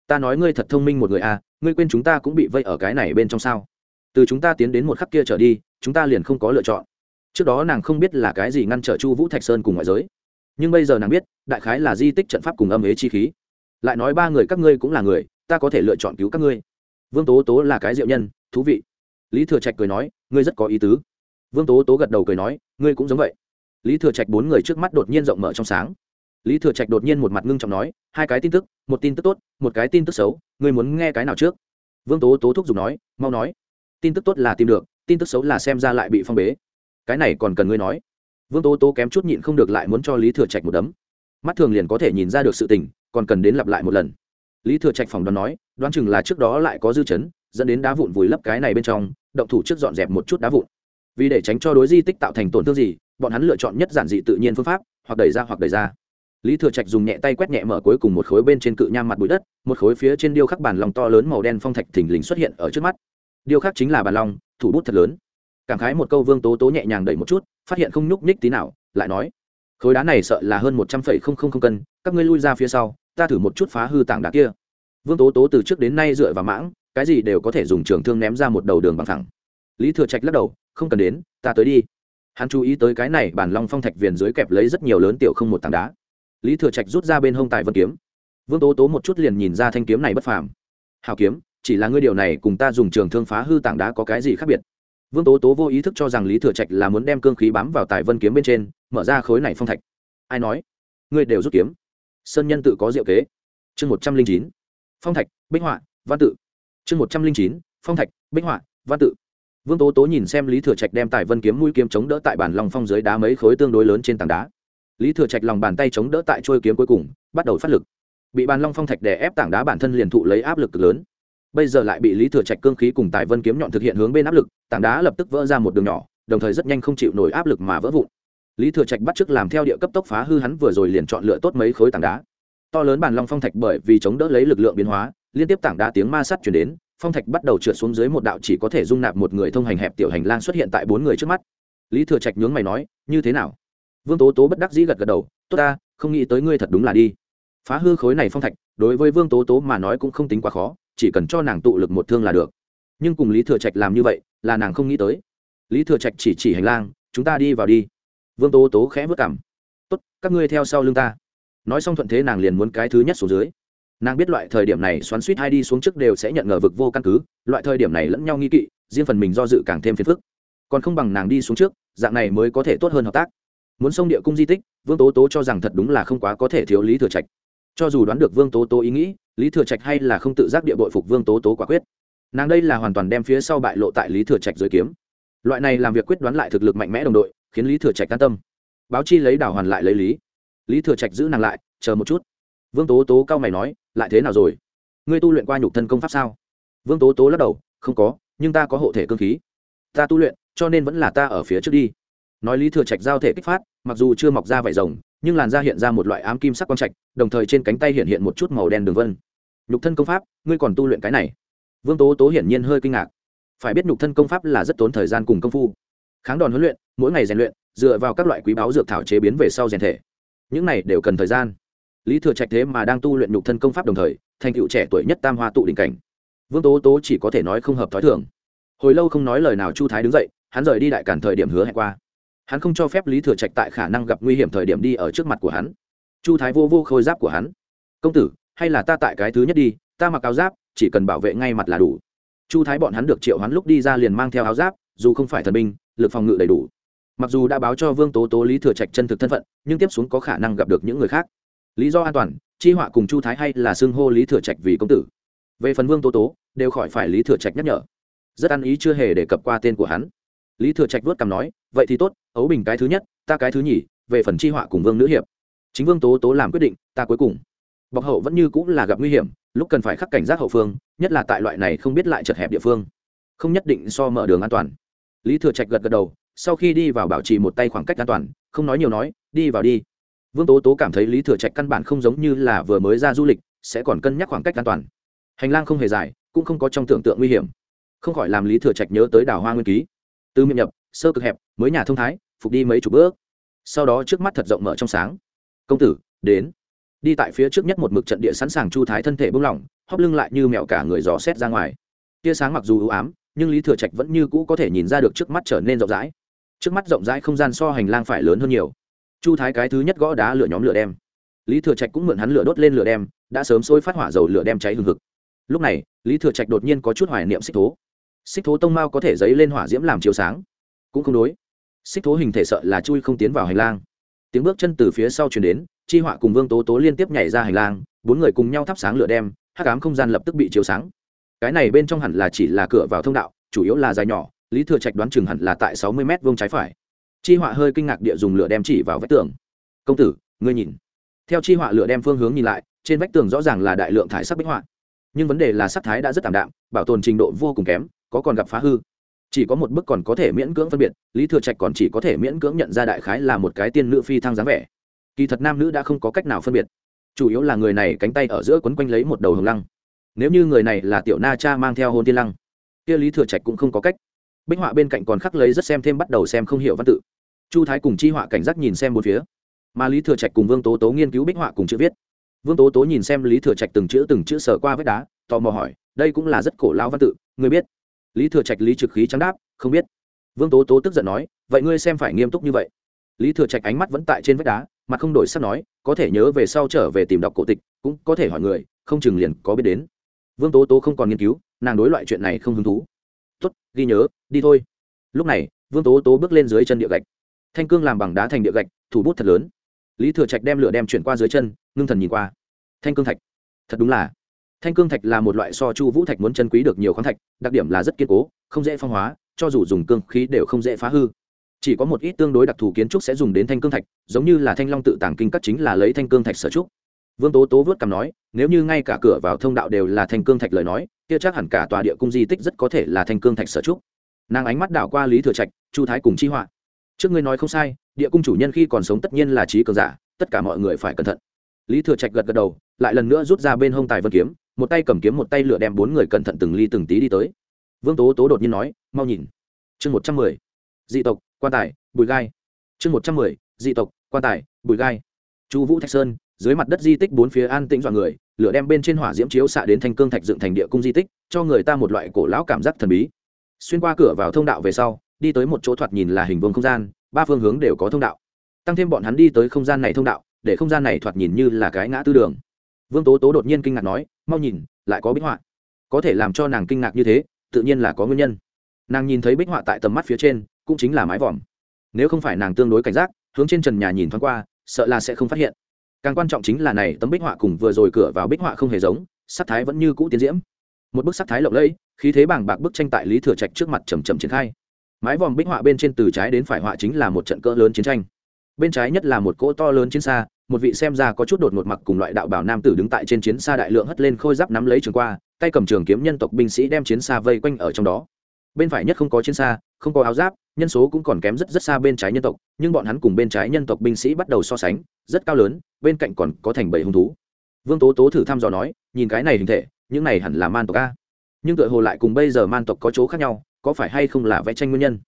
Ta nói ngươi thật thông minh một người à ngươi quên chúng ta cũng bị vây ở cái này bên trong sao? Từ chúng ta tiến đến một khắc kia trở đi, chúng ta liền không có lựa chọn. Trước đó nàng không biết là cái gì ngăn trở chu vũ thạch sơn cùng ngoại giới. Nhưng bây giờ nàng biết, đại khái là di tích trận pháp cùng âm ế chi khí. Lại nói ba người các ngươi cũng là người, ta có thể lựa chọn cứu các ngươi. Vương tố tố là cái diệu nhân, thú vị. Lý thừa trạch cười nói ngươi rất có ý tứ. Vương tố tố gật đầu cười nói, ngươi cũng giống vậy. Lý thừa trạch bốn người trước mắt đột nhiên rộng mở trong sáng. Lý thừa trạch đột nhiên một mặt ngưng trọng nói, hai cái tin tức, một tin tức tốt, một cái tin tức xấu, ngươi muốn nghe cái nào trước? Vương tố tố thúc giục nói, mau nói. Tin tức tốt là tìm được, tin tức xấu là xem ra lại bị phong bế. Cái này còn cần ngươi nói. Vương tố tố kém chút nhịn không được lại muốn cho lý thừa trạch một đấm. Mắt thường liền có thể nhìn ra được sự tình, còn cần đến lặp lại một lần. Lý thừa trạch phỏng đoán nói, đoán chừng là trước đó lại có dư chấn dẫn đến đá vụn vùi lấp cái này bên trong, động thủ trước dọn dẹp một chút đá vụn. Vì để tránh cho đối di tích tạo thành tổn thương gì, bọn hắn lựa chọn nhất giản dị tự nhiên phương pháp, hoặc đẩy ra hoặc đẩy ra. Lý thừa trạch dùng nhẹ tay quét nhẹ mở cuối cùng một khối bên trên cự nham mặt bụi đất, một khối phía trên điêu khắc bản lòng to lớn màu đen phong thạch thình lình xuất hiện ở trước mắt. Điêu khắc chính là bàn long, thủ bút thật lớn. Cảm khái một câu vương tố tố nhẹ nhàng đẩy một chút, phát hiện không nhúc nhích tí nào, lại nói, khối đá này sợ là hơn một trăm phẩy không không không cân, các ngươi lui ra phía sau, ta thử một chút phá hư tảng đá kia. Vương tố tố từ trước đến nay dựa vào mãng cái gì đều có thể dùng trường thương ném ra một đầu đường bằng thẳng lý thừa trạch lắc đầu, không cần đến, ta tới đi. Hắn chú ý tới cái này bản long phong thạch viền dưới kẹp lấy rất nhiều lớn tiểu không một tảng đá. Lý thừa trạch rút ra bên hông tài vân kiếm. Vương tố tố một chút liền nhìn ra thanh kiếm này bất phàm. Hào kiếm, chỉ là ngươi điều này cùng ta dùng trường thương phá hư tảng đá có cái gì khác biệt? Vương tố tố vô ý thức cho rằng lý thừa trạch là muốn đem cương khí bám vào tài vân kiếm bên trên, mở ra khối này phong thạch. Ai nói? Ngươi đều rút kiếm. Sơn nhân tự có diệu kế. Chương một trăm linh chín. Phong thạch, bích họa, văn tự chương một trăm linh chín, phong thạch, bích họa, văn tự. Vương tố tố nhìn xem lý thừa trạch đem tài vân kiếm mũi kiếm chống đỡ tại bản lòng phong dưới đá mấy khối tương đối lớn trên tảng đá. Lý thừa trạch lòng bàn tay chống đỡ tại trôi kiếm cuối cùng, bắt đầu phát lực. Bị bàn long phong thạch đè ép tảng đá bản thân liền thụ lấy áp lực lớn. Bây giờ lại bị lý thừa trạch cương khí cùng tài vân kiếm nhọn thực hiện hướng bên áp lực, tảng đá lập tức vỡ ra một đường nhỏ, đồng thời rất nhanh không chịu nổi áp lực mà vỡ vụn. Lý thừa trạch bắt t làm theo địa cấp tốc phá hư hắn vừa rồi liền chọn lựa tốt mấy khối tảng đá. To lớn bàn long phong thạch bởi vì chống đỡ lấy lực lượng biến hóa liên tiếp tảng đá tiếng ma sắt chuyển đến, phong thạch bắt đầu trượt xuống dưới một đạo chỉ có thể dung nạp một người thông hành hẹp tiểu hành lang xuất hiện tại bốn người trước mắt. Lý thừa trạch nhướng mày nói, như thế nào? Vương tố tố bất đắc dĩ gật gật đầu, tốt ta, không nghĩ tới ngươi thật đúng là đi. Phá hư khối này phong thạch, đối với vương tố tố mà nói cũng không tính quá khó, chỉ cần cho nàng tụ lực một thương là được. Nhưng cùng lý thừa trạch làm như vậy, là nàng không nghĩ tới. Lý thừa trạch chỉ chỉ hành lang, chúng ta đi vào đi. Vương tố tố khẽ vất cảm tốt, các ngươi theo sau lưng ta. Nói xong thuận thế nàng liền muốn cái thứ nhất xuống dưới nàng biết loại thời điểm này xoắn suýt hai đi xuống trước đều sẽ nhận ngờ vực vô căn cứ, loại thời điểm này lẫn nhau nghi kỵ, riêng phần mình do dự càng thêm phiền phức. Còn không bằng nàng đi xuống trước, dạng này mới có thể tốt hơn hợp tác. Muốn sông địa cung di tích, vương tố tố cho rằng thật đúng là không quá có thể thiếu lý thừa trạch. Cho dù đoán được vương tố tố ý nghĩ, lý thừa trạch hay là không tự giác địa bội phục vương tố tố quả quyết. Nàng đây là hoàn toàn đem phía sau bại lộ tại lý thừa trạch dưới kiếm. Loại này làm việc quyết đoán lại thực lực mạnh mẽ đồng đội, khiến lý thừa trạch an tâm. Báo chi lấy đảo hoàn lại lấy lý. Lý thừa trạch giữ nàng lại, chờ một chút vương tố tố cao mày nói, lại thế nào rồi? Ngươi tu luyện qua nhục thân công pháp sao? Vương tố tố lắc đầu, không có, nhưng ta có hộ thể cơ khí. Ta tu luyện, cho nên vẫn là ta ở phía trước đi. Nói lý thừa trạch giao thể kích phát, mặc dù chưa mọc ra vải rồng, nhưng làn da hiện ra một loại ám kim sắc quang trạch, đồng thời trên cánh tay hiện hiện một chút màu đen đường vân. Nhục thân công pháp, ngươi còn tu luyện cái này? Vương tố tố hiển nhiên hơi kinh ngạc. Phải biết nhục thân công pháp là rất tốn thời gian cùng công phu. Kháng đòn huấn luyện, mỗi ngày rèn luyện, dựa vào các loại quý báo dược thảo chế biến về sau rèn thể. Những này đều cần thời gian lý thừa trạch thế mà đang tu luyện nhục thân công pháp đồng thời, thành cựu trẻ tuổi nhất tam hoa tụ đỉnh cảnh. Vương tố tố chỉ có thể nói không hợp t h ó i thường. Hồi lâu không nói lời nào chu thái đứng dậy, hắn rời đi đại cản thời điểm hứa hẹn qua. Hắn không cho phép lý thừa trạch tại khả năng gặp nguy hiểm thời điểm đi ở trước mặt của hắn. Chu thái vô vô khôi giáp của hắn. Công tử, hay là ta tại cái thứ nhất đi, ta mặc áo giáp, chỉ cần bảo vệ ngay mặt là đủ. Chu thái bọn hắn được triệu hắn lúc đi ra liền mang theo áo giáp, dù không phải thần binh, lực phòng ngự đầy đủ. Mặc dù đã báo cho vương tố tố lý thừa trạch chân thực thân phận, nhưng tiếp xuống có khả năng gặp được những người khác lý do an toàn, chi họa cùng chu thái hay là xưng hô lý thừa trạch vì công tử. Về phần vương tố tố, đều khỏi phải lý thừa trạch nhắc nhở. Rất ăn ý chưa hề đề cập qua tên của hắn. Lý thừa trạch vớt cằm nói, vậy thì tốt, ấu bình cái thứ nhất, ta cái thứ nhì, về phần chi họa cùng vương nữ hiệp. Chính vương tố tố làm quyết định, ta cuối cùng. Bọc hậu vẫn như cũng là gặp nguy hiểm, lúc cần phải khắc cảnh giác hậu phương, nhất là tại loại này không biết lại chật hẹp địa phương. Không nhất định so mở đường an toàn. Lý thừa trạch gật gật đầu, sau khi đi vào bảo trì một tay khoảng cách an toàn, không nói nhiều nói, đi vào đi vương tố tố cảm thấy lý thừa trạch căn bản không giống như là vừa mới ra du lịch, sẽ còn cân nhắc khoảng cách an toàn. Hành lang không hề dài, cũng không có trong tưởng tượng nguy hiểm. Không khỏi làm lý thừa trạch nhớ tới đảo hoa nguyên ký. Từ miệng nhập, sơ cực hẹp, mới nhà thông thái, phục đi mấy chục bước. Sau đó trước mắt thật rộng mở trong sáng. Công tử, đến. Đi tại phía trước nhất một mực trận địa sẵn sàng chu thái thân thể bung lỏng, hóp lưng lại như mẹo cả người dò xét ra ngoài. Tia sáng mặc dù ưu ám, nhưng lý thừa trạch vẫn như cũ có thể nhìn ra được trước mắt trở nên rộng rãi. Trước mắt rộng rãi không gian so hành lang phải lớn hơn nhiều chu thái cái thứ nhất gõ đá lửa nhóm lửa đem. Lý thừa trạch cũng mượn hắn lửa đốt lên lửa đem, đã sớm sôi phát hỏa dầu lửa đem cháy hừng hực. Lúc này, lý thừa trạch đột nhiên có chút hoài niệm xích thố. Xích thố tông mao có thể dấy lên hỏa diễm làm chiếu sáng. Cũng không đối. Xích thố hình thể sợ là chui không tiến vào hành lang. Tiếng bước chân từ phía sau chuyển đến, chi họa cùng vương tố tố liên tiếp nhảy ra hành lang, bốn người cùng nhau thắp sáng lửa đem, hắc ám không gian lập tức bị chiếu sáng. Cái này bên trong hẳn là chỉ là cửa vào thông đạo, chủ yếu là dài nhỏ, lý thừa trạch đoán chừng hẳn là tại sáu mươi m vông trái phải chi họa hơi kinh ngạc địa dùng lửa đem chỉ vào vách tường. Công tử, ngươi nhìn. Theo chi họa lửa đem phương hướng nhìn lại, trên vách tường rõ ràng là đại lượng thải sắc bích họa. Nhưng vấn đề là sắc thái đã rất tạm đạm, bảo tồn trình độ vô cùng kém, có còn gặp phá hư. Chỉ có một bức còn có thể miễn cưỡng phân biệt, lý thừa trạch còn chỉ có thể miễn cưỡng nhận ra đại khái là một cái tiên nữ phi thăng dáng vẻ. Kỳ thật nam nữ đã không có cách nào phân biệt. Chủ yếu là người này cánh tay ở giữa quấn quanh lấy một đầu hồng lăng. Nếu như người này là tiểu na cha mang theo hôn tiên lăng, kia lý thừa trạch cũng không có cách bích họa bên cạnh còn khắc lấy rất xem thêm bắt đầu xem không hiểu văn tự. Chu thái cùng chi họa cảnh giác nhìn xem một phía. Mà lý thừa trạch cùng vương tố tố nghiên cứu bích họa cùng chữ viết. Vương tố tố nhìn xem lý thừa trạch từng chữ từng chữ sờ qua vết đá, tò mò hỏi, đây cũng là rất cổ lao văn tự, người biết? Lý thừa trạch lý trực khí trắng đáp, không biết. Vương tố tố tức giận nói, vậy ngươi xem phải nghiêm túc như vậy. Lý thừa trạch ánh mắt vẫn tại trên vách đá mà không đổi sắc nói, có thể nhớ về sau trở về tìm đọc cổ tịch, cũng có thể hỏi người, không chừng liền có biết đến. Vương tố tố không còn nghiên cứu, nàng đối loại chuyện này không hứng thú tốt, ghi nhớ, đi thôi. Lúc này, vương tố tố bước lên dưới chân địa gạch. Thanh cương làm bằng đá thành địa gạch, thủ bút thật lớn. Lý thừa trạch đem lửa đem chuyển qua dưới chân, ngưng thần nhìn qua. Thanh cương thạch. Thật đúng là. Thanh cương thạch là một loại so chu vũ thạch muốn chân quý được nhiều khoáng thạch, đặc điểm là rất kiên cố, không dễ phong hóa, cho dù dùng cương khí đều không dễ phá hư. Chỉ có một ít tương đối đặc thù kiến trúc sẽ dùng đến thanh cương thạch, giống như là thanh long tự tàng kinh các chính là lấy thanh cương thạch sở trúc vương tố tố vớt cằm nói, nếu như ngay cả cửa vào thông đạo đều là thanh cương thạch lời nói, kia chắc hẳn cả tòa địa cung di tích rất có thể là thanh cương thạch sở trúc. Nàng ánh mắt đảo qua lý thừa trạch, chu thái cùng chi họa. Trước ngươi nói không sai, địa cung chủ nhân khi còn sống tất nhiên là trí cường giả, tất cả mọi người phải cẩn thận. Lý thừa trạch gật gật đầu, lại lần nữa rút ra bên hông tài vân kiếm, một tay cầm kiếm một tay lửa đem bốn người cẩn thận từng ly từng tí đi tới. Vương tố tố đột nhiên nói, mau nhìn. Chương một trăm mười, dị tộc, quan tài, bùi gai. Chương một trăm mười, dị tộc, quan tài, bùi gai. Chu vũ thạch sơn dưới mặt đất di tích bốn phía an tĩnh dọa người, lửa đem bên trên hỏa diễm chiếu xạ đến thanh cương thạch dựng thành địa cung di tích, cho người ta một loại cổ lão cảm giác thần bí. Xuyên qua cửa vào thông đạo về sau, đi tới một chỗ thoạt nhìn là hình vương không gian, ba phương hướng đều có thông đạo. Tăng thêm bọn hắn đi tới không gian này thông đạo, để không gian này thoạt nhìn như là cái ngã tư đường. Vương tố tố đột nhiên kinh ngạc nói, mau nhìn, lại có bích họa. Có thể làm cho nàng kinh ngạc như thế, tự nhiên là có nguyên nhân. Nàng nhìn thấy bích họa tại tầm mắt phía trên, cũng chính là mái vòm. Nếu không phải nàng tương đối cảnh giác, hướng trên trần nhà nhìn thoáng qua, sợ là sẽ không phát hiện càng quan trọng chính là này tấm bích họa cùng vừa rồi cửa vào bích họa không hề giống, sắc thái vẫn như cũ tiến diễm. Một bức sắc thái lộng lẫy, khí thế bảng bạc bức tranh tại lý thừa trạch trước mặt chầm chầm triển khai. Mái vòm bích họa bên trên từ trái đến phải họa chính là một trận cỡ lớn chiến tranh. Bên trái nhất là một cỗ to lớn chiến xa, một vị xem ra có chút đột ngột mặc cùng loại đạo bảo nam tử đứng tại trên chiến xa đại lượng hất lên khôi giáp nắm lấy trường qua, tay cầm trường kiếm nhân tộc binh sĩ đem chiến xa vây quanh ở trong đó. Bên phải nhất không có chiến xa, không có áo giáp, nhân số cũng còn kém rất rất xa bên trái nhân tộc, nhưng bọn hắn cùng bên trái nhân tộc binh sĩ bắt đầu so sánh rất cao lớn, bên cạnh còn có thành bảy hung thú. Vương tố tố thử thăm dò nói, nhìn cái này hình thể, những này hẳn là man tộc a. Nhưng tựa hồ lại cùng bây giờ man tộc có chỗ khác nhau, có phải hay không là vẽ tranh nguyên nhân?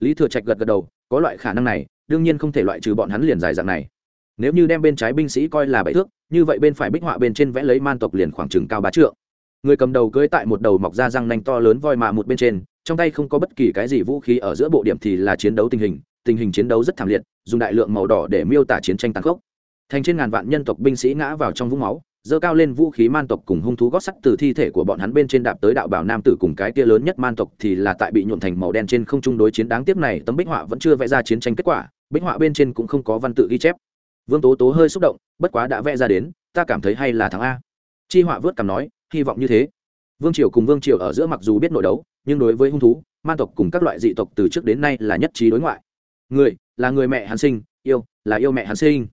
Lý thừa trạch gật gật đầu, có loại khả năng này, đương nhiên không thể loại trừ bọn hắn liền dài dạng này. Nếu như đem bên trái binh sĩ coi là bảy thước, như vậy bên phải bích họa bên trên vẽ lấy man tộc liền khoảng chừng cao bá trượng. Người cầm đầu cưỡi tại một đầu mọc ra răng nanh to lớn voi mạ một bên trên, trong tay không có bất kỳ cái gì vũ khí ở giữa bộ điểm thì là chiến đấu tình hình tình hình chiến đấu rất thảm liệt, dùng đại lượng màu đỏ để miêu tả chiến tranh tàn khốc thành trên ngàn vạn nhân tộc binh sĩ ngã vào trong vũng máu dơ cao lên vũ khí man tộc cùng hung thú gót sắt từ thi thể của bọn hắn bên trên đạp tới đạo bảo nam tử cùng cái kia lớn nhất man tộc thì là tại bị nhuộn thành màu đen trên không trung đối chiến. Đáng tiếc này, tấm bích họa vẫn chưa vẽ ra chiến tranh kết quả, bích họa bên trên cũng không có văn tự ghi chép. Vương tố tố hơi xúc động, bất quá đã vẽ ra đến, ta cảm thấy hay là thắng a. Chi họa vớt cảm nói, hy vọng như thế. Vương triều cùng vương triều ở giữa mặc dù biết nội đấu, nhưng đối với hung thú, man tộc cùng các loại dị tộc từ trước đến nay là nhất trí đối ngoại. Người, là người mẹ hắn sinh, yêu, là yêu mẹ hắn sinh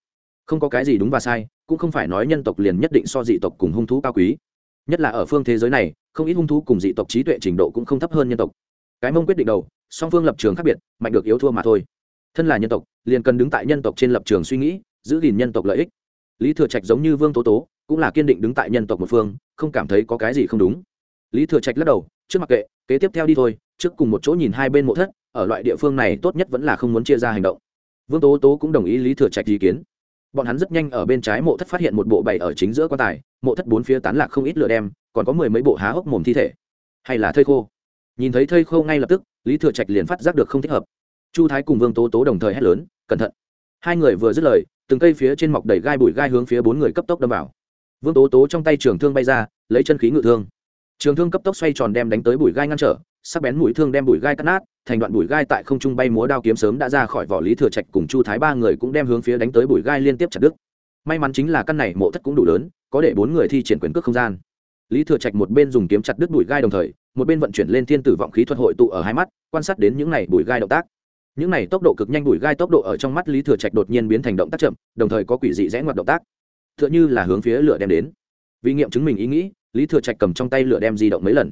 không có cái gì đúng và sai, cũng không phải nói nhân tộc liền nhất định so dị tộc cùng hung thú cao quý. Nhất là ở phương thế giới này, không ít hung thú cùng dị tộc trí tuệ trình độ cũng không thấp hơn nhân tộc. Cái mông quyết định đầu, song phương lập trường khác biệt, mạnh được yếu thua mà thôi. Thân là nhân tộc, liền cần đứng tại nhân tộc trên lập trường suy nghĩ, giữ gìn nhân tộc lợi ích. Lý thừa trạch giống như vương tố tố, cũng là kiên định đứng tại nhân tộc một phương, không cảm thấy có cái gì không đúng. Lý thừa trạch lắc đầu, trước mặc kệ, kế tiếp theo đi thôi, trước cùng một chỗ nhìn hai bên mộ thất, ở loại địa phương này tốt nhất vẫn là không muốn chia ra hành động. Vương tố tố cũng đồng ý lý thừa trạch ý kiến bọn hắn rất nhanh ở bên trái mộ thất phát hiện một bộ bày ở chính giữa quan tài, mộ thất bốn phía tán lạc không ít lửa đem còn có mười mấy bộ há hốc mồm thi thể. Hay là thây khô. Nhìn thấy thây khô ngay lập tức, lý thừa trạch liền phát giác được không thích hợp. Chu thái cùng vương tố tố đồng thời hét lớn, cẩn thận. Hai người vừa dứt lời, từng cây phía trên mọc đầy gai bụi gai hướng phía bốn người cấp tốc đâm vào. Vương tố tố trong tay trường thương bay ra, lấy chân khí ngự thương. Trường thương cấp tốc xoay tròn đem đánh tới bụi gai ngăn trở sắc bén mũi thương đem bụi gai cắt nát, thành đoạn bụi gai tại không trung bay múa đao kiếm sớm đã ra khỏi vỏ lý thừa trạch cùng chu thái ba người cũng đem hướng phía đánh tới bụi gai liên tiếp chặt đứt. May mắn chính là căn này mộ thất cũng đủ lớn, có để bốn người thi triển quyền cước không gian. Lý thừa trạch một bên dùng kiếm chặt đứt bụi gai đồng thời, một bên vận chuyển lên thiên tử vọng khí thuật hội tụ ở hai mắt, quan sát đến những này bụi gai động tác. Những này tốc độ cực nhanh bụi gai tốc độ ở trong mắt lý thừa trạch đột nhiên biến thành động tác chậm, đồng thời có quỷ dị rẽ ngoặt động tác. T h ư ợ n h ư là hướng phía lửa đem đến. Vì nghiệm chứng mình ý nghĩ, lý thừa trạch cầm trong tay lửa đem di động mấy lần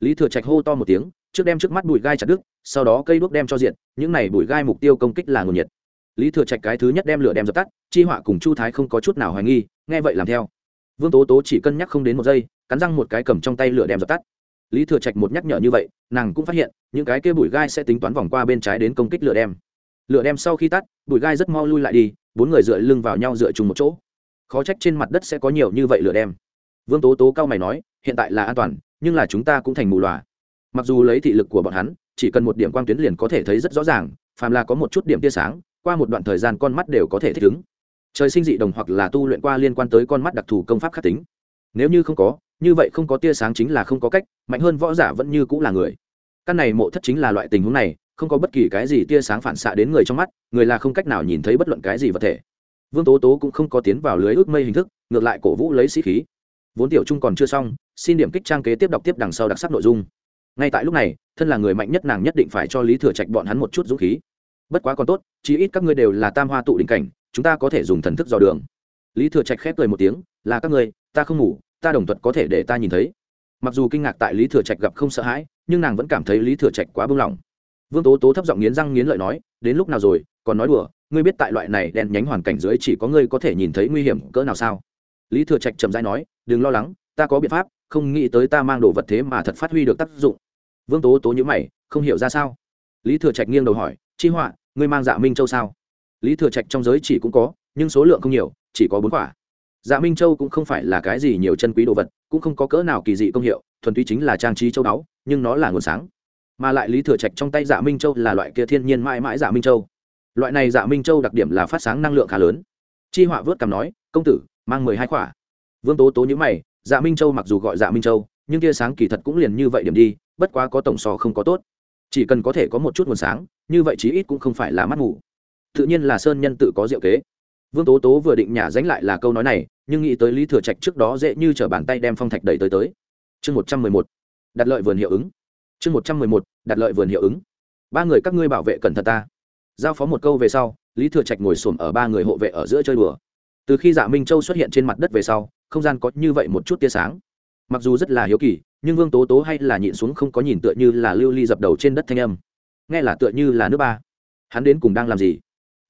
lý thừa trạch hô to một tiếng, trước đem trước mắt bụi gai chặt đứt, sau đó cây đuốc đem cho diện, những này bụi gai mục tiêu công kích là nguồn nhiệt. Lý thừa trạch cái thứ nhất đem lửa đem dập tắt, chi họa cùng chu thái không có chút nào hoài nghi, nghe vậy làm theo. Vương tố tố chỉ cân nhắc không đến một giây, cắn răng một cái cầm trong tay lửa đem dập tắt. Lý thừa trạch một nhắc nhở như vậy, nàng cũng phát hiện, những cái kia bụi gai sẽ tính toán vòng qua bên trái đến công kích lửa đem. Lửa đem sau khi tắt, bụi gai rất mau lui lại đi, bốn người dựa lưng vào nhau dựa chung một chỗ. Khó trách trên mặt đất sẽ có nhiều như vậy lửa đem. Vương tố tố cao mày nói, hiện tại là an toàn nhưng là chúng ta cũng thành mù loà. Mặc dù lấy thị lực của bọn hắn, chỉ cần một điểm quang tuyến liền có thể thấy rất rõ ràng, phàm là có một chút điểm tia sáng, qua một đoạn thời gian con mắt đều có thể thích ứng. Trời sinh dị đồng hoặc là tu luyện qua liên quan tới con mắt đặc thù công pháp khắc tính. Nếu như không có, như vậy không có tia sáng chính là không có cách, mạnh hơn võ giả vẫn như cũng là người. Căn này mộ thất chính là loại tình huống này, không có bất kỳ cái gì tia sáng phản xạ đến người trong mắt, người là không cách nào nhìn thấy bất luận cái gì vật thể. Vương tố tố cũng không có tiến vào lưới ước mây hình thức, ngược lại cổ vũ lấy sĩ khí. Vốn tiểu trung còn chưa xong xin điểm kích trang kế tiếp đọc tiếp đằng sau đặc sắc nội dung. Ngay tại lúc này, thân là người mạnh nhất nàng nhất định phải cho lý thừa trạch bọn hắn một chút dũng khí. Bất quá còn tốt, chí ít các ngươi đều là tam hoa tụ đỉnh cảnh, chúng ta có thể dùng thần thức dò đường. Lý thừa trạch khép cười một tiếng, là các ngươi, ta không ngủ, ta đồng thuận có thể để ta nhìn thấy. Mặc dù kinh ngạc tại lý thừa trạch gặp không sợ hãi, nhưng nàng vẫn cảm thấy lý thừa trạch quá bưng lỏng vương tố tố thấp giọng nghiến răng nghiến lợi nói, đến lúc nào rồi, còn nói đùa, ngươi biết tại loại này đèn nhánh hoàn cảnh dưới chỉ có ngươi có thể nhìn thấy nguy hiểm cỡ nào sao? Lý thừa trạch trầm dai nói, đừng lo lắng, ta có biện pháp không nghĩ tới ta mang đồ vật thế mà thật phát huy được tác dụng. Vương tố tố nhữ mày, không hiểu ra sao. Lý thừa trạch nghiêng đầu hỏi, chi họa, ngươi mang dạ minh châu sao? Lý thừa trạch trong giới chỉ cũng có, nhưng số lượng không nhiều, chỉ có bốn quả. Dạ minh châu cũng không phải là cái gì nhiều chân quý đồ vật, cũng không có cỡ nào kỳ dị công hiệu, thuần túy chính là trang trí châu báu, nhưng nó là nguồn sáng. Mà lại lý thừa trạch trong tay dạ minh châu là loại kia thiên nhiên mãi mãi dạ minh châu. Loại này dạ minh châu đặc điểm là phát sáng năng lượng khá lớn. Chi họa vớt cằm nói, công tử, mang mười hai quả. Vương tố tố nhữ mày dạ minh châu mặc dù gọi dạ minh châu, nhưng tia sáng kỳ thật cũng liền như vậy điểm đi, bất quá có tổng sò không có tốt. Chỉ cần có thể có một chút nguồn sáng, như vậy chí ít cũng không phải là mắt ngủ tự nhiên là sơn nhân tự có diệu kế. Vương tố tố vừa định nhả dánh lại là câu nói này, nhưng nghĩ tới lý thừa trạch trước đó dễ như t r ở bàn tay đem phong thạch đẩy tới tới. Chương một trăm mười một. Đặt lợi vườn hiệu ứng. Chương một trăm mười một. Đặt lợi vườn hiệu ứng. Ba người các ngươi bảo vệ cẩn thận ta. Giao phó một câu về sau, lý thừa trạch ngồi s ổ m ở ba người hộ vệ ở giữa chơi đùa. Từ khi dạ minh châu xuất hiện trên mặt đất về sau không gian có như vậy một chút tia sáng. Mặc dù rất là hiếu kỳ, nhưng vương tố tố hay là nhịn xuống không có nhìn tựa như là lưu ly dập đầu trên đất thanh âm. Nghe là tựa như là nước ba. Hắn đến cùng đang làm gì?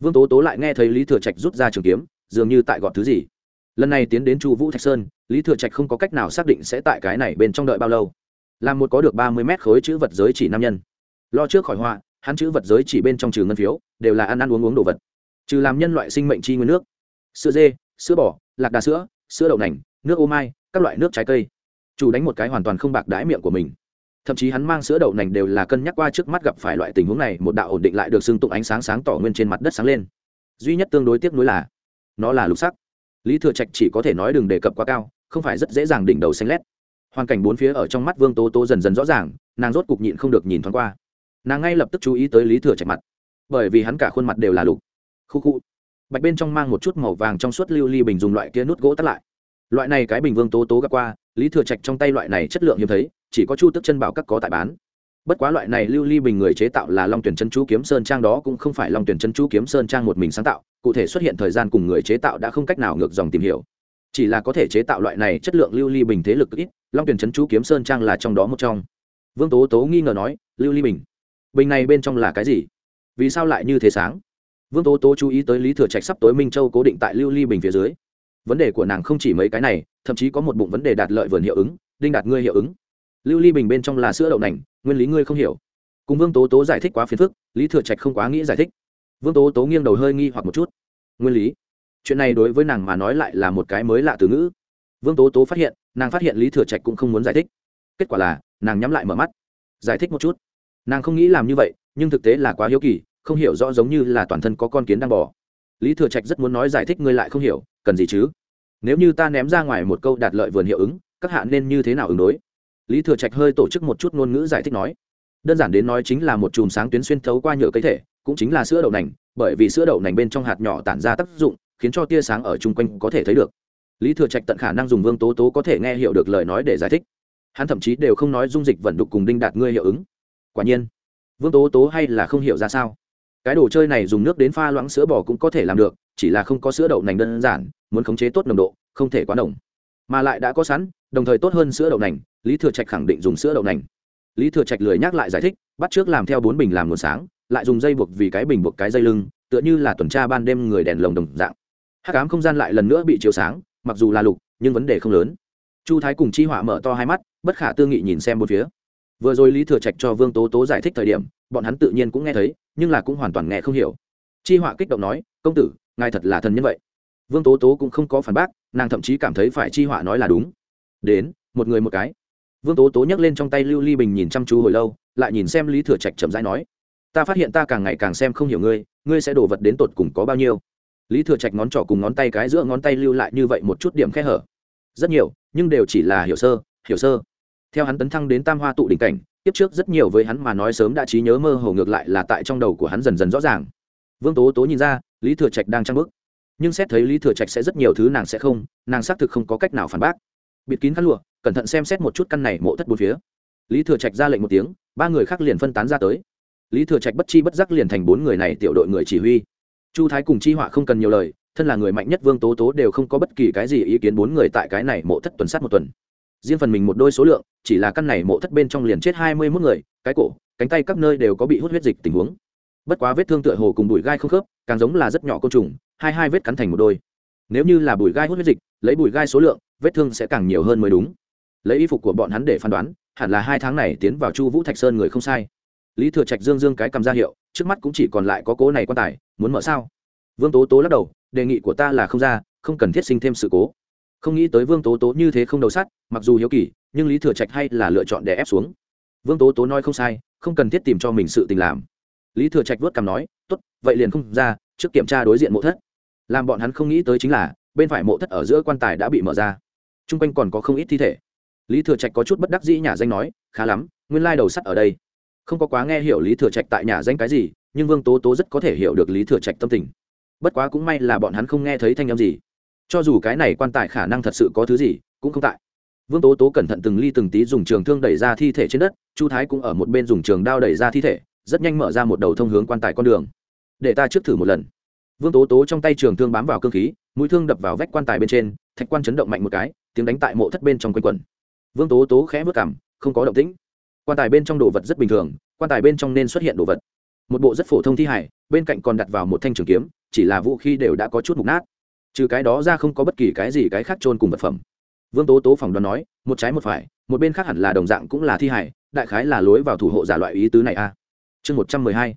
Vương tố tố lại nghe thấy lý thừa trạch rút ra trường kiếm, dường như tại gọn thứ gì. Lần này tiến đến chu vũ thạch sơn, lý thừa trạch không có cách nào xác định sẽ tại cái này bên trong đợi bao lâu. Làm một có được ba mươi mét khối chữ vật giới chỉ nam nhân. Lo trước khỏi họa, hắn chữ vật giới chỉ bên trong trừ ngân phiếu, đều là ăn ăn uống uống đồ vật. Trừ làm nhân loại sinh mệnh chi nguyên nước. Sữa dê, sữa bò, lạc đà sữa sữa đậu nành, nước ô mai, các loại nước trái cây. Chủ đánh một cái hoàn toàn không bạc đái miệng của mình. Thậm chí hắn mang sữa đậu nành đều là cân nhắc qua trước mắt gặp phải loại tình huống này, một đạo ổn định lại được xưng tụng ánh sáng sáng tỏ nguyên trên mặt đất sáng lên. Duy nhất tương đối tiếc nuối là, nó là lục sắc. Lý thừa trạch chỉ có thể nói đừng đề cập quá cao, không phải rất dễ dàng đỉnh đầu xanh lét. Hoàn cảnh bốn phía ở trong mắt vương tố tố dần dần rõ ràng, nàng rốt cục nhịn không được nhìn thoáng qua. Nàng ngay lập tức chú ý tới lý thừa trạch mặt, bởi vì hắn cả khuôn mặt đều là lục. Khu khu bạch bên trong mang một chút màu vàng trong suốt lưu ly bình dùng loại kia nút gỗ tắt lại. Loại này cái bình vương tố tố gặp qua, lý thừa trạch trong tay loại này chất lượng hiếm thấy, chỉ có chu tức chân bảo các có tại bán. Bất quá loại này lưu ly bình người chế tạo là long tuyển chân chú kiếm sơn trang đó cũng không phải long tuyển chân chú kiếm sơn trang một mình sáng tạo, cụ thể xuất hiện thời gian cùng người chế tạo đã không cách nào ngược dòng tìm hiểu. Chỉ là có thể chế tạo loại này chất lượng lưu ly bình thế lực ít, long tuyển chân chú kiếm sơn trang là trong đó một trong. Vương tố tố nghi ngờ nói, lưu ly bình bình này bên trong là cái gì? Vì sao lại như thế sáng? Vương tố tố chú ý tới lý thừa trạch sắp tối minh châu cố định tại lưu ly bình phía dưới. Vấn đề của nàng không chỉ mấy cái này, thậm chí có một bụng vấn đề đạt lợi vườn hiệu ứng, đinh đạt ngươi hiệu ứng. Lưu ly bình bên trong là sữa đậu nành, nguyên lý ngươi không hiểu. Cùng vương tố tố giải thích quá phiền phức, lý thừa trạch không quá nghĩ giải thích. Vương tố tố nghiêng đầu hơi nghi hoặc một chút. Nguyên lý. Chuyện này đối với nàng mà nói lại là một cái mới lạ từ ngữ. Vương tố tố phát hiện, nàng phát hiện lý thừa trạch cũng không muốn giải thích. Kết quả là, nàng nhắm lại mở mắt. Giải thích một chút. Nàng không nghĩ làm như vậy, nhưng thực tế là quá hiếu kỳ không hiểu rõ giống như là toàn thân có con kiến đang bỏ lý thừa trạch rất muốn nói giải thích ngươi lại không hiểu, cần gì chứ? Nếu như ta ném ra ngoài một câu đạt lợi vườn hiệu ứng, các hạ nên như thế nào ứng đối? Lý thừa trạch hơi tổ chức một chút ngôn ngữ giải thích nói. Đơn giản đến nói chính là một chùm sáng tuyến xuyên thấu qua nhựa cây thể, cũng chính là sữa đậu nành, bởi vì sữa đậu nành bên trong hạt nhỏ tản ra tác dụng, khiến cho tia sáng ở chung quanh có thể thấy được. Lý thừa trạch tận khả năng dùng vương tố tố có thể nghe hiểu được lời nói để giải thích. Hắn thậm chí đều không nói dung dịch vận đục cùng đinh đạt ngươi hiệu ứng. Quả nhiên, vương tố tố hay là không hiểu ra sao? Cái đồ chơi này dùng nước đến pha loãng sữa bò cũng có thể làm được, chỉ là không có sữa đậu nành đơn giản, muốn khống chế tốt nồng độ, không thể quá nồng. Mà lại đã có sẵn, đồng thời tốt hơn sữa đậu nành, lý thừa trạch khẳng định dùng sữa đậu nành. Lý thừa trạch lười nhắc lại giải thích, bắt trước làm theo bốn bình làm nguồn sáng, lại dùng dây buộc vì cái bình buộc cái dây lưng, tựa như là tuần tra ban đêm người đèn lồng đồng dạng. Hắc ám không gian lại lần nữa bị chiếu sáng, mặc dù là lục, nhưng vấn đề không lớn. Chu thái cùng chi họa mở to hai mắt, bất khả tư nghị nhìn xem một phía. Vừa rồi lý thừa trạch cho vương tố tố giải thích thời điểm bọn hắn tự nhiên cũng nghe thấy, nhưng là cũng hoàn toàn nghe không hiểu. Chi họa kích động nói, công tử, ngài thật là thần nhân vậy. Vương tố tố cũng không có phản bác, nàng thậm chí cảm thấy phải chi họa nói là đúng. Đến, một người một cái. Vương tố tố nhấc lên trong tay lưu ly bình nhìn chăm chú hồi lâu, lại nhìn xem lý thừa trạch chậm rãi nói, ta phát hiện ta càng ngày càng xem không hiểu ngươi ngươi sẽ đổ vật đến tột cùng có bao nhiêu? Lý thừa trạch ngón trỏ cùng ngón tay cái giữa ngón tay lưu lại như vậy một chút điểm khe hở. Rất nhiều, nhưng đều chỉ là hiểu sơ hiểu sơ. Theo hắn tấn thăng đến tam hoa tụ đỉnh cảnh kiếp trước rất nhiều với hắn mà nói sớm đã trí nhớ mơ hồ ngược lại là tại trong đầu của hắn dần dần rõ ràng. Vương tố tố nhìn ra, lý thừa trạch đang trăng bức nhưng xét thấy lý thừa trạch sẽ rất nhiều thứ nàng sẽ không, nàng xác thực không có cách nào phản bác. Bịt kín khăn lụa, cẩn thận xem xét một chút căn này mộ thất bốn phía. Lý thừa trạch ra lệnh một tiếng, ba người khác liền phân tán ra tới. Lý thừa trạch bất chi bất giác liền thành bốn người này tiểu đội người chỉ huy. Chu thái cùng chi họa không cần nhiều lời, thân là người mạnh nhất vương tố tố đều không có bất kỳ cái gì ý kiến bốn người tại cái này mộ thất tuần sát một tuần riêng phần mình một đôi số lượng, chỉ là căn này mộ thất bên trong liền chết hai mươi mốt người, cái cổ, cánh tay các nơi đều có bị hút huyết dịch tình huống. Bất quá vết thương tựa hồ cùng bụi gai không khớp, càng giống là rất nhỏ côn trùng, hai hai vết cắn thành một đôi. Nếu như là bụi gai hút huyết dịch, lấy bụi gai số lượng, vết thương sẽ càng nhiều hơn mới đúng. Lấy y phục của bọn hắn để phán đoán, hẳn là hai tháng này tiến vào chu vũ thạch sơn người không sai. Lý thừa trạch dương dương cái cầm ra hiệu, trước mắt cũng chỉ còn lại có cố này quan tài, muốn mở sao? Vương tố tố lắc đầu, đề nghị của ta là không ra, không cần thiết sinh thêm sự cố không nghĩ tới vương tố tố như thế không đầu sắt, mặc dù hiếu kỳ, nhưng lý thừa trạch hay là lựa chọn để ép xuống. Vương tố tố nói không sai, không cần thiết tìm cho mình sự tình làm. Lý thừa trạch vớt cằm nói t ố t vậy liền không ra, trước kiểm tra đối diện mộ thất. Làm bọn hắn không nghĩ tới chính là, bên phải mộ thất ở giữa quan tài đã bị mở ra. T r u n g quanh còn có không ít thi thể. Lý thừa trạch có chút bất đắc dĩ nhà danh nói, khá lắm, nguyên lai đầu sắt ở đây. Không có quá nghe hiểu lý thừa trạch tại nhà danh cái gì, nhưng vương tố tố rất có thể hiểu được lý thừa trạch tâm tình. Bất quá cũng may là bọn hắn không nghe thấy thanh â m gì cho dù cái này quan tài khả năng thật sự có thứ gì, cũng không tại. Vương tố tố cẩn thận từng ly từng tí dùng trường thương đẩy ra thi thể trên đất, chu thái cũng ở một bên dùng trường đao đẩy ra thi thể, rất nhanh mở ra một đầu thông hướng quan tài con đường. Để ta trước thử một lần. Vương tố tố trong tay trường thương bám vào cơ khí, mũi thương đập vào vách quan tài bên trên, thạch quan chấn động mạnh một cái, tiếng đánh tại mộ thất bên trong quanh quẩn. Vương tố tố khẽ vất cảm không có động tĩnh. Quan tài bên trong đồ vật rất bình thường, quan tài bên trong nên xuất hiện đồ vật. Một bộ rất phổ thông thi hải bên cạnh còn đặt vào một thanh trường kiếm, chỉ là vũ khí đều đã có chút mục nát trừ cái đó ra không có bất kỳ cái gì cái khác trôn cùng vật phẩm. Vương tố tố phỏng đoán nói, một trái một phải, một bên khác hẳn là đồng dạng cũng là thi hải đại khái là lối vào thủ hộ giả loại ý tứ này a chương một trăm mười hai,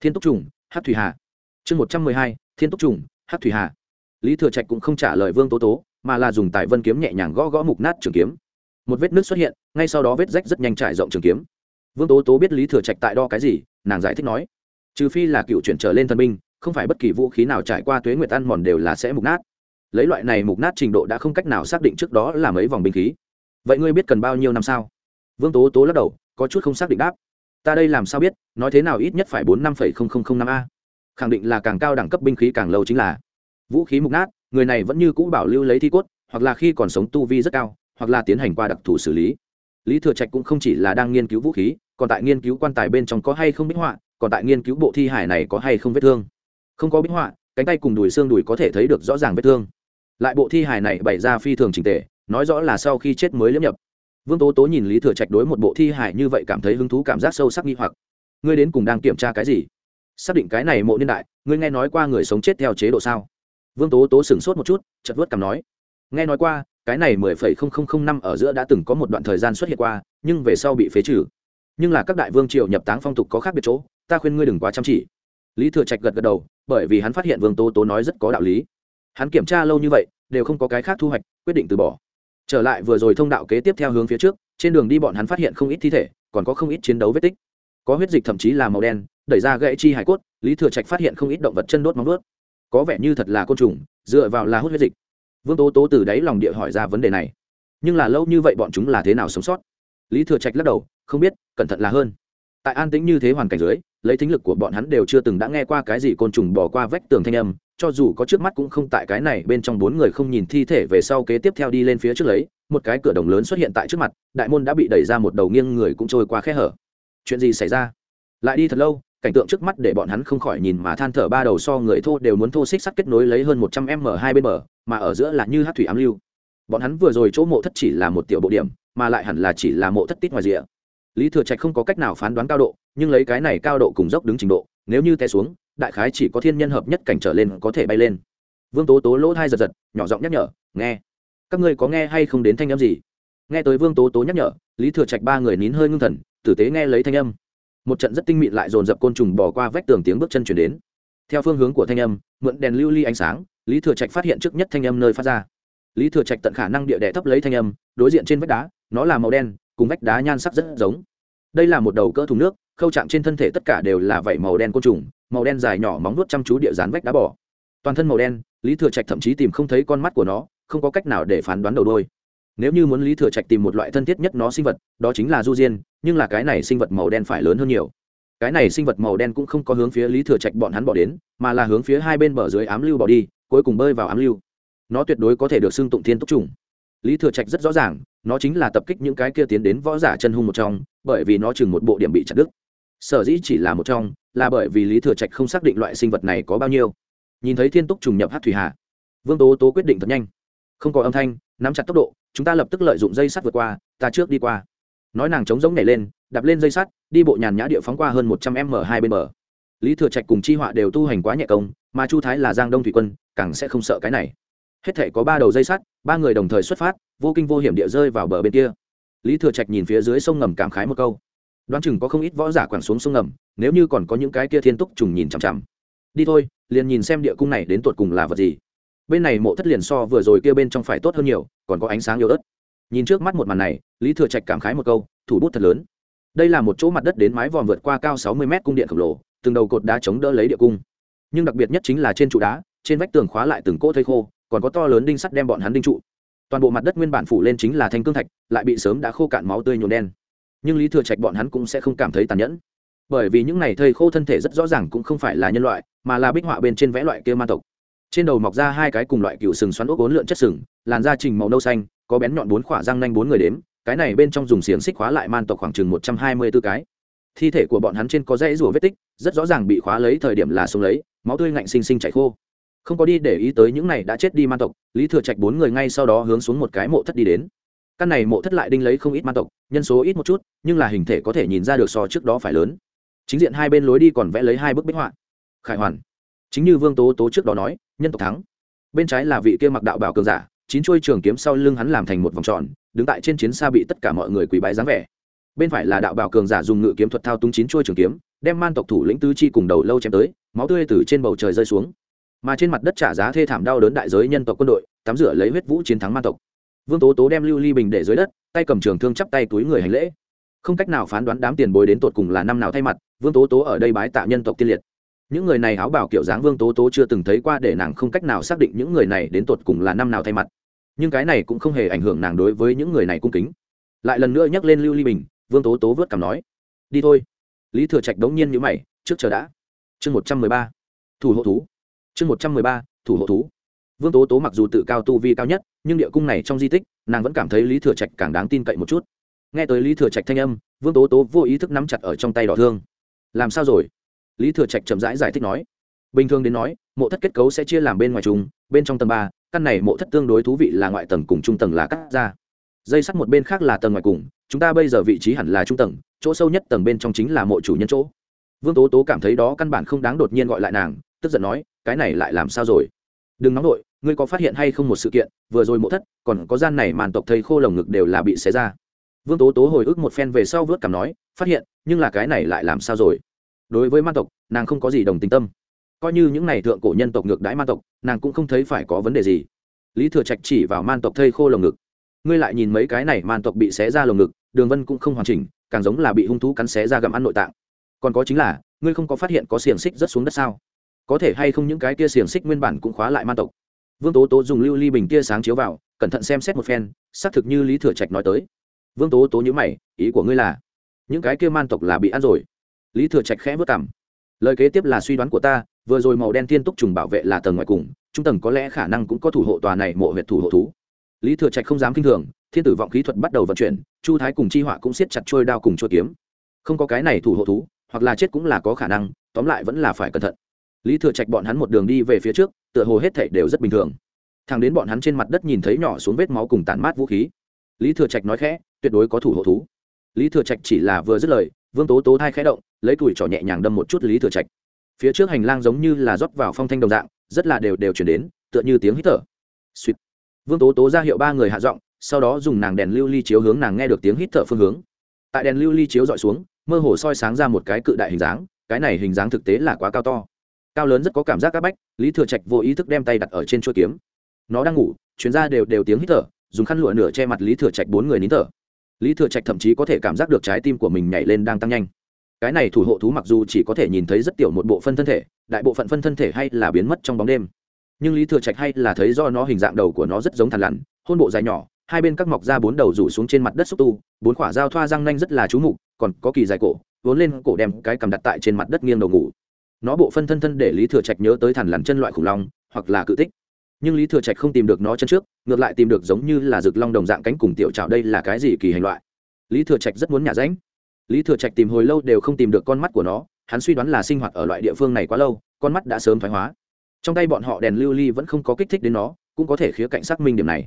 thiên túc trùng hát thủy hà. Chương một trăm mười hai, thiên túc trùng hát thủy hà. Lý thừa trạch cũng không trả lời vương tố tố, mà là dùng tài vân kiếm nhẹ nhàng gõ gõ mục nát trường kiếm. Một vết nước xuất hiện, ngay sau đó vết rách rất nhanh trải rộng trường kiếm. Vương tố tố biết lý thừa trạch tại đo cái gì, nàng giải thích nói, trừ phi là cựu chuyển trở lên thần binh không phải bất kỳ vũ khí nào trải qua tuế nguyệt ăn mòn đều là sẽ mục nát. Lấy loại này mục nát trình độ đã không cách nào xác định trước đó là mấy vòng binh khí. Vậy ngươi biết cần bao nhiêu năm sao? Vương tố tố lắc đầu, có chút không xác định đáp. Ta đây làm sao biết, nói thế nào ít nhất phải bốn năm phẩy không không không năm a. Khẳng định là càng cao đẳng cấp binh khí càng lâu chính là. Vũ khí mục nát, người này vẫn như cũ bảo lưu lấy thi cốt, hoặc là khi còn sống tu vi rất cao, hoặc là tiến hành qua đặc thù xử lý. Lý thừa trạch cũng không chỉ là đang nghiên cứu vũ khí, còn tại nghiên cứu quan tài bên trong có hay không bích họa, còn tại nghiên cứu bộ thi hải này có hay không vết thương không có bích họa, cánh tay cùng đùi xương đùi có thể thấy được rõ ràng vết thương. Lại bộ thi hài này bày ra phi thường trình tề, nói rõ là sau khi chết mới liếm nhập. Vương tố tố nhìn lý thừa trạch đối một bộ thi hài như vậy cảm thấy hứng thú, cảm giác sâu sắc nghi hoặc. Ngươi đến cùng đang kiểm tra cái gì? Xác định cái này mộ niên đại, ngươi nghe nói qua người sống chết theo chế độ sao? Vương tố tố sửng sốt một chút chật vớt cảm nói. Nghe nói qua, cái này mười phẩy không không không năm ở giữa đã từng có một đoạn thời gian xuất hiện qua, nhưng về sau bị phế trừ. Nhưng là các đại vương triều nhập táng phong tục có khác biệt chỗ, ta khuyên ngươi đừng quá chăm chỉ. Lý thừa trạch gật gật đầu bởi vì hắn phát hiện vương tố tố nói rất có đạo lý hắn kiểm tra lâu như vậy đều không có cái khác thu hoạch quyết định từ bỏ trở lại vừa rồi thông đạo kế tiếp theo hướng phía trước trên đường đi bọn hắn phát hiện không ít thi thể còn có không ít chiến đấu vết tích có huyết dịch thậm chí là màu đen đẩy ra gãy chi hải cốt lý thừa trạch phát hiện không ít động vật chân đốt móng đốt, có vẻ như thật là côn trùng dựa vào là hút huyết dịch vương tố tố từ đáy lòng địa hỏi ra vấn đề này nhưng là lâu như vậy bọn chúng là thế nào sống sót lý thừa trạch lắc đầu không biết cẩn thận là hơn tại an tĩnh như thế hoàn cảnh dưới lấy thính lực của bọn hắn đều chưa từng đã nghe qua cái gì côn trùng bỏ qua vách tường thanh âm, cho dù có trước mắt cũng không tại cái này bên trong bốn người không nhìn thi thể về sau kế tiếp theo đi lên phía trước lấy, một cái cửa đồng lớn xuất hiện tại trước mặt, đại môn đã bị đẩy ra một đầu nghiêng người cũng trôi qua khe hở. Chuyện gì xảy ra? Lại đi thật lâu, cảnh tượng trước mắt để bọn hắn không khỏi nhìn mà than thở ba đầu so người thô đều muốn thô xích sắt kết nối lấy hơn một trăm m hai bên bờ, mà ở giữa là như hát thủy ám lưu. Bọn hắn vừa rồi chỗ mộ thất chỉ là một tiểu bộ điểm, mà lại hẳn là chỉ là mộ thất tít ngoài rìa lý thừa trạch không có cách nào phán đoán cao độ, nhưng lấy cái này cao độ cùng dốc đứng trình độ, nếu như té xuống, đại khái chỉ có thiên nhân hợp nhất cảnh trở lên có thể bay lên. Vương tố tố lỗ thai giật giật, nhỏ giọng nhắc nhở, nghe. Các ngươi có nghe hay không đến thanh âm gì? Nghe tới vương tố tố nhắc nhở, lý thừa trạch ba người nín hơi ngưng thần, tử tế nghe lấy thanh âm. Một trận rất tinh mịn lại dồn dập côn trùng bỏ qua vách tường tiếng bước chân chuyển đến. Theo phương hướng của thanh âm, mượn đèn lưu ly ánh sáng, lý thừa trạch phát hiện trước nhất thanh âm nơi phát ra. Lý thừa trạch tận khả năng địa đẻ thấp lấy thanh âm, đối diện trên vách đá, nó là màu đen cùng vách đá nhan sắc rất giống. Đây là một đầu cỡ thùng nước, khâu chạm trên thân thể tất cả đều là vảy màu đen côn trùng, màu đen dài nhỏ móng nuốt chăm chú địa dán vách đá bỏ. Toàn thân màu đen, lý thừa trạch thậm chí tìm không thấy con mắt của nó, không có cách nào để phán đoán đầu đôi. Nếu như muốn lý thừa trạch tìm một loại thân thiết nhất nó sinh vật, đó chính là du diên, nhưng là cái này sinh vật màu đen phải lớn hơn nhiều. Cái này sinh vật màu đen cũng không có hướng phía lý thừa trạch bọn hắn bỏ đến, mà là hướng phía hai bên bờ dưới ám lưu bỏ đi, cuối cùng bơi vào ám lưu. Nó tuyệt đối có thể được xưng tụng thiên túc trùng lý thừa trạch rất rõ ràng nó chính là tập kích những cái kia tiến đến võ giả chân hung một trong, bởi vì nó chừng một bộ điểm bị chặt đứt. Sở dĩ chỉ là một trong, là bởi vì lý thừa trạch không xác định loại sinh vật này có bao nhiêu. Nhìn thấy thiên túc trùng nhập hát thủy hà, vương tố tố quyết định thật nhanh. Không có âm thanh, nắm chặt tốc độ, chúng ta lập tức lợi dụng dây sắt vượt qua, ta trước đi qua. Nói nàng chống giống nhảy lên, đạp lên dây sắt, đi bộ nhàn nhã địa phóng qua hơn một trăm m hai bên bờ. Lý thừa trạch cùng chi họa đều tu hành quá nhẹ công, mà chu thái là giang đông thủy quân, càng sẽ không sợ cái này hết thể có ba đầu dây sắt, ba người đồng thời xuất phát, vô kinh vô hiểm địa rơi vào bờ bên kia. Lý thừa trạch nhìn phía dưới sông ngầm cảm khái một câu. Đoán chừng có không ít võ giả quẳng xuống sông ngầm, nếu như còn có những cái kia thiên túc trùng nhìn chằm chằm. Đi thôi, liền nhìn xem địa cung này đến tột cùng là vật gì. Bên này mộ thất liền so vừa rồi kia bên trong phải tốt hơn nhiều, còn có ánh sáng yếu ớt. Nhìn trước mắt một màn này, lý thừa trạch cảm khái một câu, thủ bút thật lớn. Đây là một chỗ mặt đất đến mái vòm vượt qua cao sáu mươi mét cung điện khổng lồ, từng đầu cột đá chống đỡ lấy địa cung. Nhưng đặc biệt nhất chính là trên trụ đá, trên vách tường khóa lại từng cỗ thây khô còn có to lớn đinh sắt đem bọn hắn đinh trụ. Toàn bộ mặt đất nguyên bản phủ lên chính là thanh cương thạch, lại bị sớm đã khô cạn máu tươi nhuộm đen. Nhưng lý thừa trạch bọn hắn cũng sẽ không cảm thấy tàn nhẫn. Bởi vì những này thây khô thân thể rất rõ ràng cũng không phải là nhân loại, mà là bích họa bên trên vẽ loại kia ma tộc. Trên đầu mọc ra hai cái cùng loại cựu sừng xoắn ốc bốn lượn chất sừng, làn da trình màu nâu xanh, có bén nhọn bốn khỏa răng nanh bốn người đếm, cái này bên trong dùng xiềng xích khóa lại man tộc khoảng chừng một trăm hai mươi b ố cái. Thi thể của bọn hắn trên có dãy rùa vết tích, rất rõ ràng bị khóa lấy thời điểm là xuống lấy, máu tươi ngạnh xinh xinh chảy khô không có đi để ý tới những này đã chết đi man tộc, lý thừa trạch bốn người ngay sau đó hướng xuống một cái mộ thất đi đến. Căn này mộ thất lại đinh lấy không ít man tộc, nhân số ít một chút, nhưng là hình thể có thể nhìn ra được so trước đó phải lớn. Chính diện hai bên lối đi còn vẽ lấy hai bức bích họa. Khải hoàn. Chính như vương tố tố trước đó nói, nhân tộc thắng. Bên trái là vị kia mặc đạo bảo cường giả, chín chuôi trường kiếm sau lưng hắn làm thành một vòng tròn, đứng tại trên chiến xa bị tất cả mọi người quỳ bái dáng vẻ. Bên phải là đạo bảo cường giả dùng ngự kiếm thuật thao túng chín chuôi trường kiếm, đem man tộc thủ lĩnh tứ chi cùng đầu lâu chém tới, máu tươi từ trên bầu trời rơi xuống mà trên mặt đất trả giá thê thảm đau đớn đại giới nhân tộc quân đội, tắm rửa lấy huyết vũ chiến thắng man tộc. Vương tố tố đem lưu ly bình để dưới đất, tay cầm trường thương chắp tay túi người hành lễ. Không cách nào phán đoán đám tiền bối đến tột cùng là năm nào thay mặt, vương tố tố ở đây bái tạ nhân tộc tiên liệt. Những người này áo bảo kiểu dáng vương tố tố chưa từng thấy qua để nàng không cách nào xác định những người này đến tột cùng là năm nào thay mặt. Nhưng cái này cũng không hề ảnh hưởng nàng đối với những người này cung kính. Lại lần nữa nhắc lên lưu ly bình, vương tố tố vớt cảm nói, đi thôi. Lý thừa trạch đống nhiên nhữ mày, trước chờ đã. Chương một trăm mười ba. Thủ hộ thú chương một trăm mười ba thủ hộ thú. Vương tố tố mặc dù tự cao tu vi cao nhất nhưng địa cung này trong di tích nàng vẫn cảm thấy lý thừa trạch càng đáng tin cậy một chút. Nghe tới lý thừa trạch thanh âm vương tố tố vô ý thức nắm chặt ở trong tay đỏ thương. Làm sao rồi? Lý thừa trạch chậm rãi giải, giải thích nói. Bình thường đến nói mộ thất kết cấu sẽ chia làm bên ngoài chúng bên trong tầng ba căn này mộ thất tương đối thú vị là ngoại tầng cùng trung tầng là cắt ra. Dây sắt một bên khác là tầng ngoài cùng chúng ta bây giờ vị trí hẳn là trung tầng chỗ sâu nhất tầng bên trong chính là mộ chủ nhân chỗ. Vương tố tố cảm thấy đó căn bản không đáng đột nhiên gọi lại nàng tức giận nói cái này lại làm sao rồi? Đừng nóng nổi ngươi có phát hiện hay không một sự kiện, vừa rồi mộ thất, còn có gian này màn tộc thầy khô lồng ngực đều là bị xé ra. Vương tố tố hồi ức một phen về sau vớt cảm nói, phát hiện, nhưng là cái này lại làm sao rồi? Đối với man tộc, nàng không có gì đồng tình tâm. Coi như những n à y thượng cổ nhân tộc ngược đãi man tộc, nàng cũng không thấy phải có vấn đề gì. Lý thừa trạch chỉ vào man tộc thây khô lồng ngực. Ngươi lại nhìn mấy cái này man tộc bị xé ra lồng ngực, đường vân cũng không hoàn chỉnh, càng giống là bị hung thú cắn xé ra gặm ăn nội tạng. Còn có chính là, ngươi không có phát hiện có xiềng xích rất xuống đất sao? Có thể hay không những cái kia xiềng xích nguyên bản cũng khóa lại man tộc. Vương tố tố dùng lưu ly bình tia sáng chiếu vào, cẩn thận xem xét một phen, xác thực như lý thừa trạch nói tới. Vương tố tố nhữ mày, ý của ngươi là, những cái kia man tộc là bị ăn rồi. Lý thừa trạch khẽ vất cảm lời kế tiếp là suy đoán của ta, vừa rồi màu đen thiên túc trùng bảo vệ là tầng ngoài cùng, trung tầng có lẽ khả năng cũng có thủ hộ tòa này mộ huyệt thủ hộ thú. Lý thừa trạch không dám k i n h thường, thiên tử vọng khí thuật bắt đầu vận chuyển, chu thái cùng chi họa cũng siết chặt trôi đao cùng chua kiếm. Không có cái này thủ hộ thú, hoặc là chết cũng là có khả năng, tóm lại vẫn là phải cẩn thận lý thừa trạch bọn hắn một đường đi về phía trước, tựa hồ hết thảy đều rất bình thường. Thằng đến bọn hắn trên mặt đất nhìn thấy nhỏ xuống vết máu cùng tàn mát vũ khí. Lý thừa trạch nói khẽ, tuyệt đối có thủ hộ thú. Lý thừa trạch chỉ là vừa dứt lời, vương tố tố thai khẽ động, lấy tuổi trỏ nhẹ nhàng đâm một chút lý thừa trạch. Phía trước hành lang giống như là rót vào phong thanh đồng dạng, rất là đều đều chuyển đến, tựa như tiếng hít thở. Suýt. Vương tố tố ra hiệu ba người hạ giọng, sau đó dùng nàng đèn lưu ly chiếu hướng nàng nghe được tiếng hít thở phương hướng. Tại đèn lưu ly chiếu dọi xuống, mơ hồ soi sáng ra một cái cự đại hình dáng, cái này hình dáng thực tế là quá cao to cao lớn rất có cảm giác áp bách, lý thừa trạch vô ý thức đem tay đặt ở trên chuôi kiếm. Nó đang ngủ chuyến ra đều đều tiếng hít thở, dùng khăn lụa nửa che mặt lý thừa trạch bốn người nín thở. Lý thừa trạch thậm chí có thể cảm giác được trái tim của mình nhảy lên đang tăng nhanh. Cái này thủ hộ thú mặc dù chỉ có thể nhìn thấy rất tiểu một bộ phân thân thể, đại bộ phận phân thân thể hay là biến mất trong bóng đêm. Nhưng lý thừa trạch hay là thấy do nó hình dạng đầu của nó rất giống thằn lằn, hôn bộ dài nhỏ, hai bên các mọc ra bốn đầu rủ xuống trên mặt đất xúc tu, bốn khỏa dao thoa răng nanh rất là trú mục, còn có kỳ dài cổ, vốn lên cổ đem cái cầm đặt tại trên mặt đất nghiêng đầu ngủ nó bộ phân thân thân để lý thừa trạch nhớ tới thằn lằn chân loại khủng long, hoặc là cự tích. Nhưng lý thừa trạch không tìm được nó chân trước, ngược lại tìm được giống như là rực long đồng dạng cánh cùng tiểu trào đây là cái gì kỳ hành loại. Lý thừa trạch rất muốn nhả ránh. Lý thừa trạch tìm hồi lâu đều không tìm được con mắt của nó, hắn suy đoán là sinh hoạt ở loại địa phương này quá lâu, con mắt đã sớm thoái hóa. Trong tay bọn họ đèn lưu ly vẫn không có kích thích đến nó, cũng có thể khía cạnh xác minh điểm này.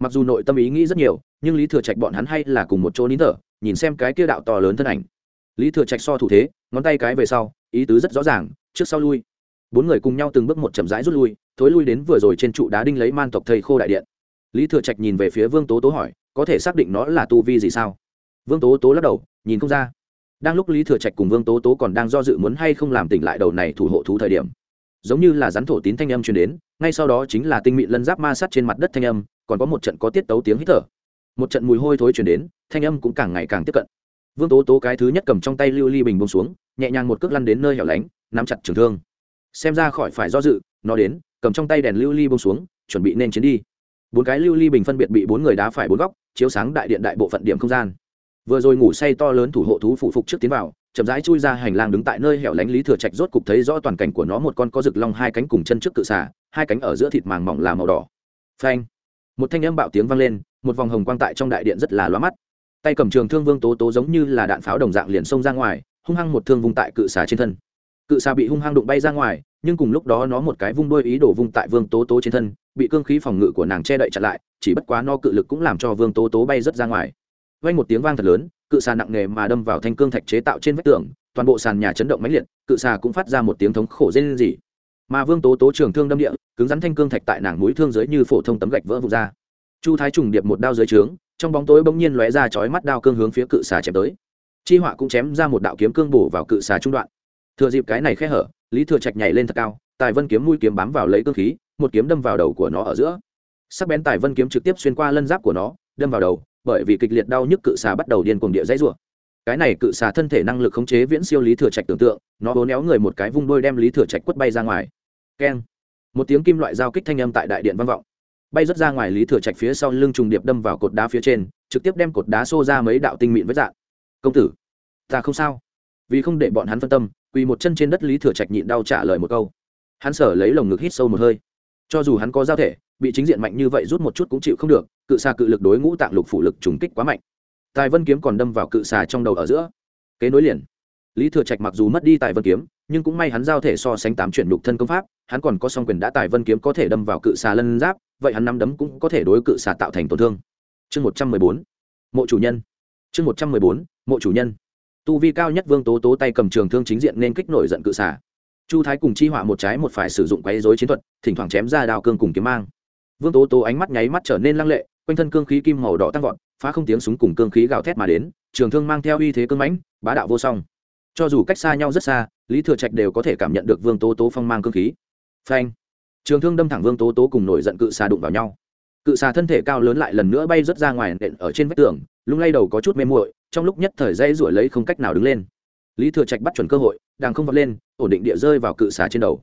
Mặc dù nội tâm ý nghĩ rất nhiều, nhưng lý thừa trạch bọn hắn hay là cùng một chỗ nín thở, nhìn xem cái kia đạo to lớn thân ảnh. Lý thừa trạch so thủ thế ngón tay cái về sau, ý tứ rất rõ ràng, trước sau lui. Bốn người cùng nhau từng bước một chậm rãi rút lui, thối lui đến vừa rồi trên trụ đá đinh lấy man tộc thầy khô đại điện. Lý thừa trạch nhìn về phía vương tố tố hỏi, có thể xác định nó là tu vi gì sao? Vương tố tố lắc đầu, nhìn không ra. Đang lúc lý thừa trạch cùng vương tố tố còn đang do dự muốn hay không làm tỉnh lại đầu này thủ hộ thú thời điểm, giống như là rắn thổ tín thanh âm truyền đến, ngay sau đó chính là tinh mị lân giáp ma sát trên mặt đất thanh âm, còn có một trận có tiết tấu tiếng hít thở. Một trận mùi hôi thối truyền đến, thanh âm cũng càng ngày càng tiếp cận vương tố tố cái thứ nhất cầm trong tay lưu ly bình bông xuống, nhẹ nhàng một cước lăn đến nơi hẻo lánh, nắm chặt trường thương. Xem ra khỏi phải do dự, nó đến, cầm trong tay đèn lưu ly bông xuống, chuẩn bị nên chiến đi. Bốn cái lưu ly bình phân biệt bị bốn người đá phải bốn góc, chiếu sáng đại điện đại bộ phận điểm không gian. Vừa rồi ngủ say to lớn thủ hộ thú phụ phục trước tiến vào, chậm rãi chui ra hành lang đứng tại nơi hẻo lánh lý thừa trạch rốt cục thấy rõ toàn cảnh của nó một con có rực long hai cánh cùng chân trước cự xả hai cánh ở giữa thịt màng mỏng là màu đỏ. Phanh! Một thanh âm bạo tiếng vang lên, một vòng hồng quang tại trong đại điện rất là loa mắt tay cầm trường thương vương tố tố giống như là đạn pháo đồng dạng liền xông ra ngoài, hung hăng một thương vung tại cự xà trên thân. Cự xà bị hung hăng đụng bay ra ngoài, nhưng cùng lúc đó nó một cái vung đôi ý đổ vung tại vương tố tố trên thân, bị cương khí phòng ngự của nàng che đậy chặn lại, chỉ bất quá no cự lực cũng làm cho vương tố tố bay rất ra ngoài. Vang một tiếng vang thật lớn, cự xà nặng nề mà đâm vào thanh cương thạch chế tạo trên vách tường, toàn bộ sàn nhà chấn động mãnh liệt, cự xà cũng phát ra một tiếng thống khổ rên rỉ. Mà vương tố tố trường thương đâm địa, cứng rắn thanh cương thạch tại nàng mũi thương dưới như phổ thông tấm gạch vỡ vụn ra. Chu thái trùng điệp một đao dưới trướng trong bóng tối bỗng nhiên lóe ra chói mắt đao cương hướng phía cự xà chém tới. Chi họa cũng chém ra một đạo kiếm cương bổ vào cự xà trung đoạn. Thừa dịp cái này khe hở, lý thừa trạch nhảy lên thật cao, tài vân kiếm mũi kiếm bám vào lấy cương khí, một kiếm đâm vào đầu của nó ở giữa. Sắc bén tài vân kiếm trực tiếp xuyên qua lân giáp của nó, đâm vào đầu, bởi vì kịch liệt đau nhức cự xà bắt đầu điên cuồng địa dãy rủa. Cái này cự xà thân thể năng lực khống chế viễn siêu lý thừa trạch tưởng tượng, nó bố néo người một cái vung đôi đem lý thừa trạch quất bay ra ngoài. Keng. Một tiếng kim loại giao kích thanh âm tại đại điện vang vọng bay rất ra ngoài lý thừa trạch phía sau lưng trùng điệp đâm vào cột đá phía trên, trực tiếp đem cột đá xô ra mấy đạo tinh mịn với dạng công tử, ta không sao. Vì không để bọn hắn phân tâm, quỳ một chân trên đất lý thừa trạch nhịn đau trả lời một câu. Hắn sở lấy lồng ngực hít sâu một hơi. Cho dù hắn có giao thể, bị chính diện mạnh như vậy rút một chút cũng chịu không được, cự xà cự lực đối ngũ tạng lục phủ lực trùng kích quá mạnh. Tài vân kiếm còn đâm vào cự xà trong đầu ở giữa. Kế nối liền. Lý thừa trạch mặc dù mất đi tài vân kiếm nhưng cũng may hắn giao thể so sánh tám chuyển lục thân công pháp, hắn còn có song quyền đã tài vân kiếm có thể đâm vào cự xà lân giáp, vậy hắn nắm đấm cũng có thể đối cự xà tạo thành tổn thương. Chương một trăm mười bốn, mộ chủ nhân. Chương một trăm mười bốn, mộ chủ nhân. Tu vi cao nhất vương tố tố tay cầm trường thương chính diện nên kích nổi giận cự xà. Chu thái cùng chi họa một trái một phải sử dụng quấy dối chiến thuật, thỉnh thoảng chém ra đao cương cùng kiếm mang. Vương tố tố ánh mắt nháy mắt trở nên lăng lệ, quanh thân cương khí kim màu đỏ tăng vọt, phá không tiếng súng cùng cương khí gào thét mà đến, trường thương mang theo uy thế cương mãnh, bá đạo vô song cho dù cách xa nhau rất xa, lý thừa trạch đều có thể cảm nhận được vương tố tố phong mang cương khí. Phanh. Trường thương đâm thẳng vương tố tố cùng nổi giận cự xà đụng vào nhau. Cự xà thân thể cao lớn lại lần nữa bay rớt ra ngoài nện ở trên vách tường, lung lay đầu có chút mê muội, trong lúc nhất thời dây rủi lấy không cách nào đứng lên. Lý thừa trạch bắt chuẩn cơ hội, đang không vọt lên, ổn định địa rơi vào cự xà trên đầu.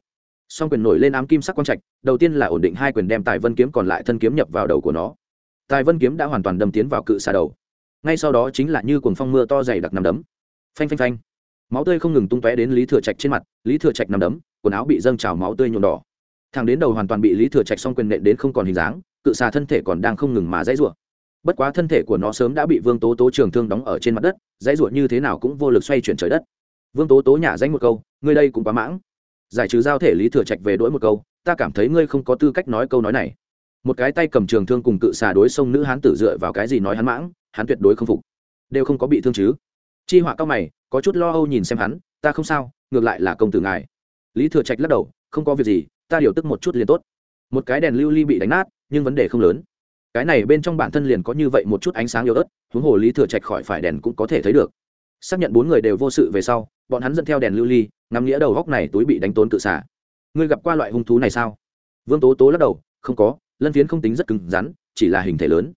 Song quyền nổi lên ám kim sắc quang trạch, đầu tiên là ổn định hai quyền đem tài vân kiếm còn lại thân kiếm nhập vào đầu của nó. Tài vân kiếm đã hoàn toàn đâm tiến vào cự xà đầu. Ngay sau đó chính là như cuồng phong mưa to dày đặc nằm đấm. Phanh phanh phanh máu tươi không ngừng tung tóe đến lý thừa trạch trên mặt, lý thừa trạch nằm đấm, quần áo bị dâng trào máu tươi nhuộm đỏ. Thằng đến đầu hoàn toàn bị lý thừa trạch xong quyền nện đến không còn hình dáng, cự xà thân thể còn đang không ngừng mà dãy rủa. Bất quá thân thể của nó sớm đã bị vương tố tố trường thương đóng ở trên mặt đất, dãy rủa như thế nào cũng vô lực xoay chuyển trời đất. Vương tố tố nhả danh một câu, ngươi đây cũng quá mãng. Giải trừ giao thể lý thừa trạch về đỗi một câu, ta cảm thấy ngươi không có tư cách nói câu nói này. Một cái tay cầm trường thương cùng cự xà đối sông nữ hán tử dựa vào cái gì nói hắn mãng, hắn tuyệt đối không phục. Đều không có bị thương chứ chi họa cao mày, có chút lo âu nhìn xem hắn, ta không sao, ngược lại là công tử ngài. Lý thừa trạch lắc đầu, không có việc gì, ta điều tức một chút liền tốt. Một cái đèn lưu ly bị đánh nát, nhưng vấn đề không lớn. Cái này bên trong bản thân liền có như vậy một chút ánh sáng yếu ớt, huống hồ lý thừa trạch khỏi phải đèn cũng có thể thấy được. Xác nhận bốn người đều vô sự về sau, bọn hắn dẫn theo đèn lưu ly, ngắm nghĩa đầu góc này túi bị đánh tốn cự xả. Ngươi gặp qua loại hung thú này sao? Vương tố tố lắc đầu, không có, lân phiến không tính rất cứng rắn, chỉ là hình thể lớn.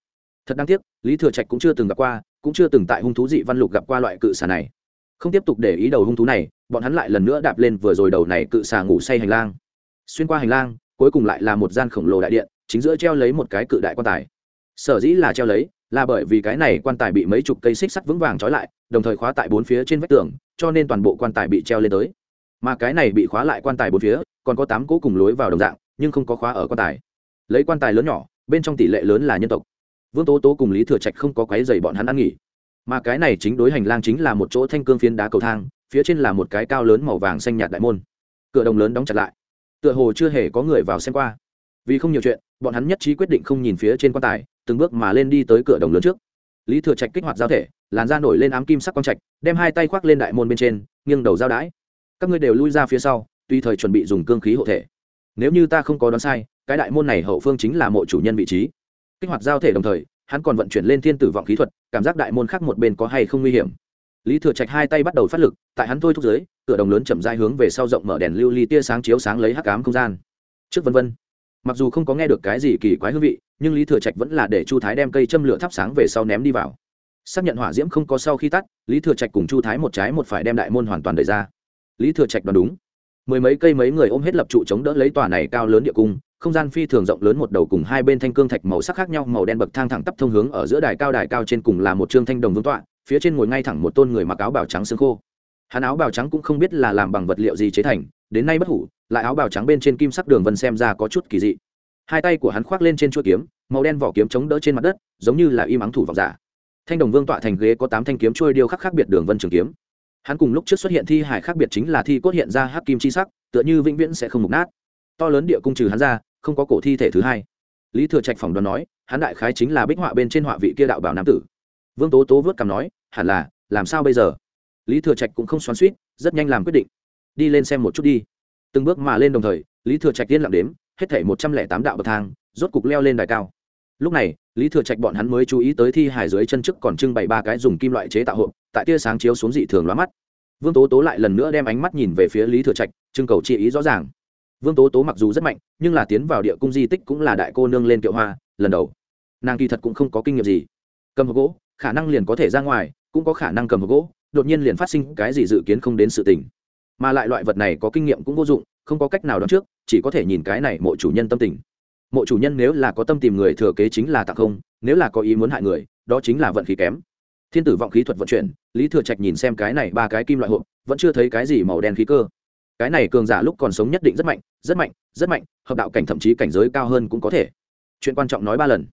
Thật đáng tiếc, lý thừa trạch cũng chưa từng gặp qua cũng chưa từng tại hung thú dị văn lục gặp qua loại cự xà này. Không tiếp tục để ý đầu hung thú này, bọn hắn lại lần nữa đạp lên vừa rồi đầu này cự xà ngủ say hành lang. Xuyên qua hành lang, cuối cùng lại là một gian khổng lồ đại điện, chính giữa treo lấy một cái cự đại quan tài. Sở dĩ là treo lấy, là bởi vì cái này quan tài bị mấy chục cây xích sắt vững vàng trói lại, đồng thời khóa tại bốn phía trên vách tường, cho nên toàn bộ quan tài bị treo lên tới. Mà cái này bị khóa lại quan tài bốn phía, còn có tám cỗ cùng lối vào đồng dạng, nhưng không có khóa ở quan tài. Lấy quan tài lớn nhỏ, bên trong tỷ lệ lớn là nhân tộc vương tố tố cùng lý thừa trạch không có quái dày bọn hắn ăn nghỉ. Mà cái này chính đối hành lang chính là một chỗ thanh cương phiến đá cầu thang, phía trên là một cái cao lớn màu vàng xanh nhạt đại môn. Cửa đồng lớn đóng chặt lại. Tựa hồ chưa hề có người vào xem qua. Vì không nhiều chuyện, bọn hắn nhất trí quyết định không nhìn phía trên quan tài, từng bước mà lên đi tới cửa đồng lớn trước. Lý thừa trạch kích hoạt giao thể, làn da nổi lên ám kim sắc quang trạch, đem hai tay khoác lên đại môn bên trên, nghiêng đầu giao đái. Các ngươi đều lui ra phía sau, tùy thời chuẩn bị dùng cương khí hộ thể. Nếu như ta không có đoán sai, cái đại môn này hậu phương chính là mộ chủ nhân vị trí kích hoạt giao thể đồng thời, hắn còn vận chuyển lên thiên tử vọng khí thuật, cảm giác đại môn khác một bên có hay không nguy hiểm. Lý thừa trạch hai tay bắt đầu phát lực, tại hắn thôi thúc giới cửa đồng lớn chậm dai hướng về sau rộng mở đèn lưu ly tia sáng chiếu sáng lấy hắc cám không gian. Trước vân vân, mặc dù không có nghe được cái gì kỳ quái hương vị, nhưng lý thừa trạch vẫn là để chu thái đem cây châm lửa thắp sáng về sau ném đi vào. Xác nhận hỏa diễm không có sau khi tắt, lý thừa trạch cùng chu thái một trái một phải đem đại môn hoàn toàn đẩy ra. Lý thừa trạch đoán đúng mười mấy cây mấy người ôm hết lập trụ chống đỡ lấy tòa này cao lớn địa cung, không gian phi thường rộng lớn một đầu cùng hai bên thanh cương thạch màu sắc khác nhau, màu đen bậc thang thẳng tắp thông hướng ở giữa đài cao đài cao trên cùng là một trương thanh đồng vương tọa, phía trên ngồi ngay thẳng một tôn người mặc áo bào trắng xương khô. Hắn áo bào trắng cũng không biết là làm bằng vật liệu gì chế thành, đến nay bất hủ, lại áo bào trắng bên trên kim sắc đường vân xem ra có chút kỳ dị. Hai tay của hắn khoác lên trên chuôi kiếm, màu đen vỏ kiếm chống đỡ trên mặt đất, giống như là im ắng thủ vọng giả. Thanh đồng vương tọa thành ghế có tám thanh kiếm trôi điêu khắc khác biệt đường vân trường kiếm hắn cùng lúc trước xuất hiện thi hải khác biệt chính là thi cốt hiện ra hắc kim chi sắc, tựa như vĩnh viễn sẽ không mục nát. To lớn địa cung trừ hắn ra, không có cổ thi thể thứ hai. Lý thừa trạch phỏng đoán nói, hắn đại khái chính là bích họa bên trên họa vị kia đạo bảo nam tử. Vương tố tố vớt cằm nói, hẳn là, làm sao bây giờ? Lý thừa trạch cũng không xoắn suýt rất nhanh làm quyết định. Đi lên xem một chút đi. Từng bước mà lên đồng thời, lý thừa trạch tiên lặng đếm, hết thể một trăm lẻ tám đạo bậc thang, rốt cục leo lên đài cao lúc này, lý thừa trạch bọn hắn mới chú ý tới thi hải dưới chân trước còn trưng bày ba cái dùng kim loại chế tạo hộp, tại tia sáng chiếu xuống dị thường lóa mắt. Vương tố tố lại lần nữa đem ánh mắt nhìn về phía lý thừa trạch, trưng cầu chi ý rõ ràng. Vương tố tố mặc dù rất mạnh, nhưng là tiến vào địa cung di tích cũng là đại cô nương lên kiệu hoa, lần đầu. Nàng kỳ thật cũng không có kinh nghiệm gì. Cầm hộp gỗ, khả năng liền có thể ra ngoài, cũng có khả năng cầm hộp gỗ, đột nhiên liền phát sinh cái gì dự kiến không đến sự tình. Mà lại loại vật này có kinh nghiệm cũng vô dụng, không có cách nào đoán trước, chỉ có thể nhìn cái này mộ chủ nhân tâm tình mộ chủ nhân nếu là có tâm tìm người thừa kế chính là tặng không, nếu là có ý muốn hại người, đó chính là vận khí kém. Thiên tử vọng khí thuật vận chuyển, lý thừa trạch nhìn xem cái này ba cái kim loại hộp, vẫn chưa thấy cái gì màu đen khí cơ. Cái này cường giả lúc còn sống nhất định rất mạnh rất mạnh rất mạnh, hợp đạo cảnh thậm chí cảnh giới cao hơn cũng có thể. Chuyện quan trọng nói ba lần.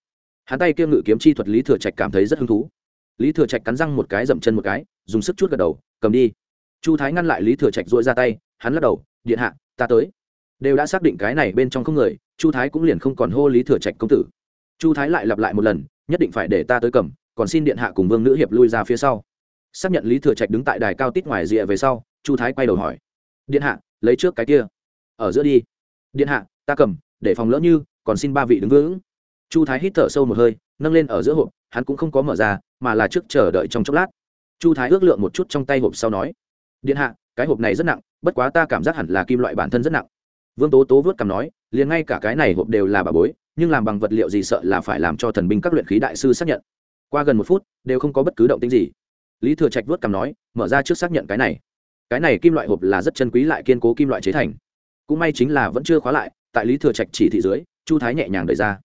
Hắn tay kiêng ngự kiếm chi thuật lý thừa trạch cảm thấy rất hứng thú. Lý thừa trạch cắn răng một cái dậm chân một cái, dùng sức chút gật đầu, cầm đi. Chu thái ngăn lại lý thừa trạch dội ra tay, hắn lắc đầu, điện hạ, ta tới. Đều đã xác định cái này bên trong không người chu thái cũng liền không còn hô lý thừa trạch công tử. Chu thái lại lặp lại một lần, nhất định phải để ta tới cầm, còn xin điện hạ cùng vương nữ hiệp lui ra phía sau. Xác nhận lý thừa trạch đứng tại đài cao tít ngoài rìa về sau, chu thái quay đầu hỏi. Điện hạ, lấy trước cái kia. Ở giữa đi. Điện hạ, ta cầm, để phòng lỡ như, còn xin ba vị đứng vững. Chu thái hít thở sâu một hơi, nâng lên ở giữa hộp, hắn cũng không có mở ra, mà là trước chờ đợi trong chốc lát. Chu thái ước lượng một chút trong tay hộp sau nói. Điện hạ, cái hộp này rất nặng, bất quá ta cảm giác hẳn là kim loại bản thân rất nặng vương tố tố vớt cằm nói, liền ngay cả cái này hộp đều là bà bối, nhưng làm bằng vật liệu gì sợ là phải làm cho thần binh các luyện khí đại sư xác nhận. Qua gần một phút, đều không có bất cứ động tính gì. Lý thừa trạch vớt cằm nói, mở ra trước xác nhận cái này. Cái này kim loại hộp là rất chân quý lại kiên cố kim loại chế thành. Cũng may chính là vẫn chưa khóa lại, tại lý thừa trạch chỉ thị dưới, chu thái nhẹ nhàng đẩy ra.